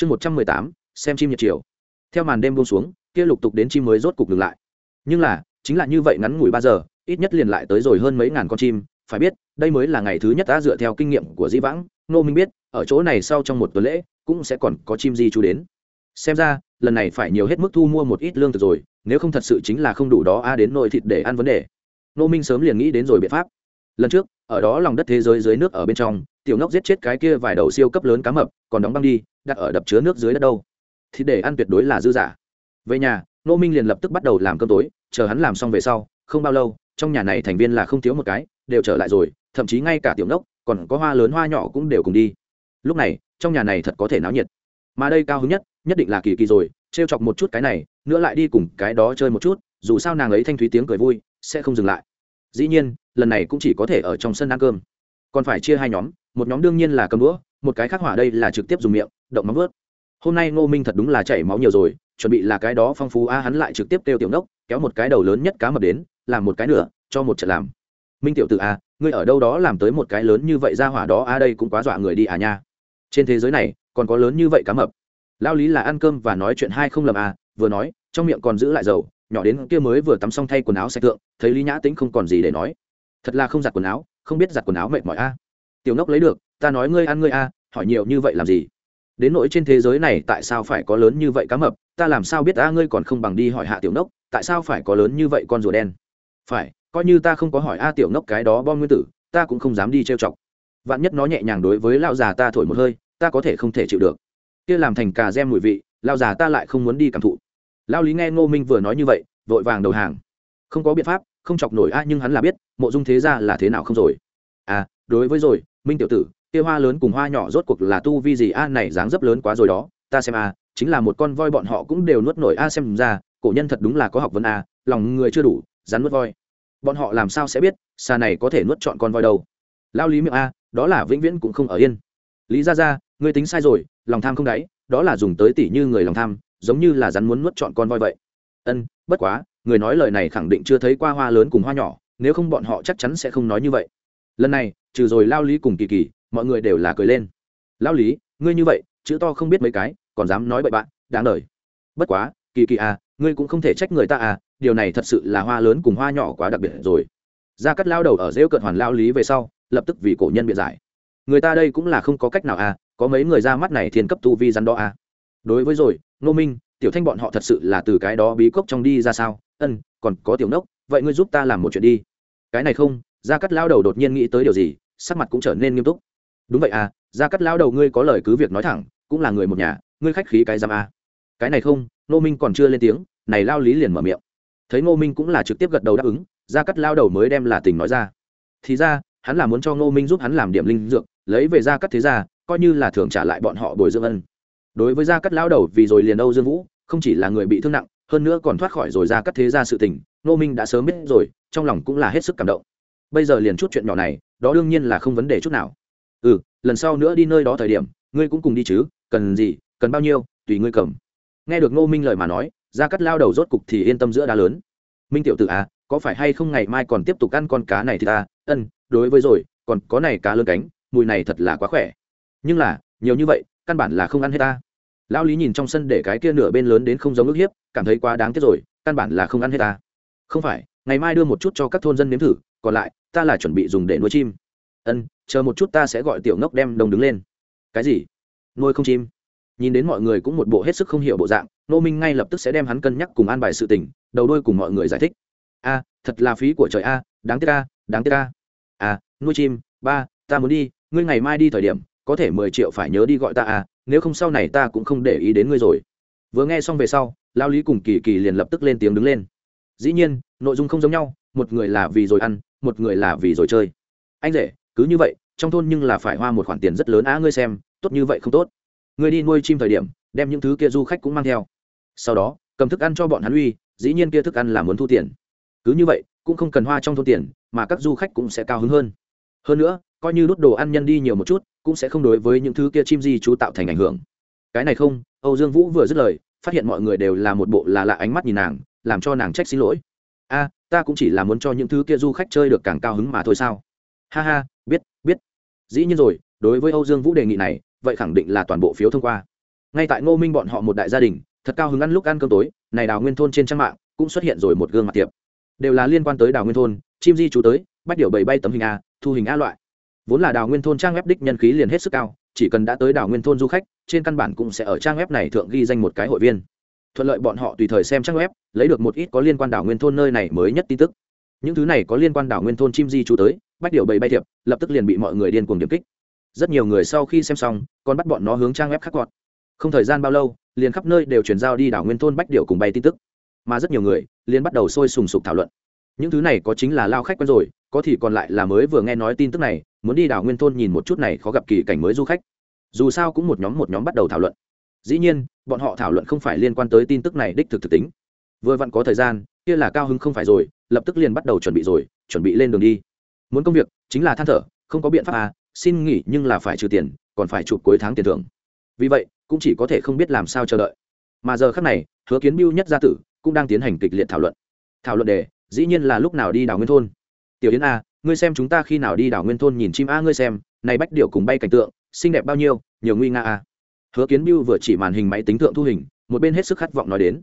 chương một trăm mười tám, xem chim nhật chiều. Theo màn đêm buông xuống, kia lục tục đến chim mới rốt cục ngừng lại. Nhưng là, chính là như vậy ngắn ngủi ba giờ, ít nhất liền lại tới rồi hơn mấy ngàn con chim, phải biết, đây mới là ngày thứ nhất đã dựa theo kinh nghiệm của dĩ vãng nô minh biết, ở chỗ này sau trong một tuần lễ, cũng sẽ còn có chim di chú đến. Xem ra, lần này phải nhiều hết mức thu mua một ít lương thực rồi, nếu không thật sự chính là không đủ đó a, đến nội thịt để ăn vấn đề. Nô minh sớm liền nghĩ đến rồi biện pháp. Lần trước, ở đó lòng đất thế giới dưới nước ở bên trong tiểu ngốc giết chết cái kia vài đầu siêu cấp lớn cá mập, còn đóng băng đi, đặt ở đập chứa nước dưới đất đâu. Thì để ăn tuyệt đối là dư giả về nhà nô minh liền lập tức bắt đầu làm cơm tối, chờ hắn làm xong về sau, không bao lâu, trong nhà này thành viên là không thiếu một cái, đều trở lại rồi, thậm chí ngay cả tiểu ngốc, còn có hoa lớn hoa nhỏ cũng đều cùng đi. Lúc này, trong nhà này thật có thể náo nhiệt. Mà đây cao hứng nhất nhất định là kỳ kỳ rồi, trêu chọc một chút cái này, nữa lại đi cùng cái đó chơi một chút, dù sao nàng ấy thanh thúy tiếng cười vui, sẽ không dừng lại. Dĩ nhiên, lần này cũng chỉ có thể ở trong sân ăn cơm. Còn phải chia hai nhóm một nhóm đương nhiên là cầm đũa, một cái khác hỏa đây là trực tiếp dùng miệng, động móng vớt hôm nay ngô minh thật đúng là chảy máu nhiều rồi, chuẩn bị là cái đó phong phú a, hắn lại trực tiếp kêu tiểu nốc, kéo một cái đầu lớn nhất cá mập đến, làm một cái nữa cho một trận làm. Minh tiểu tử a, ngươi ở đâu đó làm tới một cái lớn như vậy ra hỏa đó a, đây cũng quá dọa người đi à nha. Trên thế giới này, còn có lớn như vậy cá mập. Lao lý là ăn cơm và nói chuyện hai không lầm à vừa nói, trong miệng còn giữ lại dầu, nhỏ đến kia mới vừa tắm xong thay quần áo sạch tượng thấy lý nhã tĩnh không còn gì để nói. Thật là không giặt quần áo, không biết giặt quần áo mệt mỏi a tiểu ngốc lấy được, ta nói ngươi ăn ngươi a hỏi nhiều như vậy làm gì? Đến nỗi trên thế giới này tại sao phải có lớn như vậy cá mập, ta làm sao biết a ngươi còn không bằng đi hỏi hạ tiểu ngốc, tại sao phải có lớn như vậy con rùa đen? Phải, coi như ta không có hỏi a tiểu ngốc cái đó bom nguyên tử, ta cũng không dám đi trêu chọc. Vạn nhất nó nhẹ nhàng đối với lão già ta thổi một hơi, ta có thể không thể chịu được. Kia làm thành cà gem mùi vị, lão già ta lại không muốn đi cảm thụ. Lao lý nghe ngô minh vừa nói như vậy, vội vàng đầu hàng. Không có biện pháp, không chọc nổi a nhưng hắn là biết, mộ dung thế ra là thế nào không rồi? À đối với rồi minh tiểu tử, kia hoa lớn cùng hoa nhỏ rốt cuộc là tu vi gì? A, này dáng dấp lớn quá rồi đó. Ta xem a, chính là một con voi bọn họ cũng đều nuốt nổi. A, xem ra, cổ nhân thật đúng là có học vấn a, lòng người chưa đủ, rắn nuốt voi. Bọn họ làm sao sẽ biết xa này có thể nuốt chọn con voi đâu? Lao lý miệng a, đó là vĩnh viễn cũng không ở yên. Lý ra ra ngươi tính sai rồi, lòng tham không đáy, đó là dùng tới tỷ như người lòng tham, giống như là rắn muốn nuốt chọn con voi vậy. Ân, bất quá, người nói lời này khẳng định chưa thấy qua hoa lớn cùng hoa nhỏ, nếu không bọn họ chắc chắn sẽ không nói như vậy lần này, trừ rồi lao lý cùng kỳ kỳ, mọi người đều là cười lên. Lao lý, ngươi như vậy, chữ to không biết mấy cái, còn dám nói bậy bạn, đáng đời. Bất quá, kỳ kỳ à ngươi cũng không thể trách người ta à điều này thật sự là hoa lớn cùng hoa nhỏ quá đặc biệt rồi. Ra cắt lao đầu ở rêu cận hoàn lao lý về sau, lập tức vì cổ nhân biện giải. Người ta đây cũng là không có cách nào à có mấy người ra mắt này thiên cấp tu vi rắn đó à. Đối với rồi nô minh, tiểu thanh bọn họ thật sự là từ cái đó bí cốc trong đi ra sao? Ân, còn có tiểu nốc, vậy ngươi giúp ta làm một chuyện đi. Cái này không gia cắt lao đầu đột nhiên nghĩ tới điều gì, sắc mặt cũng trở nên nghiêm túc. Đúng vậy à gia cắt lao đầu ngươi có lời cứ việc nói thẳng, cũng là người một nhà, ngươi khách khí cái giam à. cái này không nô minh còn chưa lên tiếng, này lao lý liền mở miệng. Thấy ngô minh cũng là trực tiếp gật đầu đáp ứng, gia cắt lao đầu mới đem là tình nói ra. Thì ra, hắn là muốn cho ngô minh giúp hắn làm điểm linh dược, lấy về gia cắt thế gia, coi như là thường trả lại bọn họ bồi dưỡng ân. Đối với gia cắt lao đầu vì rồi liền âu dương vũ, không chỉ là người bị thương nặng, hơn nữa còn thoát khỏi rồi ra cắt thế gia sự tình, ngô minh đã sớm biết rồi, trong lòng cũng là hết sức cảm động bây giờ liền chút chuyện nhỏ này, đó đương nhiên là không vấn đề chút nào. Ừ lần sau nữa đi nơi đó thời điểm, ngươi cũng cùng đi chứ, cần gì, cần bao nhiêu, tùy ngươi cầm. Nghe được ngô minh lời mà nói ra cắt lao đầu rốt cục thì yên tâm giữa đá lớn. Minh tiểu tử à có phải hay không ngày mai còn tiếp tục ăn con cá này thì ta? Ân, đối với rồi, còn có này cá lớn cánh, mùi này thật là quá khỏe. Nhưng là, nhiều như vậy, căn bản là không ăn hết ta. Lão lý nhìn trong sân để cái kia nửa bên lớn đến không giống ước hiếp, cảm thấy quá đáng tiếc rồi, căn bản là không ăn hết ta. Không phải ngày mai đưa một chút cho các thôn dân nếm thử, còn lại, ta là chuẩn bị dùng để nuôi chim. Ân, chờ một chút ta sẽ gọi tiểu ngốc đem đồng đứng lên. Cái gì? Nuôi không chim? Nhìn đến mọi người cũng một bộ hết sức không hiểu bộ dạng, nô minh ngay lập tức sẽ đem hắn cân nhắc cùng an bài sự tình, đầu đôi cùng mọi người giải thích. A, thật là phí của trời a, đáng tiếc a, đáng tiếc a. A, nuôi chim, ba, ta muốn đi, ngươi ngày mai đi thời điểm, có thể mười triệu phải nhớ đi gọi ta a, nếu không sau này ta cũng không để ý đến ngươi rồi. Vừa nghe xong về sau, lao lý cùng kỳ kỳ liền lập tức lên tiếng đứng lên dĩ nhiên, nội dung không giống nhau, một người là vì rồi ăn, một người là vì rồi chơi. Anh rể, cứ như vậy, trong thôn nhưng là phải hoa một khoản tiền rất lớn á ngươi xem, tốt như vậy không tốt. Ngươi đi nuôi chim thời điểm, đem những thứ kia du khách cũng mang theo. Sau đó, cầm thức ăn cho bọn hắn uy, dĩ nhiên kia thức ăn là muốn thu tiền. Cứ như vậy, cũng không cần hoa trong thôn tiền, mà các du khách cũng sẽ cao hứng hơn. Hơn nữa, coi như đốt đồ ăn nhân đi nhiều một chút, cũng sẽ không đối với những thứ kia chim di chú tạo thành ảnh hưởng. Cái này không, âu dương vũ vừa dứt lời, phát hiện mọi người đều là một bộ là lạ ánh mắt nhìn nàng làm cho nàng trách xin lỗi. A, ta cũng chỉ là muốn cho những thứ kia du khách chơi được càng cao hứng mà thôi sao? Ha ha, biết biết. Dĩ nhiên rồi, đối với âu dương vũ đề nghị này, vậy khẳng định là toàn bộ phiếu thông qua. Ngay tại ngô minh bọn họ một đại gia đình, thật cao hứng ăn lúc ăn cơm tối, này đào nguyên thôn trên trang mạng cũng xuất hiện rồi một gương mặt tiệp. Đều là liên quan tới đào nguyên thôn, chim di chú tới bắt điều bầy bay tấm hình a, thu hình a loại. Vốn là đào nguyên thôn trang web đích nhân khí liền hết sức cao, chỉ cần đã tới đào nguyên thôn du khách, trên căn bản cũng sẽ ở trang web này thượng ghi danh một cái hội viên thuận lợi bọn họ tùy thời xem trang web, lấy được một ít có liên quan đảo nguyên thôn nơi này mới nhất tin tức. Những thứ này có liên quan đảo nguyên thôn chim di chú tới, bách điều bầy bay thiệp lập tức liền bị mọi người điên cuồng điểm kích. Rất nhiều người sau khi xem xong, còn bắt bọn nó hướng trang web khắc gọt không thời gian bao lâu, liền khắp nơi đều chuyển giao đi đảo nguyên thôn bách điều cùng bay tin tức. Mà rất nhiều người liền bắt đầu sôi sùng sục thảo luận. Những thứ này có chính là lao khách quen rồi, có thì còn lại là mới vừa nghe nói tin tức này, muốn đi đảo nguyên thôn nhìn một chút này khó gặp kỳ cảnh mới du khách. Dù sao cũng một nhóm một nhóm bắt đầu thảo luận dĩ nhiên, bọn họ thảo luận không phải liên quan tới tin tức này đích thực thực tính. Vừa vặn có thời gian, kia là cao hứng không phải rồi, lập tức liền bắt đầu chuẩn bị rồi, chuẩn bị lên đường đi. Muốn công việc, chính là than thở, không có biện pháp à xin nghỉ nhưng là phải trừ tiền, còn phải chụp cuối tháng tiền thưởng. Vì vậy, cũng chỉ có thể không biết làm sao chờ đợi. Mà giờ khác này, hứa kiến biêu nhất gia tử cũng đang tiến hành kịch liệt thảo luận. Thảo luận đề, dĩ nhiên là lúc nào đi đảo nguyên thôn. Tiểu yến a, ngươi xem chúng ta khi nào đi đảo nguyên thôn nhìn chim a ngươi xem, này bách điệu cùng bay cảnh tượng, xinh đẹp bao nhiêu, nhiều nguy nga a hứa kiến biêu vừa chỉ màn hình máy tính thượng thu hình, một bên hết sức khát vọng nói đến.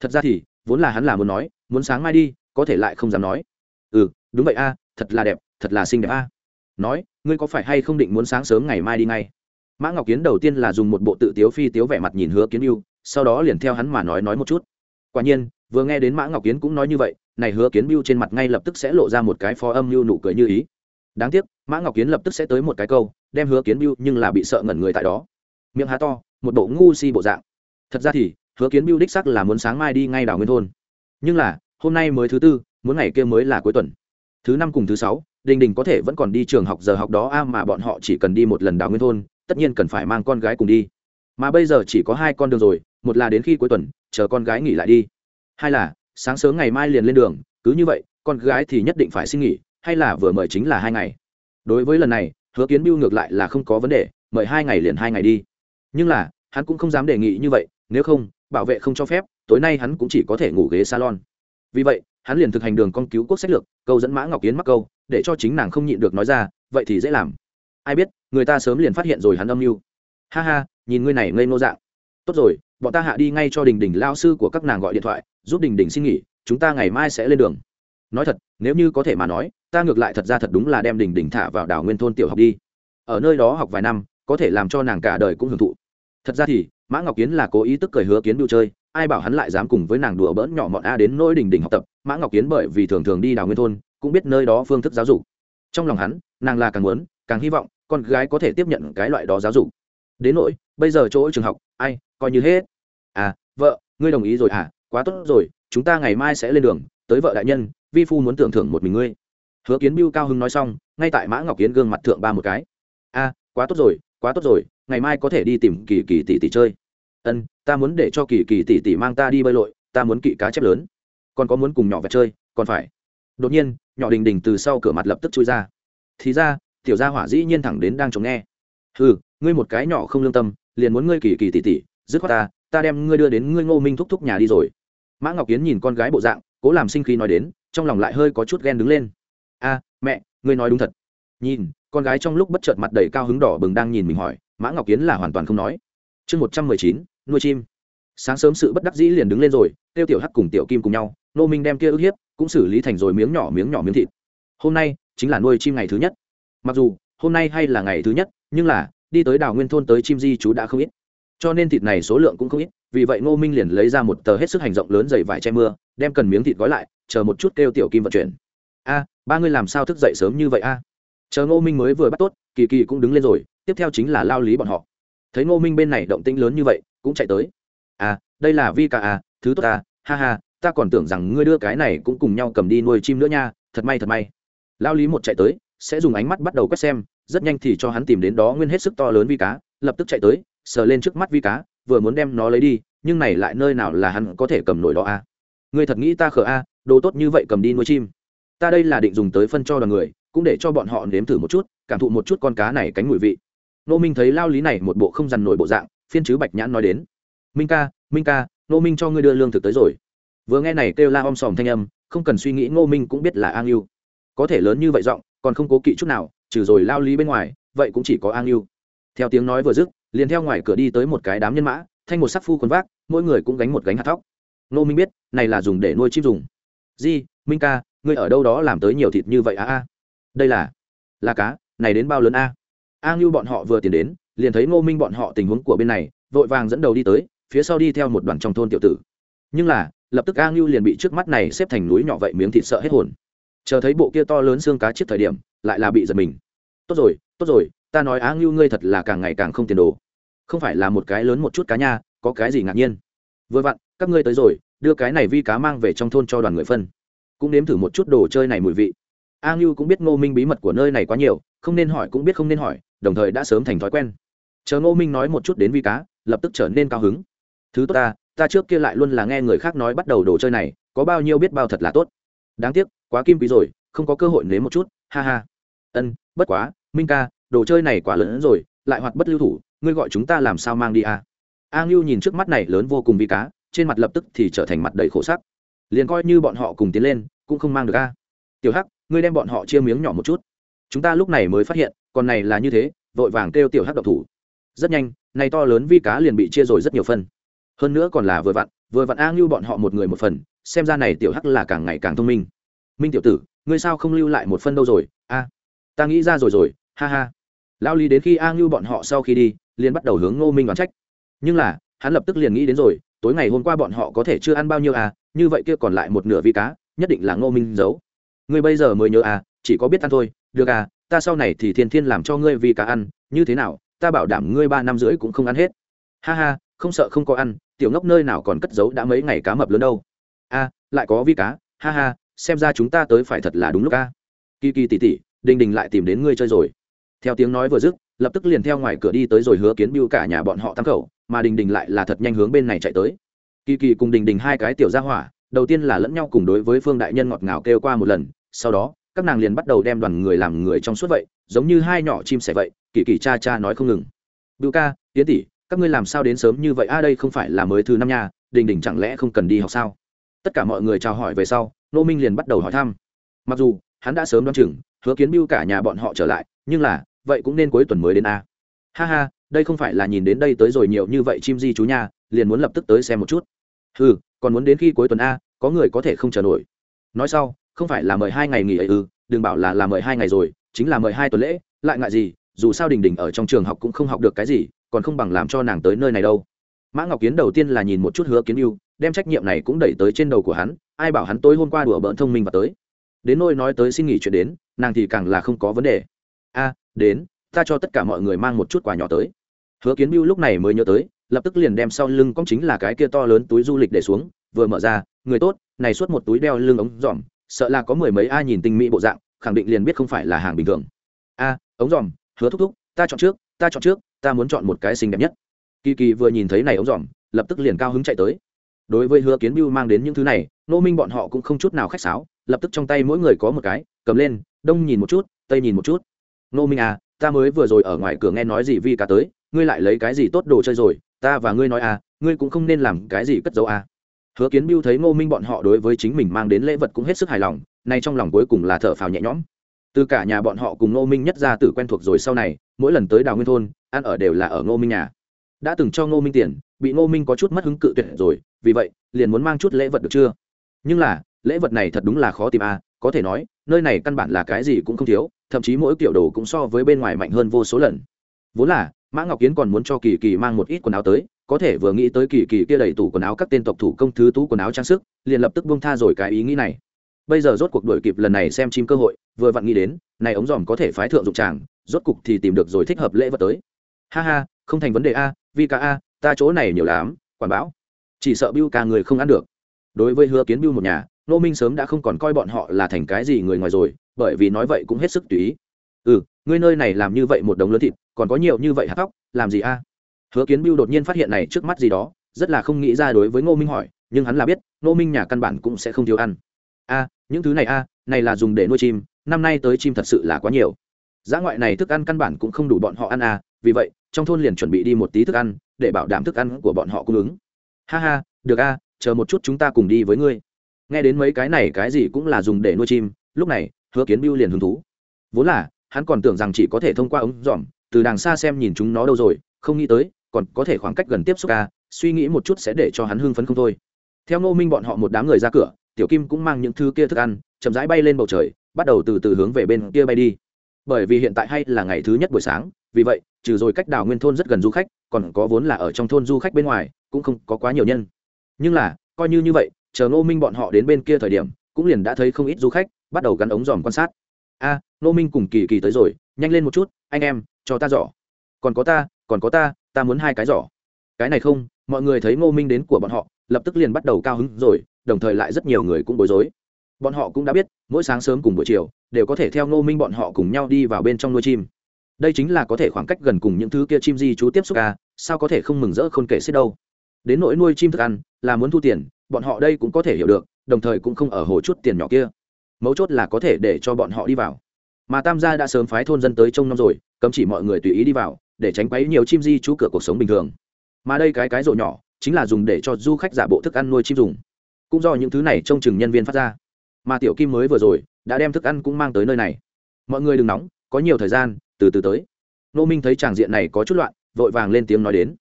Thật ra thì, vốn là hắn là muốn nói, muốn sáng mai đi, có thể lại không dám nói. Ừ đúng vậy a, thật là đẹp, thật là xinh đẹp a. Nói, ngươi có phải hay không định muốn sáng sớm ngày mai đi ngay? Mã ngọc kiến đầu tiên là dùng một bộ tự tiếu phi tiếu vẻ mặt nhìn hứa kiến biêu sau đó liền theo hắn mà nói nói một chút. Quả nhiên, vừa nghe đến mã ngọc kiến cũng nói như vậy, này hứa kiến biêu trên mặt ngay lập tức sẽ lộ ra một cái phó âm mưu nụ cười như ý. Đáng tiếc, mã ngọc kiến lập tức sẽ tới một cái câu, đem hứa kiến biêu nhưng là bị sợ ngẩn người tại đó miệng há to, một bộ ngu si bộ dạng. Thật ra thì, hứa kiến biêu đích sắc là muốn sáng mai đi ngay đảo nguyên thôn. Nhưng là, hôm nay mới thứ tư, muốn ngày kia mới là cuối tuần. Thứ năm cùng thứ sáu, đình đình có thể vẫn còn đi trường học giờ học đó a, mà bọn họ chỉ cần đi một lần đảo nguyên thôn, tất nhiên cần phải mang con gái cùng đi. Mà bây giờ chỉ có hai con đường rồi, một là đến khi cuối tuần, chờ con gái nghỉ lại đi. Hai là, sáng sớm ngày mai liền lên đường, cứ như vậy, con gái thì nhất định phải xin nghỉ, hay là vừa mời chính là hai ngày. Đối với lần này, hứa kiến biêu ngược lại là không có vấn đề, mời hai ngày liền hai ngày đi nhưng là, hắn cũng không dám đề nghị như vậy, nếu không, bảo vệ không cho phép, tối nay hắn cũng chỉ có thể ngủ ghế salon. Vì vậy, hắn liền thực hành đường con cứu quốc sách lược, câu dẫn mã ngọc kiến mắc câu, để cho chính nàng không nhịn được nói ra, vậy thì dễ làm. Ai biết, người ta sớm liền phát hiện rồi hắn âm mưu. Ha ha, nhìn ngươi này ngây nô dạng. Tốt rồi, bọn ta hạ đi ngay cho đình đình lao sư của các nàng gọi điện thoại, giúp đình đình xin nghỉ, chúng ta ngày mai sẽ lên đường. Nói thật, nếu như có thể mà nói, ta ngược lại thật ra thật đúng là đem đình đình thả vào đảo nguyên thôn tiểu học đi. Ở nơi đó học vài năm, có thể làm cho nàng cả đời cũng hưởng thụ thật ra thì, mã ngọc kiến là cố ý tức cười hứa kiến đu chơi, ai bảo hắn lại dám cùng với nàng đùa bỡn nhỏ mọn a đến nỗi đỉnh đỉnh học tập, mã ngọc kiến bởi vì thường thường đi đào nguyên thôn, cũng biết nơi đó phương thức giáo dục. Trong lòng hắn, nàng là càng muốn, càng hy vọng con gái có thể tiếp nhận cái loại đó giáo dục. Đến nỗi, bây giờ chỗ trường học, ai, coi như hết. À vợ, ngươi đồng ý rồi à quá tốt rồi, chúng ta ngày mai sẽ lên đường, tới vợ đại nhân, vi phu muốn tưởng thưởng một mình ngươi. Hứa kiến biêu cao hưng nói xong, ngay tại mã ngọc kiến gương mặt thượng ba một cái. A quá tốt rồi quá tốt rồi, ngày mai có thể đi tìm kỳ kỳ tỷ tỷ chơi. Ân, ta muốn để cho kỳ kỳ tỷ tỷ mang ta đi bơi lội, ta muốn kỵ cá chép lớn. Còn có muốn cùng nhỏ vẹt chơi, còn phải. Đột nhiên, nhỏ đình đình từ sau cửa mặt lập tức chui ra. Thì ra, tiểu gia hỏa dĩ nhiên thẳng đến đang chống nghe. Ừ ngươi một cái nhỏ không lương tâm, liền muốn ngươi kỳ kỳ tỷ tỷ, dứt khoát ta ta đem ngươi đưa đến ngươi ngô minh thúc thúc nhà đi rồi. Mã ngọc kiến nhìn con gái bộ dạng, cố làm sinh khí nói đến, trong lòng lại hơi có chút ghen đứng lên. A, mẹ, ngươi nói đúng thật. Nhìn con gái trong lúc bất chợt mặt đầy cao hứng đỏ bừng đang nhìn mình hỏi, mã ngọc kiến là hoàn toàn không nói. Chương một trăm mười chín, nuôi chim. Sáng sớm sự bất đắc dĩ liền đứng lên rồi, tiêu tiểu hắc cùng tiểu kim cùng nhau, nô minh đem kia ức hiếp cũng xử lý thành rồi miếng nhỏ miếng nhỏ miếng thịt. Hôm nay chính là nuôi chim ngày thứ nhất. Mặc dù hôm nay hay là ngày thứ nhất, nhưng là đi tới đảo nguyên thôn tới chim di chú đã không ít. Cho nên thịt này số lượng cũng không ít, vì vậy ngô minh liền lấy ra một tờ hết sức hành rộng lớn dày vải che mưa, đem cần miếng thịt gói lại, chờ một chút kêu tiểu kim vận chuyển. A, ba ngươi làm sao thức dậy sớm như vậy a? Chờ ngô minh mới vừa bắt tốt kỳ kỳ cũng đứng lên rồi tiếp theo chính là lao lý bọn họ. Thấy ngô minh bên này động tĩnh lớn như vậy cũng chạy tới. À đây là vi ca à thứ tốt à ha ha ta còn tưởng rằng ngươi đưa cái này cũng cùng nhau cầm đi nuôi chim nữa nha thật may thật may. Lao lý một chạy tới sẽ dùng ánh mắt bắt đầu quét xem rất nhanh thì cho hắn tìm đến đó nguyên hết sức to lớn vi cá lập tức chạy tới sờ lên trước mắt vi cá vừa muốn đem nó lấy đi nhưng này lại nơi nào là hắn có thể cầm nổi đó a à? ngươi thật nghĩ ta khờ a à, đồ tốt như vậy cầm đi nuôi chim. Ta đây là định dùng tới phân cho đoàn người cũng để cho bọn họ nếm thử một chút, cảm thụ một chút con cá này cánh mùi vị. Nô minh thấy lao lý này một bộ không dằn nổi bộ dạng, phiên chứ bạch nhãn nói đến, minh ca minh ca nô minh cho ngươi đưa lương thực tới rồi. Vừa nghe này kêu la om sòm thanh âm, không cần suy nghĩ ngô minh cũng biết là an yêu có thể lớn như vậy giọng, còn không cố kỵ chút nào, trừ rồi lao lý bên ngoài, vậy cũng chỉ có an yêu theo tiếng nói vừa dứt, liền theo ngoài cửa đi tới một cái đám nhân mã, thanh một sắc phu quần vác, mỗi người cũng gánh một gánh hạt thóc. Nô minh biết, này là dùng để nuôi chim dùng. Di, minh ca, ngươi ở đâu đó làm tới nhiều thịt như vậy a a? Đây là là cá, này đến bao lớn a? A ngưu bọn họ vừa tiến đến, liền thấy ngô minh bọn họ tình huống của bên này, vội vàng dẫn đầu đi tới, phía sau đi theo một đoàn trong thôn tiểu tử. Nhưng là, lập tức a ngưu liền bị trước mắt này xếp thành núi nhỏ vậy miếng thịt sợ hết hồn. Chờ thấy bộ kia to lớn xương cá chết thời điểm, lại là bị giật mình. Tốt rồi tốt rồi, ta nói á ngưu ngươi thật là càng ngày càng không tiền đồ. Không phải là một cái lớn một chút cá nha, có cái gì ngạc nhiên? Vừa vặn, các ngươi tới rồi, đưa cái này vi cá mang về trong thôn cho đoàn người phân. Cũng nếm thử một chút đồ chơi này mùi vị a ngưu cũng biết ngô minh bí mật của nơi này quá nhiều, không nên hỏi cũng biết không nên hỏi, đồng thời đã sớm thành thói quen. Chờ ngô minh nói một chút đến vi cá, lập tức trở nên cao hứng. Thứ tốt ta ta trước kia lại luôn là nghe người khác nói bắt đầu đồ chơi này, có bao nhiêu biết bao thật là tốt. Đáng tiếc, quá kim quý rồi, không có cơ hội nếm một chút, ha ha. Ân, bất quá, minh ca, đồ chơi này quả lớn hơn rồi, lại hoạt bất lưu thủ, ngươi gọi chúng ta làm sao mang đi à? a ngưu nhìn trước mắt này lớn vô cùng vi cá, trên mặt lập tức thì trở thành mặt đầy khổ sắc. Liền coi như bọn họ cùng tiến lên, cũng không mang được a tiểu hắc ngươi đem bọn họ chia miếng nhỏ một chút. Chúng ta lúc này mới phát hiện còn này là như thế, vội vàng kêu tiểu hắc độc thủ. Rất nhanh, này to lớn vi cá liền bị chia rồi rất nhiều phần. Hơn nữa còn là vừa vặn vừa vặn a ngưu bọn họ một người một phần, xem ra này tiểu hắc là càng ngày càng thông minh. Minh tiểu tử, ngươi sao không lưu lại một phân đâu rồi? A, ta nghĩ ra rồi rồi, ha ha. Lao lý đến khi a ngưu bọn họ sau khi đi, liền bắt đầu hướng ngô minh đoán trách. Nhưng là, hắn lập tức liền nghĩ đến rồi, tối ngày hôm qua bọn họ có thể chưa ăn bao nhiêu à như vậy kia còn lại một nửa vi cá, nhất định là ngô minh giấu ngươi bây giờ mới nhớ à chỉ có biết ăn thôi được à ta sau này thì thiên thiên làm cho ngươi vì cá ăn như thế nào ta bảo đảm ngươi ba năm rưỡi cũng không ăn hết. Ha ha không sợ không có ăn tiểu ngốc nơi nào còn cất giấu đã mấy ngày cá mập lớn đâu. A à, lại có vi cá ha ha xem ra chúng ta tới phải thật là đúng lúc a kỳ kỳ tỉ tỉ đình đình lại tìm đến ngươi chơi rồi. Theo tiếng nói vừa dứt lập tức liền theo ngoài cửa đi tới rồi hứa kiến biêu cả nhà bọn họ tam khẩu mà đình đình lại là thật nhanh hướng bên này chạy tới. Kỳ kỳ cùng đình đình hai cái tiểu gia hỏa đầu tiên là lẫn nhau cùng đối với phương đại nhân ngọt ngào kêu qua một lần, sau đó, các nàng liền bắt đầu đem đoàn người làm người trong suốt vậy, giống như hai nhỏ chim sẻ vậy, kỳ kỳ cha cha nói không ngừng. Bưu ca tiến tỷ, các ngươi làm sao đến sớm như vậy? A đây không phải là mới thứ năm nha, đình đình chẳng lẽ không cần đi học sao? Tất cả mọi người chào hỏi về sau, nô minh liền bắt đầu hỏi thăm. Mặc dù, hắn đã sớm đoán chừng, hứa kiến bưu cả nhà bọn họ trở lại, nhưng là, vậy cũng nên cuối tuần mới đến a. Ha ha, đây không phải là nhìn đến đây tới rồi nhiều như vậy chim di chú nha, liền muốn lập tức tới xem một chút. Ừ còn muốn đến khi cuối tuần a có người có thể không chờ nổi. Nói sau, không phải là mời hai ngày nghỉ ấy ư, đừng bảo là là mời hai ngày rồi, chính là mời hai tuần lễ, lại ngại gì, dù sao đình đình ở trong trường học cũng không học được cái gì, còn không bằng làm cho nàng tới nơi này đâu. Mã ngọc kiến đầu tiên là nhìn một chút hứa kiến yêu đem trách nhiệm này cũng đẩy tới trên đầu của hắn, ai bảo hắn tối hôm qua đùa bỡn thông minh và tới. Đến nôi nói tới xin nghỉ chuyện đến, nàng thì càng là không có vấn đề. A, đến, ta cho tất cả mọi người mang một chút quà nhỏ tới. Hứa kiến biêu lúc này mới nhớ tới, lập tức liền đem sau lưng cong chính là cái kia to lớn túi du lịch để xuống, vừa mở ra người tốt, này suốt một túi đeo lưng ống dòm sợ là có mười mấy ai nhìn tinh mỹ bộ dạng, khẳng định liền biết không phải là hàng bình thường. A, ống dòm hứa thúc thúc, ta chọn trước, ta chọn trước, ta muốn chọn một cái xinh đẹp nhất. Kỳ kỳ vừa nhìn thấy này ống dòm lập tức liền cao hứng chạy tới. Đối với hứa kiến biêu mang đến những thứ này, nô minh bọn họ cũng không chút nào khách sáo, lập tức trong tay mỗi người có một cái, cầm lên, đông nhìn một chút, tây nhìn một chút. Nô minh à ta mới vừa rồi ở ngoài cửa nghe nói gì vi cả tới, ngươi lại lấy cái gì tốt đồ chơi rồi, ta và ngươi nói à ngươi cũng không nên làm cái gì cất dấu à hứa kiến biêu thấy ngô minh bọn họ đối với chính mình mang đến lễ vật cũng hết sức hài lòng, nay trong lòng cuối cùng là thở phào nhẹ nhõm. Từ cả nhà bọn họ cùng ngô minh nhất ra từ quen thuộc rồi sau này, mỗi lần tới đào nguyên thôn, ăn ở đều là ở ngô minh nhà. Đã từng cho ngô minh tiền, bị ngô minh có chút mất hứng cự tuyệt rồi, vì vậy, liền muốn mang chút lễ vật được chưa? Nhưng là, lễ vật này thật đúng là khó tìm à có thể nói, nơi này căn bản là cái gì cũng không thiếu, thậm chí mỗi kiểu đồ cũng so với bên ngoài mạnh hơn vô số lần. Vốn là, mã ngọc kiến còn muốn cho kỳ kỳ mang một ít quần áo tới có thể vừa nghĩ tới kỳ kỳ kia đầy tủ quần áo các tên tộc thủ công thứ tú quần áo trang sức, liền lập tức bông tha rồi cái ý nghĩ này. Bây giờ rốt cuộc đuổi kịp lần này xem chim cơ hội, vừa vặn nghĩ đến, này ống dòm có thể phái thượng dụng tràng, rốt cục thì tìm được rồi thích hợp lễ vật tới. Ha ha, không thành vấn đề a, vì ca a, ta chỗ này nhiều lắm, quản bão. Chỉ sợ bưu ca người không ăn được. Đối với hứa kiến bưu một nhà nô minh sớm đã không còn coi bọn họ là thành cái gì người ngoài rồi, bởi vì nói vậy cũng hết sức tùy ý. Ừ ngươi nơi này làm như vậy một đống lớn thịt, còn có nhiều như vậy hạt tóc, làm gì a? Hứa kiến biêu đột nhiên phát hiện này trước mắt gì đó, rất là không nghĩ ra đối với ngô minh hỏi, nhưng hắn là biết, ngô minh nhà căn bản cũng sẽ không thiếu ăn. A, những thứ này a, này là dùng để nuôi chim, năm nay tới chim thật sự là quá nhiều. Giá ngoại này thức ăn căn bản cũng không đủ bọn họ ăn a, vì vậy, trong thôn liền chuẩn bị đi một tí thức ăn, để bảo đảm thức ăn của bọn họ cung ứng. Ha ha, được a, chờ một chút chúng ta cùng đi với ngươi. Nghe đến mấy cái này cái gì cũng là dùng để nuôi chim, lúc này, hứa kiến biêu liền hứng thú. Vốn là, hắn còn tưởng rằng chỉ có thể thông qua ống dòm, từ đằng xa xem nhìn chúng nó đâu rồi, không nghĩ tới còn có thể khoảng cách gần tiếp xúc ca suy nghĩ một chút sẽ để cho hắn hưng phấn không thôi. Theo ngô minh bọn họ một đám người ra cửa tiểu kim cũng mang những thứ kia thức ăn chậm rãi bay lên bầu trời bắt đầu từ từ hướng về bên kia bay đi. Bởi vì hiện tại hay là ngày thứ nhất buổi sáng vì vậy trừ rồi cách đảo nguyên thôn rất gần du khách còn có vốn là ở trong thôn du khách bên ngoài cũng không có quá nhiều nhân. Nhưng là coi như như vậy chờ ngô minh bọn họ đến bên kia thời điểm cũng liền đã thấy không ít du khách bắt đầu gắn ống dòm quan sát. A à, ngô minh cùng kỳ kỳ tới rồi nhanh lên một chút anh em cho ta giỏ còn có ta còn có ta ta muốn hai cái giỏ. Cái này không, mọi người thấy ngô minh đến của bọn họ, lập tức liền bắt đầu cao hứng rồi, đồng thời lại rất nhiều người cũng bối rối. Bọn họ cũng đã biết, mỗi sáng sớm cùng buổi chiều, đều có thể theo ngô minh bọn họ cùng nhau đi vào bên trong nuôi chim. Đây chính là có thể khoảng cách gần cùng những thứ kia chim di chú tiếp xúc à sao có thể không mừng rỡ không kể xiết đâu. Đến nỗi nuôi chim thức ăn, là muốn thu tiền, bọn họ đây cũng có thể hiểu được, đồng thời cũng không ở hồ chút tiền nhỏ kia. Mấu chốt là có thể để cho bọn họ đi vào. Mà tam gia đã sớm phái thôn dân tới trông năm rồi, cấm chỉ mọi người tùy ý đi vào để tránh quấy nhiều chim di trú cửa cuộc sống bình thường. Mà đây cái cái rộ nhỏ, chính là dùng để cho du khách giả bộ thức ăn nuôi chim dùng. Cũng do những thứ này trông chừng nhân viên phát ra. Mà tiểu kim mới vừa rồi, đã đem thức ăn cũng mang tới nơi này. Mọi người đừng nóng, có nhiều thời gian, từ từ tới. Nô minh thấy tràng diện này có chút loạn, vội vàng lên tiếng nói đến.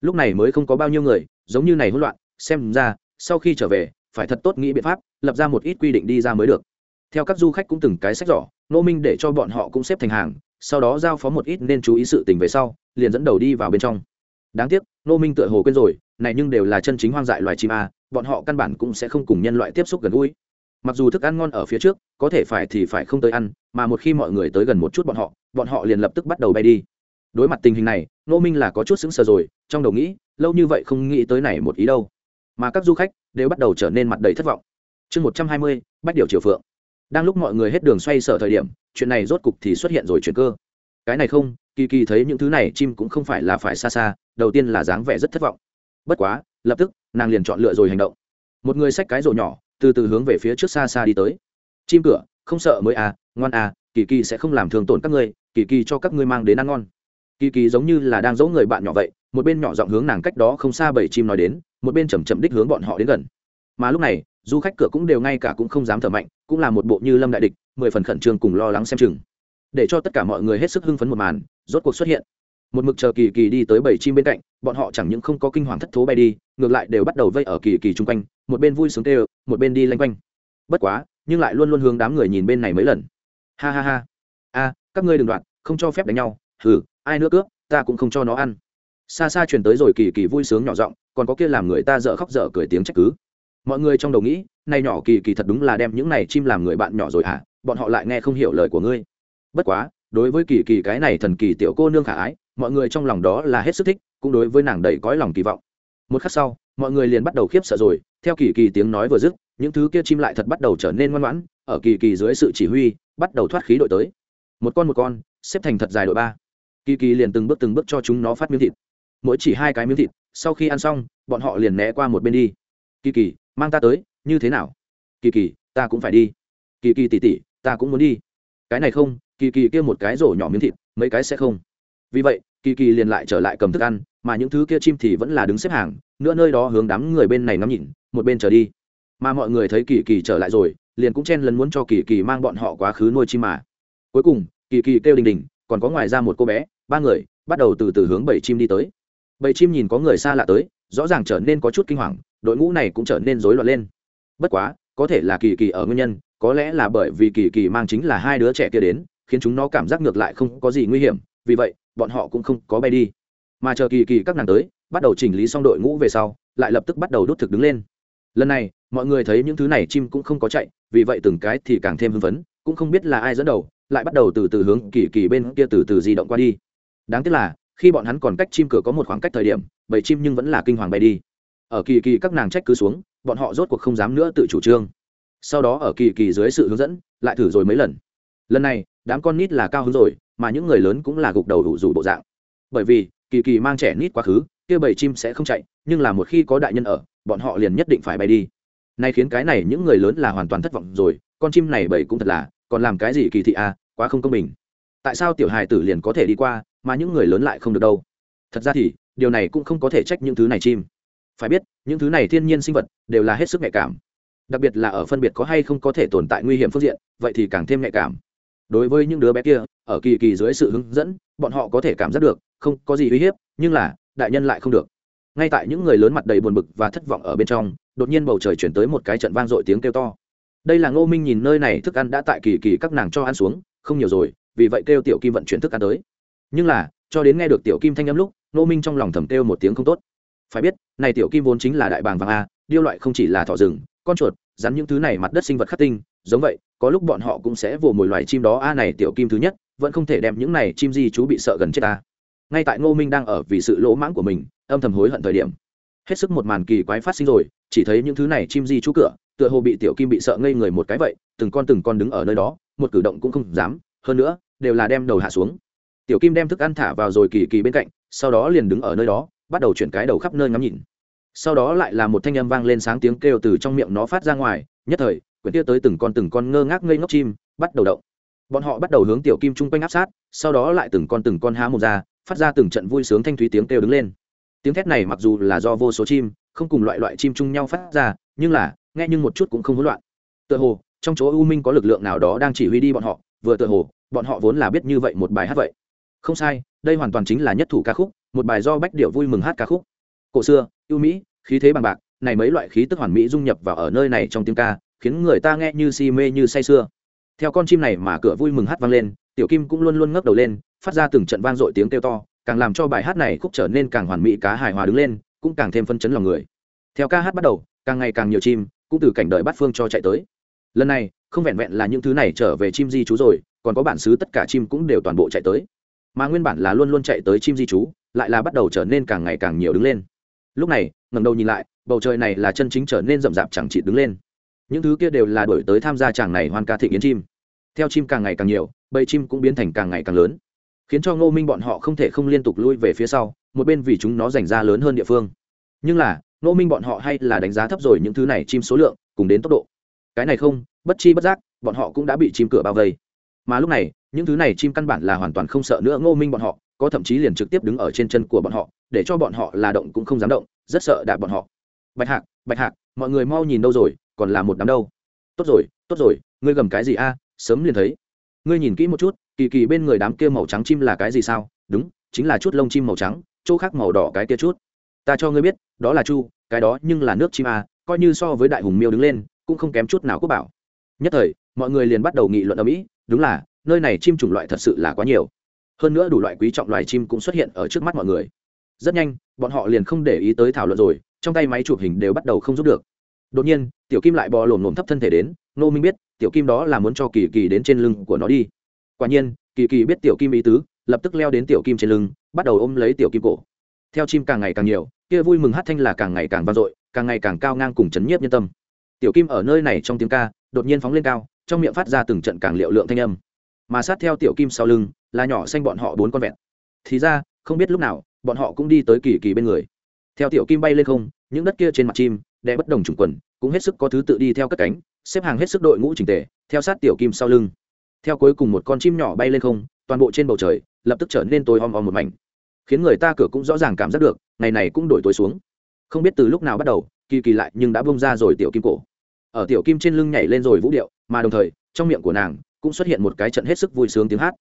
Lúc này mới không có bao nhiêu người, giống như này hỗn loạn, xem ra, sau khi trở về, phải thật tốt nghĩ biện pháp, lập ra một ít quy định đi ra mới được. Theo các du khách cũng từng cái sách giỏ, nô minh để cho bọn họ cũng xếp thành hàng sau đó giao phó một ít nên chú ý sự tình về sau, liền dẫn đầu đi vào bên trong. Đáng tiếc nô minh tựa hồ quên rồi, này nhưng đều là chân chính hoang dại loài chim a, bọn họ căn bản cũng sẽ không cùng nhân loại tiếp xúc gần gũi. Mặc dù thức ăn ngon ở phía trước, có thể phải thì phải không tới ăn, mà một khi mọi người tới gần một chút bọn họ bọn họ liền lập tức bắt đầu bay đi. Đối mặt tình hình này nô minh là có chút sững sờ rồi, trong đầu nghĩ, lâu như vậy không nghĩ tới này một ý đâu. Mà các du khách đều bắt đầu trở nên mặt đầy thất vọng. Chương một trăm hai mươi, bách điều triều phượng. Đang lúc mọi người hết đường xoay sở thời điểm chuyện này rốt cục thì xuất hiện rồi chuyện cơ. Cái này không, kỳ kỳ thấy những thứ này chim cũng không phải là phải xa xa, đầu tiên là dáng vẻ rất thất vọng. Bất quá, lập tức, nàng liền chọn lựa rồi hành động. Một người xách cái rổ nhỏ, từ từ hướng về phía trước xa xa đi tới. Chim cửa, không sợ mới à ngoan à kỳ kỳ sẽ không làm thường tổn các ngươi, kỳ kỳ cho các ngươi mang đến ăn ngon. Kỳ kỳ giống như là đang dỗ người bạn nhỏ vậy, một bên nhỏ giọng hướng nàng cách đó không xa bảy chim nói đến, một bên chầm chậm đích hướng bọn họ đến gần. Mà lúc này du khách cửa cũng đều ngay cả cũng không dám thở mạnh, cũng là một bộ như lâm đại địch, mười phần khẩn trương cùng lo lắng xem chừng. Để cho tất cả mọi người hết sức hưng phấn một màn, rốt cuộc xuất hiện. Một mực chờ kỳ kỳ đi tới bảy chim bên cạnh, bọn họ chẳng những không có kinh hoàng thất thố bay đi, ngược lại đều bắt đầu vây ở kỳ kỳ chung quanh, một bên vui sướng tê một bên đi lanh quanh. Bất quá, nhưng lại luôn luôn hướng đám người nhìn bên này mấy lần. Ha ha ha. A, các ngươi đừng đoạn, không cho phép đánh nhau. Hừ, ai nữa cướp, ta cũng không cho nó ăn. Xa xa truyền tới rồi kỳ kỳ vui sướng nhỏ giọng, còn có kia làm người ta dở khóc dở cười tiếng trách cứ mọi người trong đầu nghĩ nay nhỏ kỳ kỳ thật đúng là đem những này chim làm người bạn nhỏ rồi hả? Bọn họ lại nghe không hiểu lời của ngươi. Bất quá, đối với kỳ kỳ cái này thần kỳ tiểu cô nương khả ái, mọi người trong lòng đó là hết sức thích, cũng đối với nàng đầy cõi lòng kỳ vọng. Một khắc sau, mọi người liền bắt đầu khiếp sợ rồi, theo kỳ kỳ tiếng nói vừa dứt, những thứ kia chim lại thật bắt đầu trở nên ngoan ngoãn, ở kỳ kỳ dưới sự chỉ huy, bắt đầu thoát khí đội tới. Một con một con, xếp thành thật dài đội ba. Kỳ kỳ liền từng bước từng bước cho chúng nó phát miếng thịt. Mỗi chỉ hai cái miếng thịt, sau khi ăn xong, bọn họ liền né qua một bên đi. Kỳ kỳ mang ta tới, như thế nào? Kỳ kỳ, ta cũng phải đi. Kỳ kỳ tỉ tỉ ta cũng muốn đi. Cái này không, kỳ kỳ kia một cái rổ nhỏ miếng thịt, mấy cái sẽ không. Vì vậy, kỳ kỳ liền lại trở lại cầm thức ăn, mà những thứ kia chim thì vẫn là đứng xếp hàng nữa nơi đó hướng đám người bên này ngắm nhìn, một bên trở đi. Mà mọi người thấy kỳ kỳ trở lại rồi, liền cũng chen lần muốn cho kỳ kỳ mang bọn họ quá khứ nuôi chim mà. Cuối cùng, kỳ kỳ kêu đình đình, còn có ngoài ra một cô bé, ba người, bắt đầu từ từ hướng bảy chim đi tới. Bảy chim nhìn có người xa lạ tới, rõ ràng trở nên có chút kinh hoàng đội ngũ này cũng trở nên rối loạn lên. Bất quá, có thể là kỳ kỳ ở nguyên nhân, có lẽ là bởi vì kỳ kỳ mang chính là hai đứa trẻ kia đến, khiến chúng nó cảm giác ngược lại không có gì nguy hiểm, vì vậy, bọn họ cũng không có bay đi. Mà chờ kỳ kỳ các nàng tới, bắt đầu chỉnh lý xong đội ngũ về sau, lại lập tức bắt đầu đốt thực đứng lên. Lần này, mọi người thấy những thứ này chim cũng không có chạy, vì vậy từng cái thì càng thêm hưng phấn, cũng không biết là ai dẫn đầu, lại bắt đầu từ từ hướng kỳ kỳ bên kia từ từ di động qua đi. Đáng tiếc là, khi bọn hắn còn cách chim cửa có một khoảng cách thời điểm, bầy chim nhưng vẫn là kinh hoàng bay đi ở kỳ kỳ các nàng trách cứ xuống, bọn họ rốt cuộc không dám nữa tự chủ trương. Sau đó ở kỳ kỳ dưới sự hướng dẫn, lại thử rồi mấy lần. Lần này, đám con nít là cao hứng rồi, mà những người lớn cũng là gục đầu đủ rủ bộ dạng. Bởi vì, kỳ kỳ mang trẻ nít quá khứ, kia bầy chim sẽ không chạy, nhưng là một khi có đại nhân ở, bọn họ liền nhất định phải bay đi. Nay khiến cái này những người lớn là hoàn toàn thất vọng rồi, con chim này bầy cũng thật là, còn làm cái gì kỳ thị à quá không công bình. Tại sao tiểu hài tử liền có thể đi qua, mà những người lớn lại không được đâu? Thật ra thì, điều này cũng không có thể trách những thứ này chim phải biết, những thứ này thiên nhiên sinh vật đều là hết sức nhạy cảm. Đặc biệt là ở phân biệt có hay không có thể tồn tại nguy hiểm phương diện, vậy thì càng thêm nhạy cảm. Đối với những đứa bé kia, ở kỳ kỳ dưới sự hướng dẫn, bọn họ có thể cảm giác được, không có gì uy hiếp, nhưng là, đại nhân lại không được. Ngay tại những người lớn mặt đầy buồn bực và thất vọng ở bên trong, đột nhiên bầu trời chuyển tới một cái trận vang dội tiếng kêu to. Đây là ngô minh nhìn nơi này, thức ăn đã tại kỳ kỳ các nàng cho ăn xuống, không nhiều rồi, vì vậy kêu tiểu kim vận chuyển thức ăn tới. Nhưng là, cho đến nghe được tiểu kim thanh âm lúc, ngô minh trong lòng thầm kêu một tiếng không tốt phải biết, này tiểu kim vốn chính là đại bàng vàng a, điêu loại không chỉ là thỏ rừng, con chuột, rắn những thứ này mặt đất sinh vật khắc tinh, giống vậy, có lúc bọn họ cũng sẽ vồ mồi loài chim đó. A, này tiểu kim thứ nhất, vẫn không thể đem những này chim di chú bị sợ gần chết ta. Ngay tại ngô minh đang ở vì sự lỗ mãng của mình, âm thầm hối hận thời điểm. Hết sức một màn kỳ quái phát sinh rồi, chỉ thấy những thứ này chim di chú cửa, tựa hồ bị tiểu kim bị sợ ngây người một cái vậy, từng con từng con đứng ở nơi đó, một cử động cũng không dám, hơn nữa, đều là đem đầu hạ xuống. Tiểu kim đem thức ăn thả vào rồi kỳ kỳ bên cạnh, sau đó liền đứng ở nơi đó bắt đầu chuyển cái đầu khắp nơi ngắm nhìn. Sau đó lại là một thanh âm vang lên sáng tiếng kêu từ trong miệng nó phát ra ngoài, nhất thời, quyển tia tới từng con từng con ngơ ngác ngây ngốc chim, bắt đầu động. Bọn họ bắt đầu hướng tiểu kim chung quanh áp sát, sau đó lại từng con từng con há một ra, phát ra từng trận vui sướng thanh thúy tiếng kêu đứng lên. Tiếng thét này mặc dù là do vô số chim, không cùng loại loại chim chung nhau phát ra, nhưng là, nghe nhưng một chút cũng không hỗn loạn. Tựa hồ, trong chỗ u minh có lực lượng nào đó đang chỉ huy đi bọn họ, vừa tựa hồ, bọn họ vốn là biết như vậy một bài hát vậy không sai, đây hoàn toàn chính là nhất thủ ca khúc, một bài do bách điệu vui mừng hát ca khúc. Cổ xưa, ưu mỹ, khí thế bằng bạc, này mấy loại khí tức hoàn mỹ dung nhập vào ở nơi này trong tiếng ca, khiến người ta nghe như si mê như say sưa. Theo con chim này mà cửa vui mừng hát vang lên, tiểu kim cũng luôn luôn ngấp đầu lên, phát ra từng trận vang dội tiếng kêu to, càng làm cho bài hát này khúc trở nên càng hoàn mỹ cá hài hòa đứng lên, cũng càng thêm phân chấn lòng người. Theo ca hát bắt đầu, càng ngày càng nhiều chim, cũng từ cảnh đợi bắt phương cho chạy tới. Lần này, không vẹn vẹn là những thứ này trở về chim di chú rồi, còn có bản xứ tất cả chim cũng đều toàn bộ chạy tới mà nguyên bản là luôn luôn chạy tới chim di chú lại là bắt đầu trở nên càng ngày càng nhiều đứng lên. Lúc này ngầm đầu nhìn lại, bầu trời này là chân chính trở nên rậm rạp chẳng chị đứng lên. Những thứ kia đều là đổi tới tham gia chàng này hoan ca thị yến chim. Theo chim càng ngày càng nhiều, bầy chim cũng biến thành càng ngày càng lớn, khiến cho ngô minh bọn họ không thể không liên tục lui về phía sau, một bên vì chúng nó dành ra lớn hơn địa phương. Nhưng là, ngô minh bọn họ hay là đánh giá thấp rồi những thứ này chim số lượng, cùng đến tốc độ. Cái này không, bất chi bất giác, bọn họ cũng đã bị chim cửa bao vây. Mà lúc này những thứ này chim căn bản là hoàn toàn không sợ nữa, ngô minh bọn họ, có thậm chí liền trực tiếp đứng ở trên chân của bọn họ, để cho bọn họ là động cũng không dám động, rất sợ đạp bọn họ. Bạch hạc bạch hạc, mọi người mau nhìn đâu rồi, còn là một đám đâu? Tốt rồi tốt rồi, ngươi gầm cái gì a? Sớm liền thấy. Ngươi nhìn kỹ một chút, kỳ kỳ bên người đám kia màu trắng chim là cái gì sao? Đúng, chính là chút lông chim màu trắng, chỗ khác màu đỏ cái kia chút. Ta cho ngươi biết, đó là chu, cái đó nhưng là nước chim a, coi như so với đại hùng miêu đứng lên, cũng không kém chút nào quốc bảo. Nhất thời, mọi người liền bắt đầu nghị luận ở mỹ đúng là nơi này chim chủng loại thật sự là quá nhiều. Hơn nữa đủ loại quý trọng loài chim cũng xuất hiện ở trước mắt mọi người. Rất nhanh, bọn họ liền không để ý tới thảo luận rồi, trong tay máy chụp hình đều bắt đầu không giúp được. Đột nhiên, tiểu kim lại bò lổm lổm thấp thân thể đến nô minh biết, tiểu kim đó là muốn cho kỳ kỳ đến trên lưng của nó đi. Quả nhiên, kỳ kỳ biết tiểu kim ý tứ, lập tức leo đến tiểu kim trên lưng, bắt đầu ôm lấy tiểu kim cổ. Theo chim càng ngày càng nhiều, kia vui mừng hát thanh là càng ngày càng vang dội, càng ngày càng cao ngang cùng chấn nhiếp nhân tâm. Tiểu kim ở nơi này trong tiếng ca, đột nhiên phóng lên cao, trong miệng phát ra từng trận càng liệu lượng thanh âm mà sát theo tiểu kim sau lưng, là nhỏ xanh bọn họ bốn con vẹn thì ra, không biết lúc nào, bọn họ cũng đi tới kỳ kỳ bên người. Theo tiểu kim bay lên không, những đất kia trên mặt chim đe bất đồng trùng quần, cũng hết sức có thứ tự đi theo cất cánh, xếp hàng hết sức đội ngũ trình tề, theo sát tiểu kim sau lưng. Theo cuối cùng một con chim nhỏ bay lên không, toàn bộ trên bầu trời, lập tức trở nên tối om om một mảnh. Khiến người ta cửa cũng rõ ràng cảm giác được, ngày này cũng đổi tối xuống. Không biết từ lúc nào bắt đầu, kỳ kỳ lại nhưng đã bông ra rồi tiểu kim cổ. Ở tiểu kim trên lưng nhảy lên rồi vũ điệu, mà đồng thời, trong miệng của nàng cũng xuất hiện một cái trận hết sức vui sướng tiếng hát.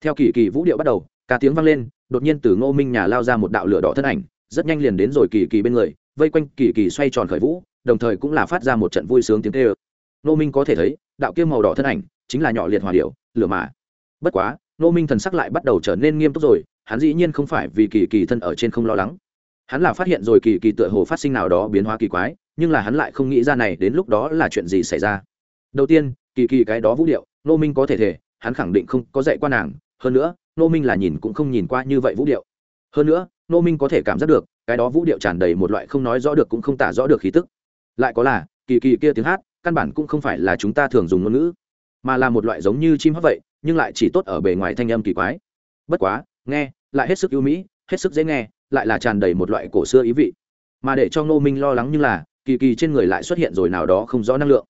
Theo kỳ kỳ vũ điệu bắt đầu cả tiếng vang lên, đột nhiên từ ngô minh nhà lao ra một đạo lửa đỏ thân ảnh, rất nhanh liền đến rồi kỳ kỳ bên người, vây quanh kỳ kỳ xoay tròn khởi vũ, đồng thời cũng là phát ra một trận vui sướng tiếng tê ơ ngô minh có thể thấy, đạo kia màu đỏ thân ảnh, chính là nhỏ liệt hòa điệu, lửa mà. Bất quá, ngô minh thần sắc lại bắt đầu trở nên nghiêm túc rồi, hắn dĩ nhiên không phải vì kỳ kỳ thân ở trên không lo lắng. Hắn là phát hiện rồi kỳ kỳ tựa hồ phát sinh nào đó biến hóa kỳ quái, nhưng là hắn lại không nghĩ ra này đến lúc đó là chuyện gì xảy ra. Đầu tiên kỳ kỳ cái đó vũ điệu nô minh có thể thể, hắn khẳng định không có dạy qua nàng, hơn nữa nô minh là nhìn cũng không nhìn qua như vậy vũ điệu. Hơn nữa nô minh có thể cảm giác được, cái đó vũ điệu tràn đầy một loại không nói rõ được cũng không tả rõ được khí tức. Lại có là, kỳ kỳ kia tiếng hát, căn bản cũng không phải là chúng ta thường dùng ngôn ngữ, mà là một loại giống như chim hót vậy, nhưng lại chỉ tốt ở bề ngoài thanh âm kỳ quái. Bất quá, nghe, lại hết sức ưu mỹ, hết sức dễ nghe, lại là tràn đầy một loại cổ xưa ý vị. Mà để cho ngô minh lo lắng như là, kỳ kỳ trên người lại xuất hiện rồi nào đó không rõ năng lượng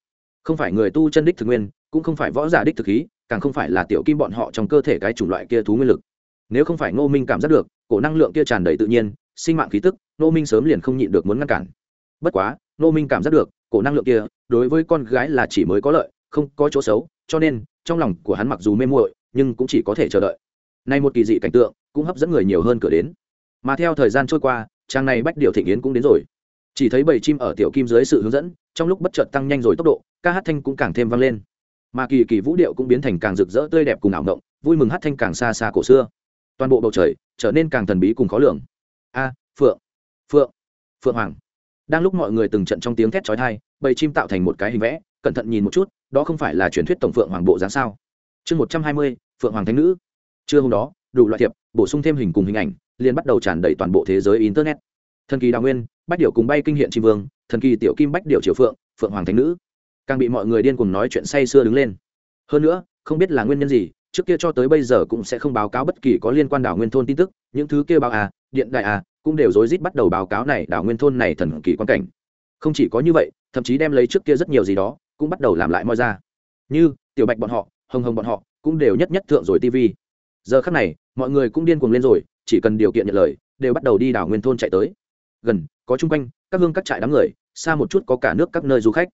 không phải người tu chân đích thực nguyên, cũng không phải võ giả đích thực khí, càng không phải là tiểu kim bọn họ trong cơ thể cái chủng loại kia thú nguyên lực. Nếu không phải ngô minh cảm giác được, cổ năng lượng kia tràn đầy tự nhiên, sinh mạng khí tức, ngô minh sớm liền không nhịn được muốn ngăn cản. Bất quá, ngô minh cảm giác được, cổ năng lượng kia, đối với con gái là chỉ mới có lợi, không có chỗ xấu, cho nên, trong lòng của hắn mặc dù mê muội, nhưng cũng chỉ có thể chờ đợi. Nay một kỳ dị cảnh tượng, cũng hấp dẫn người nhiều hơn cửa đến. Mà theo thời gian trôi qua, trang này bách điều thịnh yến cũng đến rồi. Chỉ thấy bầy chim ở tiểu kim dưới sự hướng dẫn trong lúc bất chợt tăng nhanh rồi tốc độ, ca hát thanh cũng càng thêm vang lên. Mà kỳ kỳ vũ điệu cũng biến thành càng rực rỡ tươi đẹp cùng ảo ngộng, vui mừng hát thanh càng xa xa cổ xưa. Toàn bộ bầu trời trở nên càng thần bí cùng khó lường. A, phượng phượng phượng hoàng. Đang lúc mọi người từng trận trong tiếng thét trói thai bầy chim tạo thành một cái hình vẽ, cẩn thận nhìn một chút, đó không phải là truyền thuyết tổng phượng hoàng bộ dáng sao? Chương một trăm hai mươi, phượng hoàng thánh nữ. Trưa hôm đó, đủ loại thiệp, bổ sung thêm hình cùng hình ảnh, liền bắt đầu tràn đầy toàn bộ thế giới internet. Thần kỳ đào nguyên, bách điệu cùng bay kinh hiện tri vương thần kỳ tiểu kim bách điệu triều phượng phượng hoàng thánh nữ. Càng bị mọi người điên cùng nói chuyện say sưa đứng lên. Hơn nữa, không biết là nguyên nhân gì, trước kia cho tới bây giờ cũng sẽ không báo cáo bất kỳ có liên quan đảo nguyên thôn tin tức, những thứ kia báo à điện đại à cũng đều rối rít bắt đầu báo cáo này, đảo nguyên thôn này thần kỳ quan cảnh. Không chỉ có như vậy, thậm chí đem lấy trước kia rất nhiều gì đó, cũng bắt đầu làm lại moi ra. Như, tiểu bạch bọn họ, hồng hồng bọn họ, cũng đều nhất nhất thượng rồi tv giờ khắc này, mọi người cũng điên cuồng lên rồi, chỉ cần điều kiện nhận lời, đều bắt đầu đi đảo nguyên thôn chạy tới. Gần, có chung quanh các hương các trại đám người, xa một chút có cả nước các nơi du khách.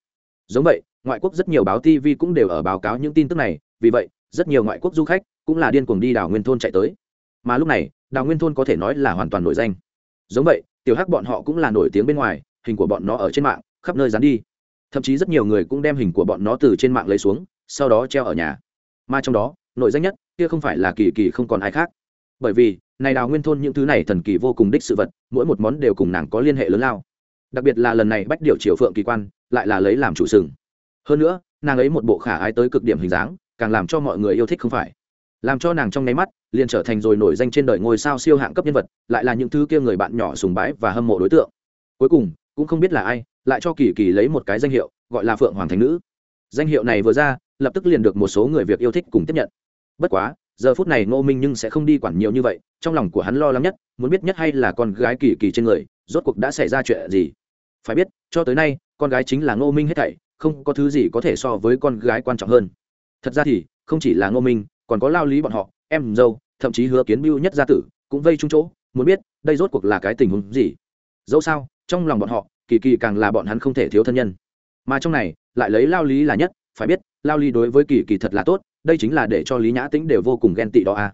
Giống vậy, ngoại quốc rất nhiều báo tv cũng đều ở báo cáo những tin tức này, vì vậy, rất nhiều ngoại quốc du khách cũng là điên cuồng đi đảo nguyên thôn chạy tới. Mà lúc này, đảo nguyên thôn có thể nói là hoàn toàn nổi danh. Giống vậy, tiểu hắc bọn họ cũng là nổi tiếng bên ngoài, hình của bọn nó ở trên mạng, khắp nơi dán đi. Thậm chí rất nhiều người cũng đem hình của bọn nó từ trên mạng lấy xuống, sau đó treo ở nhà. Mà trong đó nội danh nhất, kia không phải là kỳ kỳ không còn ai khác. Bởi vì, này đào nguyên thôn những thứ này thần kỳ vô cùng đích sự vật, mỗi một món đều cùng nàng có liên hệ lớn lao đặc biệt là lần này bách điều triều phượng kỳ quan, lại là lấy làm chủ sừng. Hơn nữa, nàng ấy một bộ khả ái tới cực điểm hình dáng, càng làm cho mọi người yêu thích không phải. Làm cho nàng trong nháy mắt, liền trở thành rồi nổi danh trên đời ngôi sao siêu hạng cấp nhân vật, lại là những thứ kia người bạn nhỏ sùng bái và hâm mộ đối tượng. Cuối cùng, cũng không biết là ai, lại cho kỳ kỳ lấy một cái danh hiệu, gọi là phượng hoàng thành nữ. Danh hiệu này vừa ra, lập tức liền được một số người việc yêu thích cùng tiếp nhận. Bất quá, giờ phút này ngô minh nhưng sẽ không đi quản nhiều như vậy, trong lòng của hắn lo lắng nhất, muốn biết nhất hay là con gái kỳ kỳ trên người, rốt cuộc đã xảy ra chuyện gì phải biết, cho tới nay, con gái chính là ngô minh hết thảy, không có thứ gì có thể so với con gái quan trọng hơn. Thật ra thì, không chỉ là ngô minh, còn có lao lý bọn họ, em dâu, thậm chí hứa kiến mưu nhất gia tử, cũng vây chung chỗ, muốn biết, đây rốt cuộc là cái tình huống gì? Dẫu sao, trong lòng bọn họ, kỳ kỳ càng là bọn hắn không thể thiếu thân nhân. Mà trong này, lại lấy lao lý là nhất, phải biết, lao lý đối với kỳ kỳ thật là tốt, đây chính là để cho lý nhã tĩnh đều vô cùng ghen tị đó à.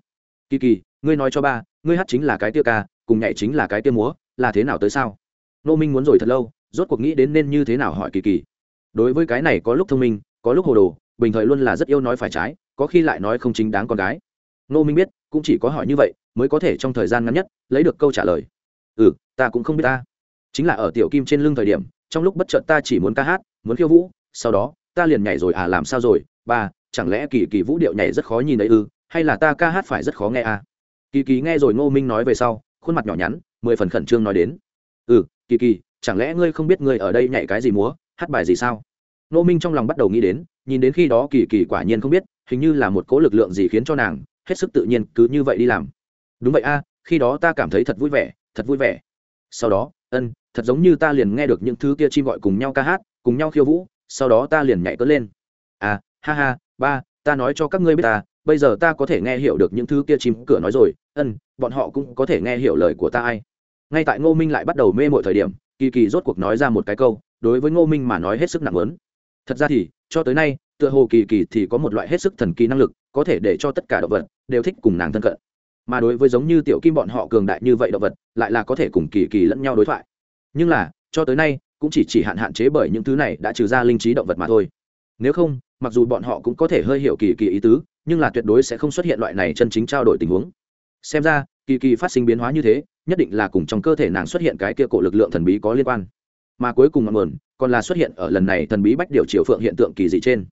Kỳ kỳ, ngươi nói cho ba, ngươi hát chính là cái tia ca, cùng nhảy chính là cái tia múa, là thế nào tới sao? Nô minh muốn rồi thật lâu rốt cuộc nghĩ đến nên như thế nào hỏi kỳ kỳ. Đối với cái này có lúc thông minh, có lúc hồ đồ, bình thời luôn là rất yêu nói phải trái, có khi lại nói không chính đáng con gái. Nô minh biết, cũng chỉ có hỏi như vậy, mới có thể trong thời gian ngắn nhất, lấy được câu trả lời. Ừ ta cũng không biết ta. Chính là ở tiểu kim trên lưng thời điểm, trong lúc bất chợt ta chỉ muốn ca hát, muốn khiêu vũ, sau đó, ta liền nhảy rồi à làm sao rồi, ba, chẳng lẽ kỳ kỳ vũ điệu nhảy rất khó nhìn đấy ư, hay là ta ca hát phải rất khó nghe à? Kỳ kỳ nghe rồi ngô minh nói về sau, khuôn mặt nhỏ nhắn, mười phần khẩn trương nói đến. Ừ kỳ kỳ chẳng lẽ ngươi không biết ngươi ở đây nhảy cái gì múa, hát bài gì sao? Ngô minh trong lòng bắt đầu nghĩ đến, nhìn đến khi đó kỳ kỳ quả nhiên không biết, hình như là một cố lực lượng gì khiến cho nàng, hết sức tự nhiên, cứ như vậy đi làm. Đúng vậy a, khi đó ta cảm thấy thật vui vẻ, thật vui vẻ. Sau đó, ân, thật giống như ta liền nghe được những thứ kia chim gọi cùng nhau ca hát, cùng nhau khiêu vũ, sau đó ta liền nhảy cỡ lên. À ha ha, ba, ta nói cho các ngươi biết ta, bây giờ ta có thể nghe hiểu được những thứ kia chim cửa nói rồi, ân, bọn họ cũng có thể nghe hiểu lời của ta ai. Ngay tại ngô minh lại bắt đầu mê mọi thời điểm kỳ kỳ rốt cuộc nói ra một cái câu, đối với ngô minh mà nói hết sức nặng lớn. Thật ra thì, cho tới nay, tựa hồ kỳ kỳ thì có một loại hết sức thần kỳ năng lực, có thể để cho tất cả động vật đều thích cùng nàng thân cận. Mà đối với giống như tiểu kim bọn họ cường đại như vậy động vật, lại là có thể cùng kỳ kỳ lẫn nhau đối thoại. Nhưng là, cho tới nay, cũng chỉ chỉ hạn hạn chế bởi những thứ này đã trừ ra linh trí động vật mà thôi. Nếu không, mặc dù bọn họ cũng có thể hơi hiểu kỳ kỳ ý tứ, nhưng là tuyệt đối sẽ không xuất hiện loại này chân chính trao đổi tình huống. Xem ra kỳ kỳ phát sinh biến hóa như thế, nhất định là cùng trong cơ thể nàng xuất hiện cái kia cổ lực lượng thần bí có liên quan. Mà cuối cùng ngọn nguồn còn là xuất hiện ở lần này thần bí bách điều triều phượng hiện tượng kỳ dị trên.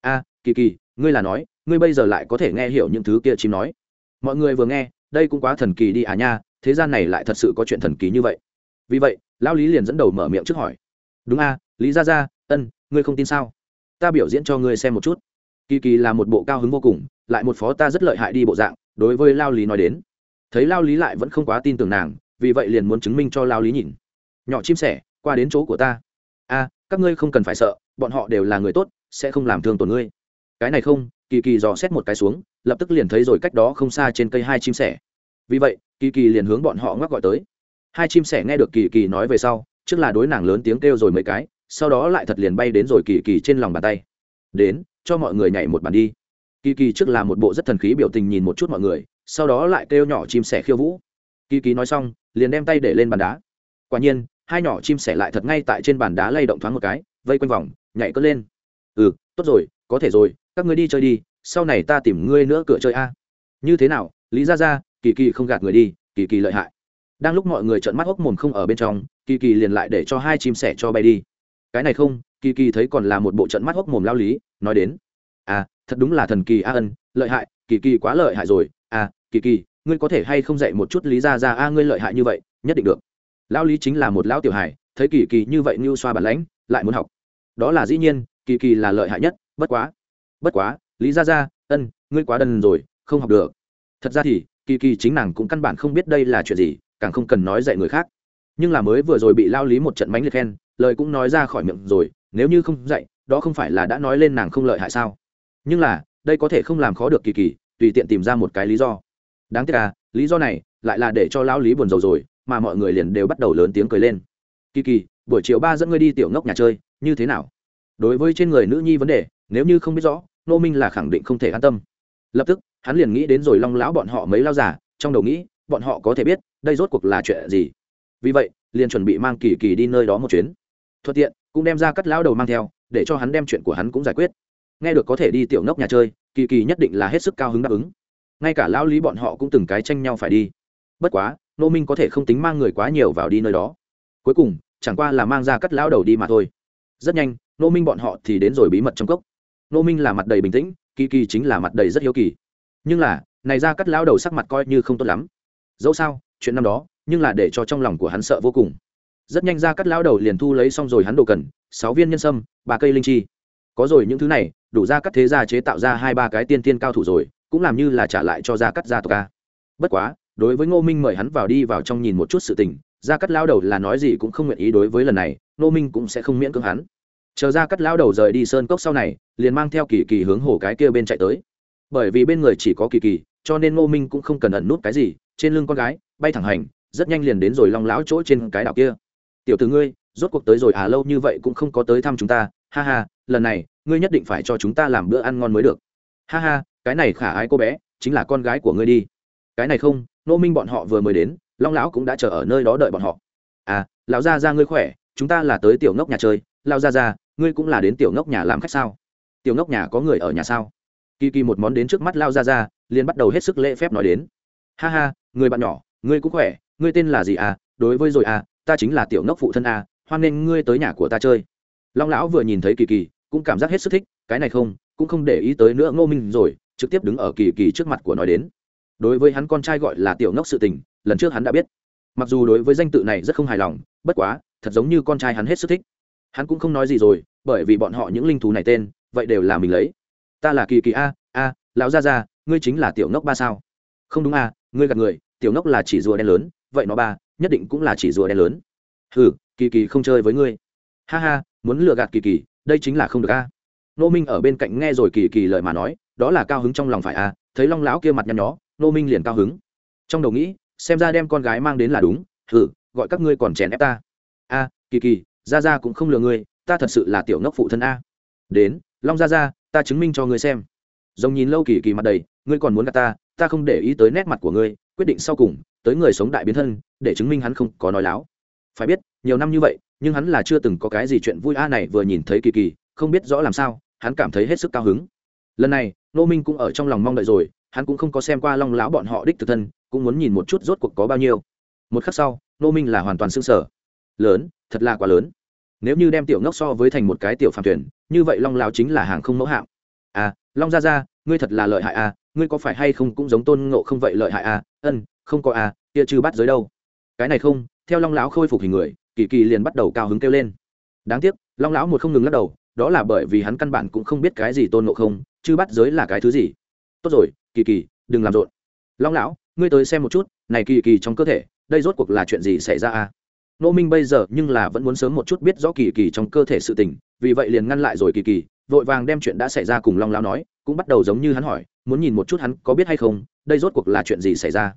A, kỳ kỳ, ngươi là nói, ngươi bây giờ lại có thể nghe hiểu những thứ kia chim nói. Mọi người vừa nghe, đây cũng quá thần kỳ đi à nha, thế gian này lại thật sự có chuyện thần kỳ như vậy. Vì vậy, lão lý liền dẫn đầu mở miệng trước hỏi. Đúng a, lý ra ra ân, ngươi không tin sao? Ta biểu diễn cho ngươi xem một chút. Kỳ kỳ là một bộ cao hứng vô cùng, lại một phó ta rất lợi hại đi bộ dạng, đối với lao lý nói đến thấy lao lý lại vẫn không quá tin tưởng nàng, vì vậy liền muốn chứng minh cho lao lý nhìn. Nhỏ chim sẻ, qua đến chỗ của ta. A, các ngươi không cần phải sợ, bọn họ đều là người tốt, sẽ không làm thương tổn ngươi. Cái này không, kỳ kỳ dò xét một cái xuống, lập tức liền thấy rồi cách đó không xa trên cây hai chim sẻ. Vì vậy, kỳ kỳ liền hướng bọn họ ngoắc gọi tới. Hai chim sẻ nghe được kỳ kỳ nói về sau, trước là đối nàng lớn tiếng kêu rồi mấy cái, sau đó lại thật liền bay đến rồi kỳ kỳ trên lòng bàn tay. Đến, cho mọi người nhảy một bàn đi kỳ kỳ trước là một bộ rất thần khí biểu tình nhìn một chút mọi người, sau đó lại kêu nhỏ chim sẻ khiêu vũ. Kỳ kỳ nói xong, liền đem tay để lên bàn đá. Quả nhiên, hai nhỏ chim sẻ lại thật ngay tại trên bàn đá lay động thoáng một cái, vây quanh vòng, nhảy cất lên. Ừ tốt rồi, có thể rồi, các ngươi đi chơi đi, sau này ta tìm ngươi nữa cửa chơi a. Như thế nào, lý ra ra kỳ kỳ không gạt người đi, kỳ kỳ lợi hại. Đang lúc mọi người trợn mắt hốc mồm không ở bên trong, kỳ kỳ liền lại để cho hai chim sẻ cho bay đi. Cái này không, kỳ kỳ thấy còn là một bộ trận mắt hốc mồm lao lý, nói đến. À thật đúng là thần kỳ a ân, lợi hại, kỳ kỳ quá lợi hại rồi. À kỳ kỳ, ngươi có thể hay không dạy một chút lý ra ra a, ngươi lợi hại như vậy, nhất định được. Lão lý chính là một lão tiểu hài, thấy kỳ kỳ như vậy như xoa bản lãnh, lại muốn học. Đó là dĩ nhiên, kỳ kỳ là lợi hại nhất, bất quá bất quá, lý ra ra ân, ngươi quá đần rồi, không học được. Thật ra thì, kỳ kỳ chính nàng cũng căn bản không biết đây là chuyện gì, càng không cần nói dạy người khác. Nhưng là mới vừa rồi bị lao lý một trận bánh liệt khen, lời cũng nói ra khỏi miệng rồi, nếu như không dạy, đó không phải là đã nói lên nàng không lợi hại sao? Nhưng là, đây có thể không làm khó được kỳ kỳ, tùy tiện tìm ra một cái lý do. Đáng tiếc là lý do này lại là để cho lão lý buồn rầu rồi, mà mọi người liền đều bắt đầu lớn tiếng cười lên. Kỳ kỳ, buổi chiều ba dẫn ngươi đi tiểu ngốc nhà chơi, như thế nào? Đối với trên người nữ nhi vấn đề, nếu như không biết rõ nô minh là khẳng định không thể an tâm. Lập tức, hắn liền nghĩ đến rồi long lão bọn họ mấy lao giả trong đầu nghĩ, bọn họ có thể biết, đây rốt cuộc là chuyện gì? Vì vậy, liền chuẩn bị mang kỳ kỳ đi nơi đó một chuyến. Thuận tiện, cũng đem ra cắt lão đầu mang theo, để cho hắn đem chuyện của hắn cũng giải quyết nghe được có thể đi tiểu ngốc nhà chơi, kỳ kỳ nhất định là hết sức cao hứng đáp ứng. Ngay cả lão lý bọn họ cũng từng cái tranh nhau phải đi. Bất quá nô minh có thể không tính mang người quá nhiều vào đi nơi đó. Cuối cùng, chẳng qua là mang ra cắt lão đầu đi mà thôi. Rất nhanh nô minh bọn họ thì đến rồi bí mật trong cốc. Nô minh là mặt đầy bình tĩnh, kỳ kỳ chính là mặt đầy rất hiếu kỳ. Nhưng là, này ra cắt lão đầu sắc mặt coi như không tốt lắm. Dẫu sao, chuyện năm đó, nhưng là để cho trong lòng của hắn sợ vô cùng. Rất nhanh ra cắt lão đầu liền thu lấy xong rồi hắn đồ cần, sáu viên nhân sâm, ba cây linh chi có rồi những thứ này, đủ ra cắt thế gia chế tạo ra hai ba cái tiên tiên cao thủ rồi, cũng làm như là trả lại cho gia cắt gia tộc ca bất quá, đối với ngô minh mời hắn vào đi vào trong nhìn một chút sự tình, gia cắt lao đầu là nói gì cũng không nguyện ý đối với lần này, ngô minh cũng sẽ không miễn cưỡng hắn. Chờ gia cắt lao đầu rời đi sơn cốc sau này, liền mang theo kỳ kỳ hướng hồ cái kia bên chạy tới. Bởi vì bên người chỉ có kỳ kỳ, cho nên ngô minh cũng không cần ẩn nút cái gì, trên lưng con gái, bay thẳng hành, rất nhanh liền đến rồi long lão chỗ trên cái đảo kia. Tiểu từ ngươi, rốt cuộc tới rồi à lâu như vậy cũng không có tới thăm chúng ta, ha ha lần này ngươi nhất định phải cho chúng ta làm bữa ăn ngon mới được. Ha ha cái này khả ái cô bé chính là con gái của ngươi đi. Cái này không nô minh bọn họ vừa mới đến long lão cũng đã chờ ở nơi đó đợi bọn họ. À lão gia gia ngươi khỏe chúng ta là tới tiểu ngốc nhà chơi lão gia gia, ngươi cũng là đến tiểu ngốc nhà làm khách sao? Tiểu ngốc nhà có người ở nhà sao? Kỳ kỳ một món đến trước mắt lao ra ra liền bắt đầu hết sức lễ phép nói đến. Ha ha người bạn nhỏ ngươi cũng khỏe ngươi tên là gì à? Đối với rồi à ta chính là tiểu ngốc phụ thân à hoan nghênh ngươi tới nhà của ta chơi. Long lão vừa nhìn thấy kỳ kỳ cũng cảm giác hết sức thích, cái này không, cũng không để ý tới nữa ngô minh rồi, trực tiếp đứng ở kỳ kỳ trước mặt của nói đến. Đối với hắn con trai gọi là tiểu ngốc sự tình, lần trước hắn đã biết. Mặc dù đối với danh tự này rất không hài lòng, bất quá, thật giống như con trai hắn hết sức thích. Hắn cũng không nói gì rồi, bởi vì bọn họ những linh thú này tên, vậy đều là mình lấy. Ta là kỳ kỳ a a, lão gia gia, ngươi chính là tiểu ngốc ba sao? Không đúng a, ngươi gạt người, tiểu ngốc là chỉ rùa đen lớn, vậy nó ba, nhất định cũng là chỉ rùa đen lớn. Hừ, kỳ kỳ không chơi với ngươi. Ha ha, muốn lừa gạt kỳ kỳ đây chính là không được a. Nô minh ở bên cạnh nghe rồi kỳ kỳ lời mà nói, đó là cao hứng trong lòng phải a, thấy long lão kia mặt nhăn nhó nô minh liền cao hứng. Trong đầu nghĩ, xem ra đem con gái mang đến là đúng thử gọi các ngươi còn chèn ép ta. A, kỳ kỳ ra ra cũng không lừa ngươi, ta thật sự là tiểu ngốc phụ thân a. Đến, long ra ra ta chứng minh cho ngươi xem. Rồng nhìn lâu kỳ kỳ mặt đầy, ngươi còn muốn gặp ta ta không để ý tới nét mặt của ngươi, quyết định sau cùng, tới người sống đại biến thân, để chứng minh hắn không có nói láo. Phải biết, nhiều năm như vậy nhưng hắn là chưa từng có cái gì chuyện vui a này vừa nhìn thấy kỳ kỳ, không biết rõ làm sao, hắn cảm thấy hết sức cao hứng. Lần này nô minh cũng ở trong lòng mong đợi rồi, hắn cũng không có xem qua long lão bọn họ đích thực thân, cũng muốn nhìn một chút rốt cuộc có bao nhiêu. Một khắc sau nô minh là hoàn toàn xương sở lớn, thật là quá lớn. Nếu như đem tiểu ngốc so với thành một cái tiểu phàm thuyền, như vậy long lão chính là hàng không mẫu hạng à long gia gia, ngươi thật là lợi hại à ngươi có phải hay không cũng giống tôn ngộ không vậy lợi hại à? Ân, không có à kia trừ bắt giới đâu. Cái này không, theo long lão khôi phục hình người kỳ kỳ liền bắt đầu cao hứng kêu lên. Đáng tiếc, long lão một không ngừng lắc đầu, đó là bởi vì hắn căn bản cũng không biết cái gì tôn ngộ không, chứ bắt giới là cái thứ gì. Tốt rồi, kỳ kỳ, đừng làm rộn. Long lão, ngươi tới xem một chút, này kỳ kỳ trong cơ thể, đây rốt cuộc là chuyện gì xảy ra à nô minh bây giờ nhưng là vẫn muốn sớm một chút biết rõ kỳ kỳ trong cơ thể sự tình, vì vậy liền ngăn lại rồi kỳ kỳ, vội vàng đem chuyện đã xảy ra cùng long lão nói, cũng bắt đầu giống như hắn hỏi, muốn nhìn một chút hắn có biết hay không, đây rốt cuộc là chuyện gì xảy ra?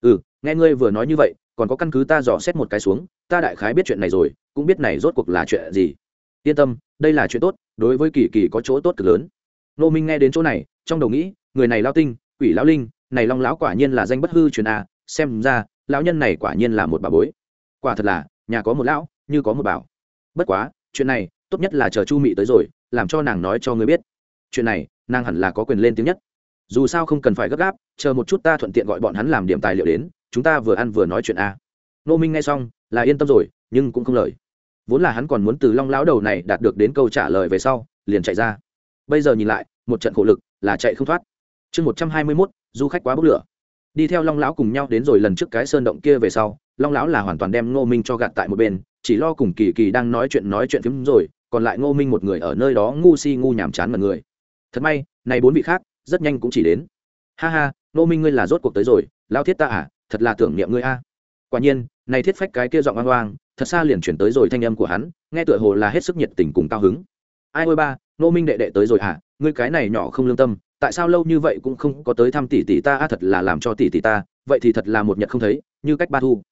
Ừ nghe ngươi vừa nói như vậy, còn có căn cứ ta dò xét một cái xuống, ta đại khái biết chuyện này rồi, cũng biết này rốt cuộc là chuyện gì. Yên tâm, đây là chuyện tốt, đối với kỳ kỳ có chỗ tốt cực lớn. Nô minh nghe đến chỗ này, trong đầu nghĩ, người này lao tinh, quỷ lão linh, này long lão quả nhiên là danh bất hư truyền a xem ra, lão nhân này quả nhiên là một bà bối. Quả thật là, nhà có một lão, như có một bảo. Bất quá, chuyện này, tốt nhất là chờ chu mị tới rồi, làm cho nàng nói cho ngươi biết. Chuyện này, nàng hẳn là có quyền lên tiếng nhất. Dù sao không cần phải gấp gáp, chờ một chút ta thuận tiện gọi bọn hắn làm điểm tài liệu đến chúng ta vừa ăn vừa nói chuyện a. Nô minh nghe xong, là yên tâm rồi, nhưng cũng không lời. Vốn là hắn còn muốn từ long lão đầu này đạt được đến câu trả lời về sau, liền chạy ra. Bây giờ nhìn lại, một trận khổ lực là chạy không thoát. Chương một trăm hai mươi mốt, du khách quá bốc lửa. Đi theo long lão cùng nhau đến rồi lần trước cái sơn động kia về sau, long lão là hoàn toàn đem ngô minh cho gạt tại một bên, chỉ lo cùng kỳ kỳ đang nói chuyện nói chuyện phím rồi, còn lại ngô minh một người ở nơi đó ngu si ngu nhàm chán mật người. Thật may, này bốn vị khác, rất nhanh cũng chỉ đến. Ha ha, ngô minh ngươi là rốt cuộc tới rồi lao thiết ta à? Thật là tưởng niệm ngươi a. Quả nhiên, này thiết phách cái kia giọng oang oang, thật xa liền chuyển tới rồi thanh âm của hắn, nghe tựa hồ là hết sức nhiệt tình cùng cao hứng. Ai ôi ba, ngô minh đệ đệ tới rồi à ngươi cái này nhỏ không lương tâm, tại sao lâu như vậy cũng không có tới thăm tỷ tỷ ta? A, thật là làm cho tỷ tỷ ta, vậy thì thật là một nhật không thấy, như cách ba thu.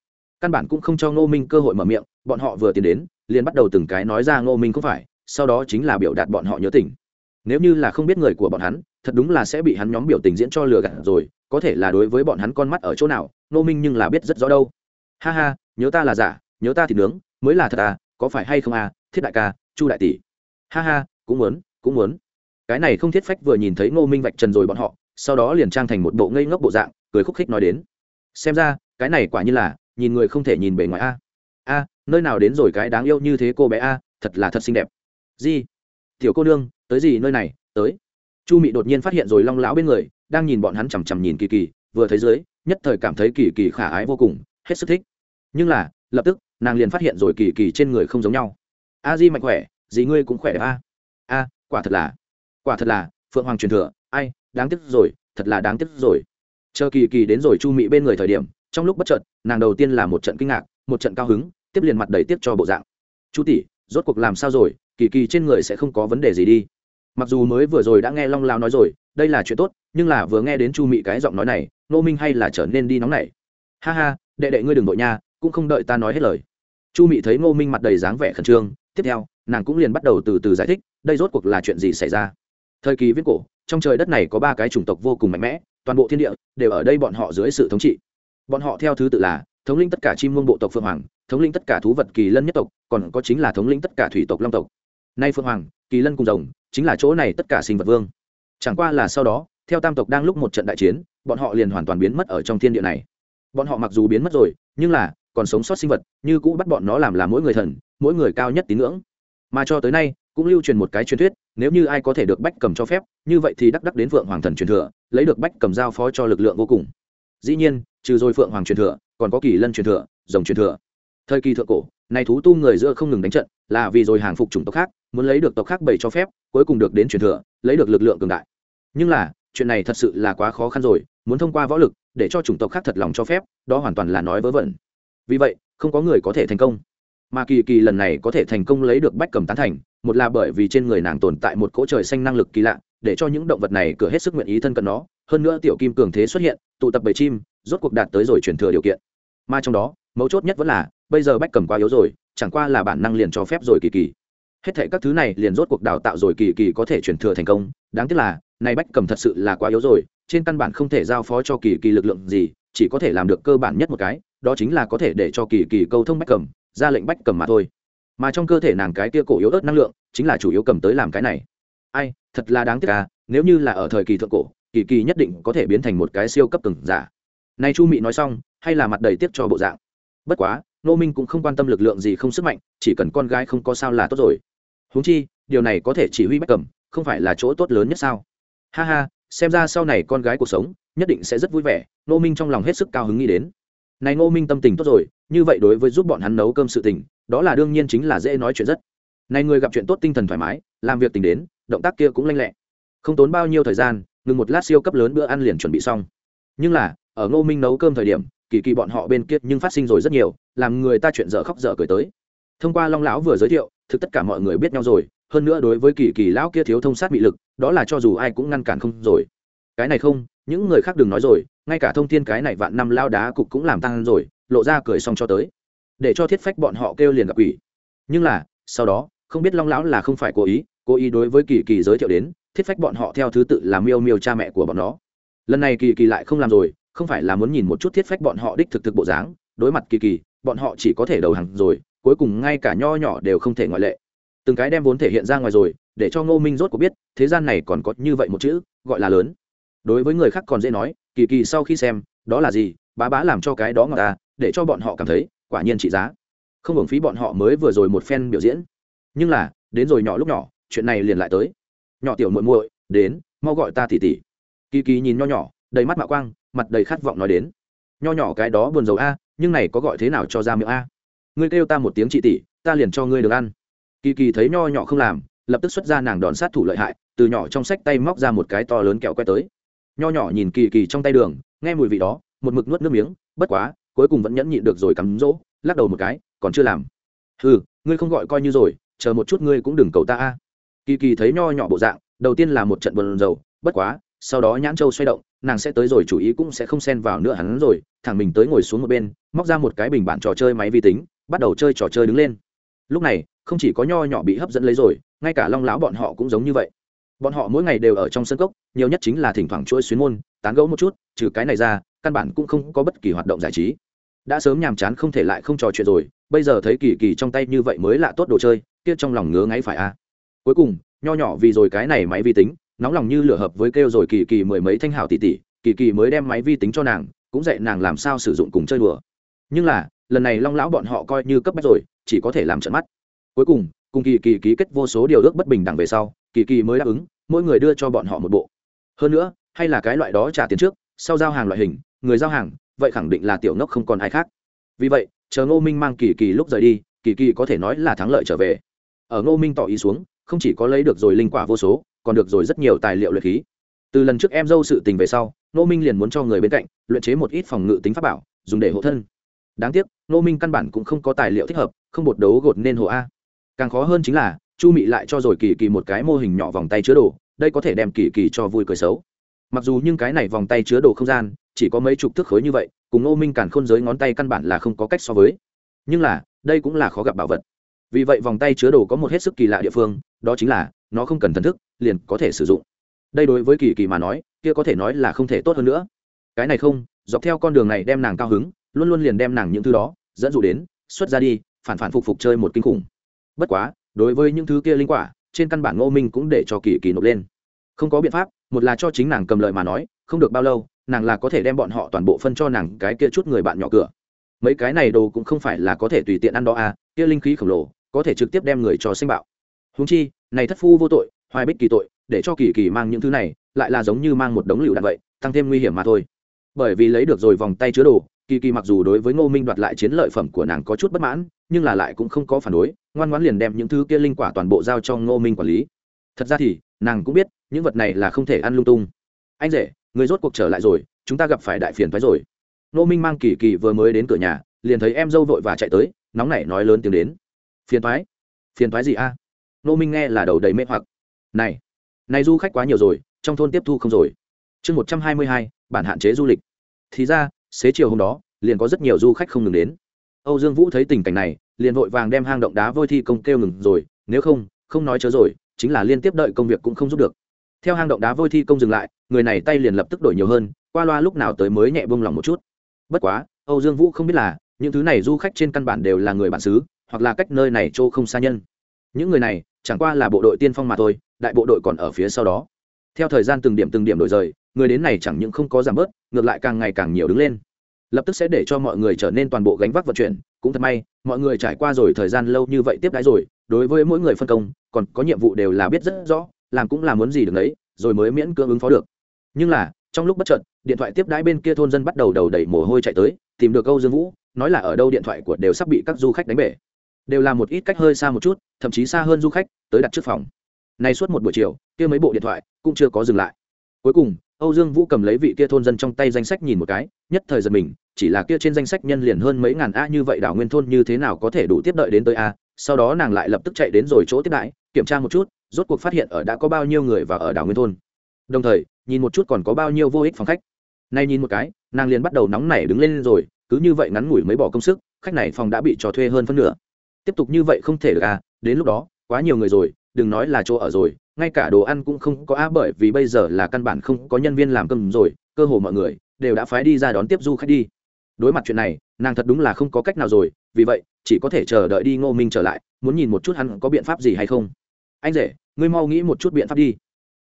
Căn bản cũng không cho ngô minh cơ hội mở miệng, bọn họ vừa tiến đến, liền bắt đầu từng cái nói ra ngô minh không phải, sau đó chính là biểu đạt bọn họ nhớ tình. Nếu như là không biết người của bọn hắn thật đúng là sẽ bị hắn nhóm biểu tình diễn cho lừa gạt rồi, có thể là đối với bọn hắn con mắt ở chỗ nào, ngô minh nhưng là biết rất rõ đâu. Ha ha, nhớ ta là giả, nhớ ta thì nướng, mới là thật à có phải hay không à thiết đại ca, chu đại tỷ. Ha ha, cũng muốn cũng muốn. Cái này không thiết phách vừa nhìn thấy ngô minh vạch trần rồi bọn họ, sau đó liền trang thành một bộ ngây ngốc bộ dạng, cười khúc khích nói đến. Xem ra, cái này quả như là, nhìn người không thể nhìn bề ngoài a. A, nơi nào đến rồi cái đáng yêu như thế cô bé a, thật là thật xinh đẹp. Di, tiểu cô nương, tới gì nơi này, tới? Chu mị đột nhiên phát hiện rồi long lão bên người, đang nhìn bọn hắn chằm chằm nhìn kỳ kỳ, vừa thấy dưới, nhất thời cảm thấy kỳ kỳ khả ái vô cùng, hết sức thích. Nhưng là, lập tức, nàng liền phát hiện rồi kỳ kỳ trên người không giống nhau. A di mạnh khỏe, dì ngươi cũng khỏe a a, quả thật là, quả thật là, phượng hoàng truyền thừa, ai, đáng tiếc rồi, thật là đáng tiếc rồi. Chờ kỳ kỳ đến rồi chu mị bên người thời điểm, trong lúc bất chợt, nàng đầu tiên là một trận kinh ngạc, một trận cao hứng, tiếp liền mặt đầy tiếp cho bộ dạng. Chu tỷ, rốt cuộc làm sao rồi? Kỳ kỳ trên người sẽ không có vấn đề gì đi mặc dù mới vừa rồi đã nghe long lao nói rồi, đây là chuyện tốt, nhưng là vừa nghe đến chu mị cái giọng nói này nô minh hay là trở nên đi nóng này ha ha, đệ đệ ngươi đừng đội nha, cũng không đợi ta nói hết lời. Chu mị thấy ngô minh mặt đầy dáng vẻ khẩn trương, tiếp theo, nàng cũng liền bắt đầu từ từ giải thích, đây rốt cuộc là chuyện gì xảy ra. Thời kỳ viết cổ, trong trời đất này có ba cái chủng tộc vô cùng mạnh mẽ, toàn bộ thiên địa đều ở đây bọn họ dưới sự thống trị. Bọn họ theo thứ tự là thống lĩnh tất cả chim muông bộ tộc phượng hoàng, thống lĩnh tất cả thú vật kỳ lân nhất tộc, còn có chính là thống lĩnh tất cả thủy tộc long tộc. Nay phượng hoàng, kỳ lân cùng rồng chính là chỗ này tất cả sinh vật vương. Chẳng qua là sau đó, theo tam tộc đang lúc một trận đại chiến, bọn họ liền hoàn toàn biến mất ở trong thiên địa này. Bọn họ mặc dù biến mất rồi, nhưng là còn sống sót sinh vật, như cũ bắt bọn nó làm là mỗi người thần, mỗi người cao nhất tín ngưỡng. Mà cho tới nay, cũng lưu truyền một cái truyền thuyết, nếu như ai có thể được bách cầm cho phép, như vậy thì đắc đắc đến phượng hoàng thần truyền thừa, lấy được bách cầm giao phó cho lực lượng vô cùng. Dĩ nhiên, trừ rồi phượng hoàng truyền thừa, còn có kỳ lân truyền thừa, rồng truyền thừa. Thời kỳ thượng cổ này thú tu người giữa không ngừng đánh trận, là vì rồi hàng phục chủng tộc khác, muốn lấy được tộc khác bảy cho phép, cuối cùng được đến truyền thừa, lấy được lực lượng cường đại. Nhưng là, chuyện này thật sự là quá khó khăn rồi, muốn thông qua võ lực, để cho chủng tộc khác thật lòng cho phép, đó hoàn toàn là nói vớ vẩn. Vì vậy, không có người có thể thành công. Mà kỳ kỳ lần này có thể thành công lấy được bách cầm tán thành, một là bởi vì trên người nàng tồn tại một cỗ trời xanh năng lực kỳ lạ, để cho những động vật này cửa hết sức nguyện ý thân cận nó. Hơn nữa tiểu kim cường thế xuất hiện, tụ tập bầy chim, rốt cuộc đạt tới rồi truyền thừa điều kiện. Mà trong đó, mấu chốt nhất vẫn là bây giờ bách cầm quá yếu rồi, chẳng qua là bản năng liền cho phép rồi kỳ kỳ. Hết thể các thứ này liền rốt cuộc đào tạo rồi kỳ kỳ có thể truyền thừa thành công. Đáng tiếc là, này bách cầm thật sự là quá yếu rồi, trên căn bản không thể giao phó cho kỳ kỳ lực lượng gì, chỉ có thể làm được cơ bản nhất một cái, đó chính là có thể để cho kỳ kỳ câu thông bách cầm, ra lệnh bách cầm mà thôi. Mà trong cơ thể nàng cái kia cổ yếu ớt năng lượng, chính là chủ yếu cầm tới làm cái này. Ai, thật là đáng tiếc à nếu như là ở thời kỳ thượng cổ, kỳ kỳ nhất định có thể biến thành một cái siêu cấp từng giả. Nay chu mị nói xong, hay là mặt đầy tiếc cho bộ dạng. Bất quá nô minh cũng không quan tâm lực lượng gì, không sức mạnh, chỉ cần con gái không có sao là tốt rồi. Huống chi, điều này có thể chỉ huy bách cầm, không phải là chỗ tốt lớn nhất sao? Ha ha, xem ra sau này con gái cuộc sống, nhất định sẽ rất vui vẻ nô minh trong lòng hết sức cao hứng nghĩ đến. Này nô minh tâm tình tốt rồi, như vậy đối với giúp bọn hắn nấu cơm sự tình, đó là đương nhiên chính là dễ nói chuyện rất. Này người gặp chuyện tốt tinh thần thoải mái, làm việc tình đến, động tác kia cũng lanh lẹ. Không tốn bao nhiêu thời gian, ngừng một lát siêu cấp lớn bữa ăn liền chuẩn bị xong. Nhưng là, ở ngô minh nấu cơm thời điểm kỳ kỳ bọn họ bên kia nhưng phát sinh rồi rất nhiều, làm người ta chuyện dở khóc dở cười tới. Thông qua long lão vừa giới thiệu, thực tất cả mọi người biết nhau rồi, hơn nữa đối với kỳ kỳ lão kia thiếu thông sát bị lực, đó là cho dù ai cũng ngăn cản không rồi. Cái này không, những người khác đừng nói rồi, ngay cả thông thiên cái này vạn năm lao đá cục cũng làm tăng rồi, lộ ra cười xong cho tới. Để cho thiết phách bọn họ kêu liền gặp quỷ. Nhưng là, sau đó, không biết long lão là không phải cố ý cố ý đối với kỳ kỳ giới thiệu đến, thiết phách bọn họ theo thứ tự là miêu miêu cha mẹ của bọn nó. Lần này kỳ kỳ lại không làm rồi không phải là muốn nhìn một chút thiết phách bọn họ đích thực thực bộ dáng, đối mặt kỳ kỳ, bọn họ chỉ có thể đầu hàng rồi, cuối cùng ngay cả nho nhỏ đều không thể ngoại lệ. Từng cái đem vốn thể hiện ra ngoài rồi, để cho ngô minh rốt cuộc biết, thế gian này còn có như vậy một chữ, gọi là lớn. Đối với người khác còn dễ nói, kỳ kỳ sau khi xem, đó là gì, bá bá làm cho cái đó ngọt ta để cho bọn họ cảm thấy, quả nhiên trị giá. Không hưởng phí bọn họ mới vừa rồi một phen biểu diễn. Nhưng là, đến rồi nhỏ lúc nhỏ, chuyện này liền lại tới. Nhỏ tiểu muội muội, đến, mau gọi ta tỉ tỉ kỳ kỳ nhìn nho nhỏ, đầy mắt mạo quang mặt đầy khát vọng nói đến. Nho nhỏ cái đó buồn rầu a, nhưng này có gọi thế nào cho ra miệng a? Ngươi kêu ta một tiếng chị tỷ, ta liền cho ngươi được ăn. Kỳ kỳ thấy nho nhỏ không làm, lập tức xuất ra nàng đòn sát thủ lợi hại, từ nhỏ trong sách tay móc ra một cái to lớn kẹo que tới. Nho nhỏ nhìn kỳ kỳ trong tay đường, nghe mùi vị đó, một mực nuốt nước miếng, bất quá, cuối cùng vẫn nhẫn nhịn được rồi cắm rỗ, lắc đầu một cái, còn chưa làm. Ừ ngươi không gọi coi như rồi, chờ một chút ngươi cũng đừng cầu ta a. Kỳ kỳ thấy nho nhỏ bộ dạng, đầu tiên là một trận buồn rầu, bất quá sau đó nhãn châu xoay động, nàng sẽ tới rồi, chủ ý cũng sẽ không xen vào nữa hắn rồi, thẳng mình tới ngồi xuống một bên, móc ra một cái bình bản trò chơi máy vi tính, bắt đầu chơi trò chơi đứng lên. Lúc này, không chỉ có nho nhỏ bị hấp dẫn lấy rồi, ngay cả long lão bọn họ cũng giống như vậy. Bọn họ mỗi ngày đều ở trong sân cốc, nhiều nhất chính là thỉnh thoảng chuỗi xuyến môn, tán gẫu một chút, trừ cái này ra, căn bản cũng không có bất kỳ hoạt động giải trí. Đã sớm nhàm chán không thể lại không trò chuyện rồi, bây giờ thấy kỳ kỳ trong tay như vậy mới là tốt đồ chơi, kia trong lòng ngứa ngáy phải a à. cuối cùng, nho nhỏ vì rồi cái này máy vi tính nóng lòng như lửa hợp với kêu rồi kỳ kỳ mười mấy thanh hảo tỷ tỷ kỳ kỳ mới đem máy vi tính cho nàng, cũng dạy nàng làm sao sử dụng cùng chơi đùa. Nhưng là, lần này long lão bọn họ coi như cấp bách rồi, chỉ có thể làm trận mắt. Cuối cùng cùng kỳ kỳ ký kết vô số điều ước bất bình đẳng về sau, kỳ kỳ mới đáp ứng, mỗi người đưa cho bọn họ một bộ. Hơn nữa, hay là cái loại đó trả tiền trước, sau giao hàng loại hình, người giao hàng, vậy khẳng định là tiểu ngốc không còn ai khác. Vì vậy, chờ ngô minh mang kỳ kỳ lúc rời đi, kỳ kỳ có thể nói là thắng lợi trở về. Ở ngô minh tỏ ý xuống, không chỉ có lấy được rồi linh quả vô số còn được rồi rất nhiều tài liệu luyện khí. Từ lần trước em dâu sự tình về sau nô minh liền muốn cho người bên cạnh luyện chế một ít phòng ngự tính pháp bảo, dùng để hộ thân. Đáng tiếc nô minh căn bản cũng không có tài liệu thích hợp, không bột đấu gột nên hộ a. Càng khó hơn chính là, chu mị lại cho rồi kỳ kỳ một cái mô hình nhỏ vòng tay chứa đồ, đây có thể đem kỳ kỳ cho vui cười xấu. Mặc dù nhưng cái này vòng tay chứa đồ không gian, chỉ có mấy chục thước khối như vậy, cùng nô minh càn khôn giới ngón tay căn bản là không có cách so với. Nhưng là, đây cũng là khó gặp bảo vật. Vì vậy vòng tay chứa đồ có một hết sức kỳ lạ địa phương, đó chính là nó không cần thần thức, liền có thể sử dụng. Đây đối với kỳ kỳ mà nói, kia có thể nói là không thể tốt hơn nữa. Cái này không, dọc theo con đường này đem nàng cao hứng, luôn luôn liền đem nàng những thứ đó, dẫn dụ đến, xuất ra đi, phản phản phục phục chơi một kinh khủng. Bất quá, đối với những thứ kia linh quả, trên căn bản ngô minh cũng để cho kỳ kỳ nộp lên. Không có biện pháp, một là cho chính nàng cầm lời mà nói, không được bao lâu, nàng là có thể đem bọn họ toàn bộ phân cho nàng cái kia chút người bạn nhỏ cửa. Mấy cái này đồ cũng không phải là có thể tùy tiện ăn đó à kia linh khí khổng lồ, có thể trực tiếp đem người cho sinh bạo húng chi, này thất phu vô tội, hoài bích kỳ tội, để cho kỳ kỳ mang những thứ này, lại là giống như mang một đống lựu đạn vậy, tăng thêm nguy hiểm mà thôi. Bởi vì lấy được rồi vòng tay chứa đồ, kỳ kỳ mặc dù đối với ngô minh đoạt lại chiến lợi phẩm của nàng có chút bất mãn, nhưng là lại cũng không có phản đối, ngoan ngoãn liền đem những thứ kia linh quả toàn bộ giao cho ngô minh quản lý. Thật ra thì, nàng cũng biết, những vật này là không thể ăn lung tung. Anh rể, người rốt cuộc trở lại rồi, chúng ta gặp phải đại phiền phái rồi. Ngô minh mang kỳ kỳ vừa mới đến cửa nhà, liền thấy em dâu vội và chạy tới, nóng nảy nói lớn tiếng đến. Phiền thoái phiền thoái gì a? Nô minh nghe là đầu đầy mê hoặc. Này này du khách quá nhiều rồi, trong thôn tiếp thu không rồi. Chương một trăm hai mươi hai, bản hạn chế du lịch. Thì ra, xế chiều hôm đó, liền có rất nhiều du khách không ngừng đến. Âu dương vũ thấy tình cảnh này, liền vội vàng đem hang động đá vôi thi công kêu ngừng rồi, nếu không không nói chớ rồi, chính là liên tiếp đợi công việc cũng không giúp được. Theo hang động đá vôi thi công dừng lại, người này tay liền lập tức đổi nhiều hơn, qua loa lúc nào tới mới nhẹ bông lòng một chút. Bất quá, âu dương vũ không biết là, những thứ này du khách trên căn bản đều là người bản xứ, hoặc là cách nơi này chỗ không xa nhân. Những người này chẳng qua là bộ đội tiên phong mà thôi, đại bộ đội còn ở phía sau đó. Theo thời gian từng điểm từng điểm đổi rời, người đến này chẳng những không có giảm bớt, ngược lại càng ngày càng nhiều đứng lên. Lập tức sẽ để cho mọi người trở nên toàn bộ gánh vác vận chuyển, cũng thật may, mọi người trải qua rồi thời gian lâu như vậy tiếp đãi rồi, đối với mỗi người phân công, còn có nhiệm vụ đều là biết rất rõ, làm cũng là muốn gì được đấy rồi mới miễn cưỡng ứng phó được. Nhưng là, trong lúc bất chợt, điện thoại tiếp đãi bên kia thôn dân bắt đầu đầu đẩy mồ hôi chạy tới, tìm được câu dương vũ, nói là ở đâu điện thoại của đều sắp bị các du khách đánh bể. Đều là một ít cách hơi xa một chút thậm chí xa hơn du khách tới đặt trước phòng. Nay suốt một buổi chiều, kia mấy bộ điện thoại cũng chưa có dừng lại. Cuối cùng, âu dương vũ cầm lấy vị kia thôn dân trong tay danh sách nhìn một cái, nhất thời giật mình, chỉ là kia trên danh sách nhân liền hơn mấy ngàn a như vậy đảo nguyên thôn như thế nào có thể đủ tiếp đợi đến tới a, sau đó nàng lại lập tức chạy đến rồi chỗ tiếp đãi, kiểm tra một chút, rốt cuộc phát hiện ở đã có bao nhiêu người và ở đảo nguyên thôn. Đồng thời, nhìn một chút còn có bao nhiêu vô ích phòng khách. Nay nhìn một cái, nàng liền bắt đầu nóng nảy đứng lên rồi, cứ như vậy ngắn ngủi mới bỏ công sức, khách này phòng đã bị trò thuê hơn phân nửa. Tiếp tục như vậy không thể được à đến lúc đó, quá nhiều người rồi, đừng nói là chỗ ở rồi, ngay cả đồ ăn cũng không có á, bởi vì bây giờ là căn bản không có nhân viên làm cơm rồi, cơ hồ mọi người đều đã phái đi ra đón tiếp du khách đi. Đối mặt chuyện này, nàng thật đúng là không có cách nào rồi, vì vậy, chỉ có thể chờ đợi đi ngô minh trở lại, muốn nhìn một chút hắn có biện pháp gì hay không. Anh rể, ngươi mau nghĩ một chút biện pháp đi.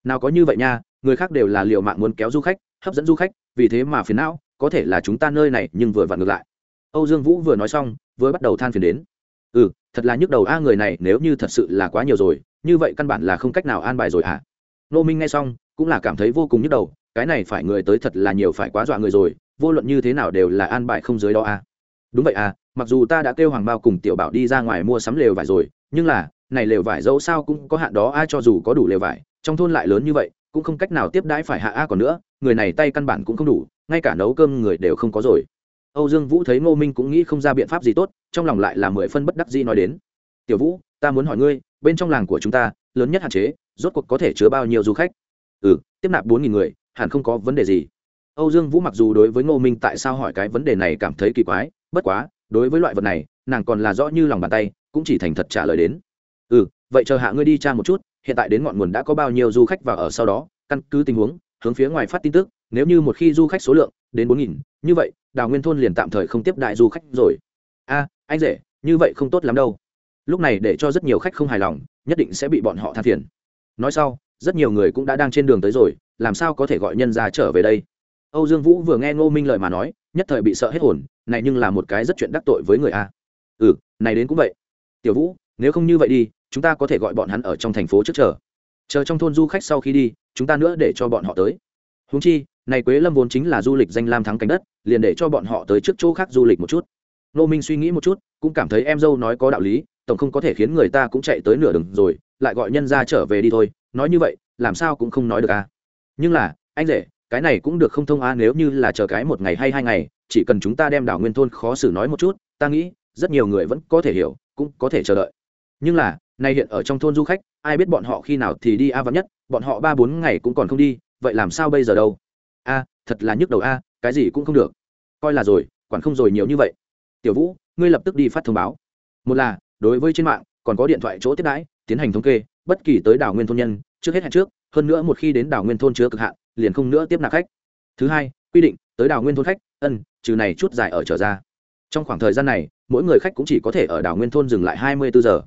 Nào có như vậy nha, người khác đều là liệu mạng muốn kéo du khách, hấp dẫn du khách, vì thế mà phiền não, có thể là chúng ta nơi này nhưng vừa vặn ngược lại. Âu dương vũ vừa nói xong, vừa bắt đầu than phiền đến ừ thật là nhức đầu a, người này nếu như thật sự là quá nhiều rồi, như vậy căn bản là không cách nào an bài rồi hả à. nô minh nghe xong, cũng là cảm thấy vô cùng nhức đầu, cái này phải người tới thật là nhiều phải quá dọa người rồi, vô luận như thế nào đều là an bài không dưới đó a à. đúng vậy à mặc dù ta đã kêu hoàng bao cùng tiểu bảo đi ra ngoài mua sắm lều vải rồi, nhưng là, này lều vải dẫu sao cũng có hạn đó ai cho dù có đủ lều vải, trong thôn lại lớn như vậy, cũng không cách nào tiếp đãi phải hạ a còn nữa, người này tay căn bản cũng không đủ, ngay cả nấu cơm người đều không có rồi âu dương vũ thấy ngô minh cũng nghĩ không ra biện pháp gì tốt, trong lòng lại là mười phân bất đắc dĩ nói đến. Tiểu vũ, ta muốn hỏi ngươi, bên trong làng của chúng ta, lớn nhất hạn chế, rốt cuộc có thể chứa bao nhiêu du khách? Ừ tiếp nạp bốn nghìn người, hẳn không có vấn đề gì. Âu dương vũ mặc dù đối với ngô minh tại sao hỏi cái vấn đề này cảm thấy kỳ quái, bất quá, đối với loại vật này, nàng còn là rõ như lòng bàn tay, cũng chỉ thành thật trả lời đến. Ừ vậy chờ hạ ngươi đi tra một chút, hiện tại đến ngọn nguồn đã có bao nhiêu du khách vào ở sau đó, căn cứ tình huống, hướng phía ngoài phát tin tức, nếu như một khi du khách số lượng đến bốn nghìn, như vậy đào nguyên thôn liền tạm thời không tiếp đại du khách rồi. A, anh rể, như vậy không tốt lắm đâu. Lúc này để cho rất nhiều khách không hài lòng, nhất định sẽ bị bọn họ than phiền. Nói sau, rất nhiều người cũng đã đang trên đường tới rồi, làm sao có thể gọi nhân ra trở về đây? Âu dương vũ vừa nghe ngô minh lời mà nói, nhất thời bị sợ hết hồn, này nhưng là một cái rất chuyện đắc tội với người a. Ừ này đến cũng vậy. Tiểu vũ, nếu không như vậy đi, chúng ta có thể gọi bọn hắn ở trong thành phố trước chờ. Chờ trong thôn du khách sau khi đi, chúng ta nữa để cho bọn họ tới. Húng chi này quế lâm vốn chính là du lịch danh lam thắng cánh đất, liền để cho bọn họ tới trước chỗ khác du lịch một chút. Nô minh suy nghĩ một chút, cũng cảm thấy em dâu nói có đạo lý, tổng không có thể khiến người ta cũng chạy tới nửa đường rồi, lại gọi nhân ra trở về đi thôi, nói như vậy, làm sao cũng không nói được à. Nhưng là, anh rể, cái này cũng được không thông a nếu như là chờ cái một ngày hay hai ngày, chỉ cần chúng ta đem đảo nguyên thôn khó xử nói một chút, ta nghĩ, rất nhiều người vẫn có thể hiểu, cũng có thể chờ đợi. Nhưng là nay hiện ở trong thôn du khách, ai biết bọn họ khi nào thì đi a vắng nhất, bọn họ ba bốn ngày cũng còn không đi, vậy làm sao bây giờ đâu? A, thật là nhức đầu a, cái gì cũng không được. Coi là rồi, quản không rồi nhiều như vậy. Tiểu vũ, ngươi lập tức đi phát thông báo. Một là, đối với trên mạng, còn có điện thoại chỗ tiếp đãi, tiến hành thống kê, bất kỳ tới đảo nguyên thôn nhân, trước hết hẹn trước, hơn nữa một khi đến đảo nguyên thôn chứa cực hạn, liền không nữa tiếp nạp khách. Thứ hai, quy định, tới đảo nguyên thôn khách, ân, trừ này chút dài ở trở ra. Trong khoảng thời gian này, mỗi người khách cũng chỉ có thể ở đảo nguyên thôn dừng lại hai mươi bốn giờ.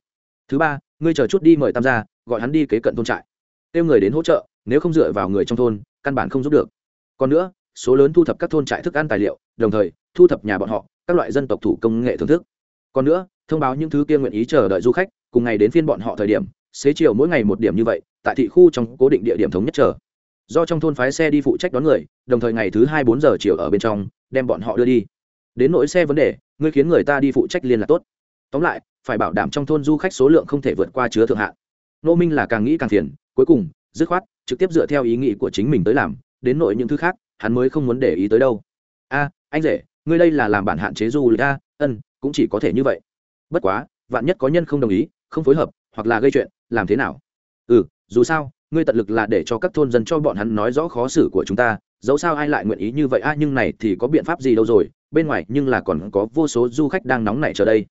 Thứ ba, ngươi chờ chút đi mời tam gia, gọi hắn đi kế cận thôn trại. Kêu người đến hỗ trợ, nếu không dựa vào người trong thôn, căn bản không giúp được còn nữa, số lớn thu thập các thôn trại thức ăn tài liệu, đồng thời, thu thập nhà bọn họ, các loại dân tộc thủ công nghệ thưởng thức. Còn nữa, thông báo những thứ kia nguyện ý chờ đợi du khách, cùng ngày đến phiên bọn họ thời điểm, xế chiều mỗi ngày một điểm như vậy, tại thị khu trong cố định địa điểm thống nhất chờ. Do trong thôn phái xe đi phụ trách đón người, đồng thời ngày thứ hai bốn giờ chiều ở bên trong, đem bọn họ đưa đi. Đến nỗi xe vấn đề, ngươi khiến người ta đi phụ trách liên là tốt. Tóm lại, phải bảo đảm trong thôn du khách số lượng không thể vượt qua chứa thượng hạn. Nô minh là càng nghĩ càng phiền, cuối cùng, dứt khoát, trực tiếp dựa theo ý nghĩ của chính mình tới làm đến nội những thứ khác, hắn mới không muốn để ý tới đâu. A, anh rể, ngươi đây là làm bản hạn chế du lịch a? Ân, cũng chỉ có thể như vậy. Bất quá, vạn nhất có nhân không đồng ý, không phối hợp, hoặc là gây chuyện, làm thế nào? Ừ dù sao, ngươi tận lực là để cho các thôn dân cho bọn hắn nói rõ khó xử của chúng ta, dẫu sao ai lại nguyện ý như vậy a? Nhưng này thì có biện pháp gì đâu rồi, bên ngoài nhưng là còn có vô số du khách đang nóng nảy chờ đây.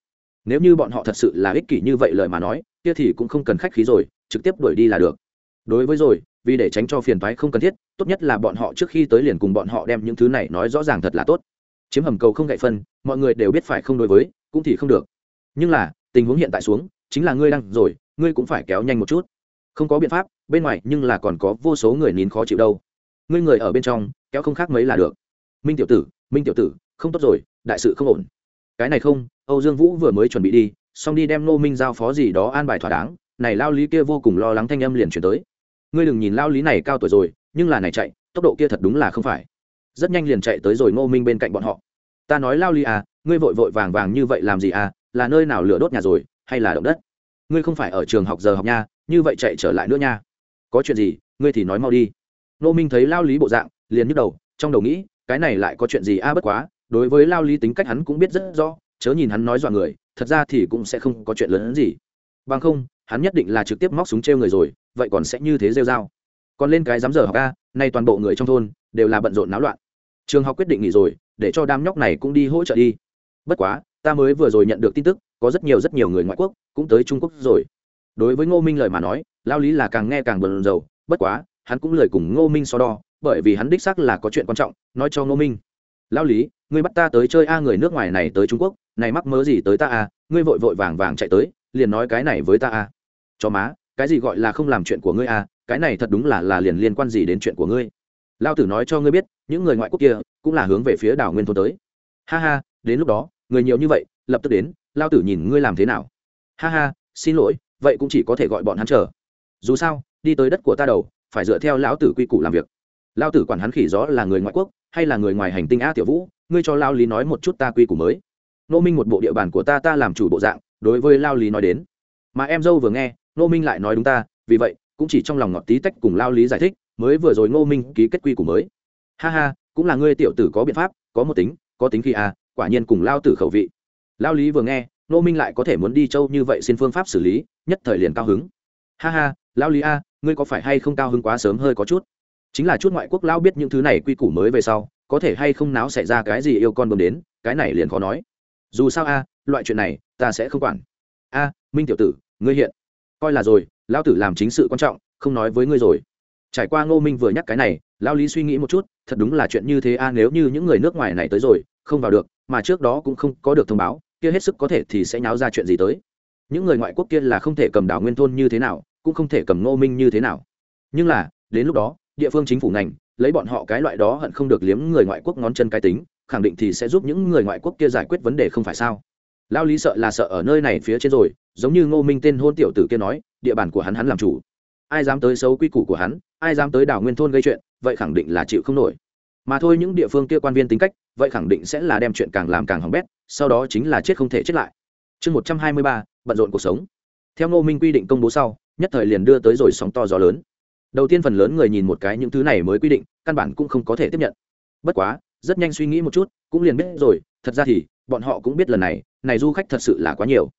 Nếu như bọn họ thật sự là ích kỷ như vậy lời mà nói, kia thì cũng không cần khách khí rồi, trực tiếp đuổi đi là được. Đối với rồi vì để tránh cho phiền toái không cần thiết, tốt nhất là bọn họ trước khi tới liền cùng bọn họ đem những thứ này nói rõ ràng thật là tốt. Chiếm hầm cầu không gậy phân, mọi người đều biết phải không đối với, cũng thì không được. Nhưng là, tình huống hiện tại xuống, chính là ngươi đang rồi, ngươi cũng phải kéo nhanh một chút. Không có biện pháp, bên ngoài nhưng là còn có vô số người nín khó chịu đâu. Ngươi người ở bên trong, kéo không khác mấy là được. Minh tiểu tử, minh tiểu tử, không tốt rồi, đại sự không ổn. Cái này không, âu dương vũ vừa mới chuẩn bị đi, xong đi đem nô minh giao phó gì đó an bài thỏa đáng, này lao lý kia vô cùng lo lắng thanh âm liền chuyển tới ngươi đừng nhìn lao lý này cao tuổi rồi, nhưng là này chạy, tốc độ kia thật đúng là không phải. Rất nhanh liền chạy tới rồi ngô minh bên cạnh bọn họ. Ta nói lao lý à ngươi vội vội vàng vàng như vậy làm gì à là nơi nào lửa đốt nhà rồi, hay là động đất? Ngươi không phải ở trường học giờ học nha, như vậy chạy trở lại nữa nha. Có chuyện gì, ngươi thì nói mau đi. Ngô minh thấy lao lý bộ dạng, liền nhức đầu, trong đầu nghĩ, cái này lại có chuyện gì a à bất quá, đối với lao lý tính cách hắn cũng biết rất rõ, chớ nhìn hắn nói dọa người, thật ra thì cũng sẽ không có chuyện lớn hơn gì. Bằng không hắn nhất định là trực tiếp móc súng treo người rồi, vậy còn sẽ như thế rêu dao còn lên cái dám giờ học ca nay toàn bộ người trong thôn đều là bận rộn náo loạn. Trường học quyết định nghỉ rồi, để cho đám nhóc này cũng đi hỗ trợ đi. Bất quá, ta mới vừa rồi nhận được tin tức, có rất nhiều rất nhiều người ngoại quốc cũng tới trung quốc rồi. Đối với ngô minh lời mà nói, lao lý là càng nghe càng bận rầu, bất quá, hắn cũng lời cùng ngô minh so đo, bởi vì hắn đích xác là có chuyện quan trọng, nói cho ngô minh. Lao lý, ngươi bắt ta tới chơi a người nước ngoài này tới trung quốc, này mắc mớ gì tới ta a, ngươi vội vội vàng vàng chạy tới, liền nói cái này với ta a cho má, cái gì gọi là không làm chuyện của ngươi a cái này thật đúng là là liền liên quan gì đến chuyện của ngươi. Lao tử nói cho ngươi biết, những người ngoại quốc kia cũng là hướng về phía đảo nguyên thôn tới. Ha ha, đến lúc đó, người nhiều như vậy, lập tức đến, lao tử nhìn ngươi làm thế nào. Ha ha, xin lỗi, vậy cũng chỉ có thể gọi bọn hắn chờ. Dù sao, đi tới đất của ta đầu, phải dựa theo lão tử quy củ làm việc. Lao tử quản hắn khỉ gió là người ngoại quốc, hay là người ngoài hành tinh a tiểu vũ, ngươi cho lao lý nói một chút ta quy củ mới. Nô minh một bộ địa bàn của ta ta làm chủ bộ dạng, đối với lao lý nói đến. Mà em dâu vừa nghe nô minh lại nói đúng ta, vì vậy, cũng chỉ trong lòng ngọt tí tách cùng lao lý giải thích, mới vừa rồi ngô minh ký kết quy củ mới. Ha ha, cũng là ngươi tiểu tử có biện pháp, có một tính, có tính khi a quả nhiên cùng lao tử khẩu vị. Lao lý vừa nghe nô minh lại có thể muốn đi châu như vậy xin phương pháp xử lý, nhất thời liền cao hứng. Ha ha, lao lý a, ngươi có phải hay không cao hứng quá sớm hơi có chút? Chính là chút ngoại quốc lao biết những thứ này quy củ mới về sau, có thể hay không náo xảy ra cái gì yêu con bơm đến, cái này liền khó nói. Dù sao a, loại chuyện này, ta sẽ không quản. A, minh tiểu tử, ngươi hiện coi là rồi lao tử làm chính sự quan trọng, không nói với ngươi rồi. Trải qua ngô minh vừa nhắc cái này lao lý suy nghĩ một chút, thật đúng là chuyện như thế a, nếu như những người nước ngoài này tới rồi, không vào được, mà trước đó cũng không có được thông báo, kia hết sức có thể thì sẽ nháo ra chuyện gì tới. Những người ngoại quốc kia là không thể cầm đảo nguyên thôn như thế nào, cũng không thể cầm ngô minh như thế nào. Nhưng là, đến lúc đó, địa phương chính phủ ngành, lấy bọn họ cái loại đó hận không được liếm người ngoại quốc ngón chân cái tính, khẳng định thì sẽ giúp những người ngoại quốc kia giải quyết vấn đề không phải sao? Lao lý sợ là sợ ở nơi này phía trên rồi, giống như ngô minh tên hôn tiểu tử kia nói, địa bàn của hắn hắn làm chủ. Ai dám tới xấu quy củ của hắn, ai dám tới đảo nguyên thôn gây chuyện, vậy khẳng định là chịu không nổi. Mà thôi những địa phương kia quan viên tính cách, vậy khẳng định sẽ là đem chuyện càng làm càng hỏng bét, sau đó chính là chết không thể chết lại. Chương một trăm hai mươi ba, bận rộn cuộc sống. Theo ngô minh quy định công bố sau, nhất thời liền đưa tới rồi sóng to gió lớn. Đầu tiên phần lớn người nhìn một cái những thứ này mới quy định, căn bản cũng không có thể tiếp nhận. Bất quá, rất nhanh suy nghĩ một chút, cũng liền biết rồi, thật ra thì bọn họ cũng biết lần này này du khách thật sự là quá nhiều.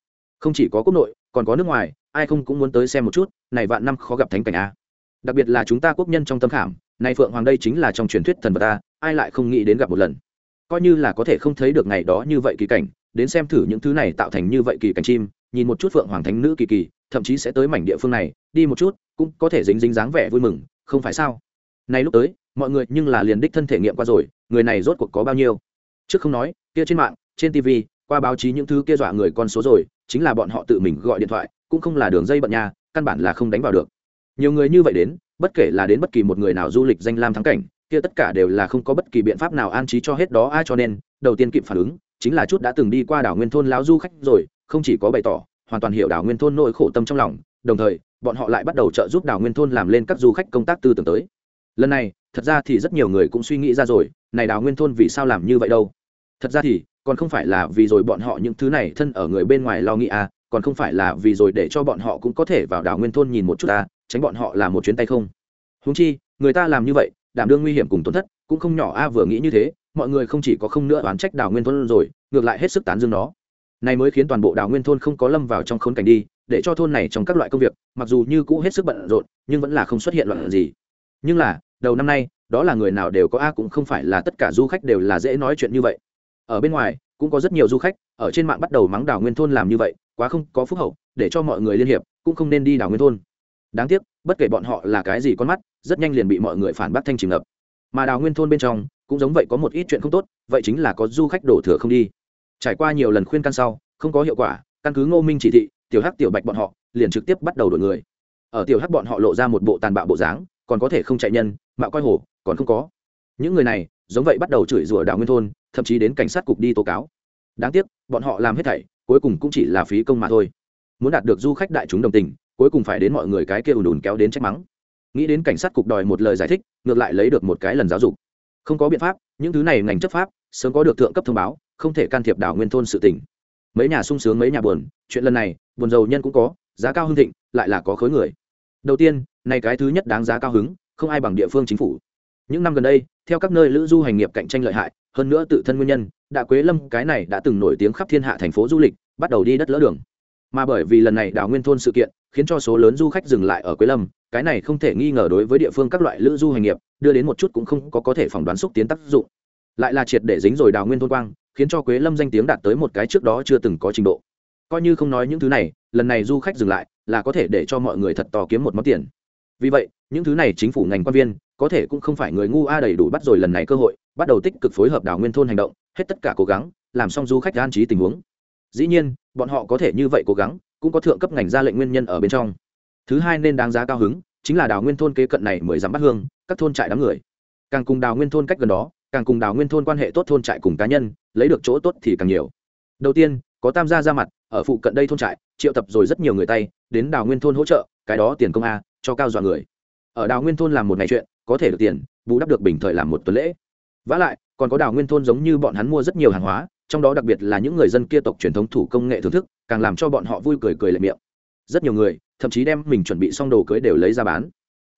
Không chỉ có quốc nội, còn có nước ngoài, ai không cũng muốn tới xem một chút, này vạn năm khó gặp thánh cảnh a. Đặc biệt là chúng ta quốc nhân trong tâm khảm, này phượng hoàng đây chính là trong truyền thuyết thần vật ta ai lại không nghĩ đến gặp một lần. Coi như là có thể không thấy được ngày đó như vậy kỳ cảnh, đến xem thử những thứ này tạo thành như vậy kỳ cảnh chim, nhìn một chút phượng hoàng thánh nữ kỳ kỳ, thậm chí sẽ tới mảnh địa phương này, đi một chút, cũng có thể dính dính dáng vẻ vui mừng, không phải sao? Nay lúc tới, mọi người nhưng là liền đích thân thể nghiệm qua rồi, người này rốt cuộc có bao nhiêu? Trước không nói, kia trên mạng trên tv qua báo chí những thứ kia dọa người con số rồi, chính là bọn họ tự mình gọi điện thoại, cũng không là đường dây bận nhà, căn bản là không đánh vào được. Nhiều người như vậy đến, bất kể là đến bất kỳ một người nào du lịch danh lam thắng cảnh, kia tất cả đều là không có bất kỳ biện pháp nào an trí cho hết đó. Ai cho nên, đầu tiên kịp phản ứng, chính là chút đã từng đi qua đảo nguyên thôn lão du khách rồi, không chỉ có bày tỏ, hoàn toàn hiểu đảo nguyên thôn nỗi khổ tâm trong lòng, đồng thời, bọn họ lại bắt đầu trợ giúp đảo nguyên thôn làm lên các du khách công tác tư tưởng tới. Lần này, thật ra thì rất nhiều người cũng suy nghĩ ra rồi, này đảo nguyên thôn vì sao làm như vậy đâu? Thật ra thì, còn không phải là vì rồi bọn họ những thứ này thân ở người bên ngoài lo nghĩ à còn không phải là vì rồi để cho bọn họ cũng có thể vào đảo nguyên thôn nhìn một chút à tránh bọn họ là một chuyến tay không. Húng chi, người ta làm như vậy, đảm đương nguy hiểm cùng tổn thất, cũng không nhỏ a vừa nghĩ như thế, mọi người không chỉ có không nữa oán trách đảo nguyên thôn rồi, ngược lại hết sức tán dương nó. Này mới khiến toàn bộ đảo nguyên thôn không có lâm vào trong khốn cảnh đi, để cho thôn này trong các loại công việc, mặc dù như cũ hết sức bận rộn, nhưng vẫn là không xuất hiện loạn gì. Nhưng là, đầu năm nay, đó là người nào đều có a, cũng không phải là tất cả du khách đều là dễ nói chuyện như vậy ở bên ngoài, cũng có rất nhiều du khách, ở trên mạng bắt đầu mắng đảo nguyên thôn làm như vậy, quá không có phúc hậu, để cho mọi người liên hiệp, cũng không nên đi đảo nguyên thôn. Đáng tiếc, bất kể bọn họ là cái gì con mắt, rất nhanh liền bị mọi người phản bác thanh chìm ngập. Mà đào nguyên thôn bên trong, cũng giống vậy có một ít chuyện không tốt, vậy chính là có du khách đổ thừa không đi. Trải qua nhiều lần khuyên căn sau, không có hiệu quả, căn cứ ngô minh chỉ thị, tiểu hắc, tiểu bạch bọn họ, liền trực tiếp bắt đầu đổi người. Ở tiểu hắc bọn họ lộ ra một bộ tàn bạo bộ dáng, còn có thể không chạy nhân, mạo coi hổ còn không có. Những người này giống vậy bắt đầu chửi rủa đảo nguyên thôn, thậm chí đến cảnh sát cục đi tố cáo. Đáng tiếc, bọn họ làm hết thảy, cuối cùng cũng chỉ là phí công mà thôi. Muốn đạt được du khách đại chúng đồng tình, cuối cùng phải đến mọi người cái kia ùn ùn kéo đến trách mắng. Nghĩ đến cảnh sát cục đòi một lời giải thích, ngược lại lấy được một cái lần giáo dục. Không có biện pháp, những thứ này ngành chấp pháp, sớm có được thượng cấp thông báo, không thể can thiệp đảo nguyên thôn sự tỉnh mấy nhà sung sướng, mấy nhà buồn, chuyện lần này, buồn giàu nhân cũng có, giá cao hưng thịnh, lại là có khối người. Đầu tiên, này cái thứ nhất đáng giá cao hứng, không ai bằng địa phương chính phủ những năm gần đây, theo các nơi lữ du hành nghiệp cạnh tranh lợi hại, hơn nữa tự thân nguyên nhân đã quế lâm cái này đã từng nổi tiếng khắp thiên hạ thành phố du lịch, bắt đầu đi đất lỡ đường. Mà bởi vì lần này đảo nguyên thôn sự kiện, khiến cho số lớn du khách dừng lại ở quế lâm, cái này không thể nghi ngờ đối với địa phương các loại lữ du hành nghiệp, đưa đến một chút cũng không có có thể phỏng đoán xúc tiến tác dụng. Lại là triệt để dính rồi đào nguyên thôn quang, khiến cho quế lâm danh tiếng đạt tới một cái trước đó chưa từng có trình độ. Coi như không nói những thứ này, lần này du khách dừng lại, là có thể để cho mọi người thật to kiếm một món tiền. Vì vậy, những thứ này chính phủ ngành quan viên có thể cũng không phải người ngu a đầy đủ bắt rồi lần này cơ hội, bắt đầu tích cực phối hợp đào nguyên thôn hành động, hết tất cả cố gắng, làm xong du khách an trí tình huống. Dĩ nhiên, bọn họ có thể như vậy cố gắng, cũng có thượng cấp ngành ra lệnh nguyên nhân ở bên trong. Thứ hai nên đáng giá cao hứng, chính là đào nguyên thôn kế cận này mới dám bắt hương, các thôn trại đám người. Càng cùng đào nguyên thôn cách gần đó, càng cùng đào nguyên thôn quan hệ tốt thôn trại cùng cá nhân, lấy được chỗ tốt thì càng nhiều. Đầu tiên, có tam gia ra mặt, ở phụ cận đây thôn trại, triệu tập rồi rất nhiều người tay, đến đào nguyên thôn hỗ trợ, cái đó tiền công a, cho cao dọa người. Ở đào nguyên thôn làm một ngày chuyện có thể được tiền, bù đắp được bình thời làm một tuần lễ. Vả lại, còn có đào nguyên thôn giống như bọn hắn mua rất nhiều hàng hóa, trong đó đặc biệt là những người dân kia tộc truyền thống thủ công nghệ thưởng thức, càng làm cho bọn họ vui cười cười lệ miệng. Rất nhiều người, thậm chí đem mình chuẩn bị xong đồ cưới đều lấy ra bán.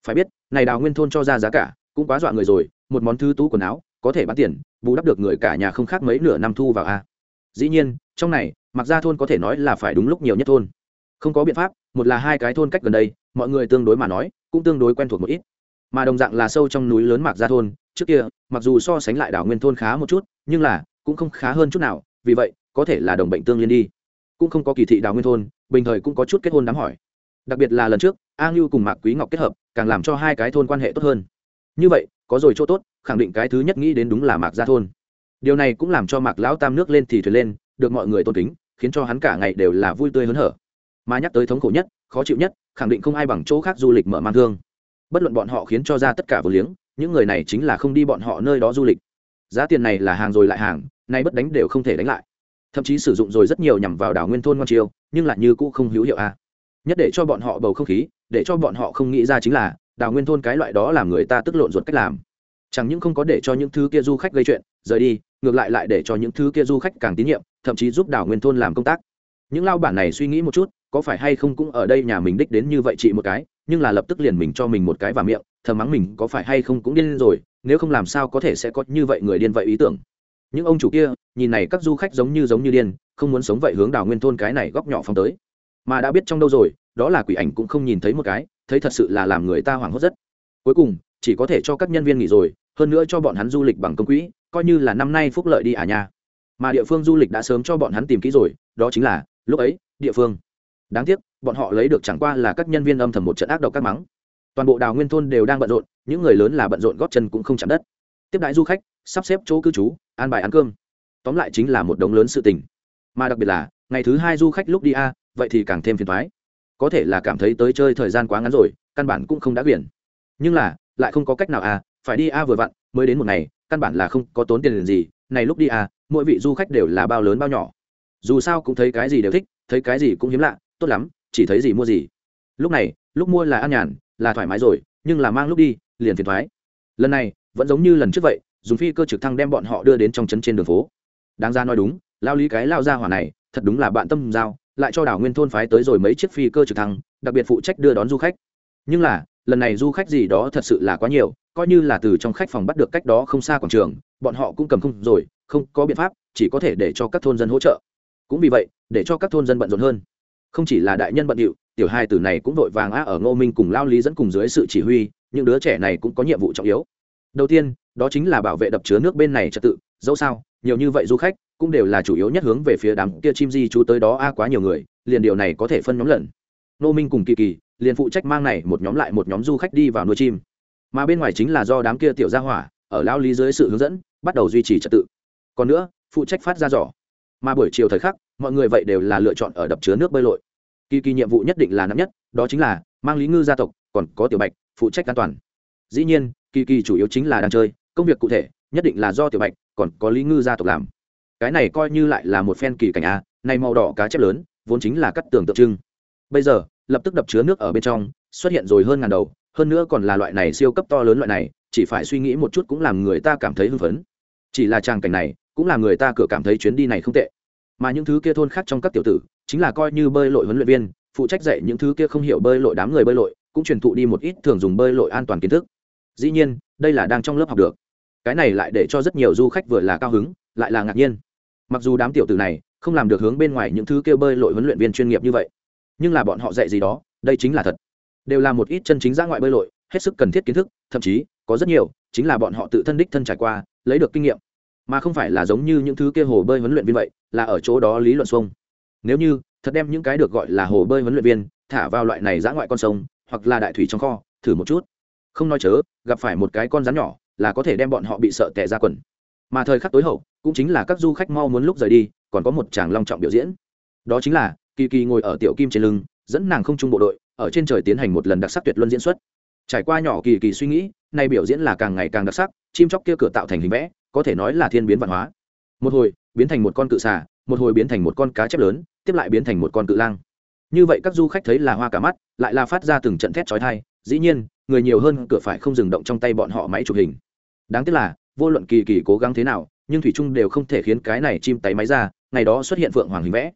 Phải biết, này đào nguyên thôn cho ra giá cả, cũng quá dọa người rồi, một món thứ tú quần áo, có thể bán tiền, bù đắp được người cả nhà không khác mấy nửa năm thu vào a. Dĩ nhiên, trong này mặc ra thôn có thể nói là phải đúng lúc nhiều nhất thôn. Không có biện pháp, một là hai cái thôn cách gần đây, mọi người tương đối mà nói, cũng tương đối quen thuộc một ít mà đồng dạng là sâu trong núi lớn mạc gia thôn. Trước kia, mặc dù so sánh lại đảo nguyên thôn khá một chút, nhưng là, cũng không khá hơn chút nào. Vì vậy, có thể là đồng bệnh tương liên đi. Cũng không có kỳ thị đảo nguyên thôn, bình thời cũng có chút kết hôn đám hỏi. Đặc biệt là lần trước, a ngưu cùng mạc quý ngọc kết hợp, càng làm cho hai cái thôn quan hệ tốt hơn. Như vậy, có rồi chỗ tốt, khẳng định cái thứ nhất nghĩ đến đúng là mạc gia thôn. Điều này cũng làm cho mạc lão tam nước lên thì thuyền lên, được mọi người tôn kính, khiến cho hắn cả ngày đều là vui tươi hớn hở. Mà nhắc tới thống khổ nhất, khó chịu nhất, khẳng định không ai bằng chỗ khác du lịch mở mang thương bất luận bọn họ khiến cho ra tất cả vô liếng, những người này chính là không đi bọn họ nơi đó du lịch. Giá tiền này là hàng rồi lại hàng, nay bất đánh đều không thể đánh lại. Thậm chí sử dụng rồi rất nhiều nhằm vào đảo nguyên thôn ngon chiêu, nhưng lại như cũ không hữu hiệu a. À. nhất để cho bọn họ bầu không khí, để cho bọn họ không nghĩ ra chính là, đảo nguyên thôn cái loại đó làm người ta tức lộn ruột cách làm. Chẳng những không có để cho những thứ kia du khách gây chuyện, rời đi, ngược lại lại để cho những thứ kia du khách càng tín nhiệm, thậm chí giúp đảo nguyên thôn làm công tác. Những lao bản này suy nghĩ một chút, có phải hay không cũng ở đây nhà mình đích đến như vậy chị một cái nhưng là lập tức liền mình cho mình một cái và miệng, thầm mắng mình có phải hay không cũng điên rồi, nếu không làm sao có thể sẽ có như vậy người điên vậy ý tưởng. Những ông chủ kia, nhìn này các du khách giống như giống như điên, không muốn sống vậy hướng đào nguyên thôn cái này góc nhỏ phong tới. Mà đã biết trong đâu rồi, đó là quỷ ảnh cũng không nhìn thấy một cái, thấy thật sự là làm người ta hoảng hốt rất. Cuối cùng, chỉ có thể cho các nhân viên nghỉ rồi, hơn nữa cho bọn hắn du lịch bằng công quỹ, coi như là năm nay phúc lợi đi à nha. Mà địa phương du lịch đã sớm cho bọn hắn tìm kỹ rồi, đó chính là, lúc ấy, địa phương. Đáng tiếc bọn họ lấy được chẳng qua là các nhân viên âm thầm một trận ác độc các mắng. Toàn bộ đào nguyên thôn đều đang bận rộn, những người lớn là bận rộn góp chân cũng không chạm đất. Tiếp đãi du khách, sắp xếp chỗ cư trú, an bài ăn cơm. Tóm lại chính là một đống lớn sự tình. Mà đặc biệt là, ngày thứ hai du khách lúc đi a, vậy thì càng thêm phiền thoái có thể là cảm thấy tới chơi thời gian quá ngắn rồi, căn bản cũng không đã biển. Nhưng là, lại không có cách nào a, phải đi a vừa vặn, mới đến một ngày, căn bản là không có tốn tiền gì. Này lúc đi a, mỗi vị du khách đều là bao lớn bao nhỏ. Dù sao cũng thấy cái gì đều thích, thấy cái gì cũng hiếm lạ, tốt lắm chỉ thấy gì mua gì. Lúc này, lúc mua là an nhàn, là thoải mái rồi, nhưng là mang lúc đi, liền phiền thoái. Lần này, vẫn giống như lần trước vậy, dùng phi cơ trực thăng đem bọn họ đưa đến trong trấn trên đường phố. Đáng ra nói đúng, lao lý cái lao ra hỏa này, thật đúng là bạn tâm giao, lại cho đảo nguyên thôn phái tới rồi mấy chiếc phi cơ trực thăng, đặc biệt phụ trách đưa đón du khách. Nhưng là, lần này du khách gì đó thật sự là quá nhiều, coi như là từ trong khách phòng bắt được cách đó không xa quảng trường, bọn họ cũng cầm không rồi, không có biện pháp, chỉ có thể để cho các thôn dân hỗ trợ. Cũng vì vậy, để cho các thôn dân bận rộn hơn không chỉ là đại nhân bận điệu, tiểu hai tử này cũng vội vàng á ở ngô minh cùng lao lý dẫn cùng dưới sự chỉ huy, những đứa trẻ này cũng có nhiệm vụ trọng yếu. Đầu tiên, đó chính là bảo vệ đập chứa nước bên này trật tự, dẫu sao, nhiều như vậy du khách cũng đều là chủ yếu nhất hướng về phía đám kia chim di chú tới đó a quá nhiều người, liền điều này có thể phân nhóm lần ngô minh cùng kỳ kỳ liền phụ trách mang này một nhóm lại một nhóm du khách đi vào nuôi chim. Mà bên ngoài chính là do đám kia tiểu gia hỏa ở lao lý dưới sự hướng dẫn, bắt đầu duy trì trật tự. Còn nữa, phụ trách phát ra giỏ mà buổi chiều thời khắc mọi người vậy đều là lựa chọn ở đập chứa nước bơi lội. Kỳ kỳ nhiệm vụ nhất định là nắm nhất, đó chính là mang lý ngư gia tộc, còn có tiểu bạch, phụ trách an toàn. Dĩ nhiên, kỳ kỳ chủ yếu chính là đang chơi, công việc cụ thể nhất định là do tiểu bạch, còn có lý ngư gia tộc làm. Cái này coi như lại là một phen kỳ cảnh a này màu đỏ cá chép lớn, vốn chính là cắt tường tượng trưng. Bây giờ, lập tức đập chứa nước ở bên trong, xuất hiện rồi hơn ngàn đầu, hơn nữa còn là loại này siêu cấp to lớn loại này, chỉ phải suy nghĩ một chút cũng làm người ta cảm thấy hưng phấn. Chỉ là tràng cảnh này, cũng làm người ta cửa cảm thấy chuyến đi này không tệ mà những thứ kia thôn khác trong các tiểu tử, chính là coi như bơi lội huấn luyện viên, phụ trách dạy những thứ kia không hiểu bơi lội đám người bơi lội, cũng truyền thụ đi một ít thường dùng bơi lội an toàn kiến thức. Dĩ nhiên, đây là đang trong lớp học được. Cái này lại để cho rất nhiều du khách vừa là cao hứng, lại là ngạc nhiên. Mặc dù đám tiểu tử này không làm được hướng bên ngoài những thứ kia bơi lội huấn luyện viên chuyên nghiệp như vậy, nhưng là bọn họ dạy gì đó, đây chính là thật. Đều là một ít chân chính ra ngoại bơi lội, hết sức cần thiết kiến thức, thậm chí có rất nhiều chính là bọn họ tự thân đích thân trải qua, lấy được kinh nghiệm mà không phải là giống như những thứ kia hồ bơi huấn luyện viên vậy, là ở chỗ đó lý luận xuông nếu như, thật đem những cái được gọi là hồ bơi huấn luyện viên, thả vào loại này giã ngoại con sông, hoặc là đại thủy trong kho, thử một chút. Không nói chớ, gặp phải một cái con rắn nhỏ, là có thể đem bọn họ bị sợ tệ ra quần. Mà thời khắc tối hậu, cũng chính là các du khách mau muốn lúc rời đi, còn có một chàng long trọng biểu diễn. Đó chính là, kỳ kỳ ngồi ở tiểu kim trên lưng, dẫn nàng không trung bộ đội, ở trên trời tiến hành một lần đặc sắc tuyệt luân diễn xuất. Trải qua nhỏ kỳ kỳ suy nghĩ, nay biểu diễn là càng ngày càng đặc sắc, chim chóc kia cửa tạo thành hình vẽ có thể nói là thiên biến văn hóa. Một hồi, biến thành một con cự xà, một hồi biến thành một con cá chép lớn, tiếp lại biến thành một con cự lang. Như vậy các du khách thấy là hoa cả mắt, lại là phát ra từng trận thét trói thai dĩ nhiên, người nhiều hơn cửa phải không dừng động trong tay bọn họ máy chụp hình. Đáng tiếc là, vô luận kỳ kỳ cố gắng thế nào, nhưng thủy trung đều không thể khiến cái này chim tay máy ra, ngày đó xuất hiện phượng hoàng hình vẽ.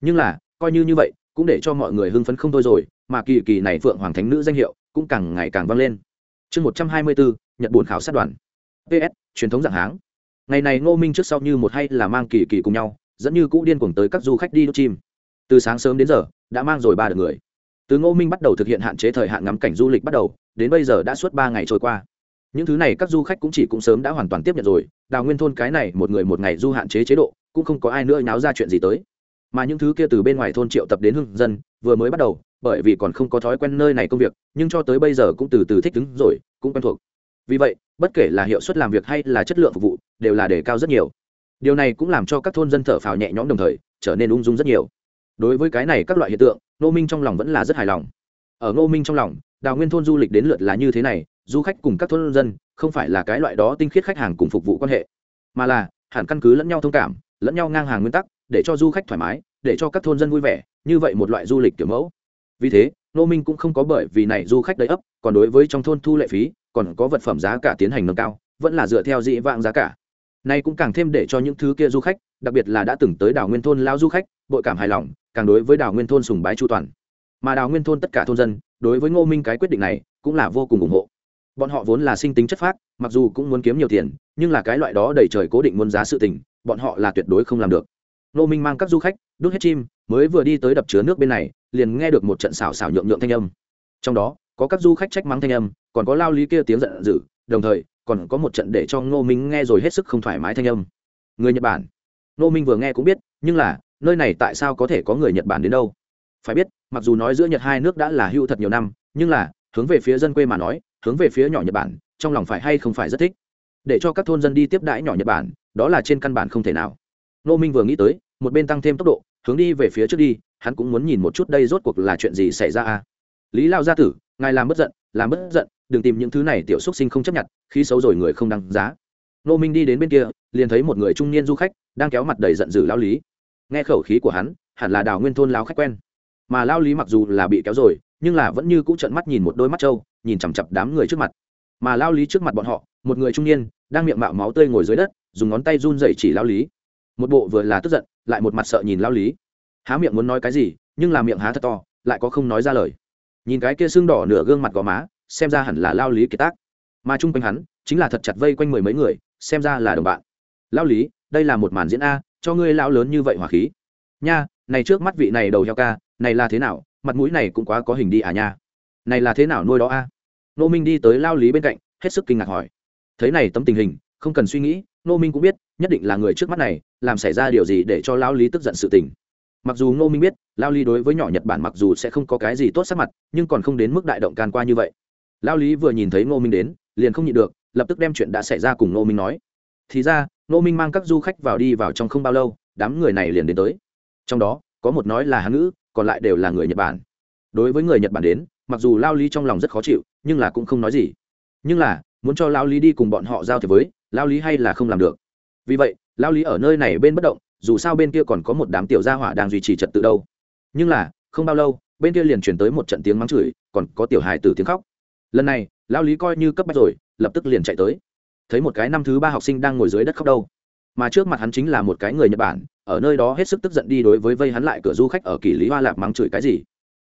Nhưng là, coi như như vậy, cũng để cho mọi người hưng phấn không thôi rồi, mà kỳ kỳ này phượng hoàng thánh nữ danh hiệu cũng càng ngày càng vang lên. Chương một trăm hai mươi bốn nhật buồn khảo sát đoàn ps truyền thống dạng háng. Ngày này ngô minh trước sau như một hay là mang kỳ kỳ cùng nhau, dẫn như cũ điên cuồng tới các du khách đi đốt chim. Từ sáng sớm đến giờ, đã mang rồi ba đợt người. Từ ngô minh bắt đầu thực hiện hạn chế thời hạn ngắm cảnh du lịch bắt đầu, đến bây giờ đã suốt ba ngày trôi qua. Những thứ này các du khách cũng chỉ cũng sớm đã hoàn toàn tiếp nhận rồi, đào nguyên thôn cái này một người một ngày du hạn chế chế độ, cũng không có ai nữa náo ra chuyện gì tới. Mà những thứ kia từ bên ngoài thôn triệu tập đến hương dân, vừa mới bắt đầu, bởi vì còn không có thói quen nơi này công việc, nhưng cho tới bây giờ cũng từ từ thích ứng rồi, cũng quen thuộc. Vì vậy bất kể là hiệu suất làm việc hay là chất lượng phục vụ, đều là đề cao rất nhiều. Điều này cũng làm cho các thôn dân thở phào nhẹ nhõm đồng thời, trở nên ung dung rất nhiều. Đối với cái này các loại hiện tượng, ngô minh trong lòng vẫn là rất hài lòng. Ở ngô minh trong lòng, đào nguyên thôn du lịch đến lượt là như thế này, du khách cùng các thôn dân, không phải là cái loại đó tinh khiết khách hàng cùng phục vụ quan hệ, mà là, hẳn căn cứ lẫn nhau thông cảm, lẫn nhau ngang hàng nguyên tắc, để cho du khách thoải mái, để cho các thôn dân vui vẻ, như vậy một loại du lịch kiểu mẫu. Vì thế nô minh cũng không có bởi vì này du khách đầy ấp, còn đối với trong thôn thu lệ phí, còn có vật phẩm giá cả tiến hành nâng cao, vẫn là dựa theo dị vãng giá cả. Nay cũng càng thêm để cho những thứ kia du khách, đặc biệt là đã từng tới đảo nguyên thôn lao du khách, bội cảm hài lòng, càng đối với đảo nguyên thôn sùng bái chu toàn. Mà đảo nguyên thôn tất cả thôn dân, đối với ngô minh cái quyết định này, cũng là vô cùng ủng hộ. Bọn họ vốn là sinh tính chất phác, mặc dù cũng muốn kiếm nhiều tiền, nhưng là cái loại đó đầy trời cố định muốn giá sự tình, bọn họ là tuyệt đối không làm được. Ngô minh mang các du khách đốt hết chim mới vừa đi tới đập chứa nước bên này, liền nghe được một trận xào xào nhượng nhượng thanh âm. Trong đó, có các du khách trách mắng thanh âm, còn có lao lý kia tiếng giận dữ, đồng thời, còn có một trận để cho ngô minh nghe rồi hết sức không thoải mái thanh âm. Người nhật bản. Ngô minh vừa nghe cũng biết, nhưng là, nơi này tại sao có thể có người nhật bản đến đâu? Phải biết, mặc dù nói giữa nhật hai nước đã là hữu thật nhiều năm, nhưng là, hướng về phía dân quê mà nói, hướng về phía nhỏ nhật bản, trong lòng phải hay không phải rất thích. Để cho các thôn dân đi tiếp đãi nhỏ nhật bản, đó là trên căn bản không thể nào. Ngô minh vừa nghĩ tới, một bên tăng thêm tốc độ hướng đi về phía trước đi, hắn cũng muốn nhìn một chút đây rốt cuộc là chuyện gì xảy ra a. Lý lao gia tử, ngài làm bất giận, làm bất giận, đừng tìm những thứ này tiểu xúc sinh không chấp nhận khi xấu rồi người không đăng giá. Nô minh đi đến bên kia, liền thấy một người trung niên du khách đang kéo mặt đầy giận dữ lao lý. Nghe khẩu khí của hắn, hẳn là đào nguyên thôn lao khách quen. Mà lao lý mặc dù là bị kéo rồi, nhưng là vẫn như cũ trợn mắt nhìn một đôi mắt trâu, nhìn chằm chặp đám người trước mặt. Mà lao lý trước mặt bọn họ, một người trung niên, đang miệng mạo máu tươi ngồi dưới đất, dùng ngón tay run dậy chỉ lao lý. Một bộ vừa là tức giận lại một mặt sợ nhìn lao lý. Há miệng muốn nói cái gì, nhưng là miệng há thật to, lại có không nói ra lời. Nhìn cái kia xương đỏ nửa gương mặt gò má, xem ra hẳn là lao lý kiệt tác. Mà chung quanh hắn, chính là thật chặt vây quanh mười mấy người, xem ra là đồng bạn. Lao lý, đây là một màn diễn a, cho ngươi lao lớn như vậy hỏa khí. Nha, này trước mắt vị này đầu heo ca, này là thế nào, mặt mũi này cũng quá có hình đi à nha. Này là thế nào nuôi đó a? Nô minh đi tới lao lý bên cạnh, hết sức kinh ngạc hỏi. Thấy này tấm tình hình, không cần suy nghĩ nô minh cũng biết, nhất định là người trước mắt này, làm xảy ra điều gì để cho lao lý tức giận sự tình. Mặc dù ngô minh biết lao lý đối với nhỏ nhật bản mặc dù sẽ không có cái gì tốt sắc mặt, nhưng còn không đến mức đại động can qua như vậy. Lao lý vừa nhìn thấy ngô minh đến, liền không nhịn được, lập tức đem chuyện đã xảy ra cùng ngô minh nói. Thì ra, ngô minh mang các du khách vào đi vào trong không bao lâu, đám người này liền đến tới. Trong đó, có một nói là hán ngữ, còn lại đều là người nhật bản. Đối với người nhật bản đến, mặc dù lao lý trong lòng rất khó chịu, nhưng là cũng không nói gì. Nhưng là, muốn cho lao lý đi cùng bọn họ giao thiệp với lao lý hay là không làm được. Vì vậy, lao lý ở nơi này bên bất động, dù sao bên kia còn có một đám tiểu gia hỏa đang duy trì trật tự đâu. Nhưng là, không bao lâu, bên kia liền chuyển tới một trận tiếng mắng chửi, còn có tiểu hài tử tiếng khóc. Lần này, lao lý coi như cấp bách rồi, lập tức liền chạy tới. Thấy một cái năm thứ ba học sinh đang ngồi dưới đất khóc đâu. Mà trước mặt hắn chính là một cái người nhật bản, ở nơi đó hết sức tức giận đi đối với vây hắn lại cửa du khách ở kỳ lý hoa lạc mắng chửi cái gì.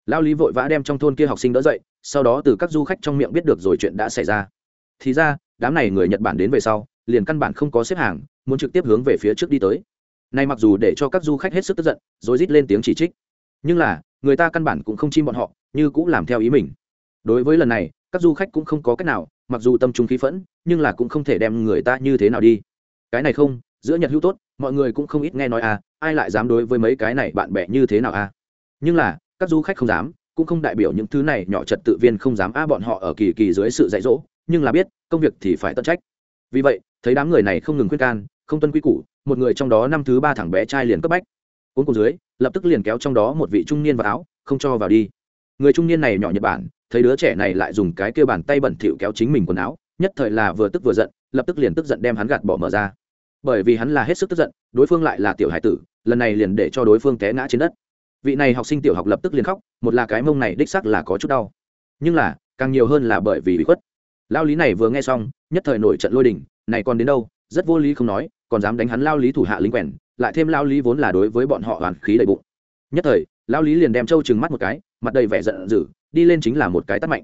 Lao lý vội vã đem trong thôn kia học sinh đỡ dậy, sau đó từ các du khách trong miệng biết được rồi chuyện đã xảy ra. Thì ra, đám này người nhật bản đến về sau liền căn bản không có xếp hàng, muốn trực tiếp hướng về phía trước đi tới. Nay mặc dù để cho các du khách hết sức tức giận, rồi rít lên tiếng chỉ trích. Nhưng là, người ta căn bản cũng không chim bọn họ, như cũng làm theo ý mình. Đối với lần này, các du khách cũng không có cách nào, mặc dù tâm trung khí phẫn, nhưng là cũng không thể đem người ta như thế nào đi. Cái này không, giữa nhật hữu tốt, mọi người cũng không ít nghe nói à ai lại dám đối với mấy cái này bạn bè như thế nào à. Nhưng là, các du khách không dám, cũng không đại biểu những thứ này nhỏ trật tự viên không dám a bọn họ ở kỳ kỳ dưới sự dạy dỗ, nhưng là biết, công việc thì phải tận trách. Vì vậy thấy đám người này không ngừng khuyên can, không tuân quy củ, một người trong đó năm thứ ba thằng bé trai liền cấp bách. Cuốn cùng dưới, lập tức liền kéo trong đó một vị trung niên vào áo, không cho vào đi. Người trung niên này nhỏ nhật bản, thấy đứa trẻ này lại dùng cái kêu bàn tay bẩn thỉu kéo chính mình quần áo, nhất thời là vừa tức vừa giận, lập tức liền tức giận đem hắn gạt bỏ mở ra. Bởi vì hắn là hết sức tức giận, đối phương lại là tiểu hải tử, lần này liền để cho đối phương té ngã trên đất. Vị này học sinh tiểu học lập tức liền khóc, một là cái mông này đích sắc là có chút đau. Nhưng là, càng nhiều hơn là bởi vì bị khuất. Lao lý này vừa nghe xong, nhất thời nổi trận lôi đình này còn đến đâu? Rất vô lý không nói, còn dám đánh hắn lao lý thủ hạ lính quèn, lại thêm lao lý vốn là đối với bọn họ hoàn khí đầy bụng. Nhất thời, lao lý liền đem trâu trừng mắt một cái, mặt đầy vẻ giận dữ, đi lên chính là một cái tắt mạnh.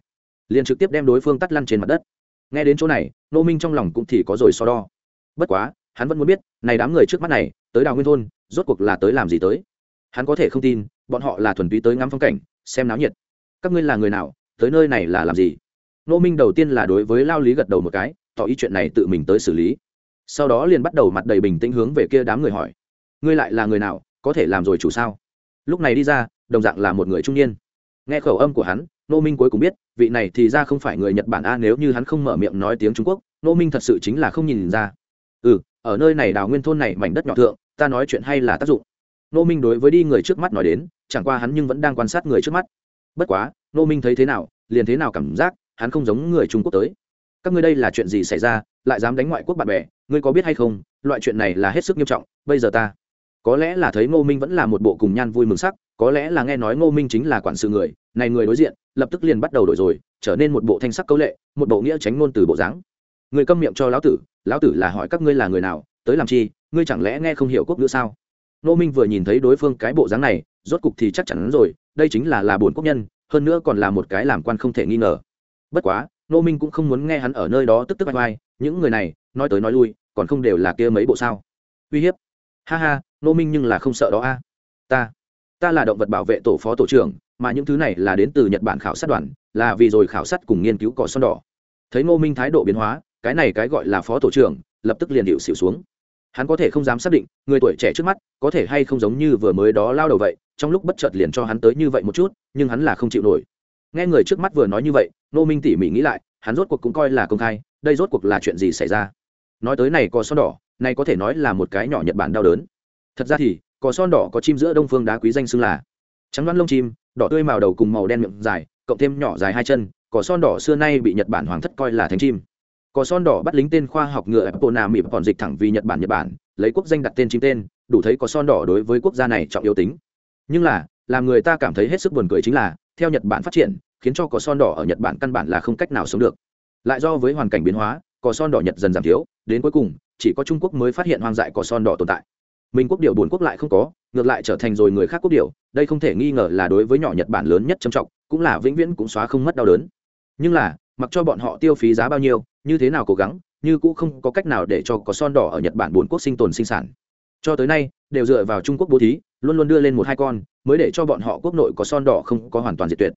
Liền trực tiếp đem đối phương tắt lăn trên mặt đất. Nghe đến chỗ này, nô minh trong lòng cũng thì có rồi so đo. Bất quá, hắn vẫn muốn biết, này đám người trước mắt này, tới đào nguyên thôn, rốt cuộc là tới làm gì tới? Hắn có thể không tin, bọn họ là thuần túy tới ngắm phong cảnh, xem náo nhiệt. Các ngươi là người nào, tới nơi này là làm gì? Nô minh đầu tiên là đối với lao lý gật đầu một cái tỏ ý chuyện này tự mình tới xử lý. Sau đó liền bắt đầu mặt đầy bình tĩnh hướng về kia đám người hỏi, ngươi lại là người nào, có thể làm rồi chủ sao? Lúc này đi ra, đồng dạng là một người trung niên. Nghe khẩu âm của hắn nô minh cuối cùng biết, vị này thì ra không phải người nhật bản a, nếu như hắn không mở miệng nói tiếng trung quốc nô minh thật sự chính là không nhìn ra. Ừ ở nơi này đào nguyên thôn này mảnh đất nhỏ thượng, ta nói chuyện hay là tác dụng? Nô minh đối với đi người trước mắt nói đến, chẳng qua hắn nhưng vẫn đang quan sát người trước mắt. Bất quá nô minh thấy thế nào, liền thế nào cảm giác, hắn không giống người trung quốc tới các ngươi đây là chuyện gì xảy ra, lại dám đánh ngoại quốc bạn bè, ngươi có biết hay không, loại chuyện này là hết sức nghiêm trọng, bây giờ ta có lẽ là thấy ngô minh vẫn là một bộ cùng nhan vui mừng sắc, có lẽ là nghe nói ngô minh chính là quản sự người, này người đối diện, lập tức liền bắt đầu đổi rồi, trở nên một bộ thanh sắc câu lệ, một bộ nghĩa tránh ngôn từ bộ dáng. Người câm miệng cho lão tử lão tử là hỏi các ngươi là người nào, tới làm chi, ngươi chẳng lẽ nghe không hiểu quốc ngữ sao? Ngô minh vừa nhìn thấy đối phương cái bộ dáng này, rốt cục thì chắc chắn rồi, đây chính là là bổn quốc nhân, hơn nữa còn là một cái làm quan không thể nghi ngờ. Bất quá Nô minh cũng không muốn nghe hắn ở nơi đó tức tức vai vai những người này, nói tới nói lui, còn không đều là kia mấy bộ sao? Uy hiếp. Ha ha, Nô minh nhưng là không sợ đó a. Ta ta là động vật bảo vệ tổ phó tổ trưởng, mà những thứ này là đến từ nhật bản khảo sát đoàn, là vì rồi khảo sát cùng nghiên cứu cỏ son đỏ. Thấy ngô minh thái độ biến hóa, cái này cái gọi là phó tổ trưởng, lập tức liền điệu xỉu xuống. Hắn có thể không dám xác định, người tuổi trẻ trước mắt, có thể hay không giống như vừa mới đó lao đầu vậy, trong lúc bất chợt liền cho hắn tới như vậy một chút, nhưng hắn là không chịu nổi nghe người trước mắt vừa nói như vậy nô minh tỉ mỉ nghĩ lại, hắn rốt cuộc cũng coi là công khai, đây rốt cuộc là chuyện gì xảy ra? Nói tới này có son đỏ, này có thể nói là một cái nhỏ nhật bản đau đớn. Thật ra thì cò son đỏ có chim giữa đông phương đá quý danh xưng là trắng đoán lông chim, đỏ tươi màu đầu cùng màu đen miệng dài, cộng thêm nhỏ dài hai chân cỏ son đỏ xưa nay bị nhật bản hoàng thất coi là thánh chim. Cỏ son đỏ bắt lính tên khoa học ngựa epona mịp còn dịch thẳng vì nhật bản nhật bản, lấy quốc danh đặt tên chim tên, đủ thấy cỏ son đỏ đối với quốc gia này trọng yếu tính. Nhưng là, làm người ta cảm thấy hết sức buồn cười chính là theo nhật bản phát triển, khiến cho cỏ son đỏ ở nhật bản căn bản là không cách nào sống được. Lại do với hoàn cảnh biến hóa, cỏ son đỏ nhật dần giảm thiếu, đến cuối cùng, chỉ có trung quốc mới phát hiện hoang dại cỏ son đỏ tồn tại. Mình quốc điều buồn quốc lại không có, ngược lại trở thành rồi người khác quốc điều, đây không thể nghi ngờ là đối với nhỏ nhật bản lớn nhất trầm trọng, cũng là vĩnh viễn cũng xóa không mất đau đớn. Nhưng là, mặc cho bọn họ tiêu phí giá bao nhiêu, như thế nào cố gắng, như cũng không có cách nào để cho có son đỏ ở nhật bản buồn quốc sinh tồn sinh sản. Cho tới nay, đều dựa vào trung quốc bố thí, luôn luôn đưa lên một hai con mới để cho bọn họ quốc nội có son đỏ không có hoàn toàn diệt tuyệt.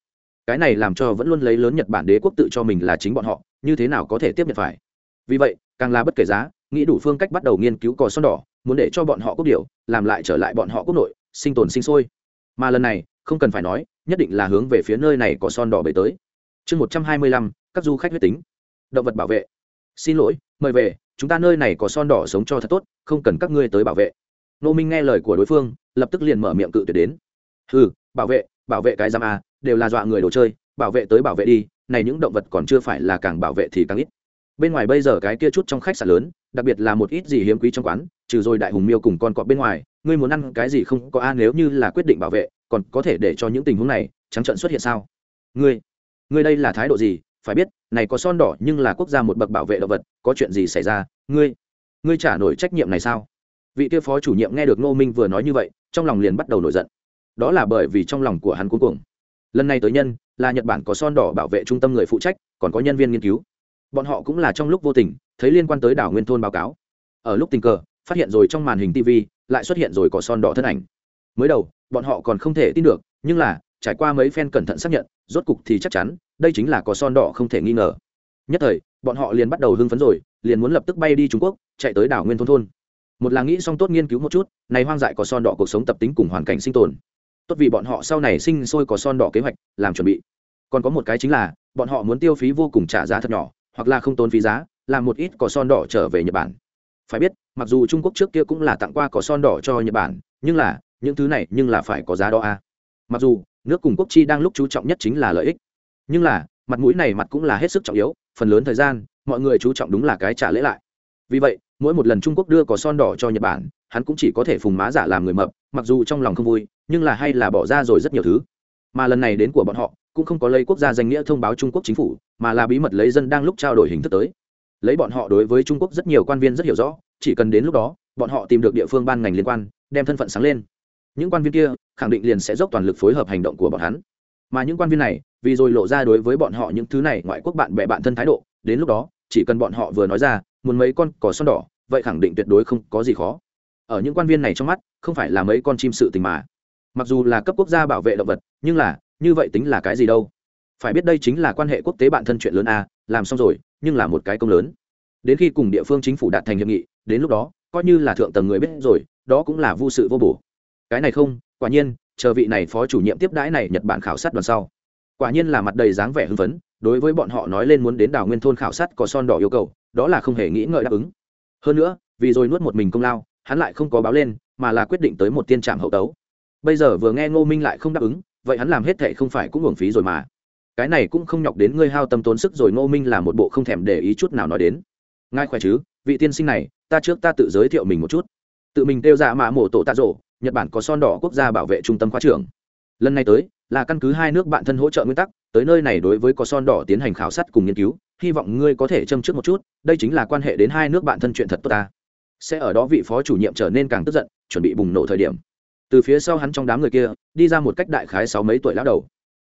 Cái này làm cho vẫn luôn lấy lớn nhật bản đế quốc tự cho mình là chính bọn họ, như thế nào có thể tiếp nhận phải? Vì vậy, càng là bất kể giá, nghĩ đủ phương cách bắt đầu nghiên cứu cò son đỏ, muốn để cho bọn họ quốc điều, làm lại trở lại bọn họ quốc nội, sinh tồn sinh sôi. Mà lần này, không cần phải nói, nhất định là hướng về phía nơi này có son đỏ bể tới. Chương một trăm hai mươi lăm, các du khách huyết tính. Động vật bảo vệ. Xin lỗi, mời về, chúng ta nơi này có son đỏ sống cho thật tốt, không cần các ngươi tới bảo vệ. Nô minh nghe lời của đối phương, lập tức liền mở miệng cự tuyệt đến ừ bảo vệ bảo vệ cái giam a, đều là dọa người đồ chơi, bảo vệ tới bảo vệ đi, này những động vật còn chưa phải là càng bảo vệ thì càng ít. Bên ngoài bây giờ cái kia chút trong khách sạn lớn, đặc biệt là một ít gì hiếm quý trong quán, trừ rồi đại hùng miêu cùng con cọp bên ngoài, ngươi muốn ăn cái gì không có a, nếu như là quyết định bảo vệ, còn có thể để cho những tình huống này, trắng trận xuất hiện sao? Ngươi ngươi đây là thái độ gì? Phải biết, này có son đỏ nhưng là quốc gia một bậc bảo vệ động vật, có chuyện gì xảy ra? Ngươi ngươi trả nổi trách nhiệm này sao? Vị kia phó chủ nhiệm nghe được ngô minh vừa nói như vậy, trong lòng liền bắt đầu nổi giận đó là bởi vì trong lòng của hắn cuối cùng lần này tới nhân, là nhật bản có son đỏ bảo vệ trung tâm người phụ trách, còn có nhân viên nghiên cứu. Bọn họ cũng là trong lúc vô tình, thấy liên quan tới đảo nguyên thôn báo cáo. Ở lúc tình cờ, phát hiện rồi trong màn hình tv lại xuất hiện rồi có son đỏ thân ảnh. Mới đầu, bọn họ còn không thể tin được, nhưng là, trải qua mấy phen cẩn thận xác nhận, rốt cục thì chắc chắn, đây chính là có son đỏ không thể nghi ngờ. Nhất thời, bọn họ liền bắt đầu hưng phấn rồi, liền muốn lập tức bay đi trung quốc, chạy tới đảo nguyên thôn thôn. Một là nghĩ xong tốt nghiên cứu một chút, này hoang dại có son đỏ cuộc sống tập tính cùng hoàn cảnh sinh tồn tốt vì bọn họ sau này sinh sôi có son đỏ kế hoạch làm chuẩn bị. Còn có một cái chính là, bọn họ muốn tiêu phí vô cùng trả giá thật nhỏ, hoặc là không tốn phí giá, làm một ít cỏ son đỏ trở về nhật bản. Phải biết, mặc dù trung quốc trước kia cũng là tặng qua cỏ son đỏ cho nhật bản, nhưng là, những thứ này nhưng là phải có giá đó a à. mặc dù, nước cùng quốc chi đang lúc chú trọng nhất chính là lợi ích. Nhưng là, mặt mũi này mặt cũng là hết sức trọng yếu, phần lớn thời gian, mọi người chú trọng đúng là cái trả lễ lại vì vậy, mỗi một lần trung quốc đưa có son đỏ cho nhật bản, hắn cũng chỉ có thể phùng má giả làm người mập, mặc dù trong lòng không vui, nhưng là hay là bỏ ra rồi rất nhiều thứ. Mà lần này đến của bọn họ, cũng không có lấy quốc gia danh nghĩa thông báo trung quốc chính phủ, mà là bí mật lấy dân đang lúc trao đổi hình thức tới. Lấy bọn họ đối với trung quốc rất nhiều quan viên rất hiểu rõ, chỉ cần đến lúc đó, bọn họ tìm được địa phương ban ngành liên quan, đem thân phận sáng lên. Những quan viên kia khẳng định liền sẽ dốc toàn lực phối hợp hành động của bọn hắn. Mà những quan viên này, vì rồi lộ ra đối với bọn họ những thứ này ngoại quốc bạn bè bạn thân thái độ, đến lúc đó, chỉ cần bọn họ vừa nói ra muốn mấy con cỏ son đỏ, vậy khẳng định tuyệt đối không có gì khó. Ở những quan viên này trong mắt, không phải là mấy con chim sự tình mà. Mặc dù là cấp quốc gia bảo vệ động vật, nhưng là, như vậy tính là cái gì đâu? Phải biết đây chính là quan hệ quốc tế bản thân chuyện lớn a, làm xong rồi, nhưng là một cái công lớn. Đến khi cùng địa phương chính phủ đạt thành hiệp nghị, đến lúc đó, coi như là thượng tầng người biết rồi, đó cũng là vô sự vô bổ. Cái này không, quả nhiên, chờ vị này phó chủ nhiệm tiếp đãi này nhật bản khảo sát đoàn sau. Quả nhiên là mặt đầy dáng vẻ hưng phấn, đối với bọn họ nói lên muốn đến đảo nguyên thôn khảo sát có son đỏ yêu cầu đó là không hề nghĩ ngợi đáp ứng. Hơn nữa, vì rồi nuốt một mình công lao, hắn lại không có báo lên, mà là quyết định tới một tiên trạm hậu tấu. Bây giờ vừa nghe ngô minh lại không đáp ứng, vậy hắn làm hết thệ không phải cũng hưởng phí rồi mà. Cái này cũng không nhọc đến ngươi hao tâm tốn sức rồi, ngô minh là một bộ không thèm để ý chút nào nói đến. Ngài khỏe chứ, vị tiên sinh này, ta trước ta tự giới thiệu mình một chút. Tự mình kêu dạ mạ mổ tổ tạ rộ nhật bản có son đỏ quốc gia bảo vệ trung tâm khoa trưởng. Lần này tới là căn cứ hai nước bạn thân hỗ trợ nguyên tắc, tới nơi này đối với có son đỏ tiến hành khảo sát cùng nghiên cứu, hy vọng ngươi có thể châm trước một chút, đây chính là quan hệ đến hai nước bạn thân chuyện thật tốt ta. Sẽ ở đó vị phó chủ nhiệm trở nên càng tức giận, chuẩn bị bùng nổ thời điểm. Từ phía sau hắn trong đám người kia, đi ra một cách đại khái sáu mấy tuổi lão đầu.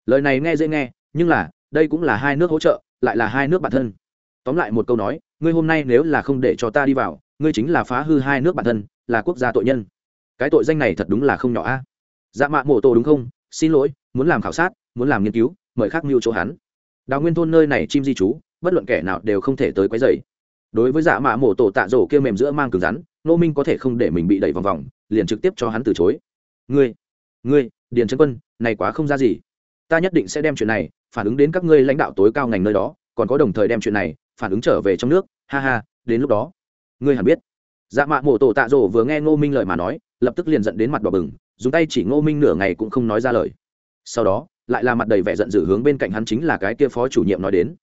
Lời này nghe dễ nghe, nhưng là, đây cũng là hai nước hỗ trợ, lại là hai nước bạn thân. Tóm lại một câu nói, ngươi hôm nay nếu là không để cho ta đi vào, ngươi chính là phá hư hai nước bạn thân, là quốc gia tội nhân. Cái tội danh này thật đúng là không nhỏ a. Dạ mạ mộ tổ đúng không? Xin lỗi, muốn làm khảo sát, muốn làm nghiên cứu, mời khác mưu chỗ hắn. Đào nguyên thôn nơi này chim di trú, bất luận kẻ nào đều không thể tới quấy dày đối với giả mạ mổ tổ tạ rổ kia mềm giữa mang cứng rắn nô minh có thể không để mình bị đẩy vòng vòng, liền trực tiếp cho hắn từ chối. Ngươi ngươi, điền trấn quân, này quá không ra gì. Ta nhất định sẽ đem chuyện này phản ứng đến các ngươi lãnh đạo tối cao ngành nơi đó, còn có đồng thời đem chuyện này phản ứng trở về trong nước. Ha ha, đến lúc đó, ngươi hẳn biết. Dạ mạ mổ tổ tạ rổ vừa nghe ngô minh lời mà nói, lập tức liền dẫn đến mặt đỏ bừng dùng tay chỉ ngô minh nửa ngày cũng không nói ra lời. Sau đó, lại là mặt đầy vẻ giận dữ hướng bên cạnh hắn chính là cái kia phó chủ nhiệm nói đến.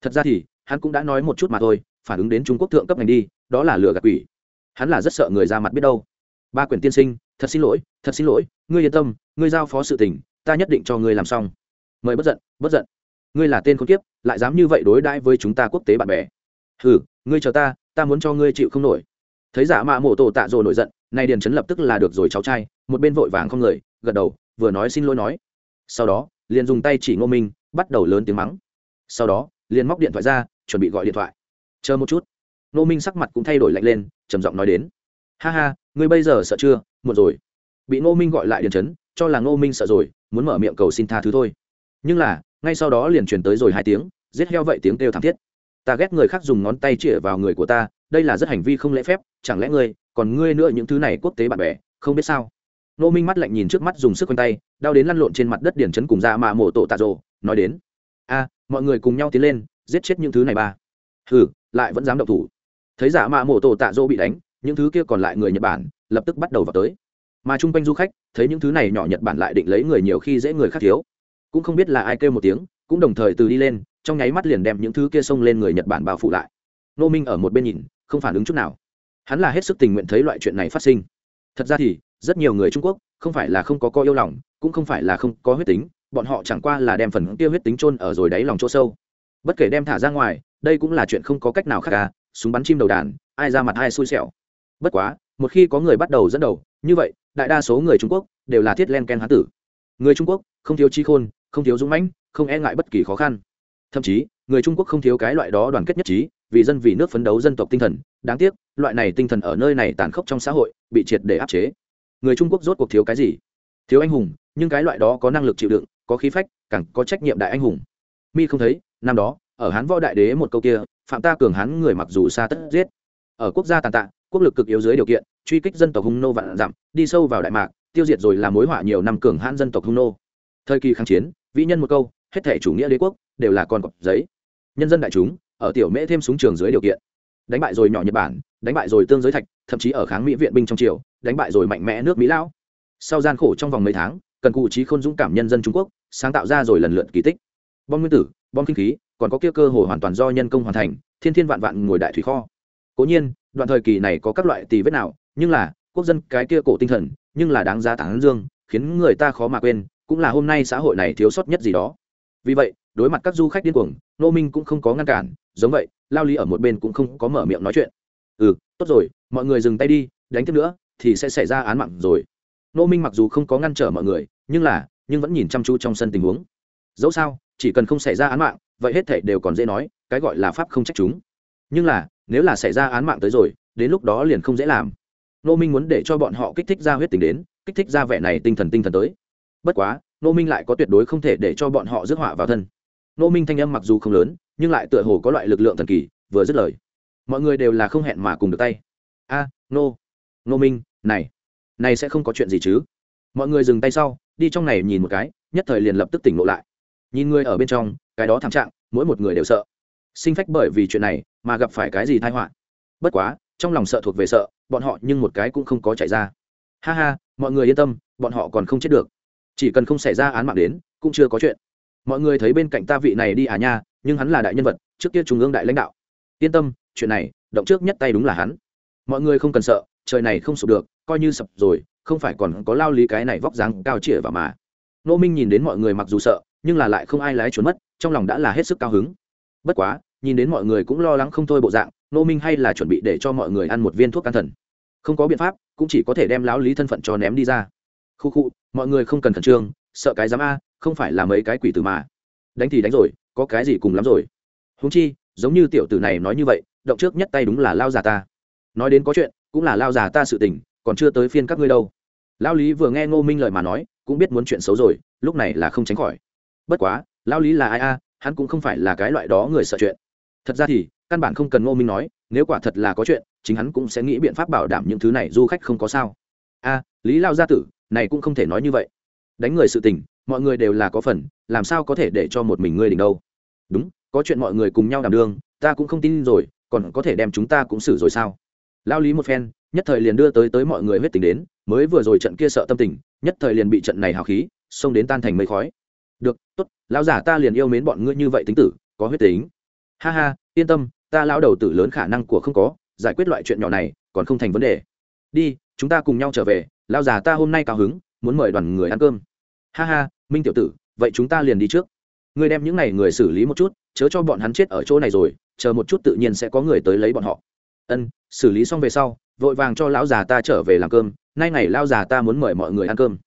Thật ra thì, hắn cũng đã nói một chút mà thôi, phản ứng đến trung quốc thượng cấp ngành đi, đó là lừa gạt quỷ. Hắn là rất sợ người ra mặt biết đâu. Ba quyển tiên sinh, thật xin lỗi, thật xin lỗi, ngươi yên tâm, ngươi giao phó sự tình, ta nhất định cho ngươi làm xong. Mời bất giận bất giận. Ngươi là tên khốn kiếp, lại dám như vậy đối đãi với chúng ta quốc tế bạn bè. Hừ, ngươi chờ ta ta muốn cho ngươi chịu không nổi. Thấy giả mạ mộ tổ tạ rồ nổi giận, nay điền chấn lập tức là được rồi cháu trai một bên vội vàng không người, gật đầu, vừa nói xin lỗi nói. Sau đó, liền dùng tay chỉ ngô minh, bắt đầu lớn tiếng mắng. Sau đó, liền móc điện thoại ra, chuẩn bị gọi điện thoại. Chờ một chút. Ngô minh sắc mặt cũng thay đổi lạnh lên, trầm giọng nói đến. Ha ha, ngươi bây giờ sợ chưa? Một rồi. Bị ngô minh gọi lại điện chấn, cho là ngô minh sợ rồi, muốn mở miệng cầu xin tha thứ thôi. Nhưng là, ngay sau đó liền truyền tới rồi hai tiếng, giết heo vậy tiếng kêu thảm thiết. Ta ghét người khác dùng ngón tay chĩa vào người của ta, đây là rất hành vi không lễ phép, chẳng lẽ ngươi, còn ngươi nữa những thứ này quốc tế bạn bè, không biết sao? Nô minh mắt lạnh nhìn trước mắt dùng sức quanh tay, đau đến lăn lộn trên mặt đất điển chấn cùng dạ ra mà mổ tổ tạ rồ, nói đến, a, mọi người cùng nhau tiến lên, giết chết những thứ này ba. Hừ, lại vẫn dám động thủ. Thấy giả mạ mổ tổ tạ rỗ bị đánh, những thứ kia còn lại người nhật bản lập tức bắt đầu vào tới. Mà chung quanh du khách, thấy những thứ này nhỏ nhật bản lại định lấy người nhiều khi dễ người khác thiếu. Cũng không biết là ai kêu một tiếng, cũng đồng thời từ đi lên, trong nháy mắt liền đem những thứ kia xông lên người nhật bản bao phủ lại. Nô minh ở một bên nhìn, không phản ứng chút nào. Hắn là hết sức tình nguyện thấy loại chuyện này phát sinh. Thật ra thì rất nhiều người trung quốc, không phải là không có co yêu lòng, cũng không phải là không có huyết tính, bọn họ chẳng qua là đem phần kia huyết tính chôn ở rồi đáy lòng chỗ sâu. Bất kể đem thả ra ngoài, đây cũng là chuyện không có cách nào khác cả, súng bắn chim đầu đàn, ai ra mặt ai xui xẻo. Bất quá, một khi có người bắt đầu dẫn đầu, như vậy, đại đa số người trung quốc đều là thiết len ken hán tử. Người trung quốc, không thiếu trí khôn, không thiếu dũng mãnh, không e ngại bất kỳ khó khăn. Thậm chí, người trung quốc không thiếu cái loại đó đoàn kết nhất trí, vì dân vì nước phấn đấu dân tộc tinh thần. Đáng tiếc, loại này tinh thần ở nơi này tàn khốc trong xã hội, bị triệt để áp chế người trung quốc rốt cuộc thiếu cái gì? Thiếu anh hùng, nhưng cái loại đó có năng lực chịu đựng, có khí phách, càng có trách nhiệm đại anh hùng. Mi không thấy, năm đó, ở hán võ đại đế một câu kia, phạm ta cường hán người mặc dù xa tất giết. Ở quốc gia tàn tạ, quốc lực cực yếu dưới điều kiện, truy kích dân tộc hung nô vạn dặm, đi sâu vào đại mạc, tiêu diệt rồi làm mối họa nhiều năm cường hãn dân tộc hung nô. Thời kỳ kháng chiến, vĩ nhân một câu, hết thể chủ nghĩa đế quốc, đều là con cọp giấy. Nhân dân đại chúng, ở tiểu mễ thêm súng trường dưới điều kiện. Đánh bại rồi nhỏ nhật bản, đánh bại rồi tương giới thạch, thậm chí ở kháng mỹ viện binh trong triều đánh bại rồi mạnh mẽ nước mỹ lão. Sau gian khổ trong vòng mấy tháng, cần cụ trí khôn dũng cảm nhân dân trung quốc, sáng tạo ra rồi lần lượt kỳ tích. Bom nguyên tử, bom kinh khí, còn có kia cơ hội hoàn toàn do nhân công hoàn thành, thiên thiên vạn vạn ngồi đại thủy kho. Cố nhiên, đoạn thời kỳ này có các loại tì vết nào, nhưng là, quốc dân cái kia cổ tinh thần, nhưng là đáng giá tán dương, khiến người ta khó mà quên, cũng là hôm nay xã hội này thiếu sót nhất gì đó. Vì vậy, đối mặt các du khách điên cuồng nô minh cũng không có ngăn cản, giống vậy, lao lý ở một bên cũng không có mở miệng nói chuyện. Ừ tốt rồi, mọi người dừng tay đi, đánh tiếp nữa thì sẽ xảy ra án mạng rồi. Nô minh mặc dù không có ngăn trở mọi người, nhưng là, nhưng vẫn nhìn chăm chú trong sân tình huống. Dẫu sao, chỉ cần không xảy ra án mạng, vậy hết thể đều còn dễ nói, cái gọi là pháp không trách chúng. Nhưng là, nếu là xảy ra án mạng tới rồi, đến lúc đó liền không dễ làm. Nô minh muốn để cho bọn họ kích thích ra huyết tình đến, kích thích ra vẻ này tinh thần tinh thần tới. Bất quá nô minh lại có tuyệt đối không thể để cho bọn họ rước họa vào thân. Nô minh thanh âm mặc dù không lớn, nhưng lại tựa hồ có loại lực lượng thần kỳ, vừa dứt lời. Mọi người đều là không hẹn mà cùng được tay. A nô nô minh này này sẽ không có chuyện gì chứ. Mọi người dừng tay sau, đi trong này nhìn một cái, nhất thời liền lập tức tỉnh ngộ lại. Nhìn người ở bên trong, cái đó thảm trạng, mỗi một người đều sợ. Sinh phách bởi vì chuyện này mà gặp phải cái gì thai họa. Bất quá, trong lòng sợ thuộc về sợ, bọn họ nhưng một cái cũng không có chạy ra. Ha ha, mọi người yên tâm, bọn họ còn không chết được. Chỉ cần không xảy ra án mạng đến, cũng chưa có chuyện. Mọi người thấy bên cạnh ta vị này đi à nha, nhưng hắn là đại nhân vật, trước kia trung ương đại lãnh đạo. Yên tâm, chuyện này, động trước nhất tay đúng là hắn. Mọi người không cần sợ trời này không sụp được, coi như sập rồi, không phải còn có lao lý cái này vóc dáng cao chĩa vào mà. Nô minh nhìn đến mọi người mặc dù sợ, nhưng là lại không ai lái trốn mất, trong lòng đã là hết sức cao hứng. Bất quá, nhìn đến mọi người cũng lo lắng không thôi bộ dạng nô minh hay là chuẩn bị để cho mọi người ăn một viên thuốc can thần. Không có biện pháp, cũng chỉ có thể đem lão lý thân phận cho ném đi ra. Khu khu, mọi người không cần khẩn trương, sợ cái dám a, không phải là mấy cái quỷ tử mà. Đánh thì đánh rồi, có cái gì cùng lắm rồi. Húng chi, giống như tiểu tử này nói như vậy, động trước nhất tay đúng là lao già ta. Nói đến có chuyện cũng là lao già ta sự tình, còn chưa tới phiên các ngươi đâu. Lao lý vừa nghe ngô minh lời mà nói, cũng biết muốn chuyện xấu rồi, lúc này là không tránh khỏi. Bất quá lao lý là ai a? Hắn cũng không phải là cái loại đó người sợ chuyện. Thật ra thì, căn bản không cần ngô minh nói, nếu quả thật là có chuyện, chính hắn cũng sẽ nghĩ biện pháp bảo đảm những thứ này du khách không có sao. A, lý lao gia tử, này cũng không thể nói như vậy. Đánh người sự tình, mọi người đều là có phần, làm sao có thể để cho một mình ngươi đỉnh đâu? Đúng, có chuyện mọi người cùng nhau đảm đương, ta cũng không tin rồi, còn có thể đem chúng ta cũng xử rồi sao? Lao lý một phen, nhất thời liền đưa tới tới mọi người huyết tình đến, mới vừa rồi trận kia sợ tâm tình, nhất thời liền bị trận này hào khí, xông đến tan thành mây khói. Được, tốt, lão giả ta liền yêu mến bọn ngươi như vậy tính tử, có huyết tính. Ha ha, yên tâm, ta lao đầu tử lớn khả năng của không có, giải quyết loại chuyện nhỏ này, còn không thành vấn đề. Đi, chúng ta cùng nhau trở về lao giả ta hôm nay cao hứng, muốn mời đoàn người ăn cơm. Ha ha, minh tiểu tử, vậy chúng ta liền đi trước. Ngươi đem những n à y người xử lý một chút, chớ cho bọn hắn chết ở chỗ này rồi, chờ một chút tự nhiên sẽ có người tới lấy bọn họ ân xử lý xong về sau vội vàng cho lão già ta trở về làm cơm nay ngày lao già ta muốn mời mọi người ăn cơm.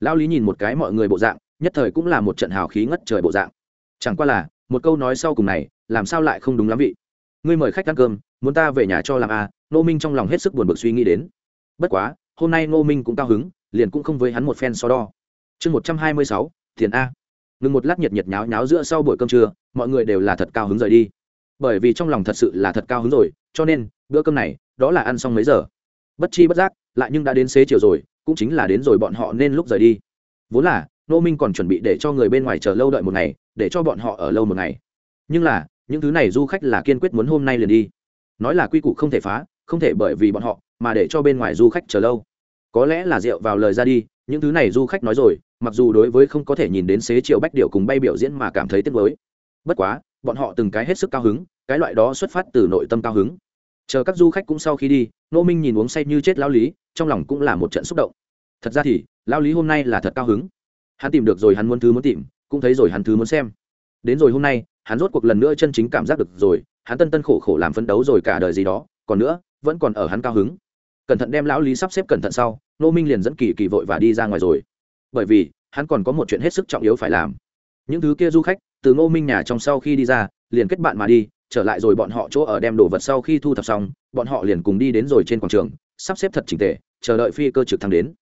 Lão lý nhìn một cái mọi người bộ dạng nhất thời cũng là một trận hào khí ngất trời bộ dạng. Chẳng qua là một câu nói sau cùng này làm sao lại không đúng lắm vị? Ngươi mời khách ăn cơm muốn ta về nhà cho làm a à, nô minh trong lòng hết sức buồn bực suy nghĩ đến. Bất quá hôm nay ngô minh cũng cao hứng liền cũng không với hắn một phen so đo. Chương một trăm hai mươi sáu tiền a. Ngừng một lát nhiệt nhiệt nháo nháo giữa sau buổi cơm trưa mọi người đều là thật cao hứng rời đi bởi vì trong lòng thật sự là thật cao hứng rồi, cho nên, bữa cơm này, đó là ăn xong mấy giờ. Bất chi bất giác, lại nhưng đã đến xế chiều rồi, cũng chính là đến rồi bọn họ nên lúc rời đi. Vốn là, nô minh còn chuẩn bị để cho người bên ngoài chờ lâu đợi một ngày, để cho bọn họ ở lâu một ngày. Nhưng là, những thứ này du khách là kiên quyết muốn hôm nay liền đi. Nói là quy củ không thể phá, không thể bởi vì bọn họ, mà để cho bên ngoài du khách chờ lâu. Có lẽ là rượu vào lời ra đi, những thứ này du khách nói rồi, mặc dù đối với không có thể nhìn đến xế chiều bách điệu cùng bay biểu diễn mà cảm thấy tiếc mới bất quá bọn họ từng cái hết sức cao hứng, cái loại đó xuất phát từ nội tâm cao hứng. Chờ các du khách cũng sau khi đi nô minh nhìn uống say như chết lao lý, trong lòng cũng là một trận xúc động. Thật ra thì lao lý hôm nay là thật cao hứng. Hắn tìm được rồi hắn muốn thứ muốn tìm, cũng thấy rồi hắn thứ muốn xem. Đến rồi hôm nay, hắn rốt cuộc lần nữa chân chính cảm giác được rồi, hắn tân tân khổ khổ làm phấn đấu rồi cả đời gì đó, còn nữa, vẫn còn ở hắn cao hứng. Cẩn thận đem lão lý sắp xếp cẩn thận sau nô minh liền dẫn kỳ kỳ vội và đi ra ngoài rồi. Bởi vì, hắn còn có một chuyện hết sức trọng yếu phải làm. Những thứ kia du khách từ ngô minh nhà trong sau khi đi ra, liền kết bạn mà đi, trở lại rồi bọn họ chỗ ở đem đồ vật sau khi thu thập xong, bọn họ liền cùng đi đến rồi trên quảng trường, sắp xếp thật chỉnh tề, chờ đợi phi cơ trực thăng đến.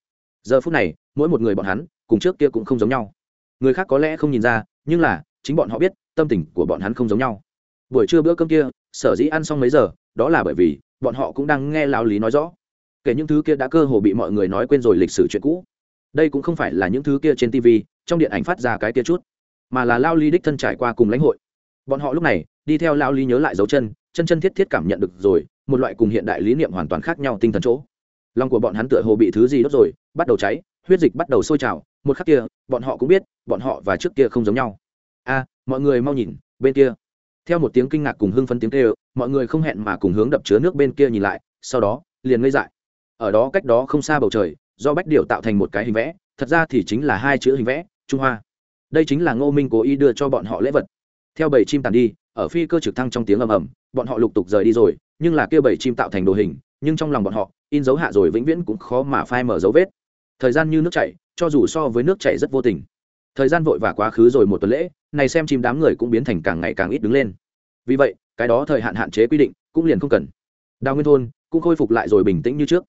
Giờ phút này, mỗi một người bọn hắn, cùng trước kia cũng không giống nhau. Người khác có lẽ không nhìn ra, nhưng là, chính bọn họ biết, tâm tình của bọn hắn không giống nhau. Buổi trưa bữa cơm kia, sở dĩ ăn xong mấy giờ, đó là bởi vì, bọn họ cũng đang nghe lão lý nói rõ. Kể những thứ kia đã cơ hồ bị mọi người nói quên rồi lịch sử chuyện cũ. Đây cũng không phải là những thứ kia trên tv trong điện ảnh phát ra cái kia chút mà là lao Ly đích thân trải qua cùng lãnh hội. Bọn họ lúc này, đi theo lao Ly nhớ lại dấu chân chân chân thiết thiết cảm nhận được rồi, một loại cùng hiện đại lý niệm hoàn toàn khác nhau tinh thần chỗ. Lòng của bọn hắn tựa hồ bị thứ gì đốt rồi, bắt đầu cháy, huyết dịch bắt đầu sôi trào, một khắc kia, bọn họ cũng biết, bọn họ và trước kia không giống nhau. A, mọi người mau nhìn, bên kia. Theo một tiếng kinh ngạc cùng hưng phấn tiếng kêu, mọi người không hẹn mà cùng hướng đập chứa nước bên kia nhìn lại, sau đó, liền ngây dại. Ở đó cách đó không xa bầu trời, do bách điệu tạo thành một cái hình vẽ, thật ra thì chính là hai chữ hình vẽ, trung hoa đây chính là ngô minh cố ý đưa cho bọn họ lễ vật. Theo bảy chim tàn đi, ở phi cơ trực thăng trong tiếng ầm ầm, bọn họ lục tục rời đi rồi, nhưng là kia bảy chim tạo thành đồ hình, nhưng trong lòng bọn họ, in dấu hạ rồi vĩnh viễn cũng khó mà phai mở dấu vết. Thời gian như nước chảy, cho dù so với nước chảy rất vô tình. Thời gian vội vã quá khứ rồi một tuần lễ, này xem chim đám người cũng biến thành càng ngày càng ít đứng lên. Vì vậy, cái đó thời hạn hạn chế quy định, cũng liền không cần. Đào nguyên thôn cũng khôi phục lại rồi bình tĩnh như trước.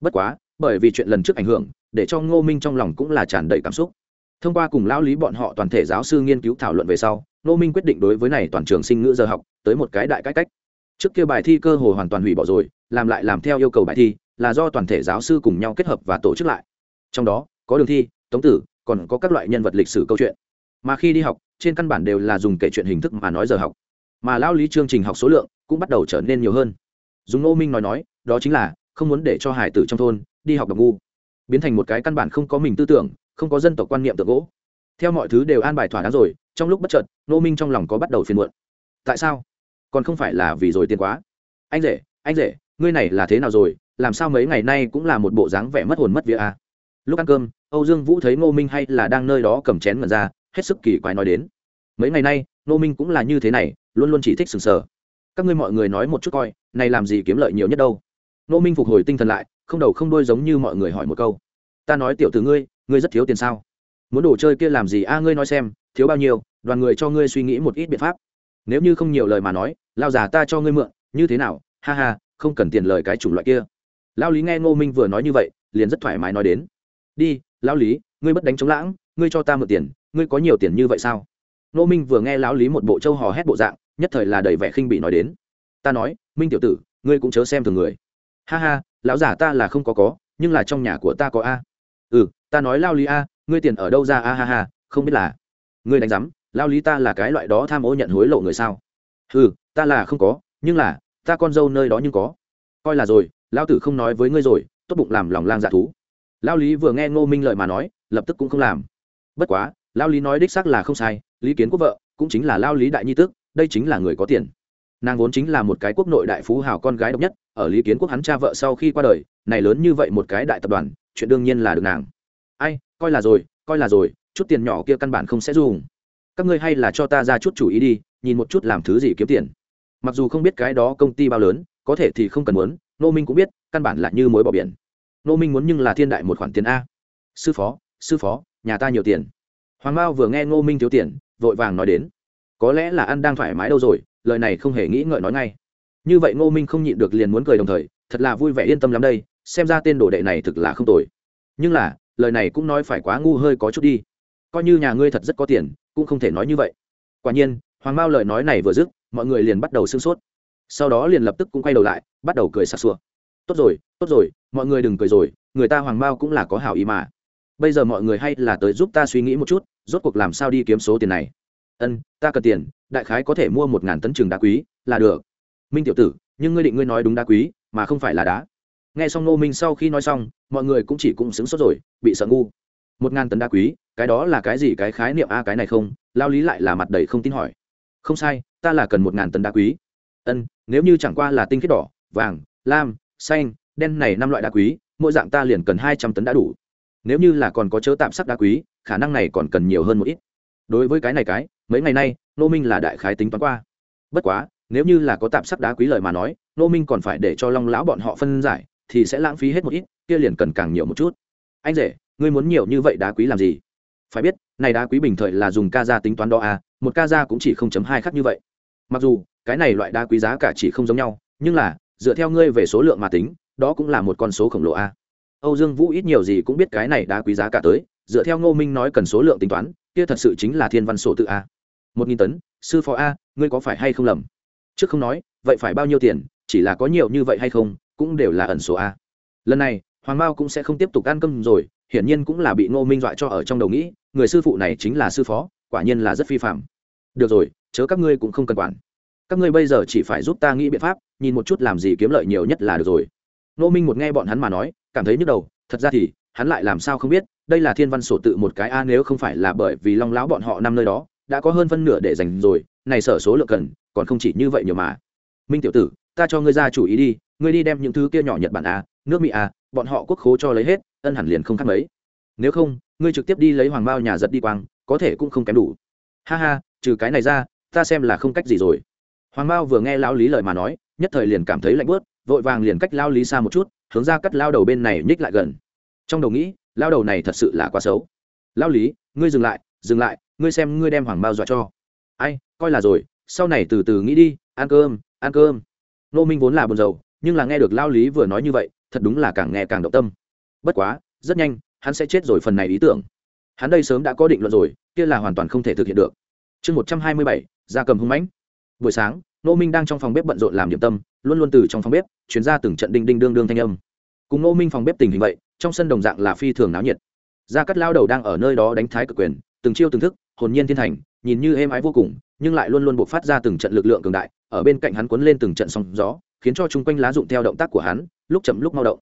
Bất quá, bởi vì chuyện lần trước ảnh hưởng, để cho ngô minh trong lòng cũng là tràn đầy cảm xúc thông qua cùng lão lý bọn họ toàn thể giáo sư nghiên cứu thảo luận về sau Nô minh quyết định đối với này toàn trường sinh ngữ giờ học tới một cái đại cách cách. Trước kia bài thi cơ hồ hoàn toàn hủy bỏ rồi, làm lại làm theo yêu cầu bài thi, là do toàn thể giáo sư cùng nhau kết hợp và tổ chức lại. Trong đó, có đường thi, tống tử, còn có các loại nhân vật lịch sử câu chuyện. Mà khi đi học, trên căn bản đều là dùng kể chuyện hình thức mà nói giờ học. Mà lão lý chương trình học số lượng cũng bắt đầu trở nên nhiều hơn. Dùng Nô minh nói nói, đó chính là không muốn để cho hải tử trong thôn đi học đọc ngu. Biến thành một cái căn bản không có mình tư tưởng không có dân tộc quan niệm tượng gỗ. Theo mọi thứ đều an bài thỏa đáng rồi, trong lúc bất chợt, ngô minh trong lòng có bắt đầu phiền muộn. Tại sao? Còn không phải là vì rồi tiền quá. Anh rể anh rể, ngươi này là thế nào rồi? Làm sao mấy ngày nay cũng là một bộ dáng vẻ mất hồn mất vía à? lúc ăn cơm, âu dương vũ thấy ngô minh hay là đang nơi đó cầm chén mật ra, hết sức kỳ quái nói đến. Mấy ngày nay, ngô minh cũng là như thế này, luôn luôn chỉ thích sừng sờ. Các ngươi mọi người nói một chút coi, này làm gì kiếm lợi nhiều nhất đâu? Ngô minh phục hồi tinh thần lại, không đầu không đôi giống như mọi người hỏi một câu. Ta nói tiểu t ngươi ngươi rất thiếu tiền sao? Muốn đồ chơi kia làm gì? A, ngươi nói xem, thiếu bao nhiêu, đoàn người cho ngươi suy nghĩ một ít biện pháp. Nếu như không nhiều lời mà nói, lao già ta cho ngươi mượn, như thế nào? Ha ha, không cần tiền lời cái chủng loại kia. Lao lý nghe ngô minh vừa nói như vậy, liền rất thoải mái nói đến. Đi lao lý, ngươi bất đánh chống lãng, ngươi cho ta mượn tiền, ngươi có nhiều tiền như vậy sao? Ngô minh vừa nghe lão lý một bộ trâu hò hét bộ dạng, nhất thời là đầy vẻ khinh bị nói đến. Ta nói, minh tiểu tử, ngươi cũng chớ xem thường người. Ha ha, lão giả ta là không có có, nhưng là trong nhà của ta có a. Ừ ta nói lao lý a ngươi tiền ở đâu ra a ha ha không biết là. Ngươi đánh giám lao lý ta là cái loại đó tham ô nhận hối lộ người sao? Ừ ta là không có nhưng là ta con dâu nơi đó nhưng có. Coi là rồi lao tử không nói với ngươi rồi tốt bụng làm lòng lang dạ thú. Lao lý vừa nghe ngô minh lợi mà nói lập tức cũng không làm. Bất quá lao lý nói đích xác là không sai lý kiến quốc vợ cũng chính là lao lý đại nhi tước, đây chính là người có tiền. Nàng vốn chính là một cái quốc nội đại phú hào con gái độc nhất ở lý kiến quốc hắn cha vợ sau khi qua đời này lớn như vậy một cái đại tập đoàn chuyện đương nhiên là được nàng ai, coi là rồi, coi là rồi, chút tiền nhỏ kia căn bản không sẽ dùng. Các ngươi hay là cho ta ra chút chủ ý đi, nhìn một chút làm thứ gì kiếm tiền. Mặc dù không biết cái đó công ty bao lớn, có thể thì không cần muốn nô minh cũng biết, căn bản là như mối bỏ biển. Nô minh muốn nhưng là thiên đại một khoản tiền a. Sư phó sư phó, nhà ta nhiều tiền. Hoàng mao vừa nghe ngô minh thiếu tiền, vội vàng nói đến. Có lẽ là ăn đang thoải mái đâu rồi, lời này không hề nghĩ ngợi nói ngay. Như vậy ngô minh không nhịn được liền muốn cười đồng thời, thật là vui vẻ yên tâm lắm đây, xem ra tên đồ đệ này thực là không tồi. Nhưng là lời này cũng nói phải quá ngu hơi có chút đi. Coi như nhà ngươi thật rất có tiền, cũng không thể nói như vậy. Quả nhiên, hoàng mao lời nói này vừa dứt, mọi người liền bắt đầu sưng sốt. Sau đó liền lập tức cũng quay đầu lại, bắt đầu cười sặc sụa. Tốt rồi tốt rồi, mọi người đừng cười rồi, người ta hoàng mao cũng là có hảo ý mà. Bây giờ mọi người hay là tới giúp ta suy nghĩ một chút, rốt cuộc làm sao đi kiếm số tiền này. Ân, ta cần tiền, đại khái có thể mua một ngàn tấn trường đá quý, là được. Minh tiểu tử, nhưng ngươi định ngươi nói đúng đá quý, mà không phải là đá nghe xong nô minh sau khi nói xong, mọi người cũng chỉ cũng xứng sốt rồi, bị sợ ngu. Một ngàn tấn đá quý, cái đó là cái gì, cái khái niệm a, cái này không? Lao lý lại là mặt đầy không tin hỏi. Không sai, ta là cần một ngàn tấn đá quý. Ân, nếu như chẳng qua là tinh khiết đỏ, vàng, lam, xanh, đen này năm loại đá quý, mỗi dạng ta liền cần hai trăm tấn đã đủ. Nếu như là còn có chớ tạm sắc đá quý, khả năng này còn cần nhiều hơn một ít. Đối với cái này cái, mấy ngày nay nô minh là đại khái tính toán qua. Bất quá, nếu như là có tạm sắc đá quý lời mà nói nô minh còn phải để cho long lão bọn họ phân giải thì sẽ lãng phí hết một ít, kia liền cần càng nhiều một chút. Anh rể, ngươi muốn nhiều như vậy đá quý làm gì? Phải biết, này đá quý bình thời là dùng ca gia tính toán đo à một ca gia cũng chỉ không chấm hai khắc như vậy. Mặc dù, cái này loại đá quý giá cả chỉ không giống nhau, nhưng là, dựa theo ngươi về số lượng mà tính, đó cũng là một con số khổng lồ a âu dương vũ ít nhiều gì cũng biết cái này đá quý giá cả tới, dựa theo ngô minh nói cần số lượng tính toán, kia thật sự chính là thiên văn sổ tự a một nghìn tấn, sư phó a, ngươi có phải hay không lầm? Trước không nói, vậy phải bao nhiêu tiền, chỉ là có nhiều như vậy hay không cũng đều là ẩn số a. Lần này, hoàng mao cũng sẽ không tiếp tục ăn cơm rồi, hiển nhiên cũng là bị ngô minh dọa cho ở trong đầu nghĩ, người sư phụ này chính là sư phó, quả nhiên là rất phi phạm được rồi, chớ các ngươi cũng không cần quản. Các ngươi bây giờ chỉ phải giúp ta nghĩ biện pháp, nhìn một chút làm gì kiếm lợi nhiều nhất là được rồi. Nô minh một nghe bọn hắn mà nói, cảm thấy nhức đầu, thật ra thì, hắn lại làm sao không biết, đây là thiên văn sổ tự một cái a, nếu không phải là bởi vì long lão bọn họ năm nơi đó, đã có hơn phân nửa để dành rồi, này sở số lượng cần, còn không chỉ như vậy nhiều mà. Minh tiểu tử, ta cho ngươi ra chủ ý đi ngươi đi đem những thứ kia nhỏ nhật bản a nước mỹ a bọn họ quốc khố cho lấy hết, ân hẳn liền không khác mấy. Nếu không, ngươi trực tiếp đi lấy hoàng bao nhà giật đi quang, có thể cũng không kém đủ. Ha ha, trừ cái này ra, ta xem là không cách gì rồi. Hoàng bao vừa nghe lao lý lời mà nói, nhất thời liền cảm thấy lạnh bớt vội vàng liền cách lao lý xa một chút, hướng ra cắt lao đầu bên này nhích lại gần. Trong đầu nghĩ, lao đầu này thật sự là quá xấu. Lao lý, ngươi dừng lại dừng lại, ngươi xem ngươi đem hoàng bao dọa cho. Ai, coi là rồi, sau này từ từ nghĩ đi, ăn cơm ăn cơm. Nô minh vốn là buồn rầu nhưng là nghe được lao lý vừa nói như vậy, thật đúng là càng nghe càng động tâm. Bất quá, rất nhanh, hắn sẽ chết rồi phần này ý tưởng. Hắn đây sớm đã có định luận rồi, kia là hoàn toàn không thể thực hiện được. Chương một trăm hai mươi bảy, gia cầm hung mãnh. Buổi sáng nô minh đang trong phòng bếp bận rộn làm điểm tâm, luôn luôn từ trong phòng bếp chuyển ra từng trận đinh đinh đương đương thanh âm. Cùng nô minh phòng bếp tình hình vậy, trong sân đồng dạng là phi thường náo nhiệt. Gia cắt lao đầu đang ở nơi đó đánh thái cực quyền, từng chiêu từng thức, hồn nhiên thiên thành, nhìn như êm ái vô cùng, nhưng lại luôn luôn buộc phát ra từng trận lực lượng cường đại, ở bên cạnh hắn quấn lên từng trận sóng gió khiến cho chung quanh lá dụng theo động tác của hắn, lúc chậm lúc mau động.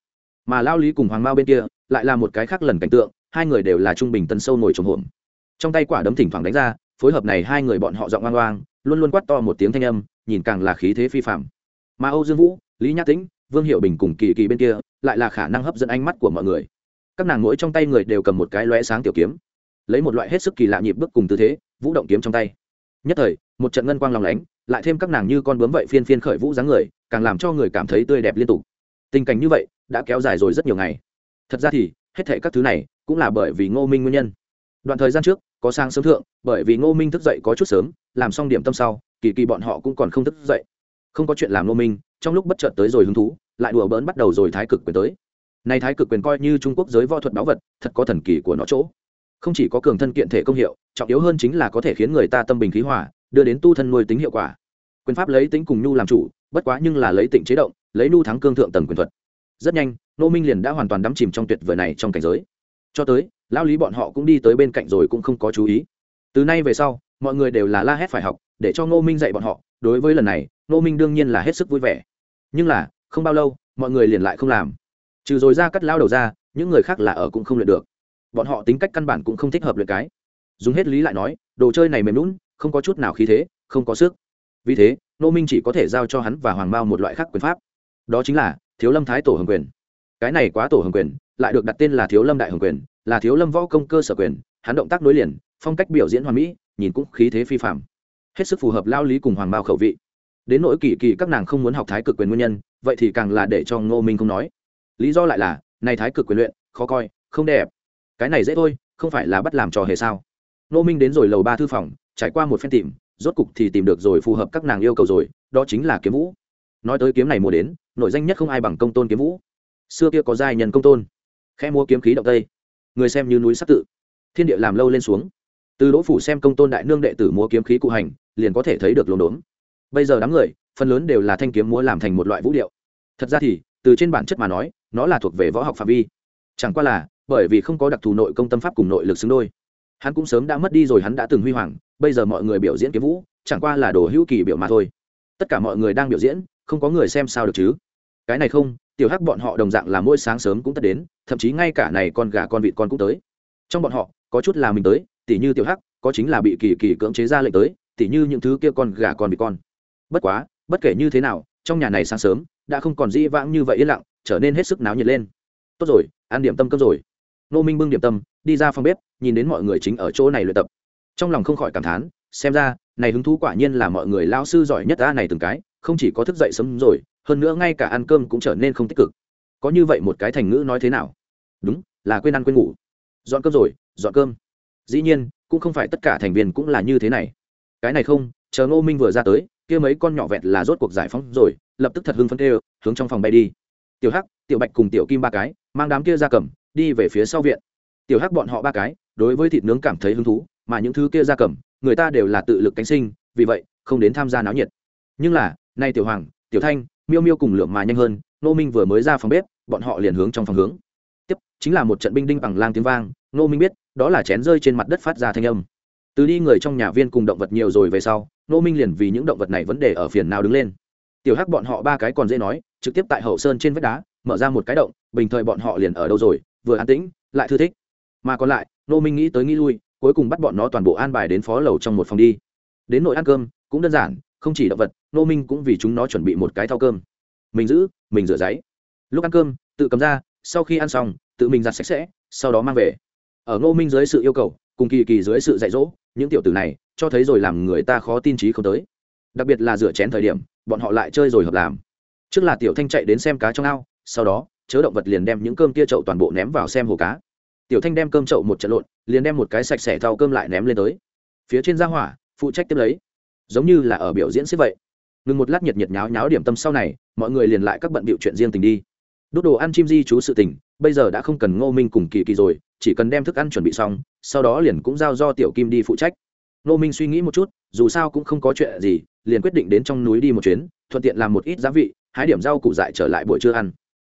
Mà lao lý cùng hoàng mao bên kia, lại là một cái khác lần cảnh tượng, hai người đều là trung bình tân sâu nổi trồng hổm. Trong tay quả đấm thỉnh thoảng đánh ra, phối hợp này hai người bọn họ giọng oang oang, luôn luôn quát to một tiếng thanh âm, nhìn càng là khí thế phi phạm mà âu dương vũ, lý nhã tĩnh, vương hiệu bình cùng kỳ kỳ bên kia, lại là khả năng hấp dẫn ánh mắt của mọi người. Các nàng mỗi trong tay người đều cầm một cái lóe sáng tiểu kiếm, lấy một loại hết sức kỳ lạ nhịp bước cùng tư thế, vũ động kiếm trong tay. Nhất thời, một trận ngân quang lòng lánh, lại thêm các nàng như con bướm vậy phiên phiên khởi vũ dáng người càng làm cho người cảm thấy tươi đẹp liên tục. Tình cảnh như vậy đã kéo dài rồi rất nhiều ngày. Thật ra thì, hết thể các thứ này cũng là bởi vì ngô minh nguyên nhân. Đoạn thời gian trước, có sang sớm thượng, bởi vì ngô minh thức dậy có chút sớm, làm xong điểm tâm sau, kỳ kỳ bọn họ cũng còn không thức dậy. Không có chuyện làm ngô minh, trong lúc bất chợt tới rồi hứng thú, lại đùa bỡn bắt đầu rồi thái cực quyền tới. Nay thái cực quyền coi như trung quốc giới võ thuật báu vật, thật có thần kỳ của nó chỗ. Không chỉ có cường thân kiện thể công hiệu, trọng yếu hơn chính là có thể khiến người ta tâm bình khí hòa, đưa đến tu thân nuôi tính hiệu quả. Quyền pháp lấy tính cùng nhu làm chủ bất quá nhưng là lấy tịnh chế động, lấy nu thắng cương thượng tầng quyền thuật. Rất nhanh nô minh liền đã hoàn toàn đắm chìm trong tuyệt vời này trong cảnh giới. Cho tới lao lý bọn họ cũng đi tới bên cạnh rồi cũng không có chú ý. Từ nay về sau, mọi người đều là la hét phải học, để cho ngô minh dạy bọn họ. Đối với lần này, ngô minh đương nhiên là hết sức vui vẻ. Nhưng là, không bao lâu, mọi người liền lại không làm. Trừ rồi ra cắt lao đầu ra, những người khác là ở cũng không luyện được. Bọn họ tính cách căn bản cũng không thích hợp luyện cái. Dùng hết lý lại nói, đồ chơi này mềm lún không có chút nào khí thế, không có sức. Vì thế nô minh chỉ có thể giao cho hắn và hoàng mao một loại khác quyền pháp. Đó chính là thiếu lâm thái tổ hồng quyền. Cái này quá tổ hồng quyền, lại được đặt tên là thiếu lâm đại hồng quyền, là thiếu lâm võ công cơ sở quyền, hắn động tác nối liền, phong cách biểu diễn hoàn mỹ, nhìn cũng khí thế phi phạm hết sức phù hợp lao lý cùng hoàng mao khẩu vị. Đến nỗi kỳ kỳ các nàng không muốn học thái cực quyền nguyên nhân, vậy thì càng là để cho ngô minh không nói. Lý do lại là, này thái cực quyền luyện, khó coi, không đẹp. Cái này dễ thôi, không phải là bắt làm trò hề sao? Ngô minh đến rồi lầu ba thư phòng, trải qua một phen tìm rốt cục thì tìm được rồi phù hợp các nàng yêu cầu rồi, đó chính là kiếm vũ. Nói tới kiếm này mua đến nội danh nhất không ai bằng công tôn kiếm vũ. Xưa kia có giai nhân công tôn, khẽ mua kiếm khí động tây. Người xem như núi sắc tự. Thiên địa làm lâu lên xuống. Từ đỗ phủ xem công tôn đại nương đệ tử mua kiếm khí cụ hành, liền có thể thấy được lồn đốn. Bây giờ đám người, phần lớn đều là thanh kiếm múa làm thành một loại vũ điệu. Thật ra thì, từ trên bản chất mà nói, nó là thuộc về võ học phạm vi. Chẳng qua là, bởi vì không có đặc thù nội công tâm pháp cùng nội lực xứng đôi. Hắn cũng sớm đã mất đi rồi, hắn đã từng huy hoàng bây giờ mọi người biểu diễn kiếm vũ, chẳng qua là đồ hữu kỳ biểu mà thôi. Tất cả mọi người đang biểu diễn, không có người xem sao được chứ? Cái này không, tiểu hắc bọn họ đồng dạng là mỗi sáng sớm cũng tất đến, thậm chí ngay cả này con gà con vịt con cũng tới. Trong bọn họ, có chút là mình tới, tỉ như tiểu hắc, có chính là bị kỳ kỳ cưỡng chế ra lệnh tới, tỉ như những thứ kia con gà con vịt con. Bất quá, bất kể như thế nào, trong nhà này sáng sớm, đã không còn dĩ vãng như vậy yên lặng, trở nên hết sức náo nhiệt lên. Tốt rồi, ăn điểm tâm cơm rồi. Nô minh bưng điểm tâm, đi ra phòng bếp, nhìn đến mọi người chính ở chỗ này luyện tập trong lòng không khỏi cảm thán, xem ra, này hứng thú quả nhiên là mọi người lao sư giỏi nhất ta này từng cái, không chỉ có thức dậy sớm rồi, hơn nữa ngay cả ăn cơm cũng trở nên không tích cực. Có như vậy một cái thành ngữ nói thế nào? Đúng, là quên ăn quên ngủ. Dọn cơm rồi, dọn cơm. Dĩ nhiên, cũng không phải tất cả thành viên cũng là như thế này. Cái này không, chờ ngô minh vừa ra tới, kia mấy con nhỏ vẹt là rốt cuộc giải phóng rồi, lập tức thật hưng phấn kêu, hướng trong phòng bay đi. Tiểu hắc, tiểu bạch cùng tiểu kim ba cái, mang đám kia ra cầm, đi về phía sau viện. Tiểu hắc bọn họ ba cái đối với thịt nướng cảm thấy hứng thú, mà những thứ kia ra cầm, người ta đều là tự lực cánh sinh, vì vậy, không đến tham gia náo nhiệt. Nhưng là, nay tiểu hoàng, tiểu thanh, miêu miêu cùng lượng mà nhanh hơn nô minh vừa mới ra phòng bếp, bọn họ liền hướng trong phòng hướng. Tiếp, chính là một trận binh đinh bằng lang tiếng vang nô minh biết, đó là chén rơi trên mặt đất phát ra thanh âm. Từ đi người trong nhà viên cùng động vật nhiều rồi về sau nô minh liền vì những động vật này vấn đề ở phiền nào đứng lên. Tiểu hắc bọn họ ba cái còn dễ nói, trực tiếp tại hậu sơn trên vách đá, mở ra một cái động, bình thời bọn họ liền ở đâu rồi, vừa an tĩnh, lại thư thích. Mà còn lại nô minh nghĩ tới nghĩ lui, cuối cùng bắt bọn nó toàn bộ an bài đến phó lầu trong một phòng đi. Đến nội ăn cơm, cũng đơn giản, không chỉ động vật, nô minh cũng vì chúng nó chuẩn bị một cái thau cơm. Mình giữ, mình rửa giấy. Lúc ăn cơm, tự cầm ra, sau khi ăn xong, tự mình giặt sạch sẽ, sau đó mang về. Ở ngô minh dưới sự yêu cầu, cùng kỳ kỳ dưới sự dạy dỗ, những tiểu tử này, cho thấy rồi làm người ta khó tin trí không tới. Đặc biệt là rửa chén thời điểm, bọn họ lại chơi rồi hợp làm. Trước là tiểu thanh chạy đến xem cá trong ao, sau đó, chớ động vật liền đem những cơm kia chậu toàn bộ ném vào xem hồ cá tiểu thanh đem cơm chậu một trận lộn, liền đem một cái sạch sẽ thau cơm lại ném lên tới. Phía trên ra hỏa, phụ trách tiếp lấy. Giống như là ở biểu diễn xếp vậy. Ngừng một lát nhiệt nhiệt nháo nháo điểm tâm sau này, mọi người liền lại các bận bịu chuyện riêng tình đi. Đốt đồ ăn chim di chú sự tình, bây giờ đã không cần ngô minh cùng kỳ kỳ rồi, chỉ cần đem thức ăn chuẩn bị xong, sau đó liền cũng giao do tiểu kim đi phụ trách. Ngô minh suy nghĩ một chút, dù sao cũng không có chuyện gì, liền quyết định đến trong núi đi một chuyến, thuận tiện làm một ít giá vị, hái điểm rau củ dại trở lại buổi trưa ăn.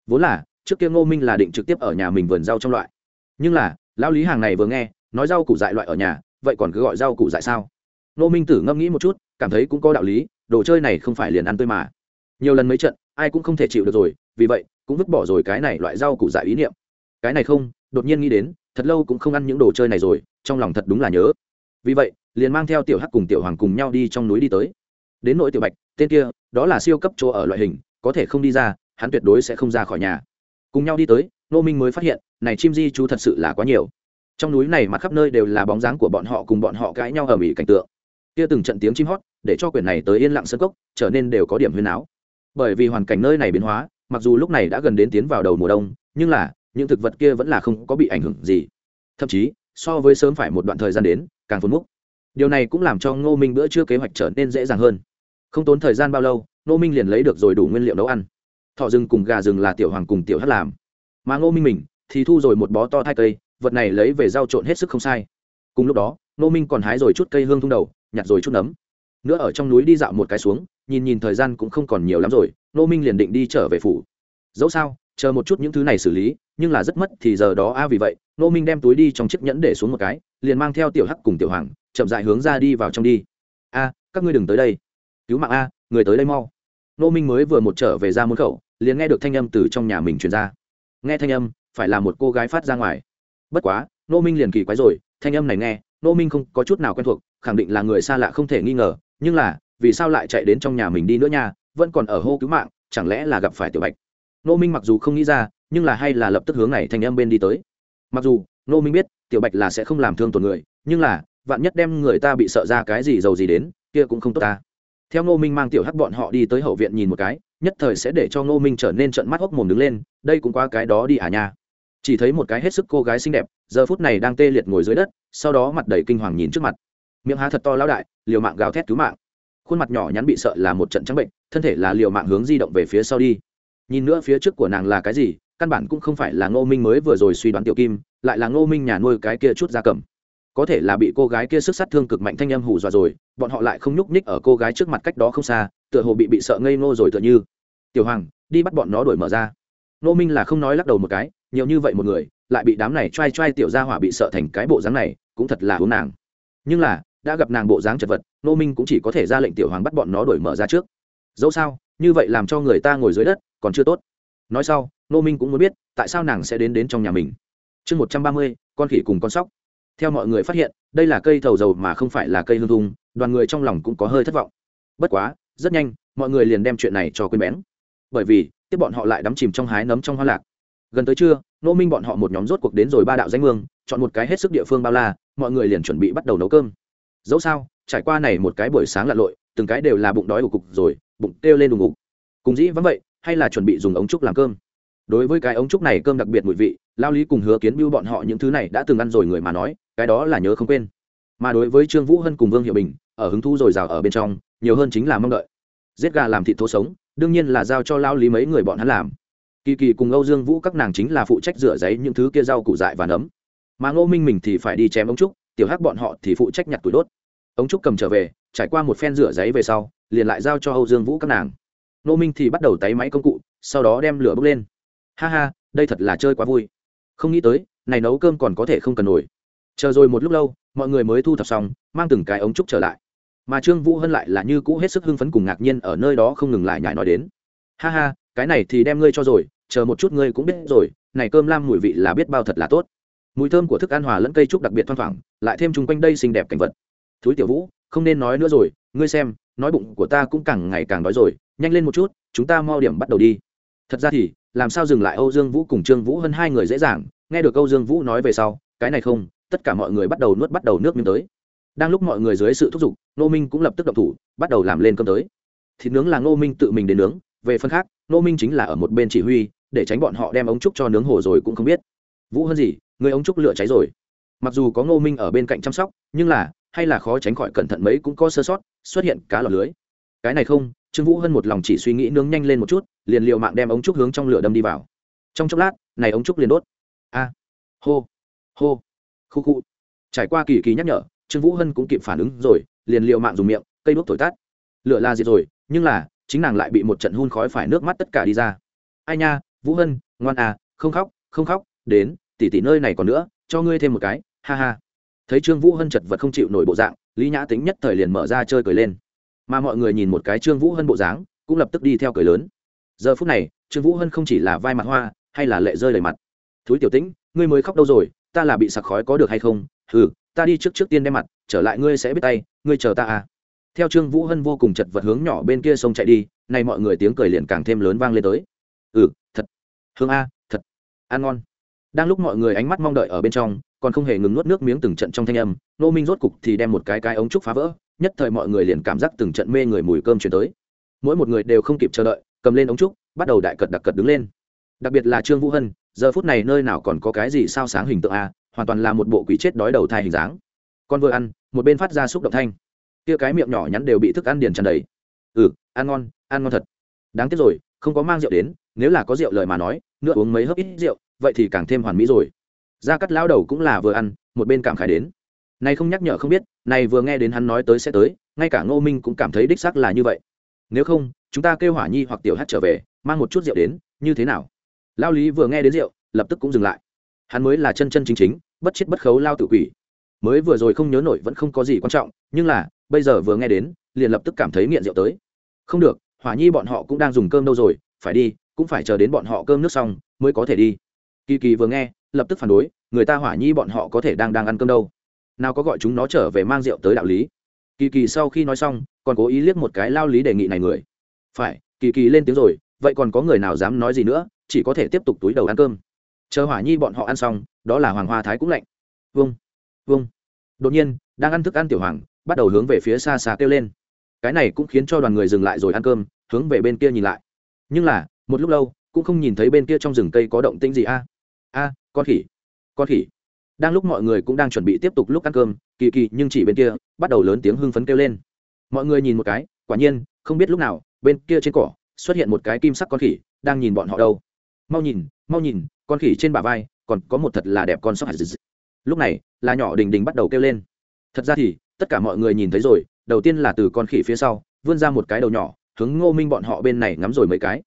Vốn là, trước kia ngô minh là định trực tiếp ở nhà mình vườn rau trong loại nhưng là, lão lý hàng này vừa nghe, nói rau củ dại loại ở nhà, vậy còn cứ gọi rau củ dại sao? Nô minh tử ngẫm nghĩ một chút, cảm thấy cũng có đạo lý, đồ chơi này không phải liền ăn tươi mà. Nhiều lần mấy trận, ai cũng không thể chịu được rồi, vì vậy, cũng vứt bỏ rồi cái này loại rau củ dại ý niệm. Cái này không, đột nhiên nghĩ đến, thật lâu cũng không ăn những đồ chơi này rồi, trong lòng thật đúng là nhớ. Vì vậy, liền mang theo tiểu hắc cùng tiểu hoàng cùng nhau đi trong núi đi tới. Đến nội tiểu bạch, tên kia, đó là siêu cấp chỗ ở loại hình, có thể không đi ra, hắn tuyệt đối sẽ không ra khỏi nhà. Cùng nhau đi tới nô minh mới phát hiện này chim di chú thật sự là quá nhiều. Trong núi này mặt khắp nơi đều là bóng dáng của bọn họ cùng bọn họ cãi nhau ở mỹ cảnh tượng. Kia từng trận tiếng chim hót, để cho quyển này tới yên lặng sân cốc, trở nên đều có điểm huyền áo bởi vì hoàn cảnh nơi này biến hóa, mặc dù lúc này đã gần đến tiến vào đầu mùa đông, nhưng là, những thực vật kia vẫn là không có bị ảnh hưởng gì. Thậm chí, so với sớm phải một đoạn thời gian đến, càng phun múc. Điều này cũng làm cho ngô minh bữa trưa kế hoạch trở nên dễ dàng hơn. Không tốn thời gian bao lâu, ngô minh liền lấy được rồi đủ nguyên liệu nấu ăn. Thọ rừng cùng gà rừng là tiểu hoàng cùng tiểu hát làm. Mà ngô minh mình thì thu rồi một bó to thai cây, vật này lấy về rau trộn hết sức không sai. Cùng lúc đó Nô minh còn hái rồi chút cây hương thung đầu, nhặt rồi chút nấm. Nữa ở trong núi đi dạo một cái xuống, nhìn nhìn thời gian cũng không còn nhiều lắm rồi Nô minh liền định đi trở về phủ. Dẫu sao, chờ một chút những thứ này xử lý, nhưng là rất mất thì giờ đó a à vì vậy Nô minh đem túi đi trong chiếc nhẫn để xuống một cái, liền mang theo tiểu hắc cùng tiểu hoàng, chậm dại hướng ra đi vào trong đi. A, các ngươi đừng tới đây. Cứu mạng a, người tới đây mau. Nô minh mới vừa một trở về ra môn khẩu, liền nghe được thanh âm từ trong nhà mình truyền ra. Nghe thanh âm phải là một cô gái phát ra ngoài. Bất quá nô minh liền kỳ quái rồi, thanh âm này nghe nô minh không có chút nào quen thuộc, khẳng định là người xa lạ không thể nghi ngờ, nhưng là, vì sao lại chạy đến trong nhà mình đi nữa nha, vẫn còn ở hô cứu mạng, chẳng lẽ là gặp phải tiểu bạch? Nô minh mặc dù không nghĩ ra, nhưng là hay là lập tức hướng này thanh âm bên đi tới. Mặc dù nô minh biết, tiểu bạch là sẽ không làm thương tổn người, nhưng là, vạn nhất đem người ta bị sợ ra cái gì giàu gì đến, kia cũng không tốt ta. Theo nô minh mang tiểu hắc bọn họ đi tới hậu viện nhìn một cái, nhất thời sẽ để cho nô minh trở nên trận mắt hốc mồm đứng lên, đây cũng qua cái đó đi à nha chỉ thấy một cái hết sức cô gái xinh đẹp, giờ phút này đang tê liệt ngồi dưới đất, sau đó mặt đầy kinh hoàng nhìn trước mặt. Miệng há thật to lão đại, liều mạng gào thét cứu mạng. Khuôn mặt nhỏ nhắn bị sợ là một trận trắng bệnh, thân thể là liều mạng hướng di động về phía sau đi. Nhìn nữa phía trước của nàng là cái gì, căn bản cũng không phải là ngô minh mới vừa rồi suy đoán tiểu kim, lại là ngô minh nhà nuôi cái kia chút da cầm. Có thể là bị cô gái kia sức sát thương cực mạnh thanh âm hù dọa rồi, bọn họ lại không nhúc nhích ở cô gái trước mặt cách đó không xa, tựa hồ bị bị sợ ngây ngô rồi tựa như. Tiểu hoàng, đi bắt bọn nó đuổi mở ra. Ngô minh là không nói lắc đầu một cái nhiều như vậy một người, lại bị đám này t r a i t r a i tiểu gia hỏa bị sợ thành cái bộ dáng này, cũng thật là hướng nàng. Nhưng là, đã gặp nàng bộ dáng chật vật nô minh cũng chỉ có thể ra lệnh tiểu hoàng bắt bọn nó đổi mở ra trước. Dẫu sao, như vậy làm cho người ta ngồi dưới đất, còn chưa tốt. Nói sau nô minh cũng muốn biết, tại sao nàng sẽ đến đến trong nhà mình. Chương một trăm ba mươi, con khỉ cùng con sóc. Theo mọi người phát hiện, đây là cây thầu dầu mà không phải là cây hương thung đoàn người trong lòng cũng có hơi thất vọng. Bất quá, rất nhanh, mọi người liền đem chuyện này cho quên bén. Bởi vì, tiếp bọn họ lại đắm chìm trong hái nấm trong hoa lạc gần tới trưa nô minh bọn họ một nhóm rốt cuộc đến rồi ba đạo danh mương, chọn một cái hết sức địa phương bao la, mọi người liền chuẩn bị bắt đầu nấu cơm. Dẫu sao, trải qua này một cái buổi sáng lặn lội, từng cái đều là bụng đói ủ cục rồi, bụng kêu lên đùng ngục. Cùng dĩ vẫn vậy, hay là chuẩn bị dùng ống trúc làm cơm? Đối với cái ống trúc này cơm đặc biệt mùi vị, lao lý cùng hứa kiến bưu bọn họ những thứ này đã từng ăn rồi người mà nói, cái đó là nhớ không quên. Mà đối với trương vũ hân cùng vương hiệu bình, ở hứng thu dồi dào ở bên trong, nhiều hơn chính là mong đợi. Giết gà làm thịt thô sống, đương nhiên là giao cho lao lý mấy người bọn hắn làm kỳ kỳ cùng âu dương vũ các nàng chính là phụ trách rửa giấy những thứ kia rau củ dại và nấm. Mà ngô minh mình thì phải đi chém ống trúc, tiểu hắc bọn họ thì phụ trách nhặt tuổi đốt. Ống trúc cầm trở về, trải qua một phen rửa giấy về sau, liền lại giao cho âu dương vũ các nàng. Ngô minh thì bắt đầu tay máy công cụ, sau đó đem lửa bốc lên. Ha ha, đây thật là chơi quá vui. Không nghĩ tới, này nấu cơm còn có thể không cần nổi. Chờ rồi một lúc lâu, mọi người mới thu thập xong, mang từng cái ống trúc trở lại. Mà trương vũ hân lại là như cũ hết sức hưng phấn cùng ngạc nhiên ở nơi đó không ngừng lại nhải nói đến. Ha ha, cái này thì đem ngươi cho rồi chờ một chút ngươi cũng biết rồi, này cơm lam mùi vị là biết bao thật là tốt. Mùi thơm của thức ăn hòa lẫn cây trúc đặc biệt thoang thoảng, lại thêm chung quanh đây xinh đẹp cảnh vật. Thúi tiểu vũ, không nên nói nữa rồi, ngươi xem, nói bụng của ta cũng càng ngày càng đói rồi, nhanh lên một chút, chúng ta mau điểm bắt đầu đi. Thật ra thì, làm sao dừng lại âu dương vũ cùng trương vũ hơn hai người dễ dàng, nghe được âu dương vũ nói về sau, cái này không, tất cả mọi người bắt đầu nuốt bắt đầu nước miếng tới. Đang lúc mọi người dưới sự thúc giục nô minh cũng lập tức động thủ, bắt đầu làm lên cơm tới. Thịt nướng là nô minh tự mình đến nướng, về phần khác nô minh chính là ở một bên chỉ huy để tránh bọn họ đem ống trúc cho nướng hồ rồi cũng không biết. Vũ hơn gì, người ống trúc lửa cháy rồi. Mặc dù có ngô minh ở bên cạnh chăm sóc, nhưng là, hay là khó tránh khỏi cẩn thận mấy cũng có sơ sót, xuất hiện cá lọt lưới. Cái này không, trương vũ hơn một lòng chỉ suy nghĩ nướng nhanh lên một chút, liền liệu mạng đem ống trúc hướng trong lửa đâm đi vào. Trong chốc lát, này ống trúc liền đốt. A. Hô. Hô. Khu khu. Trải qua kỳ kỳ nhắc nhở, trương vũ hân cũng kịp phản ứng rồi, liền liệu mạng dùng miệng, cây đuốc thổi tắt. Lửa la diệt rồi, nhưng là, chính nàng lại bị một trận hun khói phải nước mắt tất cả đi ra. Ai nha vũ hân, ngoan à không khóc không khóc, đến, tỉ tỉ nơi này còn nữa, cho ngươi thêm một cái, ha ha. Thấy trương vũ hân chật vật không chịu nổi bộ dạng, lý nhã tính nhất thời liền mở ra chơi cười lên. Mà mọi người nhìn một cái trương vũ hân bộ dáng, cũng lập tức đi theo cười lớn. Giờ phút này, trương vũ hân không chỉ là vai mặt hoa, hay là lệ rơi đầy mặt. Thúi tiểu tĩnh, ngươi mới khóc đâu rồi, ta là bị sặc khói có được hay không? Ừ ta đi trước trước tiên đem mặt, trở lại ngươi sẽ biết tay, ngươi chờ ta à. Theo trương vũ hân vô cùng chật vật hướng nhỏ bên kia sông chạy đi nay mọi người tiếng cười liền càng thêm lớn vang lên tới. Ừ thật hương a, thật. Ăn ngon. Đang lúc mọi người ánh mắt mong đợi ở bên trong, còn không hề ngừng nuốt nước miếng từng trận trong thanh âm nô minh rốt cục thì đem một cái cái ống trúc phá vỡ, nhất thời mọi người liền cảm giác từng trận mê người mùi cơm chuyển tới. Mỗi một người đều không kịp chờ đợi, cầm lên ống trúc, bắt đầu đại cật đặc cật đứng lên. Đặc biệt là trương vũ hân, giờ phút này nơi nào còn có cái gì sao sáng hình tượng a, hoàn toàn là một bộ quỷ chết đói đầu thai hình dáng. Con vừa ăn, một bên phát ra xúc động thanh. Kia cái miệng nhỏ nhắn đều bị thức ăn điền tràn đầy. Ừ ăn ngon ăn ngon thật. Đáng tiếc rồi không có mang rượu đến, nếu là có rượu lời mà nói, nữa uống mấy hớp ít rượu, vậy thì càng thêm hoàn mỹ rồi. Gia cắt lao đầu cũng là vừa ăn, một bên cảm khải đến. Này không nhắc nhở không biết, này vừa nghe đến hắn nói tới sẽ tới, ngay cả ngô minh cũng cảm thấy đích xác là như vậy. Nếu không, chúng ta kêu hỏa nhi hoặc tiểu hát trở về, mang một chút rượu đến, như thế nào? Lao lý vừa nghe đến rượu, lập tức cũng dừng lại. Hắn mới là chân chân chính chính, bất chết bất khấu lao tự quỷ. Mới vừa rồi không nhớ nổi vẫn không có gì quan trọng, nhưng là, bây giờ vừa nghe đến, liền lập tức cảm thấy nghiện rượu tới. Không được hỏa nhi bọn họ cũng đang dùng cơm đâu rồi, phải đi, cũng phải chờ đến bọn họ cơm nước xong mới có thể đi. Kỳ kỳ vừa nghe, lập tức phản đối, người ta hỏa nhi bọn họ có thể đang đang ăn cơm đâu. Nào có gọi chúng nó trở về mang rượu tới đạo lý. Kỳ kỳ sau khi nói xong, còn cố ý liếc một cái lao lý đề nghị này người. Phải, kỳ kỳ lên tiếng rồi, vậy còn có người nào dám nói gì nữa, chỉ có thể tiếp tục túi đầu ăn cơm. Chờ hỏa nhi bọn họ ăn xong, đó là hoàng hoa thái cũng lạnh. Vâng vâng đột nhiên, đang ăn thức ăn tiểu hoàng, bắt đầu hướng về phía xa xa kêu lên. Cái này cũng khiến cho đoàn người dừng lại rồi ăn cơm hướng về bên kia nhìn lại. Nhưng là, một lúc lâu, cũng không nhìn thấy bên kia trong rừng cây có động tĩnh gì a. A, con khỉ con khỉ. Đang lúc mọi người cũng đang chuẩn bị tiếp tục lúc ăn cơm, kỳ kỳ nhưng chỉ bên kia, bắt đầu lớn tiếng hưng phấn kêu lên. Mọi người nhìn một cái, quả nhiên, không biết lúc nào, bên kia trên cỏ, xuất hiện một cái kim sắc con khỉ, đang nhìn bọn họ đâu. Mau nhìn mau nhìn, con khỉ trên bả vai, còn có một thật là đẹp con sóc hạt lúc này, là nhỏ đình đình bắt đầu kêu lên. Thật ra thì, tất cả mọi người nhìn thấy rồi, đầu tiên là từ con khỉ phía sau, vươn ra một cái đầu nhỏ hướng ngô minh bọn họ bên này ngắm rồi mấy cái.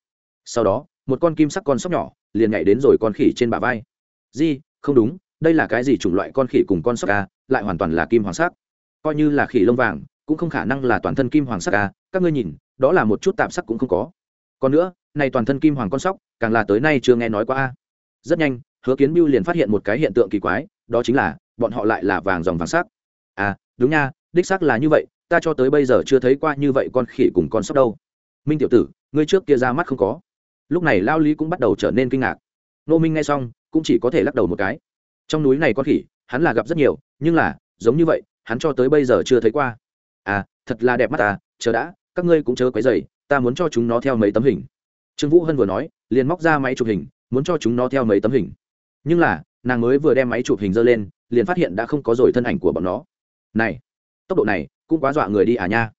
Sau đó, một con kim sắc con sóc nhỏ liền nhảy đến rồi con khỉ trên bả vai. Di, không đúng, đây là cái gì chủng loại con khỉ cùng con sóc ca lại hoàn toàn là kim hoàng sắc. Coi như là khỉ lông vàng, cũng không khả năng là toàn thân kim hoàng sắc ca các ngươi nhìn, đó là một chút tạp sắc cũng không có. Còn nữa, này toàn thân kim hoàng con sóc, càng là tới nay chưa nghe nói qua a rất nhanh, hứa kiến biêu liền phát hiện một cái hiện tượng kỳ quái, đó chính là, bọn họ lại là vàng dòng vàng sắc. À đúng nha, đích xác là như vậy ta cho tới bây giờ chưa thấy qua như vậy con khỉ cùng con sóc đâu. Minh tiểu tử, ngươi trước kia ra mắt không có. Lúc này lao lý cũng bắt đầu trở nên kinh ngạc. Nô minh nghe xong, cũng chỉ có thể lắc đầu một cái. Trong núi này con khỉ, hắn là gặp rất nhiều, nhưng là, giống như vậy, hắn cho tới bây giờ chưa thấy qua. À thật là đẹp mắt à chờ đã, các ngươi cũng chớ quấy dày ta muốn cho chúng nó theo mấy tấm hình. Trương vũ hân vừa nói, liền móc ra máy chụp hình, muốn cho chúng nó theo mấy tấm hình. Nhưng là, nàng mới vừa đem máy chụp hình dơ lên, liền phát hiện đã không có rồi thân ảnh của bọn nó. Này, tốc độ này cũng quá dọa người đi à nha.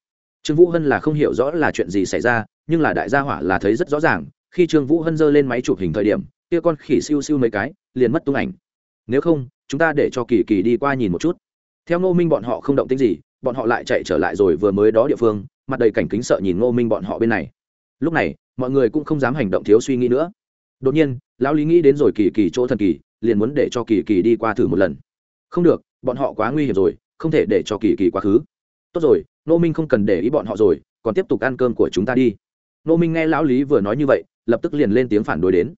Trương vũ hân là không hiểu rõ là chuyện gì xảy ra, nhưng là đại gia hỏa là thấy rất rõ ràng, khi trương vũ hân giơ lên máy chụp hình thời điểm, kia con khỉ siêu siêu mấy cái, liền mất tung ảnh. Nếu không, chúng ta để cho kỳ kỳ đi qua nhìn một chút. Theo ngô minh bọn họ không động tính gì, bọn họ lại chạy trở lại rồi vừa mới đó địa phương, mặt đầy cảnh kính sợ nhìn ngô minh bọn họ bên này. Lúc này, mọi người cũng không dám hành động thiếu suy nghĩ nữa. Đột nhiên, lão lý nghĩ đến rồi kỳ kỳ chỗ thần kỳ, liền muốn để cho kỳ kỳ đi qua thử một lần. Không được, bọn họ quá nguy hiểm rồi, không thể để cho kỳ kỳ quá khứ tốt rồi nô minh không cần để ý bọn họ rồi, còn tiếp tục ăn cơm của chúng ta đi. Nô minh nghe lão lý vừa nói như vậy, lập tức liền lên tiếng phản đối đến.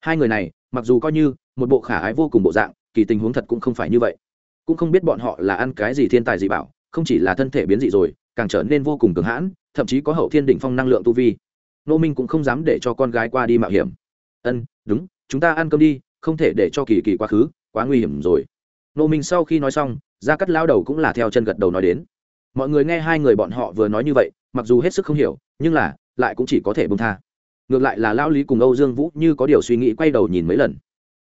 Hai người này, mặc dù coi như một bộ khả ái vô cùng bộ dạng, kỳ tình huống thật cũng không phải như vậy. Cũng không biết bọn họ là ăn cái gì thiên tài gì bảo, không chỉ là thân thể biến dị rồi, càng trở nên vô cùng cường hãn, thậm chí có hậu thiên đỉnh phong năng lượng tu vi. Nô minh cũng không dám để cho con gái qua đi mạo hiểm. Ân, đúng, chúng ta ăn cơm đi, không thể để cho kỳ kỳ quá khứ, quá nguy hiểm rồi. Nô minh sau khi nói xong ra cắt lao đầu cũng là theo chân gật đầu nói đến mọi người nghe hai người bọn họ vừa nói như vậy, mặc dù hết sức không hiểu, nhưng là, lại cũng chỉ có thể bông tha. Ngược lại là lao lý cùng âu dương vũ như có điều suy nghĩ quay đầu nhìn mấy lần.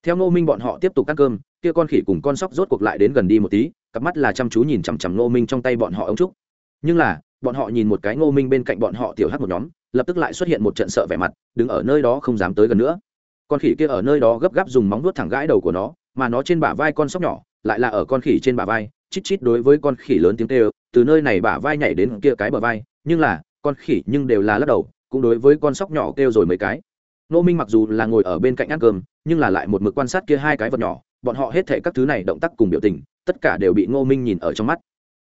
Theo ngô minh bọn họ tiếp tục ăn cơm, kia con khỉ cùng con sóc rốt cuộc lại đến gần đi một tí, cặp mắt là chăm chú nhìn chằm chằm ngô minh trong tay bọn họ ông trúc. Nhưng là, bọn họ nhìn một cái ngô minh bên cạnh bọn họ tiểu hát một nhóm, lập tức lại xuất hiện một trận sợ vẻ mặt, đứng ở nơi đó không dám tới gần nữa. Con khỉ kia ở nơi đó gấp gáp dùng móng vuốt thẳng gãi đầu của nó, mà nó trên bả vai con sóc nhỏ, lại là ở con khỉ trên bả vai, chít chít đối với con khỉ lớn tiếng kêu từ nơi này bả vai nhảy đến kia cái bờ vai, nhưng là, con khỉ nhưng đều là lắc đầu, cũng đối với con sóc nhỏ kêu rồi mấy cái. Nô minh mặc dù là ngồi ở bên cạnh ăn cơm, nhưng là lại một mực quan sát kia hai cái vật nhỏ, bọn họ hết thể các thứ này động tác cùng biểu tình, tất cả đều bị ngô minh nhìn ở trong mắt.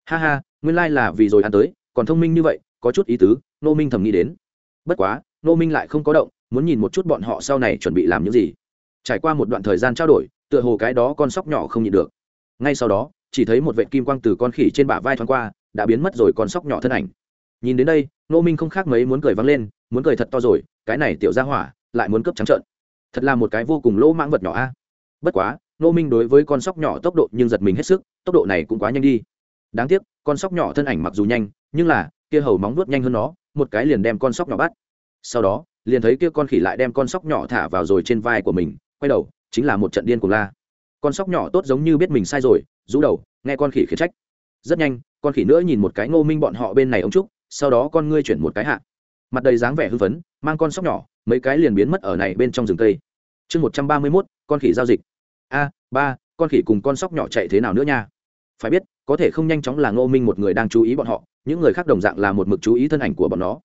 Ha ha, nguyên lai、like、là vì rồi ăn tới, còn thông minh như vậy, có chút ý tứ nô minh thầm nghĩ đến. Bất quá nô minh lại không có động, muốn nhìn một chút bọn họ sau này chuẩn bị làm những gì. Trải qua một đoạn thời gian trao đổi, tựa hồ cái đó con sóc nhỏ không nhịn được. Ngay sau đó, chỉ thấy một vệ kim quang từ con khỉ trên bả vai thoáng qua đã biến mất rồi con sóc nhỏ thân ảnh. Nhìn đến đây nô minh không khác mấy muốn cười vắng lên, muốn cười thật to rồi, cái này tiểu ra hỏa, lại muốn cướp trắng trợn. Thật là một cái vô cùng lỗ mãng vật nhỏ a. Bất quá nô minh đối với con sóc nhỏ tốc độ nhưng giật mình hết sức, tốc độ này cũng quá nhanh đi. Đáng tiếc, con sóc nhỏ thân ảnh mặc dù nhanh, nhưng là, kia hầu móng nuốt nhanh hơn nó, một cái liền đem con sóc nhỏ bắt. Sau đó, liền thấy kia con khỉ lại đem con sóc nhỏ thả vào rồi trên vai của mình, quay đầu, chính là một trận điên cuồng la. Con sóc nhỏ tốt giống như biết mình sai rồi, rũ đầu, nghe con khỉ khiển trách. Rất nhanh con khỉ nữa nhìn một cái ngô minh bọn họ bên này ông trúc, sau đó con ngươi chuyển một cái hạ. Mặt đầy dáng vẻ hưng phấn, mang con sóc nhỏ, mấy cái liền biến mất ở này bên trong rừng cây. Chương một trăm ba mươi mốt, con khỉ giao dịch. A, ba, con khỉ cùng con sóc nhỏ chạy thế nào nữa nha? Phải biết, có thể không nhanh chóng là ngô minh một người đang chú ý bọn họ, những người khác đồng dạng là một mực chú ý thân ảnh của bọn nó.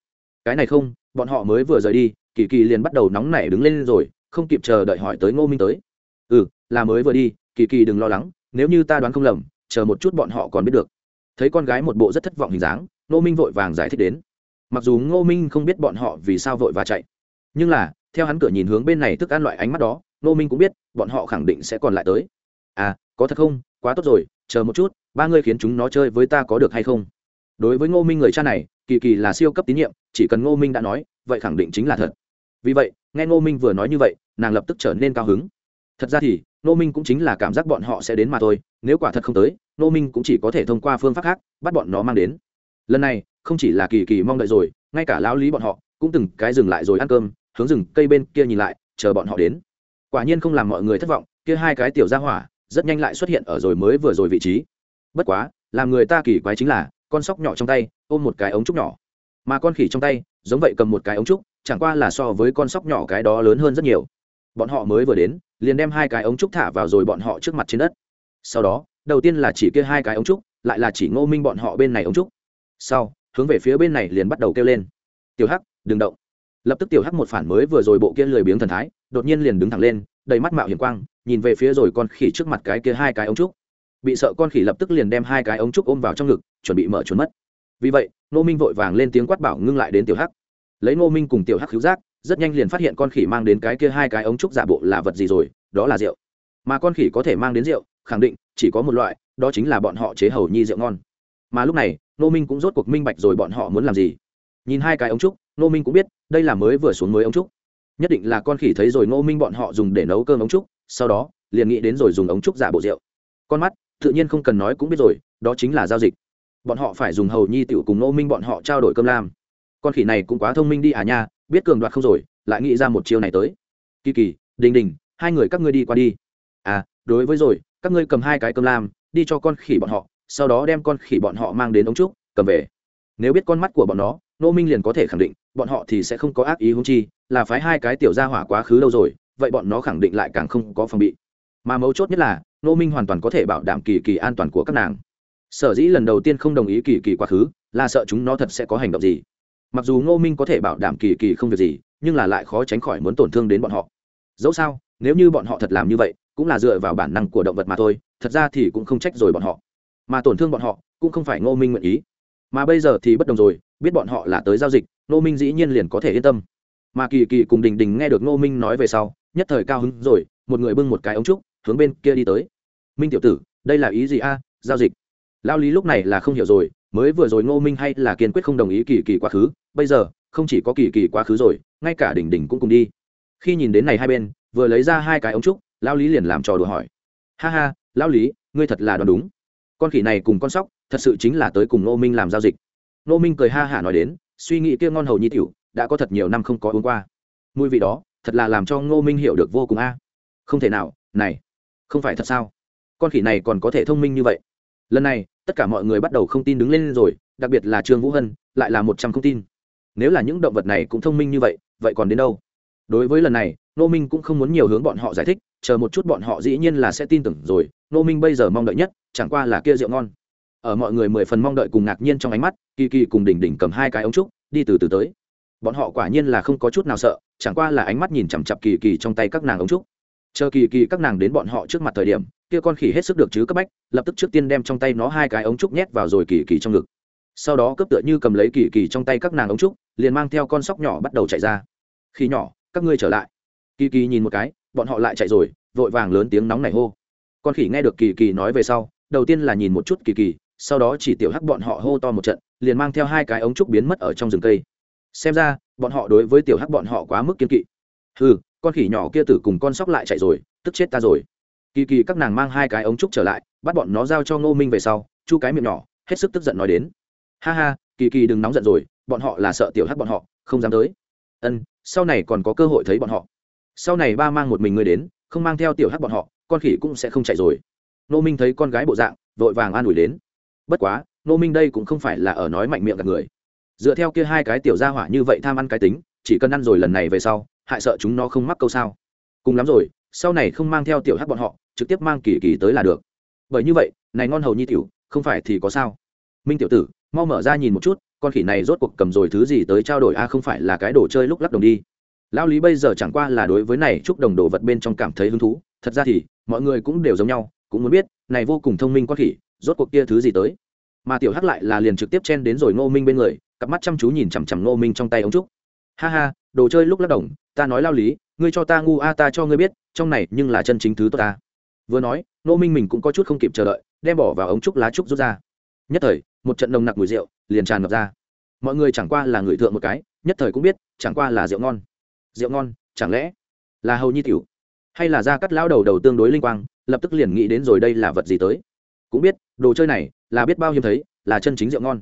Cái này không, bọn họ mới vừa rời đi, kỳ kỳ liền bắt đầu nóng nảy đứng lên rồi, không kịp chờ đợi hỏi tới ngô minh tới. Ừ là mới vừa đi, kỳ kỳ đừng lo lắng, nếu như ta đoán không lầm, chờ một chút bọn họ còn biết được thấy con gái một bộ rất thất vọng hình dáng, ngô minh vội vàng giải thích đến. Mặc dù ngô minh không biết bọn họ vì sao vội và chạy, nhưng là, theo hắn cửa nhìn hướng bên này thức ăn loại ánh mắt đó, ngô minh cũng biết, bọn họ khẳng định sẽ còn lại tới. À có thật không? Quá tốt rồi, chờ một chút, ba ngươi khiến chúng nó chơi với ta có được hay không? Đối với ngô minh người cha này, kỳ kỳ là siêu cấp tín nhiệm, chỉ cần ngô minh đã nói, vậy khẳng định chính là thật. Vì vậy, nghe ngô minh vừa nói như vậy, nàng lập tức trở nên cao hứng thật ra thì Nô minh cũng chính là cảm giác bọn họ sẽ đến mà thôi, nếu quả thật không tới Nô minh cũng chỉ có thể thông qua phương pháp khác, bắt bọn nó mang đến. Lần này, không chỉ là kỳ kỳ mong đợi rồi, ngay cả lão lý bọn họ cũng từng cái dừng lại rồi ăn cơm, hướng rừng cây bên kia nhìn lại, chờ bọn họ đến. Quả nhiên không làm mọi người thất vọng, kia hai cái tiểu ra hỏa rất nhanh lại xuất hiện ở rồi mới vừa rồi vị trí. Bất quá, làm người ta kỳ quái chính là, con sóc nhỏ trong tay, ôm một cái ống trúc nhỏ. Mà con khỉ trong tay, giống vậy cầm một cái ống trúc, chẳng qua là so với con sóc nhỏ cái đó lớn hơn rất nhiều. Bọn họ mới vừa đến liền đem hai cái ống trúc thả vào rồi bọn họ trước mặt trên đất. Sau đó, đầu tiên là chỉ kia hai cái ống trúc, lại là chỉ ngô minh bọn họ bên này ống trúc. Sau, hướng về phía bên này liền bắt đầu kêu lên. Tiểu hắc, đừng động. Lập tức tiểu hắc một phản mới vừa rồi bộ kia lười biếng thần thái, đột nhiên liền đứng thẳng lên, đầy mắt mạo hiểm quang, nhìn về phía rồi con khỉ trước mặt cái kia hai cái ống trúc. Bị sợ con khỉ lập tức liền đem hai cái ống trúc ôm vào trong ngực, chuẩn bị mở trốn mất. Vì vậy nô minh vội vàng lên tiếng quát bảo ngưng lại đến tiểu hắc. Lấy nô minh cùng tiểu hắc khiếu giác rất nhanh liền phát hiện con khỉ mang đến cái kia hai cái ống trúc giả bộ là vật gì rồi, đó là rượu. Mà con khỉ có thể mang đến rượu, khẳng định chỉ có một loại, đó chính là bọn họ chế hầu nhi rượu ngon. Mà lúc này nô minh cũng rốt cuộc minh bạch rồi bọn họ muốn làm gì. Nhìn hai cái ống trúc nô minh cũng biết đây là mới vừa xuống mới ống trúc. Nhất định là con khỉ thấy rồi nô minh bọn họ dùng để nấu cơm ống trúc, sau đó, liền nghĩ đến rồi dùng ống trúc giả bộ rượu. Con mắt, tự nhiên không cần nói cũng biết rồi, đó chính là giao dịch. Bọn họ phải dùng hầu nhi tiểu cùng nô minh bọn họ trao đổi cơm lam. Con khỉ này cũng quá thông minh đi à nha biết cường đoạt không rồi, lại nghĩ ra một chiêu này tới. Kỳ kỳ, đình đình, hai người các ngươi đi qua đi. À đối với rồi, các ngươi cầm hai cái cơm lam, đi cho con khỉ bọn họ, sau đó đem con khỉ bọn họ mang đến ống trúc, cầm về. Nếu biết con mắt của bọn nó, nô minh liền có thể khẳng định, bọn họ thì sẽ không có ác ý húng chi, là phái hai cái tiểu gia hỏa quá khứ lâu rồi, vậy bọn nó khẳng định lại càng không có phòng bị. Mà mấu chốt nhất là, nô minh hoàn toàn có thể bảo đảm kỳ kỳ an toàn của các nàng. Sở dĩ lần đầu tiên không đồng ý kỳ kỳ quá khứ, là sợ chúng nó thật sẽ có hành động gì mặc dù ngô minh có thể bảo đảm kỳ kỳ không việc gì, nhưng là lại khó tránh khỏi muốn tổn thương đến bọn họ. Dẫu sao, nếu như bọn họ thật làm như vậy, cũng là dựa vào bản năng của động vật mà thôi, thật ra thì cũng không trách rồi bọn họ. Mà tổn thương bọn họ, cũng không phải ngô minh nguyện ý. Mà bây giờ thì bất đồng rồi, biết bọn họ là tới giao dịch, ngô minh dĩ nhiên liền có thể yên tâm. Mà kỳ kỳ cùng đình đình nghe được ngô minh nói về sau, nhất thời cao hứng rồi, một người bưng một cái ống trúc, hướng bên kia đi tới. Minh tiểu tử, đây là ý gì a? Giao dịch. Lao lý lúc này là không hiểu rồi mới vừa rồi ngô minh hay là kiên quyết không đồng ý kỳ kỳ quá khứ, bây giờ, không chỉ có kỳ kỳ quá khứ rồi, ngay cả đỉnh đỉnh cũng cùng đi. Khi nhìn đến này hai bên, vừa lấy ra hai cái ống trúc lao lý liền làm trò đùa hỏi. Ha ha lao lý, ngươi thật là đoán đúng. Con khỉ này cùng con sóc, thật sự chính là tới cùng ngô minh làm giao dịch. Ngô minh cười ha hả nói đến, suy nghĩ kia ngon hầu nhi tiểu, đã có thật nhiều năm không có uống qua. Mùi vị đó, thật là làm cho ngô minh hiểu được vô cùng a. Không thể nào, này, không phải thật sao? Con khỉ này còn có thể thông minh như vậy lần này, tất cả mọi người bắt đầu không tin đứng lên rồi, đặc biệt là trương vũ hân, lại là một trăm không tin. Nếu là những động vật này cũng thông minh như vậy vậy còn đến đâu? Đối với lần này nô minh cũng không muốn nhiều hướng bọn họ giải thích, chờ một chút bọn họ dĩ nhiên là sẽ tin tưởng rồi. Nô minh bây giờ mong đợi nhất, chẳng qua là kia rượu ngon. Ở mọi người mười phần mong đợi cùng ngạc nhiên trong ánh mắt, kỳ kỳ cùng đỉnh đỉnh cầm hai cái ống trúc, đi từ từ tới. Bọn họ quả nhiên là không có chút nào sợ, chẳng qua là ánh mắt nhìn chằm chặp kỳ kỳ trong tay các nàng ống trúc chờ kỳ kỳ các nàng đến bọn họ trước mặt thời điểm, kia con khỉ hết sức được chứ cấp bách, lập tức trước tiên đem trong tay nó hai cái ống trúc nhét vào rồi kỳ kỳ trong ngực. Sau đó cướp tựa như cầm lấy kỳ kỳ trong tay các nàng ống trúc, liền mang theo con sóc nhỏ bắt đầu chạy ra. Khi nhỏ, các ngươi trở lại. Kỳ kỳ nhìn một cái, bọn họ lại chạy rồi, vội vàng lớn tiếng nóng này hô. Con khỉ nghe được kỳ kỳ nói về sau, đầu tiên là nhìn một chút kỳ kỳ, sau đó chỉ tiểu hắc bọn họ hô to một trận, liền mang theo hai cái ống trúc biến mất ở trong rừng cây. Xem ra, bọn họ đối với tiểu hắc bọn họ quá mức kiên kỵ. Ừ con khỉ nhỏ kia tử cùng con sóc lại chạy rồi, tức chết ta rồi. Kỳ kỳ các nàng mang hai cái ống trúc trở lại, bắt bọn nó giao cho ngô minh về sau, chu cái miệng nhỏ, hết sức tức giận nói đến. Ha ha, kỳ kỳ đừng nóng giận rồi, bọn họ là sợ tiểu hắc bọn họ, không dám tới. Ân, sau này còn có cơ hội thấy bọn họ. Sau này ba mang một mình người đến, không mang theo tiểu hắc bọn họ, con khỉ cũng sẽ không chạy rồi. Nô minh thấy con gái bộ dạng, vội vàng an ủi đến. Bất quá nô minh đây cũng không phải là ở nói mạnh miệng gặp người. Dựa theo kia hai cái tiểu gia hỏa như vậy tham ăn cái tính, chỉ cần ăn rồi lần này về sau hại sợ chúng nó không mắc câu sao. Cùng lắm rồi, sau này không mang theo tiểu hát bọn họ, trực tiếp mang kỳ kỳ tới là được. Bởi như vậy, này ngon hầu nhi tiểu, không phải thì có sao? Minh tiểu tử, mau mở ra nhìn một chút, con khỉ này rốt cuộc cầm rồi thứ gì tới trao đổi, a, không phải là cái đồ chơi lúc lắc đồng đi. Lao lý bây giờ chẳng qua là đối với này chúc đồng đồ vật bên trong cảm thấy hứng thú, thật ra thì, mọi người cũng đều giống nhau, cũng muốn biết, này vô cùng thông minh con khỉ, rốt cuộc kia thứ gì tới? Mà tiểu hắc lại là liền trực tiếp chen đến rồi ngô minh bên người, cặp mắt chăm chú nhìn chằm chằm ngô minh trong tay ống trúc ha ha, đồ chơi lúc lắc đồng, ta nói lao lý, ngươi cho ta ngu a, ta cho ngươi biết, trong này nhưng là chân chính thứ tốt ta. Vừa nói nô minh mình cũng có chút không kịp chờ đợi, đem bỏ vào ống trúc lá trúc rút ra. Nhất thời, một trận nồng nặc mùi rượu liền tràn ngập ra. Mọi người chẳng qua là người thượng một cái, nhất thời cũng biết, chẳng qua là rượu ngon. Rượu ngon, chẳng lẽ là hầu nhi tiểu? Hay là ra cắt lão đầu đầu tương đối linh quang, lập tức liền nghĩ đến rồi đây là vật gì tới? Cũng biết, đồ chơi này là biết bao nhiêu thấy, là chân chính rượu ngon.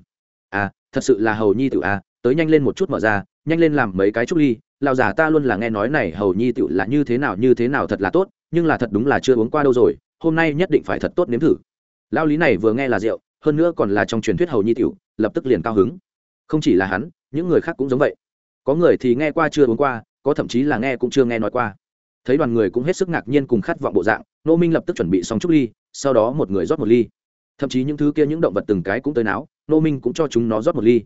À thật sự là hầu nhi tiểu à tới nhanh lên một chút mở ra nhanh lên làm mấy cái trúc ly, lão già ta luôn là nghe nói này hầu nhi tiểu là như thế nào như thế nào thật là tốt, nhưng là thật đúng là chưa uống qua đâu rồi, hôm nay nhất định phải thật tốt nếm thử. Lao lý này vừa nghe là rượu, hơn nữa còn là trong truyền thuyết hầu nhi tiểu, lập tức liền cao hứng. Không chỉ là hắn, những người khác cũng giống vậy. Có người thì nghe qua chưa uống qua, có thậm chí là nghe cũng chưa nghe nói qua. Thấy đoàn người cũng hết sức ngạc nhiên cùng khát vọng bộ dạng, nô minh lập tức chuẩn bị xong chút ly, sau đó một người rót một ly. Thậm chí những thứ kia những động vật từng cái cũng tới não nô minh cũng cho chúng nó rót một ly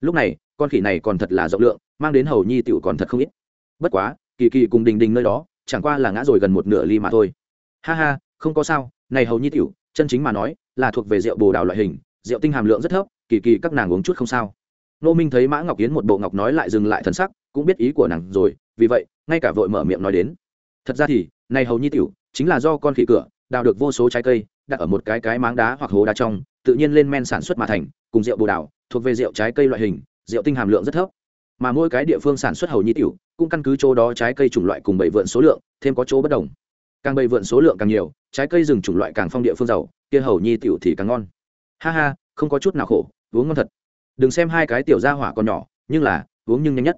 lúc này, con khỉ này còn thật là rộng lượng, mang đến hầu nhi tiểu còn thật không ít. Bất quá, kỳ kỳ cùng đình đình nơi đó, chẳng qua là ngã rồi gần một nửa ly mà thôi. Ha ha, không có sao, này hầu nhi tiểu, chân chính mà nói, là thuộc về rượu bồ đào loại hình, rượu tinh hàm lượng rất thấp, kỳ kỳ các nàng uống chút không sao. Nô minh thấy mã ngọc yến một bộ ngọc nói lại dừng lại thần sắc, cũng biết ý của nàng rồi, vì vậy, ngay cả vội mở miệng nói đến. Thật ra thì, này hầu nhi tiểu, chính là do con khỉ cửa, đào được vô số trái cây, đặt ở một cái cái máng đá hoặc hố đá trong, tự nhiên lên men sản xuất mà thành, cùng rượu bồ đào thuộc về rượu trái cây loại hình, rượu tinh hàm lượng rất thấp. Mà mỗi cái địa phương sản xuất hầu nhi tiểu, cũng căn cứ chỗ đó trái cây chủng loại cùng bảy vượn số lượng, thêm có chỗ bất đồng. Càng bảy vượn số lượng càng nhiều, trái cây rừng chủng loại càng phong địa phương giàu, kia hầu nhi tiểu thì càng ngon. Ha ha, không có chút nào khổ, uống ngon thật. Đừng xem hai cái tiểu gia hỏa còn nhỏ, nhưng là, uống nhưng nhanh nhất.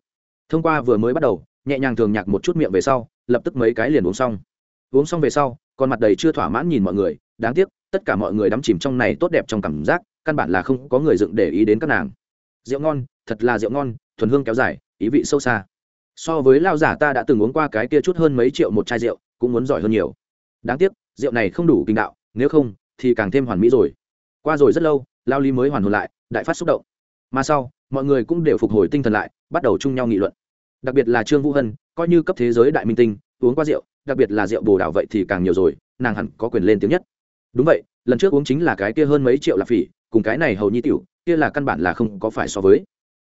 Thông qua vừa mới bắt đầu, nhẹ nhàng thường nhạc một chút miệng về sau, lập tức mấy cái liền uống xong. Uống xong về sau còn mặt đầy chưa thỏa mãn nhìn mọi người, đáng tiếc, tất cả mọi người đắm chìm trong này tốt đẹp trong cảm giác căn bản là không có người dựng để ý đến các nàng. Rượu ngon, thật là rượu ngon, thuần hương kéo dài, ý vị sâu xa. So với lao giả ta đã từng uống qua cái kia chút hơn mấy triệu một chai rượu, cũng muốn giỏi hơn nhiều. Đáng tiếc, rượu này không đủ kinh đạo, nếu không, thì càng thêm hoàn mỹ rồi. Qua rồi rất lâu lao lý mới hoàn hồn lại, đại phát xúc động. Mà sau, mọi người cũng đều phục hồi tinh thần lại, bắt đầu chung nhau nghị luận. Đặc biệt là trương vũ hân, coi như cấp thế giới đại minh tinh, uống qua rượu, đặc biệt là rượu bồ đảo vậy thì càng nhiều rồi, nàng hẳn có quyền lên tiếng nhất. Đúng vậy, lần trước uống chính là cái kia hơn mấy triệu là phỉ cùng cái này hầu nhi tiểu, kia là căn bản là không có phải so với.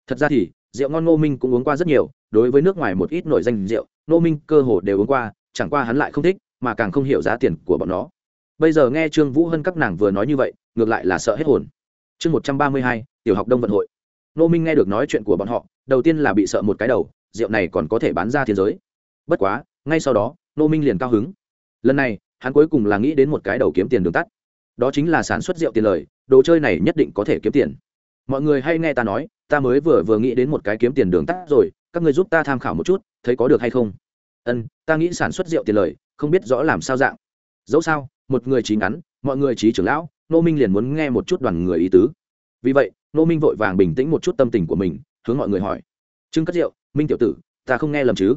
Thật ra thì, rượu ngon ngô minh cũng uống qua rất nhiều, đối với nước ngoài một ít nổi danh rượu, ngô minh cơ hồ đều uống qua, chẳng qua hắn lại không thích, mà càng không hiểu giá tiền của bọn nó. Bây giờ nghe trương vũ hân các nàng vừa nói như vậy, ngược lại là sợ hết hồn. Chương một trăm ba mươi hai, tiểu học đông vận hội. Ngô minh nghe được nói chuyện của bọn họ, đầu tiên là bị sợ một cái đầu, rượu này còn có thể bán ra thiên giới. Bất quá, ngay sau đó, ngô minh liền cao hứng. Lần này, hắn cuối cùng là nghĩ đến một cái đầu kiếm tiền đường tắt đó chính là sản xuất rượu tiền lời, đồ chơi này nhất định có thể kiếm tiền. Mọi người hay nghe ta nói, ta mới vừa vừa nghĩ đến một cái kiếm tiền đường tắt rồi, các người giúp ta tham khảo một chút, thấy có được hay không? Ân, ta nghĩ sản xuất rượu tiền lời, không biết rõ làm sao dạng. Dẫu sao, một người trí ngắn, mọi người trí trưởng lão nô minh liền muốn nghe một chút đoàn người ý tứ. Vì vậy nô minh vội vàng bình tĩnh một chút tâm tình của mình, hướng mọi người hỏi. Trưng cất rượu, minh tiểu tử, ta không nghe lầm chứ?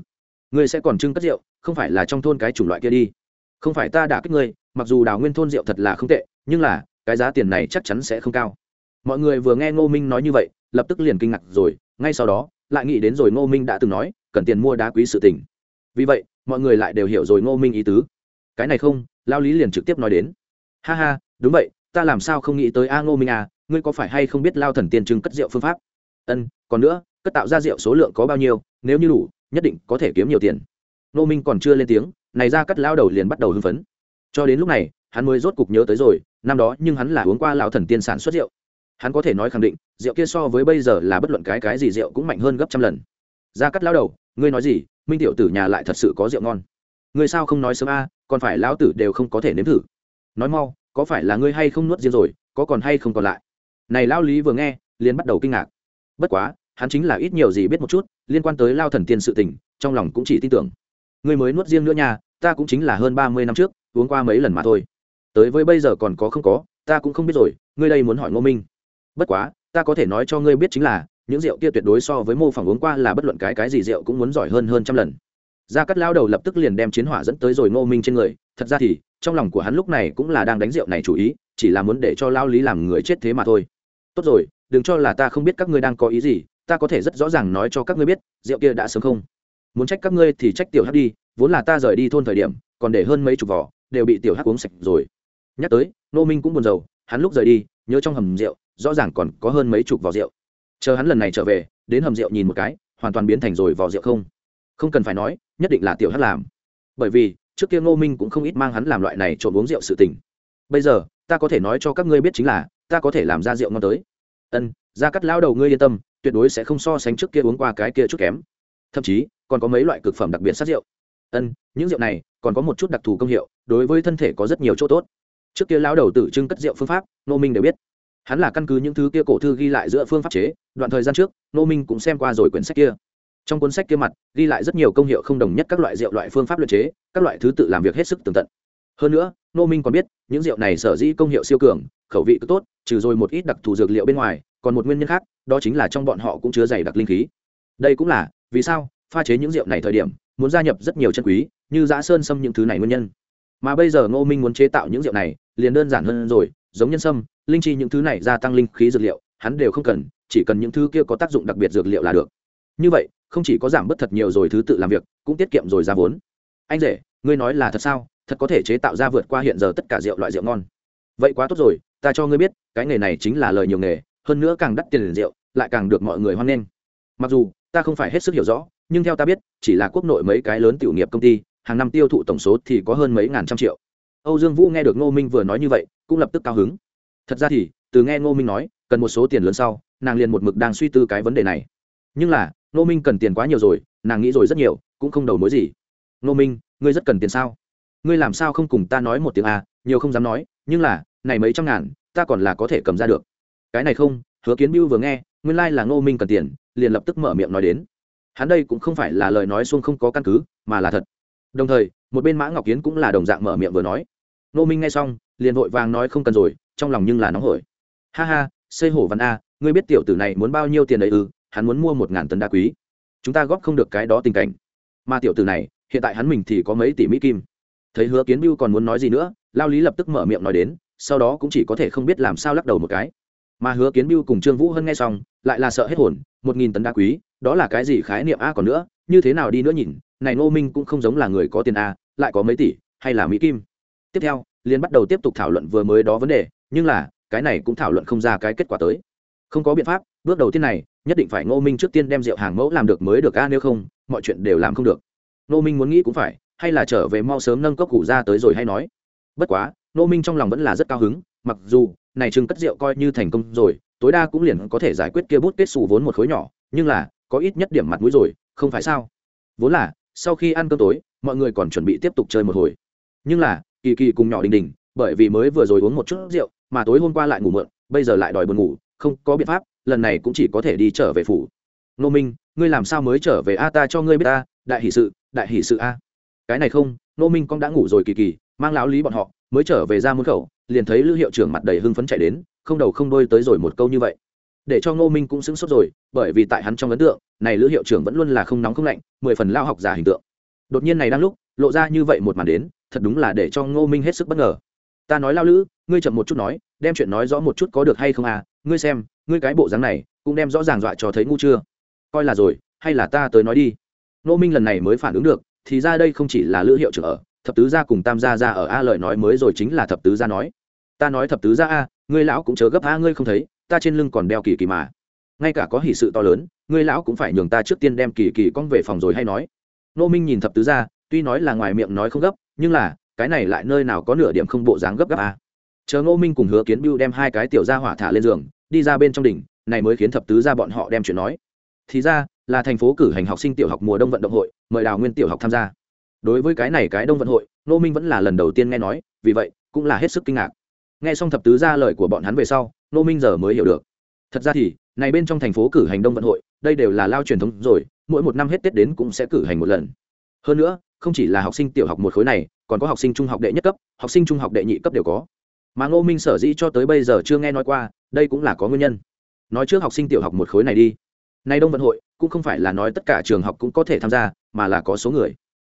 Ngươi sẽ còn trưng cất rượu, không phải là trong thôn cái chủng loại kia đi không phải ta đã kích ngươi, mặc dù đào nguyên thôn rượu thật là không tệ, nhưng là, cái giá tiền này chắc chắn sẽ không cao. Mọi người vừa nghe ngô minh nói như vậy, lập tức liền kinh ngạc rồi, ngay sau đó, lại nghĩ đến rồi ngô minh đã từng nói, cần tiền mua đá quý sự tình. Vì vậy, mọi người lại đều hiểu rồi ngô minh ý tứ. Cái này không, lao lý liền trực tiếp nói đến. Ha ha, đúng vậy, ta làm sao không nghĩ tới a ngô minh à ngươi có phải hay không biết lao thần tiên trưng cất rượu phương pháp? Ân, còn nữa, cất tạo ra rượu số lượng có bao nhiêu, nếu như đủ, nhất định có thể kiếm nhiều tiền. Nô minh còn chưa lên tiếng, này ra cắt lao đầu liền bắt đầu hưng phấn. Cho đến lúc này, hắn mới rốt cục nhớ tới rồi, năm đó nhưng hắn là uống qua lão thần tiên sản xuất rượu. Hắn có thể nói khẳng định, rượu kia so với bây giờ là bất luận cái cái gì rượu cũng mạnh hơn gấp trăm lần. Ra cắt lao đầu, ngươi nói gì? Minh tiểu tử nhà lại thật sự có rượu ngon. Ngươi sao không nói sớm a, còn phải lão tử đều không có thể nếm thử. Nói mau, có phải là ngươi hay không nuốt riêng rồi, có còn hay không còn lại? Này lao lý vừa nghe, liền bắt đầu kinh ngạc. Bất quá, hắn chính là ít nhiều gì biết một chút, liên quan tới lao thần tiên sự tình, trong lòng cũng chỉ tin tưởng ngươi mới nuốt riêng nữa nha, ta cũng chính là hơn ba mươi năm trước, uống qua mấy lần mà thôi. Tới với bây giờ còn có không có, ta cũng không biết rồi, ngươi đây muốn hỏi ngô minh. Bất quá, ta có thể nói cho ngươi biết chính là, những rượu kia tuyệt đối so với mô phỏng uống qua là bất luận cái cái gì rượu cũng muốn giỏi hơn hơn trăm lần. Gia cắt lao đầu lập tức liền đem chiến hỏa dẫn tới rồi ngô minh trên người, thật ra thì, trong lòng của hắn lúc này cũng là đang đánh rượu này chủ ý, chỉ là muốn để cho lao lý làm người chết thế mà thôi. Tốt rồi, đừng cho là ta không biết các ngươi đang có ý gì, ta có thể rất rõ ràng nói cho các ngươi biết, rượu kia đã sớm không muốn trách các ngươi thì trách tiểu hắc đi, vốn là ta rời đi thôn thời điểm, còn để hơn mấy chục vỏ, đều bị tiểu hắc uống sạch rồi. Nhắc tới nô minh cũng buồn rầu, hắn lúc rời đi, nhớ trong hầm rượu, rõ ràng còn có hơn mấy chục vỏ rượu. Chờ hắn lần này trở về, đến hầm rượu nhìn một cái, hoàn toàn biến thành rồi vỏ rượu không. Không cần phải nói, nhất định là tiểu hắc làm. Bởi vì, trước kia ngô minh cũng không ít mang hắn làm loại này trộm uống rượu sự tình. Bây giờ, ta có thể nói cho các ngươi biết chính là, ta có thể làm ra rượu ngon tới. Ân, ra cắt lao đầu ngươi yên tâm, tuyệt đối sẽ không so sánh trước kia uống qua cái kia chút kém. Thậm chí còn có mấy loại cực phẩm đặc biệt sát rượu. Ân, những rượu này còn có một chút đặc thù công hiệu, đối với thân thể có rất nhiều chỗ tốt. Trước kia lão đầu tử trưng cất rượu phương pháp nô minh đều biết. Hắn là căn cứ những thứ kia cổ thư ghi lại giữa phương pháp chế, đoạn thời gian trước nô minh cũng xem qua rồi quyển sách kia. Trong cuốn sách kia mặt, ghi lại rất nhiều công hiệu không đồng nhất các loại rượu loại phương pháp luyện chế, các loại thứ tự làm việc hết sức tường tận. Hơn nữa nô minh còn biết, những rượu này sở dĩ công hiệu siêu cường, khẩu vị cứ tốt, trừ rồi một ít đặc thù dược liệu bên ngoài, còn một nguyên nhân khác, đó chính là trong bọn họ cũng chứa dày đặc linh khí. Đây cũng là vì sao pha chế những rượu này thời điểm, muốn gia nhập rất nhiều chân quý, như giã sơn xâm những thứ này nguyên nhân. Mà bây giờ ngô minh muốn chế tạo những rượu này, liền đơn giản hơn rồi, giống nhân sâm, linh chi những thứ này gia tăng linh khí dược liệu, hắn đều không cần, chỉ cần những thứ kia có tác dụng đặc biệt dược liệu là được. Như vậy, không chỉ có giảm bớt thật nhiều rồi thứ tự làm việc, cũng tiết kiệm rồi ra vốn. Anh rể, ngươi nói là thật sao? Thật có thể chế tạo ra vượt qua hiện giờ tất cả rượu loại rượu ngon. Vậy quá tốt rồi, ta cho ngươi biết, cái nghề này chính là lời nhiều nghề, hơn nữa càng đắt tiền rượu, lại càng được mọi người hoan nghênh. Mặc dù, ta không phải hết sức hiểu rõ nhưng theo ta biết, chỉ là quốc nội mấy cái lớn tiểu nghiệp công ty, hàng năm tiêu thụ tổng số thì có hơn mấy ngàn trăm triệu. Âu dương vũ nghe được ngô minh vừa nói như vậy, cũng lập tức cao hứng. Thật ra thì, từ nghe ngô minh nói, cần một số tiền lớn sau, nàng liền một mực đang suy tư cái vấn đề này. Nhưng là, ngô minh cần tiền quá nhiều rồi, nàng nghĩ rồi rất nhiều, cũng không đầu mối gì. Ngô minh, ngươi rất cần tiền sao? Ngươi làm sao không cùng ta nói một tiếng a nhiều không dám nói, nhưng là, này mấy trăm ngàn, ta còn là có thể cầm ra được. Cái này không, hứa kiến bưu vừa nghe, nguyên lai là ngô minh cần tiền, liền lập tức mở miệng nói đến hắn đây cũng không phải là lời nói xuông không có căn cứ, mà là thật. Đồng thời, một bên mã ngọc kiến cũng là đồng dạng mở miệng vừa nói. Nô minh nghe xong, liền vội vàng nói không cần rồi, trong lòng nhưng là nóng hổi. Ha ha xây hổ văn a, ngươi biết tiểu tử này muốn bao nhiêu tiền đấy ư, hắn muốn mua một ngàn tấn đá quý. Chúng ta góp không được cái đó tình cảnh. Mà tiểu tử này, hiện tại hắn mình thì có mấy tỷ mỹ kim. Thấy hứa kiến biêu còn muốn nói gì nữa, lao lý lập tức mở miệng nói đến, sau đó cũng chỉ có thể không biết làm sao lắc đầu một cái. Mà hứa kiến biêu cùng trương vũ hân nghe xong, lại là sợ hết hồn, một nghìn tấn đá quý đó là cái gì khái niệm a còn nữa, như thế nào đi nữa nhìn, này ngô minh cũng không giống là người có tiền a, lại có mấy tỷ, hay là mỹ kim. Tiếp theo liên bắt đầu tiếp tục thảo luận vừa mới đó vấn đề, nhưng là, cái này cũng thảo luận không ra cái kết quả tới. Không có biện pháp, bước đầu tiên này, nhất định phải ngô minh trước tiên đem rượu hàng mẫu làm được mới được a, nếu không, mọi chuyện đều làm không được. Ngô minh muốn nghĩ cũng phải, hay là trở về mau sớm nâng cốc củ ra tới rồi hay nói. Bất quá, ngô minh trong lòng vẫn là rất cao hứng, mặc dù, này chừng cất rượu coi như thành công rồi, tối đa cũng liền có thể giải quyết kia bút kết xù vốn một khối nhỏ, nhưng là có ít nhất điểm mặt mũi rồi, không phải sao? Vốn là, sau khi ăn cơm tối, mọi người còn chuẩn bị tiếp tục chơi một hồi. Nhưng là, kỳ kỳ cùng nhỏ đình đình, bởi vì mới vừa rồi uống một chút rượu, mà tối hôm qua lại ngủ mượn bây giờ lại đòi buồn ngủ, không có biện pháp, lần này cũng chỉ có thể đi trở về phủ. Nô minh, ngươi làm sao mới trở về a ta cho ngươi biết ta đại hỷ sự, đại hỷ sự a. Cái này không nô minh con đã ngủ rồi kỳ kỳ, mang lão lý bọn họ, mới trở về ra môn khẩu, liền thấy lữ hiệu trưởng mặt đầy hưng phấn chạy đến, không đầu không đôi tới rồi một câu như vậy. Để cho ngô minh cũng sững sốt rồi bởi vì tại hắn trong ấn tượng, này lữ hiệu trưởng vẫn luôn là không nóng không lạnh, mười phần lao học giả hình tượng. Đột nhiên này đang lúc, lộ ra như vậy một màn đến, thật đúng là để cho ngô minh hết sức bất ngờ. Ta nói lao lữ, ngươi chậm một chút nói, đem chuyện nói rõ một chút có được hay không à? Ngươi xem, ngươi cái bộ dáng này, cũng đem rõ ràng dọa cho thấy ngu chưa? Coi là rồi, hay là ta tới nói đi. Ngô minh lần này mới phản ứng được, thì ra đây không chỉ là lữ hiệu trưởng ở, thập tứ gia cùng tam gia ra ở a lời nói mới rồi chính là thập tứ gia nói. Ta nói thập tứ gia a, ngươi lão cũng chớ gấp a, ngươi không thấy, ta trên lưng còn đeo kỳ kỳ mà ngay cả có hỷ sự to lớn, ngươi lão cũng phải nhường ta trước tiên đem kỳ kỳ con về phòng rồi hay nói. Nô minh nhìn thập tứ gia, tuy nói là ngoài miệng nói không gấp, nhưng là, cái này lại nơi nào có nửa điểm không bộ dáng gấp gáp à? chờ ngô minh cùng hứa kiến bưu đem hai cái tiểu gia hỏa thả lên giường, đi ra bên trong đỉnh, này mới khiến thập tứ gia bọn họ đem chuyện nói. Thì ra, là thành phố cử hành học sinh tiểu học mùa đông vận động hội, mời đào nguyên tiểu học tham gia. Đối với cái này cái đông vận hội, ngô minh vẫn là lần đầu tiên nghe nói, vì vậy, cũng là hết sức kinh ngạc. Nghe xong thập tứ gia lời của bọn hắn về sau, ngô minh giờ mới hiểu được. Thật ra thì này bên trong thành phố cử hành đông vận hội, đây đều là lao truyền thống rồi, mỗi một năm hết tết đến cũng sẽ cử hành một lần. Hơn nữa, không chỉ là học sinh tiểu học một khối này, còn có học sinh trung học đệ nhất cấp, học sinh trung học đệ nhị cấp đều có. Mà ngô minh sở dĩ cho tới bây giờ chưa nghe nói qua, đây cũng là có nguyên nhân. Nói trước học sinh tiểu học một khối này đi. Nay đông vận hội, cũng không phải là nói tất cả trường học cũng có thể tham gia, mà là có số người.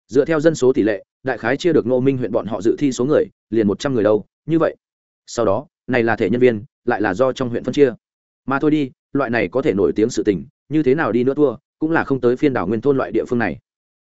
Dựa theo dân số tỷ lệ, đại khái chia được ngô minh huyện bọn họ dự thi số người, liền một trăm người đâu, như vậy. Sau đó, này là thể nhân viên, lại là do trong huyện phân chia. Mà thôi đi loại này có thể nổi tiếng sự tình, như thế nào đi nữa thua, cũng là không tới phiên đảo nguyên thôn loại địa phương này.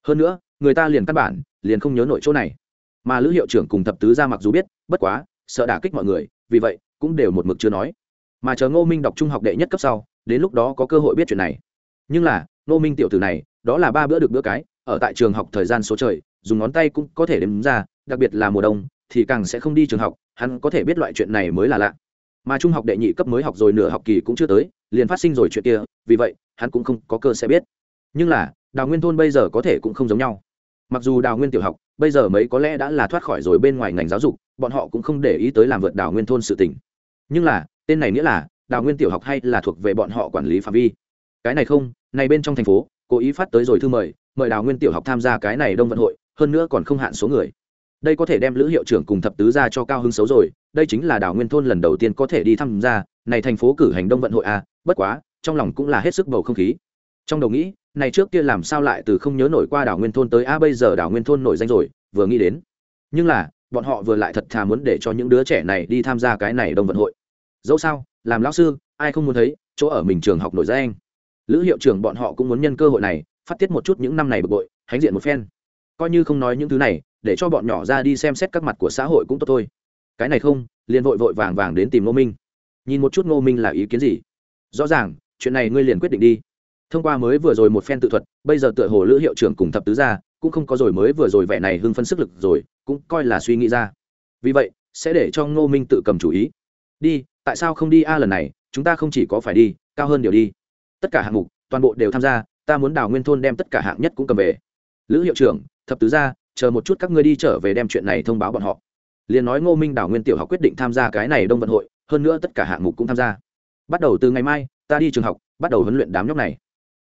Hơn nữa, người ta liền căn bản, liền không nhớ nổi chỗ này. Mà lữ hiệu trưởng cùng thập tứ ra mặc dù biết, bất quá, sợ đả kích mọi người, vì vậy, cũng đều một mực chưa nói. Mà chờ ngô minh đọc trung học đệ nhất cấp sau, đến lúc đó có cơ hội biết chuyện này. Nhưng là, ngô minh tiểu tử này, đó là ba bữa được bữa cái, ở tại trường học thời gian số trời, dùng ngón tay cũng có thể đếm ra, đặc biệt là mùa đông, thì càng sẽ không đi trường học, hắn có thể biết loại chuyện này mới là lạ mà trung học đệ nhị cấp mới học rồi nửa học kỳ cũng chưa tới, liền phát sinh rồi chuyện kia, vì vậy, hắn cũng không có cơ sẽ biết. Nhưng là, đào nguyên thôn bây giờ có thể cũng không giống nhau. Mặc dù đào nguyên tiểu học, bây giờ mấy có lẽ đã là thoát khỏi rồi bên ngoài ngành giáo dục, bọn họ cũng không để ý tới làm vượt đào nguyên thôn sự tỉnh nhưng là, tên này nghĩa là, đào nguyên tiểu học hay là thuộc về bọn họ quản lý phạm vi? Cái này không, này bên trong thành phố, cố ý phát tới rồi thư mời mời đào nguyên tiểu học tham gia cái này đông vận hội, hơn nữa còn không hạn số người đây có thể đem lữ hiệu trưởng cùng thập tứ ra cho cao hứng xấu rồi, đây chính là đảo nguyên thôn lần đầu tiên có thể đi tham gia này thành phố cử hành đông vận hội à bất quá, trong lòng cũng là hết sức bầu không khí. Trong đầu nghĩ, này trước kia làm sao lại từ không nhớ nổi qua đảo nguyên thôn tới a bây giờ đảo nguyên thôn nổi danh rồi, vừa nghĩ đến. Nhưng là, bọn họ vừa lại thật thà muốn để cho những đứa trẻ này đi tham gia cái này đông vận hội. Dẫu sao, làm lão sư, ai không muốn thấy, chỗ ở mình trường học nổi danh. Lữ hiệu trưởng bọn họ cũng muốn nhân cơ hội này, phát tiết một chút những năm này bực bội, hãnh diện một phen. Coi như không nói những thứ này để cho bọn nhỏ ra đi xem xét các mặt của xã hội cũng tốt thôi. Cái này không, liền vội vội vàng vàng đến tìm ngô minh. Nhìn một chút ngô minh là ý kiến gì? Rõ ràng, chuyện này ngươi liền quyết định đi. Thông qua mới vừa rồi một phen tự thuật, bây giờ tựa hồ lữ hiệu trưởng cùng thập tứ gia cũng không có rồi mới vừa rồi vẻ này hưng phân sức lực rồi, cũng coi là suy nghĩ ra. Vì vậy, sẽ để cho ngô minh tự cầm chủ ý. Đi, tại sao không đi a lần này? Chúng ta không chỉ có phải đi, cao hơn điều đi. Tất cả hạng mục, toàn bộ đều tham gia, ta muốn đào nguyên thôn đem tất cả hạng nhất cũng cầm về. Lữ hiệu trưởng, thập tứ gia chờ một chút các ngươi đi trở về đem chuyện này thông báo bọn họ. Liền nói ngô minh đảo nguyên tiểu học quyết định tham gia cái này đông vận hội, hơn nữa tất cả hạng mục cũng tham gia. Bắt đầu từ ngày mai, ta đi trường học, bắt đầu huấn luyện đám nhóc này.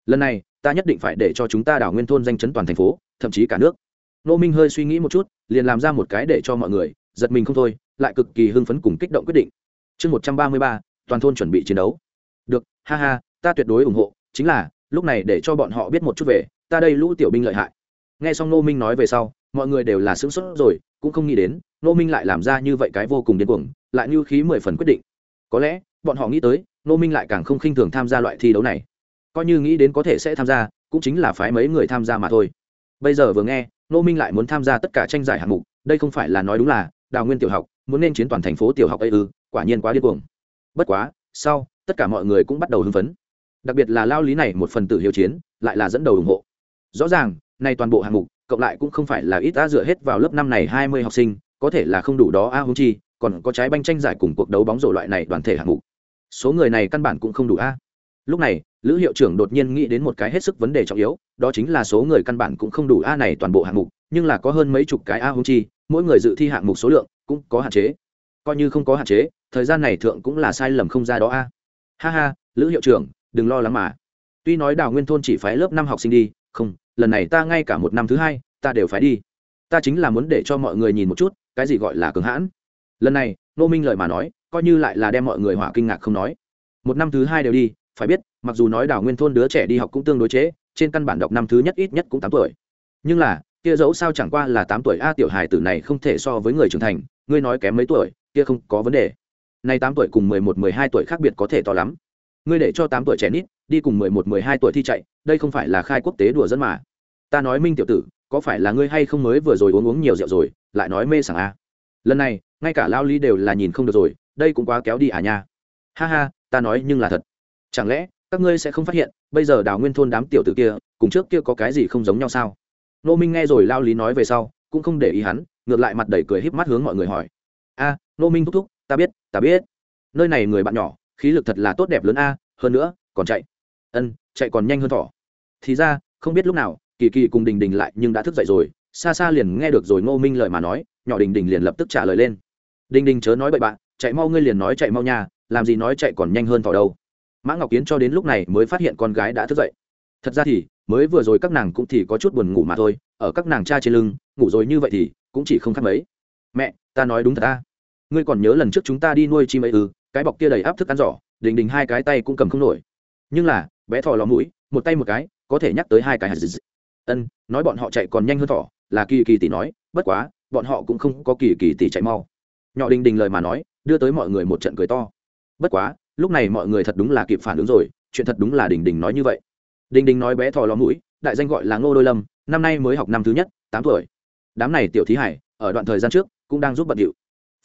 Lần này, ta nhất định phải để cho chúng ta đảo nguyên thôn danh chấn toàn thành phố, thậm chí cả nước. Ngô minh hơi suy nghĩ một chút, liền làm ra một cái để cho mọi người giật mình không thôi, lại cực kỳ hưng phấn cùng kích động quyết định. Chương một trăm ba mươi ba, toàn thôn chuẩn bị chiến đấu. Được, ha ha, ta tuyệt đối ủng hộ, chính là, lúc này để cho bọn họ biết một chút về, ta đây lũ tiểu binh lợi hại. Nghe xong nô minh nói về sau mọi người đều là sướng sốt rồi, cũng không nghĩ đến nô minh lại làm ra như vậy cái vô cùng điên cuồng, lại như khí mười phần quyết định. Có lẽ, bọn họ nghĩ tới nô minh lại càng không khinh thường tham gia loại thi đấu này. Coi như nghĩ đến có thể sẽ tham gia, cũng chính là phái mấy người tham gia mà thôi. Bây giờ vừa nghe nô minh lại muốn tham gia tất cả tranh giải hạng mục, đây không phải là nói đúng là, đào nguyên tiểu học, muốn nên chiến toàn thành phố tiểu học ấy ư, quả nhiên quá điên cuồng. Bất quá, sau, tất cả mọi người cũng bắt đầu hưng phấn. Đặc biệt là lao lý này một phần tử hiếu chiến, lại là dẫn đầu ủng hộ. Rõ ràng nay toàn bộ hạng mục cộng lại cũng không phải là ít đã dựa hết vào lớp năm này hai mươi học sinh, có thể là không đủ đó a húng chi, còn có trái banh tranh giải cùng cuộc đấu bóng rổ loại này đoàn thể hạng mục. Số người này căn bản cũng không đủ a lúc này, lữ hiệu trưởng đột nhiên nghĩ đến một cái hết sức vấn đề trọng yếu, đó chính là số người căn bản cũng không đủ a này toàn bộ hạng mục, nhưng là có hơn mấy chục cái a húng chi, mỗi người dự thi hạng mục số lượng cũng có hạn chế. Coi như không có hạn chế, thời gian này thượng cũng là sai lầm không ra đó a ha ha, lữ hiệu trưởng, đừng lo lắng mà. Tuy nói đào nguyên thôn chỉ phái lớp năm học sinh đi, không lần này ta ngay cả một năm thứ hai, ta đều phải đi. Ta chính là muốn để cho mọi người nhìn một chút, cái gì gọi là cường hãn. Lần này nô minh lời mà nói, coi như lại là đem mọi người hỏa kinh ngạc không nói. Một năm thứ hai đều đi, phải biết, mặc dù nói đào nguyên thôn đứa trẻ đi học cũng tương đối chế, trên căn bản đọc năm thứ nhất ít nhất cũng tám tuổi. Nhưng là, kia dẫu sao chẳng qua là tám tuổi a tiểu hài tử này không thể so với người trưởng thành, ngươi nói kém mấy tuổi, kia không có vấn đề. Nay tám tuổi cùng mười một, mười hai tuổi khác biệt có thể to lắm. Ngươi để cho tám tuổi trẻ nít, đi cùng mười một, mười hai tuổi thi chạy đây không phải là khai quốc tế đùa dân mà. Ta nói minh tiểu tử, có phải là ngươi hay không mới vừa rồi uống uống nhiều rượu rồi, lại nói mê sảng a lần này, ngay cả lao lý đều là nhìn không được rồi, đây cũng quá kéo đi à nha. Ha ha, ta nói nhưng là thật. Chẳng lẽ, các ngươi sẽ không phát hiện, bây giờ đào nguyên thôn đám tiểu tử kia, cùng trước kia có cái gì không giống nhau sao? Nô minh nghe rồi lao lý nói về sau, cũng không để ý hắn, ngược lại mặt đầy cười híp mắt hướng mọi người hỏi. A, nô minh thúc thúc, ta biết ta biết. Nơi này người bạn nhỏ, khí lực thật là tốt đẹp lớn a, hơn nữa, còn chạy ân, chạy còn nhanh hơn thỏ. Thì ra, không biết lúc nào, kỳ kỳ cùng đình đình lại nhưng đã thức dậy rồi, xa xa liền nghe được rồi ngô minh lời mà nói, nhỏ đình đình liền lập tức trả lời lên. Đình đình chớ nói bậy bạn, chạy mau ngươi liền nói chạy mau nha, làm gì nói chạy còn nhanh hơn thỏ đâu. Mã ngọc kiến cho đến lúc này mới phát hiện con gái đã thức dậy. Thật ra thì, mới vừa rồi các nàng cũng thì có chút buồn ngủ mà thôi, ở các nàng cha trên lưng, ngủ rồi như vậy thì cũng chỉ không khác mấy. Mẹ, ta nói đúng thật ta. Ngươi còn nhớ lần trước chúng ta đi nuôi chim ấy ư, cái bọc kia đầy áp thức ăn giỏ, đình đình hai cái tay cũng cầm không nổi. Nhưng là bé thỏ lò mũi, một tay một cái, có thể nhắc tới hai cái hạt dị ân, nói bọn họ chạy còn nhanh hơn thỏ, là kỳ kỳ tỷ nói, bất quá, bọn họ cũng không có kỳ kỳ tỷ chạy mau. Nhỏ đình đình lời mà nói, đưa tới mọi người một trận cười to. Bất quá, lúc này mọi người thật đúng là kịp phản ứng rồi, chuyện thật đúng là đình đình nói như vậy. Đình đình nói bé thò lò mũi, đại danh gọi là ngô đôi lâm, năm nay mới học năm thứ nhất, tám tuổi. Đám này tiểu thí hải, ở đoạn thời gian trước, cũng đang giúp bận điệu.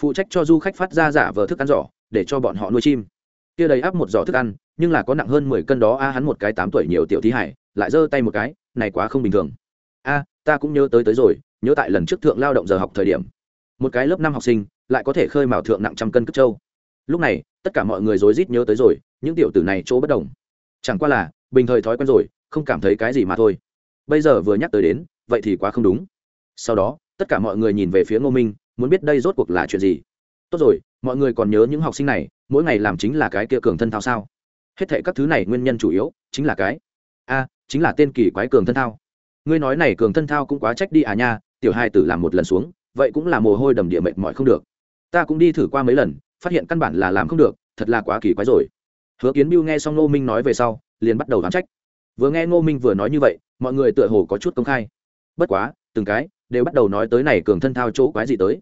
Phụ trách cho du khách phát ra giả vờ thức ăn giỏ, để cho bọn họ nuôi chim kia đầy áp một giỏ thức ăn, nhưng là có nặng hơn mười cân đó, a, hắn một cái tám tuổi nhiều tiểu thí hải, lại giơ tay một cái, này quá không bình thường. A, ta cũng nhớ tới tới rồi, nhớ tại lần trước thượng lao động giờ học thời điểm. Một cái lớp năm học sinh, lại có thể khơi mào thượng nặng trăm cân cất trâu. Lúc này, tất cả mọi người rối rít nhớ tới rồi, những tiểu tử này chỗ bất đồng. Chẳng qua là, bình thời thói quen rồi, không cảm thấy cái gì mà thôi. Bây giờ vừa nhắc tới đến, vậy thì quá không đúng. Sau đó, tất cả mọi người nhìn về phía ngô minh, muốn biết đây rốt cuộc là chuyện gì. Tốt rồi, mọi người còn nhớ những học sinh này mỗi ngày làm chính là cái kia cường thân thao sao? Hết thệ các thứ này nguyên nhân chủ yếu chính là cái. A, chính là tên kỳ quái cường thân thao. Ngươi nói này cường thân thao cũng quá trách đi à nha, tiểu hai tử làm một lần xuống, vậy cũng là mồ hôi đầm địa mệt mỏi không được. Ta cũng đi thử qua mấy lần, phát hiện căn bản là làm không được, thật là quá kỳ quái rồi. Hứa kiến biêu nghe xong ngô minh nói về sau, liền bắt đầu đoán trách. Vừa nghe ngô minh vừa nói như vậy, mọi người tựa hồ có chút công khai. Bất quá, từng cái đều bắt đầu nói tới này cường thân thao chỗ quái gì tới.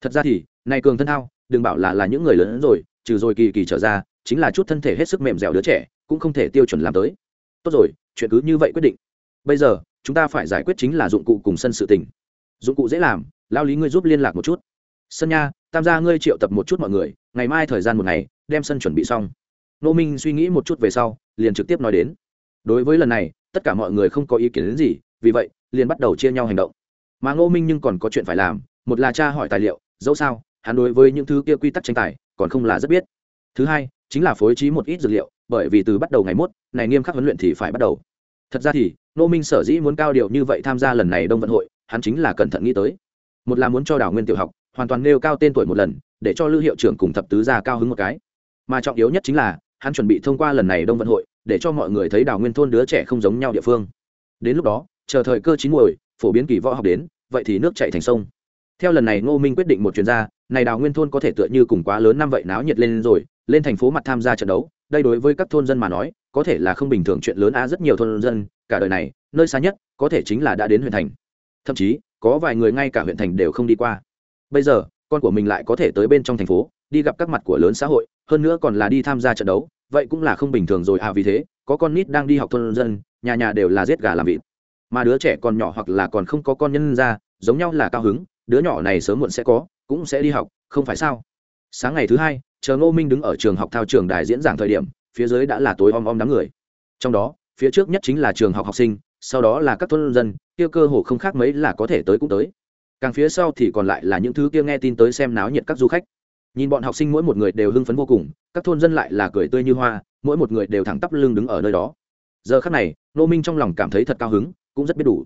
Thật ra thì, này cường thân thao, đừng bảo là là những người lớn rồi trừ rồi kỳ kỳ trở ra, chính là chút thân thể hết sức mềm dẻo đứa trẻ, cũng không thể tiêu chuẩn làm tới. Tốt rồi, chuyện cứ như vậy quyết định. Bây giờ, chúng ta phải giải quyết chính là dụng cụ cùng sân sự tình. Dụng cụ dễ làm, lao lý ngươi giúp liên lạc một chút. Sân nha, tam gia ngươi triệu tập một chút mọi người, ngày mai thời gian một ngày, đem sân chuẩn bị xong. Nô minh suy nghĩ một chút về sau, liền trực tiếp nói đến. Đối với lần này, tất cả mọi người không có ý kiến đến gì, vì vậy, liền bắt đầu chia nhau hành động. Mà ngô minh nhưng còn có chuyện phải làm, một là cha hỏi tài liệu, dẫu sao, hắn đối với những thứ kia quy tắc tranh tài còn không là rất biết. Thứ hai, chính là phối trí một ít dược liệu, bởi vì từ bắt đầu ngày mốt, này nghiêm khắc huấn luyện thì phải bắt đầu. Thật ra thì nô minh sở dĩ muốn cao điệu như vậy tham gia lần này đông vận hội, hắn chính là cẩn thận nghĩ tới. Một là muốn cho đảo nguyên tiểu học hoàn toàn nêu cao tên tuổi một lần, để cho lưu hiệu trưởng cùng thập tứ gia cao hứng một cái. Mà trọng yếu nhất chính là, hắn chuẩn bị thông qua lần này đông vận hội, để cho mọi người thấy đảo nguyên thôn đứa trẻ không giống nhau địa phương. Đến lúc đó, chờ thời cơ chín muồi, phổ biến kỳ võ học đến, vậy thì nước chạy thành sông. Theo lần này ngô minh quyết định một chuyến ra này đào nguyên thôn có thể tựa như cùng quá lớn năm vậy náo nhiệt lên rồi, lên thành phố mặt tham gia trận đấu, đây đối với các thôn dân mà nói, có thể là không bình thường chuyện lớn a rất nhiều thôn dân, cả đời này, nơi xa nhất, có thể chính là đã đến huyện thành. Thậm chí, có vài người ngay cả huyện thành đều không đi qua. Bây giờ, con của mình lại có thể tới bên trong thành phố, đi gặp các mặt của lớn xã hội, hơn nữa còn là đi tham gia trận đấu, vậy cũng là không bình thường rồi à vì thế, có con nít đang đi học thôn dân, nhà nhà đều là giết gà làm vịt. Mà đứa trẻ còn nhỏ hoặc là còn không có con nhân ra, giống nhau là cao hứng, đứa nhỏ này sớm muộn sẽ có cũng sẽ đi học, không phải sao? Sáng ngày thứ hai, chờ ngô minh đứng ở trường học thao trường đài diễn giảng thời điểm, phía dưới đã là tối om om đám người. Trong đó, phía trước nhất chính là trường học học sinh, sau đó là các thôn dân, kia cơ hồ không khác mấy là có thể tới cũng tới. Càng phía sau thì còn lại là những thứ kia nghe tin tới xem náo nhiệt các du khách. Nhìn bọn học sinh mỗi một người đều hưng phấn vô cùng, các thôn dân lại là cười tươi như hoa, mỗi một người đều thẳng tắp lưng đứng ở nơi đó. Giờ khắc này nô minh trong lòng cảm thấy thật cao hứng, cũng rất biết đủ.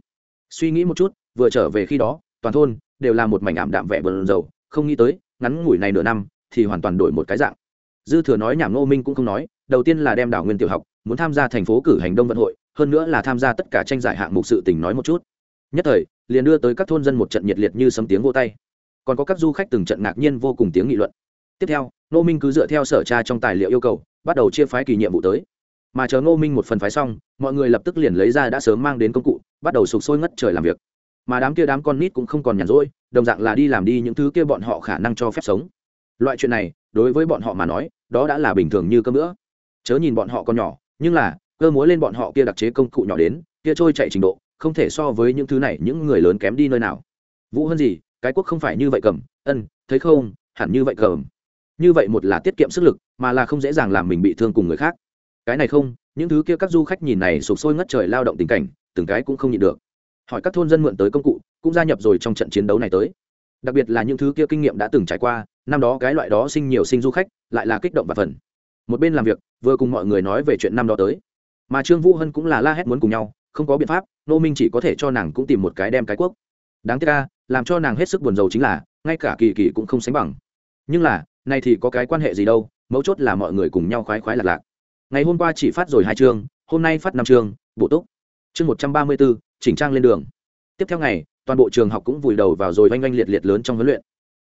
Suy nghĩ một chút, vừa trở về khi đó, toàn thôn đều là một mảnh ảm đạm vẻ bờn dầu, không nghĩ tới, ngắn ngủi này nửa năm, thì hoàn toàn đổi một cái dạng. Dư thừa nói nhảm Ngô minh cũng không nói, đầu tiên là đem đảo nguyên tiểu học, muốn tham gia thành phố cử hành đông vận hội, hơn nữa là tham gia tất cả tranh giải hạng mục sự tình nói một chút. Nhất thời, liền đưa tới các thôn dân một trận nhiệt liệt như sấm tiếng vô tay. Còn có các du khách từng trận ngạc nhiên vô cùng tiếng nghị luận. Tiếp theo, Ngô minh cứ dựa theo sở tra trong tài liệu yêu cầu, bắt đầu chia phái kỳ nhiệm vụ tới. Mà chờ ngô minh một phần phái xong, mọi người lập tức liền lấy ra đã sớm mang đến công cụ, bắt đầu sụp sôi ngất trời làm việc mà đám kia đám con nít cũng không còn nhàn rỗi, đồng dạng là đi làm đi những thứ kia bọn họ khả năng cho phép sống. Loại chuyện này, đối với bọn họ mà nói, đó đã là bình thường như cơm nữa chớ nhìn bọn họ còn nhỏ, nhưng là, cơ múa lên bọn họ kia đặc chế công cụ nhỏ đến, kia trôi chạy trình độ, không thể so với những thứ này, những người lớn kém đi nơi nào. Vũ hơn gì, cái quốc không phải như vậy cầm, ân, thấy không, hẳn như vậy cầm. Như vậy một là tiết kiệm sức lực, mà là không dễ dàng làm mình bị thương cùng người khác. Cái này không, những thứ kia các du khách nhìn này sụp sôi ngất trời lao động tình cảnh, từng cái cũng không nhịn được hỏi các thôn dân mượn tới công cụ, cũng gia nhập rồi trong trận chiến đấu này tới. Đặc biệt là những thứ kia kinh nghiệm đã từng trải qua, năm đó cái loại đó sinh nhiều sinh du khách, lại là kích động và phần. Một bên làm việc, vừa cùng mọi người nói về chuyện năm đó tới. Mà trương vũ hân cũng là la hét muốn cùng nhau, không có biện pháp, nô minh chỉ có thể cho nàng cũng tìm một cái đem cái quốc đáng tiếc ca làm cho nàng hết sức buồn rầu chính là, ngay cả kỳ kỳ cũng không sánh bằng. Nhưng là, nay thì có cái quan hệ gì đâu, mấu chốt là mọi người cùng nhau khoái khoái lạc lạc. Ngày hôm qua chỉ phát rồi hai chương, hôm nay phát năm chương, bổ túc chương một trăm ba mươi bốn chỉnh trang lên đường. Tiếp theo ngày, toàn bộ trường học cũng vùi đầu vào rồi oanh oanh liệt liệt lớn trong huấn luyện.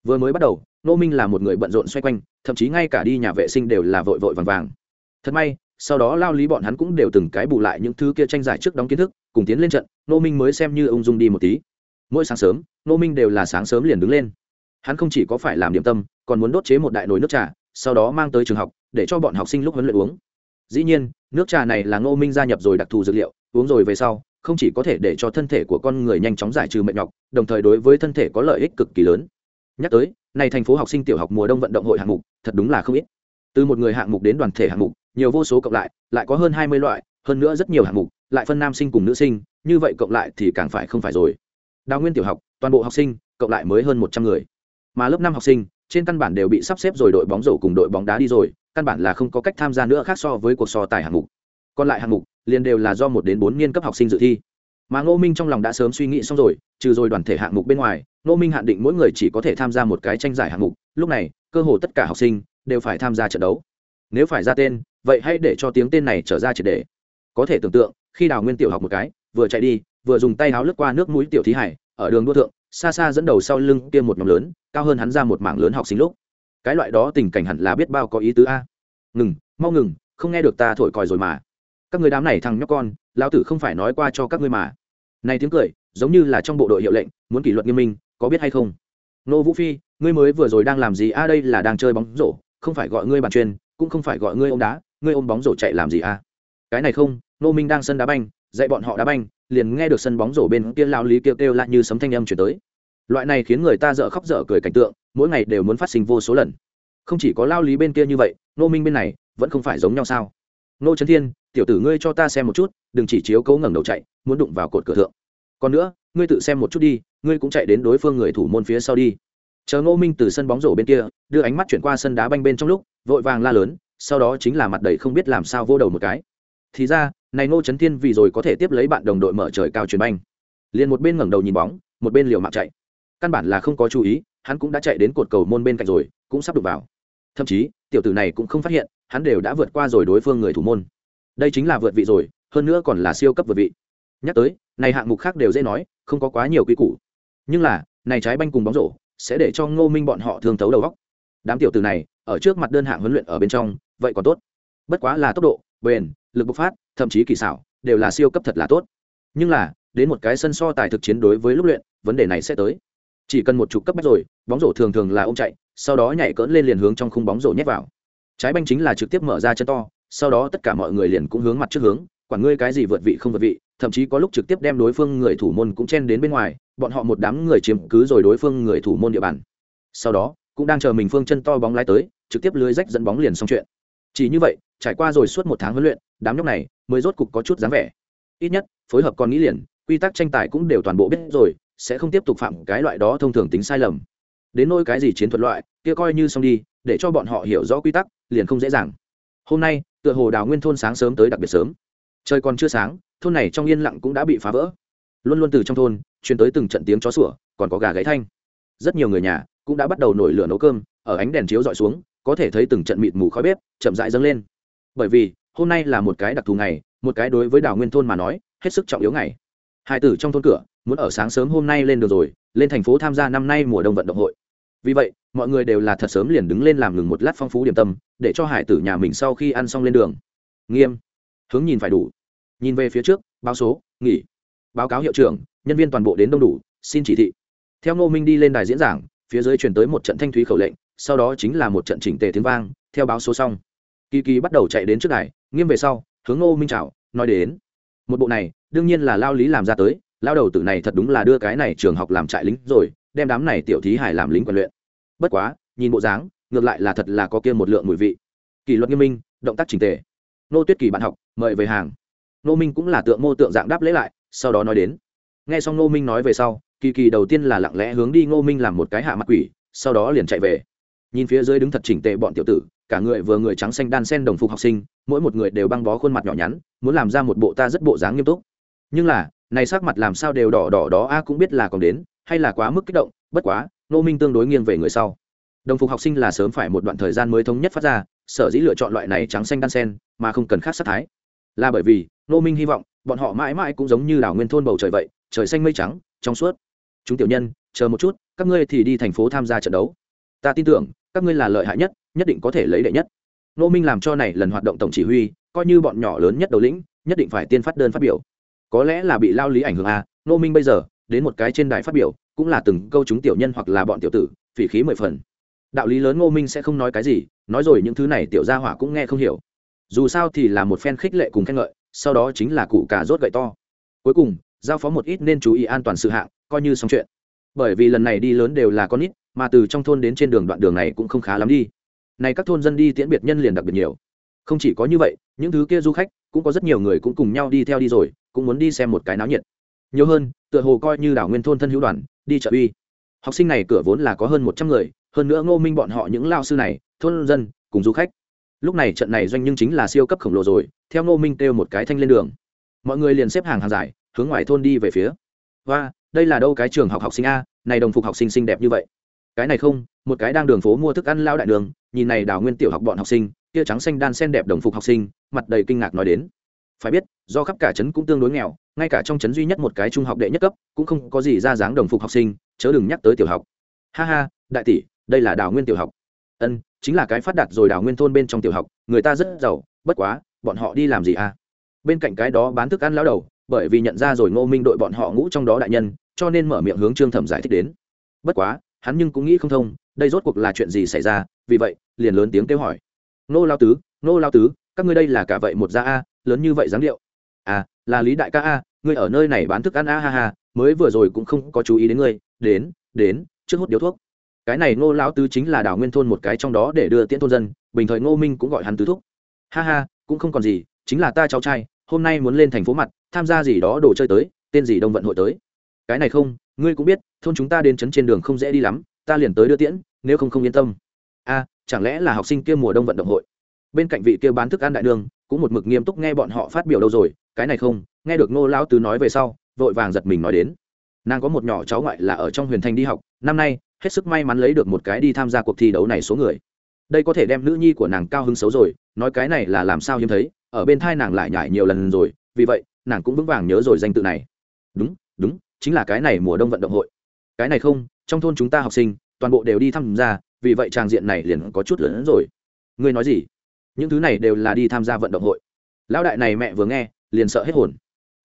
Vừa mới bắt đầu nô minh là một người bận rộn xoay quanh, thậm chí ngay cả đi nhà vệ sinh đều là vội vội vàng vàng. Thật may, sau đó lao lý bọn hắn cũng đều từng cái bù lại những thứ kia tranh giải trước đóng kiến thức, cùng tiến lên trận nô minh mới xem như ông dung đi một tí. Mỗi sáng sớm nô minh đều là sáng sớm liền đứng lên. Hắn không chỉ có phải làm điểm tâm, còn muốn đốt chế một đại nồi nước trà, sau đó mang tới trường học, để cho bọn học sinh lúc huấn luyện uống. Dĩ nhiên, nước trà này là ngô minh gia nhập rồi đặc thù dược liệu uống rồi về sau, không chỉ có thể để cho thân thể của con người nhanh chóng giải trừ mệt nhọc, đồng thời đối với thân thể có lợi ích cực kỳ lớn. Nhắc tới, này thành phố học sinh tiểu học mùa đông vận động hội hạng mục, thật đúng là không ít. Từ một người hạng mục đến đoàn thể hạng mục, nhiều vô số cộng lại lại có hơn hai mươi loại, hơn nữa rất nhiều hạng mục, lại phân nam sinh cùng nữ sinh, như vậy cộng lại thì càng phải không phải rồi. Đào nguyên tiểu học, toàn bộ học sinh, cộng lại mới hơn một trăm người. Mà lớp năm học sinh, trên căn bản đều bị sắp xếp rồi đội bóng rổ cùng đội bóng đá đi rồi, căn bản là không có cách tham gia nữa khác so với cuộc so tài hạng mục. Còn lại hạng mục liền đều là do một đến bốn niên cấp học sinh dự thi. Mà ngô minh trong lòng đã sớm suy nghĩ xong rồi, trừ rồi đoàn thể hạng mục bên ngoài, ngô minh hạn định mỗi người chỉ có thể tham gia một cái tranh giải hạng mục. Lúc này, cơ hồ tất cả học sinh đều phải tham gia trận đấu. Nếu phải ra tên, vậy hãy để cho tiếng tên này trở ra triệt đề có thể tưởng tượng, khi đào nguyên tiểu học một cái, vừa chạy đi, vừa dùng tay háo lướt qua nước mũi tiểu thí hải, ở đường đua thượng, xa xa dẫn đầu sau lưng kia một nhóm lớn, cao hơn hắn ra một mảng lớn học sinh lúc. Cái loại đó tình cảnh hẳn là biết bao có ý tứ a. Ngừng, mau ngừng, không nghe được ta thổi còi rồi mà các người đám này thằng nhóc con, lão tử không phải nói qua cho các ngươi mà. Này tiếng cười, giống như là trong bộ đội hiệu lệnh, muốn kỷ luật nghiêm minh, có biết hay không? Nô vũ phi, ngươi mới vừa rồi đang làm gì? A, đây là đang chơi bóng rổ, không phải gọi ngươi bàn chuyên, cũng không phải gọi ngươi ôm đá, ngươi ôm bóng rổ chạy làm gì a? Cái này không, nô minh đang sân đá banh, dạy bọn họ đá banh, liền nghe được sân bóng rổ bên kia lao lý kêu kêu lại như sấm thanh âm chuyển tới. Loại này khiến người ta dở khóc dở cười cảnh tượng, mỗi ngày đều muốn phát sinh vô số lần. Không chỉ có lao lý bên kia như vậy, nô minh bên này, vẫn không phải giống nhau sao? Nô trấn thiên tiểu tử ngươi cho ta xem một chút, đừng chỉ chiếu cấu ngẩng đầu chạy, muốn đụng vào cột cửa thượng. Còn nữa, ngươi tự xem một chút đi, ngươi cũng chạy đến đối phương người thủ môn phía sau đi. Chờ ngô minh từ sân bóng rổ bên kia, đưa ánh mắt chuyển qua sân đá banh bên trong lúc, vội vàng la lớn, sau đó chính là mặt đầy không biết làm sao vô đầu một cái. Thì ra, này ngô trấn thiên vì rồi có thể tiếp lấy bạn đồng đội mở trời cao chuyền banh. Liền một bên ngẩng đầu nhìn bóng, một bên liều mạng chạy. Căn bản là không có chú ý, hắn cũng đã chạy đến cột cầu môn bên cạnh rồi, cũng sắp đục vào. Thậm chí, tiểu tử này cũng không phát hiện, hắn đều đã vượt qua rồi đối phương người thủ môn đây chính là vượt vị rồi, hơn nữa còn là siêu cấp vượt vị. Nhắc tới, này hạng mục khác đều dễ nói, không có quá nhiều quy củ. Nhưng là, này trái banh cùng bóng rổ sẽ để cho ngô minh bọn họ thương thấu đầu góc đám tiểu từ này, ở trước mặt đơn hạng huấn luyện ở bên trong, vậy còn tốt. Bất quá là tốc độ, bền, lực bộc phát, thậm chí kỳ xảo, đều là siêu cấp thật là tốt. Nhưng là, đến một cái sân so tài thực chiến đối với lúc luyện, vấn đề này sẽ tới. Chỉ cần một chục cấp bách rồi, bóng rổ thường thường là ông chạy, sau đó nhảy cỡn lên liền hướng trong khung bóng rổ nhét vào. Trái banh chính là trực tiếp mở ra chân to sau đó tất cả mọi người liền cũng hướng mặt trước hướng, quản ngươi cái gì vượt vị không vượt vị, thậm chí có lúc trực tiếp đem đối phương người thủ môn cũng chen đến bên ngoài, bọn họ một đám người chiếm cứ rồi đối phương người thủ môn địa bàn. Sau đó, cũng đang chờ mình phương chân to bóng lái tới, trực tiếp lưới rách dẫn bóng liền xong chuyện. Chỉ như vậy, trải qua rồi suốt một tháng huấn luyện, đám nhóc này mới rốt cục có chút dáng vẻ. Ít nhất, phối hợp con nghĩ liền, quy tắc tranh tài cũng đều toàn bộ biết rồi, sẽ không tiếp tục phạm cái loại đó thông thường tính sai lầm. Đến nỗi cái gì chiến thuật loại, kia coi như xong đi, để cho bọn họ hiểu rõ quy tắc, liền không dễ dàng hôm nay, tựa hồ đào nguyên thôn sáng sớm tới đặc biệt sớm. Trời còn chưa sáng, thôn này trong yên lặng cũng đã bị phá vỡ. Luôn luôn từ trong thôn, truyền tới từng trận tiếng chó sủa, còn có gà gáy thanh. Rất nhiều người nhà cũng đã bắt đầu nổi lửa nấu cơm, ở ánh đèn chiếu dọi xuống, có thể thấy từng trận mịt mù khói bếp, chậm rãi dâng lên. Bởi vì, hôm nay là một cái đặc thù ngày, một cái đối với đào nguyên thôn mà nói, hết sức trọng yếu ngày. Hai tử trong thôn cửa, muốn ở sáng sớm hôm nay lên đường rồi, lên thành phố tham gia năm nay mùa đông vận động hội vì vậy, mọi người đều là thật sớm liền đứng lên làm ngừng một lát phong phú điểm tâm, để cho hải tử nhà mình sau khi ăn xong lên đường. Nghiêm. Hướng nhìn phải đủ. Nhìn về phía trước, báo số, nghỉ. Báo cáo hiệu trưởng, nhân viên toàn bộ đến đông đủ, xin chỉ thị. Theo ngô minh đi lên đài diễn giảng, phía dưới truyền tới một trận thanh thúy khẩu lệnh, sau đó chính là một trận chỉnh tề tiếng vang, theo báo số xong. Kỳ kỳ bắt đầu chạy đến trước đài, nghiêm về sau, hướng ngô minh chào, nói đến. Một bộ này, đương nhiên là lao lý làm ra tới, lao đầu tử này thật đúng là đưa cái này trường học làm trại lính rồi, đem đám này tiểu thí hải làm lính quần luyện bất quá, nhìn bộ dáng, ngược lại là thật là có kia một lượng mùi vị. Kỷ luật nghiêm minh, động tác trình tề. Nô tuyết kỳ bạn học, mời về hàng. Nô minh cũng là tượng mô tượng dạng đáp lễ lại, sau đó nói đến. Nghe xong nô minh nói về sau, kỳ kỳ đầu tiên là lặng lẽ hướng đi ngô minh làm một cái hạ mặt quỷ, sau đó liền chạy về. Nhìn phía dưới đứng thật chỉnh tề bọn tiểu tử, cả người vừa người trắng xanh đan sen đồng phục học sinh, mỗi một người đều băng bó khuôn mặt nhỏ nhắn, muốn làm ra một bộ ta rất bộ dáng nghiêm túc. Nhưng là, này sắc mặt làm sao đều đỏ đỏ đó, a cũng biết là còn đến, hay là quá mức kích động, bất quá nô minh tương đối nghiêng về người sau. Đồng phục học sinh là sớm phải một đoạn thời gian mới thống nhất phát ra, sở dĩ lựa chọn loại này trắng xanh đan sen, mà không cần khác sắc thái. Là bởi vì nô minh hy vọng, bọn họ mãi mãi cũng giống như đảo nguyên thôn bầu trời vậy, trời xanh mây trắng, trong suốt. Chúng tiểu nhân, chờ một chút, các ngươi thì đi thành phố tham gia trận đấu. Ta tin tưởng, các ngươi là lợi hại nhất nhất định có thể lấy đệ nhất. Nô minh làm cho này lần hoạt động tổng chỉ huy, coi như bọn nhỏ lớn nhất đầu lĩnh, nhất định phải tiên phát đơn phát biểu. Có lẽ là bị lao lý ảnh hưởng à? Nô minh bây giờ, đến một cái trên đài phát biểu cũng là từng câu chúng tiểu nhân hoặc là bọn tiểu tử, phỉ khí mười phần. Đạo lý lớn ngô minh sẽ không nói cái gì, nói rồi những thứ này tiểu gia hỏa cũng nghe không hiểu. Dù sao thì là một phen khích lệ cùng khen ngợi, sau đó chính là cụ cà rốt gậy to. Cuối cùng, giao phó một ít nên chú ý an toàn sự hạng, coi như xong chuyện. Bởi vì lần này đi lớn đều là con ít mà từ trong thôn đến trên đường đoạn đường này cũng không khá lắm đi. Này các thôn dân đi tiễn biệt nhân liền đặc biệt nhiều. Không chỉ có như vậy, những thứ kia du khách, cũng có rất nhiều người cũng cùng nhau đi theo đi rồi, cũng muốn đi xem một cái náo nhiệt nhiều hơn, tựa hồ coi như đảo nguyên thôn thân hữu đoàn, đi chợ uy. Học sinh này cửa vốn là có hơn một trăm người, hơn nữa ngô minh bọn họ những lao sư này, thôn dân, cùng du khách. Lúc này trận này doanh nhưng chính là siêu cấp khổng lồ rồi, theo ngô minh kêu một cái thanh lên đường. Mọi người liền xếp hàng hàng dài, hướng ngoài thôn đi về phía. Và đây là đâu cái trường học học sinh a, này đồng phục học sinh xinh đẹp như vậy. Cái này không, một cái đang đường phố mua thức ăn lao đại đường, nhìn này đào nguyên tiểu học bọn học sinh, kia trắng xanh đan sen đẹp đồng phục học sinh, mặt đầy kinh ngạc nói đến phải biết, do khắp cả trấn cũng tương đối nghèo, ngay cả trong trấn duy nhất một cái trung học đệ nhất cấp cũng không có gì ra dáng đồng phục học sinh, chớ đừng nhắc tới tiểu học. Ha ha, đại tỷ, đây là đào nguyên tiểu học. Ân, chính là cái phát đạt rồi đào nguyên thôn bên trong tiểu học, người ta rất giàu, bất quá, bọn họ đi làm gì à? Bên cạnh cái đó bán thức ăn lão đầu, bởi vì nhận ra rồi ngô minh đội bọn họ ngũ trong đó đại nhân, cho nên mở miệng hướng trương thẩm giải thích đến. Bất quá, hắn nhưng cũng nghĩ không thông, đây rốt cuộc là chuyện gì xảy ra, vì vậy, liền lớn tiếng kêu hỏi. Nô lao tứ nô lao tứ, các ngươi đây là cả vậy một gia a lớn như vậy dáng điệu. À là lý đại ca a, ngươi ở nơi này bán thức ăn a, ha ha, mới vừa rồi cũng không có chú ý đến ngươi, đến đến, trước hút điếu thuốc. Cái này ngô lão tứ chính là đảo nguyên thôn một cái trong đó để đưa tiễn thôn dân, bình thời ngô minh cũng gọi hắn tứ thúc. Ha ha, cũng không còn gì, chính là ta cháu trai, hôm nay muốn lên thành phố mặt, tham gia gì đó đồ chơi tới, tên gì đông vận hội tới. Cái này không, ngươi cũng biết, thôn chúng ta đến trấn trên đường không dễ đi lắm, ta liền tới đưa tiễn, nếu không không yên tâm. A chẳng lẽ là học sinh kia mùa đông vận động hội? Bên cạnh vị kia bán thức ăn đại đường cũng một mực nghiêm túc nghe bọn họ phát biểu đâu rồi, cái này không, nghe được ngô lão tứ nói về sau, vội vàng giật mình nói đến. Nàng có một nhỏ cháu ngoại là ở trong huyền thanh đi học, năm nay, hết sức may mắn lấy được một cái đi tham gia cuộc thi đấu này số người. Đây có thể đem nữ nhi của nàng cao hứng xấu rồi, nói cái này là làm sao hiếm thấy, ở bên thai nàng lại nhải nhiều lần rồi, vì vậy, nàng cũng vững vàng nhớ rồi danh tự này. Đúng đúng, chính là cái này mùa đông vận động hội. Cái này không, trong thôn chúng ta học sinh, toàn bộ đều đi tham gia, vì vậy tràng diện này liền có chút lớn hơn rồi. Ngươi nói gì? Những thứ này đều là đi tham gia vận động hội. Lão đại này mẹ vừa nghe, liền sợ hết hồn.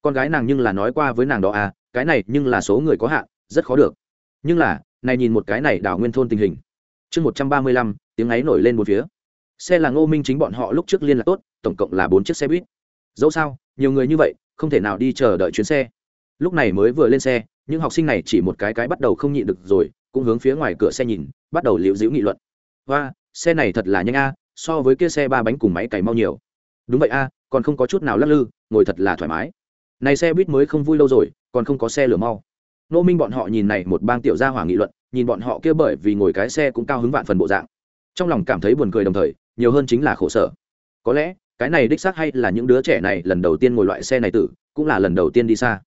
Con gái nàng nhưng là nói qua với nàng đó à cái này nhưng là số người có hạn, rất khó được. Nhưng là, này nhìn một cái này đảo nguyên thôn tình hình. Chương một trăm ba mươi lăm, tiếng ấy nổi lên một phía. Xe là ngô minh chính bọn họ lúc trước liên lạc tốt, tổng cộng là bốn chiếc xe buýt. Dẫu sao, nhiều người như vậy, không thể nào đi chờ đợi chuyến xe. Lúc này mới vừa lên xe, những học sinh này chỉ một cái cái bắt đầu không nhịn được rồi, cũng hướng phía ngoài cửa xe nhìn, bắt đầu liễu dĩu nghị luận. Và xe này thật là nhanh a so với kia xe ba bánh cùng máy cày mau nhiều. Đúng vậy a, còn không có chút nào lắc lư, ngồi thật là thoải mái. Này xe buýt mới không vui lâu rồi, còn không có xe lửa mau. Nô minh bọn họ nhìn này một bang tiểu gia hỏa nghị luận, nhìn bọn họ kia bởi vì ngồi cái xe cũng cao hứng vạn phần bộ dạng. Trong lòng cảm thấy buồn cười đồng thời, nhiều hơn chính là khổ sở. Có lẽ, cái này đích xác hay là những đứa trẻ này lần đầu tiên ngồi loại xe này tử, cũng là lần đầu tiên đi xa.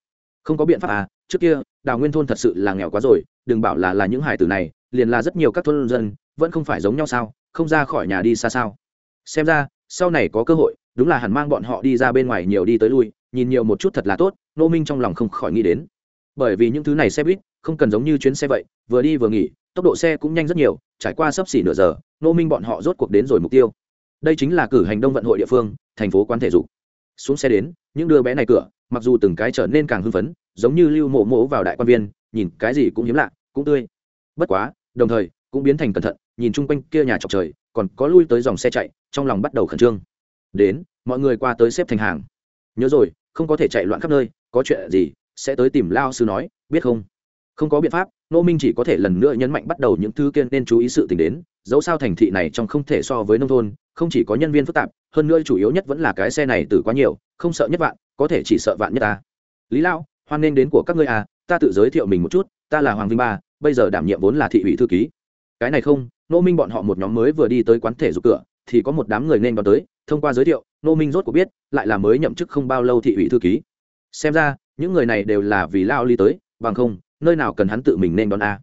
Không có biện pháp à trước kia, đào nguyên thôn thật sự là nghèo quá rồi, đừng bảo là là những hải tử này, liền là rất nhiều các thôn dân, vẫn không phải giống nhau sao? Không ra khỏi nhà đi xa sao. Xem ra, sau này có cơ hội, đúng là hẳn mang bọn họ đi ra bên ngoài nhiều đi tới lui, nhìn nhiều một chút thật là tốt nô minh trong lòng không khỏi nghĩ đến. Bởi vì những thứ này xe buýt, không cần giống như chuyến xe vậy, vừa đi vừa nghỉ, tốc độ xe cũng nhanh rất nhiều, trải qua sấp xỉ nửa giờ nô minh bọn họ rốt cuộc đến rồi mục tiêu. Đây chính là cử hành đông vận hội địa phương, thành phố quán thể dục. Xuống xe đến, những đứa bé này cửa, mặc dù từng cái trở nên càng hưng phấn, giống như lưu mộ mộ vào đại quan viên, nhìn cái gì cũng hiếm lạ, cũng tươi. Bất quá, đồng thời, cũng biến thành cẩn thận nhìn chung quanh kia nhà chọc trời, còn có lui tới dòng xe chạy, trong lòng bắt đầu khẩn trương. Đến, mọi người qua tới xếp thành hàng. Nhớ rồi, không có thể chạy loạn khắp nơi, có chuyện gì, sẽ tới tìm lao sư nói, biết không? Không có biện pháp nô minh chỉ có thể lần nữa nhấn mạnh bắt đầu những thứ kia nên chú ý sự t ì n h đến, dẫu sao thành thị này trong không thể so với nông thôn, không chỉ có nhân viên phức tạp, hơn nữa chủ yếu nhất vẫn là cái xe này từ quá nhiều, không sợ nhất vạn, có thể chỉ sợ vạn nhất ta. Lý lão hoan nghênh đến của các ngươi à ta tự giới thiệu mình một chút, ta là hoàng vinh ba, bây giờ đảm nhiệm vốn là thị ủy thư ký. Cái này không nô minh bọn họ một nhóm mới vừa đi tới quán thể dục cửa, thì có một đám người nên đón tới, thông qua giới thiệu, nô minh rốt cuộc biết, lại là mới nhậm chức không bao lâu thị ủy thư ký. Xem ra, những người này đều là vì lao ly tới, bằng không, nơi nào cần hắn tự mình nên đón a.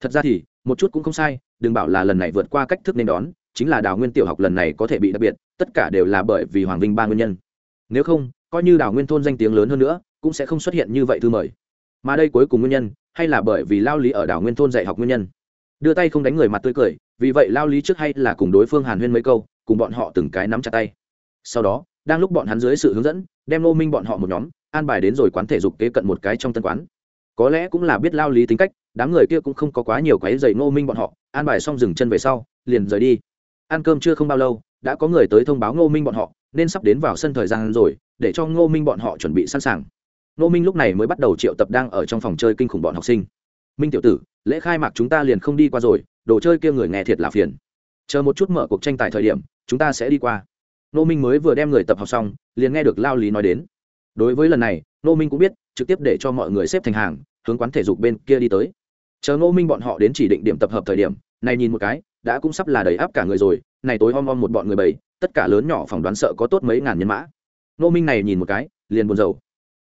Thật ra thì, một chút cũng không sai, đừng bảo là lần này vượt qua cách thức nên đón, chính là đào nguyên tiểu học lần này có thể bị đặc biệt, tất cả đều là bởi vì hoàng vinh ba nguyên nhân. Nếu không, coi như đào nguyên thôn danh tiếng lớn hơn nữa, cũng sẽ không xuất hiện như vậy thư mời. Mà đây cuối cùng nguyên nhân, hay là bởi vì lao lý ở đào nguyên thôn dạy học nguyên nhân. Đưa tay không đánh người mặt tươi cười vì vậy lao lý trước hay là cùng đối phương hàn huyên mấy câu, cùng bọn họ từng cái nắm chặt tay. Sau đó, đang lúc bọn hắn dưới sự hướng dẫn, đem nô minh bọn họ một nhóm, an bài đến rồi quán thể dục kế cận một cái trong tân quán. Có lẽ cũng là biết lao lý tính cách, đám người kia cũng không có quá nhiều quái dày ngô minh bọn họ, an bài xong dừng chân về sau, liền rời đi. Ăn cơm chưa không bao lâu, đã có người tới thông báo ngô minh bọn họ, nên sắp đến vào sân thời gian rồi, để cho ngô minh bọn họ chuẩn bị sẵn sàng. Ngô minh lúc này mới bắt đầu triệu tập đang ở trong phòng chơi kinh khủng bọn học sinh. Minh tiểu tử, lễ khai mạc chúng ta liền không đi qua rồi đồ chơi kia người nghe thiệt là phiền. Chờ một chút mở cuộc tranh tài thời điểm chúng ta sẽ đi qua. Nô minh mới vừa đem người tập học xong liền nghe được lao lý nói đến. Đối với lần này Nô minh cũng biết trực tiếp để cho mọi người xếp thành hàng hướng quán thể dục bên kia đi tới. Chờ Nô minh bọn họ đến chỉ định điểm tập hợp thời điểm này nhìn một cái đã cũng sắp là đầy áp cả người rồi này tối om om một bọn người bầy, tất cả lớn nhỏ phỏng đoán sợ có tốt mấy ngàn nhân mã. Nô minh này nhìn một cái liền buồn rầu.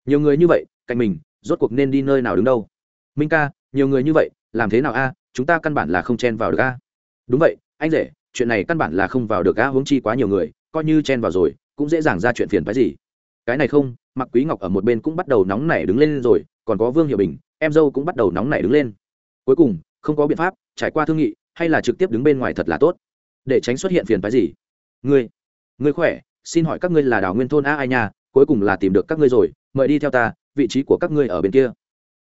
Nhiều người như vậy cạnh mình rốt cuộc nên đi nơi nào đứng đâu? Minh ca nhiều người như vậy làm thế nào a? Chúng ta căn bản là không chen vào được a. Đúng vậy, anh rể, chuyện này căn bản là không vào được a, huống chi quá nhiều người, coi như chen vào rồi, cũng dễ dàng ra chuyện phiền phái gì. Cái này không mặc quý ngọc ở một bên cũng bắt đầu nóng nảy đứng lên rồi, còn có vương hiệu bình, em dâu cũng bắt đầu nóng nảy đứng lên. Cuối cùng, không có biện pháp, trải qua thương nghị, hay là trực tiếp đứng bên ngoài thật là tốt. Để tránh xuất hiện phiền phái gì. Ngươi ngươi khỏe, xin hỏi các ngươi là đào nguyên thôn a ai nhà cuối cùng là tìm được các ngươi rồi, mời đi theo ta, vị trí của các ngươi ở bên kia.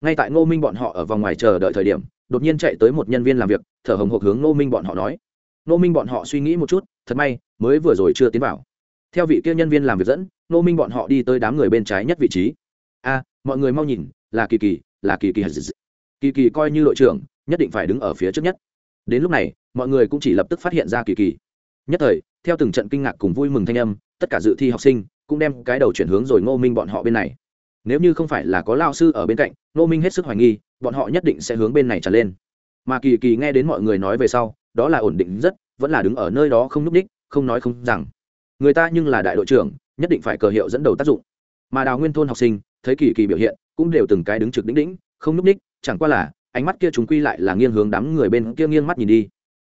Ngay tại ngô minh bọn họ ở vòng ngoài chờ đợi thời điểm đột nhiên chạy tới một nhân viên làm việc, thở hồng hộc hướng ngô minh bọn họ nói. Ngô minh bọn họ suy nghĩ một chút, thật may, mới vừa rồi chưa tiến vào. Theo vị kia nhân viên làm việc dẫn, ngô minh bọn họ đi tới đám người bên trái nhất vị trí. A, mọi người mau nhìn, là kỳ kỳ, là kỳ kỳ. Kỳ kỳ coi như đội trưởng, nhất định phải đứng ở phía trước nhất. Đến lúc này, mọi người cũng chỉ lập tức phát hiện ra kỳ kỳ. Nhất thời, theo từng trận kinh ngạc cùng vui mừng thanh âm, tất cả dự thi học sinh cũng đem cái đầu chuyển hướng rồi ngô minh bọn họ bên này. Nếu như không phải là có lao sư ở bên cạnh, ngô minh hết sức hoài nghi bọn họ nhất định sẽ hướng bên này tràn lên. Mà kỳ kỳ nghe đến mọi người nói về sau, đó là ổn định rất, vẫn là đứng ở nơi đó không n ú c ních, không nói không rằng. Người ta nhưng là đại đội trưởng, nhất định phải cờ hiệu dẫn đầu tác dụng. Mà đào nguyên thôn học sinh, thấy kỳ kỳ biểu hiện, cũng đều từng cái đứng trực đĩnh đĩnh không núp ních, chẳng qua là, ánh mắt kia chúng quy lại là nghiêng hướng đám người bên kia nghiêng mắt nhìn đi.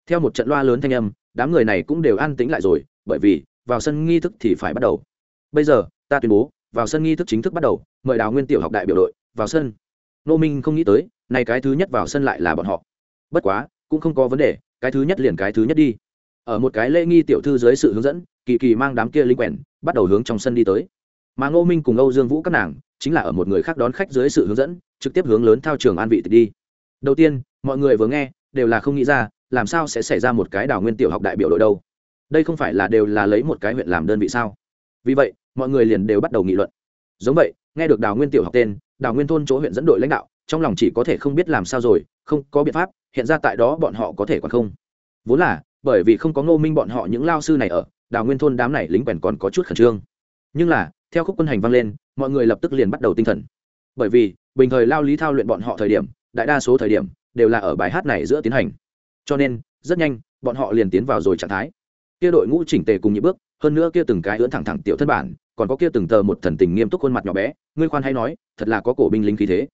Theo một trận loa lớn thanh âm, đám người này cũng đều an tĩnh lại rồi, bởi vì, vào sân nghi thức thì phải bắt đầu. Bây giờ, ta tuyên bố, vào sân nghi thức chính thức bắt đầu, mời đào nguyên tiểu học đại biểu đội, vào sân nô minh không nghĩ tới này cái thứ nhất vào sân lại là bọn họ. Bất quá, cũng không có vấn đề, cái thứ nhất liền cái thứ nhất đi. Ở một cái lễ nghi tiểu thư dưới sự hướng dẫn, kỳ kỳ mang đám kia linh quèn, bắt đầu hướng trong sân đi tới. Mà ngô minh cùng âu dương vũ các nàng, chính là ở một người khác đón khách dưới sự hướng dẫn, trực tiếp hướng lớn thao trường an vị đi. Đầu tiên, mọi người vừa nghe, đều là không nghĩ ra, làm sao sẽ xảy ra một cái đào nguyên tiểu học đại biểu đội đâu. Đây không phải là đều là lấy một cái huyện làm đơn vị sao? Vì vậy, mọi người liền đều bắt đầu nghị luận. Giống vậy nghe được đào nguyên tiểu học tên, đào nguyên thôn chỗ huyện dẫn đội lãnh đạo, trong lòng chỉ có thể không biết làm sao rồi, không có biện pháp, hiện ra tại đó bọn họ có thể còn không. Vốn là, bởi vì không có ngô minh bọn họ những lao sư này ở, đào nguyên thôn đám này lính quèn còn có chút khẩn trương. Nhưng là, theo khúc quân hành vang lên, mọi người lập tức liền bắt đầu tinh thần. Bởi vì, bình thời lao lý thao luyện bọn họ thời điểm, đại đa số thời điểm, đều là ở bài hát này giữa tiến hành. Cho nên, rất nhanh, bọn họ liền tiến vào rồi trạng thái. Kia đội ngũ chỉnh tề cùng những bước, hơn nữa kia từng cái ưỡn thẳng thẳng tiểu thân bản còn có kia từng tờ một thần tình nghiêm túc khuôn mặt nhỏ bé, ngươi khoan hay nói, thật là có cổ binh lính khí thế.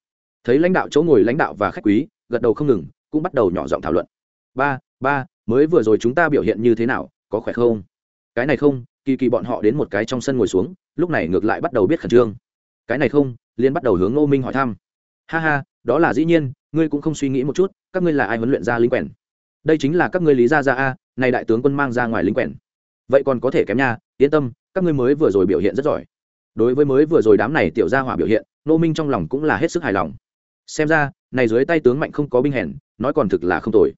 Thấy lãnh đạo chỗ ngồi lãnh đạo và khách quý, gật đầu không ngừng, cũng bắt đầu nhỏ giọng thảo luận. Ba ba, mới vừa rồi chúng ta biểu hiện như thế nào, có khỏe không? Cái này không, kỳ kỳ bọn họ đến một cái trong sân ngồi xuống, lúc này ngược lại bắt đầu biết khẩn trương. Cái này không liên bắt đầu hướng ngô minh hỏi thăm. Ha ha, đó là dĩ nhiên, ngươi cũng không suy nghĩ một chút, các ngươi là ai huấn luyện ra lính quèn? Đây chính là các ngươi lý gia gia a, này đại tướng quân mang ra ngoài lính quèn vậy còn có thể kém nha, yên tâm, các ngươi mới vừa rồi biểu hiện rất giỏi. Đối với mới vừa rồi đám này tiểu gia hỏa biểu hiện, nô minh trong lòng cũng là hết sức hài lòng. Xem ra, này dưới tay tướng mạnh không có binh hèn, nói còn thực là không tồi.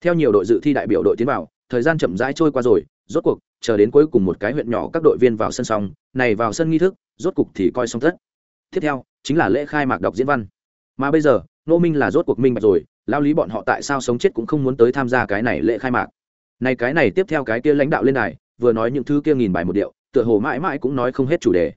Theo nhiều đội dự thi đại biểu đội tiến vào, thời gian chậm rãi trôi qua rồi, rốt cuộc, chờ đến cuối cùng một cái huyện nhỏ các đội viên vào sân xong, này vào sân nghi thức, rốt cuộc thì coi xong tất. Tiếp theo, chính là lễ khai mạc đọc diễn văn. Mà bây giờ, nô minh là rốt cuộc minh bạch rồi lao lý bọn họ tại sao sống chết cũng không muốn tới tham gia cái này lễ khai mạc. Này cái này tiếp theo cái kia lãnh đạo lên đài vừa nói những thứ kia nghìn bài một điệu, tựa hồ mãi mãi cũng nói không hết chủ đề.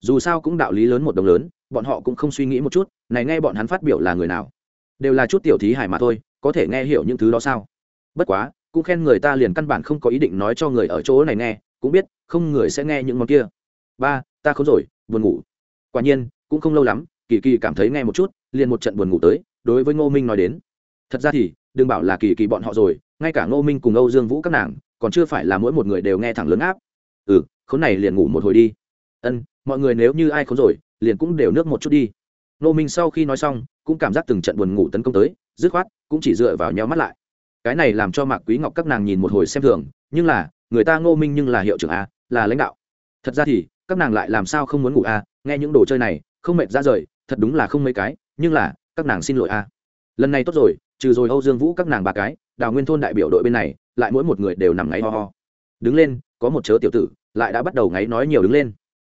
Dù sao cũng đạo lý lớn một đồng lớn, bọn họ cũng không suy nghĩ một chút, này nghe bọn hắn phát biểu là người nào. Đều là chút tiểu thí hải mà thôi, có thể nghe hiểu những thứ đó sao? Bất quá, cũng khen người ta liền căn bản không có ý định nói cho người ở chỗ này nghe, cũng biết, không người sẽ nghe những món kia. Ba, ta không rồi, buồn ngủ. Quả nhiên, cũng không lâu lắm, kỳ kỳ cảm thấy nghe một chút, liền một trận buồn ngủ tới, đối với ngô minh nói đến. Thật ra thì, đừng bảo là kỳ kỳ bọn họ rồi, ngay cả ngô minh cùng âu dương vũ các nàng còn chưa phải là mỗi một người đều nghe thẳng lớn áp. Ừ khốn này liền ngủ một hồi đi. Ân, mọi người nếu như ai khốn rồi, liền cũng đều nước một chút đi. Ngô minh sau khi nói xong, cũng cảm giác từng trận buồn ngủ tấn công tới, dứt khoát, cũng chỉ dựa vào nhau mắt lại. Cái này làm cho mạc quý ngọc các nàng nhìn một hồi xem thường, nhưng là, người ta ngô minh nhưng là hiệu trưởng a, là lãnh đạo. Thật ra thì, các nàng lại làm sao không muốn ngủ a, nghe những đồ chơi này, không mệt ra rời, thật đúng là không mấy cái, nhưng là, các nàng xin lỗi a. Lần này tốt rồi, trừ rồi âu dương vũ các nàng ba cái đào nguyên thôn đại biểu đội bên này, lại mỗi một người đều nằm ngáy ho ho. Đứng lên, có một chớ tiểu tử, lại đã bắt đầu ngáy nói nhiều đứng lên.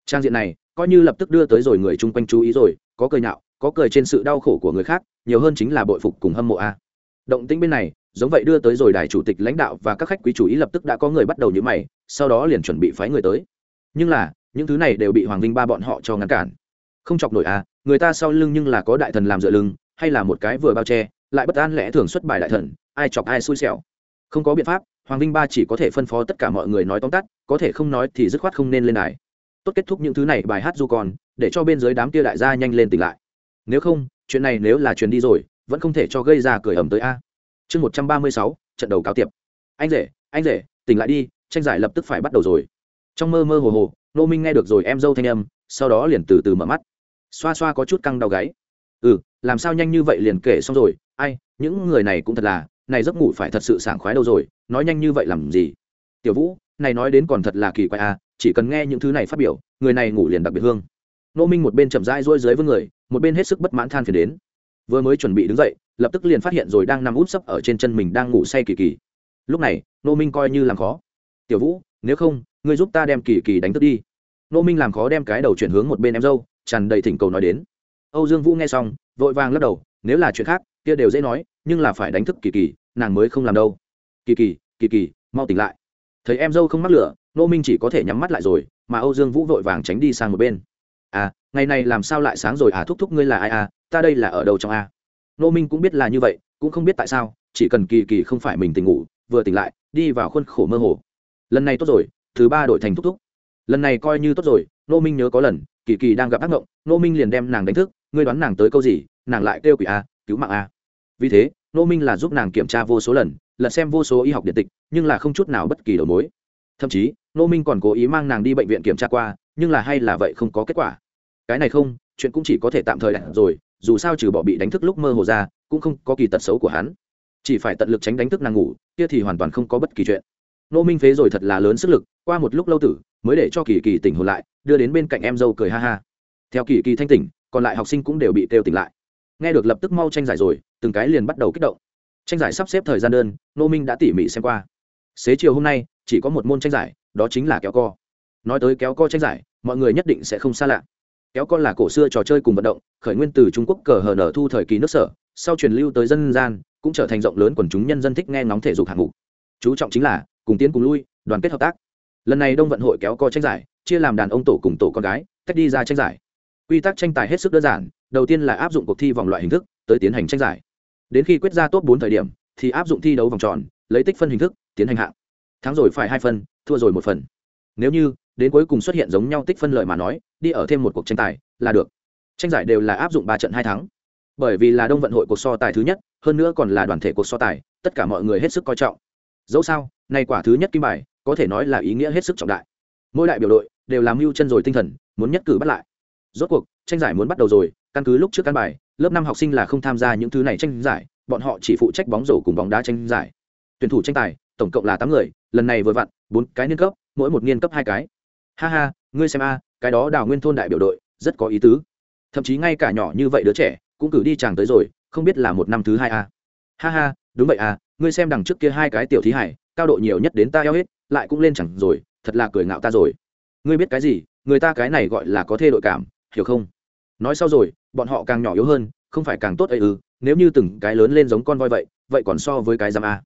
Trang diện này, coi như lập tức đưa tới rồi người chung quanh chú ý rồi, có cười nhạo, có cười trên sự đau khổ của người khác, nhiều hơn chính là bội phục cùng hâm mộ a. Động tĩnh bên này, giống vậy đưa tới rồi đài chủ tịch lãnh đạo và các khách quý chủ ý lập tức đã có người bắt đầu nhữ mày, sau đó liền chuẩn bị phái người tới. Nhưng là, những thứ này đều bị hoàng vinh ba bọn họ cho ngăn cản. Không chọc nổi à người ta sau lưng nhưng là có đại thần làm dựa lưng, hay là một cái vừa bao che lại bất an lẽ thường xuất bài đại thần, ai chọc ai xui xẻo. Không có biện pháp, hoàng vinh ba chỉ có thể phân phó tất cả mọi người nói tóm tắt, có thể không nói thì dứt khoát không nên lên đài. Tốt kết thúc những thứ này, bài hát du còn, để cho bên dưới đám kia đại gia nhanh lên tỉnh lại. Nếu không, chuyện này nếu là chuyện đi rồi, vẫn không thể cho gây ra cười ẩm tới a. Chương một trăm ba mươi sáu, trận đầu cáo tiệp. Anh rể anh rể, tỉnh lại đi, tranh giải lập tức phải bắt đầu rồi. Trong mơ mơ hồ hồ nô minh nghe được rồi em dâu thanh âm, sau đó liền từ từ mở mắt. Xoa xoa có chút căng đau gáy ừ làm sao nhanh như vậy liền kể xong rồi? Ai, những người này cũng thật là, này giấc ngủ phải thật sự sảng khoái đâu rồi, nói nhanh như vậy làm gì? Tiểu vũ, này nói đến còn thật là kỳ quái à chỉ cần nghe những thứ này phát biểu, người này ngủ liền đặc biệt hương. Nô minh một bên chậm rãi rối dưới với người, một bên hết sức bất mãn than phiền đến. Vừa mới chuẩn bị đứng dậy, lập tức liền phát hiện rồi đang nằm út sấp ở trên chân mình đang ngủ say kỳ kỳ. Lúc này, nô minh coi như làm khó. Tiểu vũ, nếu không, ngươi giúp ta đem kỳ kỳ đánh thức đi. Nô minh làm khó đem cái đầu chuyển hướng một bên em dâu, tràn đầy thỉnh cầu nói đến âu dương vũ nghe xong, vội vàng lắc đầu, nếu là chuyện khác, kia đều dễ nói, nhưng là phải đánh thức kỳ kỳ, nàng mới không làm đâu. Kỳ kỳ kỳ kỳ, mau tỉnh lại. Thấy em dâu không mắc lửa nô minh chỉ có thể nhắm mắt lại rồi, mà âu dương vũ vội vàng tránh đi sang một bên. À ngày này làm sao lại sáng rồi à thúc thúc ngươi là ai à ta đây là ở đâu trong a? Nô minh cũng biết là như vậy, cũng không biết tại sao, chỉ cần kỳ kỳ không phải mình tỉnh ngủ, vừa tỉnh lại, đi vào khuôn khổ mơ hồ. Lần này tốt rồi, thứ ba đổi thành thúc thúc. Lần này coi như tốt rồi nô minh nhớ có lần, kỳ kỳ đang gặp ác mộng nô minh liền đem nàng đánh thức ngươi đoán nàng tới câu gì, nàng lại kêu quỷ a, cứu mạng a. Vì thế nô minh là giúp nàng kiểm tra vô số lần lật xem vô số y học điện tịch, nhưng là không chút nào bất kỳ đầu mối. Thậm chí nô minh còn cố ý mang nàng đi bệnh viện kiểm tra qua, nhưng là hay là vậy không có kết quả. Cái này không, chuyện cũng chỉ có thể tạm thời đặt rồi, dù sao trừ bỏ bị đánh thức lúc mơ hồ ra, cũng không có kỳ tật xấu của hắn. Chỉ phải tận lực tránh đánh thức nàng ngủ, kia thì hoàn toàn không có bất kỳ chuyện. Nô minh phế rồi thật là lớn sức lực, qua một lúc lâu tử, mới để cho kỳ kỳ tỉnh hồn lại, đưa đến bên cạnh em dâu cười ha ha. Theo kỳ kỳ thanh tỉnh còn lại học sinh cũng đều bị kêu tỉnh lại. Nghe được lập tức mau tranh giải rồi, từng cái liền bắt đầu kích động. Tranh giải sắp xếp thời gian đơn nô minh đã tỉ mỉ xem qua. Xế chiều hôm nay, chỉ có một môn tranh giải, đó chính là kéo co. Nói tới kéo co tranh giải, mọi người nhất định sẽ không xa lạ. Kéo co là cổ xưa trò chơi cùng vận động, khởi nguyên từ trung quốc cờ hờ nở thu thời kỳ nước sở, sau truyền lưu tới dân gian, cũng trở thành rộng lớn quần chúng nhân dân thích nghe ngóng thể dục hạng mục. Chú trọng chính là, cùng tiến cùng lui, đoàn kết hợp tác. Lần này đông vận hội kéo co tranh giải, chia làm đàn ông tổ cùng tổ con gái cách đi ra tranh giải quy tắc tranh tài hết sức đơn giản, đầu tiên là áp dụng cuộc thi vòng loại hình thức, tới tiến hành tranh giải. Đến khi quyết ra top bốn thời điểm, thì áp dụng thi đấu vòng tròn, lấy tích phân hình thức, tiến hành hạng. Thắng rồi phải hai phân thua rồi một phần. Nếu như, đến cuối cùng xuất hiện giống nhau tích phân lợi mà nói, đi ở thêm một cuộc tranh tài, là được. Tranh giải đều là áp dụng ba trận hai thắng. Bởi vì là đông vận hội cuộc so tài thứ nhất, hơn nữa còn là đoàn thể cuộc so tài, tất cả mọi người hết sức coi trọng. Dẫu sao, nay quả thứ nhất kim bài, có thể nói là ý nghĩa hết sức trọng đại. Mỗi đại biểu đội đều làm mưu chân rồi tinh thần, muốn nhất cử bắt lại rốt cuộc, tranh giải muốn bắt đầu rồi, căn cứ lúc trước căn bài, lớp năm học sinh là không tham gia những thứ này tranh giải, bọn họ chỉ phụ trách bóng rổ cùng bóng đá tranh giải. Tuyển thủ tranh tài, tổng cộng là tám người, lần này vừa vặn, bốn cái niên cấp, mỗi một niên cấp hai cái. Ha ha, ngươi xem a, cái đó đào nguyên thôn đại biểu đội, rất có ý tứ. Thậm chí ngay cả nhỏ như vậy đứa trẻ, cũng cử đi chàng tới rồi, không biết là một năm thứ hai a. Ha ha, đúng vậy à ngươi xem đằng trước kia hai cái tiểu thí hải, cao độ nhiều nhất đến ta eo hết, lại cũng lên chẳng rồi, thật là cười ngạo ta rồi. Ngươi biết cái gì, người ta cái này gọi là có thê đội cảm hiểu không? Nói sau rồi, bọn họ càng nhỏ yếu hơn, không phải càng tốt ấy ư? Nếu như từng cái lớn lên giống con voi vậy vậy còn so với cái giam a.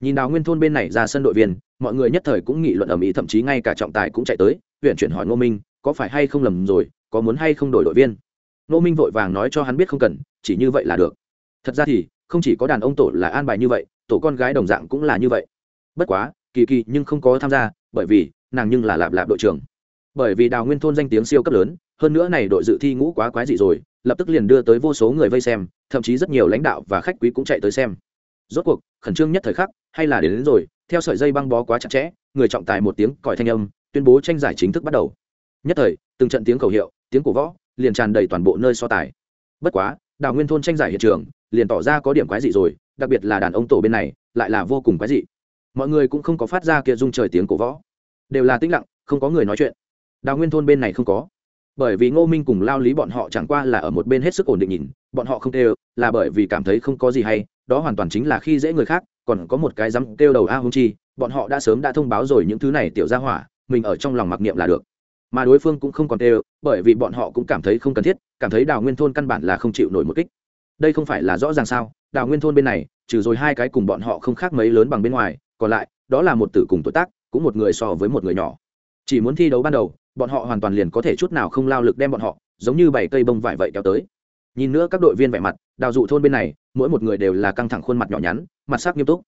Nhìn đào nguyên thôn bên này ra sân đội viên, mọi người nhất thời cũng nghị luận ở mỹ thậm chí ngay cả trọng tài cũng chạy tới, huyện chuyển hỏi ngô minh, có phải hay không lầm rồi, có muốn hay không đổi đội viên? Ngô minh vội vàng nói cho hắn biết không cần, chỉ như vậy là được. Thật ra thì, không chỉ có đàn ông tổ là an bài như vậy, tổ con gái đồng dạng cũng là như vậy. Bất quá, kỳ kỳ nhưng không có tham gia, bởi vì nàng nhưng là lạp lạp đội trưởng bởi vì đào nguyên thôn danh tiếng siêu cấp lớn hơn nữa này đội dự thi ngũ quá quái dị rồi lập tức liền đưa tới vô số người vây xem thậm chí rất nhiều lãnh đạo và khách quý cũng chạy tới xem. Rốt cuộc khẩn trương nhất thời khắc hay là đến, đến rồi theo sợi dây băng bó quá chặt chẽ người trọng tài một tiếng còi thanh âm tuyên bố tranh giải chính thức bắt đầu. Nhất thời từng trận tiếng khẩu hiệu tiếng cổ võ liền tràn đầy toàn bộ nơi so tài. Bất quá đào nguyên thôn tranh giải hiện trường liền tỏ ra có điểm quái dị rồi đặc biệt là đàn ông tổ bên này lại là vô cùng quái dị. Mọi người cũng không có phát ra kia rung trời tiếng cổ võ. Đều là tĩnh lặng không có người nói chuyện đào nguyên thôn bên này không có. Bởi vì ngô minh cùng lao lý bọn họ chẳng qua là ở một bên hết sức ổn định nhìn, bọn họ không kêu, là bởi vì cảm thấy không có gì hay, đó hoàn toàn chính là khi dễ người khác, còn có một cái dám kêu đầu a hung chi, bọn họ đã sớm đã thông báo rồi những thứ này tiểu ra hỏa, mình ở trong lòng mặc niệm là được. Mà đối phương cũng không còn kêu, bởi vì bọn họ cũng cảm thấy không cần thiết, cảm thấy đào nguyên thôn căn bản là không chịu nổi một kích. Đây không phải là rõ ràng sao, đào nguyên thôn bên này, trừ rồi hai cái cùng bọn họ không khác mấy lớn bằng bên ngoài, còn lại, đó là một tử cùng tuổi tác, cũng một người so với một người nhỏ. Chỉ muốn thi đấu ban đầu bọn họ hoàn toàn liền có thể chút nào không lao lực đem bọn họ, giống như bảy cây bông vải vậy kéo tới. Nhìn nữa các đội viên vẻ mặt, đào dụ thôn bên này, mỗi một người đều là căng thẳng khuôn mặt nhỏ nhắn, mặt sắc nghiêm túc.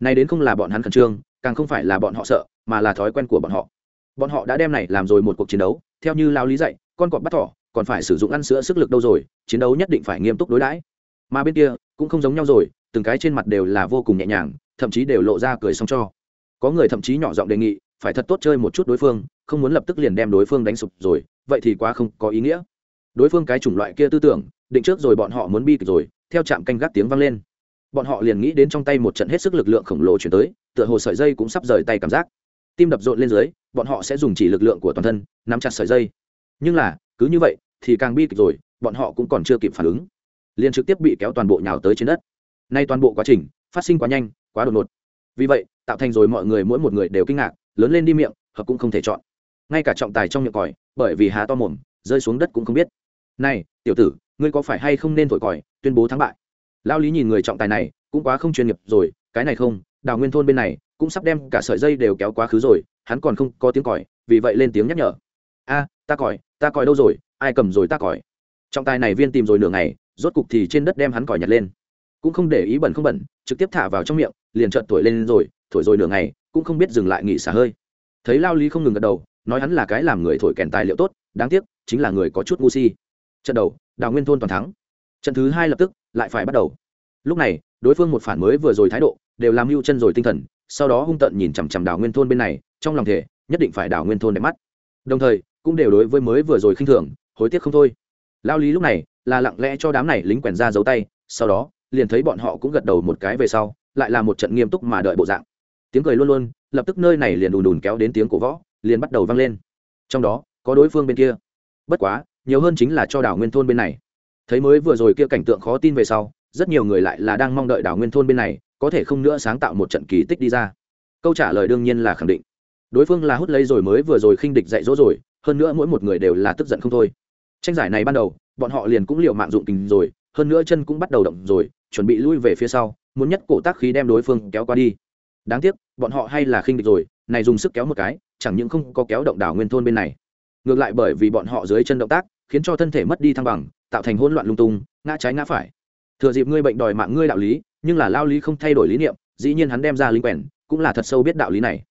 Này đến không là bọn hắn khẩn trương, càng không phải là bọn họ sợ, mà là thói quen của bọn họ. Bọn họ đã đem này làm rồi một cuộc chiến đấu, theo như lao lý dạy, con cọp bắt thỏ, còn phải sử dụng ăn sữa sức lực đâu rồi, chiến đấu nhất định phải nghiêm túc đối đãi. Mà bên kia, cũng không giống nhau rồi, từng cái trên mặt đều là vô cùng nhẹ nhàng, thậm chí đều lộ ra cười xong cho. Có người thậm chí nhỏ giọng đề nghị, phải thật tốt chơi một chút đối phương không muốn lập tức liền đem đối phương đánh sụp rồi, vậy thì quá không có ý nghĩa. Đối phương cái chủng loại kia tư tưởng, định trước rồi bọn họ muốn bi kịch rồi, theo trạm canh gác tiếng vang lên. Bọn họ liền nghĩ đến trong tay một trận hết sức lực lượng khổng lồ chuyển tới, tựa hồ sợi dây cũng sắp rời tay cảm giác. Tim đập rộn lên dưới, bọn họ sẽ dùng chỉ lực lượng của toàn thân, nắm chặt sợi dây. Nhưng là, cứ như vậy, thì càng bi kịch rồi, bọn họ cũng còn chưa kịp phản ứng. Liền trực tiếp bị kéo toàn bộ nhào tới trên đất. Nay toàn bộ quá trình, phát sinh quá nhanh, quá đột ngột. Vì vậy, tạo thành rồi mọi người mỗi một người đều kinh ngạc, lớn lên đi miệng, hợp cũng không thể chọn ngay cả trọng tài trong miệng còi, bởi vì há to mồm, rơi xuống đất cũng không biết. Này, tiểu tử, ngươi có phải hay không nên thổi còi, tuyên bố thắng bại? Lao lý nhìn người trọng tài này, cũng quá không chuyên nghiệp rồi, cái này không, đào nguyên thôn bên này, cũng sắp đem cả sợi dây đều kéo quá khứ rồi, hắn còn không có tiếng còi, vì vậy lên tiếng nhắc nhở. A, ta còi ta còi đâu rồi, ai cầm rồi ta còi? Trọng tài này viên tìm rồi nửa ngày, rốt cục thì trên đất đem hắn còi nhặt lên. Cũng không để ý bẩn không bẩn, trực tiếp thả vào trong miệng, liền trợn tuổi lên rồi, thổi rồi nửa ngày, cũng không biết dừng lại nghỉ xả hơi. Thấy lao lý không ngừng gật đầu nói hắn là cái làm người thổi kèn tài liệu tốt, đáng tiếc, chính là người có chút ngu si. Trận đầu, đào nguyên thôn toàn thắng. Trận thứ hai lập tức, lại phải bắt đầu. Lúc này, đối phương một phản mới vừa rồi thái độ, đều làm mưu chân rồi tinh thần, sau đó hung tận nhìn chằm chằm đào nguyên thôn bên này, trong lòng thể nhất định phải đào nguyên thôn đẹp mắt. Đồng thời, cũng đều đối với mới vừa rồi khinh thường, hối tiếc không thôi. Lao lý lúc này, là lặng lẽ cho đám này lính quèn ra giấu tay, sau đó, liền thấy bọn họ cũng gật đầu một cái về sau, lại là một trận nghiêm túc mà đợi bộ dạng. Tiếng cười luôn luôn, lập tức nơi này liền đùn đùn kéo đến tiếng cổ võ liền bắt đầu vang lên. Trong đó, có đối phương bên kia. Bất quá, nhiều hơn chính là cho đảo nguyên thôn bên này. Thấy mới vừa rồi kia cảnh tượng khó tin về sau, rất nhiều người lại là đang mong đợi đảo nguyên thôn bên này có thể không nữa sáng tạo một trận kỳ tích đi ra. Câu trả lời đương nhiên là khẳng định. Đối phương là hút lấy rồi mới vừa rồi khinh địch dạy dỗ rồi, hơn nữa mỗi một người đều là tức giận không thôi. Tranh giải này ban đầu, bọn họ liền cũng liệu mạng dụng tình rồi, hơn nữa chân cũng bắt đầu động rồi, chuẩn bị lui về phía sau, muốn nhất cổ tác khí đem đối phương kéo qua đi. Đáng tiếc, bọn họ hay là khinh địch rồi, này dùng sức kéo một cái chẳng những không có kéo động đảo nguyên thôn bên này, ngược lại bởi vì bọn họ dưới chân động tác, khiến cho thân thể mất đi thăng bằng, tạo thành hỗn loạn lung tung, ngã trái ngã phải. Thừa dịp ngươi bệnh đòi mạng ngươi đạo lý, nhưng là lao lý không thay đổi lý niệm, dĩ nhiên hắn đem ra linh quèn, cũng là thật sâu biết đạo lý này.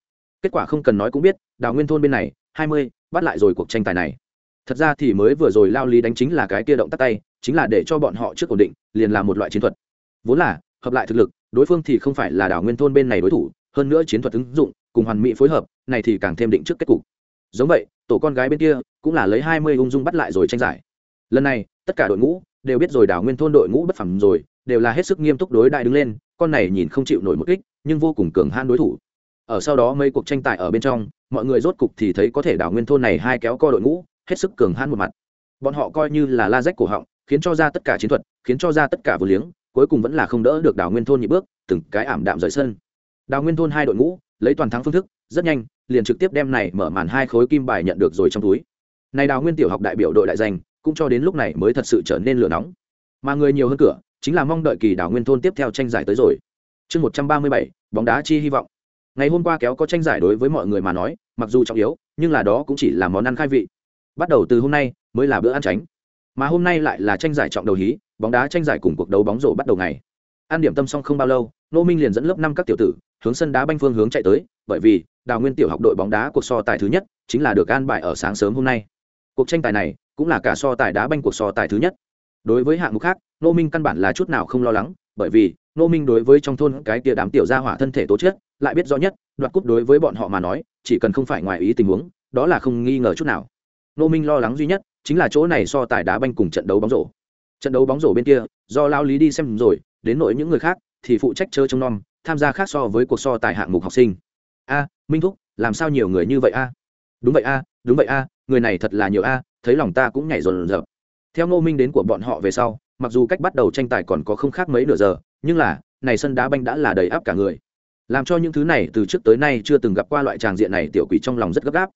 Kết quả không cần nói cũng biết đào nguyên thôn bên này, hai mươi, bắt lại rồi cuộc tranh tài này. Thật ra thì mới vừa rồi lao lý đánh chính là cái kia động tắt tay, chính là để cho bọn họ trước ổn định, liền là một loại chiến thuật. Vốn là, hợp lại thực lực, đối phương thì không phải là đảo nguyên thôn bên này đối thủ, hơn nữa chiến thuật ứng dụng cùng hoàn mỹ phối hợp, này thì càng thêm định trước kết cục. Giống vậy, tổ con gái bên kia cũng là lấy hai mươi ung dung bắt lại rồi tranh giải. Lần này, tất cả đội ngũ đều biết rồi đảo nguyên thôn đội ngũ bất phẳng rồi, đều là hết sức nghiêm túc đối đại đứng lên, con này nhìn không chịu nổi một kích, nhưng vô cùng cường han đối thủ. Ở sau đó mấy cuộc tranh tài ở bên trong, mọi người rốt cục thì thấy có thể đảo nguyên thôn này hai kéo co đội ngũ, hết sức cường han một mặt. Bọn họ coi như là la rách cổ họng, khiến cho ra tất cả chiến thuật, khiến cho ra tất cả vừa liếng, cuối cùng vẫn là không đỡ được đảo nguyên thôn nhị bước, từng cái ảm đạm rời sân. Đào nguyên thôn hai đội ngũ lấy toàn thắng phương thức, rất nhanh, liền trực tiếp đem này mở màn hai khối kim bài nhận được rồi trong túi. Này đào nguyên tiểu học đại biểu đội đại danh, cũng cho đến lúc này mới thật sự trở nên lửa nóng. Mà người nhiều hơn cửa, chính là mong đợi kỳ đào nguyên thôn tiếp theo tranh giải tới rồi. Chương một trăm ba mươi bảy, bóng đá chi hy vọng. Ngày hôm qua kéo có tranh giải đối với mọi người mà nói, mặc dù trọng yếu, nhưng là đó cũng chỉ là món ăn khai vị. Bắt đầu từ hôm nay, mới là bữa ăn tránh. Mà hôm nay lại là tranh giải trọng đầu hí, bóng đá tranh giải cùng cuộc đấu bóng rổ bắt đầu ngày. Ăn điểm tâm xong không bao lâu nô minh liền dẫn lớp năm các tiểu tử hướng sân đá banh phương hướng chạy tới, bởi vì đào nguyên tiểu học đội bóng đá cuộc so tài thứ nhất chính là được an bài ở sáng sớm hôm nay. Cuộc tranh tài này cũng là cả so tài đá banh cuộc so tài thứ nhất. Đối với hạng mục khác nô minh căn bản là chút nào không lo lắng, bởi vì nô minh đối với trong thôn cái tia đám tiểu gia hỏa thân thể tố chất, lại biết rõ nhất, đoạt cúp đối với bọn họ mà nói, chỉ cần không phải ngoài ý tình huống, đó là không nghi ngờ chút nào. Nô minh lo lắng duy nhất chính là chỗ này so tài đá banh cùng trận đấu bóng rổ. Trận đấu bóng rổ bên kia, do lao lý đi xem rồi, đến nội những người khác thì phụ trách chơi trông nom tham gia khác so với cuộc so tài hạng mục học sinh. A, minh thúc, làm sao nhiều người như vậy a? Đúng vậy a, đúng vậy a, người này thật là nhiều a, thấy lòng ta cũng nhảy rồn rợp theo ngô minh đến của bọn họ về sau, mặc dù cách bắt đầu tranh tài còn có không khác mấy nửa giờ, nhưng là, này sân đá banh đã là đầy áp cả người. Làm cho những thứ này từ trước tới nay chưa từng gặp qua loại tràng diện này tiểu quỷ trong lòng rất gấp gáp.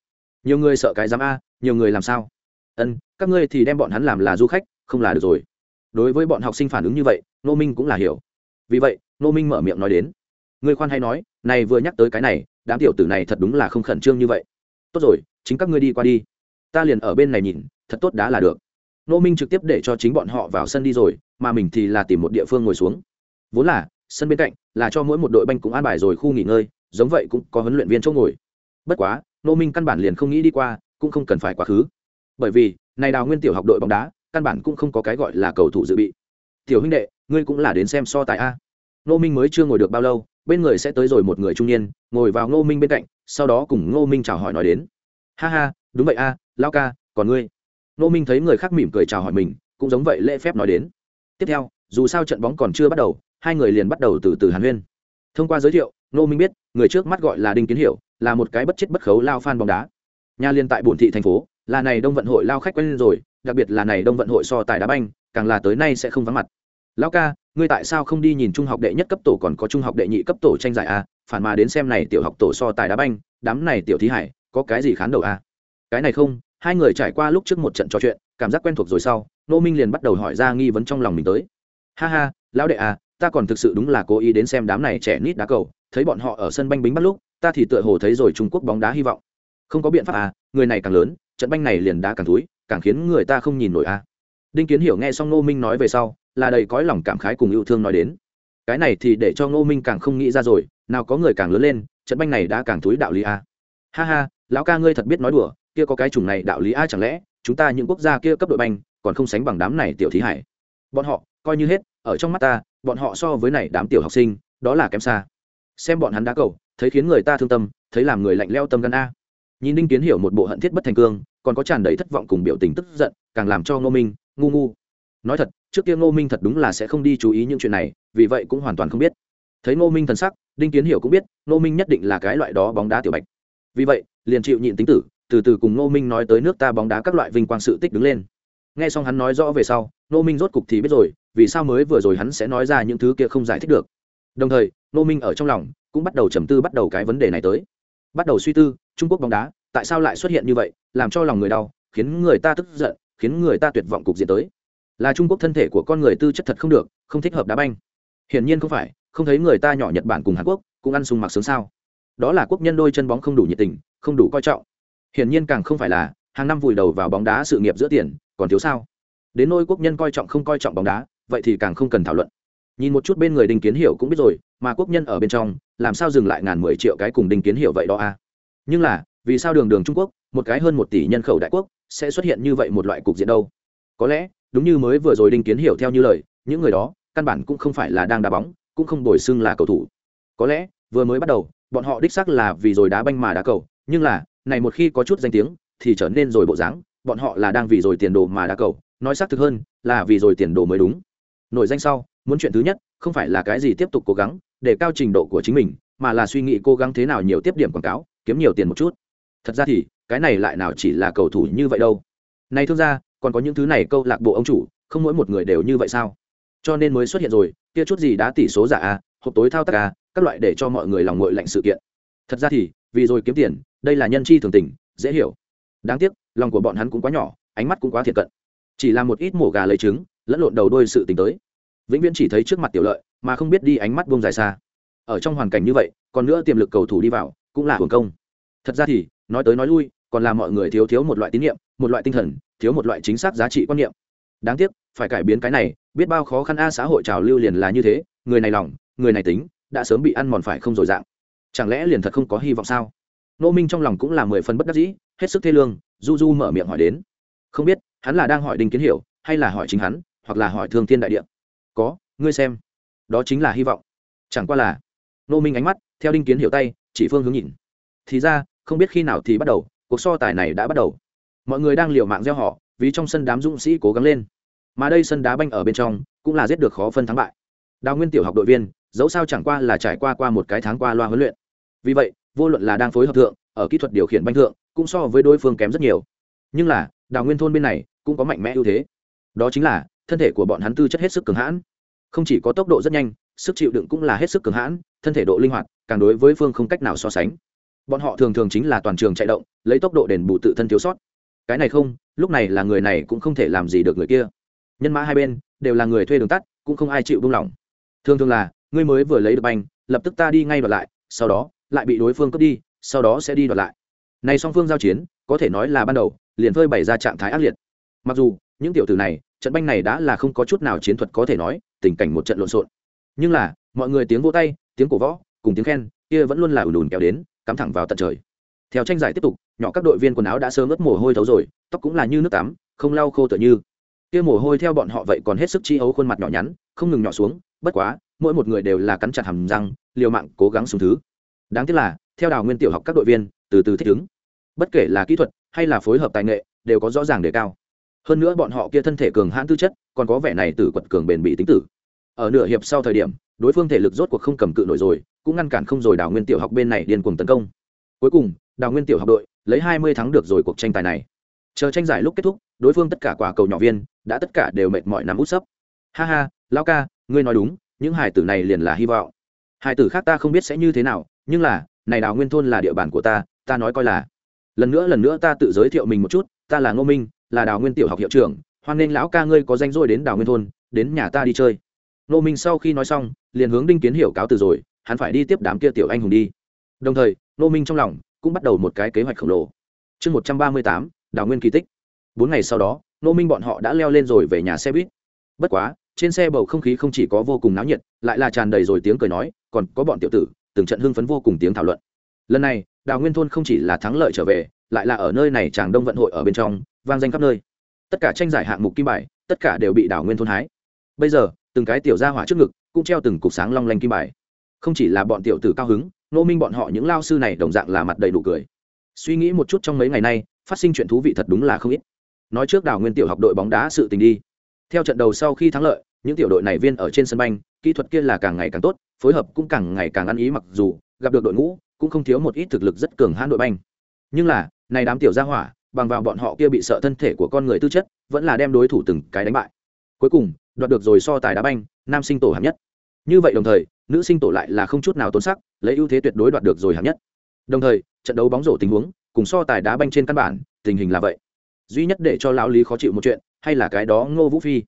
Nhiều người sợ cái dám a, nhiều người làm sao? Ân, các ngươi thì đem bọn hắn làm là du khách, không là được rồi. Đối với bọn học sinh phản ứng như vậy nô minh cũng là hiểu. Vì vậy nô minh mở miệng nói đến người khoan hay nói, này vừa nhắc tới cái này, đám tiểu tử này thật đúng là không khẩn trương như vậy. Tốt rồi, chính các ngươi đi qua đi. Ta liền ở bên này nhìn, thật tốt đã là được. Nô minh trực tiếp để cho chính bọn họ vào sân đi rồi, mà mình thì là tìm một địa phương ngồi xuống. Vốn là, sân bên cạnh, là cho mỗi một đội banh cũng an bài rồi khu nghỉ ngơi, giống vậy cũng có huấn luyện viên chỗ ngồi. Bất quá, nô minh căn bản liền không nghĩ đi qua, cũng không cần phải quá khứ. Bởi vì, này đào nguyên tiểu học đội bóng đá, căn bản cũng không có cái gọi là cầu thủ dự bị. Tiểu huynh đệ, ngươi cũng là đến xem so tài a. Nô minh mới chưa ngồi được bao lâu bên người sẽ tới rồi một người trung niên, ngồi vào ngô minh bên cạnh, sau đó cùng ngô minh chào hỏi nói đến. Ha ha, đúng vậy a lao ca, còn ngươi? Ngô minh thấy người khác mỉm cười chào hỏi mình, cũng giống vậy lễ phép nói đến. Tiếp theo, dù sao trận bóng còn chưa bắt đầu, hai người liền bắt đầu từ từ hàn huyên. Thông qua giới thiệu, ngô minh biết, người trước mắt gọi là đinh kiến hiểu, là một cái bất chết bất khấu lao phan bóng đá. Nhà liên tại bổn thị thành phố, là này đông vận hội lao khách quen rồi, đặc biệt là này đông vận hội so tài đá banh, càng là tới nay sẽ không vắng mặt lão ca ngươi tại sao không đi nhìn trung học đệ nhất cấp tổ còn có trung học đệ nhị cấp tổ tranh giải a phản mà đến xem này tiểu học tổ so tài đá banh đám này tiểu thí hải có cái gì khán đầu a cái này không hai người trải qua lúc trước một trận trò chuyện cảm giác quen thuộc rồi sau nô minh liền bắt đầu hỏi ra nghi vấn trong lòng mình tới. Ha ha lão đệ à, ta còn thực sự đúng là cố ý đến xem đám này trẻ nít đá cầu thấy bọn họ ở sân banh bính bắt lúc ta thì tựa hồ thấy rồi trung quốc bóng đá hy vọng. Không có biện pháp à người này càng lớn trận banh này liền đá càng túi càng khiến người ta không nhìn nổi à. đinh kiến hiểu nghe xong Nô minh nói về sau là đầy cõi lòng cảm khái cùng yêu thương nói đến. Cái này thì để cho ngô minh càng không nghĩ ra rồi, nào có người càng lớn lên, trận banh này đã càng túi đạo lý a. Ha ha, lão ca ngươi thật biết nói đùa, kia có cái chủng này đạo lý a chẳng lẽ, chúng ta những quốc gia kia cấp đội banh, còn không sánh bằng đám này tiểu thí hải. Bọn họ, coi như hết, ở trong mắt ta, bọn họ so với này đám tiểu học sinh, đó là kém xa. Xem bọn hắn đá cầu, thấy khiến người ta thương tâm, thấy làm người lạnh leo tâm gan a. Nhìn đinh kiến hiểu một bộ hận thiết bất thành cương, còn có tràn đầy thất vọng cùng biểu tình tức giận, càng làm cho ngô minh ngu ngu nói thật, trước kia ngô minh thật đúng là sẽ không đi chú ý những chuyện này, vì vậy cũng hoàn toàn không biết. Thấy ngô minh thần sắc, đinh kiến hiểu cũng biết, ngô minh nhất định là cái loại đó bóng đá tiểu bạch. Vì vậy, liền chịu nhịn tính tử, từ từ cùng ngô minh nói tới nước ta bóng đá các loại vinh quang sự tích đứng lên. Nghe xong hắn nói rõ về sau, ngô minh rốt cục thì biết rồi, vì sao mới vừa rồi hắn sẽ nói ra những thứ kia không giải thích được. Đồng thời, ngô minh ở trong lòng cũng bắt đầu trầm tư bắt đầu cái vấn đề này tới. Bắt đầu suy tư, trung quốc bóng đá, tại sao lại xuất hiện như vậy, làm cho lòng người đau, khiến người ta tức giận, khiến người ta tuyệt vọng cục diện tới là trung quốc thân thể của con người tư chất thật không được, không thích hợp đá banh. Hiển nhiên không phải, không thấy người ta nhỏ nhật bản cùng hàn quốc, cũng ăn sung mặc sướng sao. Đó là quốc nhân đôi chân bóng không đủ nhiệt tình, không đủ coi trọng. Hiển nhiên càng không phải là, hàng năm vùi đầu vào bóng đá sự nghiệp giữa tiền, còn thiếu sao. Đến nôi quốc nhân coi trọng không coi trọng bóng đá, vậy thì càng không cần thảo luận. Nhìn một chút bên người đinh kiến hiểu cũng biết rồi, mà quốc nhân ở bên trong, làm sao dừng lại ngàn mười triệu cái cùng đinh kiến hiểu vậy đó à? Nhưng là, vì sao đường đường trung quốc, một cái hơn một tỷ nhân khẩu đại quốc, sẽ xuất hiện như vậy một loại cục diện đâu? Có lẽ đúng như mới vừa rồi đinh kiến hiểu theo như lời, những người đó, căn bản cũng không phải là đang đá bóng, cũng không bồi xưng là cầu thủ. Có lẽ, vừa mới bắt đầu, bọn họ đích xác là vì rồi đá banh mà đá cầu, nhưng là, này một khi có chút danh tiếng, thì trở nên rồi bộ dáng, bọn họ là đang vì rồi tiền đồ mà đá cầu. Nói xác thực hơn, là vì rồi tiền đồ mới đúng. Nổi danh sau, muốn chuyện thứ nhất, không phải là cái gì tiếp tục cố gắng, để cao trình độ của chính mình, mà là suy nghĩ cố gắng thế nào nhiều tiếp điểm quảng cáo, kiếm nhiều tiền một chút. Thật ra thì, cái này lại nào chỉ là cầu thủ như vậy đâu. Này thương gia còn có những thứ này câu lạc bộ ông chủ, không mỗi một người đều như vậy sao? Cho nên mới xuất hiện rồi, kia chút gì đã tỷ số giả a, hộp tối thao tác a, các loại để cho mọi người lòng ngội lạnh sự kiện. Thật ra thì, vì rồi kiếm tiền, đây là nhân chi thường tình, dễ hiểu. Đáng tiếc, lòng của bọn hắn cũng quá nhỏ, ánh mắt cũng quá thiệt cận. Chỉ là một ít mổ gà lấy trứng, lẫn lộn đầu đôi sự tình tới. Vĩnh viễn chỉ thấy trước mặt tiểu lợi, mà không biết đi ánh mắt buông dài xa. Ở trong hoàn cảnh như vậy, còn nữa tiềm lực cầu thủ đi vào, cũng là hưởng công. Thật ra thì, nói tới nói lui, còn là mọi người thiếu thiếu một loại tín nhiệm, một loại tinh thần thiếu một loại chính xác giá trị quan niệm. Đáng tiếc, phải cải biến cái này, biết bao khó khăn a xã hội trào lưu liền là như thế, người này lòng, người này tính, đã sớm bị ăn mòn phải không rồi dạng. Chẳng lẽ liền thật không có hy vọng sao? Nô minh trong lòng cũng là mười phần bất đắc dĩ, hết sức thê lương, du du mở miệng hỏi đến. Không biết, hắn là đang hỏi đinh kiến hiểu, hay là hỏi chính hắn, hoặc là hỏi thương thiên đại địa? Có, ngươi xem. Đó chính là hy vọng. Chẳng qua là, nô minh ánh mắt, theo đinh kiến hiểu tay, chỉ phương hướng nhìn. Thì ra, không biết khi nào thì bắt đầu, cuộc so tài này đã bắt đầu mọi người đang liều mạng gieo họ, vì trong sân đám dũng sĩ cố gắng lên. Mà đây sân đá banh ở bên trong, cũng là giết được khó phân thắng bại. Đào nguyên tiểu học đội viên, dẫu sao chẳng qua là trải qua qua một cái tháng qua loa huấn luyện. Vì vậy, vô luận là đang phối hợp thượng, ở kỹ thuật điều khiển banh thượng, cũng so với đối phương kém rất nhiều. Nhưng là, đào nguyên thôn bên này, cũng có mạnh mẽ ưu thế. Đó chính là, thân thể của bọn hắn tư chất hết sức cường hãn. Không chỉ có tốc độ rất nhanh, sức chịu đựng cũng là hết sức cường hãn, thân thể độ linh hoạt, càng đối với phương không cách nào so sánh. Bọn họ thường thường chính là toàn trường chạy động, lấy tốc độ đền bù tự thân thiếu sót cái này không, lúc này là người này cũng không thể làm gì được người kia. Nhân mã hai bên, đều là người thuê đường tắt, cũng không ai chịu buông lỏng. Thường thường là, ngươi mới vừa lấy được banh, lập tức ta đi ngay đoạt lại, sau đó, lại bị đối phương cướp đi, sau đó sẽ đi đoạt lại. Này song phương giao chiến, có thể nói là ban đầu, liền phơi bày ra trạng thái ác liệt. Mặc dù, những tiểu tử này, trận banh này đã là không có chút nào chiến thuật có thể nói, tình cảnh một trận lộn xộn. Nhưng là, mọi người tiếng vỗ tay, tiếng cổ võ, cùng tiếng khen, kia vẫn luôn là ùn ùn kéo đến, cắm thẳng vào tận trời theo tranh giải tiếp tục, nhỏ các đội viên quần áo đã sớm ướt mồ hôi thấu rồi, tóc cũng là như nước tắm, không lau khô tựa như. Kia mồ hôi theo bọn họ vậy còn hết sức chi ấu khuôn mặt nhỏ nhắn, không ngừng nhỏ xuống, bất quá, mỗi một người đều là cắn chặt hầm răng, liều mạng cố gắng xuống thứ. Đáng tiếc là, theo đào nguyên tiểu học các đội viên, từ từ thích ứng. Bất kể là kỹ thuật hay là phối hợp tài nghệ, đều có rõ ràng đề cao. Hơn nữa bọn họ kia thân thể cường hãn tư chất, còn có vẻ này từ quật cường bền bị tính tử. Ở nửa hiệp sau thời điểm, đối phương thể lực rốt cuộc không cầm cự nổi rồi, cũng ngăn cản không rồi đào nguyên tiểu học bên này điên cuồng tấn công. Cuối cùng đào nguyên tiểu học đội, lấy hai mươi thắng được rồi cuộc tranh tài này. Chờ tranh giải lúc kết thúc, đối phương tất cả quả cầu nhỏ viên, đã tất cả đều mệt mỏi nắm út sấp. Ha ha lao ca, ngươi nói đúng, những hải tử này liền là hy vọng. Hải tử khác ta không biết sẽ như thế nào, nhưng là, này đào nguyên thôn là địa bàn của ta ta nói coi là. Lần nữa lần nữa ta tự giới thiệu mình một chút, ta là ngô minh, là đào nguyên tiểu học hiệu trưởng, hoan nghênh lão ca ngươi có danh rồi đến đào nguyên thôn, đến nhà ta đi chơi. Ngô minh sau khi nói xong, liền hướng đinh kiến hiểu cáo từ rồi, hắn phải đi tiếp đám kia tiểu anh hùng đi. Đồng thời, ngô minh trong lòng cũng bắt đầu một cái kế hoạch khổng lồ. Chương một trăm ba mươi tám đào nguyên kỳ tích. Bốn ngày sau đó nô minh bọn họ đã leo lên rồi về nhà xe buýt. Bất quá, trên xe bầu không khí không chỉ có vô cùng náo nhiệt, lại là tràn đầy rồi tiếng cười nói, còn có bọn tiểu tử, từng trận hưng phấn vô cùng tiếng thảo luận. Lần này đào nguyên thôn không chỉ là thắng lợi trở về, lại là ở nơi này chàng đông vận hội ở bên trong, vang danh khắp nơi. Tất cả tranh giải hạng mục kim bài, tất cả đều bị đào nguyên thôn hái. Bây giờ, từng cái tiểu ra hỏa trước ngực cũng treo từng cục sáng long lanh kim bài. Không chỉ là bọn tiểu tử cao hứng nô minh bọn họ những lao sư này đồng dạng là mặt đầy đủ cười. Suy nghĩ một chút trong mấy ngày nay, phát sinh chuyện thú vị thật đúng là không ít. Nói trước đào nguyên tiểu học đội bóng đá sự tình đi. Theo trận đầu sau khi thắng lợi, những tiểu đội này viên ở trên sân banh, kỹ thuật kia là càng ngày càng tốt, phối hợp cũng càng ngày càng ăn ý mặc dù, gặp được đội ngũ, cũng không thiếu một ít thực lực rất cường hãn đội banh. Nhưng là, này đám tiểu gia hỏa, bằng vào bọn họ kia bị sợ thân thể của con người tư chất, vẫn là đem đối thủ từng cái đánh bại. Cuối cùng, đoạt được rồi so tài đá banh, nam sinh tổ hạng nhất. Như vậy đồng thời nữ sinh tổ lại là không chút nào tốn sắc, lấy ưu thế tuyệt đối đoạt được rồi hạng nhất. Đồng thời, trận đấu bóng rổ tình huống, cùng so tài đá banh trên căn bản, tình hình là vậy. Duy nhất để cho lão lý khó chịu một chuyện, hay là cái đó ngô vũ phi.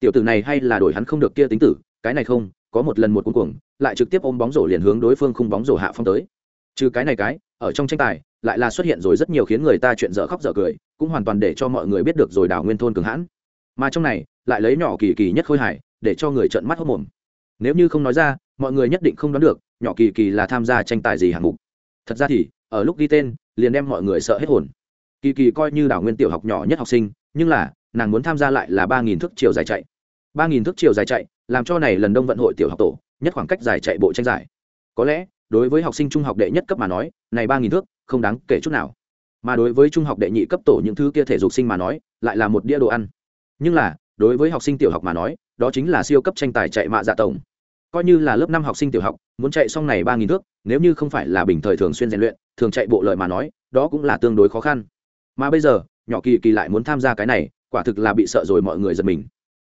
Tiểu tử này hay là đổi hắn không được kia tính tử, cái này không, có một lần một cuống cuồng, lại trực tiếp ôm bóng rổ liền hướng đối phương khung bóng rổ hạ phong tới. Trừ cái này cái, ở trong tranh tài, lại là xuất hiện rồi rất nhiều khiến người ta chuyện dở khóc dở cười, cũng hoàn toàn để cho mọi người biết được rồi đào nguyên thôn cường hãn. Mà trong này, lại lấy nhỏ kỳ kỳ nhất khôi hài, để cho người trợn mắt hốc mồm. Nếu như không nói ra mọi người nhất định không đoán được, nhỏ kỳ kỳ là tham gia tranh tài gì hạng mục. Thật ra thì, ở lúc ghi tên, liền đem mọi người sợ hết hồn. Kỳ kỳ coi như đảo nguyên tiểu học nhỏ nhất học sinh, nhưng là, nàng muốn tham gia lại là ba nghìn thước chiều dài chạy. Ba nghìn thước chiều dài chạy, làm cho này lần đông vận hội tiểu học tổ, nhất khoảng cách dài chạy bộ tranh giải. Có lẽ, đối với học sinh trung học đệ nhất cấp mà nói, này ba nghìn thước, không đáng kể chút nào. Mà đối với trung học đệ nhị cấp tổ những thứ kia thể dục sinh mà nói, lại là một đĩa đồ ăn. Nhưng là, đối với học sinh tiểu học mà nói, đó chính là siêu cấp tranh tài chạy mạ dạ tổng coi như là lớp năm học sinh tiểu học, muốn chạy xong này ba nghìn thước, nếu như không phải là bình thời thường xuyên rèn luyện, thường chạy bộ lợi mà nói, đó cũng là tương đối khó khăn. Mà bây giờ, nhỏ kỳ kỳ lại muốn tham gia cái này, quả thực là bị sợ rồi mọi người giật mình.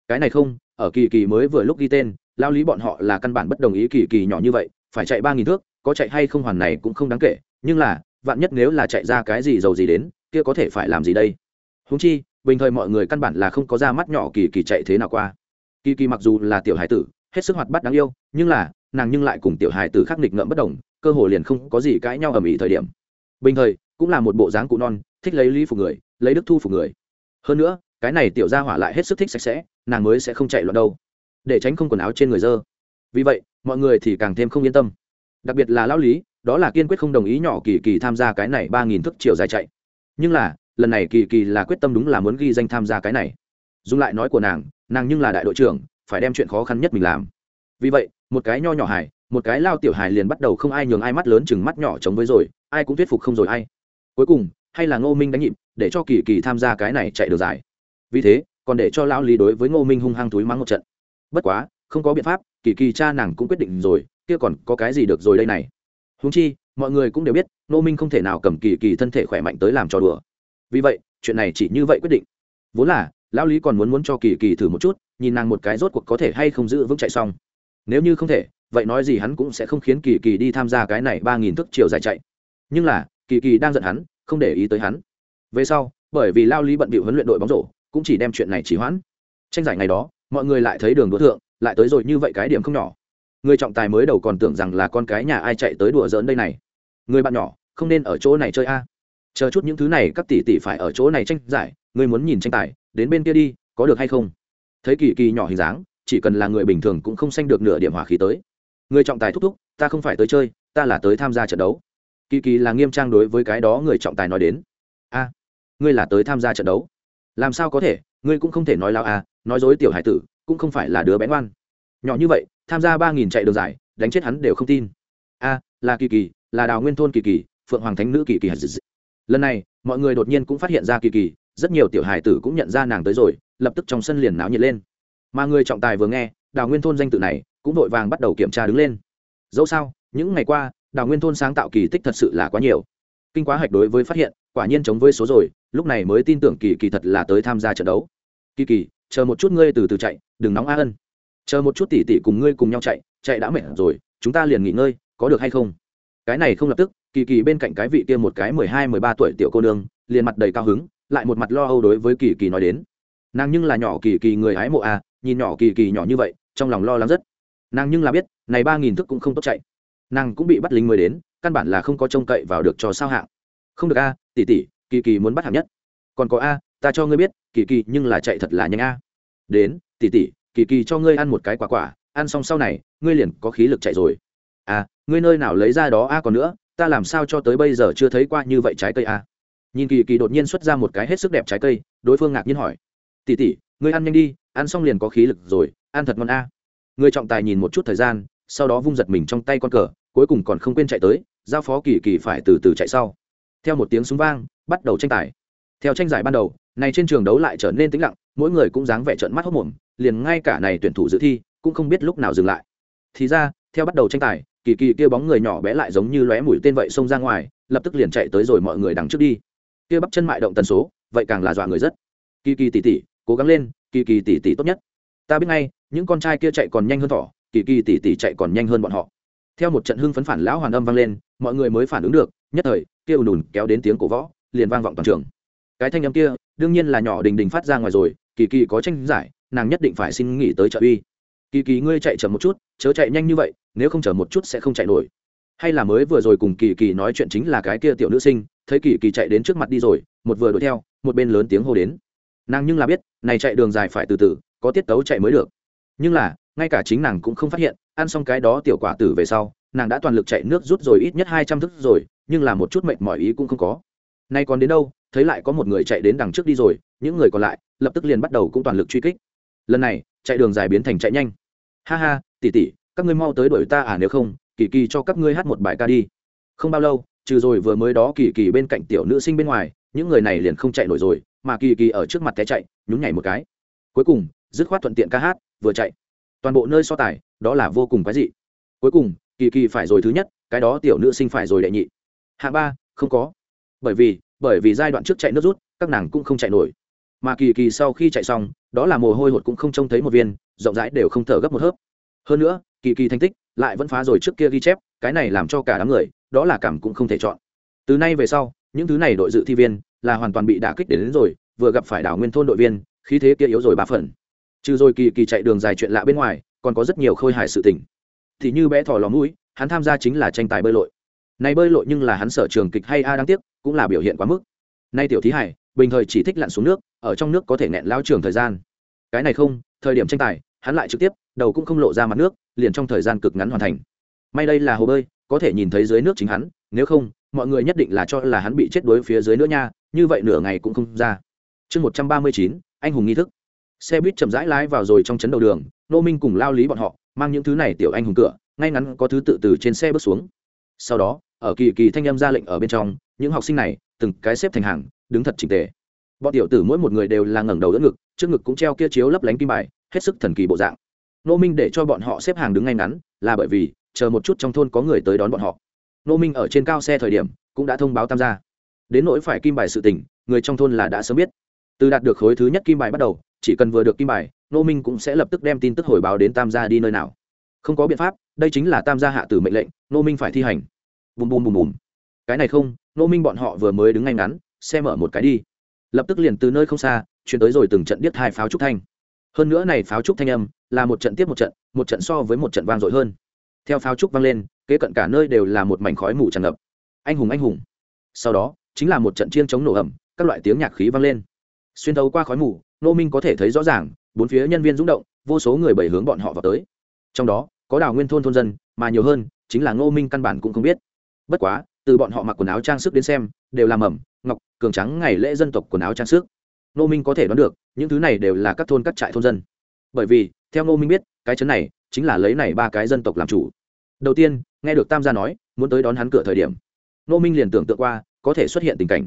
Cái này không, ở kỳ kỳ mới vừa lúc ghi tên, lao lý bọn họ là căn bản bất đồng ý kỳ kỳ nhỏ như vậy, phải chạy ba nghìn thước, có chạy hay không hoàn này cũng không đáng kể, nhưng là, vạn nhất nếu là chạy ra cái gì giàu gì đến, kia có thể phải làm gì đây? Húng chi, bình thời mọi người căn bản là không có ra mắt nhỏ kỳ kỳ chạy thế nào qua. Kỳ kỳ mặc dù là tiểu hải tử hết sức hoạt bát đáng yêu, nhưng là, nàng nhưng lại cùng tiểu hải tử khắc nghịch ngợm bất đồng, cơ hồ liền không có gì cãi nhau ở mỹ thời điểm. Bình thời, cũng là một bộ dáng cụ non, thích lấy lý phục người, lấy đức thu phục người. Hơn nữa, cái này tiểu gia hỏa lại hết sức thích sạch sẽ, nàng mới sẽ không chạy loạn đâu. Để tránh không quần áo trên người dơ. Vì vậy, mọi người thì càng thêm không yên tâm. Đặc biệt là lão lý, đó là kiên quyết không đồng ý nhỏ kỳ kỳ tham gia cái này ba nghìn thước chiều dài chạy. Nhưng là, lần này kỳ kỳ là quyết tâm đúng là muốn ghi danh tham gia cái này. Dùng lại nói của nàng nàng nhưng là đại đội trưởng phải đem chuyện khó khăn nhất mình làm. Vì vậy, một cái nho nhỏ hài, một cái lao tiểu hài liền bắt đầu không ai nhường ai mắt lớn chừng mắt nhỏ chống với rồi, ai cũng thuyết phục không rồi ai. Cuối cùng, hay là ngô minh đánh nhịp, để cho kỳ kỳ tham gia cái này chạy được dài. Vì thế, còn để cho lão lý đối với ngô minh hung hăng túi mắng một trận. Bất quá, không có biện pháp, kỳ kỳ cha nàng cũng quyết định rồi, kia còn có cái gì được rồi đây này? Húng chi, mọi người cũng đều biết, ngô minh không thể nào cầm kỳ kỳ thân thể khỏe mạnh tới làm trò đùa. Vì vậy, chuyện này chỉ như vậy quyết định. Vốn là, lão lý còn muốn muốn cho kỳ kỳ thử một chút nhìn nàng một cái rốt cuộc có thể hay không giữ vững chạy xong. Nếu như không thể, vậy nói gì hắn cũng sẽ không khiến kỳ kỳ đi tham gia cái này ba nghìn thước chiều dài chạy. Nhưng là, kỳ kỳ đang giận hắn, không để ý tới hắn. Về sau, bởi vì lao lý bận bịu huấn luyện đội bóng rổ, cũng chỉ đem chuyện này chỉ hoãn. Tranh giải ngày đó, mọi người lại thấy đường đũa thượng, lại tới rồi như vậy cái điểm không nhỏ. Người trọng tài mới đầu còn tưởng rằng là con cái nhà ai chạy tới đùa giỡn đây này. Người bạn nhỏ, không nên ở chỗ này chơi a. Chờ chút những thứ này, các tỷ tỷ phải ở chỗ này tranh giải, người muốn nhìn tranh tài, đến bên kia đi, có được hay không? Thấy kỳ kỳ nhỏ hình dáng, chỉ cần là người bình thường cũng không sanh được nửa điểm hỏa khí tới. Người trọng tài thúc thúc, ta không phải tới chơi, ta là tới tham gia trận đấu. Kỳ kỳ là nghiêm trang đối với cái đó người trọng tài nói đến. A, ngươi là tới tham gia trận đấu. Làm sao có thể, ngươi cũng không thể nói lao à nói dối tiểu hải tử, cũng không phải là đứa bén ngoan. Nhỏ như vậy, tham gia ba nghìn chạy đường dài đánh chết hắn đều không tin. A, là kỳ kỳ, là đào nguyên thôn kỳ kỳ, phượng hoàng thánh nữ kỳ kỳ. Lần này, mọi người đột nhiên cũng phát hiện ra kỳ kỳ, rất nhiều tiểu hải tử cũng nhận ra nàng tới rồi lập tức trong sân liền náo nhiệt lên. Mà người trọng tài vừa nghe, đào nguyên thôn danh tự này cũng vội vàng bắt đầu kiểm tra đứng lên. Dẫu sao, những ngày qua, đào nguyên thôn sáng tạo kỳ tích thật sự là quá nhiều. Kinh quá hạch đối với phát hiện, quả nhiên chống với số rồi, lúc này mới tin tưởng kỳ kỳ thật là tới tham gia trận đấu. Kỳ kỳ, chờ một chút ngươi từ từ chạy, đừng nóng a ân. Chờ một chút tỉ tỉ cùng ngươi cùng nhau chạy chạy đã mệt rồi, chúng ta liền nghỉ ngơi, có được hay không? Cái này không lập tức, kỳ kỳ bên cạnh cái vị kia một cái mười hai, mười ba tuổi tiểu cô nương, liền mặt đầy cao hứng, lại một mặt lo âu đối với kỳ kỳ nói đến nàng nhưng là nhỏ kỳ kỳ người hái mộ à nhìn nhỏ kỳ kỳ nhỏ như vậy, trong lòng lo lắng rất. Nàng nhưng là biết, này ba nghìn thức cũng không tốt chạy. Nàng cũng bị bắt lính mới đến, căn bản là không có trông cậy vào được cho sao hạng. Không được a, tỷ tỷ, kỳ kỳ muốn bắt hạng nhất. Còn có a, ta cho ngươi biết, kỳ kỳ nhưng là chạy thật là nhanh a. Đến, tỷ tỷ, kỳ kỳ cho ngươi ăn một cái quả quả, ăn xong sau này, ngươi liền có khí lực chạy rồi. À ngươi nơi nào lấy ra đó a, còn nữa, ta làm sao cho tới bây giờ chưa thấy qua như vậy trái cây a. Nhìn kỳ kỳ đột nhiên xuất ra một cái hết sức đẹp trái cây, đối phương ngạc nhiên hỏi tỷ tỷ, ngươi ăn nhanh đi, ăn xong liền có khí lực rồi, ăn thật ngon a. Người trọng tài nhìn một chút thời gian, sau đó vung giật mình trong tay con cờ, cuối cùng còn không quên chạy tới, giao phó kỳ kỳ phải từ từ chạy sau. Theo một tiếng súng vang, bắt đầu tranh tài. Theo tranh giải ban đầu, này trên trường đấu lại trở nên tĩnh lặng, mỗi người cũng dáng vẻ trợn mắt hốc mồm liền ngay cả này tuyển thủ dự thi, cũng không biết lúc nào dừng lại. Thì ra, theo bắt đầu tranh tài, kỳ kỳ kia bóng người nhỏ bé lại giống như lóe mũi tên vậy xông ra ngoài, lập tức liền chạy tới rồi mọi người đằng trước đi. Kia bắp chân mại động tần số, vậy càng là dọa người rất. Kỳ kỳ tỉ tỉ cố gắng lên, kỳ kỳ tỉ tỉ tốt nhất. Ta biết ngay, những con trai kia chạy còn nhanh hơn thỏ, kỳ kỳ tỉ tỉ chạy còn nhanh hơn bọn họ. Theo một trận hưng phấn phản lão hoàn âm vang lên, mọi người mới phản ứng được, nhất thời, kia ùn ùn kéo đến tiếng cổ võ, liền vang vọng toàn trường. Cái thanh âm kia, đương nhiên là nhỏ đình đình phát ra ngoài rồi, kỳ kỳ có tranh giải, nàng nhất định phải xin nghỉ tới trợ uy. Kỳ kỳ ngươi chạy chậm một chút, chớ chạy nhanh như vậy, nếu không chở một chút sẽ không chạy nổi. Hay là mới vừa rồi cùng kỳ kỳ nói chuyện chính là cái kia tiểu nữ sinh, thấy kỳ kỳ chạy đến trước mặt đi rồi, một vừa đuổi theo, một bên lớn tiếng hô đến nàng nhưng là biết, này chạy đường dài phải từ từ, có tiết tấu chạy mới được. Nhưng là, ngay cả chính nàng cũng không phát hiện, ăn xong cái đó tiểu quả tử về sau, nàng đã toàn lực chạy nước rút rồi ít nhất hai trăm thức rồi, nhưng là một chút mệnh mỏi ý cũng không có. Nay còn đến đâu, thấy lại có một người chạy đến đằng trước đi rồi, những người còn lại, lập tức liền bắt đầu cũng toàn lực truy kích. Lần này, chạy đường dài biến thành chạy nhanh. Ha ha tỉ tỉ các ngươi mau tới đuổi ta à nếu không, kỳ kỳ cho các ngươi hát một bài ca đi. Không bao lâu, trừ rồi vừa mới đó kỳ kỳ bên cạnh tiểu nữ sinh bên ngoài, những người này liền không chạy nổi rồi mà kỳ kỳ ở trước mặt té chạy, nhún nhảy một cái. Cuối cùng, dứt khoát thuận tiện ca hát, vừa chạy. Toàn bộ nơi so tài, đó là vô cùng quái dị. Cuối cùng, kỳ kỳ phải rồi thứ nhất, cái đó tiểu nữ sinh phải rồi đệ nhị. Hạng ba, không có. Bởi vì bởi vì giai đoạn trước chạy nước rút, các nàng cũng không chạy nổi. Mà kỳ kỳ sau khi chạy xong, đó là mồ hôi hột cũng không trông thấy một viên, rộng rãi đều không thở gấp một hớp. Hơn nữa, kỳ kỳ thành tích lại vẫn phá rồi trước kia ghi chép, cái này làm cho cả đám người, đó là cảm cũng không thể chọn. Từ nay về sau, những thứ này đội dự thi viên là hoàn toàn bị đả kích đến, đến rồi vừa gặp phải đảo nguyên thôn đội viên khí thế kia yếu rồi ba phần. Trừ rồi kỳ kỳ chạy đường dài chuyện lạ bên ngoài còn có rất nhiều khôi hài sự tình. Thì như bé thỏ lò mũi hắn tham gia chính là tranh tài bơi lội. Này bơi lội nhưng là hắn sở trường kịch hay a đáng tiếc cũng là biểu hiện quá mức. Nay tiểu thí hải bình thời chỉ thích lặn xuống nước ở trong nước có thể nẹn lao trường thời gian. Cái này không thời điểm tranh tài hắn lại trực tiếp đầu cũng không lộ ra mặt nước liền trong thời gian cực ngắn hoàn thành. May đây là hồ bơi có thể nhìn thấy dưới nước chính hắn nếu không mọi người nhất định là cho là hắn bị chết đuối phía dưới nữa nha như vậy nửa ngày cũng không ra. Chương một trăm ba mươi chín, anh hùng nghi thức. Xe buýt chậm rãi lái vào rồi trong chấn đầu đường, nô minh cùng lao lý bọn họ, mang những thứ này tiểu anh hùng cửa, ngay ngắn có thứ tự từ trên xe bước xuống. Sau đó, ở kỳ kỳ thanh âm ra lệnh ở bên trong, những học sinh này, từng cái xếp thành hàng, đứng thật chỉnh tề. Bọn tiểu tử mỗi một người đều là ngẩng đầu đỡ ngực, trước ngực cũng treo kia chiếu lấp lánh kim bài, hết sức thần kỳ bộ dạng. Nô minh để cho bọn họ xếp hàng đứng ngay ngắn, là bởi vì, chờ một chút trong thôn có người tới đón bọn họ. Nô minh ở trên cao xe thời điểm, cũng đã thông báo tham gia đến nỗi phải kim bài sự tình, người trong thôn là đã sớm biết. Từ đạt được khối thứ nhất kim bài bắt đầu, chỉ cần vừa được kim bài nô minh cũng sẽ lập tức đem tin tức hồi báo đến tam gia đi nơi nào. Không có biện pháp, đây chính là tam gia hạ tử mệnh lệnh nô minh phải thi hành. Bùm bùm bùm bùm. Cái này không nô minh bọn họ vừa mới đứng ngay ngắn, xe mở một cái đi. Lập tức liền từ nơi không xa, chuyển tới rồi từng trận biết hai pháo trúc thanh. Hơn nữa này pháo trúc thanh âm, là một trận tiếp một trận một trận so với một trận vang dội hơn. Theo pháo trúc vang lên, kế cận cả nơi đều là một mảnh khói mù tràn ngập. Anh hùng anh hùng. Sau đó chính là một trận chiêng chống nổ ẩm, các loại tiếng nhạc khí vang lên. Xuyên thấu qua khói mù nô minh có thể thấy rõ ràng, bốn phía nhân viên rung động, vô số người bảy hướng bọn họ vào tới. Trong đó, có đào nguyên thôn thôn dân, mà nhiều hơn, chính là ngô minh căn bản cũng không biết. Bất quá, từ bọn họ mặc quần áo trang sức đến xem, đều làm mầm, ngọc, cường trắng ngày lễ dân tộc quần áo trang sức. Ngô minh có thể đoán được, những thứ này đều là các thôn các trại thôn dân. Bởi vì, theo ngô minh biết, cái chấn này chính là lấy này ba cái dân tộc làm chủ. Đầu tiên, nghe được tam gia nói, muốn tới đón hắn cửa thời điểm, ngô minh liền tưởng tượng qua có thể xuất hiện tình cảnh.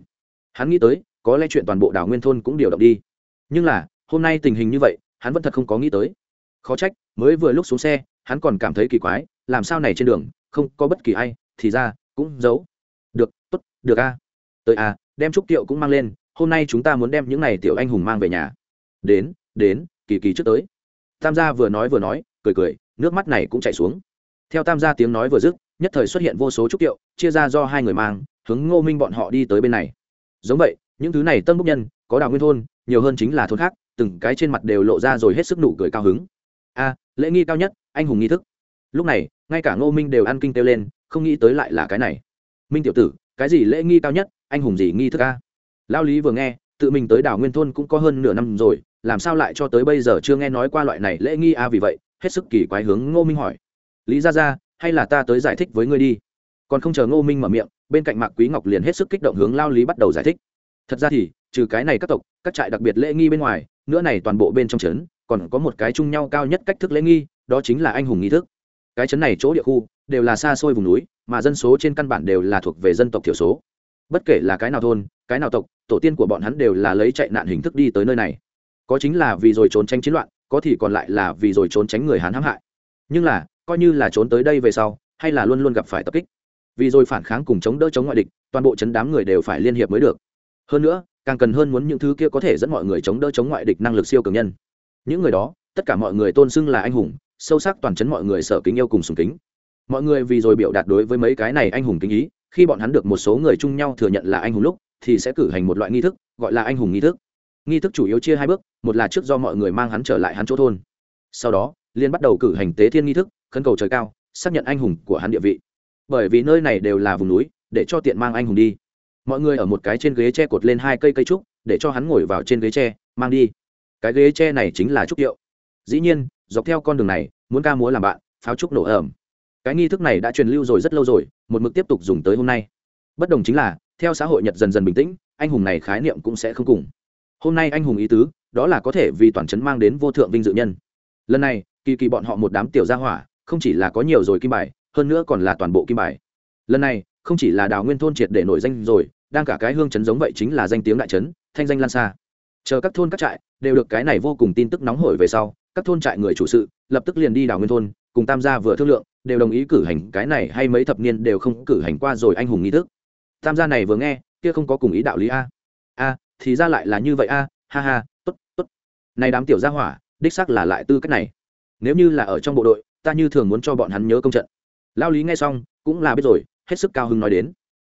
Hắn nghĩ tới, có lẽ chuyện toàn bộ đảo nguyên thôn cũng điều động đi. Nhưng là, hôm nay tình hình như vậy, hắn vẫn thật không có nghĩ tới. Khó trách, mới vừa lúc xuống xe, hắn còn cảm thấy kỳ quái, làm sao này trên đường, không có bất kỳ ai, thì ra, cũng giấu. Được, tốt, được a. Tới a, đem trúc tiệu cũng mang lên, hôm nay chúng ta muốn đem những này tiểu anh hùng mang về nhà. Đến đến, kỳ kỳ trước tới. Tam gia vừa nói vừa nói, cười cười, nước mắt này cũng chảy xuống. Theo tam gia tiếng nói vừa dứt, nhất thời xuất hiện vô số trúc tiệu chia ra do hai người mang hướng ngô minh bọn họ đi tới bên này. Giống vậy, những thứ này tân bốc nhân, có đào nguyên thôn, nhiều hơn chính là thôn khác, từng cái trên mặt đều lộ ra rồi hết sức nụ cười cao hứng. A, lễ nghi cao nhất, anh hùng nghi thức. Lúc này, ngay cả ngô minh đều ăn kinh kêu lên, không nghĩ tới lại là cái này. Minh tiểu tử, cái gì lễ nghi cao nhất, anh hùng gì nghi thức a? Lao lý vừa nghe, tự mình tới đảo nguyên thôn cũng có hơn nửa năm rồi, làm sao lại cho tới bây giờ chưa nghe nói qua loại này lễ nghi a? Vì vậy, hết sức kỳ quái hướng ngô minh hỏi. Lý ra ra hay là ta tới giải thích với ngươi đi. Còn không chờ ngô minh mở miệng bên cạnh mạc quý ngọc liền hết sức kích động hướng lao lý bắt đầu giải thích. Thật ra thì, trừ cái này các tộc, các trại đặc biệt lễ nghi bên ngoài, nữa này toàn bộ bên trong trấn, còn có một cái chung nhau cao nhất cách thức lễ nghi, đó chính là anh hùng nghi thức. Cái trấn này chỗ địa khu, đều là xa xôi vùng núi, mà dân số trên căn bản đều là thuộc về dân tộc thiểu số. Bất kể là cái nào thôn, cái nào tộc, tổ tiên của bọn hắn đều là lấy chạy nạn hình thức đi tới nơi này. Có chính là vì rồi trốn tránh chiến loạn, có thì còn lại là vì rồi trốn tránh người hán hãm hại. Nhưng là, coi như là trốn tới đây về sau, hay là luôn luôn gặp phải tập kích vì rồi phản kháng cùng chống đỡ chống ngoại địch, toàn bộ chấn đám người đều phải liên hiệp mới được. Hơn nữa, càng cần hơn muốn những thứ kia có thể dẫn mọi người chống đỡ chống ngoại địch năng lực siêu cường nhân. Những người đó, tất cả mọi người tôn xưng là anh hùng, sâu sắc toàn chấn mọi người sở kính yêu cùng sùng kính. Mọi người vì rồi biểu đạt đối với mấy cái này anh hùng kính ý, khi bọn hắn được một số người chung nhau thừa nhận là anh hùng lúc, thì sẽ cử hành một loại nghi thức, gọi là anh hùng nghi thức. Nghi thức chủ yếu chia hai bước, một là trước do mọi người mang hắn trở lại hắn chỗ thôn. Sau đó liên bắt đầu cử hành tế thiên nghi thức, khấn cầu trời cao, xác nhận anh hùng của hắn địa vị bởi vì nơi này đều là vùng núi, để cho tiện mang anh hùng đi. Mọi người ở một cái trên ghế tre cột lên hai cây cây trúc, để cho hắn ngồi vào trên ghế tre mang đi. Cái ghế tre này chính là trúc hiệu dĩ nhiên, dọc theo con đường này, muốn ca múa làm bạn, pháo trúc nổ ẩm. Cái nghi thức này đã truyền lưu rồi rất lâu rồi, một mực tiếp tục dùng tới hôm nay. Bất đồng chính là, theo xã hội nhật dần dần bình tĩnh, anh hùng này khái niệm cũng sẽ không cùng. Hôm nay anh hùng ý tứ, đó là có thể vì toàn trấn mang đến vô thượng vinh dự nhân. Lần này, kỳ kỳ bọn họ một đám tiểu gia hỏa, không chỉ là có nhiều rồi kim bài hơn nữa còn là toàn bộ kim bài. Lần này, không chỉ là đào nguyên thôn triệt để nổi danh rồi, đang cả cái hương chấn giống vậy chính là danh tiếng đại trấn, thanh danh lan xa. Chờ các thôn các trại đều được cái này vô cùng tin tức nóng hổi về sau, các thôn trại người chủ sự lập tức liền đi đào nguyên thôn, cùng tam gia vừa thương lượng, đều đồng ý cử hành cái này hay mấy thập niên đều không cử hành qua rồi anh hùng nghi thức. Tam gia này vừa nghe, kia không có cùng ý đạo lý a. A, thì ra lại là như vậy a, ha ha, tốt tốt. Này đám tiểu gia hỏa, đích xác là lại tư cách này. Nếu như là ở trong bộ đội, ta như thường muốn cho bọn hắn nhớ công trận lao lý nghe xong, cũng là biết rồi, hết sức cao hưng nói đến.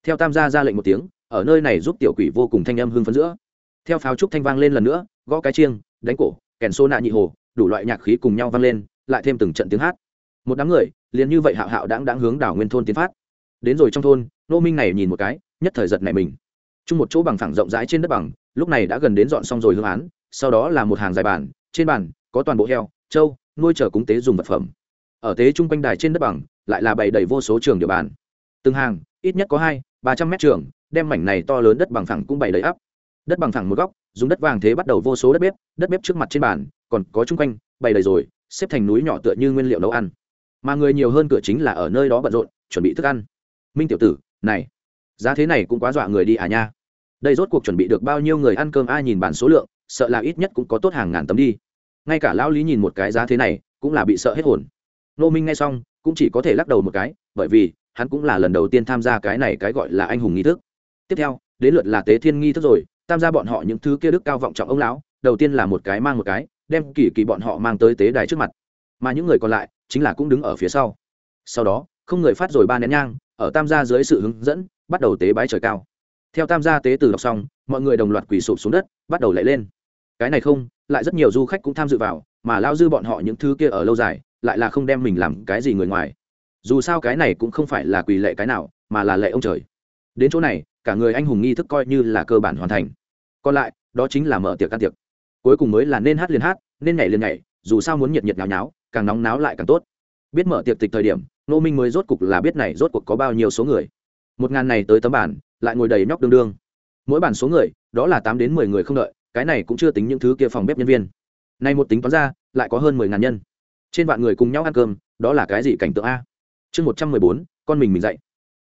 Theo tam gia ra lệnh một tiếng, ở nơi này giúp tiểu quỷ vô cùng thanh âm hưng phấn giữa. Theo pháo trúc thanh vang lên lần nữa, gõ cái chiêng, đánh cổ, kèn xô nạ nhị hồ, đủ loại nhạc khí cùng nhau vang lên, lại thêm từng trận tiếng hát. Một đám người, liền như vậy hạo hạo đáng đáng hướng đảo nguyên thôn tiến phát. Đến rồi trong thôn, nô minh này nhìn một cái, nhất thời giật này mình. Chung một chỗ bằng phẳng rộng rãi trên đất bằng, lúc này đã gần đến dọn xong rồi hương án, sau đó là một hàng dài bàn, trên bàn có toàn bộ heo, trâu, nuôi chờ cúng tế dùng vật phẩm. Ở tế chung quanh đài trên đất bằng lại là bày đầy vô số trường địa bàn. Từng hàng, ít nhất có hai, ba trăm mét trường, đem mảnh này to lớn đất bằng phẳng cũng bày đầy ắp. Đất bằng phẳng một góc, dùng đất vàng thế bắt đầu vô số đất bếp đất bếp trước mặt trên bàn, còn có chung quanh, bày đầy rồi, xếp thành núi nhỏ tựa như nguyên liệu nấu ăn. Mà người nhiều hơn cửa chính là ở nơi đó bận rộn, chuẩn bị thức ăn. Minh tiểu tử, này, giá thế này cũng quá dọa người đi à nha. Đây rốt cuộc chuẩn bị được bao nhiêu người ăn cơm, ai nhìn bản số lượng, sợ là ít nhất cũng có tốt hàng ngàn tấm đi. Ngay cả lão lý nhìn một cái giá thế này, cũng là bị sợ hết hồn. Nô minh nghe xong cũng chỉ có thể lắc đầu một cái, bởi vì, hắn cũng là lần đầu tiên tham gia cái này cái gọi là anh hùng nghi thức. Tiếp theo, đến lượt là tế thiên nghi thức rồi tham gia bọn họ những thứ kia đức cao vọng trọng ông lão, đầu tiên là một cái mang một cái, đem kỳ kỳ bọn họ mang tới tế đài trước mặt. Mà những người còn lại, chính là cũng đứng ở phía sau. Sau đó, không người phát rồi ba nén nhang, ở tam gia dưới sự hướng dẫn, bắt đầu tế bái trời cao. Theo tam gia tế từ đọc xong, mọi người đồng loạt quỳ sụp xuống đất, bắt đầu lệ lên. Cái này không, lại rất nhiều du khách cũng tham dự vào, mà lao dư bọn họ những thứ kia ở lâu dài lại là không đem mình làm cái gì người ngoài. Dù sao cái này cũng không phải là quỳ lệ cái nào, mà là lệ ông trời. Đến chỗ này, cả người anh hùng nghi thức coi như là cơ bản hoàn thành. Còn lại, đó chính là mở tiệc can tiệc. Cuối cùng mới là nên hát liền hát, nên nhảy liền nhảy, dù sao muốn nhiệt nhiệt nháo nháo, càng nóng náo lại càng tốt. Biết mở tiệc tịch thời điểm nô minh mới rốt cục là biết này rốt cuộc có bao nhiêu số người. Một ngàn này tới tấm bản, lại ngồi đầy nhóc đương đương. Mỗi bản số người, đó là tám đến mười người không đợi, cái này cũng chưa tính những thứ kia phòng bếp nhân viên. Nay một tính toán ra, lại có hơn mười ngàn nhân trên vạn người cùng nhau ăn cơm, đó là cái gì cảnh tượng a? Chương một trăm mười bốn, con mình mình dậy.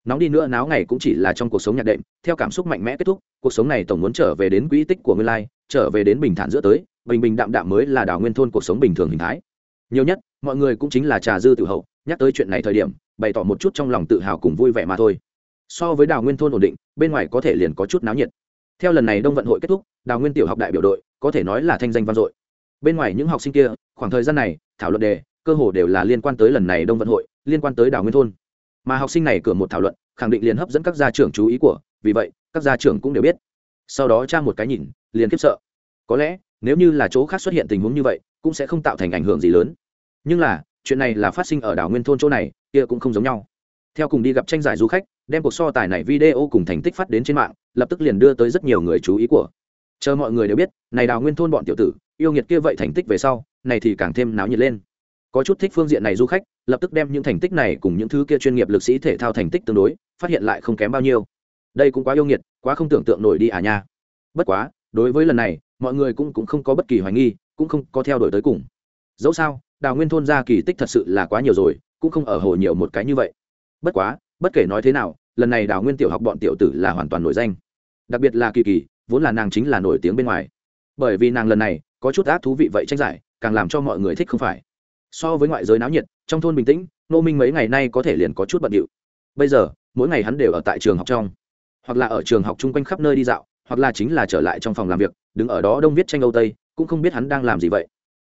Nóng đi nữa, náo ngày cũng chỉ là trong cuộc sống nhạc đệm, theo cảm xúc mạnh mẽ kết thúc, cuộc sống này tổng muốn trở về đến quỹ tích của nguyên lai, trở về đến bình thản giữa tới, bình bình đạm đạm mới là đảo nguyên thôn cuộc sống bình thường hình thái. Nhiều nhất, mọi người cũng chính là trà dư tự hậu, nhắc tới chuyện này thời điểm, bày tỏ một chút trong lòng tự hào cùng vui vẻ mà thôi. So với đào nguyên thôn ổn định, bên ngoài có thể liền có chút náo nhiệt. Theo lần này đông vận hội kết thúc đào nguyên tiểu học đại biểu đội, có thể nói là thanh danh vang dội bên ngoài những học sinh kia, khoảng thời gian này, thảo luận đề, cơ hồ đều là liên quan tới lần này đông vận hội, liên quan tới đảo nguyên thôn. Mà học sinh này cửa một thảo luận, khẳng định liền hấp dẫn các gia trưởng chú ý của, vì vậy, các gia trưởng cũng đều biết. Sau đó tra một cái nhìn, liền khiếp sợ. Có lẽ, nếu như là chỗ khác xuất hiện tình huống như vậy, cũng sẽ không tạo thành ảnh hưởng gì lớn. Nhưng là, chuyện này là phát sinh ở đảo nguyên thôn chỗ này, kia cũng không giống nhau. Theo cùng đi gặp tranh giải du khách, đem cuộc so tài này video cùng thành tích phát đến trên mạng, lập tức liền đưa tới rất nhiều người chú ý của chờ mọi người đều biết, này đào nguyên thôn bọn tiểu tử, yêu nghiệt kia vậy thành tích về sau, này thì càng thêm náo nhiệt lên. Có chút thích phương diện này du khách, lập tức đem những thành tích này cùng những thứ kia chuyên nghiệp lực sĩ thể thao thành tích tương đối, phát hiện lại không kém bao nhiêu. Đây cũng quá yêu nghiệt, quá không tưởng tượng nổi đi à nha. Bất quá, đối với lần này, mọi người cũng cũng không có bất kỳ hoài nghi, cũng không có theo đuổi tới cùng. Dẫu sao, đào nguyên thôn ra kỳ tích thật sự là quá nhiều rồi, cũng không ở hồ nhiều một cái như vậy. Bất quá, bất kể nói thế nào, lần này đào nguyên tiểu học bọn tiểu tử là hoàn toàn nổi danh. Đặc biệt là kỳ kỳ vốn là nàng chính là nổi tiếng bên ngoài. Bởi vì nàng lần này có chút ác thú vị vậy tranh giải, càng làm cho mọi người thích không phải. So với ngoại giới náo nhiệt, trong thôn bình tĩnh nô minh mấy ngày nay có thể liền có chút bận điệu. Bây giờ, mỗi ngày hắn đều ở tại trường học trong, hoặc là ở trường học chung quanh khắp nơi đi dạo, hoặc là chính là trở lại trong phòng làm việc, đứng ở đó đông viết tranh âu tây, cũng không biết hắn đang làm gì vậy.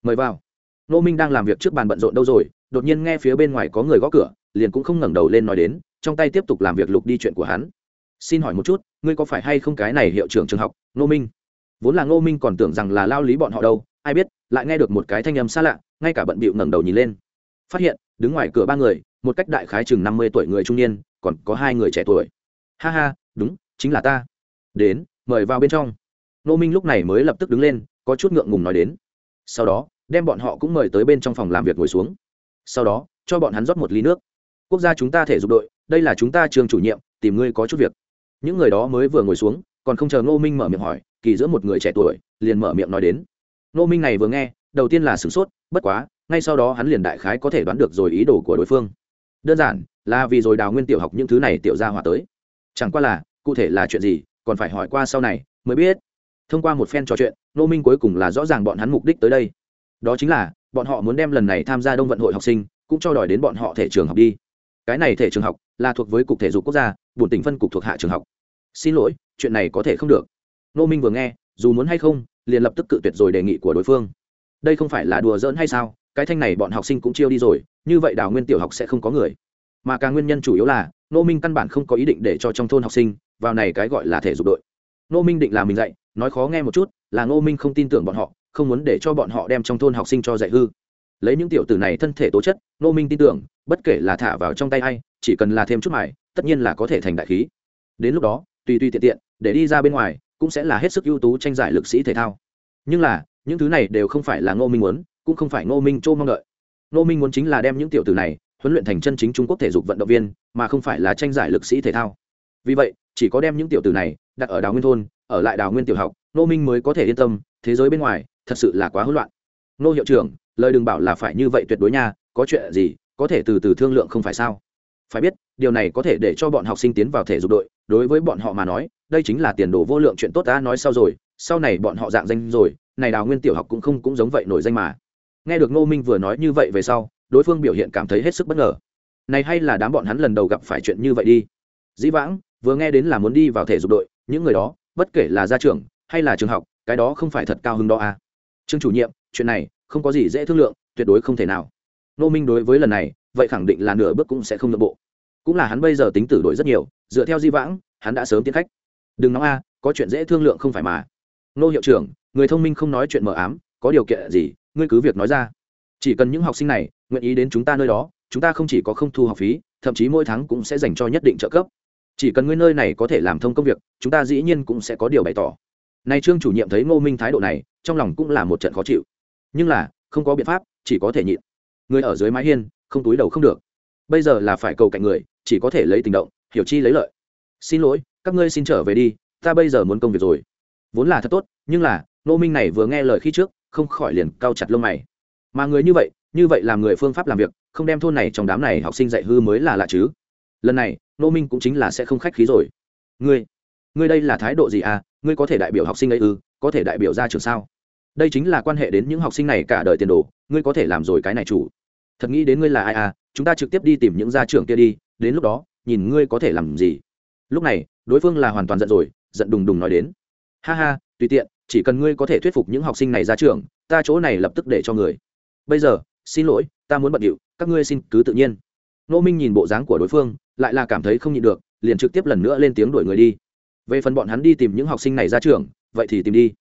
Mời vào. Nô minh đang làm việc trước bàn bận rộn đâu rồi, đột nhiên nghe phía bên ngoài có người gõ cửa, liền cũng không ngẩng đầu lên nói đến, trong tay tiếp tục làm việc lục đi chuyện của hắn xin hỏi một chút, ngươi có phải hay không cái này hiệu trưởng trường học, ngô minh? Vốn là ngô minh còn tưởng rằng là lao lý bọn họ đâu, ai biết, lại nghe được một cái thanh âm xa lạ, ngay cả bận bịu ngẩng đầu nhìn lên. Phát hiện, đứng ngoài cửa ba người, một cách đại khái chừng năm mươi tuổi người trung niên, còn có hai người trẻ tuổi. Ha ha, đúng, chính là ta. Đến, mời vào bên trong. Ngô minh lúc này mới lập tức đứng lên, có chút ngượng ngùng nói đến. Sau đó, đem bọn họ cũng mời tới bên trong phòng làm việc ngồi xuống. Sau đó, cho bọn hắn rót một ly nước. Quốc gia chúng ta thể dục đội, đây là chúng ta trường chủ nhiệm, tìm ngươi có chút việc những người đó mới vừa ngồi xuống, còn không chờ ngô minh mở miệng hỏi, kỳ giữa một người trẻ tuổi, liền mở miệng nói đến. Ngô minh này vừa nghe, đầu tiên là sửng sốt, bất quá, ngay sau đó hắn liền đại khái có thể đoán được rồi ý đồ của đối phương. Đơn giản, là vì rồi đào nguyên tiểu học những thứ này tiểu ra hòa tới. Chẳng qua là, cụ thể là chuyện gì, còn phải hỏi qua sau này, mới biết. Thông qua một phen trò chuyện, ngô minh cuối cùng là rõ ràng bọn hắn mục đích tới đây. Đó chính là, bọn họ muốn đem lần này tham gia đông vận hội học sinh, cũng cho đòi đến bọn họ thể trường học đi. Cái này thể trường học là thuộc với cục thể dục quốc gia, bổn tỉnh phân cục thuộc hạ trường học xin lỗi, chuyện này có thể không được. Nô minh vừa nghe, dù muốn hay không, liền lập tức cự tuyệt rồi đề nghị của đối phương. Đây không phải là đùa giỡn hay sao? Cái thanh này bọn học sinh cũng chiêu đi rồi, như vậy đào nguyên tiểu học sẽ không có người. Mà cả nguyên nhân chủ yếu là nô minh căn bản không có ý định để cho trong thôn học sinh vào này cái gọi là thể dục đội. Nô minh định làm mình dạy, nói khó nghe một chút, là nô minh không tin tưởng bọn họ, không muốn để cho bọn họ đem trong thôn học sinh cho dạy hư. Lấy những tiểu tử này thân thể tố chất nô minh tin tưởng, bất kể là thả vào trong tay hay chỉ cần là thêm chút mài, tất nhiên là có thể thành đại khí. Đến lúc đó tùy tùy tiện tiện, để đi ra bên ngoài, cũng sẽ là hết sức ưu tú tranh giải lực sĩ thể thao. Nhưng là, những thứ này đều không phải là ngô minh muốn, cũng không phải ngô minh châu mong đợi. Ngô minh muốn chính là đem những tiểu tử này huấn luyện thành chân chính trung quốc thể dục vận động viên, mà không phải là tranh giải lực sĩ thể thao. Vì vậy, chỉ có đem những tiểu tử này đặt ở đào nguyên thôn, ở lại đào nguyên tiểu học, ngô minh mới có thể yên tâm, thế giới bên ngoài thật sự là quá hỗn loạn. Ngô hiệu trưởng, lời đừng bảo là phải như vậy tuyệt đối nha, có chuyện gì, có thể từ từ thương lượng không phải sao? Phải biết, điều này có thể để cho bọn học sinh tiến vào thể dục đội. Đối với bọn họ mà nói, đây chính là tiền đồ vô lượng chuyện tốt ta nói sau rồi. Sau này bọn họ dạng danh rồi, này đào nguyên tiểu học cũng không cũng giống vậy nổi danh mà. Nghe được ngô minh vừa nói như vậy về sau, đối phương biểu hiện cảm thấy hết sức bất ngờ. Này hay là đám bọn hắn lần đầu gặp phải chuyện như vậy đi. Dĩ vãng, vừa nghe đến là muốn đi vào thể dục đội, những người đó, bất kể là gia trưởng hay là trường học, cái đó không phải thật cao hứng đó à. Trương chủ nhiệm, chuyện này không có gì dễ thương lượng, tuyệt đối không thể nào. Ngô minh đối với lần này vậy khẳng định là nửa bước cũng sẽ không nội bộ. Cũng là hắn bây giờ tính tử đổi rất nhiều, dựa theo di vãng, hắn đã sớm tiến khách. Đừng nói a, có chuyện dễ thương lượng không phải mà. Nô hiệu trưởng, người thông minh không nói chuyện mờ ám, có điều kiện gì, ngươi cứ việc nói ra. Chỉ cần những học sinh này nguyện ý đến chúng ta nơi đó, chúng ta không chỉ có không thu học phí, thậm chí mỗi tháng cũng sẽ dành cho nhất định trợ cấp. Chỉ cần ngươi nơi này có thể làm thông công việc, chúng ta dĩ nhiên cũng sẽ có điều bày tỏ. Nay trương chủ nhiệm thấy ngô minh thái độ này, trong lòng cũng là một trận khó chịu. Nhưng là, không có biện pháp, chỉ có thể nhịn. Người ở dưới mái hiên không túi đầu không được. Bây giờ là phải cầu cạnh người, chỉ có thể lấy tình động, hiểu chi lấy lợi. Xin lỗi, các ngươi xin trở về đi, ta bây giờ muốn công việc rồi. Vốn là thật tốt, nhưng là nô minh này vừa nghe lời khi trước, không khỏi liền cao chặt lông mày. Mà người như vậy như vậy làm người phương pháp làm việc, không đem thôn này trong đám này học sinh dạy hư mới là lạ chứ. Lần này nô minh cũng chính là sẽ không khách khí rồi. Ngươi ngươi đây là thái độ gì à? Ngươi có thể đại biểu học sinh ấy ư? Có thể đại biểu ra trường sao? Đây chính là quan hệ đến những học sinh này cả đời tiền đồ, ngươi có thể làm rồi cái này chủ thật nghĩ đến ngươi là ai à chúng ta trực tiếp đi tìm những gia trưởng kia đi, đến lúc đó, nhìn ngươi có thể làm gì. Lúc này, đối phương là hoàn toàn giận rồi, giận đùng đùng nói đến. Ha ha, tùy tiện, chỉ cần ngươi có thể thuyết phục những học sinh này ra trường, ta chỗ này lập tức để cho người. Bây giờ, xin lỗi, ta muốn bận điệu, các ngươi xin cứ tự nhiên. Nô minh nhìn bộ dáng của đối phương, lại là cảm thấy không nhịn được, liền trực tiếp lần nữa lên tiếng đuổi người đi. Về phần bọn hắn đi tìm những học sinh này ra trường, vậy thì tìm đi.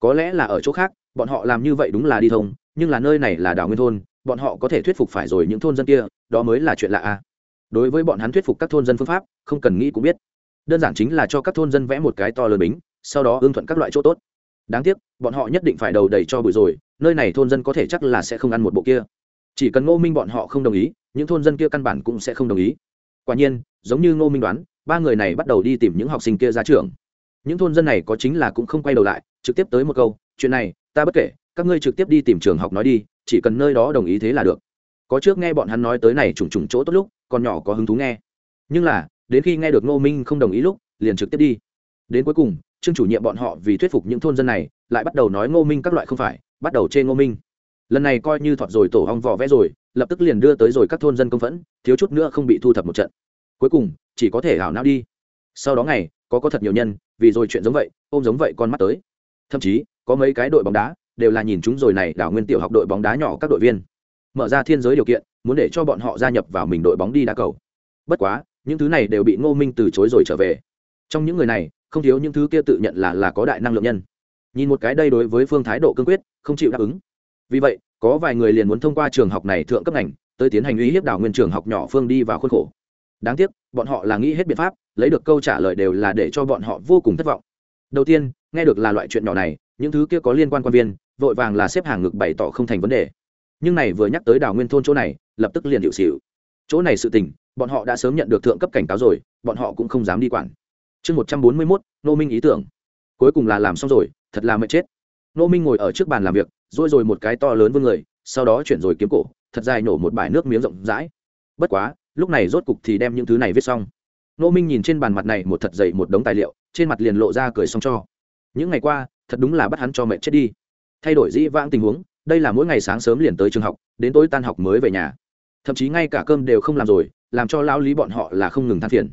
Có lẽ là ở chỗ khác, bọn họ làm như vậy đúng là đi thông, nhưng là nơi này là đảo nguyên thôn bọn họ có thể thuyết phục phải rồi những thôn dân kia, đó mới là chuyện lạ a đối với bọn hắn thuyết phục các thôn dân phương pháp, không cần nghĩ cũng biết. Đơn giản chính là cho các thôn dân vẽ một cái to lớn bính, sau đó ưng thuận các loại chỗ tốt. Đáng tiếc, bọn họ nhất định phải đầu đầy cho bụi rồi, nơi này thôn dân có thể chắc là sẽ không ăn một bộ kia. Chỉ cần ngô minh bọn họ không đồng ý, những thôn dân kia căn bản cũng sẽ không đồng ý. Quả nhiên, giống như ngô minh đoán, ba người này bắt đầu đi tìm những học sinh kia ra trường. Những thôn dân này có chính là cũng không quay đầu lại, trực tiếp tới một câu, chuyện này, ta bất kể các ngươi trực tiếp đi tìm trường học nói đi, chỉ cần nơi đó đồng ý thế là được. Có trước nghe bọn hắn nói tới này trùng trùng chỗ tốt lúc còn nhỏ có hứng thú nghe. Nhưng là, đến khi nghe được ngô minh không đồng ý lúc, liền trực tiếp đi. Đến cuối cùng, trương chủ nhiệm bọn họ vì thuyết phục những thôn dân này, lại bắt đầu nói ngô minh các loại không phải, bắt đầu chê ngô minh. Lần này coi như thọt rồi tổ hong vỏ vẽ rồi, lập tức liền đưa tới rồi các thôn dân công phẫn, thiếu chút nữa không bị thu thập một trận. Cuối cùng, chỉ có thể hảo não đi. Sau đó ngày, có có thật nhiều nhân, vì rồi chuyện giống vậy, ôm giống vậy con mắt tới. Thậm chí, có mấy cái đội bóng đá đều là nhìn chúng rồi này đảo nguyên tiểu học đội bóng đá nhỏ các đội viên. Mở ra thiên giới điều kiện, muốn để cho bọn họ gia nhập vào mình đội bóng đi đá cầu. Bất quá, những thứ này đều bị ngô minh từ chối rồi trở về. Trong những người này, không thiếu những thứ kia tự nhận là là có đại năng lượng nhân. Nhìn một cái đây đối với phương thái độ cương quyết, không chịu đáp ứng. Vì vậy, có vài người liền muốn thông qua trường học này thượng cấp ngành, tới tiến hành uy hiếp đảo nguyên trường học nhỏ phương đi vào khuôn khổ. Đáng tiếc, bọn họ là nghĩ hết biện pháp, lấy được câu trả lời đều là để cho bọn họ vô cùng thất vọng. Đầu tiên, nghe được là loại chuyện nhỏ này những thứ kia có liên quan quan viên, vội vàng là xếp hàng ngực bày tỏ không thành vấn đề. Nhưng này vừa nhắc tới đào nguyên thôn chỗ này, lập tức liền hiệu xịu chỗ này sự tình, bọn họ đã sớm nhận được thượng cấp cảnh cáo rồi, bọn họ cũng không dám đi quản. Chương một trăm bốn mươi mốt, nô minh ý tưởng. Cuối cùng là làm xong rồi, thật là mệt chết. Nô minh ngồi ở trước bàn làm việc dỗi rồi một cái to lớn vương người, sau đó chuyển rồi kiếm cổ, thật dài nổ một bãi nước miếng rộng rãi. Bất quá, lúc này rốt cục thì đem những thứ này viết xong. Nô minh nhìn trên bàn mặt này một thật dày một đống tài liệu, trên mặt liền lộ ra cười xong cho. Những ngày qua thật đúng là bắt hắn cho mẹ chết đi. Thay đổi dĩ vãng tình huống, đây là mỗi ngày sáng sớm liền tới trường học, đến tối tan học mới về nhà. Thậm chí ngay cả cơm đều không làm rồi, làm cho lão lý bọn họ là không ngừng than phiền.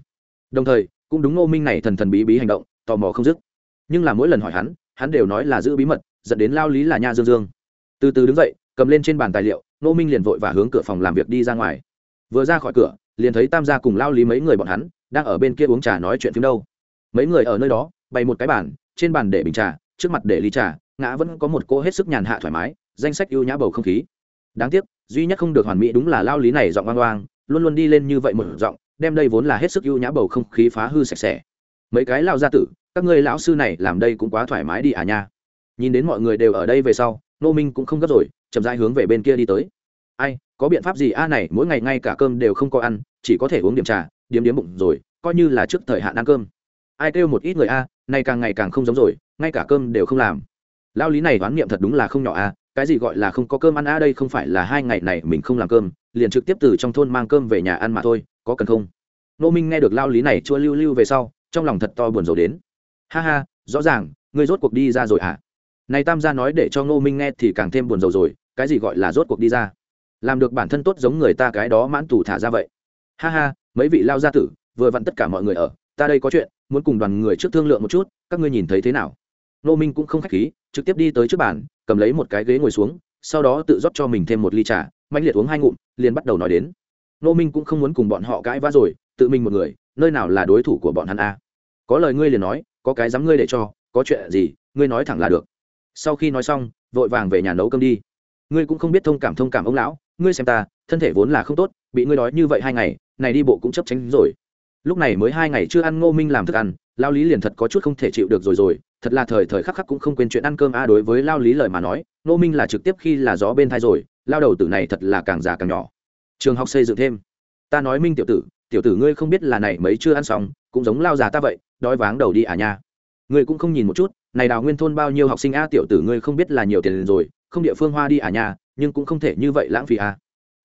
Đồng thời, cũng đúng Ngô minh này thần thần bí bí hành động, tò mò không dứt. Nhưng là mỗi lần hỏi hắn hắn đều nói là giữ bí mật, dẫn đến lao lý là nha dương dương. Từ từ đứng dậy, cầm lên trên bàn tài liệu, Ngô minh liền vội và hướng cửa phòng làm việc đi ra ngoài. Vừa ra khỏi cửa, liền thấy tam gia cùng lao lý mấy người bọn hắn, đang ở bên kia uống trà nói chuyện phim đâu. Mấy người ở nơi đó, bày một cái bàn, trên bàn để bình trà trước mặt để ly trà, ngã vẫn có một cô hết sức nhàn hạ thoải mái, danh sách ưu nhã bầu không khí. Đáng tiếc, duy nhất không được hoàn mỹ đúng là lao lý này giọng oang oang, luôn luôn đi lên như vậy một giọng, đem đây vốn là hết sức ưu nhã bầu không khí phá hư sạch sẽ. Mấy cái lao gia tử, các ngươi lão sư này làm đây cũng quá thoải mái đi à nha. Nhìn đến mọi người đều ở đây về sau nô minh cũng không gấp rồi, chậm rãi hướng về bên kia đi tới. Ai, có biện pháp gì a này, mỗi ngày ngay cả cơm đều không có ăn, chỉ có thể uống điểm trà, điếm điếm bụng rồi, coi như là trước thời hạn ăn cơm. Ai kêu một ít người a này càng ngày càng không giống rồi ngay cả cơm đều không làm. Lao lý này đoán niệm thật đúng là không nhỏ a cái gì gọi là không có cơm ăn a đây không phải là hai ngày này mình không làm cơm, liền trực tiếp từ trong thôn mang cơm về nhà ăn mà thôi, có cần không? Nô minh nghe được lao lý này chua lưu lưu về sau, trong lòng thật to buồn rầu đến. Ha ha, rõ ràng, ngươi rốt cuộc đi ra rồi à? Này tam gia nói để cho ngô minh nghe thì càng thêm buồn rầu rồi, cái gì gọi là rốt cuộc đi ra? Làm được bản thân tốt giống người ta cái đó mãn tù thả ra vậy. Ha ha, mấy vị lao gia tử, vừa vặn tất cả mọi người ở, ta đây có chuyện, muốn cùng đoàn người trước thương lượng một chút, các ngươi nhìn thấy thế nào? Ngô minh cũng không khách khí, trực tiếp đi tới trước bàn, cầm lấy một cái ghế ngồi xuống, sau đó tự rót cho mình thêm một ly trà mạnh liệt uống hai ngụm, liền bắt đầu nói đến. Ngô minh cũng không muốn cùng bọn họ cãi vã rồi, tự mình một người, nơi nào là đối thủ của bọn hắn a? Có lời ngươi liền nói, có cái dám ngươi để cho, có chuyện gì, ngươi nói thẳng là được. Sau khi nói xong, vội vàng về nhà nấu cơm đi. Ngươi cũng không biết thông cảm thông cảm ông lão, ngươi xem ta, thân thể vốn là không tốt, bị ngươi đói như vậy hai ngày, này đi bộ cũng chấp tránh rồi. Lúc này mới hai ngày chưa ăn ngô minh làm thức ăn lao lý liền thật có chút không thể chịu được rồi rồi thật là thời thời khắc khắc cũng không quên chuyện ăn cơm a, đối với lao lý lời mà nói nô minh là trực tiếp khi là gió bên thai rồi, lao đầu tử này thật là càng già càng nhỏ. Trường học xây dựng thêm. Ta nói minh tiểu tử tiểu tử ngươi không biết là này mấy chưa ăn xong, cũng giống lao già ta vậy, đói váng đầu đi à nha. Ngươi cũng không nhìn một chút, này đào nguyên thôn bao nhiêu học sinh a, tiểu tử ngươi không biết là nhiều tiền rồi, không địa phương hoa đi à nha, nhưng cũng không thể như vậy lãng phí a.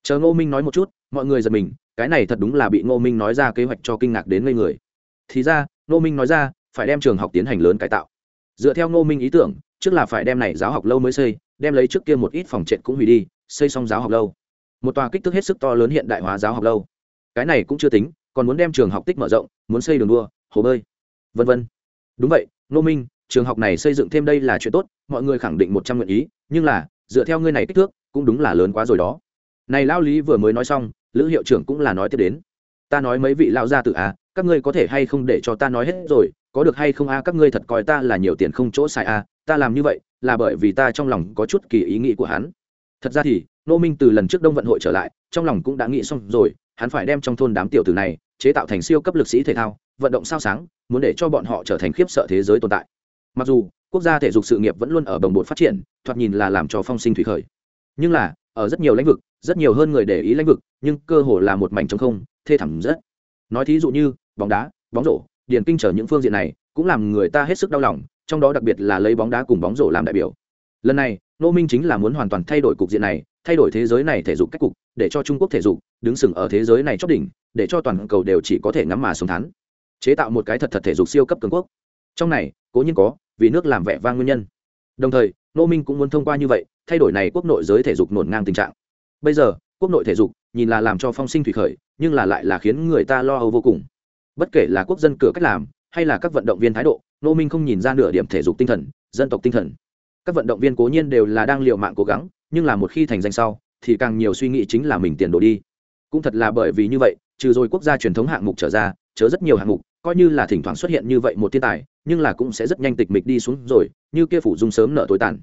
Chờ ngô minh nói một chút, mọi người giật mình, cái này thật đúng là bị ngô minh nói ra kế hoạch cho kinh ngạc đến ngây người. Thì ra, ngô minh nói ra, phải đem trường học tiến hành lớn cải tạo dựa theo ngô minh ý tưởng, trước là phải đem này giáo học lâu mới xây, đem lấy trước kia một ít phòng trệt cũng hủy đi, xây xong giáo học lâu. Một tòa kích thước hết sức to lớn hiện đại hóa giáo học lâu. Cái này cũng chưa tính, còn muốn đem trường học tích mở rộng, muốn xây đường đua, hồ bơi, vân vân. Đúng vậy, Ngô minh, trường học này xây dựng thêm đây là chuyện tốt, mọi người khẳng định một trăm nguyện ý, nhưng là, dựa theo ngươi này kích thước, cũng đúng là lớn quá rồi đó. Này lao lý vừa mới nói xong, lữ hiệu trưởng cũng là nói tiếp đến. Ta nói mấy vị lao gia tự à các ngươi có thể hay không để cho ta nói hết rồi có được hay không a à, các ngươi thật coi ta là nhiều tiền không chỗ xài a à, ta làm như vậy là bởi vì ta trong lòng có chút kỳ ý nghĩ của hắn. Thật ra thì nô minh từ lần trước đông vận hội trở lại trong lòng cũng đã nghĩ xong rồi hắn phải đem trong thôn đám tiểu tử này chế tạo thành siêu cấp lực sĩ thể thao vận động sao sáng muốn để cho bọn họ trở thành khiếp sợ thế giới tồn tại. Mặc dù quốc gia thể dục sự nghiệp vẫn luôn ở đồng bộ phát triển thoạt nhìn là làm cho phong sinh thủy khởi. Nhưng là ở rất nhiều lĩnh vực rất nhiều hơn người để ý lĩnh vực nhưng cơ hồ là một mảnh trống không thê thảm rất. Nói thí dụ như bóng đá bóng rổ điền kinh trở những phương diện này, cũng làm người ta hết sức đau lòng, trong đó đặc biệt là lấy bóng đá cùng bóng rổ làm đại biểu. Lần này nô minh chính là muốn hoàn toàn thay đổi cục diện này, thay đổi thế giới này thể dục cách cục, để cho trung quốc thể dục đứng sừng ở thế giới này chót đỉnh, để cho toàn cầu đều chỉ có thể ngắm mà sống thắn chế tạo một cái thật thật thể dục siêu cấp cường quốc. Trong này, cố nhiên có, vì nước làm vẻ vang nguyên nhân. Đồng thời nô minh cũng muốn thông qua như vậy, thay đổi này quốc nội giới thể dục nổn ngang tình trạng. Bây giờ, quốc nội thể dục, nhìn là làm cho phong sinh thủy khởi, nhưng là lại là khiến người ta lo âu vô cùng bất kể là quốc dân cửa cách làm, hay là các vận động viên thái độ nô minh không nhìn ra nửa điểm thể dục tinh thần, dân tộc tinh thần. Các vận động viên cố nhiên đều là đang l i ề u mạng cố gắng, nhưng là một khi thành danh sau, thì càng nhiều suy nghĩ chính là mình tiền đồ đi. Cũng thật là bởi vì như vậy, trừ rồi quốc gia truyền thống hạng mục trở ra, chớ rất nhiều hạng mục, coi như là thỉnh thoảng xuất hiện như vậy một thiên tài, nhưng là cũng sẽ rất nhanh tịch mịch đi xuống rồi, như kia phủ dung sớm nợ tối tàn.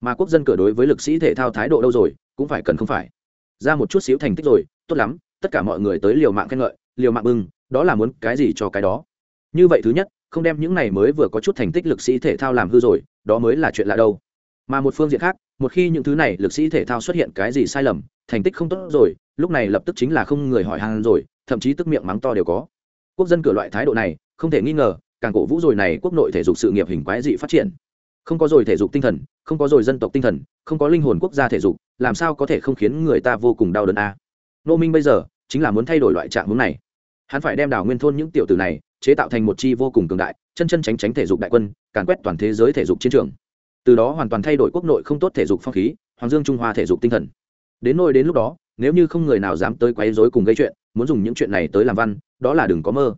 Mà quốc dân cửa đối với lực sĩ thể thao thái độ đâu rồi, cũng phải cần không phải. Ra một chút xíu thành tích rồi, tốt lắm, tất cả mọi người tới liều mạng khen ngợi, liều mạng bưng đó là muốn cái gì cho cái đó. Như vậy thứ nhất, không đem những này mới vừa có chút thành tích lực sĩ thể thao làm hư rồi, đó mới là chuyện lạ đâu. Mà một phương diện khác, một khi những thứ này lực sĩ thể thao xuất hiện cái gì sai lầm, thành tích không tốt rồi, lúc này lập tức chính là không người hỏi hàng rồi, thậm chí tức miệng mắng to đều có. Quốc dân cửa loại thái độ này, không thể nghi ngờ, càng cổ vũ rồi này quốc nội thể dục sự nghiệp hình quái dị phát triển. Không có rồi thể dục tinh thần, không có rồi dân tộc tinh thần, không có linh hồn quốc gia thể dục, làm sao có thể không khiến người ta vô cùng đau đớn a à? nô minh bây giờ, chính là muốn thay đổi loại trạng hướng này hắn phải đem đảo nguyên thôn những tiểu tử này chế tạo thành một chi vô cùng cường đại, chân chân tránh tránh thể dục đại quân, càn quét toàn thế giới thể dục chiến trường. Từ đó hoàn toàn thay đổi quốc nội không tốt thể dục phong khí, hoàng dương trung hoa thể dục tinh thần. Đến nôi đến lúc đó, nếu như không người nào dám tới quấy rối cùng gây chuyện, muốn dùng những chuyện này tới làm văn, đó là đừng có mơ.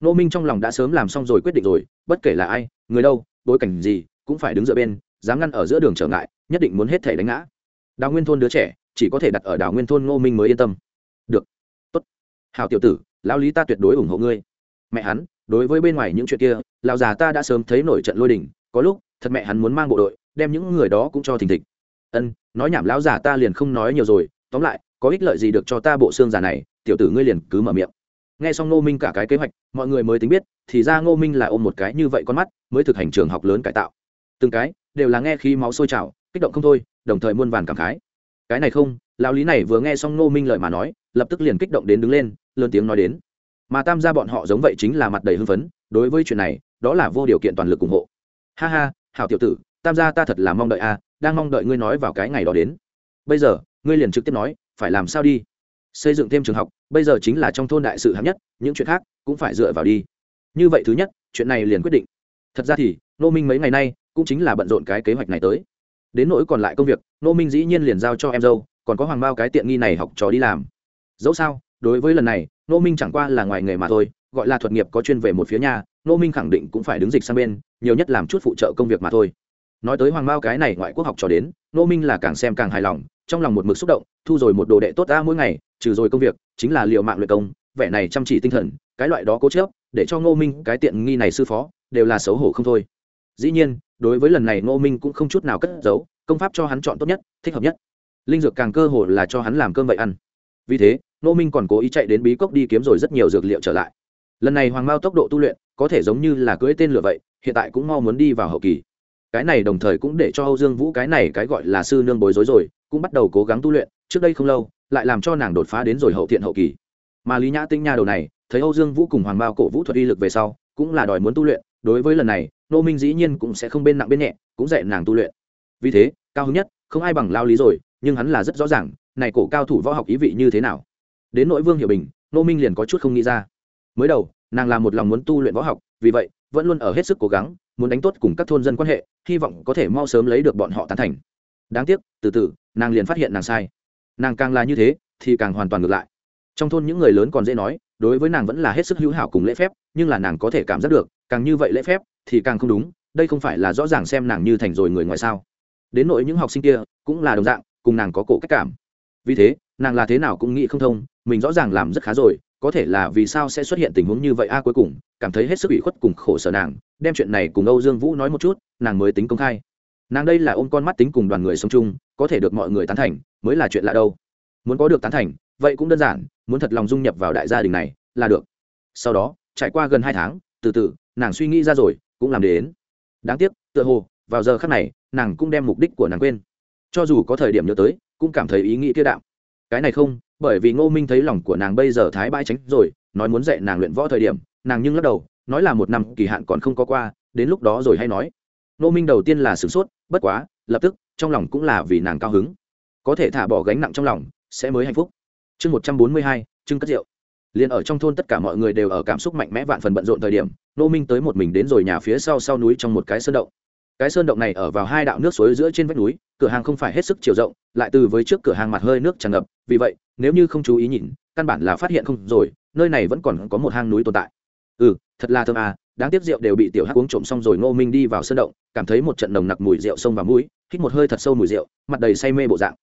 Nô minh trong lòng đã sớm làm xong rồi quyết định rồi, bất kể là ai, người đâu, bối cảnh gì, cũng phải đứng giữa bên, dám ngăn ở giữa đường trở ngại, nhất định muốn hết thể đánh ngã. Đào nguyên thôn đứa trẻ, chỉ có thể đặt ở đào nguyên thôn ngô minh mới yên tâm. Được. Tốt. Hào tiểu tử lão lý ta tuyệt đối ủng hộ ngươi. Mẹ hắn, đối với bên ngoài những chuyện kia, lão già ta đã sớm thấy nổi trận lôi đình, có lúc, thật mẹ hắn muốn mang bộ đội, đem những người đó cũng cho thình thịch. Ân, nói nhảm lão già ta liền không nói nhiều rồi, tóm lại, có ích lợi gì được cho ta bộ xương già này, tiểu tử ngươi liền cứ mở miệng. Nghe xong ngô minh cả cái kế hoạch, mọi người mới tính biết, thì ra ngô minh là ôm một cái như vậy con mắt, mới thực hành trường học lớn cải tạo. Từng cái, đều là nghe khí máu sôi trào, kích động không thôi, đồng thời muôn vàn cảm khái. Cái này không, lão lý này vừa nghe xong ngô minh lời mà nói lập tức liền kích động đến đứng lên, lớn tiếng nói đến. Mà tam gia bọn họ giống vậy chính là mặt đầy hưng phấn, đối với chuyện này, đó là vô điều kiện toàn lực ủng hộ. Ha ha, hảo tiểu tử, tam gia ta thật là mong đợi a, đang mong đợi ngươi nói vào cái ngày đó đến. Bây giờ, ngươi liền trực tiếp nói, phải làm sao đi? Xây dựng thêm trường học, bây giờ chính là trong thôn đại sự hạng nhất, những chuyện khác cũng phải dựa vào đi. Như vậy thứ nhất, chuyện này liền quyết định. Thật ra thì, nô minh mấy ngày nay cũng chính là bận rộn cái kế hoạch này tới. Đến nỗi còn lại công việc, nô minh dĩ nhiên liền giao cho em dâu, còn có hoàng bao cái tiện nghi này học trò đi làm dẫu sao, đối với lần này nô minh chẳng qua là ngoài nghề mà thôi, gọi là thuật nghiệp có chuyên về một phía nhà nô minh khẳng định cũng phải đứng dịch sang bên, nhiều nhất làm chút phụ trợ công việc mà thôi. Nói tới hoàng mao cái này ngoại quốc học trò đến nô minh là càng xem càng hài lòng, trong lòng một mực xúc động, thu rồi một đồ đệ tốt ra mỗi ngày, trừ rồi công việc, chính là liệu mạng luyện công, vẻ này chăm chỉ tinh thần, cái loại đó cố chớp để cho ngô minh cái tiện nghi này sư phó, đều là xấu hổ không thôi. Dĩ nhiên, đối với lần này ngô minh cũng không chút nào cất giấu, công pháp cho hắn chọn tốt nhất, thích hợp nhất. Linh dược càng cơ hồ là cho hắn làm cơm vậy ăn. Vì thế Nô minh còn cố ý chạy đến bí cốc đi kiếm rồi rất nhiều dược liệu trở lại. Lần này hoàng mao tốc độ tu luyện, có thể giống như là cưỡi tên lửa vậy, hiện tại cũng mau muốn đi vào hậu kỳ. Cái này đồng thời cũng để cho âu dương vũ cái này cái gọi là sư nương bối rối rồi, cũng bắt đầu cố gắng tu luyện, trước đây không lâu, lại làm cho nàng đột phá đến rồi hậu thiện hậu kỳ. Mà lý nhã tinh nha đầu này, thấy âu dương vũ cùng hoàng mao cổ vũ thuật uy lực về sau, cũng là đòi muốn tu luyện, đối với lần này nô minh dĩ nhiên cũng sẽ không bên nặng bên nhẹ, cũng dạy nàng tu luyện. Vì thế, cao hứng nhất, không ai bằng lao lý rồi, nhưng hắn là rất rõ ràng, này cổ cao thủ võ học ý vị như thế nào đến nội vương hiểu bình nô minh liền có chút không nghĩ ra. Mới đầu, nàng là một lòng muốn tu luyện võ học, vì vậy, vẫn luôn ở hết sức cố gắng, muốn đánh tốt cùng các thôn dân quan hệ, hy vọng có thể mau sớm lấy được bọn họ tán thành. Đáng tiếc, từ từ, nàng liền phát hiện nàng sai. Nàng càng là như thế, thì càng hoàn toàn ngược lại. Trong thôn những người lớn còn dễ nói, đối với nàng vẫn là hết sức hữu hảo cùng lễ phép, nhưng là nàng có thể cảm giác được, càng như vậy lễ phép, thì càng không đúng, đây không phải là rõ ràng xem nàng như thành rồi người ngoài sao. Đến nội những học sinh kia, cũng là đồng dạng, cùng nàng có cổ cách cảm. Vì thế, nàng là thế nào cũng nghĩ không thông mình rõ ràng làm rất khá rồi, có thể là vì sao sẽ xuất hiện tình huống như vậy a cuối cùng, cảm thấy hết sức ủy khuất cùng khổ sở nàng, đem chuyện này cùng âu dương vũ nói một chút, nàng mới tính công khai. Nàng đây là ôm con mắt tính cùng đoàn người sống chung, có thể được mọi người tán thành, mới là chuyện lạ đâu. Muốn có được tán thành, vậy cũng đơn giản, muốn thật lòng dung nhập vào đại gia đình này, là được. Sau đó, trải qua gần hai tháng, từ từ, nàng suy nghĩ ra rồi, cũng làm đến. Đáng tiếc, tựa hồ, vào giờ khắc này, nàng cũng đem mục đích của nàng quên. Cho dù có thời điểm nhớ tới, cũng cảm thấy ý nghĩ kia đạo cái này không, bởi vì ngô minh thấy lòng của nàng bây giờ thái bãi tránh rồi, nói muốn dạy nàng luyện võ thời điểm, nàng nhưng lắc đầu, nói là một năm kỳ hạn còn không có qua, đến lúc đó rồi hay nói. Ngô minh đầu tiên là sửng sốt, bất quá, lập tức, trong lòng cũng là vì nàng cao hứng. Có thể thả bỏ gánh nặng trong lòng, sẽ mới hạnh phúc. Chương một trăm bốn mươi hai, trưng cất rượu. Liền ở trong thôn tất cả mọi người đều ở cảm xúc mạnh mẽ vạn phần bận rộn thời điểm nô minh tới một mình đến rồi nhà phía sau sau núi trong một cái sơn động cái sơn động này ở vào hai đạo nước suối giữa trên vách núi, cửa hàng không phải hết sức chiều rộng, lại từ với trước cửa hàng mặt hơi nước tràn ngập, vì vậy, nếu như không chú ý nhìn, căn bản là phát hiện không rồi, nơi này vẫn còn có một hang núi tồn tại. Ừ thật là thơm à đáng tiếc rượu đều bị tiểu hắc uống trộm xong rồi ngô minh đi vào sơn động, cảm thấy một trận nồng nặc mùi rượu sông vào mũi, hít một hơi thật sâu mùi rượu, mặt đầy say mê bộ dạng.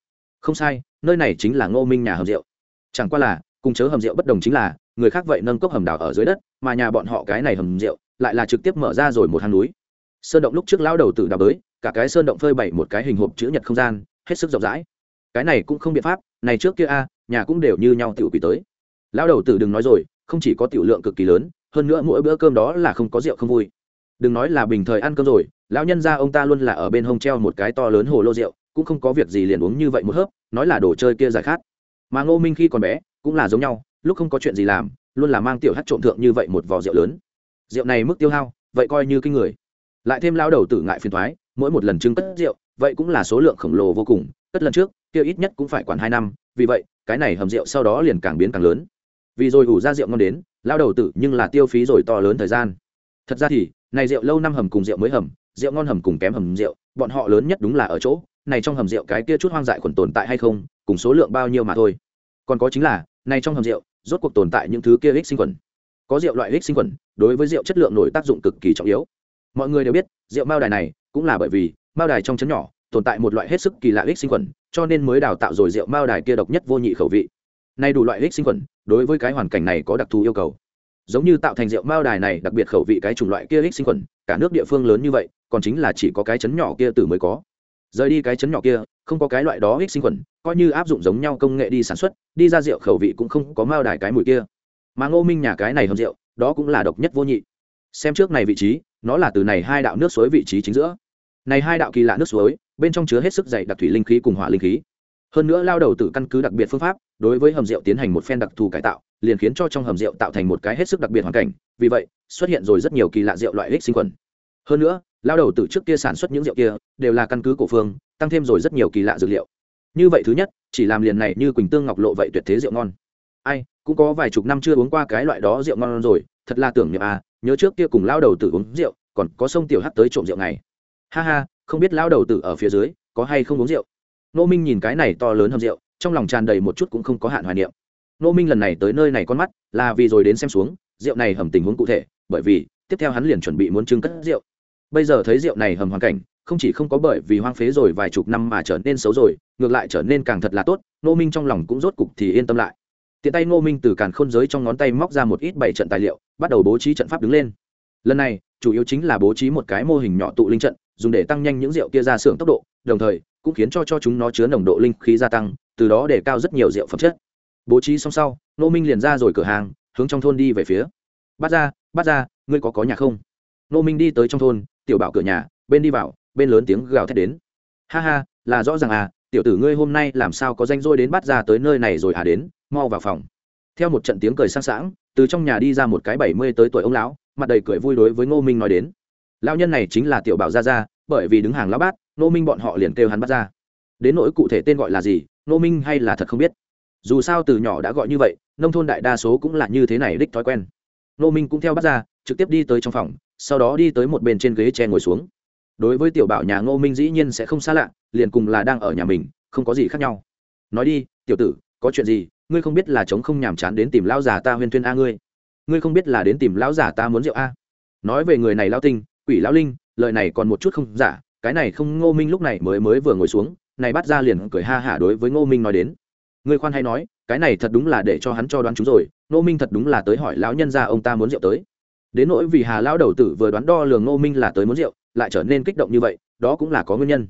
Không sai, nơi này chính là ngô minh nhà hầm rượu. Chẳng qua là, cùng chớ hầm rượu bất đồng chính là, người khác vậy nâng cốc hầm đào ở dưới đất, mà nhà bọn họ cái này hầm rượu, lại là trực tiếp mở ra rồi một hang núi sơn động lúc trước lao đầu tử đào bới cả cái sơn động phơi bày một cái hình hộp chữ nhật không gian, hết sức rộng rãi. Cái này cũng không biện pháp, này trước kia a, nhà cũng đều như nhau tiểu quỷ tới. Lao đầu tử đừng nói rồi, không chỉ có tiểu lượng cực kỳ lớn, hơn nữa mỗi bữa cơm đó là không có rượu không vui. Đừng nói là bình thời ăn cơm rồi, lão nhân gia ông ta luôn là ở bên hông treo một cái to lớn hồ lô rượu, cũng không có việc gì liền uống như vậy một hớp, nói là đồ chơi kia giải khát. Mà ngô minh khi còn bé, cũng là giống nhau, lúc không có chuyện gì làm, luôn là mang tiểu hát trộm thượng như vậy một vò rượu lớn. Rượu này mức tiêu hao, vậy coi như kinh người lại thêm lao đầu tử ngại phiền thoái, mỗi một lần trưng cất rượu, vậy cũng là số lượng khổng lồ vô cùng, cất lần trước, kia ít nhất cũng phải quản hai năm, vì vậy, cái này hầm rượu sau đó liền càng biến càng lớn. Vì rồi ủ ra rượu ngon đến, lao đầu tử nhưng là tiêu phí rồi to lớn thời gian. Thật ra thì, này rượu lâu năm hầm cùng rượu mới hầm, rượu ngon hầm cùng kém hầm rượu, bọn họ lớn nhất đúng là ở chỗ, này trong hầm rượu cái kia chút hoang dại còn tồn tại hay không, cùng số lượng bao nhiêu mà thôi. Còn có chính là, này trong hầm rượu, rốt cuộc tồn tại những thứ kia ích sinh khuẩn. Có rượu loại ích sinh khuẩn, đối với rượu chất lượng nổi tác dụng cực kỳ trọng yếu mọi người đều biết, rượu mao đài này cũng là bởi vì mao đài trong chấn nhỏ tồn tại một loại hết sức kỳ lạ ích sinh khuẩn, cho nên mới đào tạo rồi rượu mao đài kia độc nhất vô nhị khẩu vị. Nay đủ loại ích sinh khuẩn, đối với cái hoàn cảnh này có đặc thù yêu cầu. Giống như tạo thành rượu mao đài này đặc biệt khẩu vị cái chủng loại kia ích sinh khuẩn, cả nước địa phương lớn như vậy, còn chính là chỉ có cái chấn nhỏ kia từ mới có. Rời đi cái chấn nhỏ kia, không có cái loại đó ích sinh khuẩn, coi như áp dụng giống nhau công nghệ đi sản xuất, đi ra rượu khẩu vị cũng không có mao đài cái mùi kia. Mà ngô minh nhà cái này hầm rượu, đó cũng là độc nhất vô nhị. Xem trước này vị trí nó là từ này hai đạo nước suối vị trí chính giữa. Này hai đạo kỳ lạ nước suối, bên trong chứa hết sức dày đặc thủy linh khí cùng hỏa linh khí. Hơn nữa lao đầu tự căn cứ đặc biệt phương pháp, đối với hầm rượu tiến hành một phen đặc thù cải tạo, liền khiến cho trong hầm rượu tạo thành một cái hết sức đặc biệt hoàn cảnh. Vì vậy, xuất hiện rồi rất nhiều kỳ lạ rượu loại ích sinh khuẩn. Hơn nữa, lao đầu từ trước kia sản xuất những rượu kia, đều là căn cứ cổ phương, tăng thêm rồi rất nhiều kỳ lạ dược liệu. Như vậy thứ nhất, chỉ làm liền này như quỳnh tương ngọc lộ vậy tuyệt thế rượu ngon. Ai, cũng có vài chục năm chưa uống qua cái loại đó rượu ngon rồi, thật là tưởng niệm à nhớ trước kia cùng lao đầu tử uống rượu, còn có sông tiểu hắt tới trộm rượu này ha ha, không biết lao đầu tử ở phía dưới có hay không uống rượu. Nô minh nhìn cái này to lớn hầm rượu, trong lòng tràn đầy một chút cũng không có hạn hoài niệm. Nô minh lần này tới nơi này con mắt là vì rồi đến xem xuống, rượu này hầm tình huống cụ thể, bởi vì tiếp theo hắn liền chuẩn bị muốn trưng cất rượu. Bây giờ thấy rượu này hầm hoàn cảnh, không chỉ không có bởi vì hoang phế rồi vài chục năm mà trở nên xấu rồi, ngược lại trở nên càng thật là tốt nô minh trong lòng cũng rốt cục thì yên tâm lại tiện tay ngô minh từ càn khôn giới trong ngón tay móc ra một ít bảy trận tài liệu, bắt đầu bố trí trận pháp đứng lên. Lần này, chủ yếu chính là bố trí một cái mô hình nhỏ tụ linh trận, dùng để tăng nhanh những rượu kia ra xưởng tốc độ, đồng thời, cũng khiến cho cho chúng nó chứa nồng độ linh khí gia tăng, từ đó để cao rất nhiều rượu phẩm chất. Bố trí xong sau, ngô minh liền ra rồi cửa hàng, hướng trong thôn đi về phía. Bắt ra bắt ra ngươi có có nhà không? Ngô minh đi tới trong thôn, tiểu bảo cửa nhà, bên đi vào, bên lớn tiếng gào thét đến. Ha ha, là rõ ràng à tiểu tử ngươi hôm nay làm sao có danh rôi đến bắt ra tới nơi này rồi à đến? Mau vào phòng. Theo một trận tiếng cười sang sảng, từ trong nhà đi ra một cái bảy mươi tới tuổi ông lão, mặt đầy cười vui đối với ngô minh nói đến. Lão nhân này chính là tiểu bảo gia gia, bởi vì đứng hàng lão bát, ngô minh bọn họ liền kêu hắn bắt ra. Đến nỗi cụ thể tên gọi là gì, ngô minh hay là thật không biết. Dù sao từ nhỏ đã gọi như vậy, nông thôn đại đa số cũng là như thế này đích thói quen. Ngô minh cũng theo bắt ra, trực tiếp đi tới trong phòng, sau đó đi tới một bên trên ghế tre ngồi xuống. Đối với tiểu bảo nhà ngô minh dĩ nhiên sẽ không xa lạ, liền cùng là đang ở nhà mình, không có gì khác nhau. Nói đi, tiểu tử, có chuyện gì ngươi không biết là chống không nhàm chán đến tìm lão già ta huyên thuyên a ngươi. Ngươi không biết là đến tìm lão già ta muốn rượu a. Nói về người này lao tinh, quỷ lão linh, lời này còn một chút không giả, cái này không, ngô minh lúc này mới mới vừa ngồi xuống, này bắt ra liền cười ha hả đối với ngô minh nói đến. Ngươi khoan hay nói, cái này thật đúng là để cho hắn cho đoán chúng rồi, ngô minh thật đúng là tới hỏi lão nhân ra ông ta muốn rượu tới. Đến nỗi vì hà lão đầu tử vừa đoán đo lường ngô minh là tới muốn rượu, lại trở nên kích động như vậy, đó cũng là có nguyên nhân.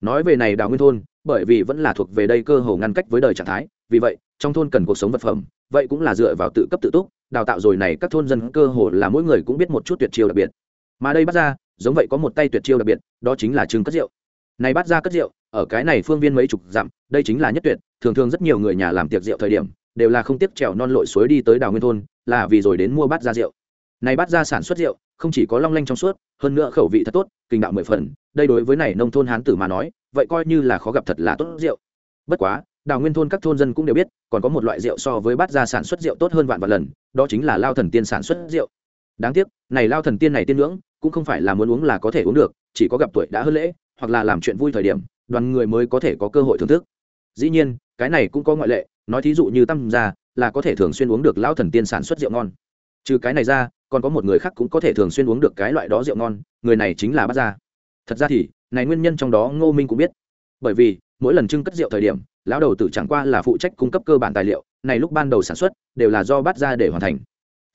Nói về này đào nguyên thôn, bởi vì vẫn là thuộc về đây cơ hồ ngăn cách với đời trạng thái, vì vậy trong thôn cần cuộc sống vật phẩm, vậy cũng là dựa vào tự cấp tự túc, đào tạo rồi này các thôn dân cơ hồ là mỗi người cũng biết một chút tuyệt chiêu đặc biệt. Mà đây bắt ra, giống vậy có một tay tuyệt chiêu đặc biệt, đó chính là trưng cất rượu này bắt ra cất rượu ở cái này phương viên mấy chục dặm, đây chính là nhất tuyệt, thường thường rất nhiều người nhà làm tiệc rượu thời điểm, đều là không tiếc trèo non lội suối đi tới đào nguyên thôn, là vì rồi đến mua bát ra rượu. Này bát ra sản xuất rượu, không chỉ có long lanh trong suốt, hơn nữa khẩu vị thật tốt, kinh đạo mười phần, đây đối với này nông thôn hán tử mà nói, vậy coi như là khó gặp thật là tốt rượu. Bất quá đào nguyên thôn các thôn dân cũng đều biết, còn có một loại rượu so với bát ra sản xuất rượu tốt hơn vạn vạn lần, đó chính là lao thần tiên sản xuất rượu. Đáng tiếc, này lao thần tiên này tiên ngưỡng cũng không phải là muốn uống là có thể uống được, chỉ có gặp tuổi đã hơn lễ, hoặc là làm chuyện vui thời điểm, đoàn người mới có thể có cơ hội thưởng thức. Dĩ nhiên, cái này cũng có ngoại lệ, nói thí dụ như tâm gia, là có thể thường xuyên uống được lao thần tiên sản xuất rượu ngon. Trừ cái này ra, còn có một người khác cũng có thể thường xuyên uống được cái loại đó rượu ngon, người này chính là bát gia. Thật ra thì, này nguyên nhân trong đó ngô minh cũng biết. Bởi vì, mỗi lần trưng cất rượu thời điểm lão đầu tử chẳng qua là phụ trách cung cấp cơ bản tài liệu, này lúc ban đầu sản xuất đều là do bát ra để hoàn thành.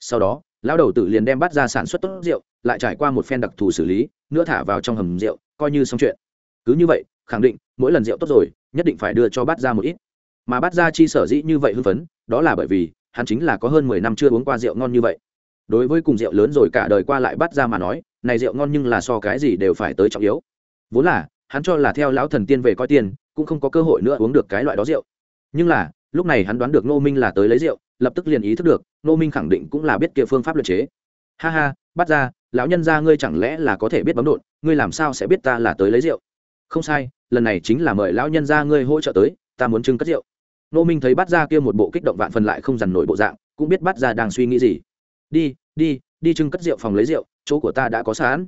Sau đó, lão đầu tử liền đem bát ra sản xuất tốt rượu, lại trải qua một phen đặc thù xử lý, nữa thả vào trong hầm rượu, coi như xong chuyện. Cứ như vậy, khẳng định, mỗi lần rượu tốt rồi, nhất định phải đưa cho bát ra một ít. Mà bát ra chi sở dĩ như vậy hưng phấn, đó là bởi vì, hắn chính là có hơn mười năm chưa uống qua rượu ngon như vậy. Đối với cùng rượu lớn rồi cả đời qua lại bát ra mà nói, này rượu ngon nhưng là so cái gì đều phải tới trọng yếu. Vốn là, hắn cho là theo lão thần tiên về coi tiền cũng không có cơ hội nữa uống được cái loại đó rượu. Nhưng là, lúc này hắn đoán được nô minh là tới lấy rượu, lập tức liền ý thức được nô minh khẳng định cũng là biết kia phương pháp luật chế. Ha ha, bắt ra, lão nhân ra ngươi chẳng lẽ là có thể biết bấm đột ngươi làm sao sẽ biết ta là tới lấy rượu? Không sai, lần này chính là mời lão nhân ra ngươi hỗ trợ tới, ta muốn trưng cất rượu. Nô minh thấy bắt ra kia một bộ kích động vạn phần lại không dằn nổi bộ dạng, cũng biết bắt ra đang suy nghĩ gì. Đi đi đi trưng cất rượu phòng lấy rượu, chỗ của ta đã có sẵn.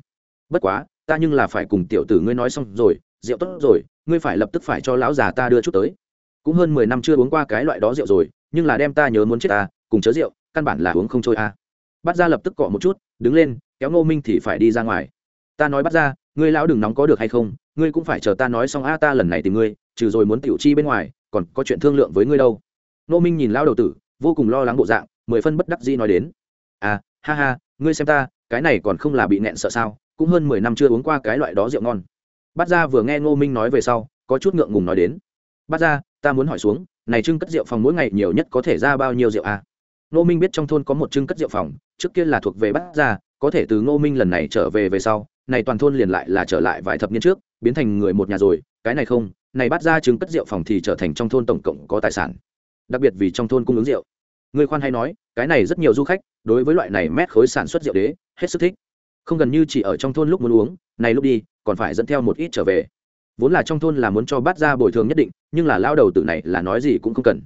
Bất quá, ta nhưng là phải cùng tiểu tử ngươi nói xong rồi, rượu tốt rồi ngươi phải lập tức phải cho lão già ta đưa chút tới. Cũng hơn mười năm chưa uống qua cái loại đó rượu rồi, nhưng là đem ta nhớ muốn chết ta, cùng chớ rượu, căn bản là uống không trôi a. À. bắt ra lập tức cọ một chút, đứng lên, kéo ngô minh thì phải đi ra ngoài. Ta nói bắt ra ngươi lão đừng nóng có được hay không, ngươi cũng phải chờ ta nói xong a, ta lần này tìm ngươi, trừ rồi muốn tiểu chi bên ngoài, còn có chuyện thương lượng với ngươi đâu. Ngô minh nhìn lão đầu tử, vô cùng lo lắng bộ dạng, mười phân bất đắc dĩ nói đến. À ha ha, ngươi xem ta, cái này còn không là bị nẹn sợ sao, cũng hơn mười năm chưa uống qua cái loại đó rượu ngon bát gia vừa nghe ngô minh nói về sau, có chút ngượng ngùng nói đến. Bát gia, ta muốn hỏi xuống, này trưng cất rượu phòng mỗi ngày nhiều nhất có thể ra bao nhiêu rượu à? ngô minh biết trong thôn có một trưng cất rượu phòng, trước kia là thuộc về bát gia, có thể từ ngô minh lần này trở về về sau, này toàn thôn liền lại là trở lại vài thập niên trước, biến thành người một nhà rồi, cái này không, này Bát gia trưng cất rượu phòng thì trở thành trong thôn tổng cộng có tài sản, đặc biệt vì trong thôn cung ứng rượu. Người khoan hay nói, cái này rất nhiều du khách, đối với loại này mét khối sản xuất rượu đế, hết sức thích. Không gần như chỉ ở trong thôn lúc muốn uống, này lúc đi còn phải dẫn theo một ít trở về. Vốn là trong thôn là muốn cho bát ra bồi thường nhất định, nhưng là lao đầu tử này là nói gì cũng không cần.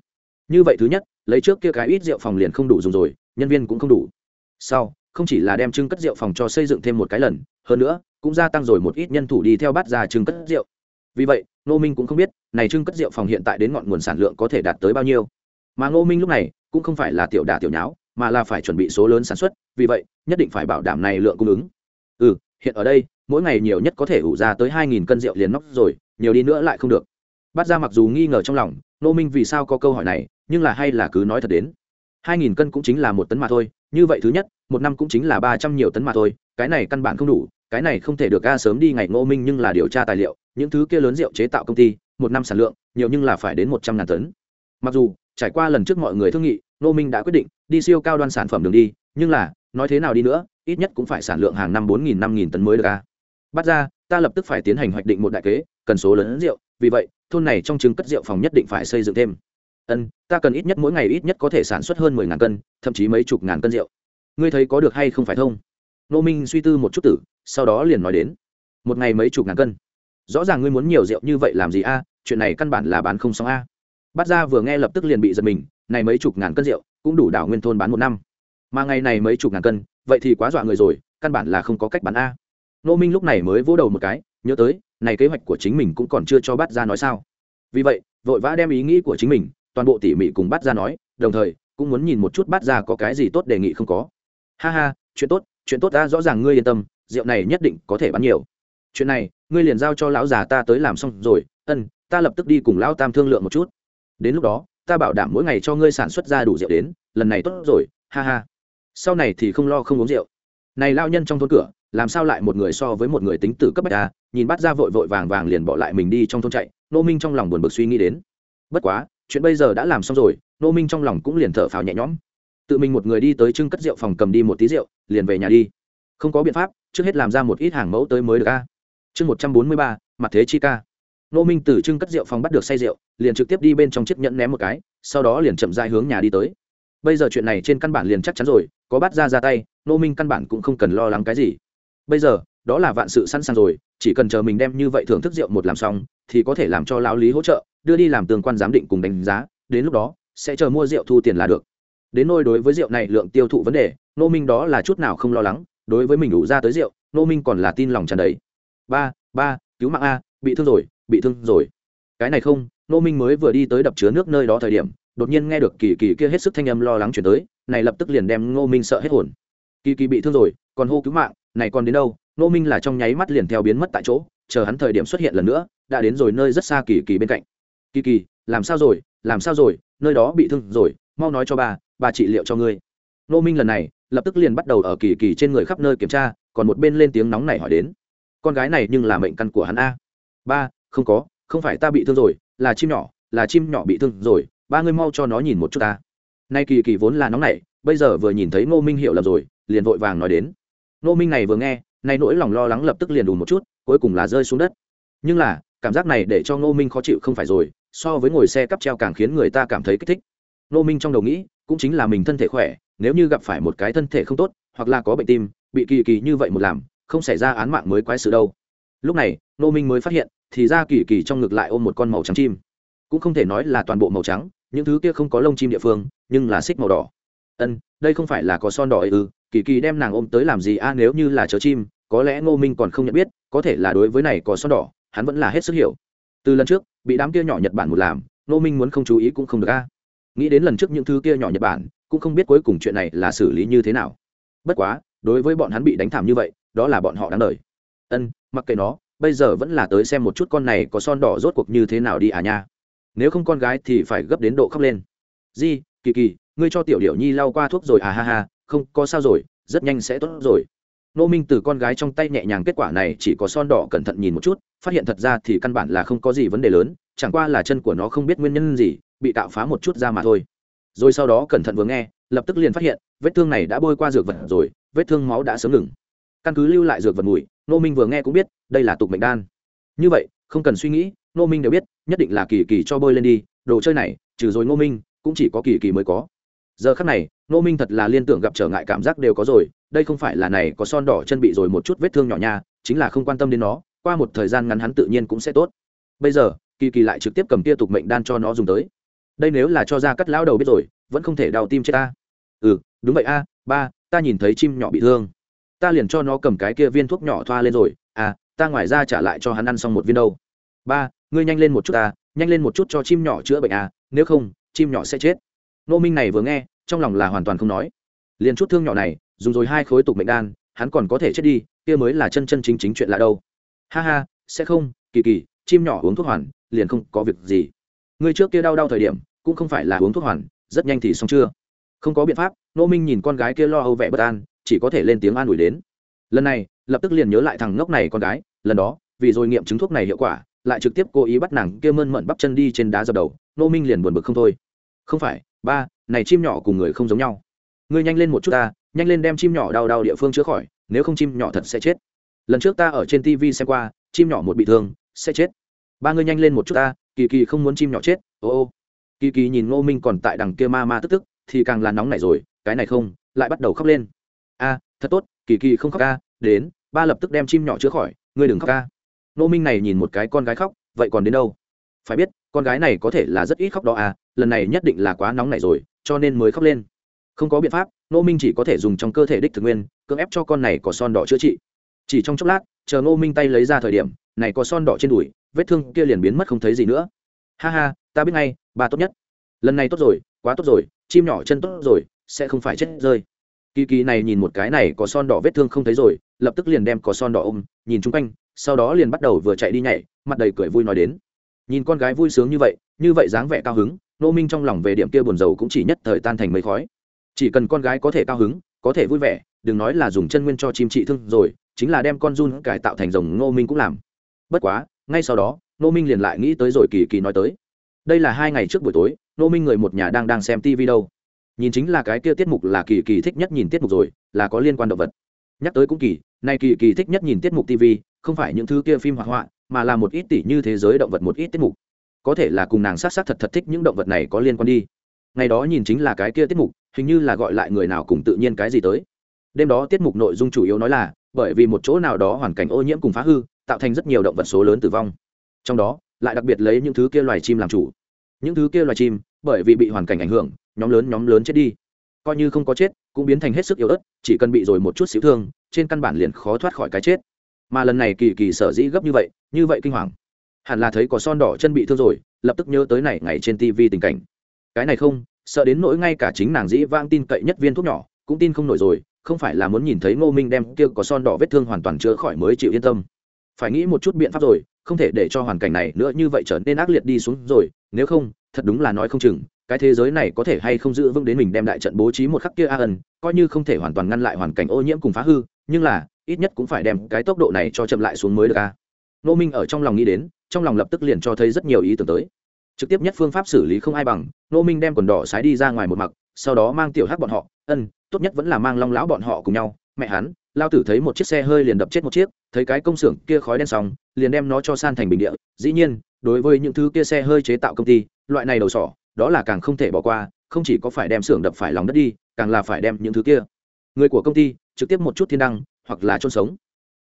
Như vậy thứ nhất, lấy trước kia cái ít rượu phòng liền không đủ dùng rồi, nhân viên cũng không đủ. Sau, không chỉ là đem trưng cất rượu phòng cho xây dựng thêm một cái lần, hơn nữa, cũng gia tăng rồi một ít nhân thủ đi theo bát ra trưng cất rượu. Vì vậy, ngô minh cũng không biết, này trưng cất rượu phòng hiện tại đến ngọn nguồn sản lượng có thể đạt tới bao nhiêu. Mà ngô minh lúc này, cũng không phải là tiểu đà tiểu nháo, mà là phải chuẩn bị số lớn sản xuất, vì vậy, nhất định phải bảo đảm này lượng cung ứng. Ừ hiện ở đây mỗi ngày nhiều nhất có thể ủ ra tới hai nghìn cân rượu liền nóc rồi, nhiều đi nữa lại không được. Bắt ra mặc dù nghi ngờ trong lòng ngô minh vì sao có câu hỏi này, nhưng là hay là cứ nói thật đến. hai nghìn cân cũng chính là một tấn mà thôi, như vậy thứ nhất, một năm cũng chính là ba trăm nhiều tấn mà thôi, cái này căn bản không đủ, cái này không thể được ga sớm đi ngày ngô minh nhưng là điều tra tài liệu, những thứ kia lớn rượu chế tạo công ty, một năm sản lượng, nhiều nhưng là phải đến một trăm ngàn tấn. Mặc dù, trải qua lần trước mọi người thương nghị, ngô minh đã quyết định đi siêu cao đoan sản phẩm đường đi, nhưng là, nói thế nào đi nữa, ít nhất cũng phải sản lượng hàng năm bốn nghìn, năm nghìn tấn mới được a bắt ra, ta lập tức phải tiến hành hoạch định một đại kế, cần số lớn rượu, vì vậy, thôn này trong trứng cất rượu phòng nhất định phải xây dựng thêm. Ân, ta cần ít nhất mỗi ngày ít nhất có thể sản xuất hơn mười ngàn cân, thậm chí mấy chục ngàn cân rượu. Ngươi thấy có được hay không phải thông? Nô minh suy tư một chút tử, sau đó liền nói đến. Một ngày mấy chục ngàn cân. Rõ ràng ngươi muốn nhiều rượu như vậy làm gì a? Chuyện này căn bản là bán không xong a. Bát ra vừa nghe lập tức liền bị giật mình, này mấy chục ngàn cân rượu, cũng đủ đảo nguyên thôn bán một năm. Mà ngày này mấy chục ngàn cân, vậy thì quá dọa người rồi, căn bản là không có cách bán a nô minh lúc này mới vỗ đầu một cái, nhớ tới, này kế hoạch của chính mình cũng còn chưa cho bát ra nói sao. Vì vậy, vội vã đem ý nghĩ của chính mình, toàn bộ tỉ mỉ cùng bát ra nói, đồng thời, cũng muốn nhìn một chút bát ra có cái gì tốt đề nghị không có. Ha ha, chuyện tốt chuyện tốt ta rõ ràng ngươi yên tâm, rượu này nhất định có thể bán nhiều. Chuyện này, ngươi liền giao cho lão già ta tới làm xong rồi, ân, ta lập tức đi cùng lão tam thương lượng một chút. Đến lúc đó, ta bảo đảm mỗi ngày cho ngươi sản xuất ra đủ rượu đến, lần này tốt rồi, ha ha. Sau này thì không lo không uống rượu. Này lao nhân trong thôn cửa làm sao lại một người so với một người tính tử cấp bách ta nhìn bắt ra vội vội vàng vàng liền bỏ lại mình đi trong thôn chạy, nô minh trong lòng buồn bực suy nghĩ đến. Bất quá, chuyện bây giờ đã làm xong rồi, nô minh trong lòng cũng liền thở phào nhẹ nhõm. Tự mình một người đi tới trưng cất rượu phòng cầm đi một tí rượu, liền về nhà đi. Không có biện pháp, trước hết làm ra một ít hàng mẫu tới mới được ca chương một trăm bốn mươi ba, mặt thế chi ca. Nô minh từ trưng cất rượu phòng bắt được say rượu, liền trực tiếp đi bên trong chiếc nhẫn ném một cái, sau đó liền chậm dai hướng nhà đi tới. Bây giờ chuyện này trên căn bản liền chắc chắn rồi, có bắt ra ra tay, nô minh căn bản cũng không cần lo lắng cái gì bây giờ, đó là vạn sự sẵn sàng rồi, chỉ cần chờ mình đem như vậy thưởng thức rượu một làm xong, thì có thể làm cho lão lý hỗ trợ, đưa đi làm tương quan giám định cùng đánh giá, đến lúc đó, sẽ chờ mua rượu thu tiền là được. Đến nôi đối với rượu này lượng tiêu thụ vấn đề nô minh đó là chút nào không lo lắng, đối với mình đủ ra tới rượu nô minh còn là tin lòng tràn đầy. Ba ba, cứu mạng a, bị thương rồi, bị thương rồi. Cái này không nô minh mới vừa đi tới đập chứa nước nơi đó thời điểm, đột nhiên nghe được kỳ kỳ kia hết sức thanh âm lo lắng chuyển tới, này lập tức liền đem ngô minh sợ hết hồn. Kỳ kỳ bị thương rồi, còn hô cứu mạng này còn đến đâu nô minh là trong nháy mắt liền theo biến mất tại chỗ, chờ hắn thời điểm xuất hiện lần nữa, đã đến rồi nơi rất xa kỳ kỳ bên cạnh. Kỳ kỳ, làm sao rồi, làm sao rồi, nơi đó bị thương rồi, mau nói cho bà bà trị liệu cho ngươi. Nô minh lần này, lập tức liền bắt đầu ở kỳ kỳ trên người khắp nơi kiểm tra, còn một bên lên tiếng nóng này hỏi đến. Con gái này nhưng là mệnh căn của hắn a. Ba, không có, không phải ta bị thương rồi, là chim nhỏ, là chim nhỏ bị thương rồi, ba ngươi mau cho nó nhìn một chút ta. Nay kỳ kỳ vốn là nóng này bây giờ vừa nhìn thấy ngô minh hiểu lầm rồi, liền vội vàng nói đến. Nô minh này vừa nghe, nay nỗi lòng lo lắng lập tức liền đủ một chút, cuối cùng là rơi xuống đất. Nhưng là, cảm giác này để cho Nô minh khó chịu không phải rồi, so với ngồi xe cắp treo càng khiến người ta cảm thấy kích thích. Nô minh trong đầu nghĩ, cũng chính là mình thân thể khỏe, nếu như gặp phải một cái thân thể không tốt, hoặc là có bệnh tim, bị kỳ kỳ như vậy một làm, không xảy ra án mạng mới quái sự đâu. Lúc này Nô minh mới phát hiện, thì ra kỳ kỳ trong ngực lại ôm một con màu trắng chim. Cũng không thể nói là toàn bộ màu trắng, những thứ kia không có lông chim địa phương, nhưng là xích màu đỏ. Ân, đây không phải là có son đỏ ấy ư? Kỳ kỳ đem nàng ôm tới làm gì? A nếu như là chớ chim, có lẽ ngô minh còn không nhận biết, có thể là đối với này có son đỏ, hắn vẫn là hết sức hiểu. Từ lần trước, bị đám kia nhỏ nhật bản một làm, ngô minh muốn không chú ý cũng không được a. À. Nghĩ đến lần trước những thứ kia nhỏ nhật bản, cũng không biết cuối cùng chuyện này là xử lý như thế nào. Bất quá, đối với bọn hắn bị đánh thảm như vậy, đó là bọn họ đáng đời. Ân, mặc kệ nó, bây giờ vẫn là tới xem một chút con này có son đỏ rốt cuộc như thế nào đi à nha. Nếu không con gái thì phải gấp đến độ khóc lên. Di, kỳ kỳ, ngươi cho tiểu điệu nhi lau qua thuốc rồi à ha ha không có sao rồi, rất nhanh sẽ tốt rồi. Nô minh từ con gái trong tay nhẹ nhàng, kết quả này chỉ có son đỏ cẩn thận nhìn một chút, phát hiện thật ra thì căn bản là không có gì vấn đề lớn, chẳng qua là chân của nó không biết nguyên nhân gì, bị tạo phá một chút ra mà thôi. Rồi sau đó cẩn thận vừa nghe, lập tức liền phát hiện, vết thương này đã bôi qua dược vật rồi, vết thương máu đã sớm ngừng. Căn cứ lưu lại dược vật mùi, nô minh vừa nghe cũng biết, đây là tục mệnh đan. Như vậy, không cần suy nghĩ, nô minh đều biết, nhất định là kỳ kỳ cho bôi lên đi, đồ chơi này, trừ rồi nô minh, cũng chỉ có kỳ kỳ mới có giờ khắc này nô minh thật là liên tưởng gặp trở ngại cảm giác đều có rồi, đây không phải là này có son đỏ chân bị rồi một chút vết thương nhỏ nha, chính là không quan tâm đến nó, qua một thời gian ngắn hắn tự nhiên cũng sẽ tốt. Bây giờ, kỳ kỳ lại trực tiếp cầm tia tục mệnh đan cho nó dùng tới. Đây nếu là cho ra cắt lão đầu biết rồi, vẫn không thể đau tim chết ta. Ừ đúng vậy a, ba, ta nhìn thấy chim nhỏ bị thương. Ta liền cho nó cầm cái kia viên thuốc nhỏ thoa lên rồi. À ta ngoài ra trả lại cho hắn ăn xong một viên đâu. Ba, ngươi nhanh lên một chút ta, nhanh lên một chút cho chim nhỏ chữa bệnh à nếu không, chim nhỏ sẽ chết nô minh này vừa nghe, trong lòng là hoàn toàn không nói. Liền chút thương nhỏ này, dùng rồi hai khối tục mệnh đan, hắn còn có thể chết đi, kia mới là chân chân chính chính chuyện lạ đâu. Ha ha, sẽ không, kỳ kỳ, chim nhỏ uống thuốc hoàn, liền không có việc gì. Ngươi trước kia đau đau thời điểm, cũng không phải là uống thuốc hoàn, rất nhanh thì xong chưa? Không có biện pháp nô minh nhìn con gái kia lo âu vẻ bất an, chỉ có thể lên tiếng an ủi đến. Lần này, lập tức liền nhớ lại thằng ngốc này con gái, lần đó, vì rồi nghiệm chứng thuốc này hiệu quả, lại trực tiếp cố ý bắt nàng kia mơn mận bắp chân đi trên đá dập đầu nô minh liền buồn bực không thôi. Không phải ba, này chim nhỏ cùng người không giống nhau. Ngươi nhanh lên một chút ta, nhanh lên đem chim nhỏ đau đau địa phương chữa khỏi, nếu không chim nhỏ thật sẽ chết. Lần trước ta ở trên tv xem qua, chim nhỏ một bị thương, sẽ chết. Ba ngươi nhanh lên một chút ta, kỳ kỳ không muốn chim nhỏ chết, ô ô. Kỳ kỳ nhìn ngô minh còn tại đằng kia ma ma tức tức, thì càng là nóng này rồi, cái này không, lại bắt đầu khóc lên. A, thật tốt, kỳ kỳ không khóc ca, đến, ba lập tức đem chim nhỏ chữa khỏi, ngươi đừng khóc ca. Ngô minh này nhìn một cái con gái khóc, vậy còn đến đâu? Phải biết con gái này có thể là rất ít khóc đó à lần này nhất định là quá nóng này rồi, cho nên mới khóc lên. Không có biện pháp nô minh chỉ có thể dùng trong cơ thể đích thực nguyên, cưỡng ép cho con này có son đỏ chữa trị. Chỉ trong chốc lát, chờ nô minh tay lấy ra thời điểm, này có son đỏ trên đùi, vết thương kia liền biến mất không thấy gì nữa. Ha ha, ta biết ngay ba tốt nhất. Lần này tốt rồi, quá tốt rồi, chim nhỏ chân tốt rồi, sẽ không phải chết rơi. Kỳ kỳ này nhìn một cái này có son đỏ vết thương không thấy rồi, lập tức liền đem có son đỏ ôm, nhìn chung quanh, sau đó liền bắt đầu vừa chạy đi nhảy, mặt đầy cười vui nói đến nhìn con gái vui sướng như vậy như vậy dáng vẻ cao hứng, nô minh trong lòng về điểm kia buồn rầu cũng chỉ nhất thời tan thành mây khói. Chỉ cần con gái có thể cao hứng, có thể vui vẻ, đừng nói là dùng chân nguyên cho chim trị thương rồi, chính là đem con run cải tạo thành rồng ngô minh cũng làm. Bất quá, ngay sau đó, nô minh liền lại nghĩ tới rồi kỳ kỳ nói tới. Đây là hai ngày trước buổi tối, nô minh người một nhà đang đang xem tv đâu. Nhìn chính là cái kia tiết mục là kỳ kỳ thích nhất nhìn tiết mục rồi, là có liên quan động vật. Nhắc tới cũng kỳ, nay kỳ kỳ thích nhất nhìn tiết mục tv không phải những thứ kia phim hoạt họa mà là một ít tỷ như thế giới động vật một ít tiết mục. Có thể là cùng nàng sát sát thật thật thích những động vật này có liên quan đi. Ngày đó nhìn chính là cái kia tiết mục, hình như là gọi lại người nào cùng tự nhiên cái gì tới. Đêm đó tiết mục nội dung chủ yếu nói là, bởi vì một chỗ nào đó hoàn cảnh ô nhiễm cùng phá hư, tạo thành rất nhiều động vật số lớn tử vong. Trong đó, lại đặc biệt lấy những thứ kia loài chim làm chủ. Những thứ kia loài chim, bởi vì bị hoàn cảnh ảnh hưởng, nhóm lớn nhóm lớn chết đi. Coi như không có chết, cũng biến thành hết sức yếu ớt, chỉ cần bị rồi một chút xíu thương, trên căn bản liền khó thoát khỏi cái chết mà lần này kỳ kỳ sở dĩ gấp như vậy như vậy kinh hoàng. Hẳn là thấy có son đỏ chân bị thương rồi, lập tức nhớ tới này ngày trên tv tình cảnh. Cái này không, sợ đến nỗi ngay cả chính nàng dĩ vang tin cậy nhất viên thuốc nhỏ, cũng tin không nổi rồi, không phải là muốn nhìn thấy ngô minh đem kia có son đỏ vết thương hoàn toàn chữa khỏi mới chịu yên tâm. Phải nghĩ một chút biện pháp rồi, không thể để cho hoàn cảnh này nữa như vậy trở nên ác liệt đi xuống rồi, nếu không, thật đúng là nói không chừng, cái thế giới này có thể hay không giữ vững đến mình đem đại trận bố trí một khắc kia a ẩn coi như không thể hoàn toàn ngăn lại hoàn cảnh ô nhiễm cùng phá hư, nhưng là ít nhất cũng phải đem cái tốc độ này cho chậm lại xuống mới được à? a nô minh ở trong lòng nghĩ đến, trong lòng lập tức liền cho thấy rất nhiều ý tưởng tới. Trực tiếp nhất phương pháp xử lý không ai bằng nô minh đem quần đỏ sái đi ra ngoài một mặt sau đó mang tiểu hắc bọn họ, ân, tốt nhất vẫn là mang long lão bọn họ cùng nhau. Mẹ hắn, lao tử thấy một chiếc xe hơi liền đập chết một chiếc, thấy cái công xưởng kia khói đen xong, liền đem nó cho san thành bình địa. Dĩ nhiên, đối với những thứ kia xe hơi chế tạo công ty, loại này đầu sỏ, đó là càng không thể bỏ qua, không chỉ có phải đem xưởng đập phải lòng đất đi, càng là phải đem những thứ kia. Người của công ty, trực tiếp một chút thiên đăng hoặc là chôn sống.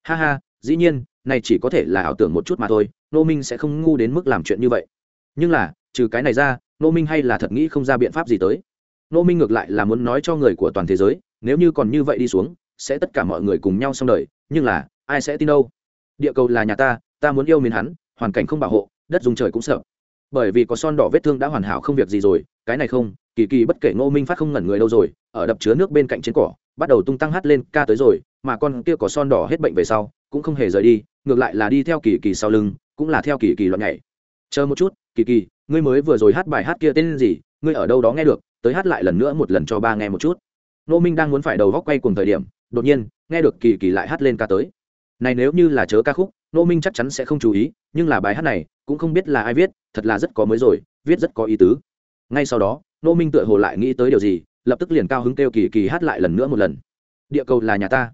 Ha ha, dĩ nhiên, này chỉ có thể là ảo tưởng một chút mà thôi nô minh sẽ không ngu đến mức làm chuyện như vậy. Nhưng là, trừ cái này ra nô minh hay là thật nghĩ không ra biện pháp gì tới. Nô minh ngược lại là muốn nói cho người của toàn thế giới, nếu như còn như vậy đi xuống, sẽ tất cả mọi người cùng nhau xong đời, nhưng là, ai sẽ tin đâu? Địa cầu là nhà ta ta muốn yêu mến hắn, hoàn cảnh không bảo hộ, đất dùng trời cũng sợ. Bởi vì có son đỏ vết thương đã hoàn hảo không việc gì rồi, cái này không, kỳ kỳ bất kể ngô minh phát không ngẩn người đâu rồi, ở đập chứa nước bên cạnh trên cỏ, bắt đầu tung tăng hát lên ca tới rồi mà con kia có son đỏ hết bệnh về sau, cũng không hề rời đi, ngược lại là đi theo kỳ kỳ sau lưng, cũng là theo kỳ kỳ loạn nhảy. Chờ một chút, kỳ kỳ, ngươi mới vừa rồi hát bài hát kia tên gì, ngươi ở đâu đó nghe được, tới hát lại lần nữa một lần cho ba nghe một chút. Nô minh đang muốn phải đầu góc quay cùng thời điểm, đột nhiên, nghe được kỳ kỳ lại hát lên ca tới. Này nếu như là chớ ca khúc, nô minh chắc chắn sẽ không chú ý, nhưng là bài hát này, cũng không biết là ai viết, thật là rất có mới rồi, viết rất có ý tứ. Ngay sau đó, nô minh tựa hồ lại nghĩ tới điều gì, lập tức liền cao hứng kêu kỳ kỳ hát lại lần nữa một lần. Địa cầu là nhà ta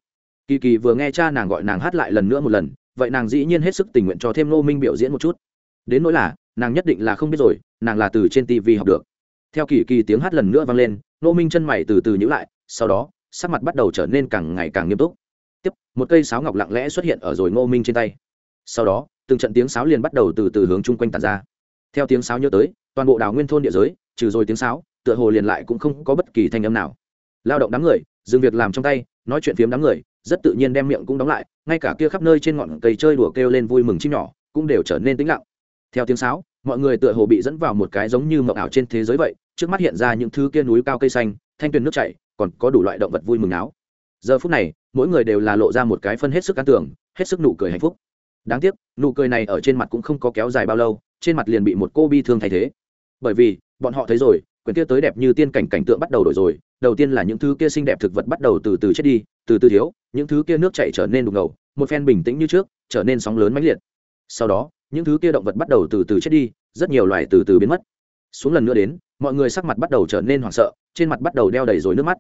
kỳ kỳ vừa nghe cha nàng gọi nàng hát lại lần nữa một lần, vậy nàng dĩ nhiên hết sức tình nguyện cho thêm nô minh biểu diễn một chút. Đến nỗi là, nàng nhất định là không biết rồi, nàng là từ trên tv học được. Theo kỳ kỳ tiếng hát lần nữa vang lên nô minh chân mày từ từ nhữ lại, sau đó, sắc mặt bắt đầu trở nên càng ngày càng nghiêm túc. Tiếp, một cây sáo ngọc lặng lẽ xuất hiện ở rồi ngô minh trên tay. Sau đó, từng trận tiếng sáo liền bắt đầu từ từ hướng chung quanh tàn ra. Theo tiếng sáo nhớ tới, toàn bộ đảo nguyên thôn địa giới, trừ rồi tiếng sáo, tựa hồ liền lại cũng không có bất kỳ thanh âm nào. Lao động đám người, dừng việc làm trong tay, nói chuyện phiếm đám người rất tự nhiên đem miệng cũng đóng lại, ngay cả kia khắp nơi trên ngọn cây chơi đùa kêu lên vui mừng chim nhỏ, cũng đều trở nên tĩnh lặng. Theo tiếng sáo, mọi người tựa hồ bị dẫn vào một cái giống như mộng ảo trên thế giới vậy, trước mắt hiện ra những thứ kia núi cao cây xanh, thanh tuyền nước chảy, còn có đủ loại động vật vui mừng áo. Giờ phút này, mỗi người đều là lộ ra một cái phân hết sức cán tưởng, hết sức nụ cười hạnh phúc. Đáng tiếc, nụ cười này ở trên mặt cũng không có kéo dài bao lâu, trên mặt liền bị một cô bi thương thay thế. Bởi vì, bọn họ thấy rồi quyển kia tới đẹp như tiên cảnh cảnh tượng bắt đầu đổi rồi. Đầu tiên là những thứ kia xinh đẹp thực vật bắt đầu từ từ chết đi, từ từ thiếu, những thứ kia nước chảy trở nên đục ngầu, một phen bình tĩnh như trước, trở nên sóng lớn mãnh liệt. Sau đó, những thứ kia động vật bắt đầu từ từ chết đi, rất nhiều loài từ từ biến mất. Xuống lần nữa đến, mọi người sắc mặt bắt đầu trở nên hoảng sợ, trên mặt bắt đầu đeo đầy rồi nước mắt.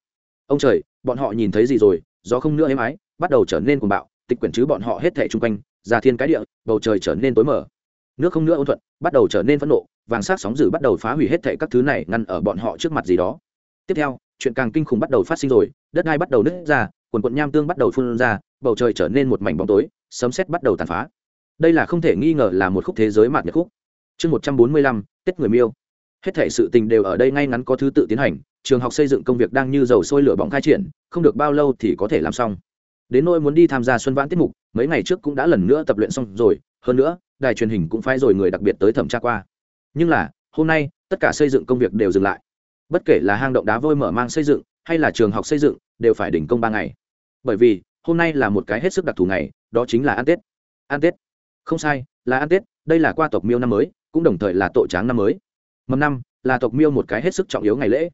Ông trời, bọn họ nhìn thấy gì rồi? Gió không nữa êm ái, bắt đầu trở nên cuồng bạo, tịch quyển chứ bọn họ hết thảy chung quanh, ra thiên cái địa, bầu trời trở nên tối mở nước không nữa ôn thuận, bắt đầu trở nên phẫn nộ vàng sát sóng dữ bắt đầu phá hủy hết thảy các thứ này ngăn ở bọn họ trước mặt gì đó. Tiếp theo, chuyện càng kinh khủng bắt đầu phát sinh rồi, đất đai bắt đầu nứt ra, quần quận nham tương bắt đầu phun ra, bầu trời trở nên một mảnh bóng tối, sấm sét bắt đầu tàn phá. Đây là không thể nghi ngờ là một khúc thế giới mạt nhật khúc. Chương một trăm bốn mươi lăm, tết người miêu. Hết thể sự tình đều ở đây ngay ngắn có thứ tự tiến hành, trường học xây dựng công việc đang như dầu sôi lửa bỏng khai triển, không được bao lâu thì có thể làm xong. Đến nỗi muốn đi tham gia xuân vãn tiết mục, mấy ngày trước cũng đã lần nữa tập luyện xong rồi, hơn nữa, đài truyền hình cũng phái rồi người đặc biệt tới thẩm tra qua nhưng là, hôm nay, tất cả xây dựng công việc đều dừng lại. Bất kể là hang động đá vôi mở mang xây dựng, hay là trường học xây dựng, đều phải đình công ba ngày. Bởi vì, hôm nay là một cái hết sức đặc thù ngày, đó chính là ăn tết. Ăn tết. Không sai, là ăn tết, đây là qua tộc miêu năm mới, cũng đồng thời là tội tráng năm mới. Mầm năm, là tộc miêu một cái hết sức trọng yếu ngày lễ.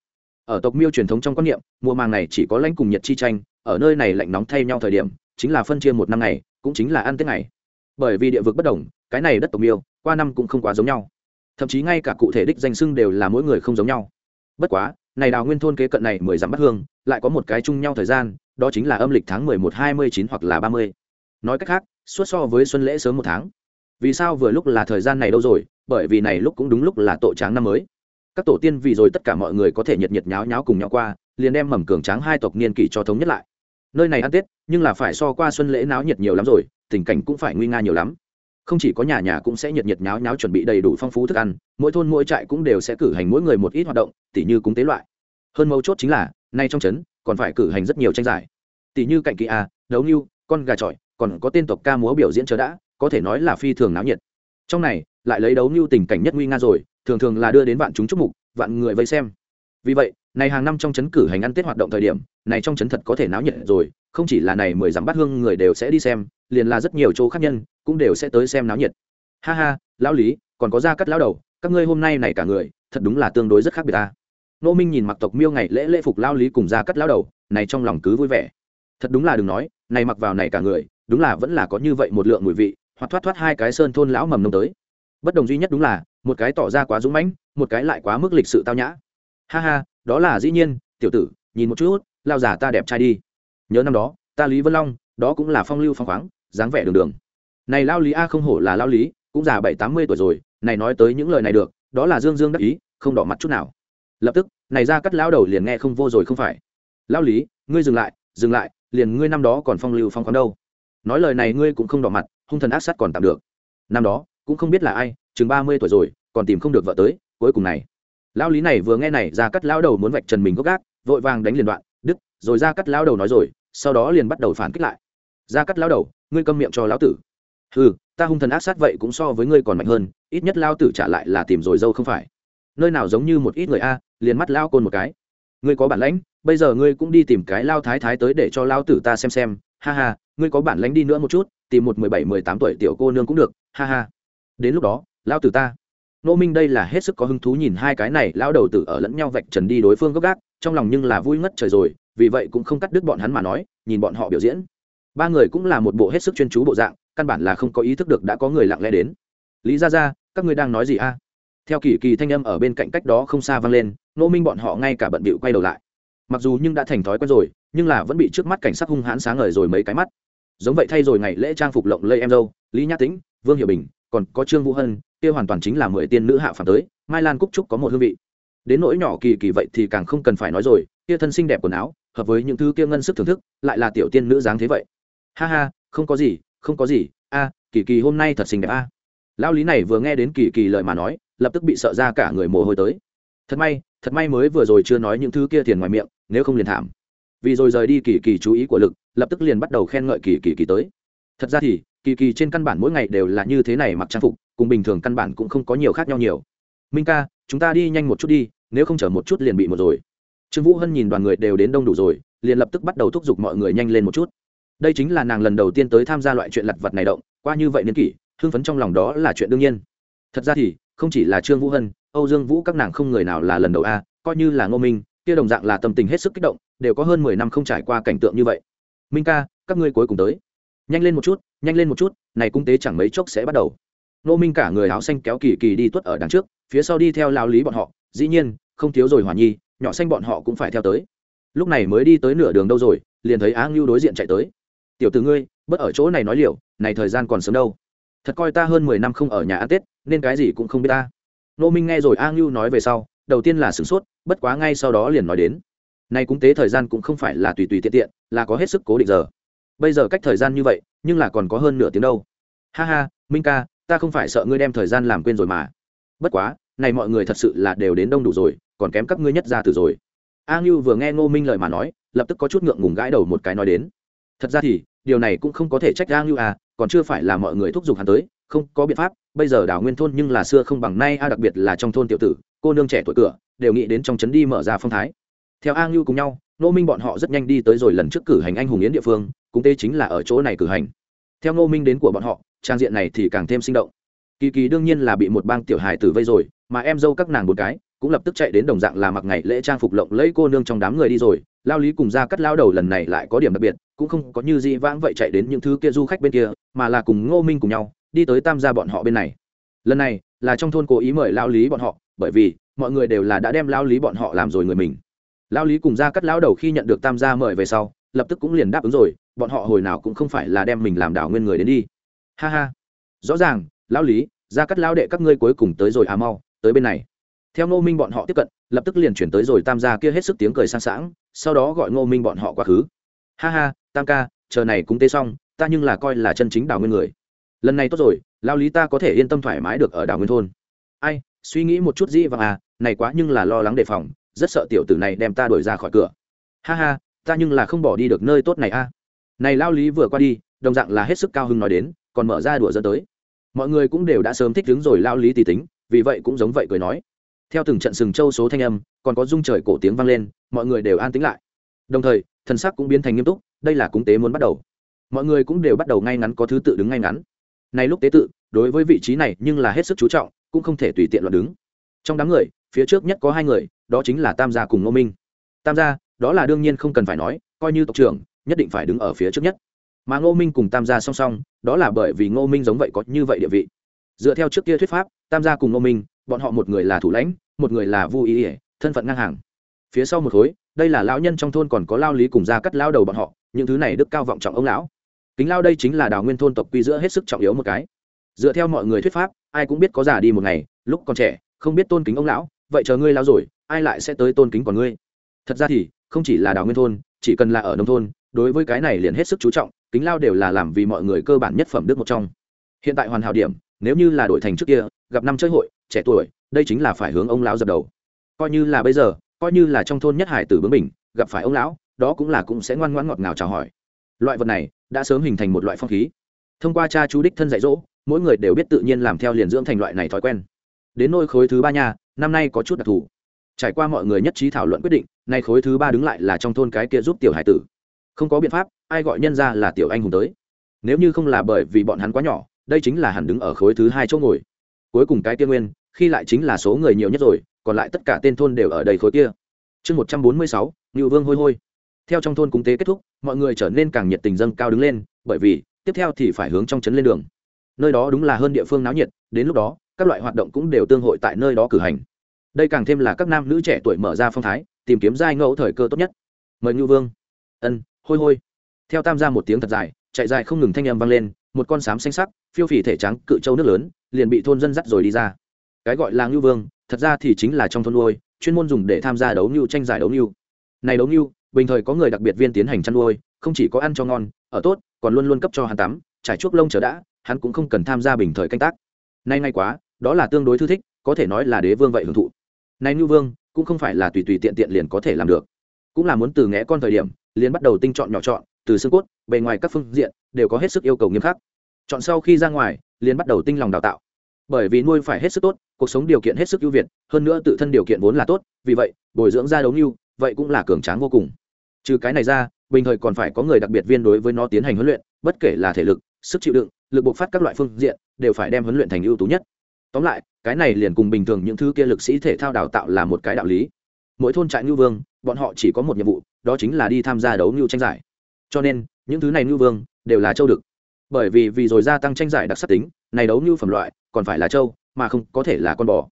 Ở tộc miêu truyền thống trong quan niệm, mùa màng này chỉ có lãnh cùng nhiệt chi tranh, ở nơi này lạnh nóng thay nhau thời điểm, chính là phân chia một năm ngày, cũng chính là ăn tết ngày. Bởi vì địa vực bất đồng, cái này đất tộc miêu, qua năm cũng không quá giống nhau thậm chí ngay cả cụ thể đích danh xưng đều là mỗi người không giống nhau. Bất quá, này đào nguyên thôn kế cận này mười dặm bắt hương, lại có một cái chung nhau thời gian, đó chính là âm lịch tháng mười một hai mươi chín hoặc là ba mươi. Nói cách khác, suốt so với xuân lễ sớm một tháng. Vì sao vừa lúc là thời gian này đâu rồi? Bởi vì này lúc cũng đúng lúc là tổ tráng năm mới. Các tổ tiên vì rồi tất cả mọi người có thể nhiệt nhiệt nháo nháo cùng nhau qua, liền đem mầm cường tráng hai tộc niên kỷ cho thống nhất lại. Nơi này ăn tết, nhưng là phải so qua xuân lễ náo nhiệt nhiều lắm rồi, tình cảnh cũng phải nguy nga nhiều lắm không chỉ có nhà nhà cũng sẽ nhiệt nhiệt nháo nháo chuẩn bị đầy đủ phong phú thức ăn, mỗi thôn mỗi trại cũng đều sẽ cử hành mỗi người một ít hoạt động, tỉ như cúng tế loại. Hơn mấu chốt chính là, nay trong trấn, còn phải cử hành rất nhiều tranh giải. Tỉ như cạnh kỳ a, đấu như con gà trọi, còn có tên tộc ca múa biểu diễn chờ đã, có thể nói là phi thường náo nhiệt. Trong này, lại lấy đấu như tình cảnh nhất nguy nga rồi, thường thường là đưa đến vạn chúng chúc mục, vạn người vây xem. Vì vậy này hàng năm trong chấn cử hành ăn tết hoạt động thời điểm, này trong chấn thật có thể náo nhiệt rồi, không chỉ là này mười dặm bát hương người đều sẽ đi xem, liền là rất nhiều chỗ khác nhân cũng đều sẽ tới xem náo nhiệt. Ha ha, lão lý, còn có ra cắt lão đầu, các ngươi hôm nay này cả người, thật đúng là tương đối rất khác biệt ta. Nô minh nhìn mặc tộc miêu ngày lễ lễ phục lao lý cùng ra cắt lão đầu, này trong lòng cứ vui vẻ. Thật đúng là đừng nói, này mặc vào này cả người, đúng là vẫn là có như vậy một lượng mùi vị, hoặc thoát thoát hai cái sơn thôn lão mầm nông tới. Bất đồng duy nhất đúng là, một cái tỏ ra quá dũng mãnh, một cái lại quá mức lịch sự tao nhã. Ha ha đó là dĩ nhiên, tiểu tử, nhìn một chút, lao giả ta đẹp trai đi. Nhớ năm đó, ta lý vân long, đó cũng là phong lưu phong khoáng, dáng vẻ đường đường. Này lao lý a không hổ là lao lý, cũng già bảy tám mươi tuổi rồi, này nói tới những lời này được, đó là dương dương đắc ý, không đỏ mặt chút nào. Lập tức, này ra cắt lao đầu liền nghe không vô rồi không phải. Lao lý, ngươi dừng lại dừng lại, liền ngươi năm đó còn phong lưu phong khoáng đâu. Nói lời này ngươi cũng không đỏ mặt, hung thần ác sát còn tạm được. Năm đó, cũng không biết là ai, chừng ba mươi tuổi rồi, còn tìm không được vợ tới, cuối cùng này. Lão lý này vừa nghe này, ra cắt lão đầu muốn vạch trần mình gốc gác, vội vàng đánh liền đoạn, đứt, rồi ra cắt lão đầu nói rồi, sau đó liền bắt đầu phản kích lại. Ra cắt lão đầu, ngươi câm miệng cho lão tử. Ừ ta hung thần ác sát vậy cũng so với ngươi còn mạnh hơn, ít nhất lão tử trả lại là tìm rồi dâu không phải. Nơi nào giống như một ít người a, liền mắt lao côn một cái. Ngươi có bản lãnh, bây giờ ngươi cũng đi tìm cái lao thái thái tới để cho lao tử ta xem xem, ha ha, ngươi có bản lãnh đi nữa một chút, tìm một mười bảy, mười tám tuổi tiểu cô nương cũng được, ha ha. Đến lúc đó lao tử ta nô minh đây là hết sức có hứng thú nhìn hai cái này lão đầu tử ở lẫn nhau vạch trần đi đối phương gốc gác trong lòng nhưng là vui ngất trời rồi, vì vậy cũng không cắt đứt bọn hắn mà nói, nhìn bọn họ biểu diễn. Ba người cũng là một bộ hết sức chuyên chú bộ dạng, căn bản là không có ý thức được đã có người lặng lẽ đến. Lý ra ra các ngươi đang nói gì a? Theo kỳ kỳ thanh âm ở bên cạnh cách đó không xa vang lên, nô minh bọn họ ngay cả bận bịu quay đầu lại. Mặc dù nhưng đã thành thói quen rồi, nhưng là vẫn bị trước mắt cảnh sắc hung hãn sáng ngời rồi mấy cái mắt. Giống vậy thay rồi ngày lễ trang phục lộng lây em dâu, lý nhã tĩnh, vương hiệu bình, còn có trương vũ hân kia hoàn toàn chính là mười tiên nữ hạ phàm tới, mai lan cúc trúc có một hương vị. Đến nỗi nhỏ kỳ kỳ vậy thì càng không cần phải nói rồi, kia thân xinh đẹp quần áo, hợp với những thứ kia ngân sức thưởng thức, lại là tiểu tiên nữ dáng thế vậy. Ha ha, không có gì, không có gì, a, kỳ kỳ hôm nay thật xinh đẹp a. À. lao lý này vừa nghe đến kỳ kỳ lời mà nói, lập tức bị sợ ra cả người mồ hôi tới. Thật may thật may mới vừa rồi chưa nói những thứ kia tiền ngoài miệng, nếu không liền thảm. Vì rồi rời đi kỳ kỳ chú ý của lực, lập tức liền bắt đầu khen ngợi kỳ kỳ kỳ tới. Thật ra thì kỳ kỳ trên căn bản mỗi ngày đều là như thế này mặc trang phục, cùng bình thường căn bản cũng không có nhiều khác nhau nhiều. Minh ca, chúng ta đi nhanh một chút đi, nếu không chở một chút liền bị một rồi. Trương vũ hân nhìn đoàn người đều đến đông đủ rồi, liền lập tức bắt đầu thúc giục mọi người nhanh lên một chút. Đây chính là nàng lần đầu tiên tới tham gia loại chuyện lặt vặt này động, qua như vậy niên kỷ, hưng phấn trong lòng đó là chuyện đương nhiên. Thật ra thì, không chỉ là trương vũ hân, âu dương vũ các nàng không người nào là lần đầu a, coi như là ngô minh, kia đồng dạng là tâm tình hết sức kích động, đều có hơn mười năm không trải qua cảnh tượng như vậy. Minh ca, các ngươi cuối cùng tới nhanh lên một chút, nhanh lên một chút, này cung tế chẳng mấy chốc sẽ bắt đầu. Nô minh cả người áo xanh kéo kỳ kỳ đi tuất ở đằng trước, phía sau đi theo lao lý bọn họ, dĩ nhiên, không thiếu rồi hỏa nhi, nhỏ xanh bọn họ cũng phải theo tới. Lúc này mới đi tới nửa đường đâu rồi, liền thấy á ngưu đối diện chạy tới. Tiểu từ ngươi bất ở chỗ này nói liều, này thời gian còn sớm đâu. Thật coi ta hơn mười năm không ở nhà ăn tết, nên cái gì cũng không biết ta. Nô minh nghe rồi a ngưu nói về sau, đầu tiên là sửng sốt, bất quá ngay sau đó liền nói đến. Nay cúng tế thời gian cũng không phải là tùy tùy tiện tiện, là có hết sức cố định giờ bây giờ cách thời gian như vậy, nhưng là còn có hơn nửa tiếng đâu. Ha ha, minh ca, ta không phải sợ ngươi đem thời gian làm quên rồi mà. Bất quá, này mọi người thật sự là đều đến đông đủ rồi, còn kém các ngươi nhất ra từ rồi. A ngưu vừa nghe ngô minh lời mà nói, lập tức có chút ngượng ngùng gãi đầu một cái nói đến. Thật ra thì, điều này cũng không có thể trách a ngưu à còn chưa phải là mọi người thúc giục hắn tới, không có biện pháp, bây giờ đảo nguyên thôn nhưng là xưa không bằng nay a, đặc biệt là trong thôn tiểu tử, cô nương trẻ tuổi cửa, đều nghĩ đến trong trấn đi mở ra phong thái. Theo a ngưu cùng nhau nô minh bọn họ rất nhanh đi tới rồi lần trước cử hành anh hùng yến địa phương, cũng tê chính là ở chỗ này cử hành. Theo nô minh đến của bọn họ, trang diện này thì càng thêm sinh động. Kỳ kỳ đương nhiên là bị một bang tiểu hài tử vây rồi, mà em dâu các nàng một cái cũng lập tức chạy đến đồng dạng là mặc ngày lễ trang phục lộng lẫy cô nương trong đám người đi rồi. Lao lý cùng ra cắt lao đầu lần này lại có điểm đặc biệt, cũng không có như di vãng vậy chạy đến những thứ kia du khách bên kia, mà là cùng ngô minh cùng nhau đi tới tam gia bọn họ bên này. Lần này là trong thôn cố ý mời lao lý bọn họ, bởi vì mọi người đều là đã đem lao lý bọn họ làm rồi người mình lao lý cùng ra cắt lao đầu khi nhận được tam gia mời về sau, lập tức cũng liền đáp ứng rồi, bọn họ hồi nào cũng không phải là đem mình làm đảo nguyên người đến đi. Ha ha. Rõ ràng, lão lý ra cắt lao đệ các ngươi cuối cùng tới rồi à mau, tới bên này. Theo ngô minh bọn họ tiếp cận, lập tức liền chuyển tới rồi tam gia kia hết sức tiếng cười sang sảng, sau đó gọi ngô minh bọn họ quá khứ. Ha ha, tam ca, chờ này cũng tê xong, ta nhưng là coi là chân chính đảo nguyên người. Lần này tốt rồi lao lý ta có thể yên tâm thoải mái được ở đảo nguyên thôn. Ai, suy nghĩ một chút dĩ vàng à này quá nhưng là lo lắng đề phòng rất sợ tiểu tử này đem ta đuổi ra khỏi cửa. Ha ha, ta nhưng là không bỏ đi được nơi tốt này a. Này lao lý vừa qua đi, đồng dạng là hết sức cao hưng nói đến, còn mở ra đùa dẫn tới. Mọi người cũng đều đã sớm thích đứng rồi lao lý tì tính, vì vậy cũng giống vậy cười nói. Theo từng trận sừng châu số thanh âm, còn có rung trời cổ tiếng vang lên, mọi người đều an tĩnh lại. Đồng thời, thần sắc cũng biến thành nghiêm túc, đây là cúng tế muốn bắt đầu. Mọi người cũng đều bắt đầu ngay ngắn có thứ tự đứng ngay ngắn. Này lúc tế tự, đối với vị trí này nhưng là hết sức chú trọng, cũng không thể tùy tiện loạn đứng. Trong đám người phía trước nhất có hai người, đó chính là tam gia cùng ngô minh. Tam gia, đó là đương nhiên không cần phải nói, coi như tộc trưởng, nhất định phải đứng ở phía trước nhất. Mà ngô minh cùng tam gia song song, đó là bởi vì ngô minh giống vậy có như vậy địa vị. Dựa theo trước kia thuyết pháp, tam gia cùng ngô minh, bọn họ một người là thủ lãnh, một người là vu ý ỉa thân phận ngang hàng. Phía sau một khối, đây là lão nhân trong thôn còn có lao lý cùng gia cắt lao đầu bọn họ, những thứ này đức cao vọng trọng ông lão. Kính lao đây chính là đào nguyên thôn tộc quy giữa hết sức trọng yếu một cái. Dựa theo mọi người thuyết pháp, ai cũng biết có già đi một ngày, lúc còn trẻ, không biết tôn kính ông lão vậy chờ ngươi lao rồi, ai lại sẽ tới tôn kính còn ngươi? Thật ra thì, không chỉ là đào nguyên thôn, chỉ cần là ở nông thôn, đối với cái này liền hết sức chú trọng, kính lao đều là làm vì mọi người cơ bản nhất phẩm đức một trong. Hiện tại hoàn hảo điểm, nếu như là đổi thành trước kia, gặp năm chơi hội, trẻ tuổi, đây chính là phải hướng ông lão dập đầu. Coi như là bây giờ, coi như là trong thôn nhất hải tử bướng mình gặp phải ông lão, đó cũng là cũng sẽ ngoan ngoãn ngọt ngào chào hỏi. Loại vật này, đã sớm hình thành một loại phong khí. Thông qua cha chú đích thân dạy dỗ, mỗi người đều biết tự nhiên làm theo liền dưỡng thành loại này thói quen. Đến nôi khối thứ ba nhà năm nay có chút đặc thù. Trải qua mọi người nhất trí thảo luận quyết định, nay khối thứ ba đứng lại là trong thôn cái kia giúp tiểu hải tử. Không có biện pháp, ai gọi nhân ra là tiểu anh hùng tới. Nếu như không là bởi vì bọn hắn quá nhỏ, đây chính là hẳn đứng ở khối thứ hai chỗ ngồi. Cuối cùng cái kia nguyên, khi lại chính là số người nhiều nhất rồi, còn lại tất cả tên thôn đều ở đây khối kia. Chương một trăm bốn mươi sáu ngự vương hôi hôi. Theo trong thôn cung tế kết thúc, mọi người trở nên càng nhiệt tình dâng cao đứng lên, bởi vì tiếp theo thì phải hướng trong trấn lên đường. Nơi đó đúng là hơn địa phương náo nhiệt, đến lúc đó các loại hoạt động cũng đều tương hội tại nơi đó cử hành. Đây càng thêm là các nam nữ trẻ tuổi mở ra phong thái, tìm kiếm giai ngẫu thời cơ tốt nhất. Mời ngư vương. Ân, hôi hôi. Theo tam gia một tiếng thật dài, chạy dài không ngừng thanh âm vang lên, một con sám xanh sắc, phiêu phì thể trắng, cự châu nước lớn, liền bị thôn dân dắt rồi đi ra. Cái gọi là ngưu vương, thật ra thì chính là trong thôn nuôi, chuyên môn dùng để tham gia đấu ngưu tranh giải đấu ngưu. Này đấu ngưu, bình thời có người đặc biệt viên tiến hành chăn nuôi, không chỉ có ăn cho ngon, ở tốt, còn luôn luôn cấp cho hắn tắm, trải chuốc lông chờ đã, hắn cũng không cần tham gia bình thời canh tác. Nay ngay quá đó là tương đối thư thích, có thể nói là đế vương vậy hưởng thụ. Nay ngưu vương, cũng không phải là tùy tùy tiện tiện liền có thể làm được. Cũng là muốn từ ngẽ con thời điểm, liền bắt đầu tinh chọn nhỏ chọn, từ xương cốt, bề ngoài các phương diện, đều có hết sức yêu cầu nghiêm khắc. Chọn sau khi ra ngoài, liền bắt đầu tinh lòng đào tạo. Bởi vì nuôi phải hết sức tốt, cuộc sống điều kiện hết sức ưu việt, hơn nữa tự thân điều kiện vốn là tốt, vì vậy, bồi dưỡng ra đấu nưu, vậy cũng là cường tráng vô cùng. Trừ cái này ra, bình thời còn phải có người đặc biệt viên đối với nó tiến hành huấn luyện, bất kể là thể lực, sức chịu đựng, lực bộc phát các loại phương diện, đều phải đem huấn luyện thành ưu tú nhất tóm lại, cái này liền cùng bình thường những thứ kia lực sĩ thể thao đào tạo là một cái đạo lý. Mỗi thôn trại ngưu vương, bọn họ chỉ có một nhiệm vụ, đó chính là đi tham gia đấu ngưu tranh giải. Cho nên, những thứ này ngưu vương đều là châu đực. Bởi vì vì rồi gia tăng tranh giải đặc sắc tính, này đấu ngưu phẩm loại còn phải là châu, mà không có thể là con bò.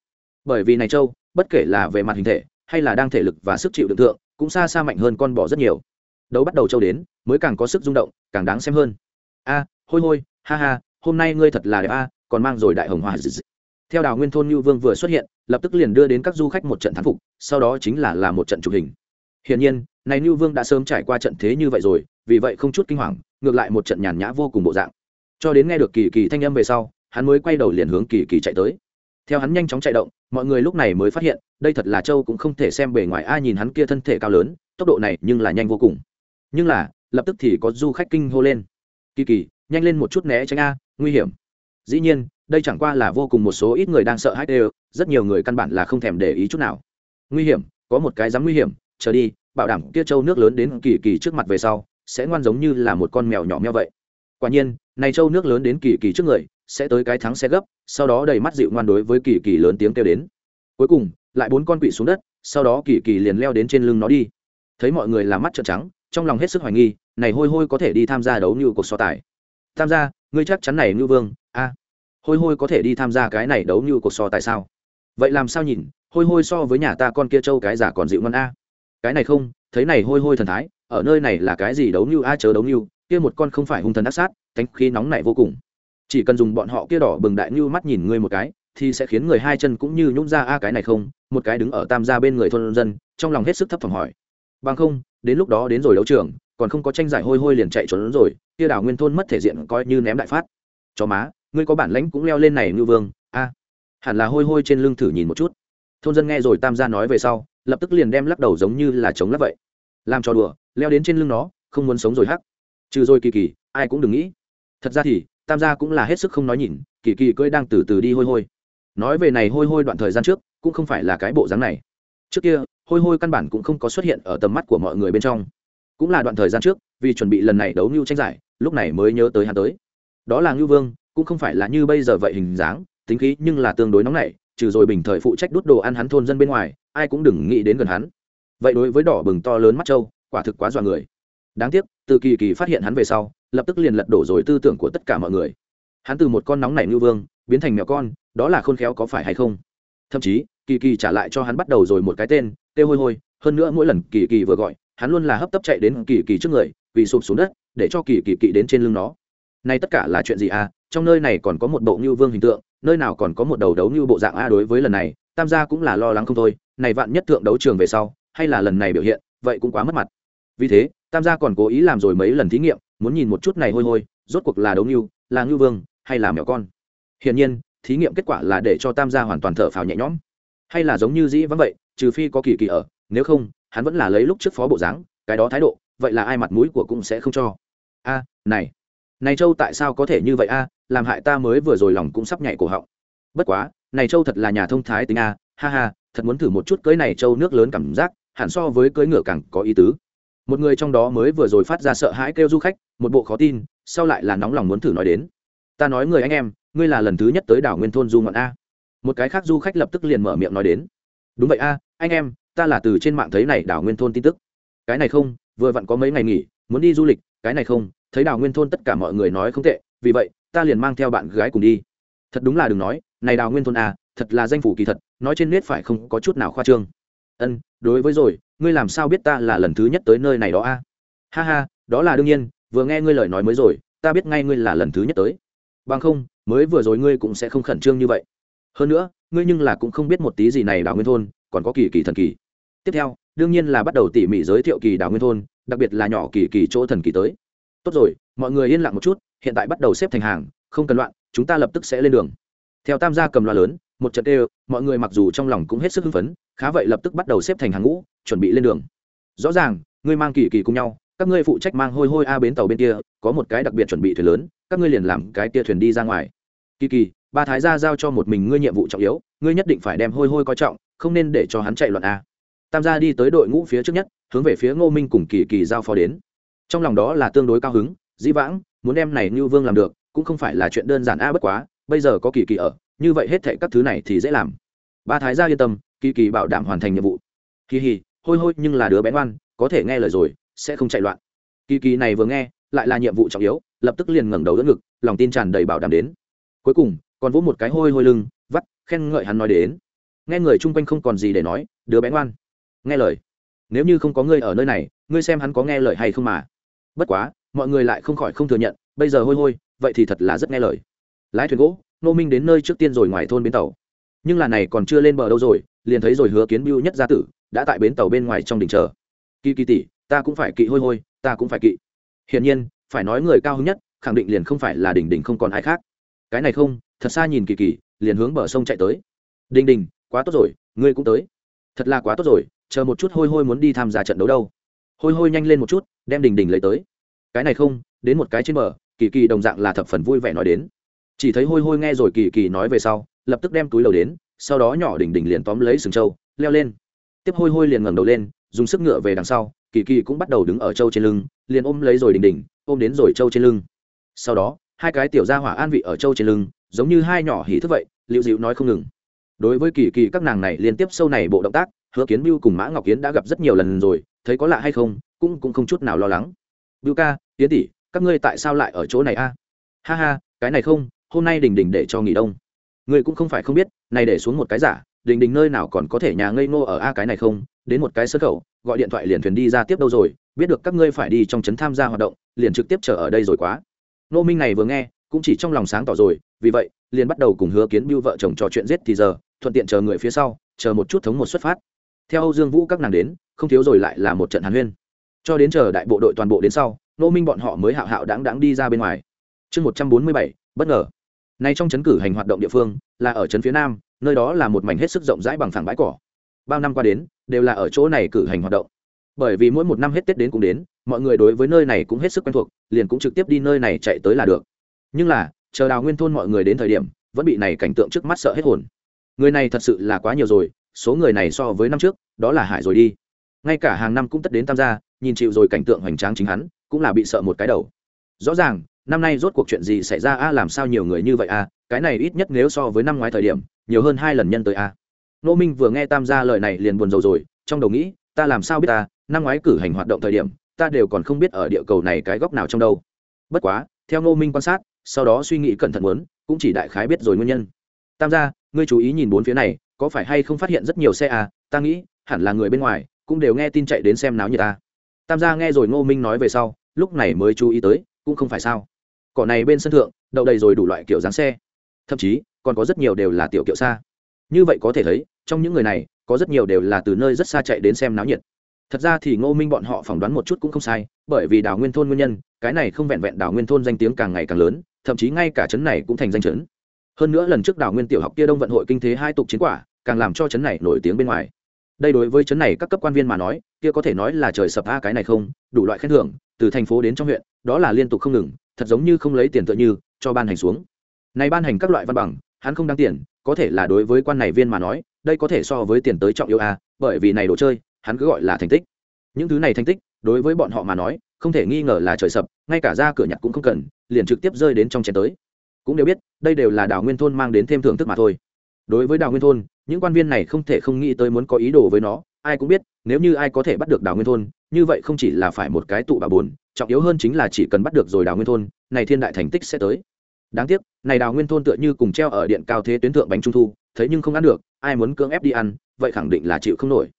Bởi vì này châu, bất kể là về mặt hình thể, hay là đang thể lực và sức chịu đựng thượng, cũng xa xa mạnh hơn con bò rất nhiều. Đấu bắt đầu châu đến, mới càng có sức rung động, càng đáng xem hơn. A, hôi hôi, ha ha, hôm nay ngươi thật là đẹp a, còn mang rồi đại hồng hoa theo đào nguyên thôn như vương vừa xuất hiện, lập tức liền đưa đến các du khách một trận thắng phục, sau đó chính là là một trận chụp hình. Hiển nhiên, này như vương đã sớm trải qua trận thế như vậy rồi, vì vậy không chút kinh hoàng, ngược lại một trận nhàn nhã vô cùng bộ dạng. Cho đến nghe được kỳ kỳ thanh âm về sau, hắn mới quay đầu liền hướng kỳ kỳ chạy tới. Theo hắn nhanh chóng chạy động, mọi người lúc này mới phát hiện, đây thật là châu cũng không thể xem bề ngoài ai nhìn hắn kia thân thể cao lớn, tốc độ này nhưng là nhanh vô cùng. Nhưng là, lập tức thì có du khách kinh hô lên. Kỳ kỳ, nhanh lên một chút né tránh a, nguy hiểm. Dĩ nhiên đây chẳng qua là vô cùng một số ít người đang sợ hãi đều rất nhiều người căn bản là không thèm để ý chút nào. Nguy hiểm, có một cái dám nguy hiểm, chờ đi, bảo đảm kia châu nước lớn đến kỳ kỳ trước mặt về sau, sẽ ngoan giống như là một con mèo nhỏ meo vậy. Quả nhiên, này châu nước lớn đến kỳ kỳ trước người, sẽ tới cái thắng xe gấp, sau đó đầy mắt dịu ngoan đối với kỳ kỳ lớn tiếng kêu đến. Cuối cùng, lại bốn con quỷ xuống đất, sau đó kỳ kỳ liền leo đến trên lưng nó đi. Thấy mọi người làm mắt trợn trắng, trong lòng hết sức hoài nghi, này hôi hôi có thể đi tham gia đấu như cuộc so tài. Tham gia, ngươi chắc chắn này như vương, a hôi hôi có thể đi tham gia cái này đấu như cuộc so tại sao? Vậy làm sao nhìn, hôi hôi so với nhà ta con kia trâu cái giả còn dịu ngon a? Cái này không, thấy này hôi hôi thần thái, ở nơi này là cái gì đấu như a chớ đấu như, kia một con không phải hung thần ác sát cánh khí nóng này vô cùng. Chỉ cần dùng bọn họ kia đỏ bừng đại như mắt nhìn ngươi một cái, thì sẽ khiến người hai chân cũng như nhũng ra, a cái này không, một cái đứng ở tam gia bên người thôn dân, trong lòng hết sức thấp thỏm hỏi. Bằng không, đến lúc đó đến rồi đấu trường, còn không có tranh giải hôi hôi liền chạy trốn rồi, kia đảo nguyên thôn mất thể diện coi như ném đại phát. Cho má ngươi có bản lãnh cũng leo lên này ngư vương. A, hẳn là hôi hôi trên lưng thử nhìn một chút. Thôn dân nghe rồi tam gia nói về sau, lập tức liền đem lắc đầu giống như là chống lắc vậy. Làm trò đùa, leo đến trên lưng nó, không muốn sống rồi hắc. Trừ rồi kỳ kỳ, ai cũng đừng nghĩ. Thật ra thì, tam gia cũng là hết sức không nói nhìn kỳ kỳ cưỡi đang từ từ đi hôi hôi. Nói về này hôi hôi đoạn thời gian trước, cũng không phải là cái bộ dáng này. Trước kia, hôi hôi căn bản cũng không có xuất hiện ở tầm mắt của mọi người bên trong. Cũng là đoạn thời gian trước, vì chuẩn bị lần này đấu ngưu tranh giải, lúc này mới nhớ tới hắn tới. Đó là ngưu vương cũng không phải là như bây giờ vậy hình dáng, tính khí nhưng là tương đối nóng nảy, trừ rồi bình thời phụ trách đút đồ ăn hắn thôn dân bên ngoài, ai cũng đừng nghĩ đến gần hắn. Vậy đối với đỏ bừng to lớn mắt trâu quả thực quá dọa người. Đáng tiếc, từ kỳ kỳ phát hiện hắn về sau, lập tức liền lật đổ rồi tư tưởng của tất cả mọi người. Hắn từ một con nóng nảy ngưu vương, biến thành mèo con, đó là khôn khéo có phải hay không? Thậm chí, kỳ kỳ trả lại cho hắn bắt đầu rồi một cái tên, kêu hôi hôi, hơn nữa mỗi lần kỳ kỳ vừa gọi, hắn luôn là hấp tấp chạy đến kỳ kỳ trước người vì sụp xuống đất, để cho kỳ kỳ kỵ đến trên lưng nó. Nay tất cả là chuyện gì à? Trong nơi này còn có một bộ ngưu vương hình tượng, nơi nào còn có một đầu đấu như bộ dạng a đối với lần này, tam gia cũng là lo lắng không thôi, này vạn nhất thượng đấu trường về sau, hay là lần này biểu hiện, vậy cũng quá mất mặt. Vì thế, tam gia còn cố ý làm rồi mấy lần thí nghiệm, muốn nhìn một chút này hôi hôi, rốt cuộc là đấu như là ngưu vương, hay là mèo con. Hiển nhiên, thí nghiệm kết quả là để cho tam gia hoàn toàn thở phào nhẹ nhõm. Hay là giống như dĩ vắng vậy, trừ phi có kỳ kỳ ở, nếu không, hắn vẫn là lấy lúc trước phó bộ dáng, cái đó thái độ, vậy là ai mặt mũi của cũng sẽ không cho. A, này này châu tại sao có thể như vậy a? Làm hại ta mới vừa rồi lòng cũng sắp nhảy cổ họng. Bất quá, này châu thật là nhà thông thái tính a. Ha ha, thật muốn thử một chút cưới này châu nước lớn cảm giác, hẳn so với cưới ngựa càng có ý tứ. Một người trong đó mới vừa rồi phát ra sợ hãi kêu du khách, một bộ khó tin, sau lại là nóng lòng muốn thử nói đến. Ta nói người anh em, ngươi là lần thứ nhất tới đảo nguyên thôn du ngoạn a. Một cái khác du khách lập tức liền mở miệng nói đến. Đúng vậy a, anh em, ta là từ trên mạng thấy này đảo nguyên thôn tin tức. Cái này không, vừa vặn có mấy ngày nghỉ, muốn đi du lịch, cái này không thấy đào nguyên thôn tất cả mọi người nói không tệ vì vậy ta liền mang theo bạn gái cùng đi. Thật đúng là đừng nói này đào nguyên thôn à, thật là danh phủ kỳ thật nói trên nết phải không có chút nào khoa trương. Ân đối với rồi ngươi làm sao biết ta là lần thứ nhất tới nơi này đó a? Ha ha đó là đương nhiên vừa nghe ngươi lời nói mới rồi ta biết ngay ngươi là lần thứ nhất tới. Bằng không mới vừa rồi ngươi cũng sẽ không khẩn trương như vậy. Hơn nữa ngươi nhưng là cũng không biết một tí gì này đào nguyên thôn còn có kỳ kỳ thần kỳ. Tiếp theo đương nhiên là bắt đầu tỉ mỉ giới thiệu kỳ đào nguyên thôn đặc biệt là nhỏ kỳ kỳ chỗ thần kỳ tới tốt rồi, mọi người yên lặng một chút, hiện tại bắt đầu xếp thành hàng, không cần loạn, chúng ta lập tức sẽ lên đường. Theo tam gia cầm loa lớn, một trận đều, mọi người mặc dù trong lòng cũng hết sức hưng phấn, khá vậy lập tức bắt đầu xếp thành hàng ngũ, chuẩn bị lên đường. Rõ ràng, ngươi mang kỳ kỳ cùng nhau, các ngươi phụ trách mang hôi hôi a bến tàu bên kia, có một cái đặc biệt chuẩn bị thuyền lớn, các ngươi liền làm cái tia thuyền đi ra ngoài. Kỳ kỳ, ba thái gia giao cho một mình ngươi nhiệm vụ trọng yếu, ngươi nhất định phải đem hôi hôi coi trọng, không nên để cho hắn chạy loạn a. Tam gia đi tới đội ngũ phía trước nhất, hướng về phía ngô minh cùng kỳ kỳ giao phó đến trong lòng đó là tương đối cao hứng, dĩ vãng, muốn đem này như vương làm được, cũng không phải là chuyện đơn giản a, bất quá, bây giờ có kỳ kỳ ở, như vậy hết thệ các thứ này thì dễ làm. Ba thái gia yên tâm, kỳ kỳ bảo đảm hoàn thành nhiệm vụ. Kỳ hì, hôi hôi, nhưng là đứa bé ngoan, có thể nghe lời rồi, sẽ không chạy loạn. Kỳ kỳ này vừa nghe, lại là nhiệm vụ trọng yếu, lập tức liền ngẩng đầu đỡ ngực, lòng tin tràn đầy bảo đảm đến. Cuối cùng, còn vỗ một cái hôi hôi lưng, vắt, khen ngợi hắn nói đến. Nghe người chung quanh không còn gì để nói, đứa bé ngoan. Nghe lời. Nếu như không có ngươi ở nơi này, ngươi xem hắn có nghe lời hay không mà bất quá, mọi người lại không khỏi không thừa nhận, bây giờ hôi hôi, vậy thì thật là rất nghe lời. Lái thuyền gỗ nô minh đến nơi trước tiên rồi ngoài thôn bến tàu. Nhưng là này còn chưa lên bờ đâu rồi, liền thấy rồi hứa kiến biêu nhất gia tử, đã tại bến tàu bên ngoài trong đình chờ. Kỳ kỳ tỷ, ta cũng phải kỵ hôi hôi, ta cũng phải kỵ. Hiển nhiên, phải nói người cao hứng nhất, khẳng định liền không phải là đỉnh đỉnh không còn ai khác. Cái này không, thật xa nhìn kỳ kỳ, liền hướng bờ sông chạy tới. Đình đình, quá tốt rồi, ngươi cũng tới. Thật là quá tốt rồi, chờ một chút hôi hôi muốn đi tham gia trận đấu đâu hôi hôi nhanh lên một chút, đem đình đình lấy tới. Cái này không, đến một cái trên bờ, kỳ kỳ đồng dạng là thập phần vui vẻ nói đến. Chỉ thấy hôi hôi nghe rồi kỳ kỳ nói về sau, lập tức đem túi lầu đến, sau đó nhỏ đỉnh đỉnh liền tóm lấy sừng trâu, leo lên. Tiếp hôi hôi liền ngẩng đầu lên, dùng sức ngựa về đằng sau, kỳ kỳ cũng bắt đầu đứng ở trâu trên lưng, liền ôm lấy rồi đỉnh đỉnh, ôm đến rồi trâu trên lưng. Sau đó, hai cái tiểu gia hỏa an vị ở trâu trên lưng, giống như hai nhỏ hỉ thức vậy liệu dịu nói không ngừng. Đối với kỳ kỳ các nàng này liên tiếp sâu này bộ động tác, hứa kiến mưu cùng mã ngọc kiến đã gặp rất nhiều lần rồi thấy có lạ hay không, cũng cũng không chút nào lo lắng. Bưu ca tiến tỷ, các ngươi tại sao lại ở chỗ này a? Ha ha, cái này không, hôm nay đình đình để cho nghỉ đông. Ngươi cũng không phải không biết, này để xuống một cái giả, đình đình nơi nào còn có thể nhà ngây ngô ở a cái này không? Đến một cái sơ khẩu, gọi điện thoại liền thuyền đi ra tiếp đâu rồi, biết được các ngươi phải đi trong trấn tham gia hoạt động, liền trực tiếp chờ ở đây rồi quá. Nô minh này vừa nghe, cũng chỉ trong lòng sáng tỏ rồi, vì vậy, liền bắt đầu cùng hứa kiến bưu vợ chồng trò chuyện giết thì giờ, thuận tiện chờ người phía sau, chờ một chút thống một xuất phát theo âu dương vũ các nàng đến, không thiếu rồi lại là một trận hàn huyên. Cho đến chờ đại bộ đội toàn bộ đến sau, nô minh bọn họ mới hạo hạo đáng đáng đi ra bên ngoài. Chương một trăm bốn mươi bảy, bất ngờ. Nay trong chấn cử hành hoạt động địa phương, là ở trấn phía nam, nơi đó là một mảnh hết sức rộng rãi bằng phẳng bãi cỏ. Bao năm qua đến, đều là ở chỗ này cử hành hoạt động. Bởi vì mỗi một năm hết tết đến cũng đến, mọi người đối với nơi này cũng hết sức quen thuộc, liền cũng trực tiếp đi nơi này chạy tới là được. Nhưng là, chờ đào nguyên thôn mọi người đến thời điểm, vẫn bị này cảnh tượng trước mắt sợ hết hồn. Người này thật sự là quá nhiều rồi số người này so với năm trước, đó là hải rồi đi. Ngay cả hàng năm cũng tất đến tham gia, nhìn chịu rồi cảnh tượng hoành tráng chính hắn, cũng là bị sợ một cái đầu. Rõ ràng, năm nay rốt cuộc chuyện gì xảy ra, a, làm sao nhiều người như vậy, a? Cái này ít nhất nếu so với năm ngoái thời điểm, nhiều hơn hai lần nhân tới, a. Nô minh vừa nghe tam gia lời này liền buồn rầu rồi, trong đầu nghĩ, ta làm sao biết ta, năm ngoái cử hành hoạt động thời điểm, ta đều còn không biết ở địa cầu này cái góc nào trong đâu. Bất quá, theo nô minh quan sát, sau đó suy nghĩ cẩn thận muốn, cũng chỉ đại khái biết rồi nguyên nhân. Tam gia, ngươi chú ý nhìn bốn phía này có phải hay không phát hiện rất nhiều xe à ta nghĩ, hẳn là người bên ngoài, cũng đều nghe tin chạy đến xem náo như ta. Tam gia nghe rồi ngô minh nói về sau, lúc này mới chú ý tới, cũng không phải sao. Cỏ này bên sân thượng, đậu đầy rồi đủ loại kiểu dáng xe. Thậm chí, còn có rất nhiều đều là tiểu kiệu xa. Như vậy có thể thấy, trong những người này, có rất nhiều đều là từ nơi rất xa chạy đến xem náo nhiệt. Thật ra thì ngô minh bọn họ phỏng đoán một chút cũng không sai, bởi vì đào nguyên thôn nguyên nhân, cái này không vẹn vẹn đào nguyên thôn danh tiếng càng ngày càng lớn, thậm chí ngay cả trấn này cũng thành danh trấn hơn nữa lần trước đào nguyên tiểu học kia đông vận hội kinh thế hai tục chiến quả, càng làm cho chấn này nổi tiếng bên ngoài. Đây đối với chấn này các cấp quan viên mà nói, kia có thể nói là trời sập a cái này không, đủ loại khen thưởng, từ thành phố đến trong huyện, đó là liên tục không ngừng, thật giống như không lấy tiền tựa như, cho ban hành xuống. Này ban hành các loại văn bằng, hắn không đáng tiền, có thể là đối với quan này viên mà nói, đây có thể so với tiền tới trọng yêu a à, bởi vì này đồ chơi, hắn cứ gọi là thành tích. Những thứ này thành tích, đối với bọn họ mà nói, không thể nghi ngờ là trời sập, ngay cả ra cửa nhặt cũng không cần, liền trực tiếp rơi đến trong chén tới cũng đều biết, đây đều là đào nguyên thôn mang đến thêm thưởng thức mà thôi. Đối với đào nguyên thôn, những quan viên này không thể không nghĩ tới muốn có ý đồ với nó. Ai cũng biết, nếu như ai có thể bắt được đào nguyên thôn, như vậy không chỉ là phải một cái tụ bà bồn trọng yếu hơn chính là chỉ cần bắt được rồi đào nguyên thôn, này thiên đại thành tích sẽ tới. Đáng tiếc, này đào nguyên thôn tựa như cùng treo ở điện cao thế tuyến thượng bánh trung thu thấy nhưng không ăn được, ai muốn cưỡng ép đi ăn, vậy khẳng định là chịu không nổi.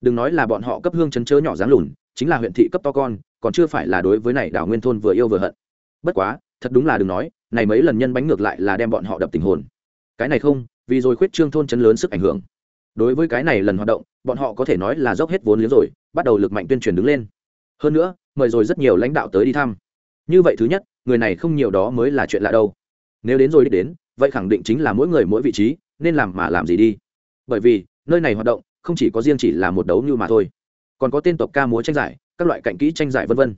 Đừng nói là bọn họ cấp hương chấn chớ nhỏ dáng lùn, chính là huyện thị cấp to con, còn chưa phải là đối với này đào nguyên thôn vừa yêu vừa hận. Bất quá, thật đúng là đừng nói này mấy lần nhân bánh ngược lại là đem bọn họ đập tình hồn. Cái này không, vì rồi khuyết trương thôn chấn lớn sức ảnh hưởng. Đối với cái này lần hoạt động, bọn họ có thể nói là dốc hết vốn liếng rồi, bắt đầu lực mạnh tuyên truyền đứng lên. Hơn nữa, mời rồi rất nhiều lãnh đạo tới đi thăm. Như vậy thứ nhất, người này không nhiều đó mới là chuyện lạ đâu. Nếu đến rồi đi đến, vậy khẳng định chính là mỗi người mỗi vị trí, nên làm mà làm gì đi. Bởi vì, nơi này hoạt động, không chỉ có riêng chỉ là một đấu như mà thôi. Còn có tên tộc ca múa tranh giải, các loại cạnh kỹ tranh giải vân vân.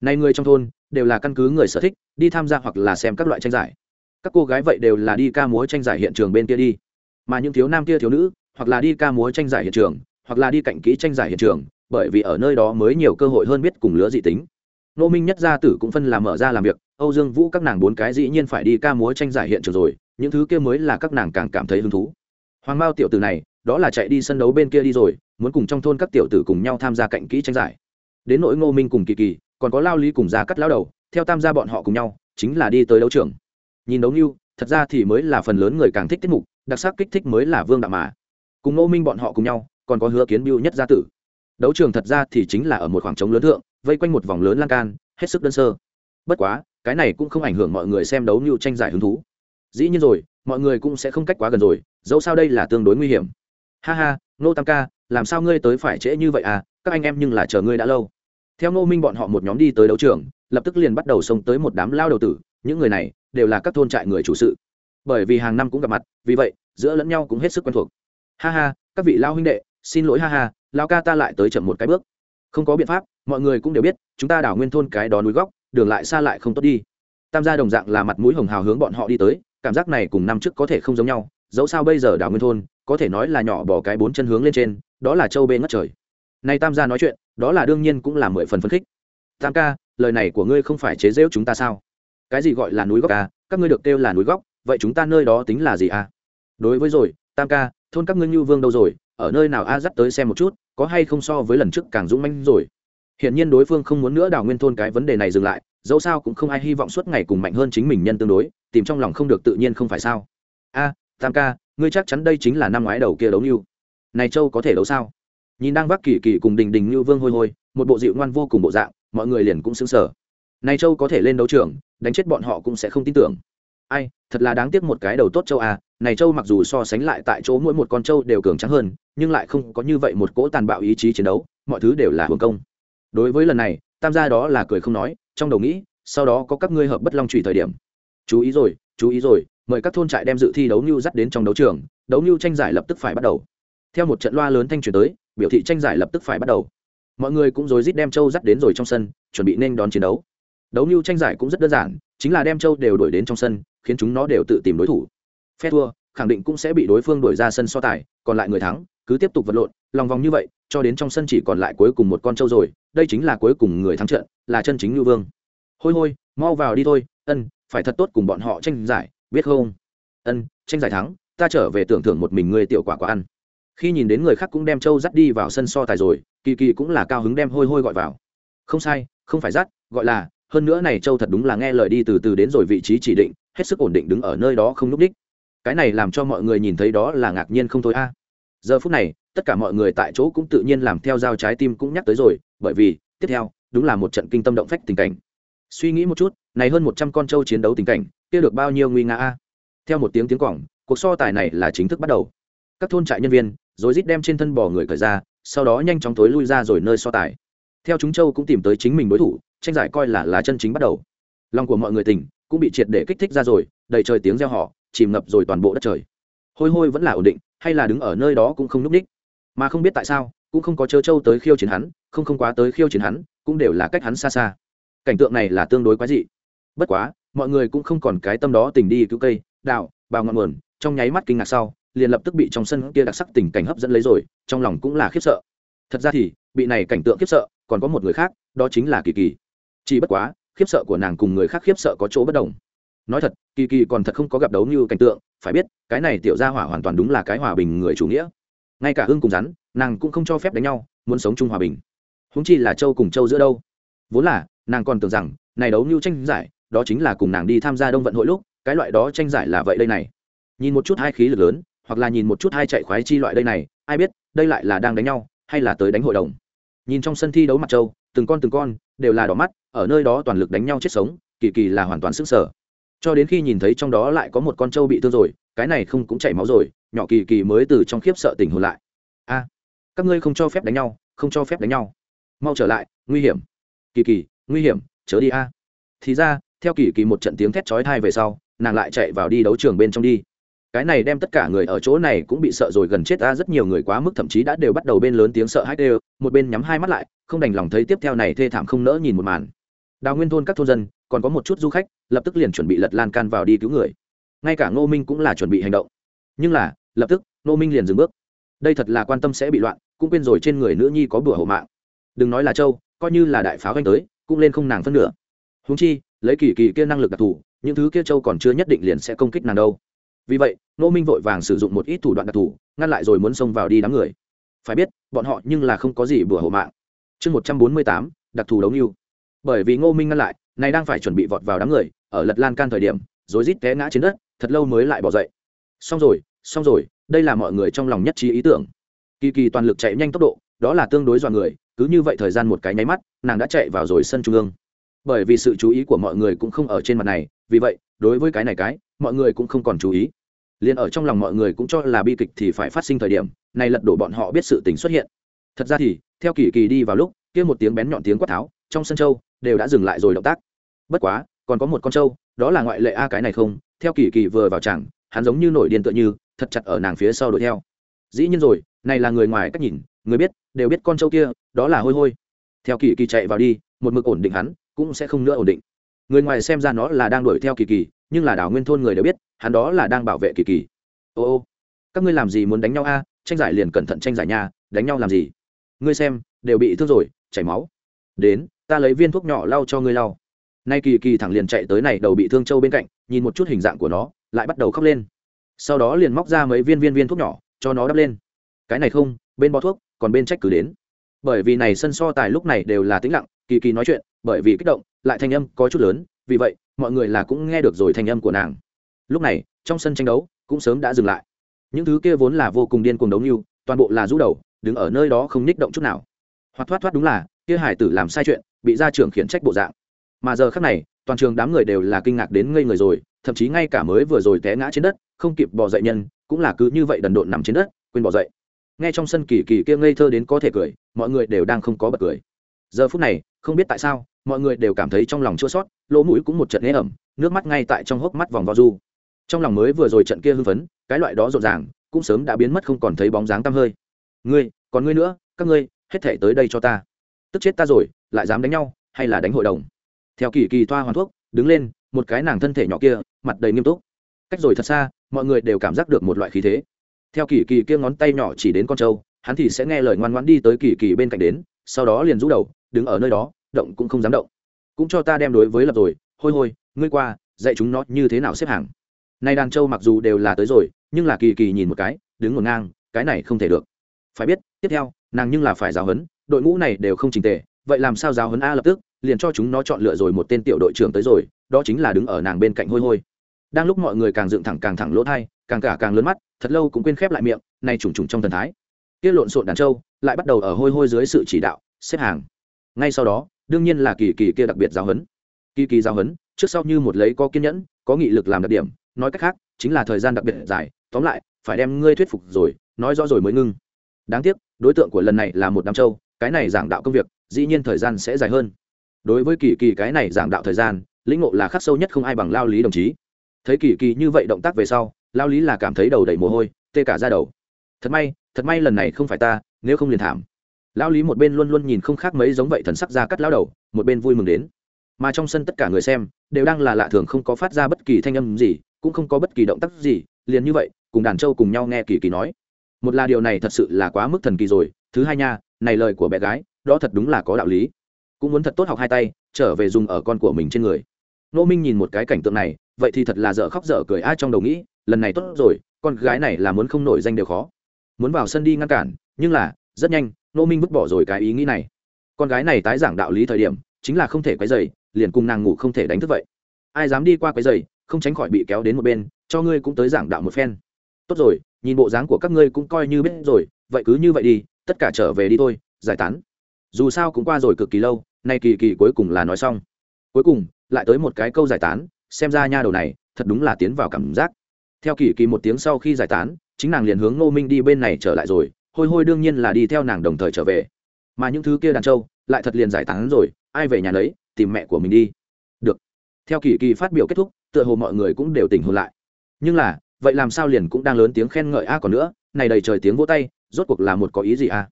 Này người trong thôn đều là căn cứ người sở thích, đi tham gia hoặc là xem các loại tranh giải. Các cô gái vậy đều là đi ca múa tranh giải hiện trường bên kia đi. Mà những thiếu nam kia thiếu nữ, hoặc là đi ca múa tranh giải hiện trường, hoặc là đi cạnh kỹ tranh giải hiện trường, bởi vì ở nơi đó mới nhiều cơ hội hơn biết cùng lứa dị tính. Nô minh nhất gia tử cũng phân làm mở ra làm việc, âu dương vũ các nàng bốn cái dĩ nhiên phải đi ca múa tranh giải hiện trường rồi, những thứ kia mới là các nàng càng cảm thấy hứng thú. Hoàng mao tiểu tử này, đó là chạy đi sân đấu bên kia đi rồi, muốn cùng trong thôn các tiểu tử cùng nhau tham gia cạnh kỹ tranh giải. Đến nỗi ngô minh cùng kỳ kỳ còn có lao lý cùng ra cắt lao đầu, theo Tam gia bọn họ cùng nhau, chính là đi tới đấu trường. Nhìn đấu như thật ra thì mới là phần lớn người càng thích tiết mục, đặc sắc kích thích mới là vương đạo mà. Cùng ngô minh bọn họ cùng nhau, còn có hứa kiến biêu nhất gia tử. Đấu trường thật ra thì chính là ở một khoảng trống lớn thượng, vây quanh một vòng lớn lan can, hết sức đơn sơ. Bất quá, cái này cũng không ảnh hưởng mọi người xem đấu như tranh giải hứng thú. Dĩ nhiên rồi, mọi người cũng sẽ không cách quá gần rồi, dẫu sao đây là tương đối nguy hiểm. Ha ha nô tam ca, làm sao ngươi tới phải trễ như vậy à? Các anh em nhưng là chờ ngươi đã lâu theo ngô minh bọn họ một nhóm đi tới đấu trường, lập tức liền bắt đầu xông tới một đám lao đầu tử, những người này đều là các thôn trại người chủ sự. Bởi vì hàng năm cũng gặp mặt, vì vậy, giữa lẫn nhau cũng hết sức quen thuộc. Ha ha, các vị lao huynh đệ, xin lỗi ha ha, lao ca ta lại tới chậm một cái bước. Không có biện pháp, mọi người cũng đều biết, chúng ta đảo nguyên thôn cái đó núi góc, đường lại xa lại không tốt đi. Tam gia đồng dạng là mặt mũi hồng hào hướng bọn họ đi tới, cảm giác này cùng năm trước có thể không giống nhau. Dẫu sao bây giờ đảo nguyên thôn, có thể nói là nhỏ bỏ cái bốn chân hướng lên trên, đó là châu bê ngất trời nay tam gia nói chuyện, đó là đương nhiên cũng là mười phần phấn khích. Tam ca, lời này của ngươi không phải chế rễu chúng ta sao? Cái gì gọi là núi góc à? Các ngươi được kêu là núi góc vậy chúng ta nơi đó tính là gì à? Đối với rồi, tam ca, thôn các ngươi như vương đâu rồi? Ở nơi nào a dắt tới xem một chút, có hay không so với lần trước càng dũng manh rồi? Hiện nhiên đối phương không muốn nữa đào nguyên thôn cái vấn đề này dừng lại, dẫu sao cũng không ai hy vọng suốt ngày cùng mạnh hơn chính mình nhân tương đối, tìm trong lòng không được tự nhiên không phải sao? A, tam ca, ngươi chắc chắn đây chính là năm ngoái đầu kia đấu như. Này châu có thể đấu sao? Nhìn đang vác kỳ kỳ cùng đình đình như vương hôi hôi, một bộ dịu ngoan vô cùng bộ dạng, mọi người liền cũng xứng sở này châu có thể lên đấu trường, đánh chết bọn họ cũng sẽ không tin tưởng. Ai, thật là đáng tiếc một cái đầu tốt châu à này châu mặc dù so sánh lại tại chỗ mỗi một con châu đều cường trắng hơn, nhưng lại không có như vậy một cỗ tàn bạo ý chí chiến đấu, mọi thứ đều là hưởng công. Đối với lần này, tam gia đó là cười không nói, trong đầu nghĩ, sau đó có các ngươi hợp bất long trùy thời điểm. Chú ý rồi, chú ý rồi, mời các thôn trại đem dự thi đấu nhu dắt đến trong đấu trường, đấu nhu tranh giải lập tức phải bắt đầu. Theo một trận loa lớn thanh truyền tới biểu thị tranh giải lập tức phải bắt đầu. Mọi người cũng rối rít đem châu dắt đến rồi trong sân, chuẩn bị nên đón chiến đấu. Đấu nhu tranh giải cũng rất đơn giản, chính là đem châu đều đổi đến trong sân, khiến chúng nó đều tự tìm đối thủ. Phe thua, khẳng định cũng sẽ bị đối phương đuổi ra sân so tài, còn lại người thắng, cứ tiếp tục vật lộn, lòng vòng như vậy, cho đến trong sân chỉ còn lại cuối cùng một con trâu rồi, đây chính là cuối cùng người thắng trận, là chân chính lưu vương. Hôi hôi, mau vào đi thôi, ân, phải thật tốt cùng bọn họ tranh giải, biết không? Ân, tranh giải thắng, ta trở về tưởng thưởng một mình ngươi tiểu quả quả ăn khi nhìn đến người khác cũng đem châu dắt đi vào sân so tài rồi, kỳ kỳ cũng là cao hứng đem hôi hôi gọi vào. Không sai, không phải dắt, gọi là, hơn nữa này châu thật đúng là nghe lời đi từ từ đến rồi vị trí chỉ định, hết sức ổn định đứng ở nơi đó không núp đích. Cái này làm cho mọi người nhìn thấy đó là ngạc nhiên không thôi a. Giờ phút này, tất cả mọi người tại chỗ cũng tự nhiên làm theo dao trái tim cũng nhắc tới rồi, bởi vì, tiếp theo, đúng là một trận kinh tâm động phách tình cảnh. Suy nghĩ một chút, này hơn một trăm con trâu chiến đấu tình cảnh, kia được bao nhiêu nguy nga a? Theo một tiếng tiếng quỏng cuộc so tài này là chính thức bắt đầu. Các thôn trại nhân viên rồi rít đem trên thân bò người cởi ra, sau đó nhanh chóng tối lui ra rồi nơi so tài. Theo chúng châu cũng tìm tới chính mình đối thủ, tranh giải coi là là chân chính bắt đầu. Lòng của mọi người tỉnh, cũng bị triệt để kích thích ra rồi, đầy trời tiếng reo họ chìm ngập rồi toàn bộ đất trời. Hôi hôi vẫn là ổn định, hay là đứng ở nơi đó cũng không núp ních. Mà không biết tại sao, cũng không có chớ châu tới khiêu chiến hắn, không không quá tới khiêu chiến hắn, cũng đều là cách hắn xa xa. Cảnh tượng này là tương đối quái dị. Bất quá, mọi người cũng không còn cái tâm đó tình đi cứu cây, đào, bào ngọn nguồn, trong nháy mắt kinh ngạc sau liền lập tức bị trong sân kia đặc sắc tình cảnh hấp dẫn lấy rồi, trong lòng cũng là khiếp sợ. Thật ra thì, bị này cảnh tượng khiếp sợ, còn có một người khác, đó chính là kỳ kỳ. Chỉ bất quá, khiếp sợ của nàng cùng người khác khiếp sợ có chỗ bất đồng. Nói thật, kỳ kỳ còn thật không có gặp đấu như cảnh tượng, phải biết, cái này tiểu gia hỏa hoàn toàn đúng là cái hòa bình người chủ nghĩa. Ngay cả hưng cùng rắn, nàng cũng không cho phép đánh nhau, muốn sống chung hòa bình. Húng chi là châu cùng châu giữa đâu? Vốn là, nàng còn tưởng rằng, này đấu như tranh giải, đó chính là cùng nàng đi tham gia đông vận hội lúc, cái loại đó tranh giải là vậy đây này. Nhìn một chút hai khí lực lớn hoặc là nhìn một chút hai chạy khoái chi loại đây này, ai biết, đây lại là đang đánh nhau, hay là tới đánh hội đồng. Nhìn trong sân thi đấu mặt trâu, từng con từng con, đều là đỏ mắt, ở nơi đó toàn lực đánh nhau chết sống, kỳ kỳ là hoàn toàn sức sở cho đến khi nhìn thấy trong đó lại có một con trâu bị thương rồi, cái này không cũng chảy máu rồi, nhỏ kỳ kỳ mới từ trong khiếp sợ tỉnh hồn lại. A, các ngươi không cho phép đánh nhau, không cho phép đánh nhau. Mau trở lại, nguy hiểm. Kỳ kỳ, nguy hiểm, chớ đi a. Thì ra, theo kỳ kỳ một trận tiếng thét chói thai về sau, nàng lại chạy vào đi đấu trường bên trong đi cái này đem tất cả người ở chỗ này cũng bị sợ rồi gần chết ta rất nhiều người quá mức thậm chí đã đều bắt đầu bên lớn tiếng sợ hãi đều, một bên nhắm hai mắt lại, không đành lòng thấy tiếp theo này thê thảm không nỡ nhìn một màn. Đào nguyên thôn các thôn dân, còn có một chút du khách, lập tức liền chuẩn bị lật lan can vào đi cứu người. Ngay cả ngô minh cũng là chuẩn bị hành động. Nhưng là, lập tức, ngô minh liền dừng bước. Đây thật là quan tâm sẽ bị loạn, cũng quên rồi trên người nữ nhi có bữa hộ mạng. Đừng nói là châu, coi như là đại pháo anh tới, cũng lên không nàng phân nửa. Húng chi, lấy kỳ kỳ kia năng lực đặc thù, những thứ kia châu còn chưa nhất định liền sẽ công kích nàng đâu vì vậy nô minh vội vàng sử dụng một ít thủ đoạn đặc thù, ngăn lại rồi muốn xông vào đi đám người. Phải biết, bọn họ nhưng là không có gì bừa hộ mạng. Chương một trăm bốn mươi tám, đặc thù đấu mưu bởi vì ngô minh ngăn lại, này đang phải chuẩn bị vọt vào đám người, ở lật lan can thời điểm rồi rít té ngã trên đất, thật lâu mới lại bỏ dậy. Xong rồi xong rồi, đây là mọi người trong lòng nhất trí ý tưởng. Kỳ kỳ toàn lực chạy nhanh tốc độ, đó là tương đối dọa người, cứ như vậy thời gian một cái nháy mắt, nàng đã chạy vào rồi sân trung ương. Bởi vì sự chú ý của mọi người cũng không ở trên mặt này, vì vậy, đối với cái này cái, mọi người cũng không còn chú ý liền ở trong lòng mọi người cũng cho là bi kịch thì phải phát sinh thời điểm, này lật đổ bọn họ biết sự tình xuất hiện. Thật ra thì, theo kỳ kỳ đi vào lúc, kia một tiếng bén nhọn tiếng quát tháo, trong sân châu, đều đã dừng lại rồi động tác. Bất quá, còn có một con trâu, đó là ngoại lệ a cái này không, theo kỳ kỳ vừa vào chẳng, hắn giống như nổi điên tựa như, thật chặt ở nàng phía sau đuổi theo. Dĩ nhiên rồi, này là người ngoài cách nhìn, người biết, đều biết con trâu kia, đó là hôi hôi. Theo kỳ kỳ chạy vào đi, một mực ổn định hắn, cũng sẽ không nữa ổn định. Người ngoài xem ra nó là đang đuổi theo kỳ kỳ nhưng là đảo nguyên thôn người đều biết, hắn đó là đang bảo vệ kỳ kỳ. Ô ô, các ngươi làm gì muốn đánh nhau a? Tranh giải liền cẩn thận tranh giải nhà đánh nhau làm gì? Ngươi xem, đều bị thương rồi, chảy máu. Đến, ta lấy viên thuốc nhỏ lau cho ngươi lau. Nay kỳ kỳ thẳng liền chạy tới này đầu bị thương châu bên cạnh, nhìn một chút hình dạng của nó, lại bắt đầu khóc lên. Sau đó liền móc ra mấy viên viên viên thuốc nhỏ, cho nó đắp lên. Cái này không, bên bó thuốc, còn bên trách cứ đến. Bởi vì này sân so tài lúc này đều là tĩnh lặng, kỳ kỳ nói chuyện, bởi vì kích động lại thanh âm có chút lớn, vì vậy, mọi người là cũng nghe được rồi thanh âm của nàng. Lúc này, trong sân tranh đấu, cũng sớm đã dừng lại. Những thứ kia vốn là vô cùng điên cuồng đấu như, toàn bộ là rũ đầu, đứng ở nơi đó không ních động chút nào. Hoặc thoát thoát đúng là, kia hải tử làm sai chuyện, bị gia trưởng khiển trách bộ dạng. Mà giờ khác này, toàn trường đám người đều là kinh ngạc đến ngây người rồi, thậm chí ngay cả mới vừa rồi té ngã trên đất, không kịp bỏ dậy nhân, cũng là cứ như vậy đần độn nằm trên đất, quên bỏ dậy. Ngay trong sân kỳ kỳ kia ngây thơ đến có thể cười, mọi người đều đang không có bật cười. Giờ phút này, không biết tại sao mọi người đều cảm thấy trong lòng chua sót, lỗ mũi cũng một trận ế ẩm, nước mắt ngay tại trong hốc mắt vòng vo du. Trong lòng mới vừa rồi trận kia hưng phấn, cái loại đó rộn ràng, cũng sớm đã biến mất không còn thấy bóng dáng tăm hơi. Ngươi, còn ngươi nữa, các ngươi, hết thể tới đây cho ta. Tức chết ta rồi, lại dám đánh nhau, hay là đánh hội đồng? Theo kỳ kỳ thoa hoàn thuốc, đứng lên, một cái nàng thân thể nhỏ kia, mặt đầy nghiêm túc. Cách rồi thật xa, mọi người đều cảm giác được một loại khí thế. Theo kỳ kỳ kia ngón tay nhỏ chỉ đến con trâu, hắn thì sẽ nghe lời ngoan ngoãn đi tới kỳ kỳ bên cạnh đến, sau đó liền rũ đầu, đứng ở nơi đó động cũng không dám động. Cũng cho ta đem đối với lập rồi, hôi hôi, ngươi qua, dạy chúng nó như thế nào xếp hàng. Nay đàn trâu mặc dù đều là tới rồi, nhưng là kỳ kỳ nhìn một cái, đứng ngổn ngang, cái này không thể được. Phải biết, tiếp theo, nàng nhưng là phải giáo huấn, đội ngũ này đều không trình tề, vậy làm sao giáo huấn a lập tức, liền cho chúng nó chọn lựa rồi một tên tiểu đội trưởng tới rồi, đó chính là đứng ở nàng bên cạnh hôi hôi. Đang lúc mọi người càng dựng thẳng càng thẳng lỗ thai, càng cả càng lớn mắt, thật lâu cũng quên khép lại miệng, nay trùng trùng trong thần thái. Tiết lộn xộn đàn trâu lại bắt đầu ở hôi hôi dưới sự chỉ đạo, xếp hàng. Ngay sau đó đương nhiên là kỳ kỳ kia đặc biệt giáo huấn. Kỳ kỳ giáo huấn, trước sau như một lấy có kiên nhẫn, có nghị lực làm đặc điểm, nói cách khác, chính là thời gian đặc biệt dài, tóm lại, phải đem ngươi thuyết phục rồi, nói rõ rồi mới ngưng. Đáng tiếc, đối tượng của lần này là một đám châu cái này giảng đạo công việc, dĩ nhiên thời gian sẽ dài hơn. Đối với kỳ kỳ cái này giảng đạo thời gian, lĩnh ngộ là khắc sâu nhất không ai bằng lao lý đồng chí. Thấy kỳ kỳ như vậy động tác về sau, lao lý là cảm thấy đầu đầy mồ hôi, tê cả ra đầu. Thật may thật may lần này không phải ta, nếu không liền thảm lão lý một bên luôn luôn nhìn không khác mấy giống vậy thần sắc ra cắt lao đầu, một bên vui mừng đến. Mà trong sân tất cả người xem đều đang là lạ thường không có phát ra bất kỳ thanh âm gì, cũng không có bất kỳ động tác gì, liền như vậy, cùng đàn trâu cùng nhau nghe kỳ kỳ nói. Một là điều này thật sự là quá mức thần kỳ rồi, thứ hai nha, này lời của bé gái, đó thật đúng là có đạo lý. Cũng muốn thật tốt học hai tay, trở về dùng ở con của mình trên người. Nô minh nhìn một cái cảnh tượng này, vậy thì thật là dở khóc dở cười ai trong đầu nghĩ, lần này tốt rồi, con gái này là muốn không nổi danh đều khó. Muốn vào sân đi ngăn cản, nhưng là, rất nhanh nô minh vứt bỏ rồi cái ý nghĩ này. Con gái này tái giảng đạo lý thời điểm, chính là không thể quấy dày liền cùng nàng ngủ không thể đánh thức vậy. Ai dám đi qua quấy dày không tránh khỏi bị kéo đến một bên, cho ngươi cũng tới giảng đạo một phen. Tốt rồi, nhìn bộ dáng của các ngươi cũng coi như biết rồi, vậy cứ như vậy đi, tất cả trở về đi thôi, giải tán. Dù sao cũng qua rồi cực kỳ lâu, nay kỳ kỳ cuối cùng là nói xong. Cuối cùng, lại tới một cái câu giải tán, xem ra nha đầu này, thật đúng là tiến vào cảm giác. Theo kỳ kỳ một tiếng sau khi giải tán, chính nàng liền hướng ngô minh đi bên này trở lại rồi hôi hôi đương nhiên là đi theo nàng đồng thời trở về. Mà những thứ kia đàn trâu lại thật liền giải tán rồi, ai về nhà lấy tìm mẹ của mình đi. Được. Theo kỳ kỳ phát biểu kết thúc, tựa hồ mọi người cũng đều tỉnh hồn lại. Nhưng là, vậy làm sao liền cũng đang lớn tiếng khen ngợi a còn nữa, này đầy trời tiếng vỗ tay, rốt cuộc là một có ý gì a?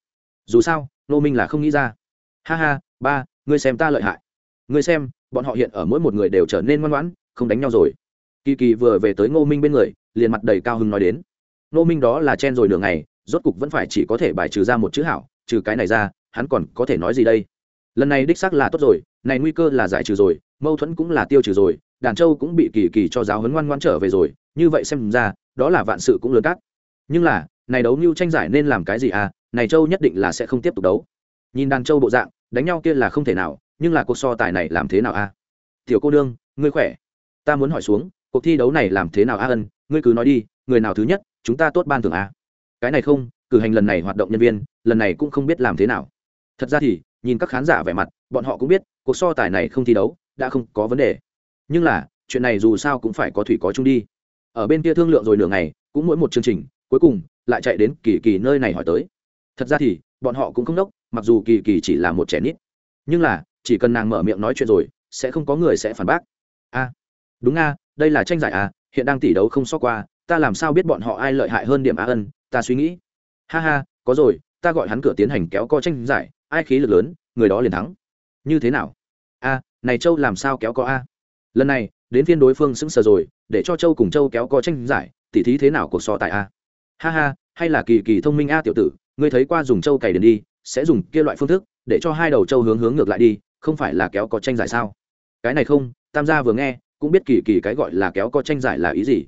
Dù sao, nô minh là không nghĩ ra. Ha ha, ba, ngươi xem ta lợi hại. Ngươi xem, bọn họ hiện ở mỗi một người đều trở nên ngoan ngoãn, không đánh nhau rồi. Kỳ kỳ vừa về tới ngô minh bên người, liền mặt đầy cao hưng nói đến. Ngô minh đó là chen rồi nửa ngày rốt cục vẫn phải chỉ có thể bài trừ ra một chữ hảo, trừ cái này ra, hắn còn có thể nói gì đây? Lần này đích xác là tốt rồi, này nguy cơ là giải trừ rồi, mâu thuẫn cũng là tiêu trừ rồi, đàn châu cũng bị kỳ kỳ cho giáo huấn ngoan ngoan trở về rồi, như vậy xem ra, đó là vạn sự cũng lớn cát. Nhưng là, này đấu mưu tranh giải nên làm cái gì à? Này châu nhất định là sẽ không tiếp tục đấu. Nhìn đàn châu bộ dạng, đánh nhau kia là không thể nào, nhưng là cuộc so tài này làm thế nào a tiểu cô đương ngươi khỏe? Ta muốn hỏi xuống, cuộc thi đấu này làm thế nào a ân? Ngươi cứ nói đi, người nào thứ nhất, chúng ta tốt ban thưởng a cái này không, cử hành lần này hoạt động nhân viên, lần này cũng không biết làm thế nào. Thật ra thì, nhìn các khán giả vẻ mặt, bọn họ cũng biết, cuộc so tài này không thi đấu, đã không có vấn đề. Nhưng là, chuyện này dù sao cũng phải có thủy có chung đi. Ở bên kia thương lượng rồi nửa ngày, cũng mỗi một chương trình, cuối cùng, lại chạy đến kỳ kỳ nơi này hỏi tới. Thật ra thì, bọn họ cũng không đốc, mặc dù kỳ kỳ chỉ là một trẻ nít. Nhưng là, chỉ cần nàng mở miệng nói chuyện rồi, sẽ không có người sẽ phản bác. A đúng a đây là tranh giải à hiện đang tỷ đấu không so qua ta làm sao biết bọn họ ai lợi hại hơn điểm a ân, ta suy nghĩ. Ha ha, có rồi, ta gọi hắn cửa tiến hành kéo co tranh giải, ai khí lực lớn, người đó liền thắng. Như thế nào? A, này châu làm sao kéo co a? Lần này, đến phiên đối phương sững sờ rồi, để cho châu cùng châu kéo co tranh giải, tỉ thí thế nào cuộc so tài a? Ha ha, hay là kỳ kỳ thông minh a tiểu tử, ngươi thấy qua dùng châu cày đền đi, sẽ dùng kia loại phương thức, để cho hai đầu châu hướng hướng ngược lại đi, không phải là kéo co tranh giải sao? Cái này không, tam gia vừa nghe, cũng biết kỳ kỳ cái gọi là kéo co tranh giải là ý gì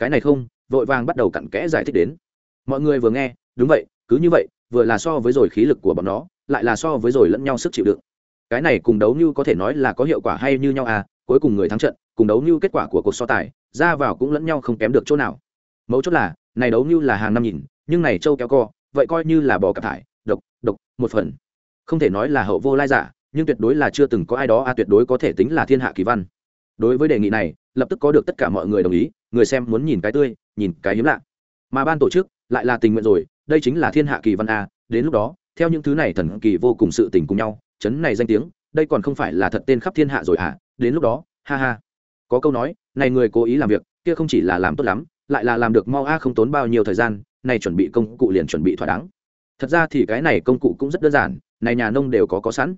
cái này không, vội vàng bắt đầu cặn kẽ giải thích đến. Mọi người vừa nghe, đúng vậy, cứ như vậy, vừa là so với rồi khí lực của bọn nó, lại là so với rồi lẫn nhau sức chịu đựng. Cái này cùng đấu như có thể nói là có hiệu quả hay như nhau à cuối cùng người thắng trận, cùng đấu như kết quả của cuộc so tài, ra vào cũng lẫn nhau không kém được chỗ nào. Mấu chốt là, này đấu như là hàng năm nhìn, nhưng này châu kéo co, vậy coi như là bò cặp thải, độc độc, một phần. Không thể nói là hậu vô lai giả, nhưng tuyệt đối là chưa từng có ai đó a tuyệt đối có thể tính là thiên hạ kỳ văn. Đối với đề nghị này, lập tức có được tất cả mọi người đồng ý người xem muốn nhìn cái tươi, nhìn cái hiếm lạ. Mà ban tổ chức lại là tình nguyện rồi, đây chính là thiên hạ kỳ văn a, đến lúc đó, theo những thứ này thần kỳ vô cùng sự tình cùng nhau, chấn này danh tiếng, đây còn không phải là thật tên khắp thiên hạ rồi à đến lúc đó, ha ha. Có câu nói, này người cố ý làm việc, kia không chỉ là làm tốt lắm, lại là làm được mau a không tốn bao nhiêu thời gian, này chuẩn bị công cụ liền chuẩn bị thỏa đáng. Thật ra thì cái này công cụ cũng rất đơn giản, này nhà nông đều có có sẵn.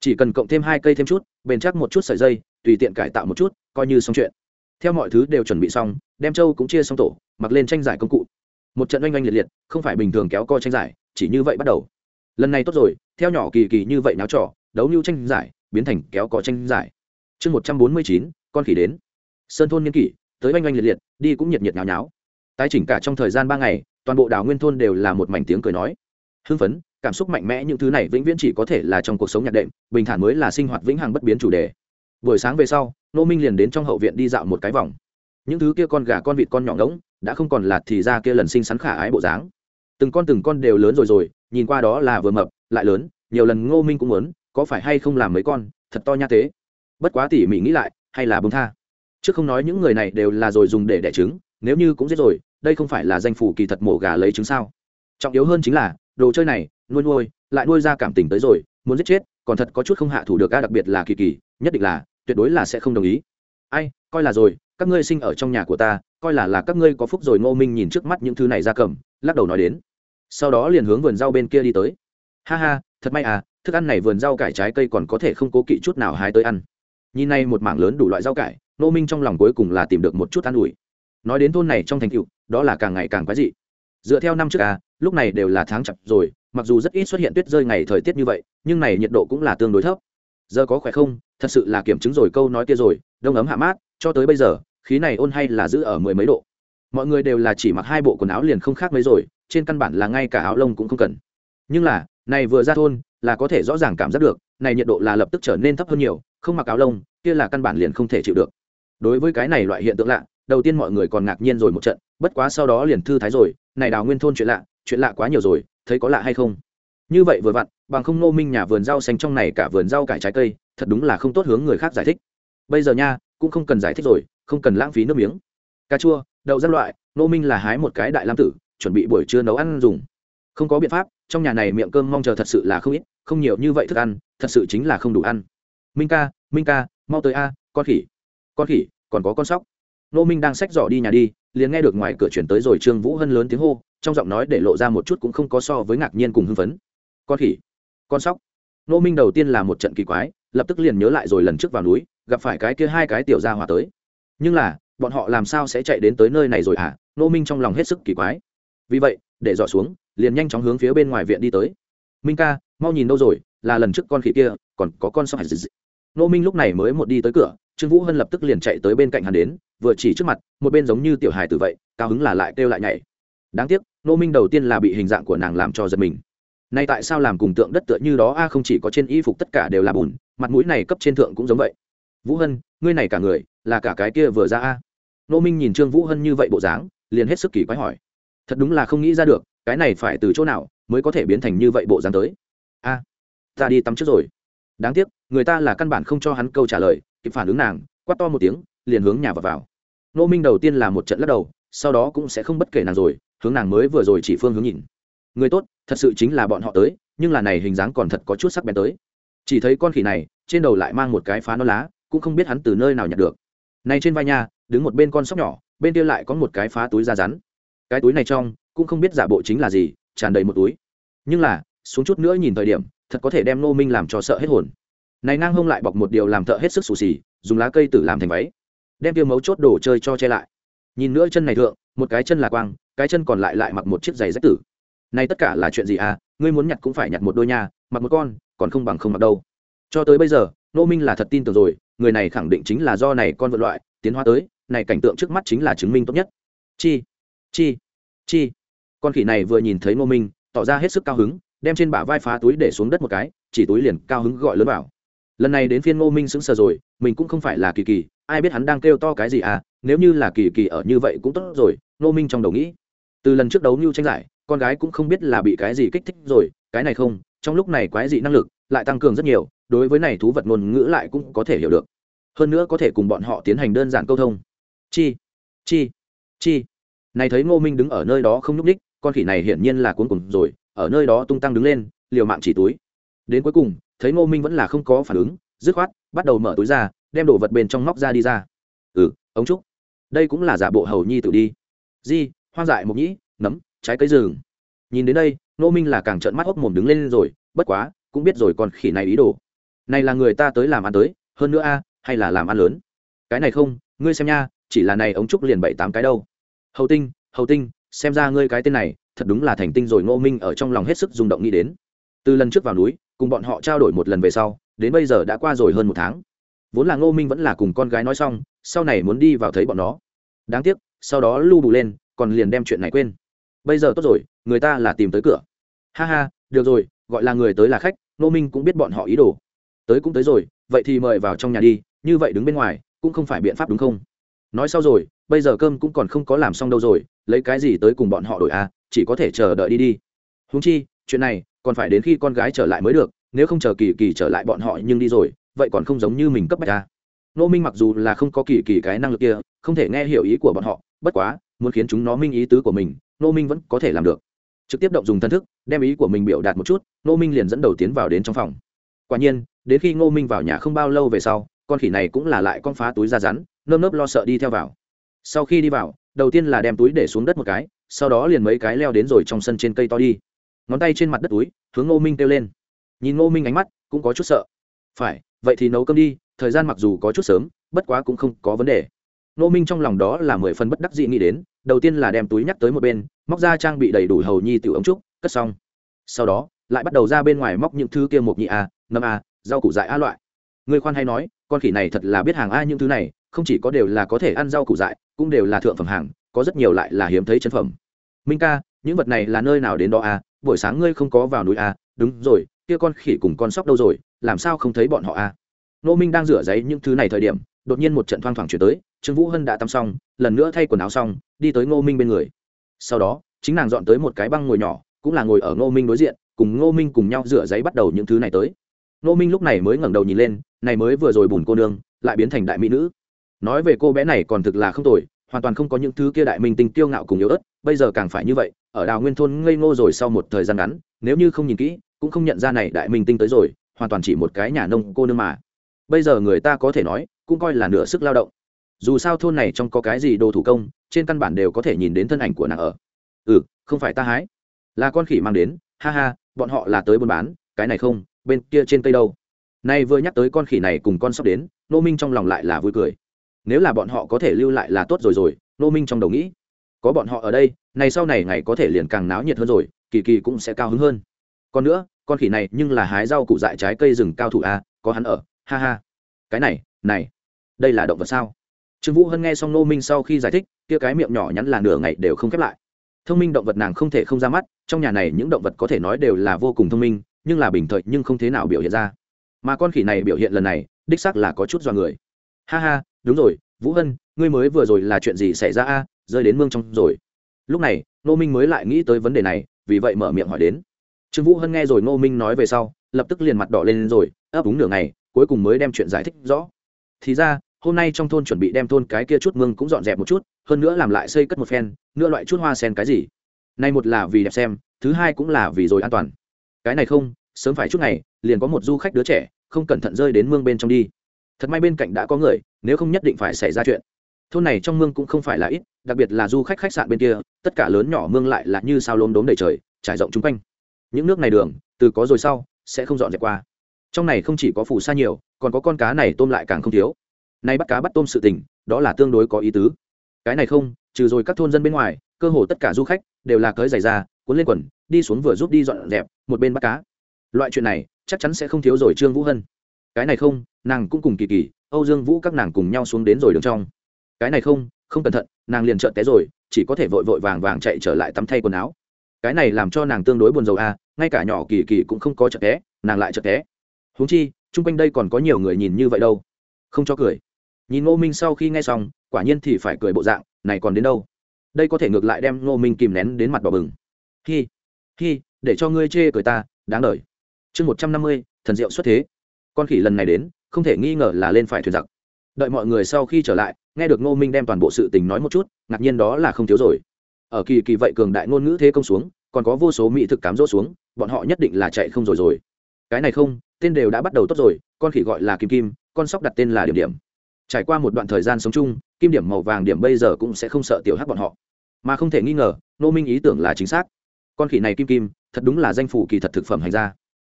Chỉ cần cộng thêm hai cây thêm chút, bền chắc một chút sợi dây, tùy tiện cải tạo một chút, coi như xong chuyện theo mọi thứ đều chuẩn bị xong, đem châu cũng chia xong tổ, mặc lên tranh giải công cụ. Một trận oanh oanh liệt liệt, không phải bình thường kéo co tranh giải, chỉ như vậy bắt đầu. Lần này tốt rồi, theo nhỏ kỳ kỳ như vậy náo trò, đấu lưu tranh giải, biến thành kéo co tranh giải. Chương một trăm bốn mươi chín, con khỉ đến. Sơn thôn niên kỷ, tới oanh oanh liệt liệt, đi cũng nhiệt nhiệt nháo nháo. Tái chỉnh cả trong thời gian ba ngày, toàn bộ đảo nguyên thôn đều là một mảnh tiếng cười nói. Hưng phấn, cảm xúc mạnh mẽ những thứ này vĩnh viễn chỉ có thể là trong cuộc sống nhạc đệm, bình thản mới là sinh hoạt vĩnh hằng bất biến chủ đề buổi sáng về sau, nô minh liền đến trong hậu viện đi dạo một cái vòng. Những thứ kia con gà con vịt con nhỏ ngỗng, đã không còn là thì ra kia lần sinh sắn khả ái bộ dáng. Từng con từng con đều lớn rồi rồi, nhìn qua đó là vừa mập, lại lớn, nhiều lần ngô minh cũng muốn, có phải hay không làm mấy con, thật to nha tế. Bất quá tỉ mỉ nghĩ lại, hay là bông tha. Chứ không nói những người này đều là rồi dùng để đẻ trứng, nếu như cũng giết rồi, đây không phải là danh phủ kỳ thật mổ gà lấy trứng sao? Trọng yếu hơn chính là, đồ chơi này, nuôi nuôi, lại nuôi ra cảm tình tới rồi, muốn giết chết, còn thật có chút không hạ thủ được, a, đặc biệt là kỳ kỳ, nhất định là tuyệt đối là sẽ không đồng ý. Ai, coi là rồi, các ngươi sinh ở trong nhà của ta, coi là là các ngươi có phúc rồi ngô minh nhìn trước mắt những thứ này ra cầm, lắc đầu nói đến. Sau đó liền hướng vườn rau bên kia đi tới. Ha ha, thật may à thức ăn này vườn rau cải trái cây còn có thể không cố kỵ chút nào hái tới ăn. Nhìn nay một mảng lớn đủ loại rau cải, ngô minh trong lòng cuối cùng là tìm được một chút an ủi. Nói đến thôn này trong thành tựu, đó là càng ngày càng quái dị. Dựa theo năm trước à lúc này đều là tháng chập rồi, mặc dù rất ít xuất hiện tuyết rơi ngày thời tiết như vậy, nhưng này nhiệt độ cũng là tương đối thấp giờ có khỏe không? Thật sự là kiểm chứng rồi câu nói kia rồi, đông ấm hạ mát, cho tới bây giờ, khí này ôn hay là giữ ở mười mấy độ? Mọi người đều là chỉ mặc hai bộ quần áo liền không khác mấy rồi, trên căn bản là ngay cả áo lông cũng không cần. Nhưng là, này vừa ra thôn, là có thể rõ ràng cảm giác được, này nhiệt độ là lập tức trở nên thấp hơn nhiều, không mặc áo lông, kia là căn bản liền không thể chịu được. Đối với cái này loại hiện tượng lạ, đầu tiên mọi người còn ngạc nhiên rồi một trận, bất quá sau đó liền thư thái rồi, này đào nguyên thôn chuyện lạ chuyện lạ quá nhiều rồi, thấy có lạ hay không? Như vậy vừa vặn bằng không nô minh nhà vườn rau xanh trong này cả vườn rau cải trái cây, thật đúng là không tốt hướng người khác giải thích. Bây giờ nha, cũng không cần giải thích rồi, không cần lãng phí nước miếng. Cà chua, đậu rác loại nô minh là hái một cái đại lam tử, chuẩn bị buổi trưa nấu ăn dùng. Không có biện pháp, trong nhà này miệng cơm mong chờ thật sự là không ít, không nhiều như vậy thức ăn, thật sự chính là không đủ ăn. Minh ca minh ca, mau tới a, con khỉ. Con khỉ, còn có con sóc. Nô minh đang xách giỏ đi nhà đi, liền nghe được ngoài cửa chuyển tới rồi trương vũ hân lớn tiếng hô, trong giọng nói để lộ ra một chút cũng không có so với ngạc nhiên cùng hưng phấn. Con khỉ con sóc. Nô minh đầu tiên là một trận kỳ quái, lập tức liền nhớ lại rồi lần trước vào núi, gặp phải cái kia hai cái tiểu gia hỏa tới. Nhưng là, bọn họ làm sao sẽ chạy đến tới nơi này rồi hả? À? nô minh trong lòng hết sức kỳ quái. Vì vậy, để dọ xuống, liền nhanh chóng hướng phía bên ngoài viện đi tới. Minh ca, mau nhìn đâu rồi? Là lần trước con khỉ kia, còn có con sóc nô minh lúc này mới một đi tới cửa, trương vũ hân lập tức liền chạy tới bên cạnh hắn đến, vừa chỉ trước mặt, một bên giống như tiểu hài tử vậy, cao hứng là lại kêu lại nhảy. Đáng tiếc nô minh đầu tiên là bị hình dạng của nàng làm cho giật mình nay tại sao làm cùng tượng đất tựa như đó? A, không chỉ có trên y phục tất cả đều là bùn, mặt mũi này cấp trên thượng cũng giống vậy. Vũ hân, ngươi này cả người, là cả cái kia vừa ra a. Nô minh nhìn trương vũ hân như vậy bộ dáng, liền hết sức kỳ quái hỏi. Thật đúng là không nghĩ ra được, cái này phải từ chỗ nào mới có thể biến thành như vậy bộ dáng tới? A, ta đi tắm trước rồi. Đáng tiếc, người ta là căn bản không cho hắn câu trả lời, kịp phản ứng nàng, quát to một tiếng, liền hướng nhà vào. Vào nô minh đầu tiên là một trận lắc đầu, sau đó cũng sẽ không bất kể nàng rồi, hướng nàng mới vừa rồi chỉ phương hướng nhìn người tốt, thật sự chính là bọn họ tới, nhưng là này hình dáng còn thật có chút sắc bén tới. Chỉ thấy con khỉ này, trên đầu lại mang một cái phá non lá, cũng không biết hắn từ nơi nào nhặt được. Này trên vai nha, đứng một bên con sóc nhỏ, bên kia lại có một cái phá túi da rắn. Cái túi này trong, cũng không biết giả bộ chính là gì, tràn đầy một túi. Nhưng là, xuống chút nữa nhìn thời điểm, thật có thể đem nô minh làm cho sợ hết hồn. Này ngang hông lại bọc một điều làm thợ hết sức xù xì, dùng lá cây tử làm thành váy. Đem tiêu mấu chốt đồ chơi cho che lại. Nhìn nữa chân này thượng, một cái chân là quang, cái chân còn lại lại mặc một chiếc giày rách tử này tất cả là chuyện gì à? Ngươi muốn nhặt cũng phải nhặt một đôi nha, mặc một con, còn không bằng không mặc đâu. Cho tới bây giờ, nô minh là thật tin tưởng rồi, người này khẳng định chính là do này con vật loại, tiến hóa tới, này cảnh tượng trước mắt chính là chứng minh tốt nhất. Chi chi chi. Con khỉ này vừa nhìn thấy nô minh, tỏ ra hết sức cao hứng, đem trên bả vai phá túi để xuống đất một cái, chỉ túi liền cao hứng gọi lớn vào lần này đến phiên ngô minh sững sờ rồi, mình cũng không phải là kỳ kỳ, ai biết hắn đang kêu to cái gì à nếu như là kỳ kỳ ở như vậy cũng tốt rồi ngô minh trong đầu nghĩ. Từ lần trước đấu như tranh giải con gái cũng không biết là bị cái gì kích thích rồi, cái này không, trong lúc này quái dị năng lực lại tăng cường rất nhiều, đối với này thú vật ngôn ngữ lại cũng có thể hiểu được. Hơn nữa có thể cùng bọn họ tiến hành đơn giản câu thông. Chi chi chi. Này thấy ngô minh đứng ở nơi đó không nhúc ních con khỉ này hiển nhiên là cuốn cùng rồi, ở nơi đó tung tăng đứng lên, liều mạng chỉ túi. Đến cuối cùng, thấy ngô minh vẫn là không có phản ứng, dứt khoát, bắt đầu mở túi ra, đem đồ vật bên trong móc ra đi ra. Ừ ống trúc. Đây cũng là giả bộ hầu nhi tự đi. Di, hoang dại mục nhĩ, nấm trái cây rừng. Nhìn đến đây, ngô minh là càng trợn mắt hốc mồm đứng lên rồi, bất quá, cũng biết rồi còn khỉ này ý đồ. Này là người ta tới làm ăn tới, hơn nữa a, hay là làm ăn lớn? Cái này không, ngươi xem nha, chỉ là này ống trúc liền bảy tám cái đâu. Hầu tinh hầu tinh, xem ra ngươi cái tên này, thật đúng là thành tinh rồi, ngô minh ở trong lòng hết sức rung động nghĩ đến. Từ lần trước vào núi, cùng bọn họ trao đổi một lần về sau, đến bây giờ đã qua rồi hơn một tháng. Vốn là ngô minh vẫn là cùng con gái nói xong, sau này muốn đi vào thấy bọn nó. Đáng tiếc, sau đó lưu bù lên, còn liền đem chuyện này quên bây giờ tốt rồi, người ta là tìm tới cửa. Ha ha, được rồi, gọi là người tới là khách nô minh cũng biết bọn họ ý đồ. Tới cũng tới rồi, vậy thì mời vào trong nhà đi, như vậy đứng bên ngoài cũng không phải biện pháp đúng không? Nói sau rồi, bây giờ cơm cũng còn không có làm xong đâu rồi, lấy cái gì tới cùng bọn họ đổi à chỉ có thể chờ đợi đi đi. Húng chi, chuyện này còn phải đến khi con gái trở lại mới được, nếu không chờ kỳ kỳ trở lại bọn họ nhưng đi rồi, vậy còn không giống như mình cấp bách à. nô minh mặc dù là không có kỳ kỳ cái năng lực kia, không thể nghe hiểu ý của bọn họ, bất quá, muốn khiến chúng nó minh ý tứ của mình nô minh vẫn có thể làm được. Trực tiếp động dùng thân thức, đem ý của mình biểu đạt một chút nô minh liền dẫn đầu tiến vào đến trong phòng. Quả nhiên, đến khi ngô minh vào nhà không bao lâu về sau, con khỉ này cũng là lại con phá túi ra rắn, nơm nớp lo sợ đi theo vào. Sau khi đi vào, đầu tiên là đem túi để xuống đất một cái, sau đó liền mấy cái leo đến rồi trong sân trên cây to đi. Ngón tay trên mặt đất túi, hướng ngô minh kêu lên. Nhìn ngô minh ánh mắt, cũng có chút sợ. Phải, vậy thì nấu cơm đi, thời gian mặc dù có chút sớm, bất quá cũng không có vấn đề. Nô minh trong lòng đó là mười phần bất đắc dị nghĩ đến, đầu tiên là đem túi nhắc tới một bên, móc ra trang bị đầy đủ hầu nhi tiểu ống trúc, cất xong. Sau đó, lại bắt đầu ra bên ngoài móc những thứ kia một nhị a năm a, rau củ dại a loại. Người khoan hay nói, con khỉ này thật là biết hàng a những thứ này, không chỉ có đều là có thể ăn rau củ dại, cũng đều là thượng phẩm hàng, có rất nhiều lại là hiếm thấy chân phẩm. Minh ca, những vật này là nơi nào đến đó a, buổi sáng ngươi không có vào núi a, đúng rồi, kia con khỉ cùng con sóc đâu rồi, làm sao không thấy bọn họ a? Nô minh đang rửa giấy những thứ này thời điểm, đột nhiên một trận thoang thoảng chuyển tới trương vũ hân đã tắm xong, lần nữa thay quần áo xong, đi tới ngô minh bên người. Sau đó, chính nàng dọn tới một cái băng ngồi nhỏ, cũng là ngồi ở ngô minh đối diện, cùng ngô minh cùng nhau rửa giấy bắt đầu những thứ này tới. Ngô minh lúc này mới ngẩng đầu nhìn lên, này mới vừa rồi bùn cô nương, lại biến thành đại mỹ nữ. Nói về cô bé này còn thực là không tồi, hoàn toàn không có những thứ kia đại minh tinh tiêu ngạo cùng yếu ớt, bây giờ càng phải như vậy, ở đào nguyên thôn ngây ngô rồi sau một thời gian ngắn, nếu như không nhìn kỹ, cũng không nhận ra này đại minh tinh tới rồi, hoàn toàn chỉ một cái nhà nông cô nương mà. Bây giờ người ta có thể nói, cũng coi là nửa sức lao động dù sao thôn này trong có cái gì đồ thủ công, trên căn bản đều có thể nhìn đến thân ảnh của nàng ở. Ừ không phải ta hái. Là con khỉ mang đến, ha ha, bọn họ là tới buôn bán, cái này không, bên kia trên cây đâu. Nay vừa nhắc tới con khỉ này cùng con sóc đến, nô minh trong lòng lại là vui cười. Nếu là bọn họ có thể lưu lại là tốt rồi rồi, nô minh trong đầu nghĩ, có bọn họ ở đây, này sau này ngày có thể liền càng náo nhiệt hơn rồi, kỳ kỳ cũng sẽ cao hứng hơn. Còn nữa, con khỉ này nhưng là hái rau củ dại trái cây rừng cao thủ a có hắn ở, ha ha. Cái này này, đây là động vật sao? Trương vũ hân nghe xong nô minh sau khi giải thích, kia cái miệng nhỏ nhắn là nửa ngày đều không khép lại. Thông minh động vật nàng không thể không ra mắt, trong nhà này những động vật có thể nói đều là vô cùng thông minh, nhưng là bình thời nhưng không thế nào biểu hiện ra. Mà con khỉ này biểu hiện lần này, đích xác là có chút do người. Ha ha, đúng rồi, vũ hân, ngươi mới vừa rồi là chuyện gì xảy ra a? Rơi đến mương trong rồi. Lúc này, nô minh mới lại nghĩ tới vấn đề này, vì vậy mở miệng hỏi đến. Trương vũ hân nghe rồi nô minh nói về sau, lập tức liền mặt đỏ lên rồi, ấp úng nửa ngày, cuối cùng mới đem chuyện giải thích rõ. Thì ra hôm nay trong thôn chuẩn bị đem thôn cái kia chút mương cũng dọn dẹp một chút, hơn nữa làm lại xây cất một phen nữa loại chút hoa sen cái gì. Nay một là vì đẹp xem, thứ hai cũng là vì rồi an toàn. Cái này không, sớm phải chút ngày, liền có một du khách đứa trẻ, không cẩn thận rơi đến mương bên trong đi. Thật may bên cạnh đã có người, nếu không nhất định phải xảy ra chuyện. Thôn này trong mương cũng không phải là ít, đặc biệt là du khách khách sạn bên kia, tất cả lớn nhỏ mương lại là như sao lốm đốm đầy trời, trải rộng chung quanh. Những nước này đường, từ có rồi sau, sẽ không dọn dẹp qua. Trong này không chỉ có phù sa nhiều, còn có con cá này tôm lại càng không thiếu nay bắt cá bắt tôm sự tình, đó là tương đối có ý tứ. Cái này không, trừ rồi các thôn dân bên ngoài, cơ hồ tất cả du khách đều là cởi giày ra, cuốn lên quần, đi xuống vừa giúp đi dọn dẹp, một bên bắt cá. Loại chuyện này, chắc chắn sẽ không thiếu rồi trương vũ hân. Cái này không, nàng cũng cùng kỳ kỳ, âu dương vũ các nàng cùng nhau xuống đến rồi đường trong. Cái này không không cẩn thận, nàng liền trợn té rồi, chỉ có thể vội vội vàng vàng chạy trở lại tắm thay quần áo. Cái này làm cho nàng tương đối buồn rầu a ngay cả nhỏ kỳ kỳ cũng không có trợn té, nàng lại trợn té. Huống chi, chung quanh đây còn có nhiều người nhìn như vậy đâu. Không cho cười nhìn ngô minh sau khi nghe xong, quả nhiên thì phải cười bộ dạng, này còn đến đâu? Đây có thể ngược lại đem ngô minh kìm nén đến mặt bỏ bừng. Hi hi, để cho ngươi chê cười ta, đáng đ chương một trăm năm mươi, thần diệu xuất thế. Con khỉ lần này đến, không thể nghi ngờ là lên phải thuyền giặc. Đợi mọi người sau khi trở lại, nghe được ngô minh đem toàn bộ sự tình nói một chút, ngạc nhiên đó là không thiếu rồi. Ở kỳ kỳ vậy cường đại ngôn ngữ thế công xuống, còn có vô số mỹ thực cám rỗ xuống, bọn họ nhất định là chạy không rồi rồi. Cái này không, tên đều đã bắt đầu tốt rồi, con khỉ gọi là kim kim, con sóc đặt tên là điểm điểm trải qua một đoạn thời gian sống chung, kim điểm màu vàng điểm bây giờ cũng sẽ không sợ tiểu hắc bọn họ. Mà không thể nghi ngờ nô minh ý tưởng là chính xác. Con khỉ này kim kim, thật đúng là danh phủ kỳ thật thực phẩm hành ra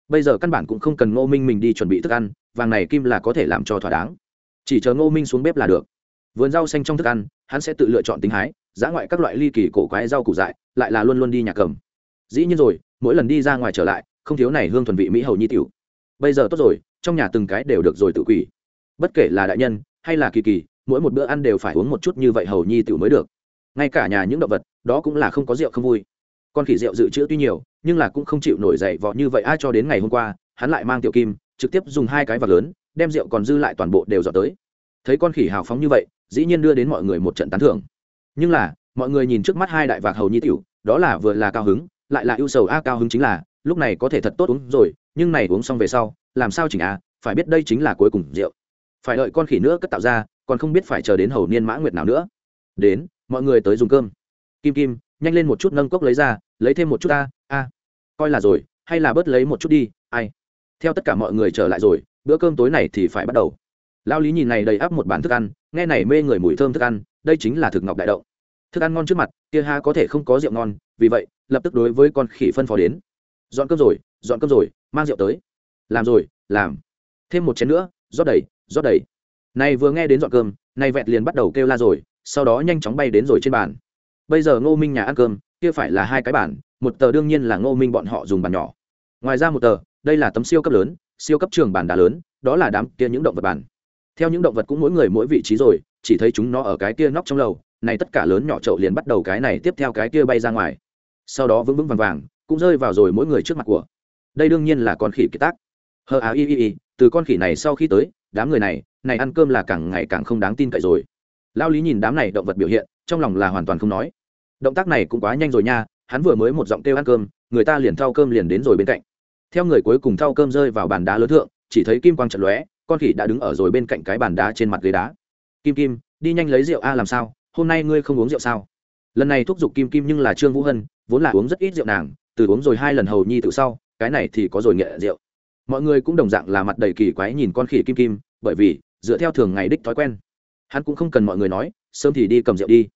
bây giờ căn bản cũng không cần ngô minh mình đi chuẩn bị thức ăn, vàng này kim là có thể làm cho thỏa đáng. Chỉ chờ ngô minh xuống bếp là được. Vườn rau xanh trong thức ăn, hắn sẽ tự lựa chọn tính hái giã ngoại các loại ly kỳ cổ quái rau củ dại, lại là luôn luôn đi nhà cầm. Dĩ nhiên rồi, mỗi lần đi ra ngoài trở lại, không thiếu này hương thuần vị mỹ hầu nhi tiểu. Bây giờ tốt rồi, trong nhà từng cái đều được rồi tự quỷ. Bất kể là đại nhân hay là kỳ kỳ, mỗi một bữa ăn đều phải uống một chút như vậy hầu nhi tiểu mới được. Ngay cả nhà những động vật, đó cũng là không có rượu không vui. Con khỉ rượu dự trữ tuy nhiều, nhưng là cũng không chịu nổi dậy vọ như vậy, ai cho đến ngày hôm qua, hắn lại mang tiểu kim, trực tiếp dùng hai cái vạc lớn, đem rượu còn dư lại toàn bộ đều dọn tới. Thấy con khỉ hào phóng như vậy, dĩ nhiên đưa đến mọi người một trận tán thưởng. Nhưng là, mọi người nhìn trước mắt hai đại vạc hầu nhi tiểu, đó là vừa là cao hứng, lại là ưu sầu a cao hứng chính là, lúc này có thể thật tốt uống rồi, nhưng này uống xong về sau, làm sao chỉnh a phải biết đây chính là cuối cùng rượu phải đợi con khỉ nữa cất tạo ra, còn không biết phải chờ đến hầu niên mã nguyệt nào nữa. Đến, mọi người tới dùng cơm. Kim kim, nhanh lên một chút nâng cốc lấy ra, lấy thêm một chút a a. Coi là rồi, hay là bớt lấy một chút đi, ai. Theo tất cả mọi người trở lại rồi, bữa cơm tối này thì phải bắt đầu. Lao lý nhìn này đầy áp một bàn thức ăn, nghe này mê người mùi thơm thức ăn, đây chính là thực ngọc đại đậu. thức ăn ngon trước mặt, kia ha có thể không có rượu ngon, vì vậy, lập tức đối với con khỉ phân phó đến. Dọn cơm rồi, dọn cơm rồi, mang rượu tới. Làm rồi, làm. Thêm một chén nữa, rót đầy rót đầy. Này vừa nghe đến dọn cơm, này vẹt liền bắt đầu kêu la rồi, sau đó nhanh chóng bay đến rồi trên bàn. Bây giờ ngô minh nhà ăn cơm, kia phải là hai cái bàn, một tờ đương nhiên là ngô minh bọn họ dùng bàn nhỏ. Ngoài ra một tờ, đây là tấm siêu cấp lớn, siêu cấp trường bàn đá lớn, đó là đám kia những động vật bàn. Theo những động vật cũng mỗi người mỗi vị trí rồi, chỉ thấy chúng nó ở cái kia nóc trong lầu, này tất cả lớn nhỏ chậu liền bắt đầu cái này tiếp theo cái kia bay ra ngoài. Sau đó vững vững vàng vàng, cũng rơi vào rồi mỗi người trước mặt của. Đây đương nhiên là con khỉ kiệt tác. Hờ à y y y, từ con khỉ này sau khi tới đám người này này ăn cơm là càng ngày càng không đáng tin cậy rồi. Lao lý nhìn đám này động vật biểu hiện, trong lòng là hoàn toàn không nói. Động tác này cũng quá nhanh rồi nha, hắn vừa mới một giọng kêu ăn cơm, người ta liền thao cơm liền đến rồi bên cạnh. Theo người cuối cùng thao cơm rơi vào bàn đá lớn thượng, chỉ thấy kim quang trận lóe, con khỉ đã đứng ở rồi bên cạnh cái bàn đá trên mặt ghế đá. Kim kim, đi nhanh lấy rượu a, làm sao? Hôm nay ngươi không uống rượu sao? Lần này thúc giục kim kim nhưng là trương vũ hân, vốn là uống rất ít rượu nàng, từ uống rồi hai lần hầu nhi tự sau, cái này thì có rồi nghệ rượu mọi người cũng đồng dạng là mặt đầy kỳ quái nhìn con khỉ kim kim, bởi vì, dựa theo thường ngày đích thói quen, hắn cũng không cần mọi người nói, sớm thì đi cầm rượu đi.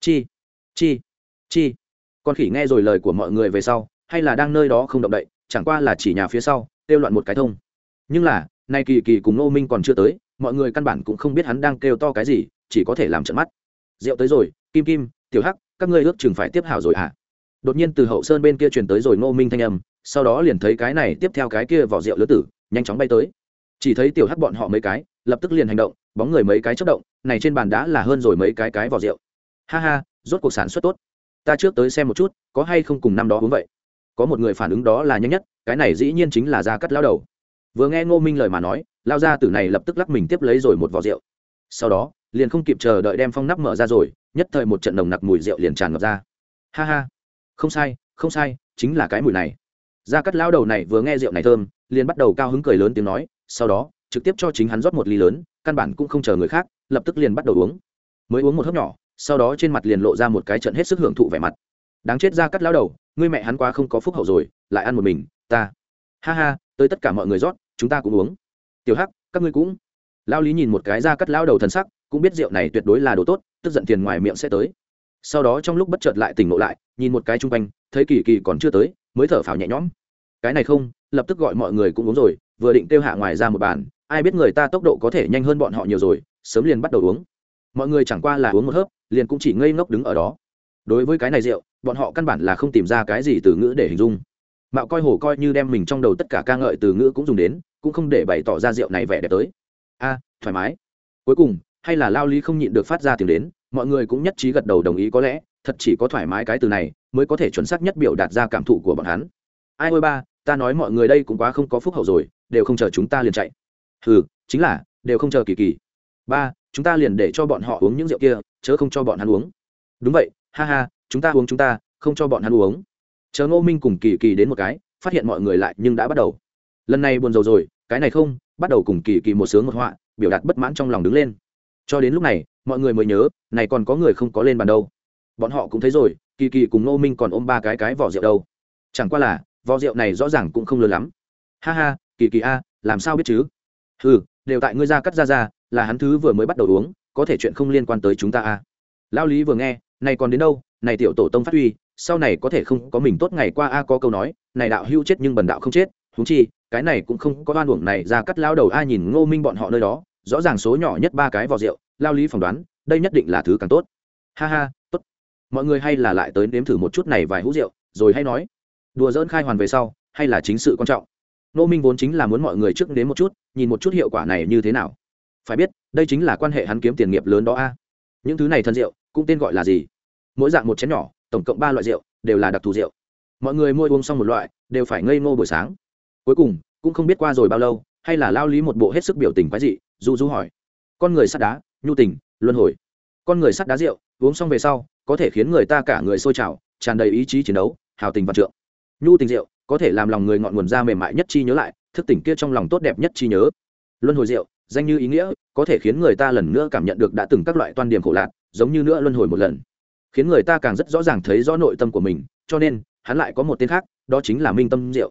Chi chi chi. Con khỉ nghe rồi lời của mọi người về sau, hay là đang nơi đó không động đậy, chẳng qua là chỉ nhà phía sau, kêu loạn một cái thông. Nhưng là, nay kỳ kỳ cùng Nô minh còn chưa tới, mọi người căn bản cũng không biết hắn đang kêu to cái gì, chỉ có thể làm trận mắt. Rượu tới rồi, kim kim, tiểu hắc, các ngươi ước chừng phải tiếp hảo rồi hả? À? đột nhiên từ hậu sơn bên kia truyền tới rồi Nô minh thanh âm sau đó liền thấy cái này tiếp theo cái kia vỏ rượu lứa tử, nhanh chóng bay tới. Chỉ thấy tiểu hắc bọn họ mấy cái, lập tức liền hành động, bóng người mấy cái chất động, này trên bàn đã là hơn rồi mấy cái cái vỏ rượu. Ha ha, rốt cuộc sản xuất tốt. Ta trước tới xem một chút, có hay không cùng năm đó uống vậy? Có một người phản ứng đó là nhanh nhất, cái này dĩ nhiên chính là gia cắt lao đầu. Vừa nghe ngô minh lời mà nói lao ra tử này lập tức lắc mình tiếp lấy rồi một vỏ rượu. Sau đó, liền không kịp chờ đợi đem phong nắp mở ra rồi, nhất thời một trận nồng nặc mùi rượu liền tràn ngập ra. Ha ha, không sai không sai, chính là cái mùi này gia cắt lao đầu này vừa nghe rượu này thơm, liền bắt đầu cao hứng cười lớn tiếng nói, sau đó, trực tiếp cho chính hắn rót một ly lớn, căn bản cũng không chờ người khác, lập tức liền bắt đầu uống. Mới uống một hớp nhỏ, sau đó trên mặt liền lộ ra một cái trận hết sức hưởng thụ vẻ mặt. Đáng chết gia cắt lao đầu, ngươi mẹ hắn quá không có phúc hậu rồi, lại ăn một mình, ta. Ha ha, tới tất cả mọi người rót, chúng ta cũng uống. Tiểu hắc, các ngươi cũng. Lao lý nhìn một cái gia cắt lao đầu thần sắc, cũng biết rượu này tuyệt đối là đồ tốt, tức giận tiền ngoài miệng sẽ tới. Sau đó trong lúc bất chợt lại tỉnh ngộ lại, nhìn một cái chung quanh, thấy kỳ kỳ còn chưa tới mới thở phào nhẹ nhõm. Cái này không, lập tức gọi mọi người cũng uống rồi, vừa định kêu hạ ngoài ra một bàn, ai biết người ta tốc độ có thể nhanh hơn bọn họ nhiều rồi, sớm liền bắt đầu uống. Mọi người chẳng qua là uống một hớp, liền cũng chỉ ngây ngốc đứng ở đó. Đối với cái này rượu, bọn họ căn bản là không tìm ra cái gì từ ngữ để hình dung. Mạo coi hồ coi như đem mình trong đầu tất cả ca ngợi từ ngữ cũng dùng đến, cũng không để bày tỏ ra rượu này vẻ đẹp tới. A, thoải mái. Cuối cùng, hay là lao lý không nhịn được phát ra tiếng đến, mọi người cũng nhất trí gật đầu đồng ý có lẽ thật chỉ có thoải mái cái từ này, mới có thể chuẩn xác nhất biểu đạt ra cảm thụ của bọn hắn. Ai ôi ba, ta nói mọi người đây cũng quá không có phúc hậu rồi, đều không chờ chúng ta liền chạy. Ừ chính là, đều không chờ kỳ kỳ. Ba, chúng ta liền để cho bọn họ uống những rượu kia, chớ không cho bọn hắn uống. Đúng vậy, ha ha, chúng ta uống chúng ta, không cho bọn hắn uống. Chờ ngô minh cùng kỳ kỳ đến một cái, phát hiện mọi người lại nhưng đã bắt đầu. Lần này buồn rầu rồi, cái này không, bắt đầu cùng kỳ kỳ một sướng một họa, biểu đạt bất mãn trong lòng đứng lên. Cho đến lúc này, mọi người mới nhớ, này còn có người không có lên bàn đâu bọn họ cũng thấy rồi, kỳ kỳ cùng ngô minh còn ôm ba cái cái vỏ rượu đâu. Chẳng qua là, vỏ rượu này rõ ràng cũng không lớn lắm. Ha ha, kỳ kỳ a, làm sao biết chứ? Ừ đều tại ngươi ra cắt ra ra, là hắn thứ vừa mới bắt đầu uống, có thể chuyện không liên quan tới chúng ta a. Lao lý vừa nghe, này còn đến đâu, này tiểu tổ tông phát huy, sau này có thể không có mình tốt ngày qua a có câu nói, này đạo hưu chết nhưng bần đạo không chết thú chi, cái này cũng không có oan uổng này ra cắt lao đầu a nhìn ngô minh bọn họ nơi đó, rõ ràng số nhỏ nhất ba cái vỏ rượu, lao lý phỏng đoán, đây nhất định là thứ càng tốt. Ha ha mọi người hay là lại tới nếm thử một chút này vài hũ rượu, rồi hay nói, đùa dỡn khai hoàn về sau, hay là chính sự quan trọng. Nô minh vốn chính là muốn mọi người trước đến một chút, nhìn một chút hiệu quả này như thế nào. Phải biết, đây chính là quan hệ hắn kiếm tiền nghiệp lớn đó a. Những thứ này thân rượu, cũng tên gọi là gì? Mỗi dạng một chén nhỏ, tổng cộng ba loại rượu, đều là đặc thù rượu. Mọi người mua uống xong một loại, đều phải ngây ngô buổi sáng. Cuối cùng, cũng không biết qua rồi bao lâu, hay là lao lý một bộ hết sức biểu tình quái dị, du du hỏi. Con người sắt đá, nhu tình, luân hồi. Con người sắt đá rượu, uống xong về sau có thể khiến người ta cả người sôi trào, tràn đầy ý chí chiến đấu, hào tình văn trượng. Nhu tình rượu, có thể làm lòng người ngọn nguồn ra mềm mại nhất chi nhớ lại, thức tỉnh kia trong lòng tốt đẹp nhất chi nhớ. Luân hồi rượu, danh như ý nghĩa, có thể khiến người ta lần nữa cảm nhận được đã từng các loại toan điểm khổ lạc, giống như nữa luân hồi một lần. Khiến người ta càng rất rõ ràng thấy rõ nội tâm của mình, cho nên, hắn lại có một tên khác, đó chính là minh tâm rượu.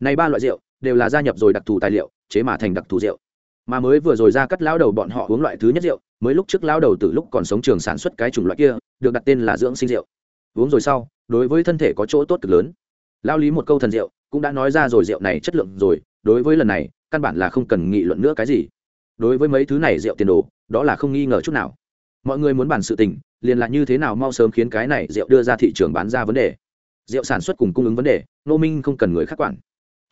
Này ba loại rượu, đều là gia nhập rồi đặc thù tài liệu, chế mà thành đặc thù rượu mà mới vừa rồi ra cắt lao đầu bọn họ uống loại thứ nhất rượu, mới lúc trước lao đầu từ lúc còn sống trường sản xuất cái chủng loại kia, được đặt tên là dưỡng sinh rượu. Uống rồi sau, đối với thân thể có chỗ tốt cực lớn. Lao lý một câu thần rượu, cũng đã nói ra rồi rượu này chất lượng rồi, đối với lần này, căn bản là không cần nghị luận nữa cái gì. Đối với mấy thứ này rượu tiền đồ, đó là không nghi ngờ chút nào. Mọi người muốn bàn sự tình, liền là như thế nào mau sớm khiến cái này rượu đưa ra thị trường bán ra vấn đề. Rượu sản xuất cùng cung ứng vấn đề nô minh không cần người khác quản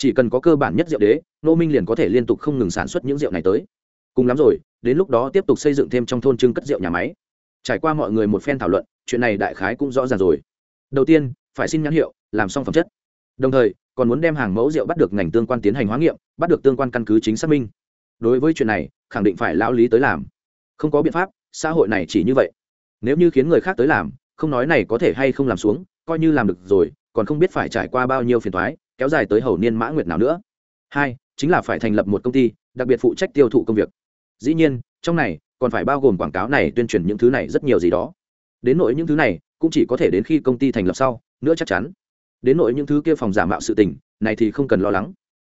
chỉ cần có cơ bản nhất rượu đế nô minh liền có thể liên tục không ngừng sản xuất những rượu này tới. Cùng lắm rồi, đến lúc đó tiếp tục xây dựng thêm trong thôn trưng cất rượu nhà máy. Trải qua mọi người một phen thảo luận, chuyện này đại khái cũng rõ ràng rồi. Đầu tiên, phải xin nhãn hiệu, làm xong phẩm chất. Đồng thời, còn muốn đem hàng mẫu rượu bắt được ngành tương quan tiến hành hóa nghiệm, bắt được tương quan căn cứ chính xác minh. Đối với chuyện này, khẳng định phải lão lý tới làm. Không có biện pháp, xã hội này chỉ như vậy. Nếu như khiến người khác tới làm, không nói này có thể hay không làm xuống, coi như làm được rồi, còn không biết phải trải qua bao nhiêu phiền thoái kéo dài tới hầu niên mã nguyệt nào nữa. Hai, chính là phải thành lập một công ty, đặc biệt phụ trách tiêu thụ công việc. Dĩ nhiên, trong này còn phải bao gồm quảng cáo này, tuyên truyền những thứ này rất nhiều gì đó. Đến nội những thứ này, cũng chỉ có thể đến khi công ty thành lập sau, nữa chắc chắn. Đến nội những thứ kia phòng giả mạo sự tình, này thì không cần lo lắng.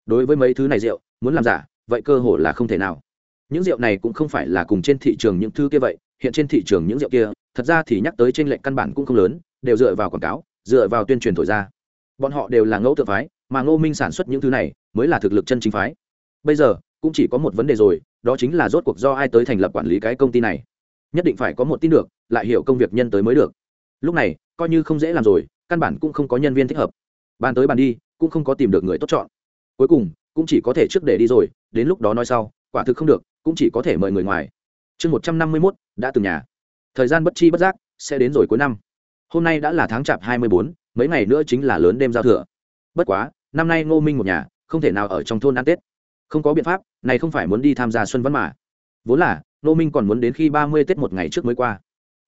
Đối với mấy thứ này rượu, muốn làm giả, vậy cơ hội là không thể nào. Những rượu này cũng không phải là cùng trên thị trường những thứ kia vậy, hiện trên thị trường những rượu kia, thật ra thì nhắc tới trên lệnh căn bản cũng không lớn, đều dựa vào quảng cáo, dựa vào tuyên truyền thổi ra. Bọn họ đều là ngẫu tự phái mà ngô minh sản xuất những thứ này mới là thực lực chân chính phái. Bây giờ, cũng chỉ có một vấn đề rồi, đó chính là rốt cuộc do ai tới thành lập quản lý cái công ty này. Nhất định phải có một tin được, lại hiểu công việc nhân tới mới được. Lúc này, coi như không dễ làm rồi, căn bản cũng không có nhân viên thích hợp. Bàn tới bàn đi, cũng không có tìm được người tốt chọn. Cuối cùng, cũng chỉ có thể trước để đi rồi, đến lúc đó nói sau, quả thực không được, cũng chỉ có thể mời người ngoài. Chương một trăm năm mươi mốt, đã từng nhà. Thời gian bất chi bất giác, sẽ đến rồi cuối năm. Hôm nay đã là tháng chạp hai mươi bốn, mấy ngày nữa chính là lớn đêm giao thừa bất quá, năm nay ngô minh một nhà, không thể nào ở trong thôn ăn tết. Không có biện pháp, này không phải muốn đi tham gia xuân văn mà. Vốn là, ngô minh còn muốn đến khi ba mươi tết một ngày trước mới qua.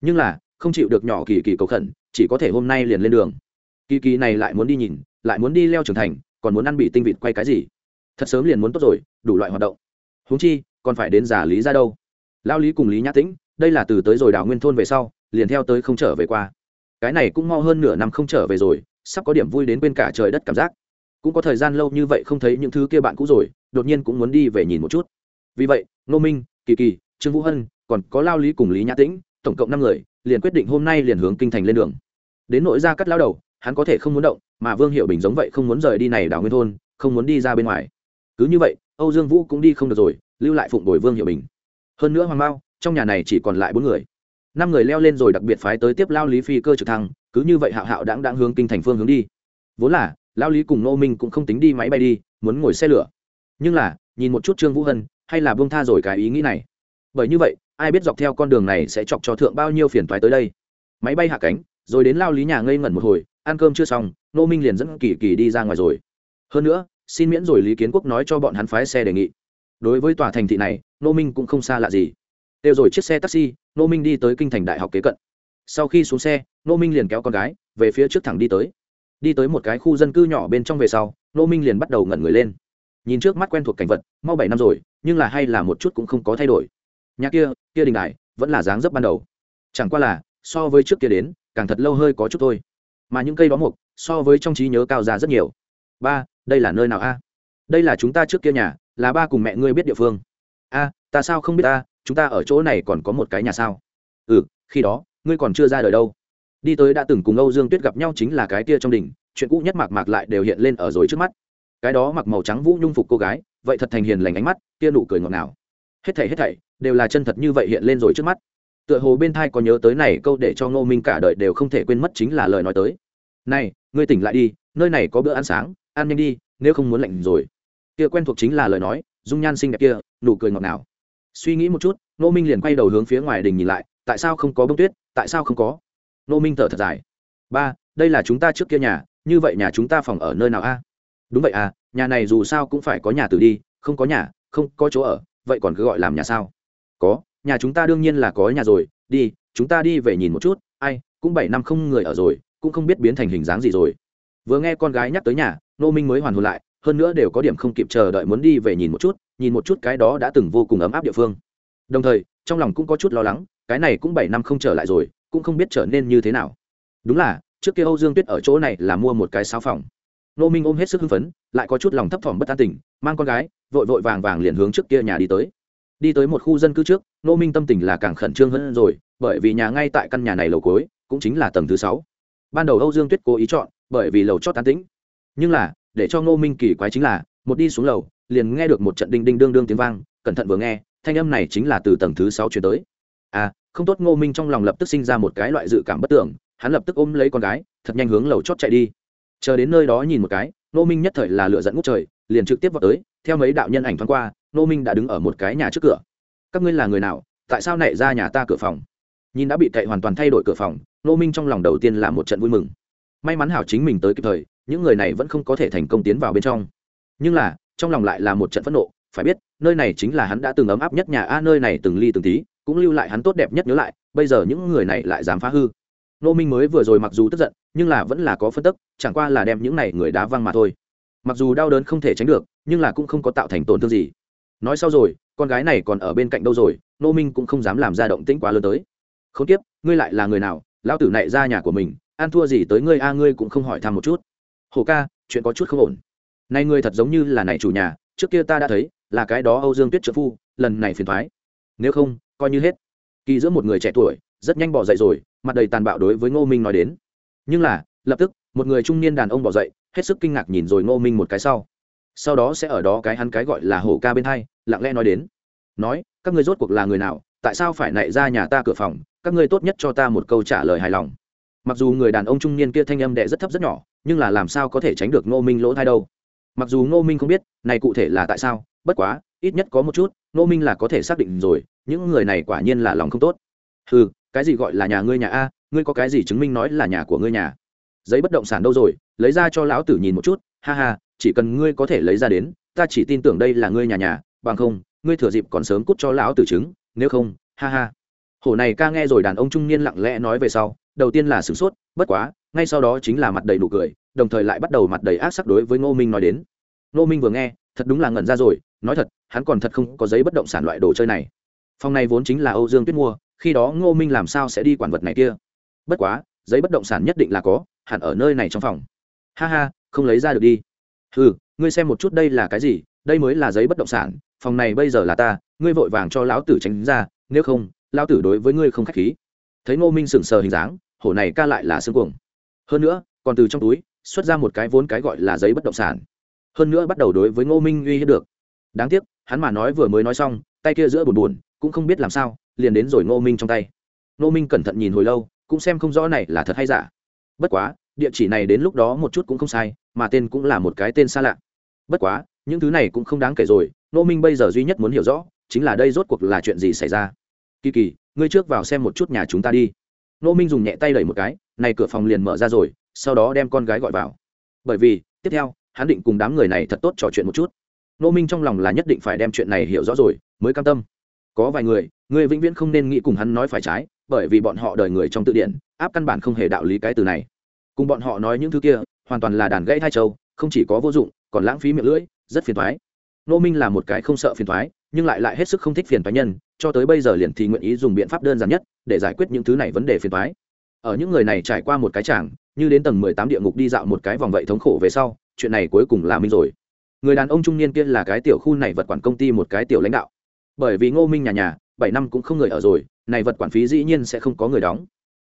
Nhưng là, không chịu được nhỏ kỳ kỳ cầu khẩn, chỉ có thể hôm nay liền lên đường. Kỳ kỳ này lại muốn đi nhìn, lại muốn đi leo trưởng thành, còn muốn ăn bị tinh vịt quay cái gì? Thật sớm liền muốn tốt rồi, đủ loại hoạt động. Huống chi, còn phải đến giả lý ra đâu? Lao lý cùng lý nhã tĩnh, đây là từ tới rồi đảo nguyên thôn về sau, liền theo tới không trở về qua. Cái này cũng mau hơn nửa năm không trở về rồi sắp có điểm vui đến bên cả trời đất cảm giác. Cũng có thời gian lâu như vậy không thấy những thứ kia bạn cũ rồi, đột nhiên cũng muốn đi về nhìn một chút. Vì vậy, ngô minh, kỳ kỳ, trương vũ hân, còn có lao lý cùng lý nhã tĩnh, tổng cộng năm người, liền quyết định hôm nay liền hướng kinh thành lên đường. Đến nội ra cắt lao đầu, hắn có thể không muốn động, mà vương hiệu bình giống vậy không muốn rời đi này đảo nguyên thôn, không muốn đi ra bên ngoài. Cứ như vậy, âu dương vũ cũng đi không được rồi, lưu lại phụng đổi vương hiệu bình. Hơn nữa hoàng mao, trong nhà này chỉ còn lại bốn người năm người leo lên rồi đặc biệt phái tới tiếp lao lý phi cơ trực thăng, cứ như vậy hạo hạo đáng đáng hướng kinh thành phương hướng đi. Vốn là, lao lý cùng nô minh cũng không tính đi máy bay đi, muốn ngồi xe lửa. Nhưng là, nhìn một chút trương vũ hân, hay là bông tha rồi cái ý nghĩ này. Bởi như vậy, ai biết dọc theo con đường này sẽ chọc cho thượng bao nhiêu phiền toái tới đây. Máy bay hạ cánh, rồi đến lao lý nhà ngây ngẩn một hồi, ăn cơm chưa xong nô minh liền dẫn kỳ kỳ đi ra ngoài rồi. Hơn nữa, xin miễn rồi lý kiến quốc nói cho bọn hắn phái xe đề nghị. Đối với tòa thành thị này nô minh cũng không xa lạ gì. Đều rồi chiếc xe taxi nô minh đi tới kinh thành đại học kế cận. Sau khi xuống xe nô minh liền kéo con gái về phía trước thẳng đi tới. Đi tới một cái khu dân cư nhỏ bên trong về sau nô minh liền bắt đầu ngẩn người lên. Nhìn trước mắt quen thuộc cảnh vật, mau bảy năm rồi, nhưng là hay là một chút cũng không có thay đổi. Nhà kia kia đình đại vẫn là dáng dấp ban đầu. Chẳng qua là, so với trước kia đến, càng thật lâu hơi có chút thôi. Mà những cây đó mục, so với trong trí nhớ cao ra rất nhiều. Ba, đây là nơi nào a? Đây là chúng ta trước kia nhà, là ba cùng mẹ ngươi biết địa phương. A, ta sao không biết ta? Chúng ta ở chỗ này còn có một cái nhà sao? Ừ khi đó, ngươi còn chưa ra đời đâu. Đi tới đã từng cùng âu dương tuyết gặp nhau chính là cái kia trong đỉnh, chuyện cũ nhất mạc mạc lại đều hiện lên ở rồi trước mắt. Cái đó mặc màu trắng vũ nhung phục cô gái, vậy thật thành hiền lành ánh mắt, kia nụ cười ngọt ngào. Hết thảy hết thảy, đều là chân thật như vậy hiện lên rồi trước mắt. Tựa hồ bên thai có nhớ tới này câu để cho ngô minh cả đời đều không thể quên mất chính là lời nói tới. Này, ngươi tỉnh lại đi, nơi này có bữa ăn sáng, ăn nhanh đi, nếu không muốn lạnh rồi. Kia quen thuộc chính là lời nói, dung nhan xinh đẹp kia, nụ cười ngọt ngào suy nghĩ một chút nô minh liền quay đầu hướng phía ngoài đình nhìn lại, tại sao không có bông tuyết, tại sao không có? Nô minh thở thật dài. Ba, đây là chúng ta trước kia nhà, như vậy nhà chúng ta phòng ở nơi nào a? Đúng vậy à nhà này dù sao cũng phải có nhà tử đi, không có nhà, không có chỗ ở, vậy còn cứ gọi làm nhà sao? Có, nhà chúng ta đương nhiên là có nhà rồi, đi, chúng ta đi về nhìn một chút, ai, cũng bảy năm không người ở rồi, cũng không biết biến thành hình dáng gì rồi. Vừa nghe con gái nhắc tới nhà nô minh mới hoàn hồn lại, hơn nữa đều có điểm không kịp chờ đợi muốn đi về nhìn một chút nhìn một chút cái đó đã từng vô cùng ấm áp địa phương. Đồng thời, trong lòng cũng có chút lo lắng, cái này cũng bảy năm không trở lại rồi, cũng không biết trở nên như thế nào. Đúng là, trước kia âu dương tuyết ở chỗ này là mua một cái sao phòng. Nô minh ôm hết sức hưng phấn, lại có chút lòng thấp thỏm bất an tình, mang con gái, vội vội vàng vàng liền hướng trước kia nhà đi tới. Đi tới một khu dân cư trước, nô minh tâm tình là càng khẩn trương hơn rồi, bởi vì nhà ngay tại căn nhà này lầu cối cũng chính là tầng thứ sáu. Ban đầu âu dương tuyết cố ý chọn, bởi vì lầu chót tán tĩnh. Nhưng là, để cho nô minh kỳ quái chính là, một đi xuống lầu liền nghe được một trận đinh đinh đương đương tiếng vang, cẩn thận vừa nghe, thanh âm này chính là từ tầng thứ sáu chuyển tới. À không tốt, ngô minh trong lòng lập tức sinh ra một cái loại dự cảm bất tưởng, hắn lập tức ôm lấy con gái, thật nhanh hướng lầu chót chạy đi. Chờ đến nơi đó nhìn một cái, Ngô minh nhất thời là lựa dẫn ngút trời, liền trực tiếp vào tới, theo mấy đạo nhân ảnh thoáng qua, Ngô minh đã đứng ở một cái nhà trước cửa. Các ngươi là người nào? Tại sao nảy ra nhà ta cửa phòng? Nhìn đã bị cậy hoàn toàn thay đổi cửa phòng, Ngô minh trong lòng đầu tiên là một trận vui mừng. May mắn hảo chính mình tới kịp thời, những người này vẫn không có thể thành công tiến vào bên trong. Nhưng là trong lòng lại là một trận phẫn nộ, phải biết, nơi này chính là hắn đã từng ấm áp nhất nhà a, nơi này từng ly từng tí, cũng lưu lại hắn tốt đẹp nhất nhớ lại, bây giờ những người này lại dám phá hư. Nô minh mới vừa rồi mặc dù tức giận, nhưng là vẫn là có phân tức, chẳng qua là đem những này người đá văng mà thôi. Mặc dù đau đớn không thể tránh được, nhưng là cũng không có tạo thành tổn thương gì. Nói sau rồi, con gái này còn ở bên cạnh đâu rồi, nô minh cũng không dám làm ra động tĩnh quá lớn tới. Không tiếp ngươi lại là người nào? Lão tử này ra nhà của mình, ăn thua gì tới ngươi a, ngươi cũng không hỏi thăm một chút. Hồ ca, chuyện có chút không ổn nay người thật giống như là này chủ nhà, trước kia ta đã thấy, là cái đó âu dương tuyết trợ phu, lần này phiền thoái. Nếu không, coi như hết. Kỳ giữa một người trẻ tuổi, rất nhanh bỏ dậy rồi, mặt đầy tàn bạo đối với ngô minh nói đến. Nhưng là, lập tức, một người trung niên đàn ông bỏ dậy, hết sức kinh ngạc nhìn rồi ngô minh một cái sau. Sau đó sẽ ở đó cái hắn cái gọi là hổ ca bên hai, lặng lẽ nói đến. Nói, các ngươi rốt cuộc là người nào? Tại sao phải nạy ra nhà ta cửa phòng? Các ngươi tốt nhất cho ta một câu trả lời hài lòng. Mặc dù người đàn ông trung niên kia thanh âm đệ rất thấp rất nhỏ, nhưng là làm sao có thể tránh được ngô minh lỗ thai đâu mặc dù ngô minh không biết, này cụ thể là tại sao, bất quá, ít nhất có một chút, ngô minh là có thể xác định rồi, những người này quả nhiên là lòng không tốt. Ừ cái gì gọi là nhà ngươi nhà a, ngươi có cái gì chứng minh nói là nhà của ngươi nhà? Giấy bất động sản đâu rồi, lấy ra cho lão tử nhìn một chút, ha ha, chỉ cần ngươi có thể lấy ra đến, ta chỉ tin tưởng đây là ngươi nhà nhà, bằng không, ngươi thừa dịp còn sớm cút cho lão tử chứng nếu không, ha ha. Hổ này ca nghe rồi đàn ông trung niên lặng lẽ nói về sau, đầu tiên là sửng sốt, bất quá, ngay sau đó chính là mặt đầy nụ cười đồng thời lại bắt đầu mặt đầy ác sắc đối với ngô minh nói đến. Ngô minh vừa nghe, thật đúng là ngẩn ra rồi, nói thật, hắn còn thật không có giấy bất động sản loại đồ chơi này. Phòng này vốn chính là âu dương tuyết mua, khi đó ngô minh làm sao sẽ đi quản vật này kia? Bất quá, giấy bất động sản nhất định là có, hẳn ở nơi này trong phòng. Ha ha, không lấy ra được đi. Ừ ngươi xem một chút đây là cái gì, đây mới là giấy bất động sản, phòng này bây giờ là ta, ngươi vội vàng cho lão tử tránh ra, nếu không, lão tử đối với ngươi không k h á c h khí. Thấy ngô minh sừng sờ hình dáng, hổ này ca lại là xương cuồng. Hơn nữa, còn từ trong túi xuất ra một cái vốn cái gọi là giấy bất động sản. Hơn nữa bắt đầu đối với ngô minh uy hiếp được. Đáng tiếc, hắn mà nói vừa mới nói xong, tay kia giữa buồn buồn, cũng không biết làm sao, liền đến rồi ngô minh trong tay. Ngô minh cẩn thận nhìn hồi lâu, cũng xem không rõ này là thật hay giả. Bất quá, địa chỉ này đến lúc đó một chút cũng không sai, mà tên cũng là một cái tên xa lạ. Bất quá, những thứ này cũng không đáng kể rồi, ngô minh bây giờ duy nhất muốn hiểu rõ, chính là đây rốt cuộc là chuyện gì xảy ra. Kỳ kỳ, ngươi trước vào xem một chút nhà chúng ta đi. Ngô minh dùng nhẹ tay đẩy một cái, này cửa phòng liền mở ra rồi sau đó đem con gái gọi vào. Bởi vì, tiếp theo, hắn định cùng đám người này thật tốt trò chuyện một chút. Nô minh trong lòng là nhất định phải đem chuyện này hiểu rõ rồi, mới cam tâm. Có vài người người vĩnh viễn không nên nghĩ cùng hắn nói phải trái, bởi vì bọn họ đời người trong tự điển áp căn bản không hề đạo lý cái từ này. Cùng bọn họ nói những thứ kia, hoàn toàn là đàn gãy thai châu, không chỉ có vô dụng, còn lãng phí miệng lưỡi, rất phiền thoái nô minh là một cái không sợ phiền thoái nhưng lại lại hết sức không thích phiền thoái nhân, cho tới bây giờ liền thì nguyện ý dùng biện pháp đơn giản nhất để giải quyết những thứ này vấn đề phiền thoái ở những người này trải qua một cái chàng như đến tầng mười tám địa ngục đi dạo một cái vòng vậy thống khổ về sau, chuyện này cuối cùng là minh rồi. Người đàn ông trung niên kia là cái tiểu khu này vật quản công ty một cái tiểu lãnh đạo. Bởi vì ngô minh nhà nhà, bảy năm cũng không người ở rồi, này vật quản phí dĩ nhiên sẽ không có người đóng.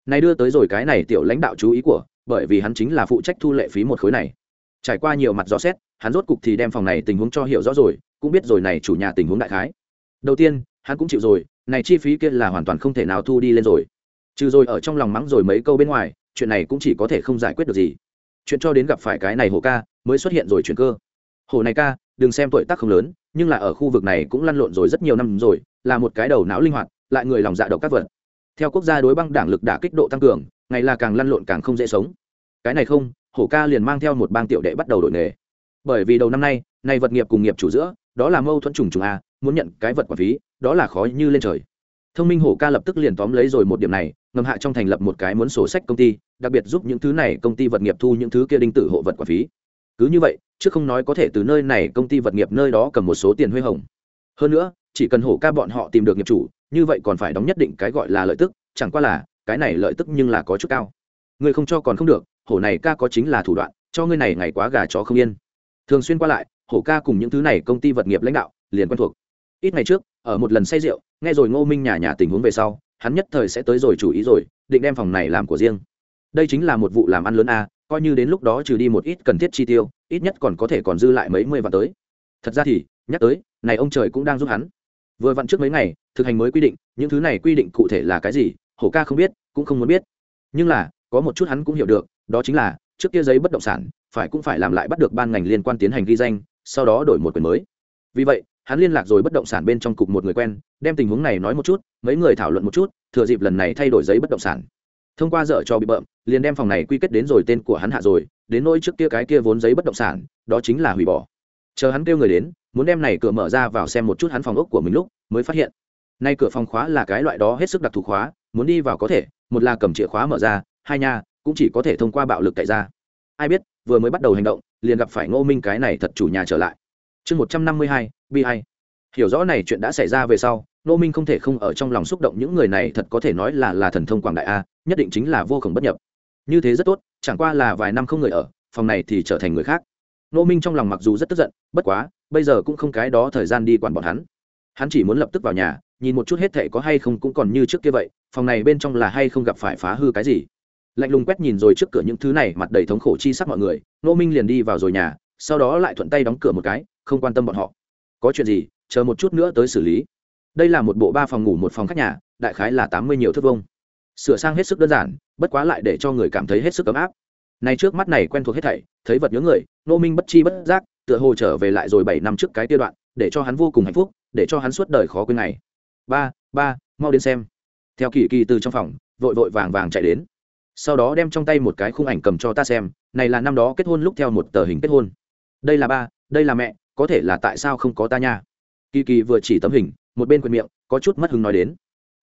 Này đưa tới rồi cái này tiểu lãnh đạo chú ý của, bởi vì hắn chính là phụ trách thu lệ phí một khối này. Trải qua nhiều mặt rõ xét, hắn rốt cục thì đem phòng này tình huống cho hiểu rõ rồi, cũng biết rồi này chủ nhà tình huống đại khái. Đầu tiên, hắn cũng chịu rồi, này chi phí kia là hoàn toàn không thể nào thu đi lên rồi. Trừ rồi ở trong lòng mắng rồi mấy câu bên ngoài chuyện này cũng chỉ có thể không giải quyết được gì. Chuyện cho đến gặp phải cái này hổ ca, mới xuất hiện rồi chuyện cơ. Hổ này ca, đừng xem tuổi tác không lớn, nhưng là ở khu vực này cũng lăn lộn rồi rất nhiều năm rồi, là một cái đầu não linh hoạt, lại người lòng dạ độc các vật. Theo quốc gia đối băng đảng lực đả kích độ tăng cường, ngày là càng lăn lộn càng không dễ sống. Cái này không hổ ca liền mang theo một bang tiểu đệ bắt đầu đổi nghề. Bởi vì đầu năm nay này vật nghiệp cùng nghiệp chủ giữa, đó là mâu thuẫn trùng trùng a, muốn nhận cái vật quản phí, đó là khó như lên trời thông minh hổ ca lập tức liền tóm lấy rồi một điểm này, ngầm hạ trong thành lập một cái muốn sổ sách công ty, đặc biệt giúp những thứ này công ty vật nghiệp thu những thứ kia đinh tử hộ vật quản phí. Cứ như vậy, chứ không nói có thể từ nơi này công ty vật nghiệp nơi đó cầm một số tiền huê hồng. Hơn nữa, chỉ cần hổ ca bọn họ tìm được nghiệp chủ, như vậy còn phải đóng nhất định cái gọi là lợi tức, chẳng qua là, cái này lợi tức nhưng là có chút cao. Người không cho còn không được, hổ này ca có chính là thủ đoạn, cho ngươi này ngày quá gà chó không yên. Thường xuyên qua lại, hổ ca cùng những thứ này công ty vật nghiệp lãnh đạo, liền quen thuộc ít ngày trước, ở một lần say rượu, nghe rồi ngô minh nhà nhà tình huống về sau, hắn nhất thời sẽ tới rồi chủ ý rồi, định đem phòng này làm của riêng. Đây chính là một vụ làm ăn lớn a, coi như đến lúc đó trừ đi một ít cần thiết chi tiêu, ít nhất còn có thể còn dư lại mấy mươi vạn tới. Thật ra thì, nhắc tới, này ông trời cũng đang giúp hắn. Vừa vặn trước mấy ngày, thực hành mới quy định, những thứ này quy định cụ thể là cái gì, hổ ca không biết, cũng không muốn biết. Nhưng là, có một chút hắn cũng hiểu được, đó chính là, trước kia giấy bất động sản, phải cũng phải làm lại bắt được ban ngành liên quan tiến hành ghi danh, sau đó đổi một quyền mới. Vì vậy hắn liên lạc rồi bất động sản bên trong cục một người quen, đem tình huống này nói một chút, mấy người thảo luận một chút, thừa dịp lần này thay đổi giấy bất động sản. Thông qua dở cho bị bợm, liền đem phòng này quy kết đến rồi tên của hắn hạ rồi, đến nỗi trước kia cái kia vốn giấy bất động sản, đó chính là hủy bỏ. Chờ hắn kêu người đến, muốn đem này cửa mở ra vào xem một chút hắn phòng ốc của mình lúc, mới phát hiện. Nay cửa phòng khóa là cái loại đó hết sức đặc thù khóa, muốn đi vào có thể, một là cầm chìa khóa mở ra, hai nha, cũng chỉ có thể thông qua bạo lực cậy ra. Ai biết, vừa mới bắt đầu hành động, liền gặp phải ngô minh cái này thật chủ nhà trở lại chương một trăm năm mươi hai, bi hay hiểu rõ này chuyện đã xảy ra về sau nô minh không thể không ở trong lòng xúc động những người này thật có thể nói là là thần thông quảng đại a, nhất định chính là vô khổng bất nhập. Như thế rất tốt, chẳng qua là vài năm không người ở, phòng này thì trở thành người khác. Nô minh trong lòng mặc dù rất tức giận, bất quá, bây giờ cũng không cái đó thời gian đi quản bọn hắn. Hắn chỉ muốn lập tức vào nhà, nhìn một chút hết thệ có hay không cũng còn như trước kia vậy, phòng này bên trong là hay không gặp phải phá hư cái gì. Lạnh lùng quét nhìn rồi trước cửa những thứ này, mặt đầy thống khổ chi sắc mọi người nô minh liền đi vào rồi nhà, sau đó lại thuận tay đóng cửa một cái không quan tâm bọn họ. Có chuyện gì, chờ một chút nữa tới xử lý. Đây là một bộ ba phòng ngủ, một phòng khách nhà, đại khái là tám mươi nhiều thước vông sửa sang hết sức đơn giản, bất quá lại để cho người cảm thấy hết sức ấm áp. Này trước mắt này quen thuộc hết thảy, thấy vật nhớ người nô minh bất chi bất giác, tựa hồ trở về lại rồi bảy năm trước cái tiêu đoạn, để cho hắn vô cùng hạnh phúc, để cho hắn suốt đời khó quên ngày. Ba ba, mau đến xem. Theo kỳ kỳ từ trong phòng, vội vội vàng vàng chạy đến. Sau đó đem trong tay một cái khung ảnh cầm cho ta xem, này là năm đó kết hôn lúc theo một tờ hình kết hôn. Đây là ba, đây là mẹ có thể là tại sao không có ta nha? Kỳ kỳ vừa chỉ tấm hình, một bên quyền miệng, có chút mất hứng nói đến.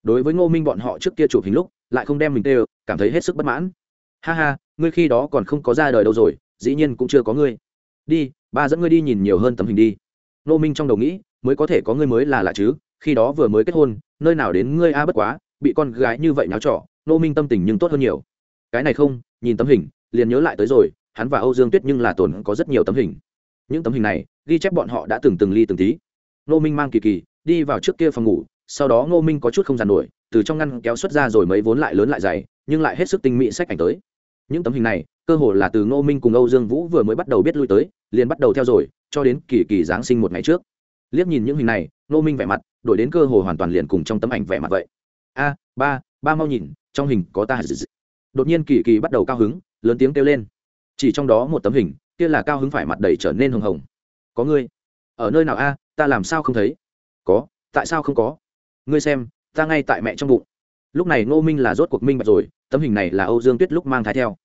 Đối với ngô minh bọn họ trước kia chụp hình lúc, lại không đem mình tê, cảm thấy hết sức bất mãn. Ha ha, ngươi khi đó còn không có ra đời đâu rồi, dĩ nhiên cũng chưa có ngươi. Đi, ba dẫn ngươi đi nhìn nhiều hơn tấm hình đi. Ngô minh trong đầu nghĩ, mới có thể có ngươi mới là lạ chứ, khi đó vừa mới kết hôn, nơi nào đến ngươi a bất quá, bị con gái như vậy náo trọ ngô minh tâm tình nhưng tốt hơn nhiều. Cái này không, nhìn tấm hình, liền nhớ lại tới rồi, hắn và âu dương tuyết nhưng là tồn có rất nhiều tấm hình. Những tấm hình này ghi chép bọn họ đã từng từng ly từng tí. Ngô minh mang kỳ kỳ, đi vào trước kia phòng ngủ, sau đó ngô minh có chút không dàn nổi, từ trong ngăn kéo xuất ra rồi mấy vốn lại lớn lại dày, nhưng lại hết sức tinh mỹ sách ảnh tới. Những tấm hình này, cơ hồ là từ ngô minh cùng âu dương vũ vừa mới bắt đầu biết lui tới, liền bắt đầu theo rồi, cho đến kỳ kỳ giáng sinh một ngày trước. Liếc nhìn những hình này, ngô minh vẻ mặt, đổi đến cơ hồ hoàn toàn liền cùng trong tấm ảnh vẻ mặt vậy. A, ba ba mau nhìn, trong hình có ta đột nhiên kỳ kỳ bắt đầu cao hứng, lớn tiếng kêu lên. Chỉ trong đó một tấm hình, kia là cao hứng phải mặt đầy trở nên hồng hồng có ngươi. Ở nơi nào a, ta làm sao không thấy? Có, tại sao không có? Ngươi xem, ta ngay tại mẹ trong bụng. Lúc này ngô minh là rốt cuộc minh bạch rồi, tấm hình này là âu dương tuyết lúc mang thai theo.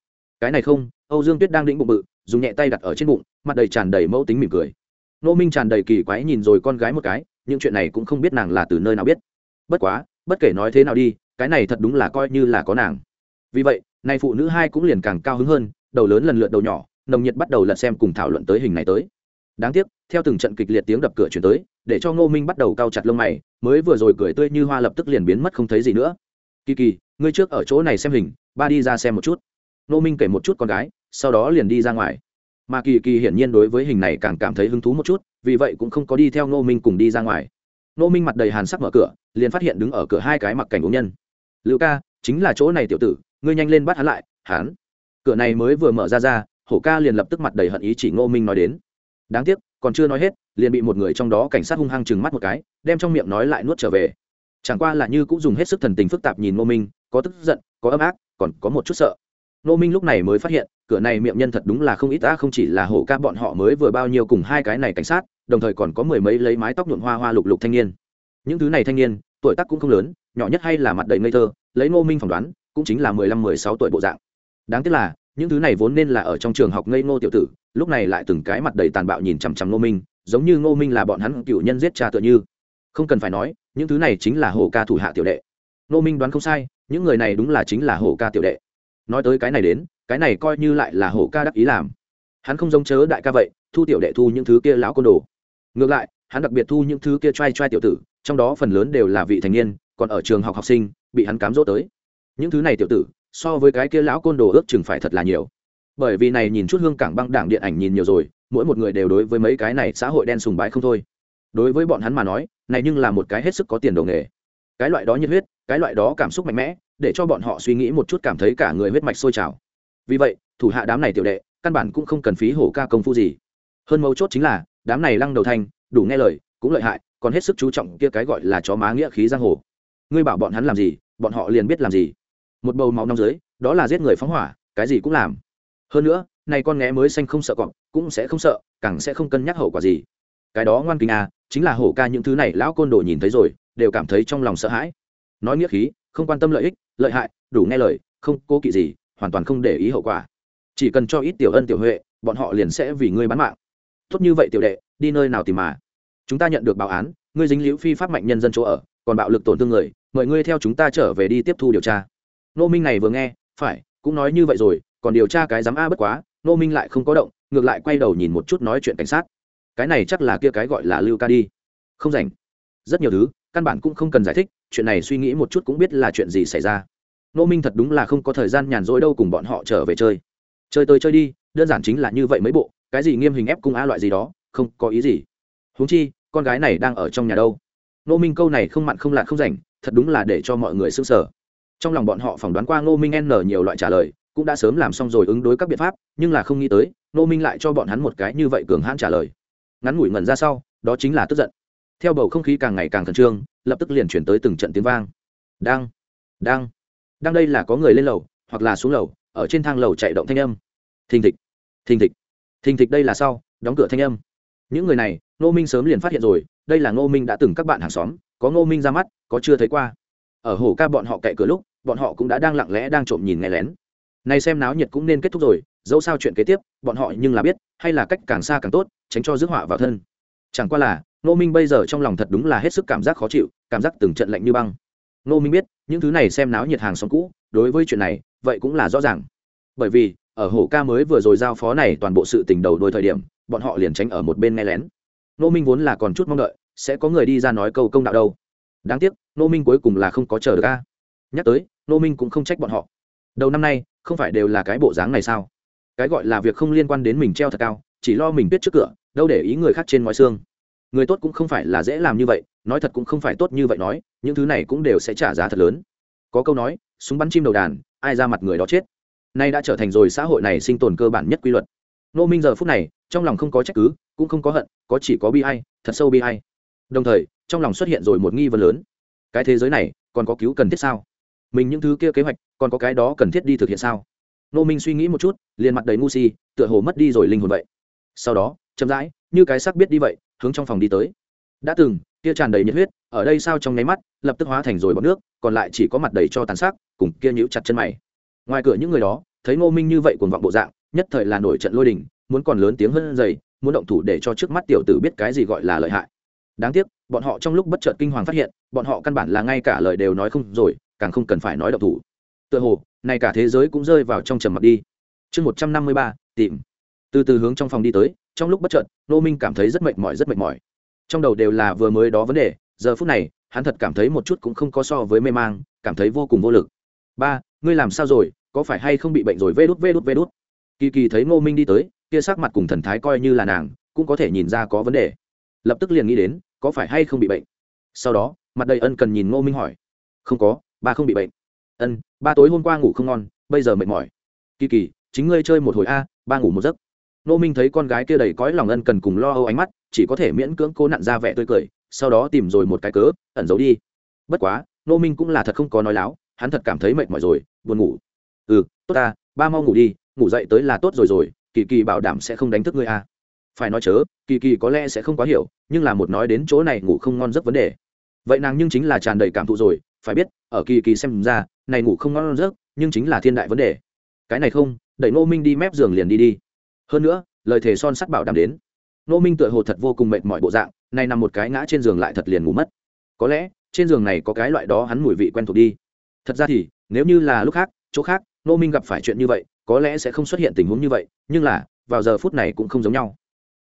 Cái này không, âu dương tuyết đang đĩnh bụng bự, dùng nhẹ tay đặt ở trên bụng, mặt đầy tràn đầy mẫu tính mỉm cười. Ngô minh tràn đầy kỳ quái nhìn rồi con gái một cái, những chuyện này cũng không biết nàng là từ nơi nào biết. Bất quá, bất kể nói thế nào đi, cái này thật đúng là coi như là có nàng. Vì vậy, nay phụ nữ hai cũng liền càng cao hứng hơn, đầu lớn lần lượt đầu nhỏ, nồng nhiệt bắt đầu lật xem cùng thảo luận tới hình này tới đáng tiếc, theo từng trận kịch liệt tiếng đập cửa chuyển tới, để cho ngô minh bắt đầu cao chặt lông mày, mới vừa rồi cười tươi như hoa lập tức liền biến mất không thấy gì nữa. Kỳ kỳ, ngươi trước ở chỗ này xem hình, ba đi ra xem một chút. Ngô minh kể một chút con gái, sau đó liền đi ra ngoài. Mà kỳ kỳ hiển nhiên đối với hình này càng cảm thấy hứng thú một chút, vì vậy cũng không có đi theo ngô minh cùng đi ra ngoài. Ngô minh mặt đầy hàn sắc mở cửa, liền phát hiện đứng ở cửa hai cái mặc cảnh ống nhân. Lữ ca, chính là chỗ này tiểu tử, ngươi nhanh lên bắt hắn lại, hắn. Cửa này mới vừa mở ra ra, hổ ca liền lập tức mặt đầy hận ý chỉ ngô minh nói đến đáng tiếc, còn chưa nói hết, liền bị một người trong đó cảnh sát hung hăng chừng mắt một cái, đem trong miệng nói lại nuốt trở về. Chẳng qua là như cũng dùng hết sức thần tình phức tạp nhìn ngô minh, có tức giận, có ấm áp, còn có một chút sợ. Ngô minh lúc này mới phát hiện, cửa này miệng nhân thật đúng là không ít ta không chỉ là hổ ca bọn họ mới vừa bao nhiêu cùng hai cái này cảnh sát, đồng thời còn có mười mấy lấy mái tóc nhuộm hoa hoa lục lục thanh niên. Những thứ này thanh niên, tuổi tác cũng không lớn, nhỏ nhất hay là mặt đầy ngây thơ, lấy ngô minh phỏng đoán, cũng chính là mười lăm, mười sáu tuổi bộ dạng. Đáng tiếc là những thứ này vốn nên là ở trong trường học ngây ngô tiểu tử, lúc này lại từng cái mặt đầy tàn bạo nhìn chằm chằm ngô minh, giống như ngô minh là bọn hắn cựu nhân giết cha tựa như. Không cần phải nói, những thứ này chính là hổ ca thủ hạ tiểu đệ. Ngô minh đoán không sai, những người này đúng là chính là hổ ca tiểu đệ. Nói tới cái này đến, cái này coi như lại là hổ ca đắc ý làm. Hắn không giống chớ đại ca vậy, thu tiểu đệ thu những thứ kia lão côn đồ. Ngược lại, hắn đặc biệt thu những thứ kia t r a i t r a i tiểu tử, trong đó phần lớn đều là vị thành niên, còn ở trường học học sinh, bị hắn cám dỗ tới. Những thứ này tiểu tử so với cái kia lão côn đồ ước chừng phải thật là nhiều. Bởi vì này nhìn chút hương cảng băng đảng điện ảnh nhìn nhiều rồi, mỗi một người đều đối với mấy cái này xã hội đen sùng bái không thôi. Đối với bọn hắn mà nói, này nhưng là một cái hết sức có tiền đồ nghề. Cái loại đó nhiệt huyết, cái loại đó cảm xúc mạnh mẽ, để cho bọn họ suy nghĩ một chút cảm thấy cả người huyết mạch sôi trào. Vì vậy, thủ hạ đám này tiểu đệ, căn bản cũng không cần phí hổ ca công phu gì. Hơn mấu chốt chính là, đám này lăng đầu thanh, đủ nghe lời, cũng lợi hại, còn hết sức chú trọng kia cái gọi là chó má nghĩa khí giang hồ. Ngươi bảo bọn hắn làm gì, bọn họ liền biết làm gì một bầu máu nóng dưới, đó là giết người phóng hỏa, cái gì cũng làm. Hơn nữa, này con nghé mới xanh không sợ cọp, cũng sẽ không sợ, càng sẽ không cân nhắc hậu quả gì. Cái đó ngoan kinh à chính là hổ ca những thứ này lão côn đồ nhìn thấy rồi, đều cảm thấy trong lòng sợ hãi. Nói nghĩa khí, không quan tâm lợi ích, lợi hại, đủ nghe lời, không cố kỵ gì, hoàn toàn không để ý hậu quả. Chỉ cần cho ít tiểu ân tiểu huệ, bọn họ liền sẽ vì ngươi bán mạng. Tốt như vậy tiểu đệ, đi nơi nào tìm mà. Chúng ta nhận được báo án, ngươi dính liễu phi pháp mạnh nhân dân chỗ ở, còn bạo lực tổn thương người, mời ngươi theo chúng ta trở về đi tiếp thu điều tra nô minh này vừa nghe, phải, cũng nói như vậy rồi, còn điều tra cái dám a bất quá nô minh lại không có động, ngược lại quay đầu nhìn một chút nói chuyện cảnh sát. Cái này chắc là kia cái gọi là lưu ca đi. Không rảnh. Rất nhiều thứ, căn bản cũng không cần giải thích, chuyện này suy nghĩ một chút cũng biết là chuyện gì xảy ra. Nô minh thật đúng là không có thời gian nhàn rỗi đâu cùng bọn họ trở về chơi. Chơi tới chơi đi, đơn giản chính là như vậy mấy bộ, cái gì nghiêm hình ép cung a loại gì đó, không có ý gì. Huống chi, con gái này đang ở trong nhà đâu. Nô minh câu này không mặn không lạ không rảnh, thật đúng là để cho mọi người s ư n g sở trong lòng bọn họ phỏng đoán qua ngô minh n nhiều loại trả lời, cũng đã sớm làm xong rồi ứng đối các biện pháp, nhưng là không nghĩ tới, ngô minh lại cho bọn hắn một cái như vậy cường hãn trả lời. Ngắn ngủi ngẩn ra sau, đó chính là tức giận. Theo bầu không khí càng ngày càng khẩn trương, lập tức liền chuyển tới từng trận tiếng vang. Đang đang đang đây là có người lên lầu, hoặc là xuống lầu, ở trên thang lầu chạy động thanh âm. Thình thịch thình thịch thình thịch đây là sau, đóng cửa thanh âm. Những người này, ngô minh sớm liền phát hiện rồi, đây là ngô minh đã từng các bạn hàng xóm, có ngô minh ra mắt, có chưa thấy qua. Ở hồ ca bọn họ cậy cửa lúc bọn họ cũng đã đang lặng lẽ đang trộm nhìn nghe lén. Nay xem náo nhiệt cũng nên kết thúc rồi, dẫu sao chuyện kế tiếp, bọn họ nhưng là biết, hay là cách càng xa càng tốt, tránh cho rước họa vào thân. Chẳng qua là, ngô minh bây giờ trong lòng thật đúng là hết sức cảm giác khó chịu, cảm giác từng trận lạnh như băng. Ngô minh biết, những thứ này xem náo nhiệt hàng xóm cũ, đối với chuyện này, vậy cũng là rõ ràng. Bởi vì, ở hồ ca mới vừa rồi giao phó này toàn bộ sự tình đầu đôi thời điểm, bọn họ liền tránh ở một bên nghe lén. Ngô minh vốn là còn chút mong đợi, sẽ có người đi ra nói câu công đạo đâu. Đáng tiếc, ngô minh cuối cùng là không có chờ được a nhắc tới Nô minh cũng không trách bọn họ. Đầu năm nay, không phải đều là cái bộ dáng này sao? Cái gọi là việc không liên quan đến mình treo thật cao, chỉ lo mình biết trước cửa, đâu để ý người khác trên ngoài xương. Người tốt cũng không phải là dễ làm như vậy, nói thật cũng không phải tốt như vậy nói, những thứ này cũng đều sẽ trả giá thật lớn. Có câu nói, súng bắn chim đầu đàn, ai ra mặt người đó chết. Nay đã trở thành rồi xã hội này sinh tồn cơ bản nhất quy luật. Nô minh giờ phút này, trong lòng không có trách cứ, cũng không có hận, có chỉ có bi hay thật sâu bi hay đồng thời, trong lòng xuất hiện rồi một nghi vấn lớn. Cái thế giới này, còn có cứu cần thiết sao? Mình những thứ kia kế hoạch còn có cái đó cần thiết đi thực hiện sao? Nô minh suy nghĩ một chút liền mặt đầy ngu si tựa hồ mất đi rồi linh hồn vậy. Sau đó chậm rãi như cái xác biết đi vậy hướng trong phòng đi tới. Đã từng kia tràn đầy nhiệt huyết ở đây sao trong nháy mắt lập tức hóa thành rồi bọt nước còn lại chỉ có mặt đầy cho tàn sát, cùng kia nhíu chặt chân mày. Ngoài cửa những người đó thấy ngô minh như vậy cuồng vọng bộ dạng nhất thời là nổi trận lôi đình muốn còn lớn tiếng hơn dày muốn động thủ để cho trước mắt tiểu tử biết cái gì gọi là lợi hại. Đáng tiếc bọn họ trong lúc bất chợt kinh hoàng phát hiện bọn họ căn bản là ngay cả lời đều nói không rồi càng không cần phải nói độc thủ. Tựa hồ này cả thế giới cũng rơi vào trong trầm mặc đi. Chương một trăm năm mươi ba, tìm. Từ từ hướng trong phòng đi tới, trong lúc bất chợt nô minh cảm thấy rất mệt mỏi, rất mệt mỏi. Trong đầu đều là vừa mới đó vấn đề, giờ phút này, hắn thật cảm thấy một chút cũng không có so với mê mang, cảm thấy vô cùng vô lực. Ba, ngươi làm sao rồi? Có phải hay không bị bệnh rồi? Vê đút vê đút vê đút. Kỳ kỳ thấy ngô minh đi tới, kia sắc mặt cùng thần thái coi như là nàng, cũng có thể nhìn ra có vấn đề. Lập tức liền nghĩ đến, có phải hay không bị bệnh? Sau đó, mặt đầy ân cần nhìn ngô minh hỏi. Không có ba không bị bệnh. Ân, ba tối hôm qua ngủ không ngon, bây giờ mệt mỏi. Kỳ kỳ, chính ngươi chơi một hồi a, ba ngủ một giấc. Nô minh thấy con gái kia đầy cõi lòng ân cần cùng lo âu ánh mắt, chỉ có thể miễn cưỡng cố nặn ra vẻ tươi cười, sau đó tìm rồi một cái cớ, ẩn giấu đi. Bất quá, nô minh cũng là thật không có nói láo, hắn thật cảm thấy mệt mỏi rồi, buồn ngủ. Ừ tốt ta, ba mau ngủ đi, ngủ dậy tới là tốt rồi rồi, kỳ kỳ bảo đảm sẽ không đánh thức ngươi à. phải nói chớ, kỳ kỳ có lẽ sẽ không quá hiểu, nhưng là một nói đến chỗ này ngủ không ngon rất vấn đề. Vậy nàng nhưng chính là tràn đầy cảm thụ rồi phải biết, ở kỳ kỳ xem ra, này ngủ không ngon giấc, nhưng chính là thiên đại vấn đề. Cái này không, đẩy nô minh đi mép giường liền đi đi. Hơn nữa, lời thề son sắt bảo đảm đến. Nô minh tựa hồ thật vô cùng mệt mỏi bộ dạng này nằm một cái ngã trên giường lại thật liền ngủ mất. Có lẽ, trên giường này có cái loại đó hắn mùi vị quen thuộc đi. Thật ra thì, nếu như là lúc khác, chỗ khác nô minh gặp phải chuyện như vậy, có lẽ sẽ không xuất hiện tình huống như vậy, nhưng là, vào giờ phút này cũng không giống nhau.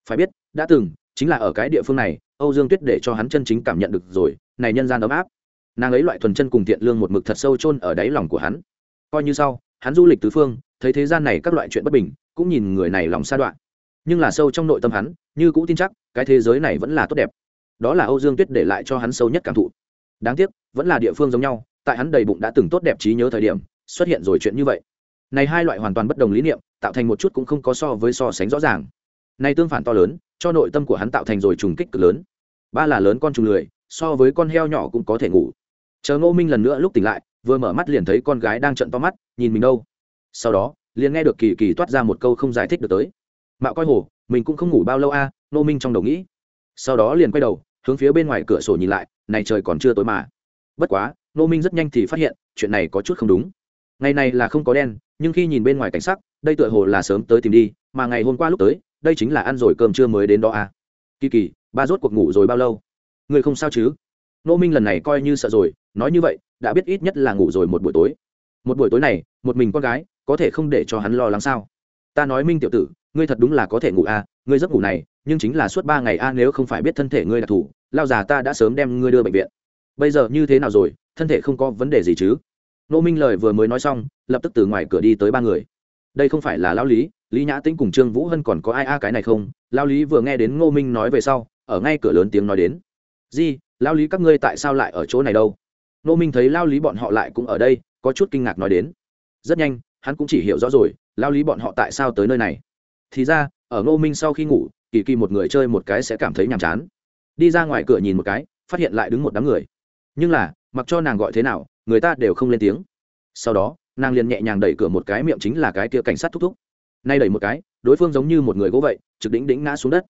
Phải biết, đã từng, chính là ở cái địa phương này, âu dương tuyết để cho hắn chân chính cảm nhận được rồi, này nhân gian ấm áp nàng ấy loại thuần chân cùng thiện lương một mực thật sâu chôn ở đáy lòng của hắn. Coi như sau, hắn du lịch tứ phương, thấy thế gian này các loại chuyện bất bình, cũng nhìn người này lòng xa đoạn. Nhưng là sâu trong nội tâm hắn, như cũ tin chắc, cái thế giới này vẫn là tốt đẹp. Đó là âu dương tuyết để lại cho hắn sâu nhất cảm thụ. Đáng tiếc, vẫn là địa phương giống nhau, tại hắn đầy bụng đã từng tốt đẹp trí nhớ thời điểm, xuất hiện rồi chuyện như vậy. Này hai loại hoàn toàn bất đồng lý niệm, tạo thành một chút cũng không có so với so sánh rõ ràng. Này tương phản to lớn, cho nội tâm của hắn tạo thành rồi trùng kích cực lớn. Ba là lớn con trùng lười, so với con heo nhỏ cũng có thể ngủ chờ ngô minh lần nữa lúc tỉnh lại vừa mở mắt liền thấy con gái đang trận to mắt nhìn mình đâu. Sau đó liền nghe được kỳ kỳ toát ra một câu không giải thích được tới. Mạo coi hồ mình cũng không ngủ bao lâu a à, ngô minh trong đầu nghĩ. Sau đó liền quay đầu hướng phía bên ngoài cửa sổ nhìn lại này trời còn chưa tối mà. Bất quá ngô minh rất nhanh thì phát hiện chuyện này có chút không đúng. Ngày này là không có đen nhưng khi nhìn bên ngoài cảnh sắc đây tựa hồ là sớm tới tìm đi mà ngày hôm qua lúc tới đây chính là ăn rồi cơm trưa mới đến đó à kỳ kỳ ba rốt cuộc ngủ rồi bao lâu? Người không sao chứ? Nô minh lần này coi như sợ rồi, nói như vậy, đã biết ít nhất là ngủ rồi một buổi tối. Một buổi tối này, một mình con gái, có thể không để cho hắn lo lắng sao? Ta nói minh tiểu tử, ngươi thật đúng là có thể ngủ à ngươi giấc ngủ này, nhưng chính là suốt ba ngày a nếu không phải biết thân thể ngươi đặc thù lao già ta đã sớm đem ngươi đưa bệnh viện. Bây giờ như thế nào rồi, thân thể không có vấn đề gì chứ? Nô minh lời vừa mới nói xong, lập tức từ ngoài cửa đi tới ba người. Đây không phải là lao lý lý nhã tĩnh cùng trương vũ hân còn có ai a cái này không? Lao lý vừa nghe đến ngô minh nói về sau, ở ngay cửa lớn tiếng nói đến. Di lao lý, các ngươi tại sao lại ở chỗ này đâu? Nô minh thấy lao lý bọn họ lại cũng ở đây, có chút kinh ngạc nói đến. Rất nhanh, hắn cũng chỉ hiểu rõ rồi, lao lý bọn họ tại sao tới nơi này. Thì ra, ở ngô minh sau khi ngủ, kỳ kỳ một người chơi một cái sẽ cảm thấy nhàm chán. Đi ra ngoài cửa nhìn một cái, phát hiện lại đứng một đám người. Nhưng là, mặc cho nàng gọi thế nào, người ta đều không lên tiếng. Sau đó, nàng liền nhẹ nhàng đẩy cửa một cái miệng chính là cái kia cảnh sát thúc thúc. Nay đẩy một cái, đối phương giống như một người gỗ vậy, trực đỉnh đỉnh ngã xuống đất.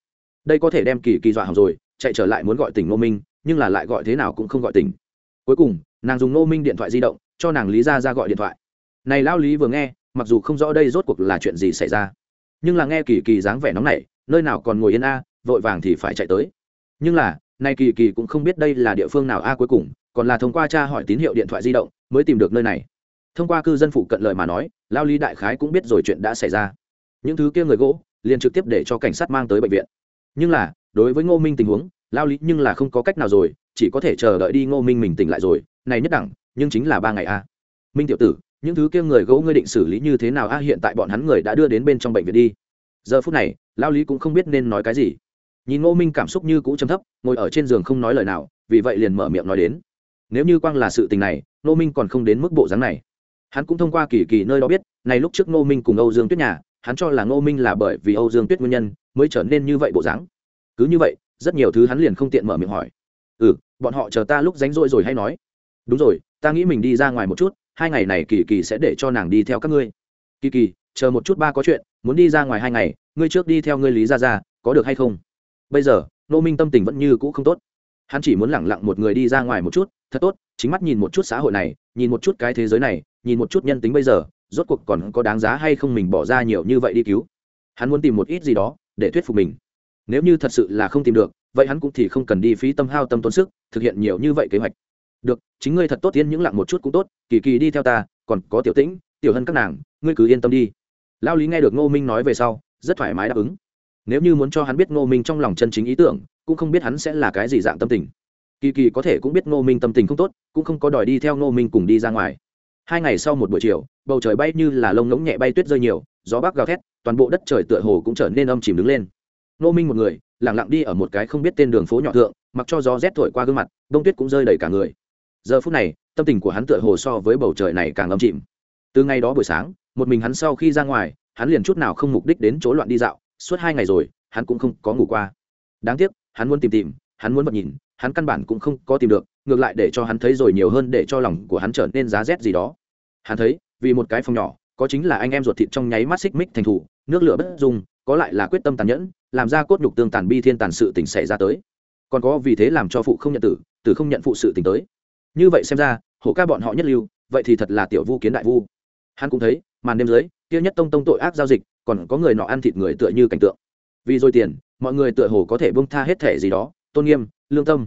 Đây có thể đem kỳ kỳ dọa hỏng rồi, chạy trở lại muốn gọi tỉnh ngô minh nhưng là lại gọi thế nào cũng không gọi tỉnh. Cuối cùng, nàng dùng ngô minh điện thoại di động, cho nàng lý ra ra gọi điện thoại. Này lao lý vừa nghe, mặc dù không rõ đây rốt cuộc là chuyện gì xảy ra, nhưng là nghe kỳ kỳ dáng vẻ nóng nảy, nơi nào còn ngồi yên a, vội vàng thì phải chạy tới. Nhưng là nay kỳ kỳ cũng không biết đây là địa phương nào a, cuối cùng, còn là thông qua cha hỏi tín hiệu điện thoại di động mới tìm được nơi này. Thông qua cư dân phụ cận lời mà nói lao lý đại khái cũng biết rồi chuyện đã xảy ra. Những thứ kia người gỗ, liền trực tiếp để cho cảnh sát mang tới bệnh viện. Nhưng là, đối với ngô minh tình huống lao lý nhưng là không có cách nào rồi, chỉ có thể chờ đợi đi ngô minh mình tỉnh lại rồi, này nhất đẳng, nhưng chính là ba ngày a minh tiểu tử, những thứ kia người gỗ ngươi định xử lý như thế nào a à, hiện tại bọn hắn người đã đưa đến bên trong bệnh viện đi. Giờ phút này, lao lý cũng không biết nên nói cái gì. Nhìn ngô minh cảm xúc như cũ chấm thấp, ngồi ở trên giường không nói lời nào, vì vậy liền mở miệng nói đến. Nếu như quang là sự tình này, ngô minh còn không đến mức bộ dáng này. Hắn cũng thông qua kỳ kỳ nơi đó biết, này lúc trước ngô minh cùng âu dương tuyết nhà, hắn cho là ngô minh là bởi vì âu dương tuyết nguyên nhân, mới trở nên như vậy bộ dáng. Cứ như vậy rất nhiều thứ hắn liền không tiện mở miệng hỏi. Ừ bọn họ chờ ta lúc ránh rỗi rồi hay nói. Đúng rồi, ta nghĩ mình đi ra ngoài một chút, hai ngày này kỳ kỳ sẽ để cho nàng đi theo các ngươi. Kỳ kỳ, chờ một chút ba có chuyện, muốn đi ra ngoài hai ngày, ngươi trước đi theo ngươi lý ra ra có được hay không? Bây giờ, nô minh tâm tình vẫn như cũ không tốt. Hắn chỉ muốn lẳng lặng một người đi ra ngoài một chút, thật tốt, chính mắt nhìn một chút xã hội này, nhìn một chút cái thế giới này, nhìn một chút nhân tính bây giờ, rốt cuộc còn có đáng giá hay không mình bỏ ra nhiều như vậy đi cứu. Hắn muốn tìm một ít gì đó để thuyết phục mình nếu như thật sự là không tìm được, vậy hắn cũng thì không cần đi phí tâm hao tâm tốn sức, thực hiện nhiều như vậy kế hoạch. Được, chính ngươi thật tốt tiên những lặng một chút cũng tốt, kỳ kỳ đi theo ta, còn có tiểu tĩnh, tiểu hân các nàng, ngươi cứ yên tâm đi. Lao lý nghe được ngô minh nói về sau, rất thoải mái đáp ứng. Nếu như muốn cho hắn biết ngô minh trong lòng chân chính ý tưởng, cũng không biết hắn sẽ là cái gì dạng tâm tình. Kỳ kỳ có thể cũng biết ngô minh tâm tình không tốt, cũng không có đòi đi theo ngô minh cùng đi ra ngoài. Hai ngày sau một buổi chiều, bầu trời bay như là lông ngỗng nhẹ bay tuyết rơi nhiều, gió bắc gào thét, toàn bộ đất trời tựa hồ cũng trở nên âm chìm đứng lên ngô minh một người lẳng lặng đi ở một cái không biết tên đường phố nhỏ thượng, mặc cho gió rét thổi qua gương mặt đông tuyết cũng rơi đầy cả người. Giờ phút này, tâm tình của hắn tựa hồ so với bầu trời này càng âm chìm từ ngày đó buổi sáng, một mình hắn sau khi ra ngoài, hắn liền chút nào không mục đích đến chỗ loạn đi dạo, suốt hai ngày rồi, hắn cũng không có ngủ qua. Đáng tiếc, hắn muốn tìm tìm, hắn muốn vật nhìn, hắn căn bản cũng không có tìm được, ngược lại để cho hắn thấy rồi nhiều hơn để cho lòng của hắn trở nên giá rét gì đó. Hắn thấy, vì một cái phòng nhỏ, có chính là anh em ruột thịt trong nháy mắt xích mích thành thủ, nước lửa bất dung, có lại là quyết tâm tàn nhẫn làm ra cốt nhục tương tàn bi thiên tàn sự tình xảy ra tới. Còn có vì thế làm cho phụ không nhận tử tử không nhận phụ sự tình tới. Như vậy xem ra, hổ ca bọn họ nhất lưu, vậy thì thật là tiểu vu kiến đại vu. Hắn cũng thấy, màn đêm dưới, kia nhất tông tông tội ác giao dịch, còn có người nọ ăn thịt người tựa như cảnh tượng. Vì rồi tiền, mọi người tựa hồ có thể bông tha hết thể gì đó, tôn nghiêm, lương tâm.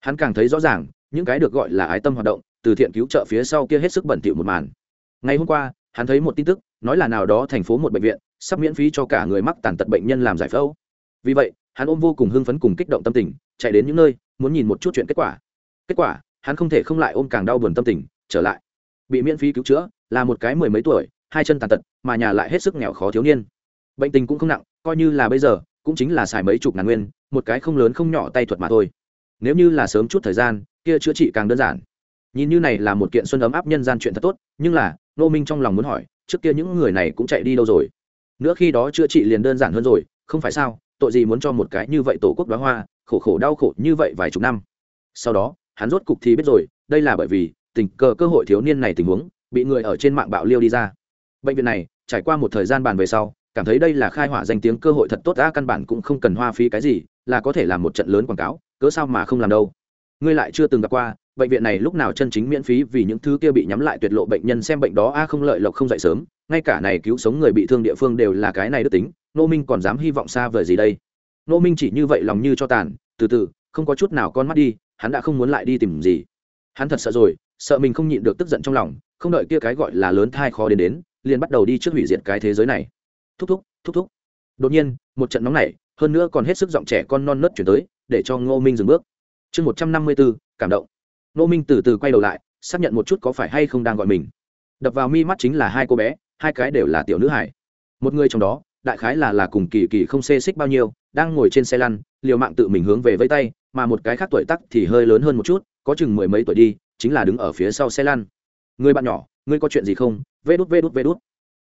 Hắn càng thấy rõ ràng, những cái được gọi là ái tâm hoạt động, từ thiện cứu trợ phía sau kia hết sức bẩn thỉu một màn. Ngày hôm qua, hắn thấy một tin tức, nói là nào đó thành phố một bệnh viện, sắp miễn phí cho cả người mắc tàn tật bệnh nhân làm giải phẫu vì vậy, hắn ôm vô cùng hưng phấn cùng kích động tâm tình, chạy đến những nơi, muốn nhìn một chút chuyện kết quả. Kết quả, hắn không thể không lại ôm càng đau buồn tâm tình, trở lại. Bị miễn phí cứu chữa, là một cái mười mấy tuổi, hai chân tàn tật, mà nhà lại hết sức nghèo khó thiếu niên. Bệnh tình cũng không nặng, coi như là bây giờ, cũng chính là xài mấy chục ngàn nguyên, một cái không lớn không nhỏ tay thuật mà thôi. Nếu như là sớm chút thời gian, kia chữa trị càng đơn giản. Nhìn như này là một kiện xuân ấm áp nhân gian chuyện thật tốt, nhưng là nô minh trong lòng muốn hỏi, trước kia những người này cũng chạy đi đâu rồi? Nữa khi đó chữa trị liền đơn giản hơn rồi, không phải sao? Tội gì muốn cho một cái như vậy tổ quốc đoá hoa, khổ khổ đau khổ như vậy vài chục năm. Sau đó, hắn rốt cục thì biết rồi, đây là bởi vì, tình cờ cơ hội thiếu niên này tình huống, bị người ở trên mạng bạo liêu đi ra. Bệnh viện này, trải qua một thời gian bàn về sau, cảm thấy đây là khai hỏa danh tiếng cơ hội thật tốt đã căn bản cũng không cần hoa phí cái gì, là có thể làm một trận lớn quảng cáo, cớ sao mà không làm đâu. Ngươi lại chưa từng gặp qua bệnh viện này lúc nào chân chính miễn phí vì những thứ kia bị nhắm lại tuyệt lộ bệnh nhân xem bệnh đó, a, không lợi lộc không dậy sớm. Ngay cả này cứu sống người bị thương địa phương đều là cái này đức tính. Nô minh còn dám hy vọng xa vời gì đây? Nô minh chỉ như vậy lòng như cho tàn. Từ từ, không có chút nào con mắt đi, hắn đã không muốn lại đi tìm gì. Hắn thật sợ rồi, sợ mình không nhịn được tức giận trong lòng, không đợi kia cái gọi là lớn thai khó đến đến, liền bắt đầu đi trước hủy diệt cái thế giới này. Thúc thúc thúc thúc. Đột nhiên, một trận nóng này hơn nữa còn hết sức giọng trẻ con non nớt chuyển tới, để cho ngô minh dừng bước. Chương một trăm năm mươi bốn cảm động. Nô minh từ từ quay đầu lại, xác nhận một chút có phải hay không đang gọi mình. Đập vào mi mắt chính là hai cô bé, hai cái đều là tiểu nữ hải. Một người trong đó, đại khái là là cùng kỳ kỳ không xê xích bao nhiêu, đang ngồi trên xe lăn, liều mạng tự mình hướng về vây tay, mà một cái khác tuổi tắc thì hơi lớn hơn một chút, có chừng mười mấy tuổi đi, chính là đứng ở phía sau xe lăn. Người bạn nhỏ, ngươi có chuyện gì không? Vê đút vê đút vê đút.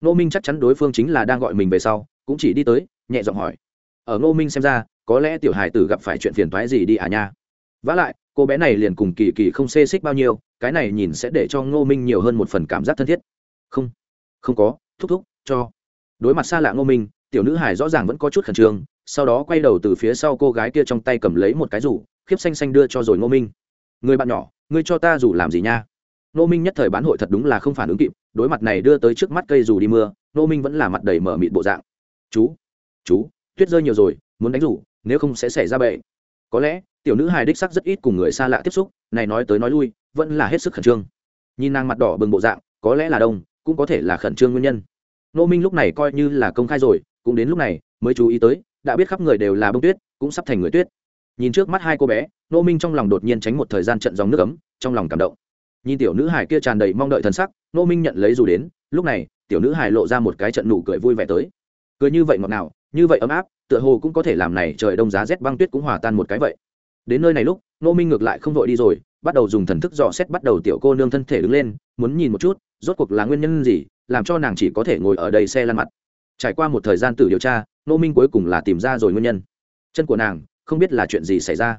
Nô minh chắc chắn đối phương chính là đang gọi mình về sau, cũng chỉ đi tới, nhẹ giọng hỏi. Ở nô minh xem ra, có lẽ tiểu hài tử gặp phải chuyện phiền toái gì đi à nha vả lại, cô bé này liền cùng kỳ kỳ không xê xích bao nhiêu, cái này nhìn sẽ để cho ngô minh nhiều hơn một phần cảm giác thân thiết. Không không có, thúc thúc, cho. Đối mặt xa lạ ngô minh, tiểu nữ hải rõ ràng vẫn có chút khẩn trương, sau đó quay đầu từ phía sau cô gái kia trong tay cầm lấy một cái rủ, khiếp xanh xanh đưa cho rồi ngô minh. Người bạn nhỏ, ngươi cho ta rủ làm gì nha? Ngô minh nhất thời bán hội thật đúng là không phản ứng kịp, đối mặt này đưa tới trước mắt cây dù đi mưa, ngô minh vẫn là mặt đầy mở mịt bộ dạng. Chú chú, tuyết rơi nhiều rồi, muốn đánh rủ, nếu không sẽ xảy ra bệ có lẽ tiểu nữ hài đích sắc rất ít cùng người xa lạ tiếp xúc, này nói tới nói lui, vẫn là hết sức khẩn trương. Nhìn nàng mặt đỏ bừng bộ dạng, có lẽ là đông, cũng có thể là khẩn trương nguyên nhân. Nô minh lúc này coi như là công khai rồi, cũng đến lúc này mới chú ý tới, đã biết khắp người đều là bông tuyết, cũng sắp thành người tuyết. Nhìn trước mắt hai cô bé, nô minh trong lòng đột nhiên tránh một thời gian trận dòng nước ấm, trong lòng cảm động. Nhìn tiểu nữ hải kia tràn đầy mong đợi thần sắc, nô minh nhận lấy dù đến, lúc này, tiểu nữ hải lộ ra một cái trận nụ cười vui vẻ tới. Cười như vậy ngọt ngào, như vậy ấm áp, tựa hồ cũng có thể làm này trời đông giá rét băng tuyết cũng hòa tan một cái vậy đến nơi này lúc nô minh ngược lại không vội đi rồi, bắt đầu dùng thần thức dò xét bắt đầu tiểu cô nương thân thể đứng lên, muốn nhìn một chút, rốt cuộc là nguyên nhân gì, làm cho nàng chỉ có thể ngồi ở đây xe lăn mặt. Trải qua một thời gian tự điều tra nô minh cuối cùng là tìm ra rồi nguyên nhân. Chân của nàng, không biết là chuyện gì xảy ra.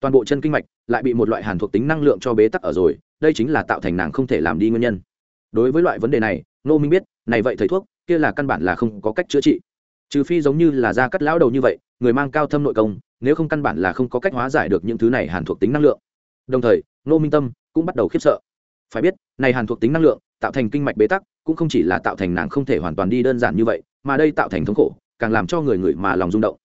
Toàn bộ chân kinh mạch lại bị một loại hàn thuộc tính năng lượng cho bế tắc ở rồi, đây chính là tạo thành nàng không thể làm đi nguyên nhân. Đối với loại vấn đề này nô minh biết, này vậy thầy thuốc, kia là căn bản là không có cách chữa trị. Trừ phi giống như là da cắt lão đầu như vậy, người mang cao thâm nội công nếu không căn bản là không có cách hóa giải được những thứ này hàn thuộc tính năng lượng. Đồng thời nô minh tâm cũng bắt đầu khiếp sợ. Phải biết, này hàn thuộc tính năng lượng tạo thành kinh mạch bế tắc, cũng không chỉ là tạo thành nàng không thể hoàn toàn đi đơn giản như vậy, mà đây tạo thành thống khổ, càng làm cho người người mà lòng rung động.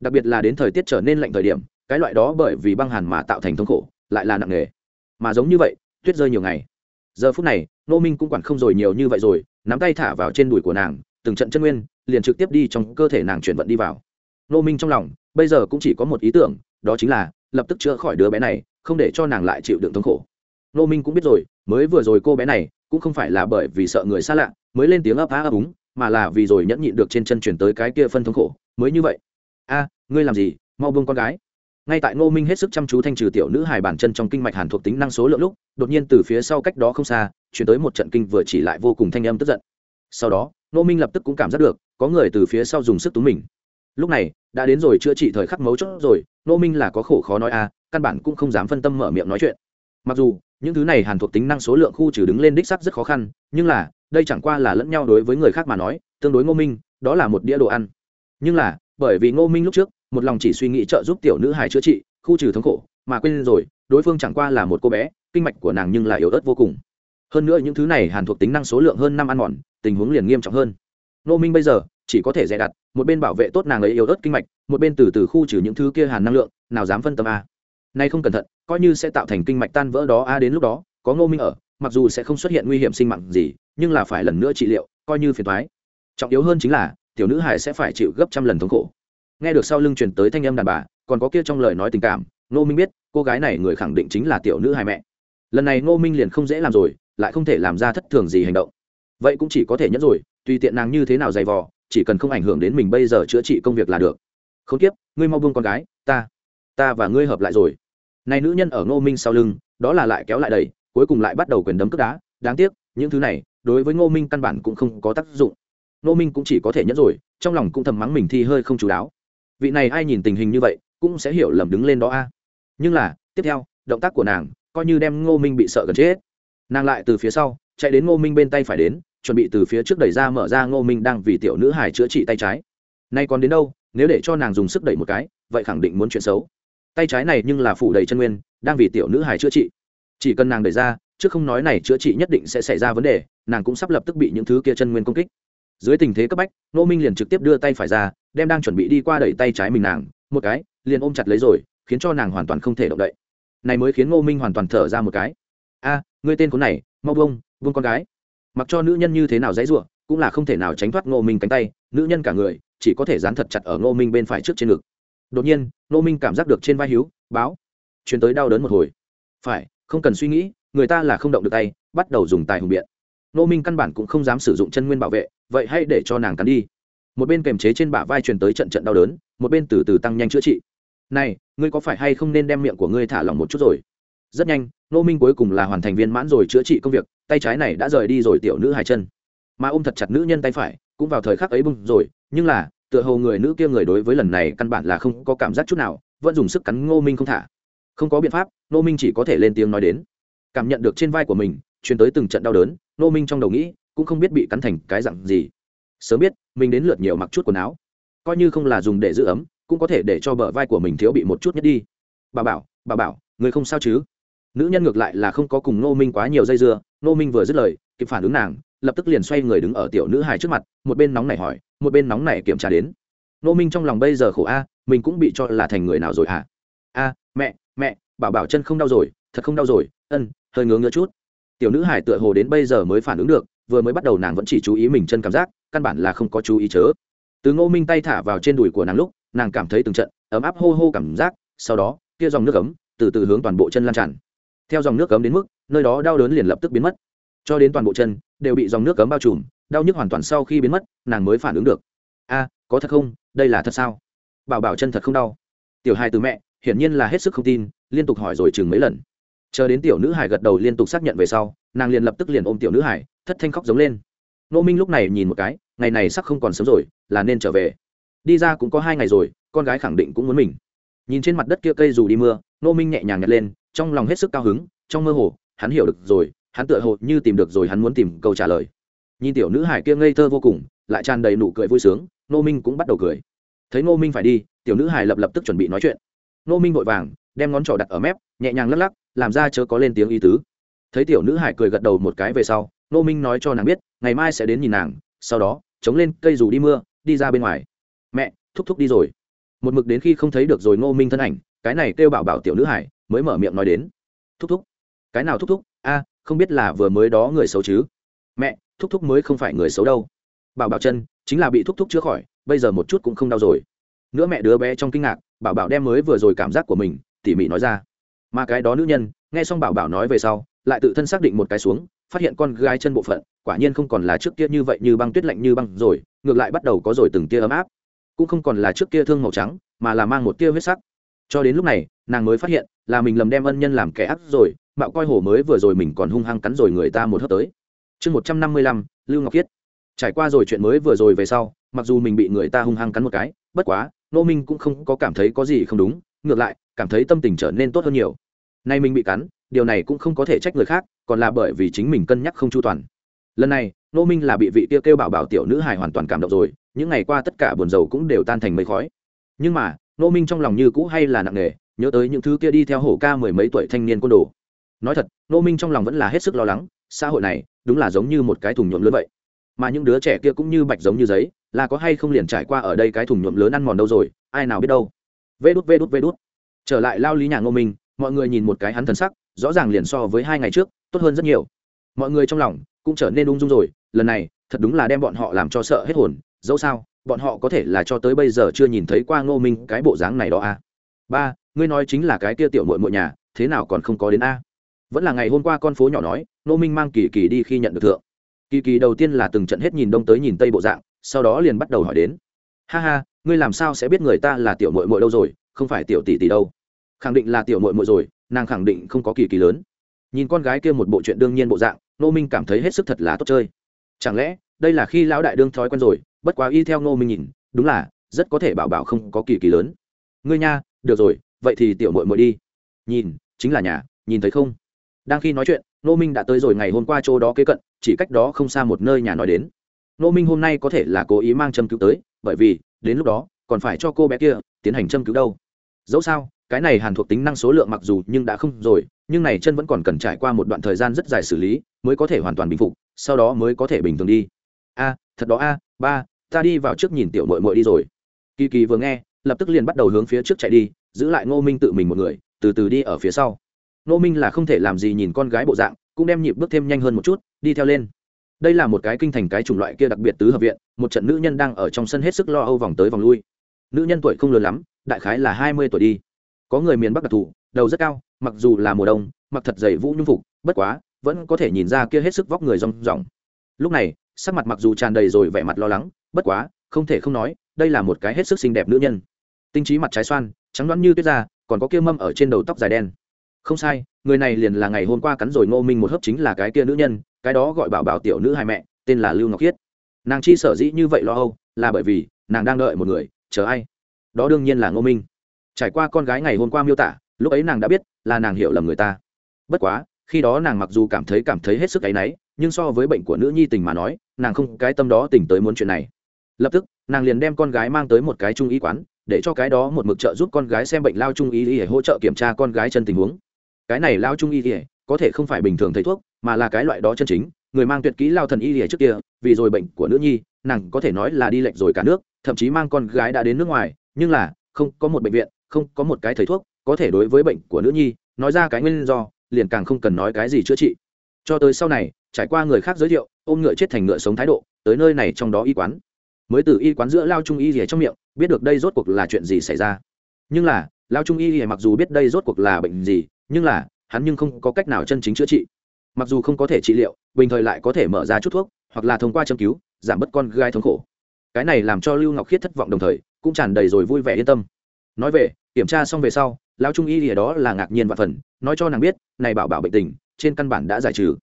Đặc biệt là đến thời tiết trở nên lạnh thời điểm, cái loại đó bởi vì băng hàn mà tạo thành thống khổ, lại là nặng nề. Mà giống như vậy, tuyết rơi nhiều ngày. Giờ phút này nô minh cũng quản không rồi nhiều như vậy rồi, nắm tay thả vào trên đùi của nàng, từng trận chân nguyên, liền trực tiếp đi trong cơ thể nàng chuyển vận đi vào nô minh trong lòng, bây giờ cũng chỉ có một ý tưởng, đó chính là lập tức chữa khỏi đứa bé này, không để cho nàng lại chịu đựng thống khổ. Nô minh cũng biết rồi, mới vừa rồi cô bé này cũng không phải là bởi vì sợ người xa lạ, mới lên tiếng ấp á ấp úng, mà là vì rồi nhẫn nhịn được trên chân chuyển tới cái kia phân thống khổ, mới như vậy. A, ngươi làm gì? Mau buông con gái. Ngay tại ngô minh hết sức chăm chú thanh trừ tiểu nữ hài bản chân trong kinh mạch hàn thuộc tính năng số lượng lúc, đột nhiên từ phía sau cách đó không xa, chuyển tới một trận kinh vừa chỉ lại vô cùng thanh âm tức giận. Sau đó, ngô minh lập tức cũng cảm giác được, có người từ phía sau dùng sức túm mình lúc này đã đến rồi chữa trị thời khắc mấu chốt rồi ngô minh là có khổ khó nói à, căn bản cũng không dám phân tâm mở miệng nói chuyện. Mặc dù những thứ này hàn thuộc tính năng số lượng khu trừ đứng lên đích sắc rất khó khăn nhưng là đây chẳng qua là lẫn nhau đối với người khác mà nói tương đối ngô minh đó là một đĩa đồ ăn. Nhưng là bởi vì ngô minh lúc trước một lòng chỉ suy nghĩ trợ giúp tiểu nữ hài chữa trị khu trừ thống khổ mà quên rồi đối phương chẳng qua là một cô bé kinh mạch của nàng nhưng lại yếu ớt vô cùng. Hơn nữa những thứ này hàn thuộc tính năng số lượng hơn năm ăn mòn tình huống liền nghiêm trọng hơn. Ngô minh bây giờ chỉ có thể dè đặt, một bên bảo vệ tốt nàng ấy yếu ớt kinh mạch, một bên từ từ khu trừ những thứ kia hàn năng lượng, nào dám phân tâm a. Nay không cẩn thận, coi như sẽ tạo thành kinh mạch tan vỡ đó a, đến lúc đó, có ngô minh ở, mặc dù sẽ không xuất hiện nguy hiểm sinh mạng gì, nhưng là phải lần nữa trị liệu, coi như phiền thoái trọng yếu hơn chính là, tiểu nữ hải sẽ phải chịu gấp trăm lần thống khổ. Nghe được sau lưng truyền tới thanh âm đàn bà, còn có kia trong lời nói tình cảm, ngô minh biết, cô gái này người khẳng định chính là tiểu nữ hải mẹ. Lần này ngô minh liền không dễ làm rồi, lại không thể làm ra thất thường gì hành động. Vậy cũng chỉ có thể nhẫn rồi, tùy tiện nàng như thế nào dày vò chỉ cần không ảnh hưởng đến mình bây giờ chữa trị công việc là được. Không tiếp ngươi mau buông con gái, ta ta và ngươi hợp lại rồi. Này nữ nhân ở ngô minh sau lưng, đó là lại kéo lại đầy cuối cùng lại bắt đầu quyền đấm cướp đá. Đáng tiếc, những thứ này, đối với ngô minh căn bản cũng không có tác dụng. Ngô minh cũng chỉ có thể nhẫn rồi, trong lòng cũng thầm mắng mình thi hơi không chú đáo. Vị này ai nhìn tình hình như vậy, cũng sẽ hiểu lầm đứng lên đó a. Nhưng là, tiếp theo, động tác của nàng, coi như đem ngô minh bị sợ gần chết. Nàng lại từ phía sau, chạy đến ngô minh bên tay phải đến chuẩn bị từ phía trước đẩy ra mở ra ngô minh đang vì tiểu nữ hải chữa trị tay trái. Nay còn đến đâu, nếu để cho nàng dùng sức đẩy một cái, vậy khẳng định muốn chuyện xấu. Tay trái này nhưng là phủ đầy chân nguyên, đang vì tiểu nữ hải chữa trị. Chỉ cần nàng đẩy ra chứ không nói này chữa trị nhất định sẽ xảy ra vấn đề, nàng cũng sắp lập tức bị những thứ kia chân nguyên công kích. Dưới tình thế cấp bách, Ngô minh liền trực tiếp đưa tay phải ra, đem đang chuẩn bị đi qua đẩy tay trái mình nàng, một cái, liền ôm chặt lấy rồi, khiến cho nàng hoàn toàn không thể động đậy. Này mới khiến ngô minh hoàn toàn thở ra một cái. A, ngươi tên khốn này, mau bông bông con gái mặc cho nữ nhân như thế nào dãy ruộng cũng là không thể nào tránh thoát ngô minh cánh tay, nữ nhân cả người, chỉ có thể dán thật chặt ở ngô minh bên phải trước trên ngực. Đột nhiên, ngô minh cảm giác được trên vai hiếu báo truyền tới đau đớn một hồi. Phải, không cần suy nghĩ, người ta là không động được tay, bắt đầu dùng tài hùng biện. Ngô minh căn bản cũng không dám sử dụng chân nguyên bảo vệ, vậy hãy để cho nàng cắn đi. Một bên kềm chế trên bả vai truyền tới trận trận đau đớn, một bên từ từ tăng nhanh chữa trị. Này, ngươi có phải hay không nên đem miệng của ngươi thả lỏng một chút rồi? Rất nhanh nô minh cuối cùng là hoàn thành viên mãn rồi chữa trị công việc, tay trái này đã rời đi rồi tiểu nữ hai chân. Mà ôm thật chặt nữ nhân tay phải, cũng vào thời khắc ấy bung rồi, nhưng là, tựa hồ người nữ kia người đối với lần này căn bản là không có cảm giác chút nào, vẫn dùng sức cắn ngô minh không thả. Không có biện pháp, ngô minh chỉ có thể lên tiếng nói đến. Cảm nhận được trên vai của mình, truyền tới từng trận đau đớn, ngô minh trong đầu nghĩ, cũng không biết bị cắn thành cái dặn gì. Sớm biết, mình đến lượt nhiều mặc chút quần áo. Coi như không là dùng để giữ ấm, cũng có thể để cho bờ vai của mình thiếu bị một chút nhất đi. Bà bảo bà bảo, người không sao chứ? Nữ nhân ngược lại là không có cùng nô minh quá nhiều dây dưa nô minh vừa dứt lời, kịp phản ứng nàng, lập tức liền xoay người đứng ở tiểu nữ hài trước mặt, một bên nóng này hỏi, một bên nóng này kiểm tra đến. Nô minh trong lòng bây giờ khổ a, mình cũng bị cho là thành người nào rồi hả? A, mẹ mẹ, bảo bảo chân không đau rồi, thật không đau rồi, ân, hơi ngứa ngứa chút. Tiểu nữ hải tựa hồ đến bây giờ mới phản ứng được, vừa mới bắt đầu nàng vẫn chỉ chú ý mình chân cảm giác, căn bản là không có chú ý chớ. Từ ngô minh tay thả vào trên đùi của nàng lúc, nàng cảm thấy từng trận ấm áp hô hô cảm giác, sau đó, kia dòng nước ấm từ từ hướng toàn bộ chân lan tràn theo dòng nước cấm đến mức, nơi đó đau đớn liền lập tức biến mất. Cho đến toàn bộ chân, đều bị dòng nước cấm bao trùm, đau nhức hoàn toàn sau khi biến mất, nàng mới phản ứng được. A, có thật không? Đây là thật sao? Bảo bảo chân thật không đau. Tiểu hai từ mẹ, hiển nhiên là hết sức không tin, liên tục hỏi rồi chừng mấy lần. Chờ đến tiểu nữ hải gật đầu liên tục xác nhận về sau, nàng liền lập tức liền ôm tiểu nữ hải thất thanh khóc giống lên. Nô minh lúc này nhìn một cái, ngày này sắc không còn sớm rồi, là nên trở về. Đi ra cũng có hai ngày rồi, con gái khẳng định cũng muốn mình. Nhìn trên mặt đất kia cây dù đi mưa nô minh nhẹ nhàng nhặt lên trong lòng hết sức cao hứng, trong mơ hồ, hắn hiểu được rồi, hắn tựa hồ như tìm được rồi hắn muốn tìm câu trả lời. Nhìn tiểu nữ hải kia ngây thơ vô cùng, lại tràn đầy nụ cười vui sướng nô minh cũng bắt đầu cười. Thấy nô minh phải đi, tiểu nữ hải lập lập tức chuẩn bị nói chuyện. Nô minh vội vàng, đem ngón trỏ đặt ở mép, nhẹ nhàng lắc lắc, làm ra chớ có lên tiếng ý tứ. Thấy tiểu nữ hải cười gật đầu một cái về sau nô minh nói cho nàng biết, ngày mai sẽ đến nhìn nàng, sau đó, chống lên cây dù đi mưa, đi ra bên ngoài. Mẹ, thúc thúc đi rồi. Một mực đến khi không thấy được rồi ngô minh thân ảnh cái này kêu bảo bảo tiểu nữ hải, mới mở miệng nói đến. Thúc thúc. Cái nào thúc thúc? A, không biết là vừa mới đó người xấu chứ? Mẹ, thúc thúc mới không phải người xấu đâu. Bảo bảo chân, chính là bị thúc thúc chữa khỏi, bây giờ một chút cũng không đau rồi. Nữa mẹ đứa bé trong kinh ngạc, bảo bảo đem mới vừa rồi cảm giác của mình, tỉ mỉ nói ra. Mà cái đó nữ nhân, nghe xong bảo bảo nói về sau, lại tự thân xác định một cái xuống, phát hiện con gái chân bộ phận, quả nhiên không còn là trước kia như vậy như băng tuyết lạnh như băng rồi, ngược lại bắt đầu có rồi từng tia ấm áp. Cũng không còn là trước kia thương màu trắng, mà là mang một tia huyết sắc cho đến lúc này, nàng mới phát hiện là mình lầm đem ân nhân làm kẻ ác rồi, mạo coi hổ mới vừa rồi mình còn hung hăng cắn rồi người ta một hớp tới. Chương một trăm năm mươi lăm, lưu ngọc khiết. Trải qua rồi chuyện mới vừa rồi về sau, mặc dù mình bị người ta hung hăng cắn một cái, bất quá nô minh cũng không có cảm thấy có gì không đúng, ngược lại, cảm thấy tâm tình trở nên tốt hơn nhiều. Nay mình bị cắn, điều này cũng không có thể trách người khác, còn là bởi vì chính mình cân nhắc không chu toàn. Lần này nô minh là bị vị tiêu kêu bảo bảo tiểu nữ hài hoàn toàn cảm động rồi, những ngày qua tất cả buồn rầu cũng đều tan thành mây khói. Nhưng mà nô minh trong lòng như cũ hay là nặng nề, nhớ tới những thứ kia đi theo hổ ca mười mấy tuổi thanh niên côn đồ. Nói thật nô minh trong lòng vẫn là hết sức lo lắng, xã hội này, đúng là giống như một cái thùng nhuộm lớn vậy. Mà những đứa trẻ kia cũng như bạch giống như giấy, là có hay không liền trải qua ở đây cái thùng nhuộm lớn ăn mòn đâu rồi, ai nào biết đâu. Vê đút vê đút vê đút. Trở lại lao lý nhà ngô minh, mọi người nhìn một cái hắn thần sắc, rõ ràng liền so với hai ngày trước, tốt hơn rất nhiều. Mọi người trong lòng cũng trở nên ung dung rồi, lần này, thật đúng là đem bọn họ làm cho sợ hết hồn, dẫu sao bọn họ có thể là cho tới bây giờ chưa nhìn thấy qua ngô minh cái bộ dáng này đó à? Ba, ngươi nói chính là cái kia tiểu mội mội nhà, thế nào còn không có đến a? Vẫn là ngày hôm qua con phố nhỏ nói, ngô minh mang kỳ kỳ đi khi nhận được thượng. Kỳ kỳ đầu tiên là từng trận hết nhìn đông tới nhìn tây bộ dạng, sau đó liền bắt đầu hỏi đến. Ha ha, ngươi làm sao sẽ biết người ta là tiểu mội mội đâu rồi, không phải tiểu tỷ tỷ đâu? Khẳng định là tiểu mội mội rồi, nàng khẳng định không có kỳ kỳ lớn. Nhìn con gái kia một bộ chuyện đương nhiên bộ dạng nô minh cảm thấy hết sức thật là tốt chơi. Chẳng lẽ, đây là khi lão đại đương thói quen rồi bất quá y theo nô minh nhìn, đúng là, rất có thể bảo bảo không có kỳ kỳ lớn. Ngươi nha, được rồi, vậy thì tiểu mội mội đi. Nhìn, chính là nhà, nhìn thấy không? Đang khi nói chuyện nô minh đã tới rồi ngày hôm qua chỗ đó kế cận, chỉ cách đó không xa một nơi nhà nói đến. Nô minh hôm nay có thể là cố ý mang châm cứu tới, bởi vì, đến lúc đó, còn phải cho cô bé kia, tiến hành châm cứu đâu. Dẫu sao, cái này hàn thuộc tính năng số lượng mặc dù nhưng đã không rồi, nhưng này chân vẫn còn cần trải qua một đoạn thời gian rất dài xử lý, mới có thể hoàn toàn bình phục, sau đó mới có thể bình thường đi. A, thật đó a, ba ta đi vào trước nhìn tiểu mội mội đi rồi. Kỳ kỳ vừa nghe, lập tức liền bắt đầu hướng phía trước chạy đi, giữ lại ngô minh tự mình một người, từ từ đi ở phía sau. Ngô minh là không thể làm gì nhìn con gái bộ dạng, cũng đem nhịp bước thêm nhanh hơn một chút, đi theo lên. Đây là một cái kinh thành cái chủng loại kia đặc biệt tứ hợp viện, một trận nữ nhân đang ở trong sân hết sức lo âu vòng tới vòng lui. Nữ nhân tuổi không lớn lắm, đại khái là hai mươi tuổi đi. Có người miền bắc đặc thù, đầu rất cao, mặc dù là mùa đông, mặc thật dày vũ nhung phục, bất quá, vẫn có thể nhìn ra kia hết sức vóc người rong ròng. Lúc này, sắc mặt mặc dù tràn đầy rồi vẻ mặt lo lắng bất quá, không thể không nói, đây là một cái hết sức xinh đẹp nữ nhân. Tinh trí mặt trái xoan, trắng đoán như tuyết da, còn có kia mâm ở trên đầu tóc dài đen. Không sai, người này liền là ngày hôm qua cắn rồi ngô minh một hớp chính là cái kia nữ nhân, cái đó gọi bảo bảo tiểu nữ hai mẹ, tên là lưu ngọc khiết. Nàng chi sở dĩ như vậy lo âu, là bởi vì nàng đang đợi một người, chờ ai? Đó đương nhiên là ngô minh. Trải qua con gái ngày hôm qua miêu tả, lúc ấy nàng đã biết là nàng hiểu lầm người ta. Bất quá, khi đó nàng mặc dù cảm thấy cảm thấy hết sức áy náy, nhưng so với bệnh của nữ nhi tình mà nói, nàng không cái tâm đó tỉnh tới muốn chuyện này lập tức, nàng liền đem con gái mang tới một cái trung y quán, để cho cái đó một mực trợ giúp con gái xem bệnh lao trung y để hỗ trợ kiểm tra con gái chân tình huống. Cái này lao trung y thì có thể không phải bình thường thầy thuốc, mà là cái loại đó chân chính, người mang tuyệt kỹ lao thần y lìa trước kia, vì rồi bệnh của nữ nhi, nàng có thể nói là đi lệnh rồi cả nước, thậm chí mang con gái đã đến nước ngoài, nhưng là, không có một bệnh viện, không có một cái thầy thuốc có thể đối với bệnh của nữ nhi, nói ra cái nguyên do, liền càng không cần nói cái gì chữa trị. Cho tới sau này, trải qua người khác giới thiệu, ôm ngựa chết thành ngựa sống thái độ, tới nơi này trong đó y quán mới từ y quán giữa lao trung y rỉa trong miệng, biết được đây rốt cuộc là chuyện gì xảy ra. Nhưng là, lao trung y rỉa mặc dù biết đây rốt cuộc là bệnh gì, nhưng là, hắn nhưng không có cách nào chân chính chữa trị. Mặc dù không có thể trị liệu, bình thời lại có thể mở ra chút thuốc, hoặc là thông qua châm cứu, giảm bớt con gai thống khổ. Cái này làm cho lưu ngọc khiết thất vọng đồng thời, cũng tràn đầy rồi vui vẻ yên tâm. Nói về, kiểm tra xong về sau lão trung y rỉa đó là ngạc nhiên và phần, nói cho nàng biết, này bảo bảo bệnh tình, trên căn bản đã giải trừ.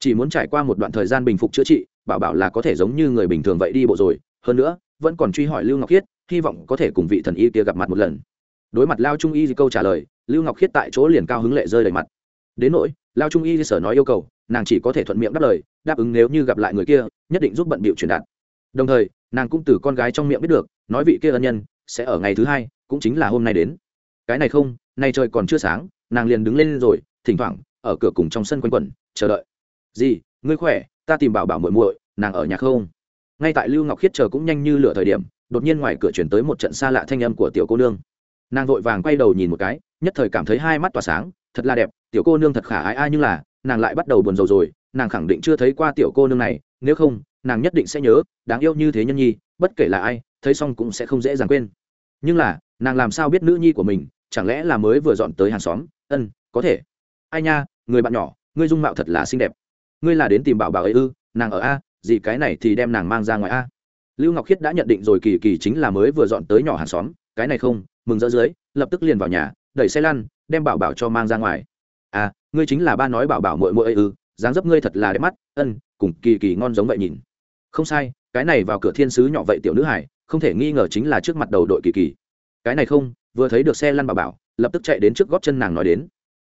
Chỉ muốn trải qua một đoạn thời gian bình phục chữa trị, bảo bảo là có thể giống như người bình thường vậy đi bộ rồi hơn nữa, vẫn còn truy hỏi lưu ngọc khiết, hy vọng có thể cùng vị thần y kia gặp mặt một lần. Đối mặt lao trung y câu trả lời, lưu ngọc khiết tại chỗ liền cao hứng lệ rơi đầy mặt. Đến nỗi, lao trung y sở nói yêu cầu, nàng chỉ có thể thuận miệng đáp lời, đáp ứng nếu như gặp lại người kia, nhất định giúp bận bịu truyền đạt. Đồng thời, nàng cũng từ con gái trong miệng biết được, nói vị kia ân nhân, sẽ ở ngày thứ hai, cũng chính là hôm nay đến. Cái này không, nay trời còn chưa sáng, nàng liền đứng lên rồi, thỉnh thoảng, ở cửa cùng trong sân quanh quẩn, chờ đợi. Gì ngươi khỏe, ta tìm bảo bảo muội muội, nàng ở nhà không? Ngay tại lưu ngọc khiết chờ cũng nhanh như lửa thời điểm, đột nhiên ngoài cửa chuyển tới một trận xa lạ thanh âm của tiểu cô nương. Nàng vội vàng quay đầu nhìn một cái, nhất thời cảm thấy hai mắt tỏa sáng, thật là đẹp, tiểu cô nương thật khả ái ai nhưng là, nàng lại bắt đầu buồn rầu rồi, nàng khẳng định chưa thấy qua tiểu cô nương này, nếu không, nàng nhất định sẽ nhớ, đáng yêu như thế nhân nhi, bất kể là ai, thấy xong cũng sẽ không dễ dàng quên. Nhưng là, nàng làm sao biết nữ nhi của mình, chẳng lẽ là mới vừa dọn tới hàng xóm? Ân, có thể. Ai nha, người bạn nhỏ, ngươi dung mạo thật là xinh đẹp. Ngươi là đến tìm bảo bảo ấy ư, nàng ở a gì cái này thì đem nàng mang ra ngoài a. Lưu ngọc khiết đã nhận định rồi, kỳ kỳ chính là mới vừa dọn tới nhỏ hàng xóm, cái này không, mừng rỡ dưới, lập tức liền vào nhà, đẩy xe lăn, đem bảo bảo cho mang ra ngoài. À ngươi chính là ba nói bảo bảo mội mội ư ư, dáng dấp ngươi thật là đẹp mắt, ân, cùng kỳ kỳ ngon giống vậy nhìn. Không sai, cái này vào cửa thiên sứ nhỏ vậy tiểu nữ hải, không thể nghi ngờ chính là trước mặt đầu đội kỳ kỳ. Cái này không, vừa thấy được xe lăn bảo bảo, lập tức chạy đến trước góp chân nàng nói đến.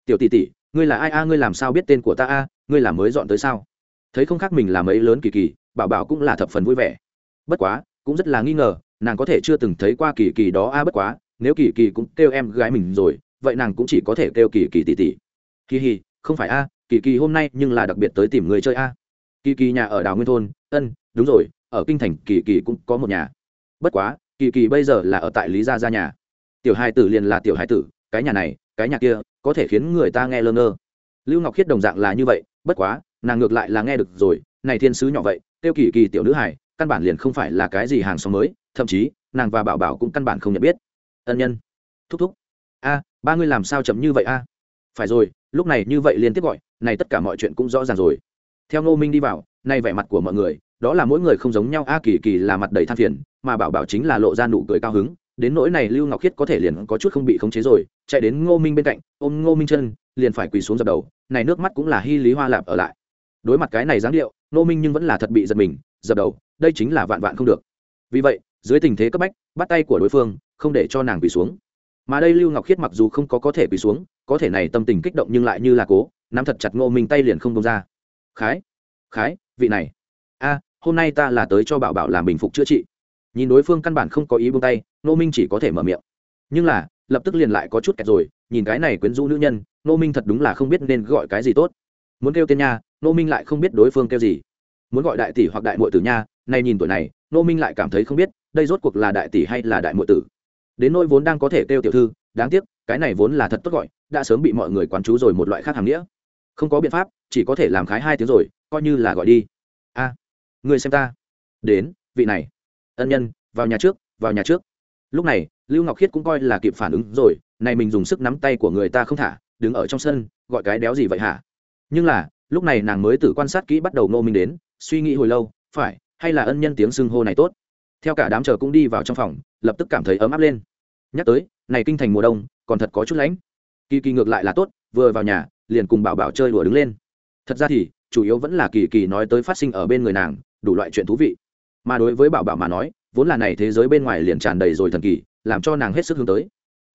Tiểu tỷ tỷ, ngươi là ai a, ngươi làm sao biết tên của ta a, ngươi là mới dọn tới sao? Thấy không khác mình làm mấy lớn kỳ kỳ, bảo bảo cũng là thập phần vui vẻ. Bất quá, cũng rất là nghi ngờ, nàng có thể chưa từng thấy qua kỳ kỳ đó a, bất quá, nếu kỳ kỳ cũng kêu em gái mình rồi, vậy nàng cũng chỉ có thể kêu kỳ kỳ tỷ tỷ. Kỳ hì, không phải a, kỳ kỳ hôm nay nhưng là đặc biệt tới tìm người chơi a. Kỳ kỳ nhà ở đào nguyên thôn, ân, đúng rồi, ở kinh thành kỳ kỳ cũng có một nhà. Bất quá, kỳ kỳ bây giờ là ở tại lý gia gia nhà. Tiểu hai tử liền là tiểu hai tử, cái nhà này, cái nhà kia, có thể khiến người ta nghe lơ ngơ. Lưu ngọc khiết đồng dạng là như vậy, bất quá nàng ngược lại là nghe được rồi, này thiên sứ nhỏ vậy, tiêu kỳ kỳ tiểu nữ hải căn bản liền không phải là cái gì hàng xóm mới, thậm chí, nàng và bảo bảo cũng căn bản không nhận biết. Ân nhân. Thúc thúc. A, ba ngươi làm sao chậm như vậy a? Phải rồi, lúc này như vậy liên tiếp gọi, này tất cả mọi chuyện cũng rõ ràng rồi. Theo ngô minh đi vào nay vẻ mặt của mọi người, đó là mỗi người không giống nhau, a kỳ kỳ là mặt đầy than phiền, mà bảo bảo chính là lộ ra nụ cười cao hứng, đến nỗi này lưu ngọc khiết có thể liền có chút không bị khống chế rồi, chạy đến ngô minh bên cạnh, ôm ngô minh chân, liền phải quỳ xuống dập đầu, này nước mắt cũng là hy lý hoa lạp ở lại đối mặt cái này dáng điệu, ngô minh nhưng vẫn là thật bị giật mình, dập đầu, đây chính là vạn vạn không được. Vì vậy, dưới tình thế cấp bách, bắt tay của đối phương, không để cho nàng quỳ xuống. Mà đây lưu ngọc khiết mặc dù không có có thể quỳ xuống, có thể này tâm tình kích động nhưng lại như là cố, nắm thật chặt ngô minh tay liền không công ra. Khái khái, vị này, a, hôm nay ta là tới cho bảo bảo làm bình phục chữa trị. Nhìn đối phương căn bản không có ý buông tay, ngô minh chỉ có thể mở miệng. Nhưng là, lập tức liền lại có chút kẹt rồi, nhìn cái này quyến rũ nữ nhân, ngô minh thật đúng là không biết nên gọi cái gì tốt muốn kêu tên nha nô minh lại không biết đối phương kêu gì. Muốn gọi đại tỷ hoặc đại mội tử nha, nay nhìn tuổi này nô minh lại cảm thấy không biết, đây rốt cuộc là đại tỷ hay là đại mội tử. Đến nỗi vốn đang có thể kêu tiểu thư, đáng tiếc, cái này vốn là thật tốt gọi, đã sớm bị mọi người quán chú rồi một loại khác hàm nghĩa. Không có biện pháp, chỉ có thể làm khái hai tiếng rồi, coi như là gọi đi. A người xem ta. Đến, vị này. Ân nhân, vào nhà trước, vào nhà trước. Lúc này, lưu ngọc khiết cũng coi là kịp phản ứng rồi, này mình dùng sức nắm tay của người ta không thả, đứng ở trong sân, gọi cái đéo gì vậy hả? Nhưng là, lúc này nàng mới tự quan sát kỹ bắt đầu ngô minh đến, suy nghĩ hồi lâu, phải, hay là ân nhân tiếng xưng hô này tốt. Theo cả đám chờ cũng đi vào trong phòng, lập tức cảm thấy ấm áp lên. Nhắc tới, này kinh thành mùa đông, còn thật có chút lãnh kỳ kỳ ngược lại là tốt, vừa vào nhà, liền cùng bảo bảo chơi đùa đứng lên. Thật ra thì, chủ yếu vẫn là kỳ kỳ nói tới phát sinh ở bên người nàng, đủ loại chuyện thú vị. Mà đối với bảo bảo mà nói, vốn là này thế giới bên ngoài liền tràn đầy rồi thần kỳ, làm cho nàng hết sức hướng tới.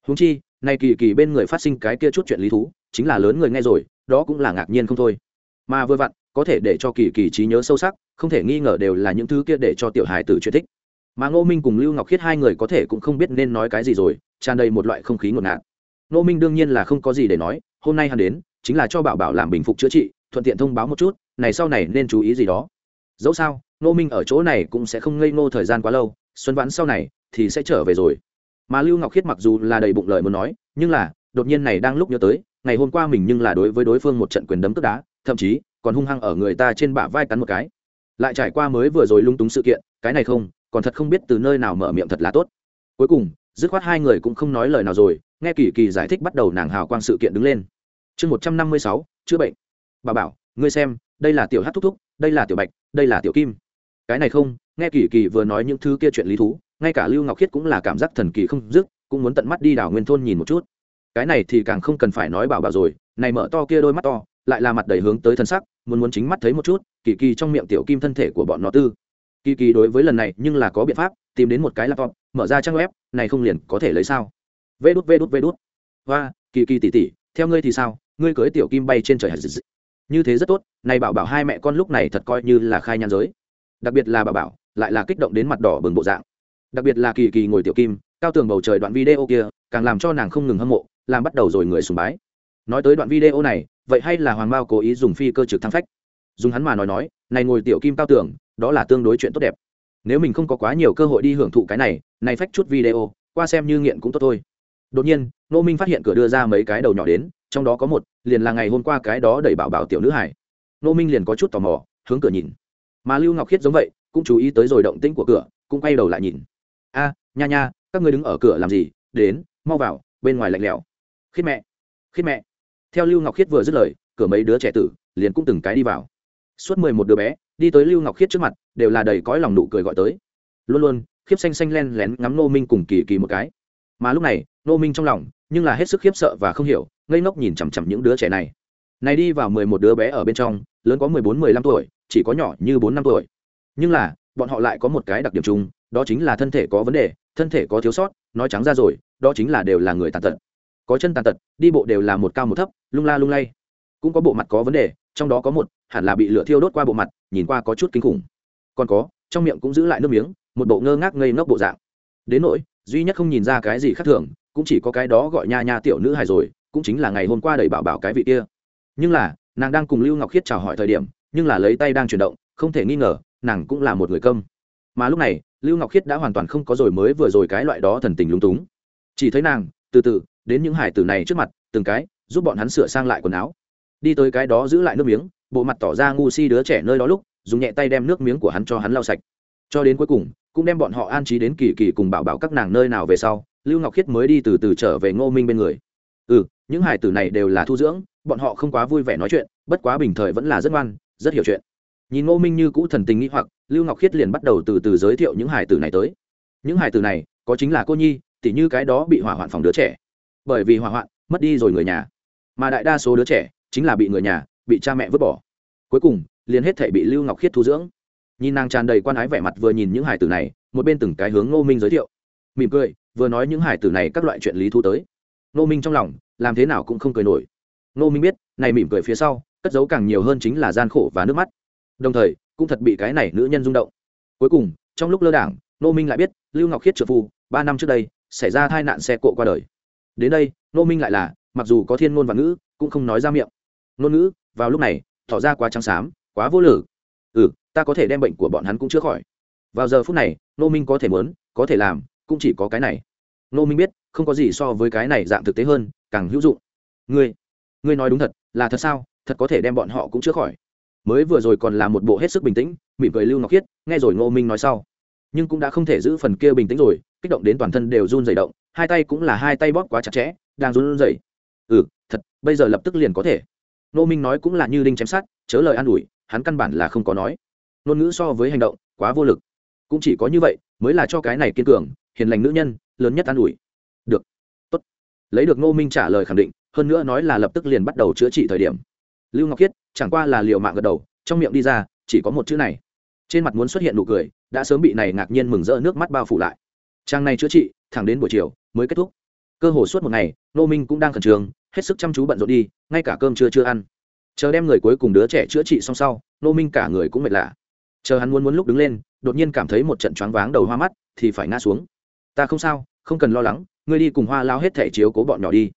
Húng chi, này kỳ kỳ bên người phát sinh cái kia chút chuyện lý thú, chính là lớn người nghe rồi đó cũng là ngạc nhiên không thôi. Mà vừa vặn, có thể để cho kỳ kỳ trí nhớ sâu sắc, không thể nghi ngờ đều là những thứ kia để cho tiểu hài tử chuyện thích. Mà ngô minh cùng lưu ngọc khiết hai người có thể cũng không biết nên nói cái gì rồi, tràn đầy một loại không khí ngột ngạt. Ngô minh đương nhiên là không có gì để nói, hôm nay hắn đến, chính là cho bảo bảo làm bình phục chữa trị, thuận tiện thông báo một chút, này sau này nên chú ý gì đó. Dẫu sao, ngô minh ở chỗ này cũng sẽ không ngây ngô thời gian quá lâu, xuân vãn sau này thì sẽ trở về rồi. Mà lưu ngọc khiết mặc dù là đầy bụng lời muốn nói, nhưng là, đột nhiên này đang lúc nhớ tới ngày hôm qua mình nhưng là đối với đối phương một trận quyền đấm tức đá, thậm chí còn hung hăng ở người ta trên bả vai cắn một cái. Lại trải qua mới vừa rồi lung túng sự kiện, cái này không, còn thật không biết từ nơi nào mở miệng thật là tốt. Cuối cùng, dứt khoát hai người cũng không nói lời nào rồi, nghe kỳ kỳ giải thích bắt đầu nàng hào quang sự kiện đứng lên. Chương một trăm năm mươi sáu, chữa bệnh. Bà bảo, ngươi xem, đây là tiểu hát thúc thúc, đây là tiểu bạch, đây là tiểu kim. Cái này không, nghe kỳ kỳ vừa nói những thứ kia chuyện lý thú, ngay cả lưu ngọc khiết cũng là cảm giác thần kỳ không dứt, cũng muốn tận mắt đi đảo nguyên thôn nhìn một chút cái này thì càng không cần phải nói bảo bảo rồi, này mở to kia đôi mắt to, lại là mặt đầy hướng tới thân sắc, muốn muốn chính mắt thấy một chút, kỳ kỳ trong miệng tiểu kim thân thể của bọn nó tư. Kỳ kỳ đối với lần này nhưng là có biện pháp, tìm đến một cái laptop, mở ra trang web, này không liền có thể lấy sao? Vê đút vê đút vê đút. Và kỳ kỳ tỉ tỉ theo ngươi thì sao? Ngươi cưới tiểu kim bay trên trời hạt dị như thế rất tốt, này bảo bảo hai mẹ con lúc này thật coi như là khai nhan giới. Đặc biệt là bảo bảo, lại là kích động đến mặt đỏ bừng bộ dạng. Đặc biệt là kỳ kỳ ngồi tiểu kim, cao tường bầu trời đoạn video kia, càng làm cho nàng không ngừng hâm mộ làm bắt đầu rồi người sùng bái. Nói tới đoạn video này, vậy hay là hoàng bao cố ý dùng phi cơ trực thăng phách? Dùng hắn mà nói nói, này ngồi tiểu kim cao tưởng, đó là tương đối chuyện tốt đẹp. Nếu mình không có quá nhiều cơ hội đi hưởng thụ cái này này phách chút video, qua xem như nghiện cũng tốt thôi. Đột nhiên nô minh phát hiện cửa đưa ra mấy cái đầu nhỏ đến, trong đó có một, liền là ngày hôm qua cái đó đẩy bảo bảo tiểu nữ hải nô minh liền có chút tò mò, hướng cửa nhìn. Mà lưu ngọc khiết giống vậy, cũng chú ý tới rồi động tĩnh của cửa, cũng quay đầu lại nhìn. A, nha nha, các ngươi đứng ở cửa làm gì? Đến, mau vào, bên ngoài lạnh lẽo khiết mẹ khiết mẹ. Theo lưu ngọc khiết vừa dứt lời, cửa mấy đứa trẻ tử liền cũng từng cái đi vào. Suốt mười một đứa bé, đi tới lưu ngọc khiết trước mặt, đều là đầy cõi lòng nụ cười gọi tới. Luôn luôn, khiếp xanh xanh len lén ngắm nô minh cùng kỳ kỳ một cái. Mà lúc này, nô minh trong lòng, nhưng là hết sức khiếp sợ và không hiểu, ngây ngốc nhìn chằm chằm những đứa trẻ này. Này đi vào mười một đứa bé ở bên trong, lớn có mười bốn, mười lăm tuổi, chỉ có nhỏ như bốn, năm tuổi. Nhưng là, bọn họ lại có một cái đặc điểm chung, đó chính là thân thể có vấn đề, thân thể có thiếu sót, nói trắng ra rồi, đó chính là đều là người tàn tật có chân tàn tật, đi bộ đều là một cao một thấp, lung la lung lay. Cũng có bộ mặt có vấn đề, trong đó có một, hẳn là bị lửa thiêu đốt qua bộ mặt, nhìn qua có chút kinh khủng. Còn có, trong miệng cũng giữ lại nước miếng, một bộ ngơ ngác ngây ngốc bộ dạng. Đến nỗi, duy nhất không nhìn ra cái gì khác thường, cũng chỉ có cái đó gọi nha nha tiểu nữ hài rồi, cũng chính là ngày hôm qua đầy bảo bảo cái vị kia. Nhưng là, nàng đang cùng lưu ngọc khiết chào hỏi thời điểm, nhưng là lấy tay đang chuyển động, không thể nghi ngờ, nàng cũng là một người công mà lúc này, lưu ngọc khiết đã hoàn toàn không có rồi mới vừa rồi cái loại đó thần tình lúng túng. Chỉ thấy nàng, từ từ đến những hải tử này trước mặt, từng cái, giúp bọn hắn sửa sang lại quần áo. Đi tới cái đó giữ lại nước miếng, bộ mặt tỏ ra ngu si đứa trẻ nơi đó lúc, dùng nhẹ tay đem nước miếng của hắn cho hắn lau sạch. Cho đến cuối cùng, cũng đem bọn họ an trí đến kỳ kỳ cùng bảo bảo các nàng nơi nào về sau, lưu ngọc khiết mới đi từ từ trở về ngô minh bên người. Ừ những hải tử này đều là thu dưỡng, bọn họ không quá vui vẻ nói chuyện, bất quá bình thời vẫn là rất ngoan, rất hiểu chuyện. Nhìn ngô minh như cũ thần tình nghĩ hoặc, lưu ngọc khiết liền bắt đầu từ từ giới thiệu những hải tử này tới. Những hải tử này, có chính là cô nhi, tỉ như cái đó bị hỏa hoạn phòng đứa trẻ bởi vì hỏa hoạn, mất đi rồi người nhà. Mà đại đa số đứa trẻ chính là bị người nhà, bị cha mẹ vứt bỏ. Cuối cùng, liền hết thể bị lưu ngọc khiết thu dưỡng. Nhìn nàng tràn đầy quan ái vẻ mặt vừa nhìn những hải tử này, một bên từng cái hướng ngô minh giới thiệu. Mỉm cười, vừa nói những hải tử này các loại chuyện lý thu tới. Ngô minh trong lòng, làm thế nào cũng không cười nổi. Ngô minh biết, này mỉm cười phía sau, cất giấu càng nhiều hơn chính là gian khổ và nước mắt. Đồng thời, cũng thật bị cái này nữ nhân rung động. Cuối cùng, trong lúc lơ đảng, ngô minh lại biết lưu ngọc khiết trợ phu ba năm trước đây, xảy ra tai nạn xe cộ qua đời đến đây Nô minh lại là, mặc dù có thiên ngôn và ngữ, cũng không nói ra miệng. Ngôn ngữ, vào lúc này, tỏ ra quá trắng xám, quá vô lử. Ừ ta có thể đem bệnh của bọn hắn cũng chữa khỏi. Vào giờ phút này nô minh có thể muốn, có thể làm, cũng chỉ có cái này. Nô minh biết, không có gì so với cái này dạng thực tế hơn, càng hữu dụng. Ngươi ngươi nói đúng thật, là thật sao? Thật có thể đem bọn họ cũng chữa khỏi. Mới vừa rồi còn là một bộ hết sức bình tĩnh, mỉm cười lưu ngọc khiết, nghe rồi ngô minh nói sau. Nhưng cũng đã không thể giữ phần kia bình tĩnh rồi kích động đến toàn thân đều run dày động, hai tay cũng là hai tay bóp quá chặt chẽ, đang run dày ừ thật, bây giờ lập tức liền có thể. Nô minh nói cũng là như đinh chém sát chớ lời an ủi, hắn căn bản là không có nói. Ngôn ngữ so với hành động, quá vô lực. Cũng chỉ có như vậy, mới là cho cái này kiên cường, hiền lành nữ nhân, lớn nhất an ủi. Được. Tốt. Lấy được ngô minh trả lời khẳng định, hơn nữa nói là lập tức liền bắt đầu chữa trị thời điểm. Lưu ngọc khiết, chẳng qua là liệu mạng gật đầu, trong miệng đi ra, chỉ có một chữ này. Trên mặt muốn xuất hiện nụ cười, đã sớm bị này ngạc nhiên mừng rỡ nước mắt bao phủ lại trang này chữa trị, thẳng đến buổi chiều mới kết thúc. Cơ hồ suốt một ngày nô minh cũng đang khẩn trương, hết sức chăm chú bận rộn đi, ngay cả cơm chưa chưa ăn. Chờ đem người cuối cùng đứa trẻ chữa trị xong sau nô minh cả người cũng mệt lạ. Chờ hắn muốn muốn lúc đứng lên, đột nhiên cảm thấy một trận choáng váng đầu hoa mắt, thì phải ngã xuống. Ta không sao, không cần lo lắng, ngươi đi cùng hoa lao hết thẻ chiếu cố bọn nhỏ đi.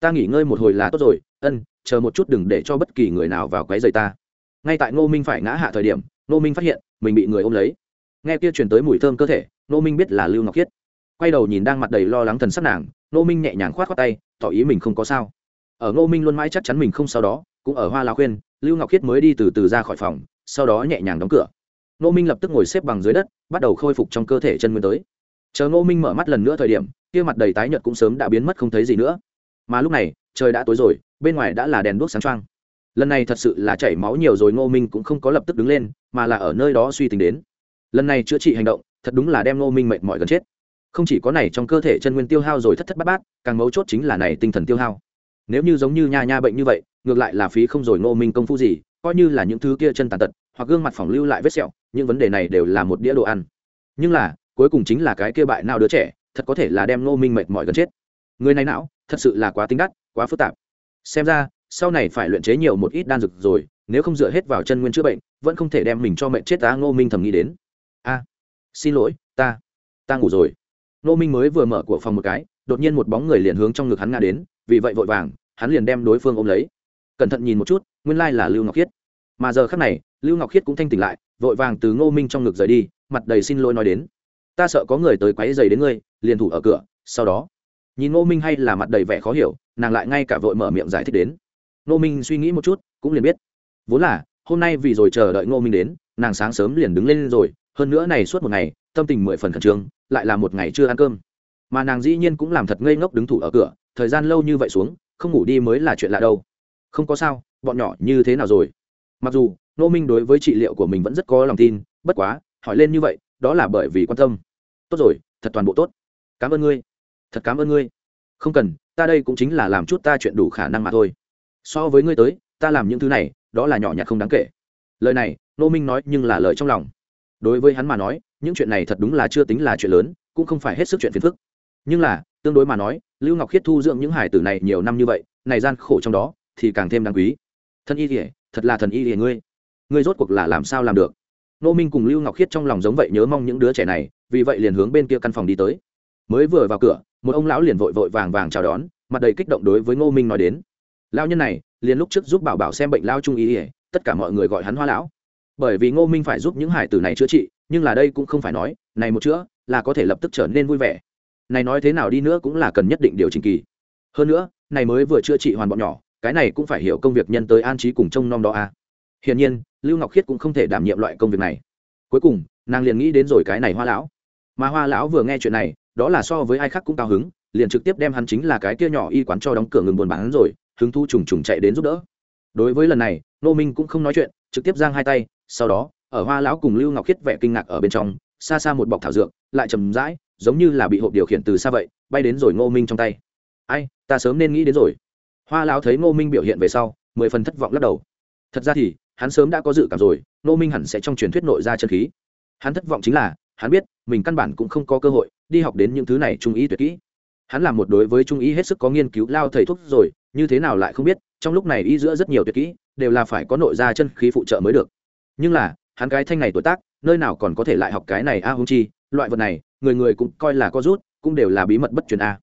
Ta nghỉ ngơi một hồi là tốt rồi, ân, chờ một chút đừng để cho bất kỳ người nào vào quấy rầy ta. Ngay tại ngô minh phải ngã hạ thời điểm, ngô minh phát hiện mình bị người ôm lấy. Nghe kia truyền tới mùi thơm cơ thể Nô minh biết là lưu ngọc khiết. Quay đầu nhìn đang mặt đầy lo lắng thần sắc nàng, Nô minh nhẹ nhàng khoát khoát tay, tỏ ý mình không có sao. Ở Nô minh luôn mãi chắc chắn mình không sao đó, cũng ở hoa la khuyên, lưu ngọc khiết mới đi từ từ ra khỏi phòng, sau đó nhẹ nhàng đóng cửa. Nô minh lập tức ngồi xếp bằng dưới đất, bắt đầu khôi phục trong cơ thể chân nguyên tới. Chờ Nô minh mở mắt lần nữa thời điểm, kia mặt đầy tái nhợt cũng sớm đã biến mất không thấy gì nữa. Mà lúc này, trời đã tối rồi, bên ngoài đã là đèn đuốc sáng trăng lần này thật sự là chảy máu nhiều rồi, ngô minh cũng không có lập tức đứng lên, mà là ở nơi đó suy tính đến. Lần này chữa trị hành động thật đúng là đem nô minh mệt mỏi gần chết. Không chỉ có này trong cơ thể chân nguyên tiêu hao rồi thất thất bát bát, càng mấu chốt chính là này tinh thần tiêu hao. Nếu như giống như nha nha bệnh như vậy, ngược lại là phí không rồi nô minh công phu gì, coi như là những thứ kia chân tàn tật, hoặc gương mặt phỏng lưu lại vết sẹo, những vấn đề này đều là một đĩa đồ ăn. Nhưng là, cuối cùng chính là cái kia bại nào đứa trẻ, thật có thể là đem nô minh mệt mỏi gần chết. Người này não, thật sự là quá tính đắt quá phức tạp. Xem ra, sau này phải luyện chế nhiều một ít đan dược rồi, nếu không dựa hết vào chân nguyên chữa bệnh, vẫn không thể đem mình cho mệnh chết tá ngô minh thầm nghĩ đến xin lỗi, ta ta ngủ rồi. Ngô minh mới vừa mở của phòng một cái, đột nhiên một bóng người liền hướng trong ngực hắn ngã đến, vì vậy vội vàng, hắn liền đem đối phương ôm lấy. Cẩn thận nhìn một chút, nguyên lai là lưu ngọc khiết. Mà giờ khắc này, lưu ngọc khiết cũng thanh tỉnh lại, vội vàng từ ngô minh trong ngực rời đi, mặt đầy xin lỗi nói đến. Ta sợ có người tới quáy dày đến ngươi, liền thủ ở cửa, sau đó. Nhìn ngô minh hay là mặt đầy vẻ khó hiểu, nàng lại ngay cả vội mở miệng giải thích đến. Ngô minh suy nghĩ một chút, cũng liền biết. Vốn là, hôm nay vì rồi chờ đợi ngô minh đến, nàng sáng sớm liền đứng lên rồi hơn nữa này suốt một ngày, tâm tình mười phần khẩn trương, lại là một ngày chưa ăn cơm. Mà nàng dĩ nhiên cũng làm thật ngây ngốc đứng thủ ở cửa, thời gian lâu như vậy xuống, không ngủ đi mới là chuyện lạ đâu. Không có sao, bọn nhỏ như thế nào rồi? Mặc dù, nô minh đối với trị liệu của mình vẫn rất có lòng tin, bất quá, hỏi lên như vậy, đó là bởi vì quan tâm. Tốt rồi, thật toàn bộ tốt. Cảm ơn ngươi. Thật cảm ơn ngươi. Không cần, ta đây cũng chính là làm chút ta chuyện đủ khả năng mà thôi. So với ngươi tới, ta làm những thứ này, đó là nhỏ nhặt không đáng kể. Lời này, nô minh nói nhưng là lời trong lòng đối với hắn mà nói, những chuyện này thật đúng là chưa tính là chuyện lớn, cũng không phải hết sức chuyện phiền phức. Nhưng là, tương đối mà nói, lưu ngọc khiết thu dưỡng những hải tử này nhiều năm như vậy, này gian khổ trong đó, thì càng thêm đáng quý. Thân y thể thật là thần y thể ngươi. Ngươi rốt cuộc là làm sao làm được? Nô minh cùng lưu ngọc khiết trong lòng giống vậy nhớ mong những đứa trẻ này, vì vậy liền hướng bên kia căn phòng đi tới. Mới vừa vào cửa, một ông lão liền vội vội vàng vàng chào đón, mặt đầy kích động đối với ngô minh nói đến. Lao nhân này, liền lúc trước giúp bảo bảo xem bệnh lao trung y ỉa tất cả mọi người gọi hắn hoa lão bởi vì ngô minh phải giúp những hải tử này chữa trị, nhưng là đây cũng không phải nói, này một chữa, là có thể lập tức trở nên vui vẻ. Này nói thế nào đi nữa cũng là cần nhất định điều chỉnh kỳ. Hơn nữa, này mới vừa chữa trị hoàn bọn nhỏ, cái này cũng phải hiểu công việc nhân tới an trí cùng trông nom đó a à. hiển nhiên, lưu ngọc khiết cũng không thể đảm nhiệm loại công việc này. Cuối cùng, nàng liền nghĩ đến rồi cái này hoa lão. Mà hoa lão vừa nghe chuyện này, đó là so với ai khác cũng cao hứng, liền trực tiếp đem hắn chính là cái kia nhỏ y quán cho đóng cửa ngừng buồn bán rồi, hứng thu trùng trùng chạy đến giúp đỡ. Đối với lần này nô minh cũng không nói chuyện, trực tiếp giang hai tay sau đó, ở hoa lão cùng lưu ngọc khiết vẻ kinh ngạc ở bên trong, xa xa một bọc thảo dược, lại chầm rãi, giống như là bị hộp điều khiển từ xa vậy, bay đến rồi ngô minh trong tay. Ai, ta sớm nên nghĩ đến rồi. Hoa lão thấy ngô minh biểu hiện về sau, mười phần thất vọng lắc đầu. Thật ra thì, hắn sớm đã có dự cảm rồi, ngô minh hẳn sẽ trong truyền thuyết nội ra chân khí. Hắn thất vọng chính là, hắn biết, mình căn bản cũng không có cơ hội đi học đến những thứ này trung ý tuyệt kỹ. Hắn là một đối với trung ý hết sức có nghiên cứu lao thầy thuốc rồi, như thế nào lại không biết, trong lúc này y giữa rất nhiều tuyệt kỹ, đều là phải có nội ra chân khí phụ trợ mới được nhưng là, hắn cái thanh này tuổi tác, nơi nào còn có thể lại học cái này a à hung chi, loại vật này, người người cũng coi là có rút, cũng đều là bí mật bất truyền a.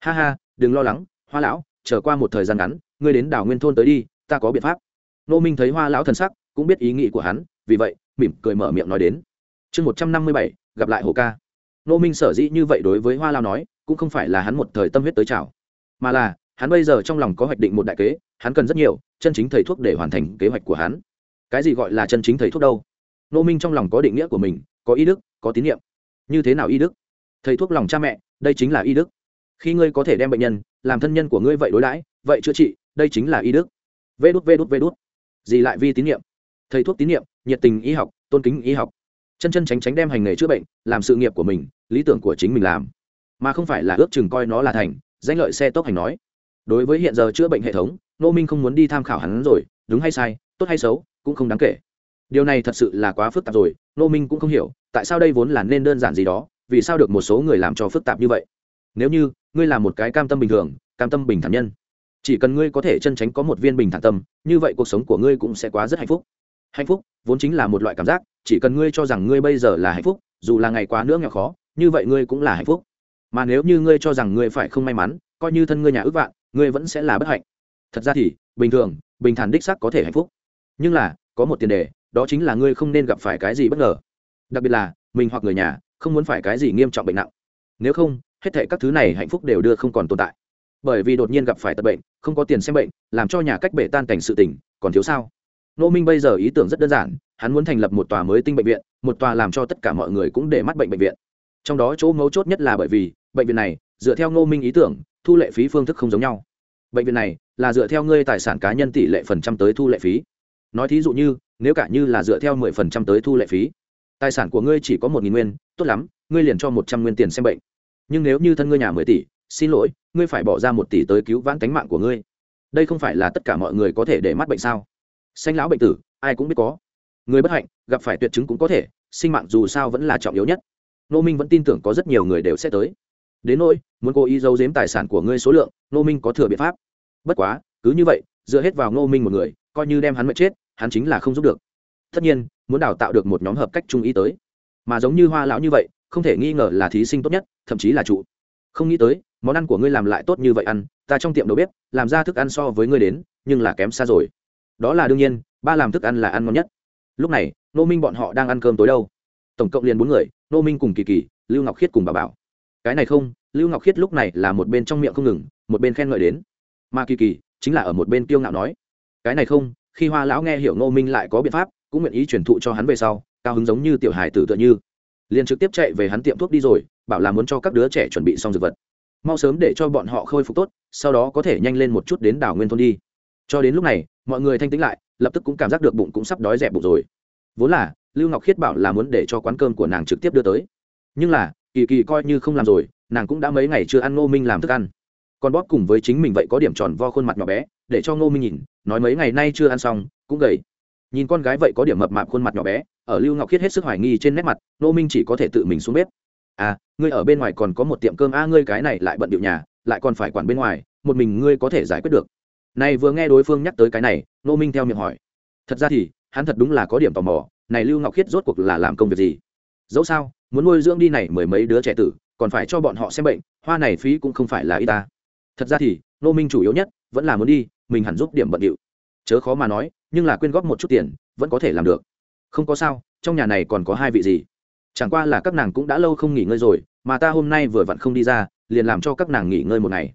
Ha ha, đừng lo lắng, hoa lão trở qua một thời gian ngắn, ngươi đến đảo nguyên thôn tới đi, ta có biện pháp. Nô minh thấy hoa lão thần sắc, cũng biết ý nghĩ của hắn, vì vậy, mỉm cười mở miệng nói đến. Chương một trăm năm mươi bảy, gặp lại hồ ca. Nô minh sở dĩ như vậy đối với hoa lão nói, cũng không phải là hắn một thời tâm huyết tới chào mà là, hắn bây giờ trong lòng có hoạch định một đại kế, hắn cần rất nhiều, chân chính thầy thuốc để hoàn thành kế hoạch của hắn cái gì gọi là chân chính thầy thuốc đâu? Nô minh trong lòng có định nghĩa của mình, có y đức, có tín nhiệm như thế nào y đức? Thầy thuốc lòng cha mẹ, đây chính là y đức. Khi ngươi có thể đem bệnh nhân, làm thân nhân của ngươi vậy đối đãi, vậy chữa trị, đây chính là y đức. Vê đút vê đút vê đút. Gì lại vi tín nhiệm thầy thuốc tín nhiệm nhiệt tình y học, tôn kính y học. Chân chân tránh tránh đem hành nghề chữa bệnh, làm sự nghiệp của mình, lý tưởng của chính mình làm. Mà không phải là ước chừng coi nó là thành, danh lợi xe tốc hành nói. Đối với hiện giờ chữa bệnh hệ thống, nô minh không muốn đi tham khảo hắn rồi, đúng hay sai, tốt hay xấu cũng không đáng kể. Điều này thật sự là quá phức tạp rồi nô minh cũng không hiểu, tại sao đây vốn là nên đơn giản gì đó, vì sao được một số người làm cho phức tạp như vậy? Nếu như, ngươi là một cái cam tâm bình thường, cam tâm bình thản nhân, chỉ cần ngươi có thể chân tránh có một viên bình thản tâm, như vậy cuộc sống của ngươi cũng sẽ quá rất hạnh phúc. Hạnh phúc vốn chính là một loại cảm giác, chỉ cần ngươi cho rằng ngươi bây giờ là hạnh phúc, dù là ngày quá nữa nghèo khó, như vậy ngươi cũng là hạnh phúc. Mà nếu như ngươi cho rằng ngươi phải không may mắn, coi như thân ngươi nhà ước vạn, ngươi vẫn sẽ là bất hạnh. Thật ra thì, bình thường, bình thản đích sắc có thể hạnh phúc nhưng là, có một tiền đề, đó chính là ngươi không nên gặp phải cái gì bất ngờ. Đặc biệt là, mình hoặc người nhà, không muốn phải cái gì nghiêm trọng bệnh nặng. Nếu không, hết thệ các thứ này hạnh phúc đều đưa không còn tồn tại. Bởi vì đột nhiên gặp phải tật bệnh, không có tiền xem bệnh, làm cho nhà cách bể tan cảnh sự tỉnh còn thiếu sao? Nô minh bây giờ ý tưởng rất đơn giản, hắn muốn thành lập một tòa mới tinh bệnh viện, một tòa làm cho tất cả mọi người cũng để mắt bệnh bệnh viện. Trong đó chỗ mấu chốt nhất là bởi vì, bệnh viện này, dựa theo nô minh ý tưởng, thu lệ phí phương thức không giống nhau. Bệnh viện này là dựa theo ngươi tài sản cá nhân tỷ lệ phần trăm tới thu lệ phí nói thí dụ như, nếu cả như là dựa theo mười phần trăm tới thu lệ phí, tài sản của ngươi chỉ có một nghìn nguyên, tốt lắm, ngươi liền cho một trăm nguyên tiền xem bệnh. Nhưng nếu như thân ngươi nhà mười tỷ, xin lỗi, ngươi phải bỏ ra một tỷ tới cứu vãn tánh mạng của ngươi. Đây không phải là tất cả mọi người có thể để mắt bệnh sao? Xanh lão bệnh tử, ai cũng biết có. Người bất hạnh, gặp phải tuyệt chứng cũng có thể, sinh mạng dù sao vẫn là trọng yếu nhất. Nô minh vẫn tin tưởng có rất nhiều người đều sẽ tới. Đến nỗi, muốn cố ý giấu giếm tài sản của ngươi số lượng, nô minh có thừa biện pháp. Bất quá, cứ như vậy, dựa hết vào nô minh một người coi như đem hắn mệt chết, hắn chính là không giúp được. Tất nhiên, muốn đào tạo được một nhóm hợp cách trung ý tới. Mà giống như hoa lão như vậy, không thể nghi ngờ là thí sinh tốt nhất, thậm chí là trụ. Không nghĩ tới, món ăn của ngươi làm lại tốt như vậy ăn, ta trong tiệm đầu bếp, làm ra thức ăn so với ngươi đến, nhưng là kém xa rồi. Đó là đương nhiên, ba làm thức ăn là ăn ngon nhất. Lúc này nô minh bọn họ đang ăn cơm tối đâu. Tổng cộng liền bốn người nô minh cùng kỳ kỳ, lưu ngọc khiết cùng bà bảo. Cái này không, lưu ngọc khiết lúc này là một bên trong miệng không ngừng, một bên khen ngợi đến. Mà kỳ kỳ chính là ở một bên kiêu ngạo nói cái này không, khi hoa lão nghe hiểu ngô minh lại có biện pháp, cũng nguyện ý truyền thụ cho hắn về sau, cao hứng giống như tiểu hài tử tựa như. Liền trực tiếp chạy về hắn tiệm thuốc đi rồi, bảo là muốn cho các đứa trẻ chuẩn bị xong dược vật. Mau sớm để cho bọn họ khôi phục tốt, sau đó có thể nhanh lên một chút đến đảo nguyên thôn đi. Cho đến lúc này, mọi người thanh tĩnh lại, lập tức cũng cảm giác được bụng cũng sắp đói dẹp bụng rồi. Vốn là, lưu ngọc khiết bảo là muốn để cho quán cơm của nàng trực tiếp đưa tới. Nhưng là, kỳ kỳ coi như không làm rồi, nàng cũng đã mấy ngày chưa ăn ngô minh làm thức ăn. Còn bóp cùng với chính mình vậy có điểm tròn vo khuôn mặt nhỏ bé để cho ngô minh nhìn, nói mấy ngày nay chưa ăn xong, cũng gầy. Nhìn con gái vậy có điểm mập mạp khuôn mặt nhỏ bé, ở lưu ngọc khiết hết sức hoài nghi trên nét mặt, ngô minh chỉ có thể tự mình xuống bếp. À ngươi ở bên ngoài còn có một tiệm cơm a, ngươi cái này lại bận điệu nhà, lại còn phải quản bên ngoài, một mình ngươi có thể giải quyết được. Này vừa nghe đối phương nhắc tới cái này, Ngô minh theo miệng hỏi. Thật ra thì, hắn thật đúng là có điểm tò mò, này lưu ngọc khiết rốt cuộc là làm công việc gì? Dẫu sao, muốn nuôi dưỡng đi này mười mấy đứa trẻ tử, còn phải cho bọn họ xem bệnh, hoa này phí cũng không phải là y ta. Thật ra thì nô minh chủ yếu nhất vẫn là muốn đi mình hẳn giúp điểm bận điệu. Chớ khó mà nói, nhưng là quyên góp một chút tiền, vẫn có thể làm được. Không có sao, trong nhà này còn có hai vị gì? Chẳng qua là các nàng cũng đã lâu không nghỉ ngơi rồi, mà ta hôm nay vừa vặn không đi ra, liền làm cho các nàng nghỉ ngơi một ngày.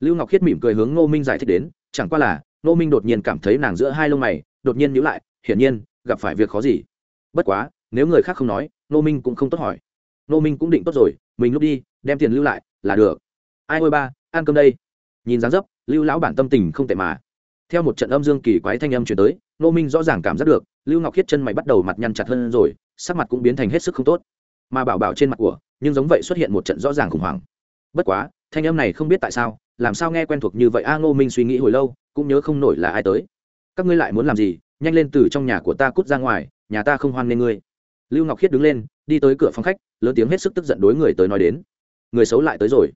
Lưu ngọc khiết mỉm cười hướng ngô minh giải thích đến, chẳng qua là, ngô minh đột nhiên cảm thấy nàng giữa hai lông mày, đột nhiên nhíu lại, hiển nhiên, gặp phải việc khó gì. Bất quá, nếu người khác không nói, ngô minh cũng không tốt hỏi. Ngô minh cũng định tốt rồi, mình lúc đi, đem tiền lưu lại, là được. Ai ôi ba, ăn cơm đây nhìn dáng dấp, lưu lão bản tâm tình không tệ mà. Theo một trận âm dương kỳ quái thanh âm chuyển tới, ngô minh rõ ràng cảm giác được, lưu ngọc khiết chân mày bắt đầu mặt nhăn chặt hơn rồi, sắc mặt cũng biến thành hết sức không tốt. Mà bảo bảo trên mặt của, nhưng giống vậy xuất hiện một trận rõ ràng khủng hoảng. Bất quá, thanh âm này không biết tại sao, làm sao nghe quen thuộc như vậy a, ngô minh suy nghĩ hồi lâu, cũng nhớ không nổi là ai tới. Các ngươi lại muốn làm gì? Nhanh lên từ trong nhà của ta cút ra ngoài, nhà ta không hoan nghê ngươi. Lưu ngọc khiết đứng lên, đi tới cửa phòng khách, lớn tiếng hết sức tức giận đối người tới nói đến. Người xấu lại tới rồi.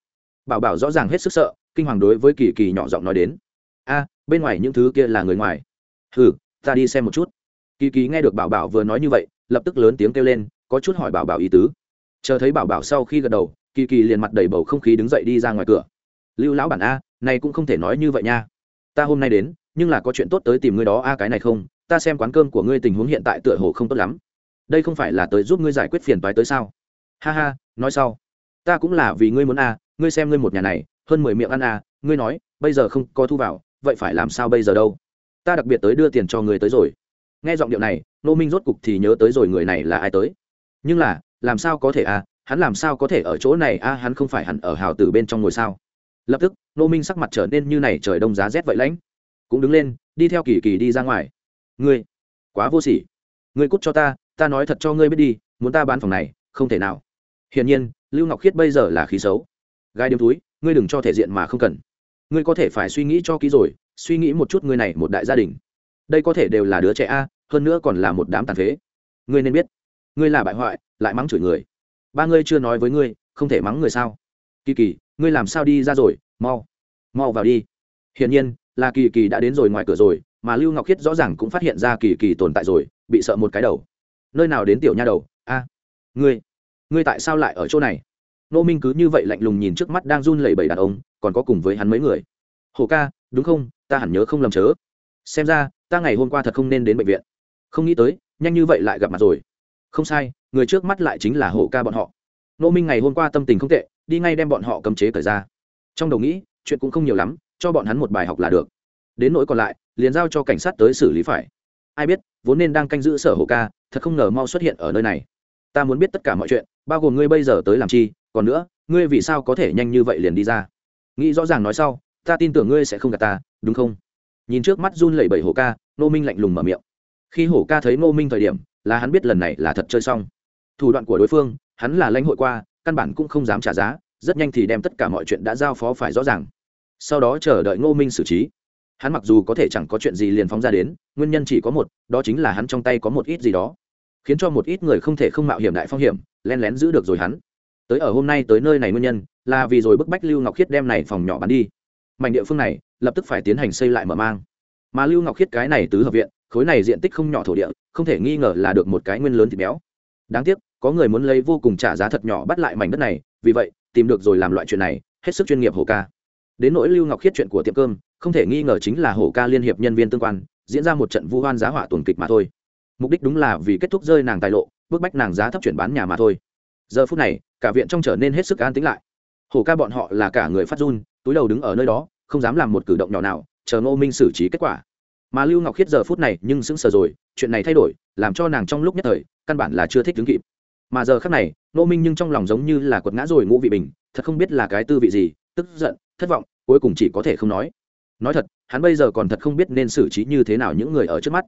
Bảo bảo rõ ràng hết sức sợ kinh hoàng đối với kỳ kỳ nhỏ giọng nói đến. A, bên ngoài những thứ kia là người ngoài. Hừ, ta đi xem một chút. Kỳ kỳ nghe được bảo bảo vừa nói như vậy, lập tức lớn tiếng kêu lên, có chút hỏi bảo bảo ý tứ. Chờ thấy bảo bảo sau khi gật đầu, kỳ kỳ liền mặt đầy bầu không khí đứng dậy đi ra ngoài cửa. Lưu lão bản a, này cũng không thể nói như vậy nha. Ta hôm nay đến, nhưng là có chuyện tốt tới tìm ngươi đó a, cái này không, ta xem quán cơm của ngươi tình huống hiện tại tựa hồ không tốt lắm. Đây không phải là tới giúp ngươi giải quyết phiền toái tới sao? Ha ha, nói sau. Ta cũng là vì ngươi muốn a, ngươi xem ngươi một nhà này hơn mười miệng ăn à, ngươi nói bây giờ không có thu vào vậy phải làm sao bây giờ đâu? Ta đặc biệt tới đưa tiền cho người tới rồi. Nghe giọng điệu này nô minh rốt cục thì nhớ tới rồi người này là ai tới. Nhưng là làm sao có thể à? hắn làm sao có thể ở chỗ này a hắn không phải hẳn ở hào tử bên trong ngồi sao? Lập tức nô minh sắc mặt trở nên như này trời đông giá rét vậy lãnh. Cũng đứng lên đi theo kỳ kỳ đi ra ngoài. Ngươi quá vô sỉ. Ngươi cút cho ta ta nói thật cho ngươi biết đi muốn ta bán phòng này không thể nào. Hiển nhiên lưu ngọc khiết bây giờ là khí xấu. Gai điếm túi ngươi đừng cho thể diện mà không cần. Ngươi có thể phải suy nghĩ cho kỹ rồi, suy nghĩ một chút ngươi này một đại gia đình. Đây có thể đều là đứa trẻ a, hơn nữa còn là một đám tàn phế. Ngươi nên biết, ngươi là bại hoại, lại mắng chửi người. Ba ngươi chưa nói với ngươi, không thể mắng người sao? Kỳ kỳ, ngươi làm sao đi ra rồi? Mau mau vào đi. Hiển nhiên, là kỳ kỳ đã đến rồi ngoài cửa rồi, mà lưu ngọc khiết rõ ràng cũng phát hiện ra kỳ kỳ tồn tại rồi, bị sợ một cái đầu. Nơi nào đến tiểu nha đầu? A, ngươi ngươi tại sao lại ở chỗ này? Nô minh cứ như vậy lạnh lùng nhìn trước mắt đang run lẩy bẩy đàn ông, còn có cùng với hắn mấy người. Hồ ca, đúng không? Ta hẳn nhớ không lầm chớ. Xem ra, ta ngày hôm qua thật không nên đến bệnh viện. Không nghĩ tới, nhanh như vậy lại gặp mặt rồi. Không sai, người trước mắt lại chính là hồ ca bọn họ. Nô minh ngày hôm qua tâm tình không tệ, đi ngay đem bọn họ cầm chế cởi ra. Trong đầu nghĩ, chuyện cũng không nhiều lắm, cho bọn hắn một bài học là được. Đến nỗi còn lại, liền giao cho cảnh sát tới xử lý phải. Ai biết, vốn nên đang canh giữ sở hồ ca, thật không ngờ mau xuất hiện ở nơi này. Ta muốn biết tất cả mọi chuyện, bao gồm ngươi bây giờ tới làm chi còn nữa, ngươi vì sao có thể nhanh như vậy liền đi ra? Nghĩ rõ ràng nói sau, ta tin tưởng ngươi sẽ không gạt ta, đúng không? Nhìn trước mắt run lẩy bẩy hổ ca nô minh lạnh lùng mở miệng. Khi hổ ca thấy nô minh thời điểm, là hắn biết lần này là thật chơi xong. Thủ đoạn của đối phương, hắn là lãnh hội qua, căn bản cũng không dám trả giá, rất nhanh thì đem tất cả mọi chuyện đã giao phó phải rõ ràng. Sau đó chờ đợi ngô minh xử trí. Hắn mặc dù có thể chẳng có chuyện gì liền phóng ra đến, nguyên nhân chỉ có một, đó chính là hắn trong tay có một ít gì đó. Khiến cho một ít người không thể không mạo hiểm đại phong hiểm len lén giữ được rồi hắn tới ở hôm nay tới nơi này nguyên nhân là vì rồi bức bách lưu ngọc khiết đem này phòng nhỏ bán đi. Mảnh địa phương này, lập tức phải tiến hành xây lại mở mang. Mà lưu ngọc khiết cái này tứ hợp viện, khối này diện tích không nhỏ thổ địa, không thể nghi ngờ là được một cái nguyên lớn thịt béo. Đáng tiếc, có người muốn lấy vô cùng trả giá thật nhỏ bắt lại mảnh đất này, vì vậy, tìm được rồi làm loại chuyện này, hết sức chuyên nghiệp hồ ca. Đến nỗi lưu ngọc khiết chuyện của tiệm cơm, không thể nghi ngờ chính là hồ ca liên hiệp nhân viên tương quan, diễn ra một trận vu hoan giá hỏa tuần kịch mà thôi. Mục đích đúng là vì kết thúc rơi nàng tài lộ, bức bách nàng giá thấp chuyển bán nhà mà thôi giờ phút này, cả viện trong trở nên hết sức an tĩnh lại. Hổ ca bọn họ là cả người phát run, túi đầu đứng ở nơi đó, không dám làm một cử động nhỏ nào, chờ ngô minh xử trí kết quả. Mà lưu ngọc khiết giờ phút này nhưng sững sờ rồi, chuyện này thay đổi, làm cho nàng trong lúc nhất thời, căn bản là chưa thích đứng kịp. Mà giờ khác này, ngô minh nhưng trong lòng giống như là quật ngã rồi ngũ vị bình, thật không biết là cái tư vị gì, tức giận, thất vọng, cuối cùng chỉ có thể không nói. Nói thật, hắn bây giờ còn thật không biết nên xử trí như thế nào những người ở trước mắt.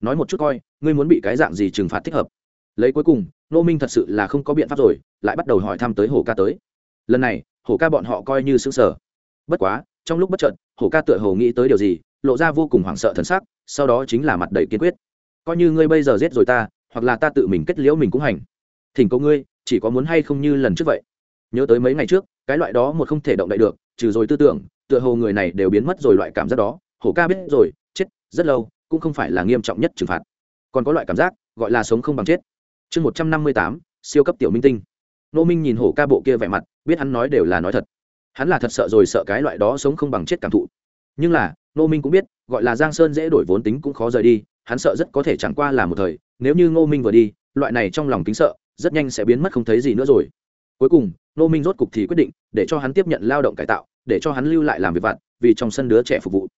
Nói một chút coi, ngươi muốn bị cái dạng gì trừng phạt thích hợp? Lấy cuối cùng nô minh thật sự là không có biện pháp rồi, lại bắt đầu hỏi thăm tới hồ ca tới. Lần này, hồ ca bọn họ coi như xứng sở bất quá, trong lúc bất trợn hồ ca tựa hồ nghĩ tới điều gì, lộ ra vô cùng hoảng sợ thần sắc, sau đó chính là mặt đầy kiên quyết. Coi như ngươi bây giờ giết rồi ta, hoặc là ta tự mình kết liễu mình cũng hành. Thỉnh cầu ngươi, chỉ có muốn hay không như lần trước vậy. Nhớ tới mấy ngày trước, cái loại đó một không thể động đậy được, trừ rồi tư tưởng, tựa hồ người này đều biến mất rồi loại cảm giác đó. Hổ ca biết rồi, chết, rất lâu, cũng không phải là nghiêm trọng nhất trừng phạt. Còn có loại cảm giác, gọi là sống không bằng chết chương một trăm năm mươi tám, siêu cấp tiểu minh tinh. Nô minh nhìn hổ ca bộ kia vẻ mặt, biết hắn nói đều là nói thật. Hắn là thật sợ rồi sợ cái loại đó sống không bằng chết cảm thụ. Nhưng là nô minh cũng biết, gọi là giang sơn dễ đổi vốn tính cũng khó rời đi, hắn sợ rất có thể chẳng qua là một thời, nếu như ngô minh vừa đi, loại này trong lòng kính sợ, rất nhanh sẽ biến mất không thấy gì nữa rồi. Cuối cùng nô minh rốt cục thì quyết định, để cho hắn tiếp nhận lao động cải tạo, để cho hắn lưu lại làm việc vặt, vì trong sân đứa trẻ phục vụ.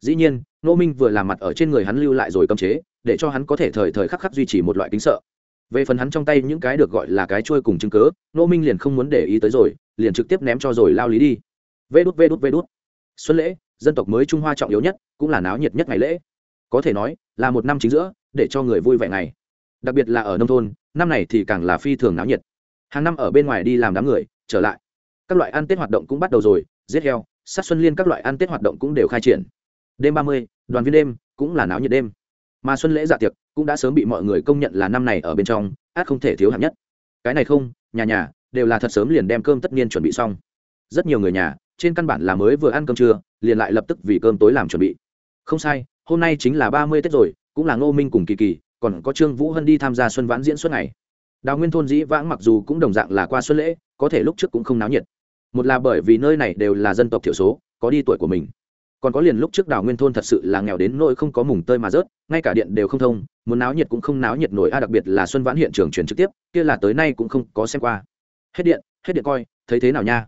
Dĩ nhiên nô minh vừa làm mặt ở trên người hắn lưu lại rồi cấm chế, để cho hắn có thể thời thời khắc khắc duy trì một loại kính sợ về phần hắn trong tay những cái được gọi là cái trôi cùng chứng cớ nô minh liền không muốn để ý tới rồi, liền trực tiếp ném cho rồi lao lý đi. Vê đút vê đút vê đút. Xuân lễ, dân tộc mới trung hoa trọng yếu nhất, cũng là náo nhiệt nhất ngày lễ. Có thể nói, là một năm chính giữa, để cho người vui vẻ ngày. Đặc biệt là ở nông thôn, năm này thì càng là phi thường náo nhiệt. Hàng năm ở bên ngoài đi làm đám người, trở lại. Các loại ăn tết hoạt động cũng bắt đầu rồi, giết heo, sát xuân liên các loại ăn tết hoạt động cũng đều khai triển. Đêm ba mươi, đoàn viên đêm, cũng là náo nhiệt đêm mà xuân lễ dạ tiệc cũng đã sớm bị mọi người công nhận là năm này ở bên trong, át không thể thiếu hạng nhất. Cái này không, nhà nhà, đều là thật sớm liền đem cơm tất niên chuẩn bị xong. Rất nhiều người nhà, trên căn bản là mới vừa ăn cơm trưa, liền lại lập tức vì cơm tối làm chuẩn bị. Không sai, hôm nay chính là ba mươi tết rồi, cũng là ngô minh cùng kỳ kỳ, còn có trương vũ hân đi tham gia xuân vãn diễn suốt ngày. Đào nguyên thôn dĩ vãng mặc dù cũng đồng dạng là qua xuân lễ, có thể lúc trước cũng không náo nhiệt. Một là bởi vì nơi này đều là dân tộc thiểu số, có đi tuổi của mình còn có liền lúc trước đào nguyên thôn thật sự là nghèo đến nỗi không có mùng tơi mà rớt, ngay cả điện đều không thông, muốn náo nhiệt cũng không náo nhiệt nổi, a, đặc biệt là xuân vãn hiện trường truyền trực tiếp, kia là tới nay cũng không có xem qua. Hết điện hết điện coi, thấy thế nào nha?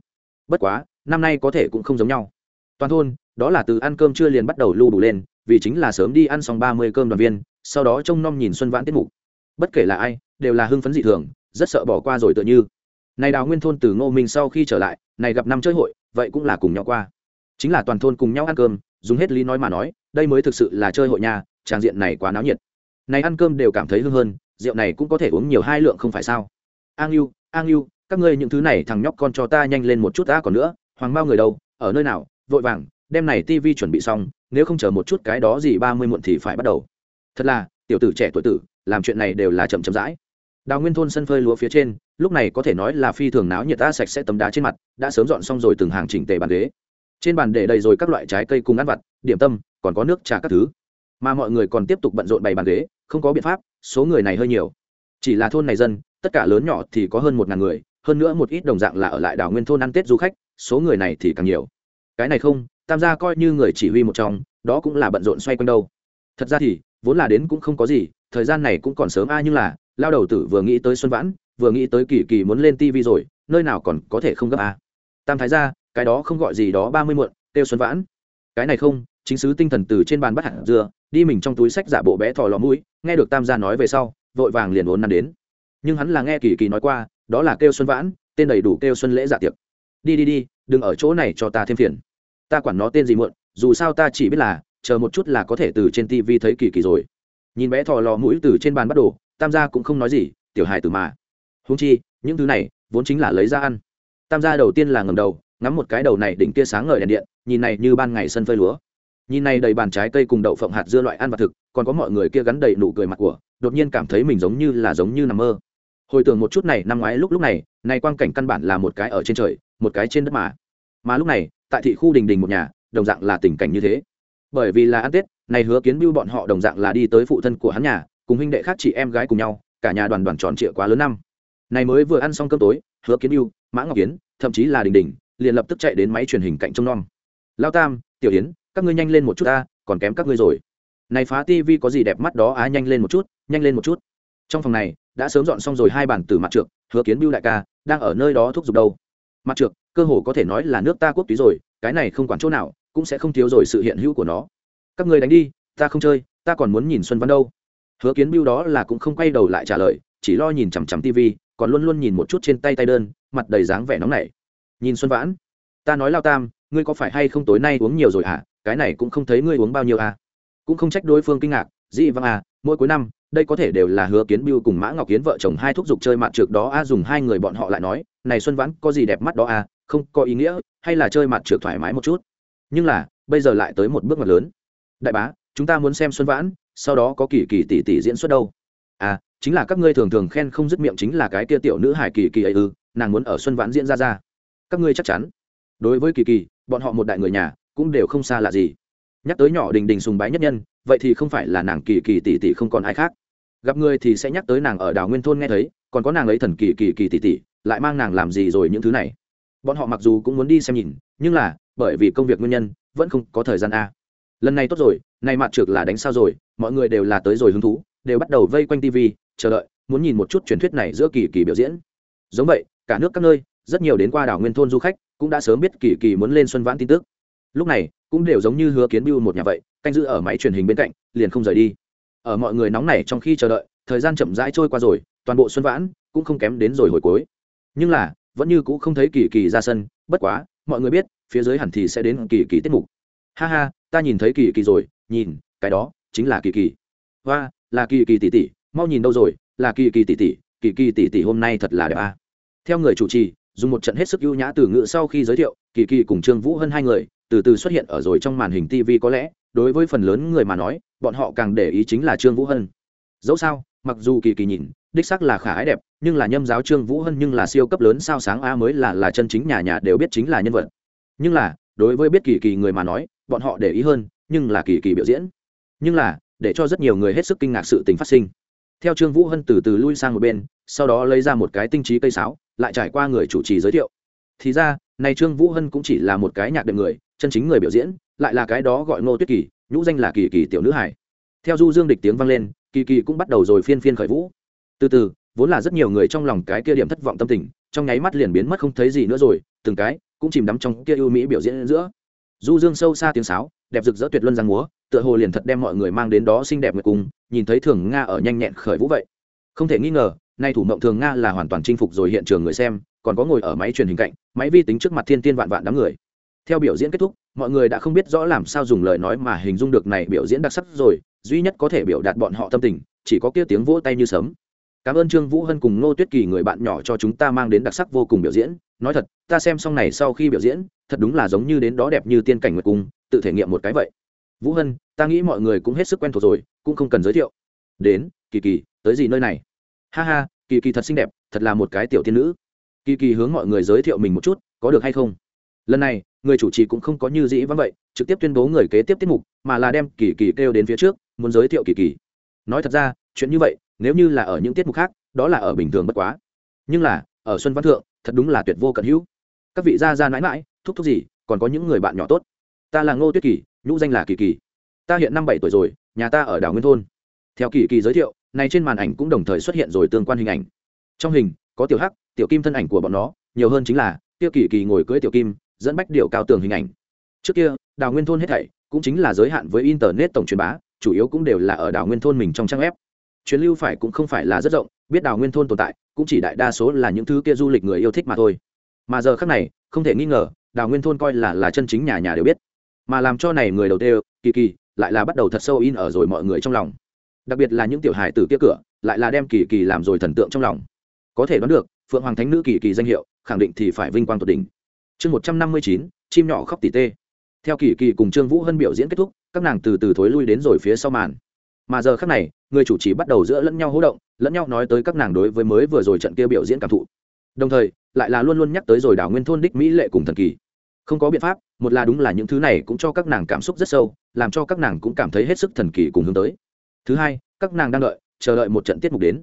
Bất quá, năm nay có thể cũng không giống nhau. Toàn thôn, đó là từ ăn cơm trưa liền bắt đầu lưu đủ lên, vì chính là sớm đi ăn xong ba mươi cơm đoàn viên, sau đó trông nom nhìn xuân vãn tiết mục. Bất kể là ai, đều là hưng phấn dị thường, rất sợ bỏ qua rồi tựa như. Này đào nguyên thôn từ ngô minh sau khi trở lại, này gặp năm chơi hội, vậy cũng là cùng nhau qua chính là toàn thôn cùng nhau ăn cơm, dùng hết lý nói mà nói, đây mới thực sự là chơi hội nhà, tràng diện này quá náo nhiệt. Này ăn cơm đều cảm thấy hưng hơn, rượu này cũng có thể uống nhiều hai lượng không phải sao? An yêu an yêu các ngươi những thứ này thằng nhóc con cho ta nhanh lên một chút ta còn nữa, hoàng bao người đâu, ở nơi nào? Vội vàng, đem này tivi chuẩn bị xong, nếu không chờ một chút cái đó gì ba mươi muộn thì phải bắt đầu. Thật là, tiểu tử trẻ tuổi tử, làm chuyện này đều là chậm chậm rãi. Đào nguyên thôn sân phơi lúa phía trên, lúc này có thể nói là phi thường náo nhiệt, ta sạch sẽ tấm đá trên mặt, đã sớm dọn xong rồi từng hàng chỉnh tề bàn ghế trên bàn để đầy rồi các loại trái cây cùng ăn vặt, điểm tâm, còn có nước trà các thứ. Mà mọi người còn tiếp tục bận rộn bày bàn ghế, không có biện pháp, số người này hơi nhiều. Chỉ là thôn này dân, tất cả lớn nhỏ thì có hơn một ngàn người, hơn nữa một ít đồng dạng là ở lại đảo nguyên thôn ăn tết du khách, số người này thì càng nhiều. Cái này không, tam gia coi như người chỉ huy một trong, đó cũng là bận rộn xoay quanh đâu. Thật ra thì, vốn là đến cũng không có gì, thời gian này cũng còn sớm a nhưng là, lao đầu tử vừa nghĩ tới xuân vãn, vừa nghĩ tới kỳ kỳ muốn lên tivi rồi, nơi nào còn có thể không gấp a. Tam thái gia cái đó không gọi gì đó ba mươi muộn tiêu xuân vãn. Cái này không chính sứ tinh thần từ trên bàn bắt hạt dừa, đi mình trong túi sách giả bộ bé thò lò mũi nghe được tam gia nói về sau vội vàng liền vốn năn đến. Nhưng hắn là nghe kỳ kỳ nói qua đó là kêu xuân vãn tên đầy đủ kêu xuân lễ dạ tiệc. Đi đi đi đừng ở chỗ này cho ta thêm phiền. Ta quản nó tên gì muộn dù sao ta chỉ biết là chờ một chút là có thể từ trên tv thấy kỳ kỳ rồi. Nhìn bé thò lò mũi từ trên bàn bắt đồ tam gia cũng không nói gì tiểu hài từ mà. Húng chi những thứ này vốn chính là lấy ra ăn. Tam gia đầu tiên là ngầm đầu ngắm một cái đầu này đỉnh kia sáng ngời đèn điện, nhìn này như ban ngày sân phơi lúa. Nhìn này đầy bàn trái cây cùng đậu phộng hạt dưa loại ăn và thực, còn có mọi người kia gắn đầy nụ cười mặt của, đột nhiên cảm thấy mình giống như là giống như nằm mơ. Hồi tưởng một chút này, năm ngoái lúc lúc này này quang cảnh căn bản là một cái ở trên trời, một cái trên đất mà. Mà lúc này, tại thị khu đình đình một nhà, đồng dạng là tình cảnh như thế. Bởi vì là ăn tết, này hứa kiến bưu bọn họ đồng dạng là đi tới phụ thân của hắn nhà, cùng huynh đệ khác chị em gái cùng nhau, cả nhà đoàn đoàn tròn trịa quá lớn năm. Này mới vừa ăn xong cơm tối, hứa kiến bưu, mã ngọc kiến, thậm chí là đình đình liền lập tức chạy đến máy truyền hình cạnh trông non lao tam tiểu yến các ngươi nhanh lên một chút ta còn kém các ngươi rồi. Này phá tivi có gì đẹp mắt đó á nhanh lên một chút nhanh lên một chút. Trong phòng này đã sớm dọn xong rồi hai bản từ mặt Trượng, hứa kiến bưu đại ca đang ở nơi đó thúc giục đâu. Mặt Trượng, cơ hồ có thể nói là nước ta quốc túy rồi cái này không quản chỗ nào cũng sẽ không thiếu rồi sự hiện hữu của nó. Các người đánh đi ta không chơi ta còn muốn nhìn xuân văn đâu. Hứa kiến bưu đó là cũng không quay đầu lại trả lời chỉ lo nhìn chằm chằm tv còn luôn luôn nhìn một chút trên tay tay đơn mặt đầy dáng vẻ nóng nảy nhìn xuân vãn, ta nói lao tam, ngươi có phải hay không tối nay uống nhiều rồi hả? Cái này cũng không thấy ngươi uống bao nhiêu à? Cũng không trách đối phương kinh ngạc dị vâng à mỗi cuối năm, đây có thể đều là hứa kiến biêu cùng mã ngọc kiến vợ chồng hai thúc giục chơi mặt trượt đó a dùng hai người bọn họ lại nói, này xuân vãn có gì đẹp mắt đó a không có ý nghĩa, hay là chơi mặt trượt thoải mái một chút. Nhưng là, bây giờ lại tới một bước ngoặt lớn. Đại bá, chúng ta muốn xem xuân vãn, sau đó có kỳ kỳ tỷ tỷ diễn xuất đâu. À chính là các ngươi thường thường khen không dứt miệng chính là cái tia tiểu nữ hải kỳ kỳ ấy ư, nàng muốn ở xuân vãn diễn ra ra các ngươi chắc chắn. Đối với kỳ kỳ, bọn họ một đại người nhà, cũng đều không xa lạ gì. Nhắc tới nhỏ đình đình sùng bái nhất nhân, vậy thì không phải là nàng kỳ kỳ tỷ tỷ không còn ai khác. Gặp người thì sẽ nhắc tới nàng ở đảo nguyên thôn nghe thấy, còn có nàng ấy thần kỳ kỳ kỳ tỷ tỷ, lại mang nàng làm gì rồi những thứ này. Bọn họ mặc dù cũng muốn đi xem nhìn, nhưng là, bởi vì công việc nguyên nhân, vẫn không có thời gian a. Lần này tốt rồi, nay mặt trượt là đánh sao rồi, mọi người đều là tới rồi hứng thú, đều bắt đầu vây quanh tv chờ đợi, muốn nhìn một chút truyền thuyết này giữa kỳ kỳ biểu diễn. Giống vậy, cả nước các nơi rất nhiều đến qua đảo nguyên thôn du khách cũng đã sớm biết kỳ kỳ muốn lên xuân vãn tin tức. Lúc này, cũng đều giống như hứa kiến bưu một nhà vậy, canh giữ ở máy truyền hình bên cạnh, liền không rời đi. Ở mọi người nóng này trong khi chờ đợi, thời gian chậm rãi trôi qua rồi, toàn bộ xuân vãn cũng không kém đến rồi hồi cuối. Nhưng là, vẫn như cũng không thấy kỳ kỳ ra sân, bất quá, mọi người biết, phía dưới hẳn thì sẽ đến kỳ kỳ tiết mục. Ha ha, ta nhìn thấy kỳ kỳ rồi, nhìn, cái đó, chính là kỳ kỳ. Hoa, là kỳ kỳ tỷ tỷ, mau nhìn đâu rồi, là kỳ kỳ tỷ tỷ, kỳ kỳ tỷ tỷ hôm nay thật là đẹp a theo người chủ trì dùng một trận hết sức ưu nhã từ ngữ sau khi giới thiệu, kỳ kỳ cùng trương vũ hơn hai người từ từ xuất hiện ở rồi trong màn hình tv có lẽ, đối với phần lớn người mà nói, bọn họ càng để ý chính là trương vũ hân. Dẫu sao, mặc dù kỳ kỳ nhìn, đích sắc là khả ái đẹp, nhưng là nhâm giáo trương vũ hân nhưng là siêu cấp lớn sao sáng a mới là là chân chính nhà nhà đều biết chính là nhân vật. Nhưng là, đối với biết kỳ kỳ người mà nói, bọn họ để ý hơn, nhưng là kỳ kỳ biểu diễn. Nhưng là, để cho rất nhiều người hết sức kinh ngạc sự tình phát sinh. Theo trương vũ hân từ từ lui sang một bên, sau đó lấy ra một cái tinh trí cây sáo lại trải qua người chủ trì giới thiệu. Thì ra, này trương vũ hân cũng chỉ là một cái nhạc đệm người, chân chính người biểu diễn, lại là cái đó gọi ngô tuyết kỳ, nhũ danh là kỳ kỳ tiểu nữ hải. Theo du dương địch tiếng vang lên, kỳ kỳ cũng bắt đầu rồi phiên phiên khởi vũ. Từ từ, vốn là rất nhiều người trong lòng cái kia điểm thất vọng tâm tình, trong nháy mắt liền biến mất không thấy gì nữa rồi, từng cái cũng chìm đắm trong kia ưu mỹ biểu diễn giữa. Du dương sâu xa tiếng sáo, đẹp rực rỡ tuyệt luân giang múa, tựa hồ liền thật đem mọi người mang đến đó xinh đẹp người cùng, nhìn thấy thường nga ở nhanh nhẹn khởi vũ vậy. Không thể nghi ngờ nay thủ mộng thường nga là hoàn toàn chinh phục rồi hiện trường người xem, còn có ngồi ở máy truyền hình cạnh, máy vi tính trước mặt thiên tiên vạn vạn đám người. Theo biểu diễn kết thúc, mọi người đã không biết rõ làm sao dùng lời nói mà hình dung được này biểu diễn đặc sắc rồi, duy nhất có thể biểu đạt bọn họ tâm tình, chỉ có kia tiếng vỗ tay như sấm. Cảm ơn trương vũ hân cùng ngô tuyết kỳ người bạn nhỏ cho chúng ta mang đến đặc sắc vô cùng biểu diễn. Nói thật, ta xem xong này sau khi biểu diễn, thật đúng là giống như đến đó đẹp như tiên cảnh nguyệt cung, tự thể nghiệm một cái vậy. Vũ hân, ta nghĩ mọi người cũng hết sức quen thuộc rồi, cũng không cần giới thiệu. Đến, kỳ kỳ, tới gì nơi này? Ha ha, kỳ kỳ thật xinh đẹp, thật là một cái tiểu tiên nữ. Kỳ kỳ hướng mọi người giới thiệu mình một chút, có được hay không? Lần này, người chủ trì cũng không có như dĩ vắng vậy, trực tiếp tuyên bố người kế tiếp tiết mục, mà là đem kỳ kỳ kêu đến phía trước, muốn giới thiệu kỳ kỳ. Nói thật ra, chuyện như vậy, nếu như là ở những tiết mục khác, đó là ở bình thường bất quá. Nhưng là, ở xuân văn thượng, thật đúng là tuyệt vô cận hữu. Các vị gia gia mãi mãi thúc thúc gì, còn có những người bạn nhỏ tốt. Ta là ngô tuyết kỳ, nhũ danh là kỳ kỳ. Ta hiện năm bảy tuổi rồi, nhà ta ở đảo nguyên thôn. Theo kỳ kỳ giới thiệu này trên màn ảnh cũng đồng thời xuất hiện rồi tương quan hình ảnh. Trong hình, có tiểu hắc, tiểu kim thân ảnh của bọn nó, nhiều hơn chính là tiêu kỳ kỳ ngồi cưới tiểu kim, dẫn bách điệu cao tường hình ảnh. Trước kia, đào nguyên thôn hết thảy cũng chính là giới hạn với internet tổng truyền bá, chủ yếu cũng đều là ở Đào nguyên thôn mình trong trang web. Chuyến lưu phải cũng không phải là rất rộng, biết Đào nguyên thôn tồn tại, cũng chỉ đại đa số là những thứ kia du lịch người yêu thích mà thôi. Mà giờ khác này, không thể nghi ngờ, Đào nguyên thôn coi là là chân chính nhà nhà đều biết. Mà làm cho này người đầu tiên kỳ kỳ, lại là bắt đầu thật sâu in ở rồi mọi người trong lòng đặc biệt là những tiểu hài từ kia cửa, lại là đem kỳ kỳ làm rồi thần tượng trong lòng. Có thể đoán được, phượng hoàng thánh nữ kỳ kỳ danh hiệu, khẳng định thì phải vinh quang tột đỉnh. Chương một trăm năm mươi chín, chim nhỏ khóc tỉ tê. Theo kỳ kỳ cùng trương vũ hân biểu diễn kết thúc, các nàng từ từ thối lui đến rồi phía sau màn. Mà giờ khác này, người chủ trì bắt đầu giữa lẫn nhau hỗ động, lẫn nhau nói tới các nàng đối với mới vừa rồi trận kia biểu diễn cảm thụ. Đồng thời, lại là luôn luôn nhắc tới rồi đảo nguyên thôn đích mỹ lệ cùng thần kỳ. Không có biện pháp, một là đúng là những thứ này cũng cho các nàng cảm xúc rất sâu, làm cho các nàng cũng cảm thấy hết sức thần kỳ cùng hướng tới thứ hai, các nàng đang đợi, chờ đợi một trận tiết mục đến.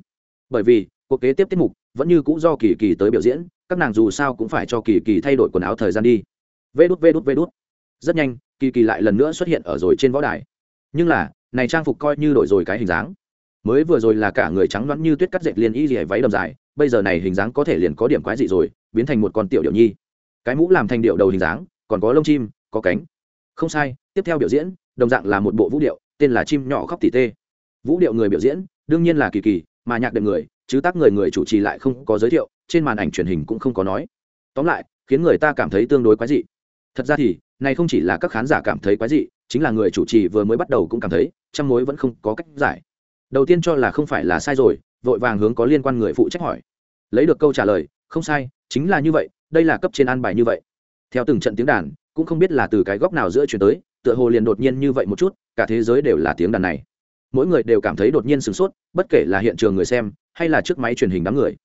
Bởi vì, cuộc kế tiếp tiết mục vẫn như cũ do kỳ kỳ tới biểu diễn, các nàng dù sao cũng phải cho kỳ kỳ thay đổi quần áo thời gian đi. Vê đút vê đút vê đút. Rất nhanh, kỳ kỳ lại lần nữa xuất hiện ở rồi trên võ đài. Nhưng là, này trang phục coi như đổi rồi cái hình dáng. Mới vừa rồi là cả người trắng loãng như tuyết cắt dệt liền y dì váy đầm dài, bây giờ này hình dáng có thể liền có điểm quái dị rồi, biến thành một con tiểu điệu nhi. Cái mũ làm thành điệu đầu hình dáng, còn có lông chim, có cánh. Không sai, tiếp theo biểu diễn, đồng dạng là một bộ vũ điệu, tên là chim nhỏ khóc tỉ tê vũ điệu người biểu diễn, đương nhiên là kỳ kỳ, mà nhạc đệm người, chứ tác người người chủ trì lại không có giới thiệu, trên màn ảnh truyền hình cũng không có nói. Tóm lại, khiến người ta cảm thấy tương đối quái dị. Thật ra thì, này không chỉ là các khán giả cảm thấy quái dị, chính là người chủ trì vừa mới bắt đầu cũng cảm thấy, trăm mối vẫn không có cách giải. Đầu tiên cho là không phải là sai rồi, vội vàng hướng có liên quan người phụ trách hỏi. Lấy được câu trả lời, không sai, chính là như vậy, đây là cấp trên an bài như vậy. Theo từng trận tiếng đàn, cũng không biết là từ cái góc nào giữa chuyển tới, tựa hồ liền đột nhiên như vậy một chút, cả thế giới đều là tiếng đàn này mỗi người đều cảm thấy đột nhiên sửng sốt, bất kể là hiện trường người xem, hay là trước máy truyền hình đám người.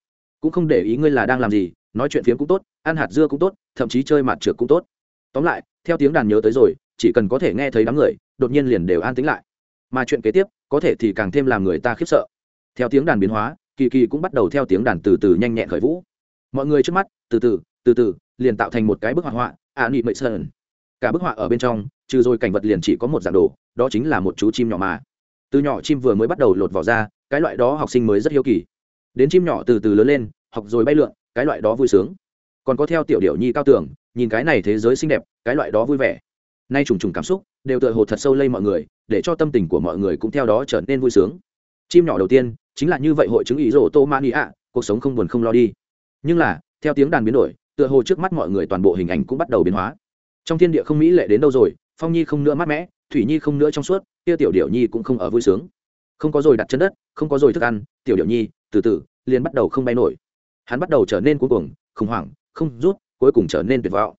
Cũng không để ý ngươi là đang làm gì, nói chuyện phiếm cũng tốt, ăn hạt dưa cũng tốt, thậm chí chơi mặt trượt cũng tốt. Tóm lại, theo tiếng đàn nhớ tới rồi, chỉ cần có thể nghe thấy đám người, đột nhiên liền đều an tĩnh lại. Mà chuyện kế tiếp, có thể thì càng thêm làm người ta khiếp sợ. Theo tiếng đàn biến hóa, kỳ kỳ cũng bắt đầu theo tiếng đàn từ từ nhanh nhẹn khởi vũ. Mọi người trước mắt, từ từ từ từ, liền tạo thành một cái bức họa họa ạ nị mệ sơn. Cả bức họa ở bên trong, trừ rồi cảnh vật liền chỉ có một dạng đồ, đó chính là một chú chim nhỏ mà từ nhỏ chim vừa mới bắt đầu lột vỏ ra, cái loại đó học sinh mới rất hiếu kỳ. Đến chim nhỏ từ từ lớn lên, học rồi bay lượn, cái loại đó vui sướng. Còn có theo tiểu điệu nhi cao tưởng, nhìn cái này thế giới xinh đẹp, cái loại đó vui vẻ. Nay trùng trùng cảm xúc đều tựa hồ thật sâu lây mọi người, để cho tâm tình của mọi người cũng theo đó trở nên vui sướng. Chim nhỏ đầu tiên chính là như vậy hội chứng ý rổ tô mani ạ, cuộc sống không buồn không lo đi. Nhưng là, theo tiếng đàn biến đổi, tựa hồ trước mắt mọi người toàn bộ hình ảnh cũng bắt đầu biến hóa. Trong thiên địa không mỹ lệ đến đâu rồi, phong nhi không nữa mát mẻ thủy nhi không nữa trong suốt, kia tiểu điệu nhi cũng không ở vui sướng. Không có rồi đặt chân đất, không có rồi thức ăn, tiểu điệu nhi, từ từ, liền bắt đầu không bay nổi. Hắn bắt đầu trở nên cuối cùng khủng hoảng, không rút, cuối cùng trở nên tuyệt vọng.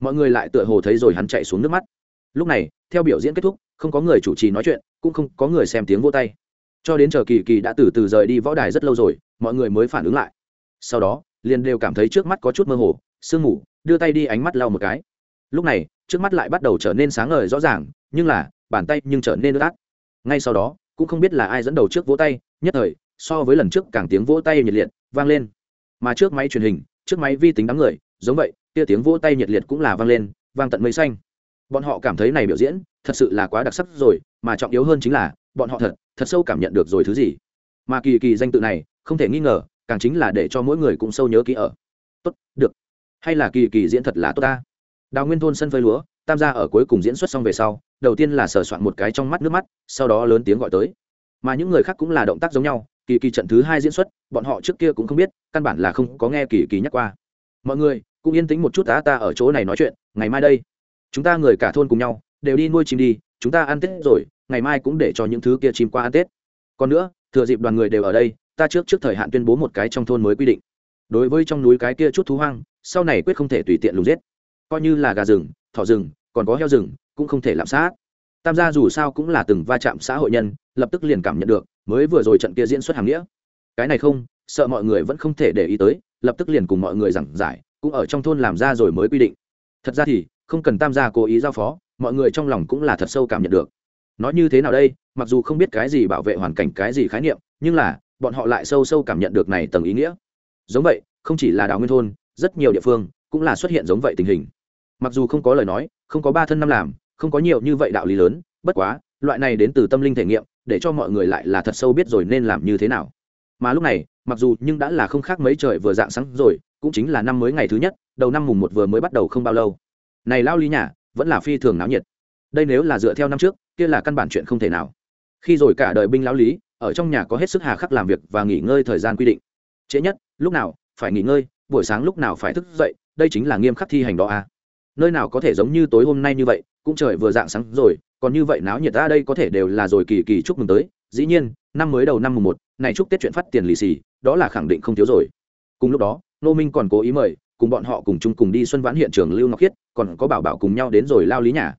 Mọi người lại tựa hồ thấy rồi hắn chạy xuống nước mắt. Lúc này, theo biểu diễn kết thúc, không có người chủ trì nói chuyện, cũng không có người xem tiếng vô tay. Cho đến chờ kỳ kỳ đã từ từ rời đi võ đài rất lâu rồi, mọi người mới phản ứng lại. Sau đó, liền đều cảm thấy trước mắt có chút mơ hồ, sương mù, đưa tay đi ánh mắt lau một cái. Lúc này, trước mắt lại bắt đầu trở nên sáng ngời rõ ràng nhưng là, bàn tay nhưng trở nên ướt át. Ngay sau đó, cũng không biết là ai dẫn đầu trước vỗ tay, nhất thời, so với lần trước càng tiếng vỗ tay nhiệt liệt vang lên. Mà trước máy truyền hình, trước máy vi tính đám người, giống vậy tia tiếng vỗ tay nhiệt liệt cũng là vang lên, vang tận mây xanh. Bọn họ cảm thấy này biểu diễn, thật sự là quá đặc sắc rồi, mà trọng yếu hơn chính là, bọn họ thật thật sâu cảm nhận được rồi thứ gì. Mà kỳ kỳ danh tự này, không thể nghi ngờ, càng chính là để cho mỗi người cũng sâu nhớ kỹ ở. Tốt, được. Hay là kỳ kỳ diễn thật là tốt ta? Đào nguyên thôn sân phơi lúa, tam gia ở cuối cùng diễn xuất xong về sau đầu tiên là sờ soạn một cái trong mắt nước mắt, sau đó lớn tiếng gọi tới. Mà những người khác cũng là động tác giống nhau, kỳ kỳ trận thứ hai diễn xuất, bọn họ trước kia cũng không biết, căn bản là không có nghe kỳ kỳ nhắc qua. Mọi người, cũng yên tĩnh một chút ta ta ở chỗ này nói chuyện, ngày mai đây. Chúng ta người cả thôn cùng nhau, đều đi nuôi chim đi, chúng ta ăn tết rồi, ngày mai cũng để cho những thứ kia chim qua ăn tết. Còn nữa, thừa dịp đoàn người đều ở đây, ta trước trước thời hạn tuyên bố một cái trong thôn mới quy định. Đối với trong núi cái kia chút thú hoang, sau này quyết không thể tùy tiện lùng giết. Coi như là gà rừng, thỏ rừng còn có heo rừng, cũng không thể lạm sát. Tam gia dù sao cũng là từng va chạm xã hội nhân, lập tức liền cảm nhận được, mới vừa rồi trận kia diễn xuất hàng nghĩa. Cái này không, sợ mọi người vẫn không thể để ý tới, lập tức liền cùng mọi người giảng giải, cũng ở trong thôn làm ra rồi mới quy định. Thật ra thì, không cần tam gia cố ý giao phó, mọi người trong lòng cũng là thật sâu cảm nhận được. Nói như thế nào đây, mặc dù không biết cái gì bảo vệ hoàn cảnh, cái gì khái niệm, nhưng là, bọn họ lại sâu sâu cảm nhận được này tầng ý nghĩa. Giống vậy, không chỉ là đào nguyên thôn, rất nhiều địa phương cũng là xuất hiện giống vậy tình hình mặc dù không có lời nói, không có ba thân năm làm, không có nhiều như vậy đạo lý lớn, bất quá, loại này đến từ tâm linh thể nghiệm, để cho mọi người lại là thật sâu biết rồi nên làm như thế nào. Mà lúc này, mặc dù nhưng đã là không khác mấy trời vừa dạng sáng rồi, cũng chính là năm mới ngày thứ nhất, đầu năm mùng một vừa mới bắt đầu không bao lâu. Này lao lý nhà, vẫn là phi thường náo nhiệt. Đây nếu là dựa theo năm trước, kia là căn bản chuyện không thể nào. Khi rồi cả đời binh lão lý, ở trong nhà có hết sức hà khắc làm việc và nghỉ ngơi thời gian quy định. Trễ nhất, lúc nào phải nghỉ ngơi, buổi sáng lúc nào phải thức dậy, đây chính là nghiêm khắc thi hành đó à nơi nào có thể giống như tối hôm nay như vậy, cũng trời vừa dạng sáng rồi, còn như vậy náo nhiệt ra đây có thể đều là rồi kỳ kỳ chúc mừng tới. Dĩ nhiên, năm mới đầu năm mùng một, này chúc tết chuyện phát tiền lì xì, đó là khẳng định không thiếu rồi. Cùng lúc đó nô minh còn cố ý mời, cùng bọn họ cùng chung cùng đi xuân vãn hiện trường lưu ngọc khiết, còn có bảo bảo cùng nhau đến rồi lao lý nhà.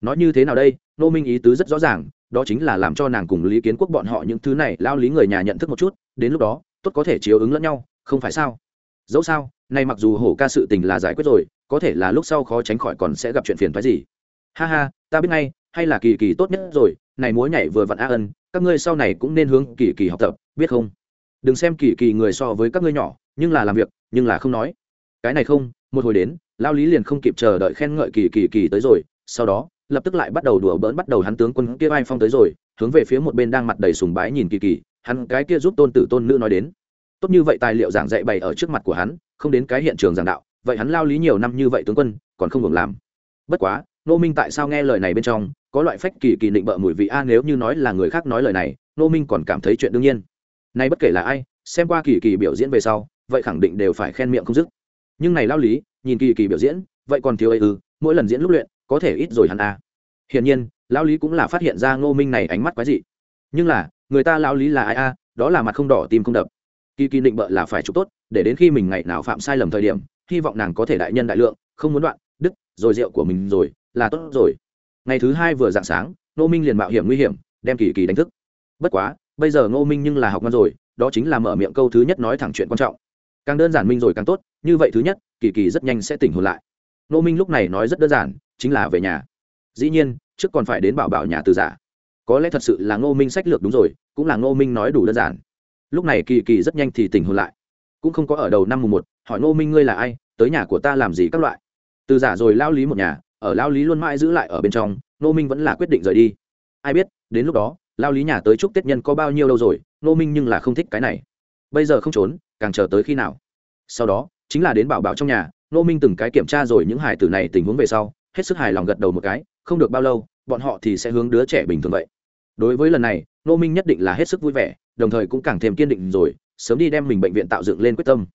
Nói như thế nào đây? Nô minh ý tứ rất rõ ràng, đó chính là làm cho nàng cùng lý kiến quốc bọn họ những thứ này lao lý người nhà nhận thức một chút, đến lúc đó, tốt có thể chiếu ứng lẫn nhau, không phải sao? Dẫu sao, nay mặc dù hổ ca sự tình là giải quyết rồi có thể là lúc sau khó tránh khỏi còn sẽ gặp chuyện phiền phức gì. Ha ha, ta biết ngay, hay là kỳ kỳ tốt nhất rồi, này múa nhảy vừa vặn a ân, các ngươi sau này cũng nên hướng kỳ kỳ học tập, biết không? Đừng xem kỳ kỳ người so với các ngươi nhỏ, nhưng là làm việc, nhưng là không nói. Cái này không, một hồi đến, lao lý liền không kịp chờ đợi khen ngợi kỳ kỳ kỳ tới rồi, sau đó, lập tức lại bắt đầu đùa bỡn bắt đầu hắn tướng quân kia vai phong tới rồi, hướng về phía một bên đang mặt đầy sùng bái nhìn kỳ kỳ, hắn cái kia giúp tôn tử tôn nữ nói đến. Tốt như vậy tài liệu giảng dạy bày ở trước mặt của hắn, không đến cái hiện trường giảng đạo vậy hắn lao lý nhiều năm như vậy tướng quân, còn không ngừng làm. Bất quá nô minh tại sao nghe lời này bên trong, có loại phách kỳ kỳ định bợ mùi vị a, nếu như nói là người khác nói lời này nô minh còn cảm thấy chuyện đương nhiên. Nay bất kể là ai, xem qua kỳ kỳ biểu diễn về sau, vậy khẳng định đều phải khen miệng không dứt. Nhưng này lao lý, nhìn kỳ kỳ biểu diễn, vậy còn thiếu ấy ư, mỗi lần diễn lúc luyện, có thể ít rồi hắn a. Hiển nhiên, lao lý cũng là phát hiện ra ngô minh này ánh mắt quái dị. Nhưng là, người ta lao lý là ai a, đó là mặt không đỏ, tim không đập. Kỳ kỳ định bợ là phải chụp tốt, để đến khi mình ngày nào phạm sai lầm thời điểm hy vọng nàng có thể đại nhân đại lượng, không muốn đoạn, đứt, rồi rượu của mình rồi, là tốt rồi. Ngày thứ hai vừa dạng sáng, ngô minh liền mạo hiểm nguy hiểm, đem kỳ kỳ đánh thức. Bất quá, bây giờ ngô minh nhưng là học ngon rồi, đó chính là mở miệng câu thứ nhất nói thẳng chuyện quan trọng. Càng đơn giản minh rồi càng tốt, như vậy thứ nhất, kỳ kỳ rất nhanh sẽ tỉnh hồn lại. Ngô minh lúc này nói rất đơn giản, chính là về nhà. Dĩ nhiên, trước còn phải đến bảo bảo nhà từ giả. Có lẽ thật sự là ngô minh sách lược đúng rồi, cũng là ngô minh nói đủ đơn giản. Lúc này kỳ kỳ rất nhanh thì tỉnh hồn lại cũng không có ở đầu năm mùng một, hỏi ngô minh ngươi là ai, tới nhà của ta làm gì các loại. Từ giả rồi lao lý một nhà, ở lao lý luôn mãi giữ lại ở bên trong, ngô minh vẫn là quyết định rời đi. Ai biết, đến lúc đó, lao lý nhà tới chúc tết nhân có bao nhiêu lâu rồi, ngô minh nhưng là không thích cái này. Bây giờ không trốn, càng chờ tới khi nào? Sau đó, chính là đến bảo bảo trong nhà, ngô minh từng cái kiểm tra rồi những hải tử này tình huống về sau, hết sức hài lòng gật đầu một cái, không được bao lâu, bọn họ thì sẽ hướng đứa trẻ bình thường vậy. Đối với lần này, ngô minh nhất định là hết sức vui vẻ, đồng thời cũng càng thêm kiên định rồi sớm đi đem mình bệnh viện tạo dựng lên quyết tâm.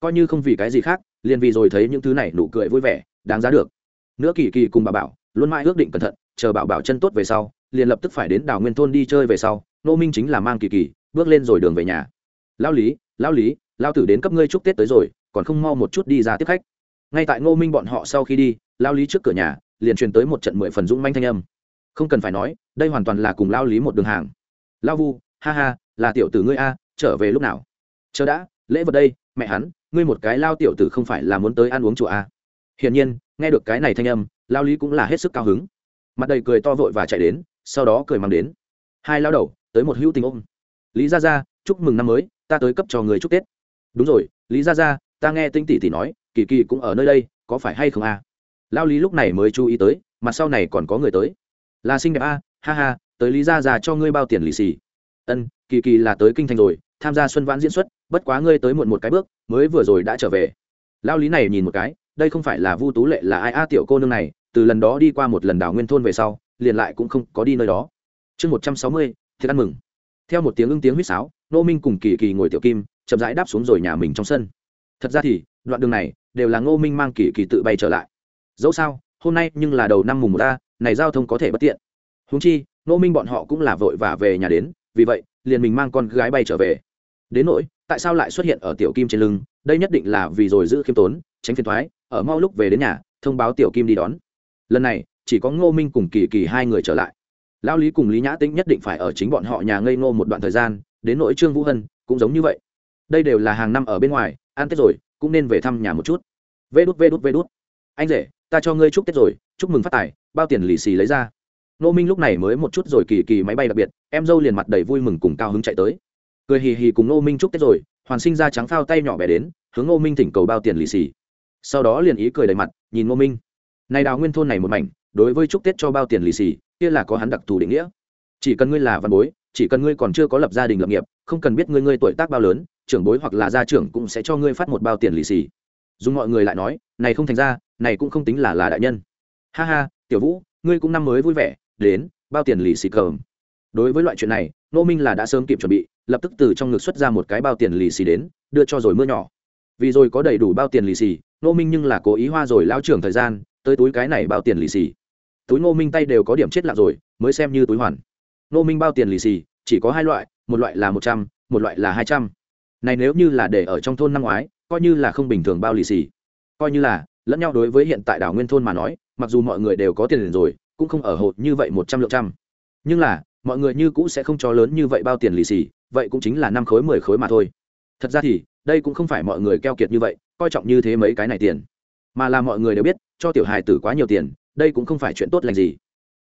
Coi như không vì cái gì khác, liền vì rồi thấy những thứ này nụ cười vui vẻ, đáng giá được. Nữa kỳ kỳ cùng bà bảo, luôn mãi ước định cẩn thận, chờ bảo bảo chân tốt về sau, liền lập tức phải đến đảo nguyên thôn đi chơi về sau, nô minh chính là mang kỳ kỳ, bước lên rồi đường về nhà. Lao lý lao lý lao tử đến cấp ngươi chúc tết tới rồi, còn không mau một chút đi ra tiếp khách. Ngay tại ngô minh bọn họ sau khi đi lao lý trước cửa nhà, liền truyền tới một trận mười phần dũng manh thanh âm. Không cần phải nói, đây hoàn toàn là cùng lao lý một đường hàng. Lao vu, ha ha, là tiểu tử ngươi a, trở về lúc nào? Chờ đã, lễ vật đây, mẹ hắn, ngươi một cái lao tiểu tử không phải là muốn tới ăn uống chùa à? Hiển nhiên, nghe được cái này thanh âm, lao lý cũng là hết sức cao hứng. Mặt đầy cười to vội và chạy đến, sau đó cười mang đến. Hai lao đầu, tới một hữu tình ôm. Lý ra ra chúc mừng năm mới, ta tới cấp cho người chúc tết. Đúng rồi, lý ra ra ta nghe tinh tỷ tỷ nói, kỳ kỳ cũng ở nơi đây, có phải hay không à? Lao lý lúc này mới chú ý tới mặt sau này còn có người tới. Là xinh đẹp a ha ha, tới lý ra ra cho ngươi bao tiền lì xì. Ân, kỳ kỳ là tới kinh thành rồi, tham gia xuân vãn diễn xuất bất quá ngươi tới muộn một cái bước, mới vừa rồi đã trở về. Lao lý này nhìn một cái, đây không phải là vu tú lệ là ai a tiểu cô nương này, từ lần đó đi qua một lần đảo nguyên thôn về sau, liền lại cũng không có đi nơi đó. Chương một trăm sáu mươi, thiệt ăn mừng. Theo một tiếng ưng tiếng huýt sáo, nô minh cùng kỳ kỳ ngồi tiểu kim, chậm rãi đáp xuống rồi nhà mình trong sân. Thật ra thì, đoạn đường này, đều là ngô minh mang kỳ kỳ tự bay trở lại. Dẫu sao, hôm nay nhưng là đầu năm mùng một ta này giao thông có thể bất tiện. Húng chi, ngô minh bọn họ cũng là vội vã về nhà đến, vì vậy, liền mình mang con gái bay trở về. Đến nỗi tại sao lại xuất hiện ở tiểu kim trên lưng? Đây nhất định là vì rồi giữ khiêm tốn, tránh phiền thoái, ở mau lúc về đến nhà, thông báo tiểu kim đi đón. Lần này, chỉ có ngô minh cùng kỳ kỳ hai người trở lại. Lao lý cùng lý nhã tĩnh nhất định phải ở chính bọn họ nhà ngây ngô một đoạn thời gian, đến nỗi trương vũ hân, cũng giống như vậy. Đây đều là hàng năm ở bên ngoài, ăn tết rồi, cũng nên về thăm nhà một chút. Vê đút vê đút vê đút. Anh rể, ta cho ngươi chúc tết rồi, chúc mừng phát tài, bao tiền lì xì lấy ra. Nô minh lúc này mới một chút rồi kỳ kỳ máy bay đặc biệt, em dâu liền mặt đầy vui mừng cùng cao hứng chạy tới cười hì hì cùng Ngô minh chúc tết rồi, hoàn sinh ra trắng phao tay nhỏ bé đến, hướng Ngô minh thỉnh cầu bao tiền lì xì. Sau đó liền ý cười đầy mặt, nhìn Ngô minh. Này đào nguyên thôn này một mảnh, đối với chúc tết cho bao tiền lì xì, kia là có hắn đặc thù định nghĩa. Chỉ cần ngươi là văn bối, chỉ cần ngươi còn chưa có lập gia đình lập nghiệp, không cần biết ngươi ngươi tuổi tác bao lớn, trưởng bối hoặc là gia trưởng cũng sẽ cho ngươi phát một bao tiền lì xì. Dùng mọi người lại nói, này không thành ra, này cũng không tính là là đại nhân. Ha ha, tiểu vũ, ngươi cũng năm mới vui vẻ, đến, bao tiền lì xì cờm đối với loại chuyện này nô minh là đã sớm kịp chuẩn bị lập tức từ trong ngực xuất ra một cái bao tiền lì xì đến, đưa cho rồi mưa nhỏ. Vì rồi có đầy đủ bao tiền lì xì nô minh nhưng là cố ý hoa rồi lao trưởng thời gian, tới túi cái này bao tiền lì xì. Túi nô minh tay đều có điểm chết lạc rồi, mới xem như túi hoàn. Nô minh bao tiền lì xì, chỉ có hai loại, một loại là một trăm, một loại là hai trăm. Này nếu như là để ở trong thôn năm ngoái, coi như là không bình thường bao lì xì. Coi như là, lẫn nhau đối với hiện tại đảo nguyên thôn mà nói, mặc dù mọi người đều có tiền rồi, cũng không ở hột như vậy một trăm lượng trăm. Nhưng là, mọi người như cũ sẽ không cho lớn như vậy bao tiền lì xì vậy cũng chính là năm khối, mười khối mà thôi. Thật ra thì, đây cũng không phải mọi người keo kiệt như vậy, coi trọng như thế mấy cái này tiền. Mà là mọi người đều biết, cho tiểu hài tử quá nhiều tiền, đây cũng không phải chuyện tốt lành gì.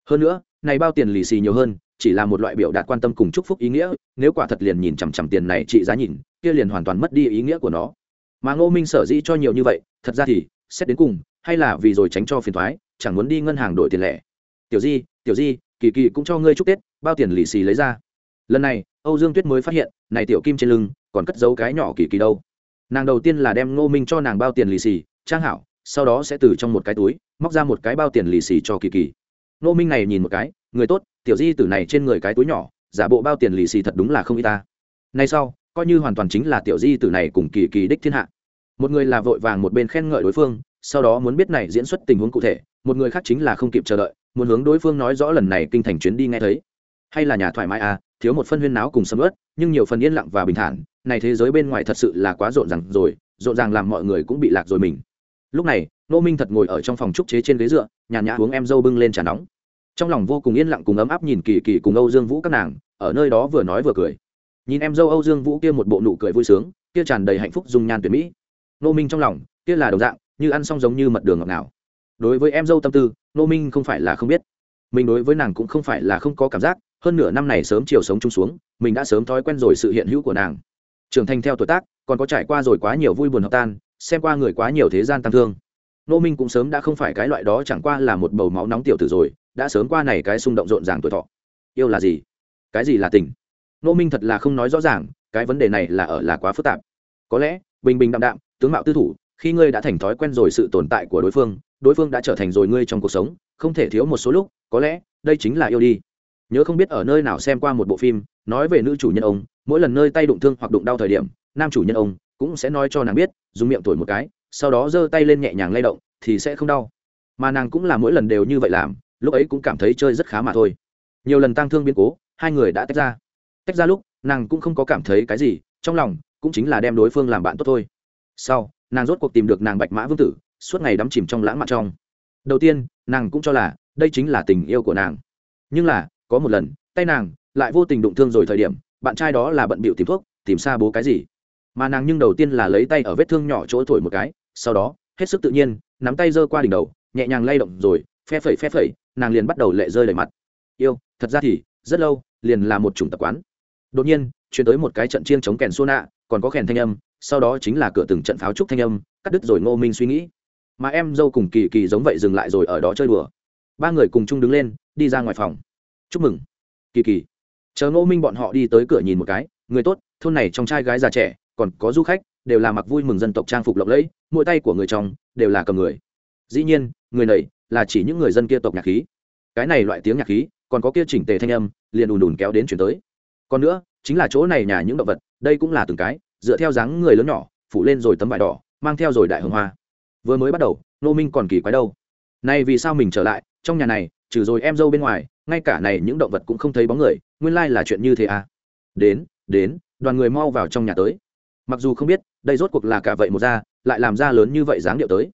Hơn nữa, này bao tiền lì xì nhiều hơn, chỉ là một loại biểu đạt quan tâm cùng chúc phúc ý nghĩa, nếu quả thật liền nhìn chằm chằm tiền này trị giá nhìn, kia liền hoàn toàn mất đi ý nghĩa của nó. Mà ngô minh sở dĩ cho nhiều như vậy, thật ra thì, xét đến cùng, hay là vì rồi tránh cho phiền thoái, chẳng muốn đi ngân hàng đổi tiền lẻ. Tiểu di tiểu di, kỳ kỳ cũng cho ngươi chúc tết, bao tiền lì xì lấy ra. Lần này âu dương tuyết mới phát hiện, này tiểu kim trên lưng, còn cất giấu cái nhỏ kỳ kỳ đâu. Nàng đầu tiên là đem ngô minh cho nàng bao tiền lì xì, trang hảo, sau đó sẽ từ trong một cái túi, móc ra một cái bao tiền lì xì cho kỳ kỳ. Ngô minh này nhìn một cái, người tốt, tiểu di tử này trên người cái túi nhỏ, giả bộ bao tiền lì xì thật đúng là không y ta. Nay sau, coi như hoàn toàn chính là tiểu di tử này cùng kỳ kỳ đích thiên hạ. Một người là vội vàng, một bên khen ngợi đối phương, sau đó muốn biết này diễn xuất tình huống cụ thể, một người khác chính là không kịp chờ đợi, muốn hướng đối phương nói rõ lần này kinh thành chuyến đi nghe thấy. Hay là nhà thoải mái à thiếu một phân huyên náo cùng sầm ớt nhưng nhiều phần yên lặng và bình thản. Này thế giới bên ngoài thật sự là quá rộn ràng rồi, rộn ràng làm mọi người cũng bị lạc rồi mình. Lúc này nô minh thật ngồi ở trong phòng trúc chế trên ghế dựa, nhàn nhã uống em dâu bưng lên trà nóng. Trong lòng vô cùng yên lặng cùng ấm áp nhìn kỳ kỳ cùng âu dương vũ các nàng, ở nơi đó vừa nói vừa cười. Nhìn em dâu âu dương vũ kia một bộ nụ cười vui sướng, kia tràn đầy hạnh phúc dung nhan tuyệt mỹ. Nô minh trong lòng, kia là đồng dạng, như ăn xong giống như mật đường ngọt ngào. Đối với em dâu tâm tư nô minh không phải là không biết. Mình đối với nàng cũng không phải là không có cảm giác hơn nửa năm này sớm chiều sống chung xuống, mình đã sớm thói quen rồi sự hiện hữu của nàng. Trưởng thành theo tuổi tác, còn có trải qua rồi quá nhiều vui buồn hợp tan, xem qua người quá nhiều thế gian tăng thương. Nô minh cũng sớm đã không phải cái loại đó chẳng qua là một bầu máu nóng tiểu tử rồi, đã sớm qua này cái xung động rộn ràng tuổi thọ. Yêu là gì? Cái gì là tình? Nô minh thật là không nói rõ ràng, cái vấn đề này là ở là quá phức tạp. Có lẽ, bình bình đạm đạm, tướng mạo tư thủ, khi ngươi đã thành thói quen rồi sự tồn tại của đối phương đối phương đã trở thành rồi ngươi trong cuộc sống, không thể thiếu một số lúc, có lẽ, đây chính là yêu đi nhớ không biết ở nơi nào xem qua một bộ phim, nói về nữ chủ nhân ông, mỗi lần nơi tay đụng thương hoặc đụng đau thời điểm, nam chủ nhân ông cũng sẽ nói cho nàng biết, dùng miệng thổi một cái, sau đó giơ tay lên nhẹ nhàng lay động, thì sẽ không đau. Mà nàng cũng là mỗi lần đều như vậy làm, lúc ấy cũng cảm thấy chơi rất khá mà thôi. Nhiều lần tăng thương biến cố, hai người đã tách ra. Tách ra lúc, nàng cũng không có cảm thấy cái gì, trong lòng cũng chính là đem đối phương làm bạn tốt thôi. Sau, nàng rốt cuộc tìm được nàng bạch mã vương tử, suốt ngày đắm chìm trong lãng mạn trong. Đầu tiên, nàng cũng cho là đây chính là tình yêu của nàng. Nhưng là có một lần, tay nàng lại vô tình đụng thương rồi thời điểm, bạn trai đó là bận bịu tìm thuốc, tìm xa bố cái gì. Mà nàng nhưng đầu tiên là lấy tay ở vết thương nhỏ chỗ thổi một cái, sau đó, hết sức tự nhiên, nắm tay giơ qua đỉnh đầu, nhẹ nhàng lay động rồi, phe phẩy phe phẩy, nàng liền bắt đầu lệ rơi đầy mặt. Yêu, thật ra thì, rất lâu, liền là một chủng tập quán. Đột nhiên chuyển tới một cái trận chiêng chống kèn xô nạ, còn có kèn thanh âm, sau đó chính là cửa từng trận pháo trúc thanh âm, cắt đứt rồi ngô minh suy nghĩ. Mà em dâu cùng kỳ kỳ giống vậy dừng lại rồi ở đó chơi đùa. Ba người cùng chung đứng lên, đi ra ngoài phòng chúc mừng. Kỳ kỳ. Chờ ngô minh bọn họ đi tới cửa nhìn một cái, người tốt, thôn này trong trai gái già trẻ, còn có du khách, đều là mặc vui mừng dân tộc trang phục lộng lẫy, mỗi tay của người chồng đều là cầm người. Dĩ nhiên, người này là chỉ những người dân kia tộc nhạc khí. Cái này loại tiếng nhạc khí, còn có kia chỉnh tề thanh âm, liền ùn ùn kéo đến chuyển tới. Còn nữa, chính là chỗ này nhà những động vật, đây cũng là từng cái, dựa theo dáng người lớn nhỏ, phủ lên rồi tấm vải đỏ, mang theo rồi đại hồng hoa. Vừa mới bắt đầu nô minh còn kỳ quái đâu. Nay vì sao mình trở lại, trong nhà này, trừ rồi em dâu bên ngoài ngay cả này những động vật cũng không thấy bóng người, nguyên lai là chuyện như thế à? Đến đến, đoàn người mau vào trong nhà tới. Mặc dù không biết, đây rốt cuộc là cả vậy một ra, lại làm ra lớn như vậy dáng điệu tới.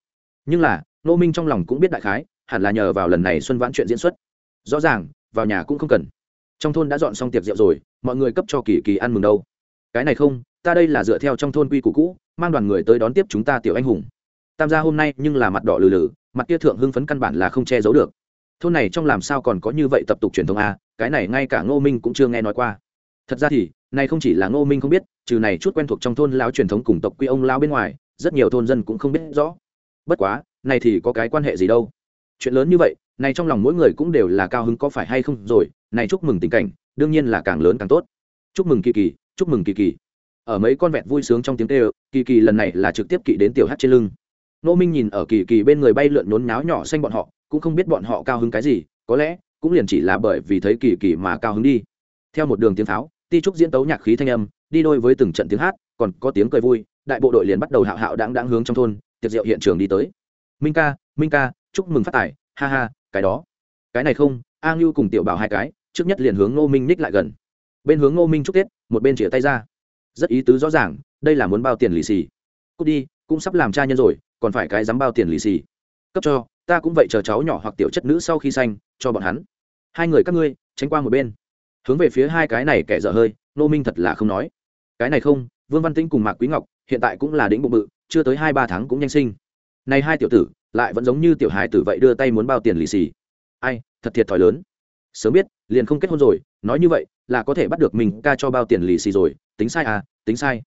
Nhưng là nô minh trong lòng cũng biết đại khái, hẳn là nhờ vào lần này xuân vãn chuyện diễn xuất. Rõ ràng, vào nhà cũng không cần. Trong thôn đã dọn xong tiệc rượu rồi, mọi người cấp cho kỳ kỳ ăn mừng đâu. Cái này không, ta đây là dựa theo trong thôn quy củ cũ, mang đoàn người tới đón tiếp chúng ta tiểu anh hùng. Tam gia hôm nay nhưng là mặt đỏ lừ lừ, mặt kia thượng hưng phấn căn bản là không che giấu được thôn này trong làm sao còn có như vậy tập tục truyền thống a cái này ngay cả ngô minh cũng chưa nghe nói qua. Thật ra thì, này không chỉ là ngô minh không biết, trừ này chút quen thuộc trong thôn lao truyền thống cùng tộc quy ông lao bên ngoài, rất nhiều thôn dân cũng không biết rõ. Bất quá, này thì có cái quan hệ gì đâu? Chuyện lớn như vậy, này trong lòng mỗi người cũng đều là cao hứng có phải hay không rồi, này chúc mừng tình cảnh, đương nhiên là càng lớn càng tốt. Chúc mừng kỳ kỳ, chúc mừng kỳ kỳ. Ở mấy con vẹn vui sướng trong tiếng tê kỳ kỳ lần này là trực tiếp kỵ đến tiểu hát trên lưng. Nô minh nhìn ở kỳ kỳ bên người bay lượn nhốn náo nhỏ xanh bọn họ cũng không biết bọn họ cao hứng cái gì, có lẽ cũng liền chỉ là bởi vì thấy kỳ kỳ mà cao hứng đi. Theo một đường tiếng pháo, ti trúc diễn tấu nhạc khí thanh âm, đi đôi với từng trận tiếng hát, còn có tiếng cười vui, đại bộ đội liền bắt đầu hạo hạo đáng đáng hướng trong thôn, tiệc rượu hiện trường đi tới. Minh ca minh ca, chúc mừng phát tài, ha ha, cái đó. Cái này không, a ngưu cùng tiểu bảo hai cái, trước nhất liền hướng ngô minh ních lại gần. Bên hướng ngô minh chúc tết, một bên chĩa tay ra. Rất ý tứ rõ ràng, đây là muốn bao tiền lì xì. Cút đi, cũng sắp làm cha nhân rồi, còn phải cái dám bao tiền lì xì. Cấp cho ta cũng vậy chờ cháu nhỏ hoặc tiểu chất nữ sau khi sanh, cho bọn hắn. Hai người các ngươi, tránh qua một bên. Hướng về phía hai cái này kẻ dở hơi, nô minh thật là không nói. Cái này không, vương văn tĩnh cùng mạc quý ngọc, hiện tại cũng là đĩnh bụng bự, chưa tới hai ba tháng cũng nhanh sinh. Này hai tiểu tử, lại vẫn giống như tiểu hài tử vậy đưa tay muốn bao tiền lì xì. Ai, thật thiệt thòi lớn. Sớm biết, liền không kết hôn rồi, nói như vậy là có thể bắt được mình ca cho bao tiền lì xì rồi, tính sai à tính sai.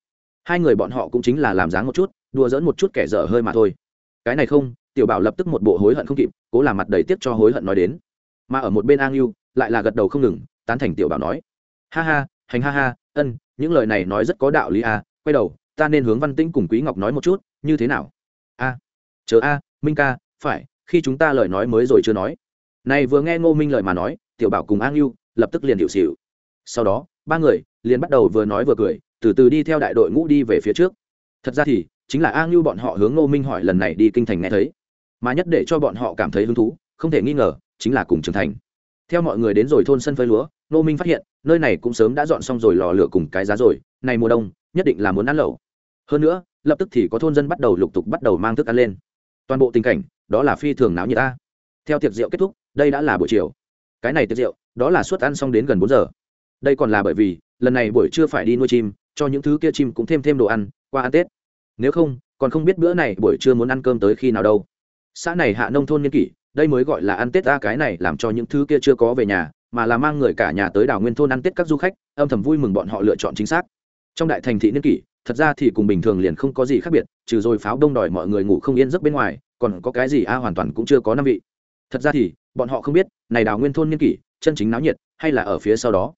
Hai người bọn họ cũng chính là làm dáng một chút, đùa dỡn một chút kẻ dở hơi mà thôi. Cái này không tiểu bảo lập tức một bộ hối hận không kịp, cố làm mặt đầy tiếp cho hối hận nói đến. Mà ở một bên an yêu lại là gật đầu không ngừng, tán thành tiểu bảo nói. Ha ha, hành ha ha, ân, những lời này nói rất có đạo lý à quay đầu, ta nên hướng văn tĩnh cùng quý ngọc nói một chút, như thế nào? A, chờ a, minh ca, phải, khi chúng ta lời nói mới rồi chưa nói. Này vừa nghe ngô minh lời mà nói, tiểu bảo cùng an yêu lập tức liền hiệu xịu sau đó, ba người liền bắt đầu vừa nói vừa cười, từ từ đi theo đại đội ngũ đi về phía trước. Thật ra thì, chính là an ngưu bọn họ hướng ngô minh hỏi lần này đi kinh thành nghe thấy mà nhất để cho bọn họ cảm thấy hứng thú, không thể nghi ngờ, chính là cùng trưởng thành. Theo mọi người đến rồi thôn sân phơi lúa Nô minh phát hiện, nơi này cũng sớm đã dọn xong rồi lò lửa cùng cái giá rồi, này mùa đông, nhất định là muốn ăn lẩu. Hơn nữa, lập tức thì có thôn dân bắt đầu lục tục bắt đầu mang thức ăn lên. Toàn bộ tình cảnh, đó là phi thường náo nhiệt ta. Theo tiệc rượu kết thúc, đây đã là buổi chiều. Cái này tiệc rượu, đó là suất ăn xong đến gần bốn giờ. Đây còn là bởi vì, lần này buổi trưa phải đi nuôi chim, cho những thứ kia chim cũng thêm thêm đồ ăn, qua ăn tết. Nếu không, còn không biết bữa này buổi trưa muốn ăn cơm tới khi nào đâu xã này hạ nông thôn niên kỷ, đây mới gọi là ăn tết ta cái này làm cho những thứ kia chưa có về nhà, mà là mang người cả nhà tới đảo nguyên thôn ăn tết các du khách, âm thầm vui mừng bọn họ lựa chọn chính xác. Trong đại thành thị niên kỷ, thật ra thì cùng bình thường liền không có gì khác biệt, trừ rồi pháo đông đòi mọi người ngủ không yên giấc bên ngoài, còn có cái gì a hoàn toàn cũng chưa có năm vị. Thật ra thì, bọn họ không biết, này đào nguyên thôn niên kỷ, chân chính náo nhiệt, hay là ở phía sau đó.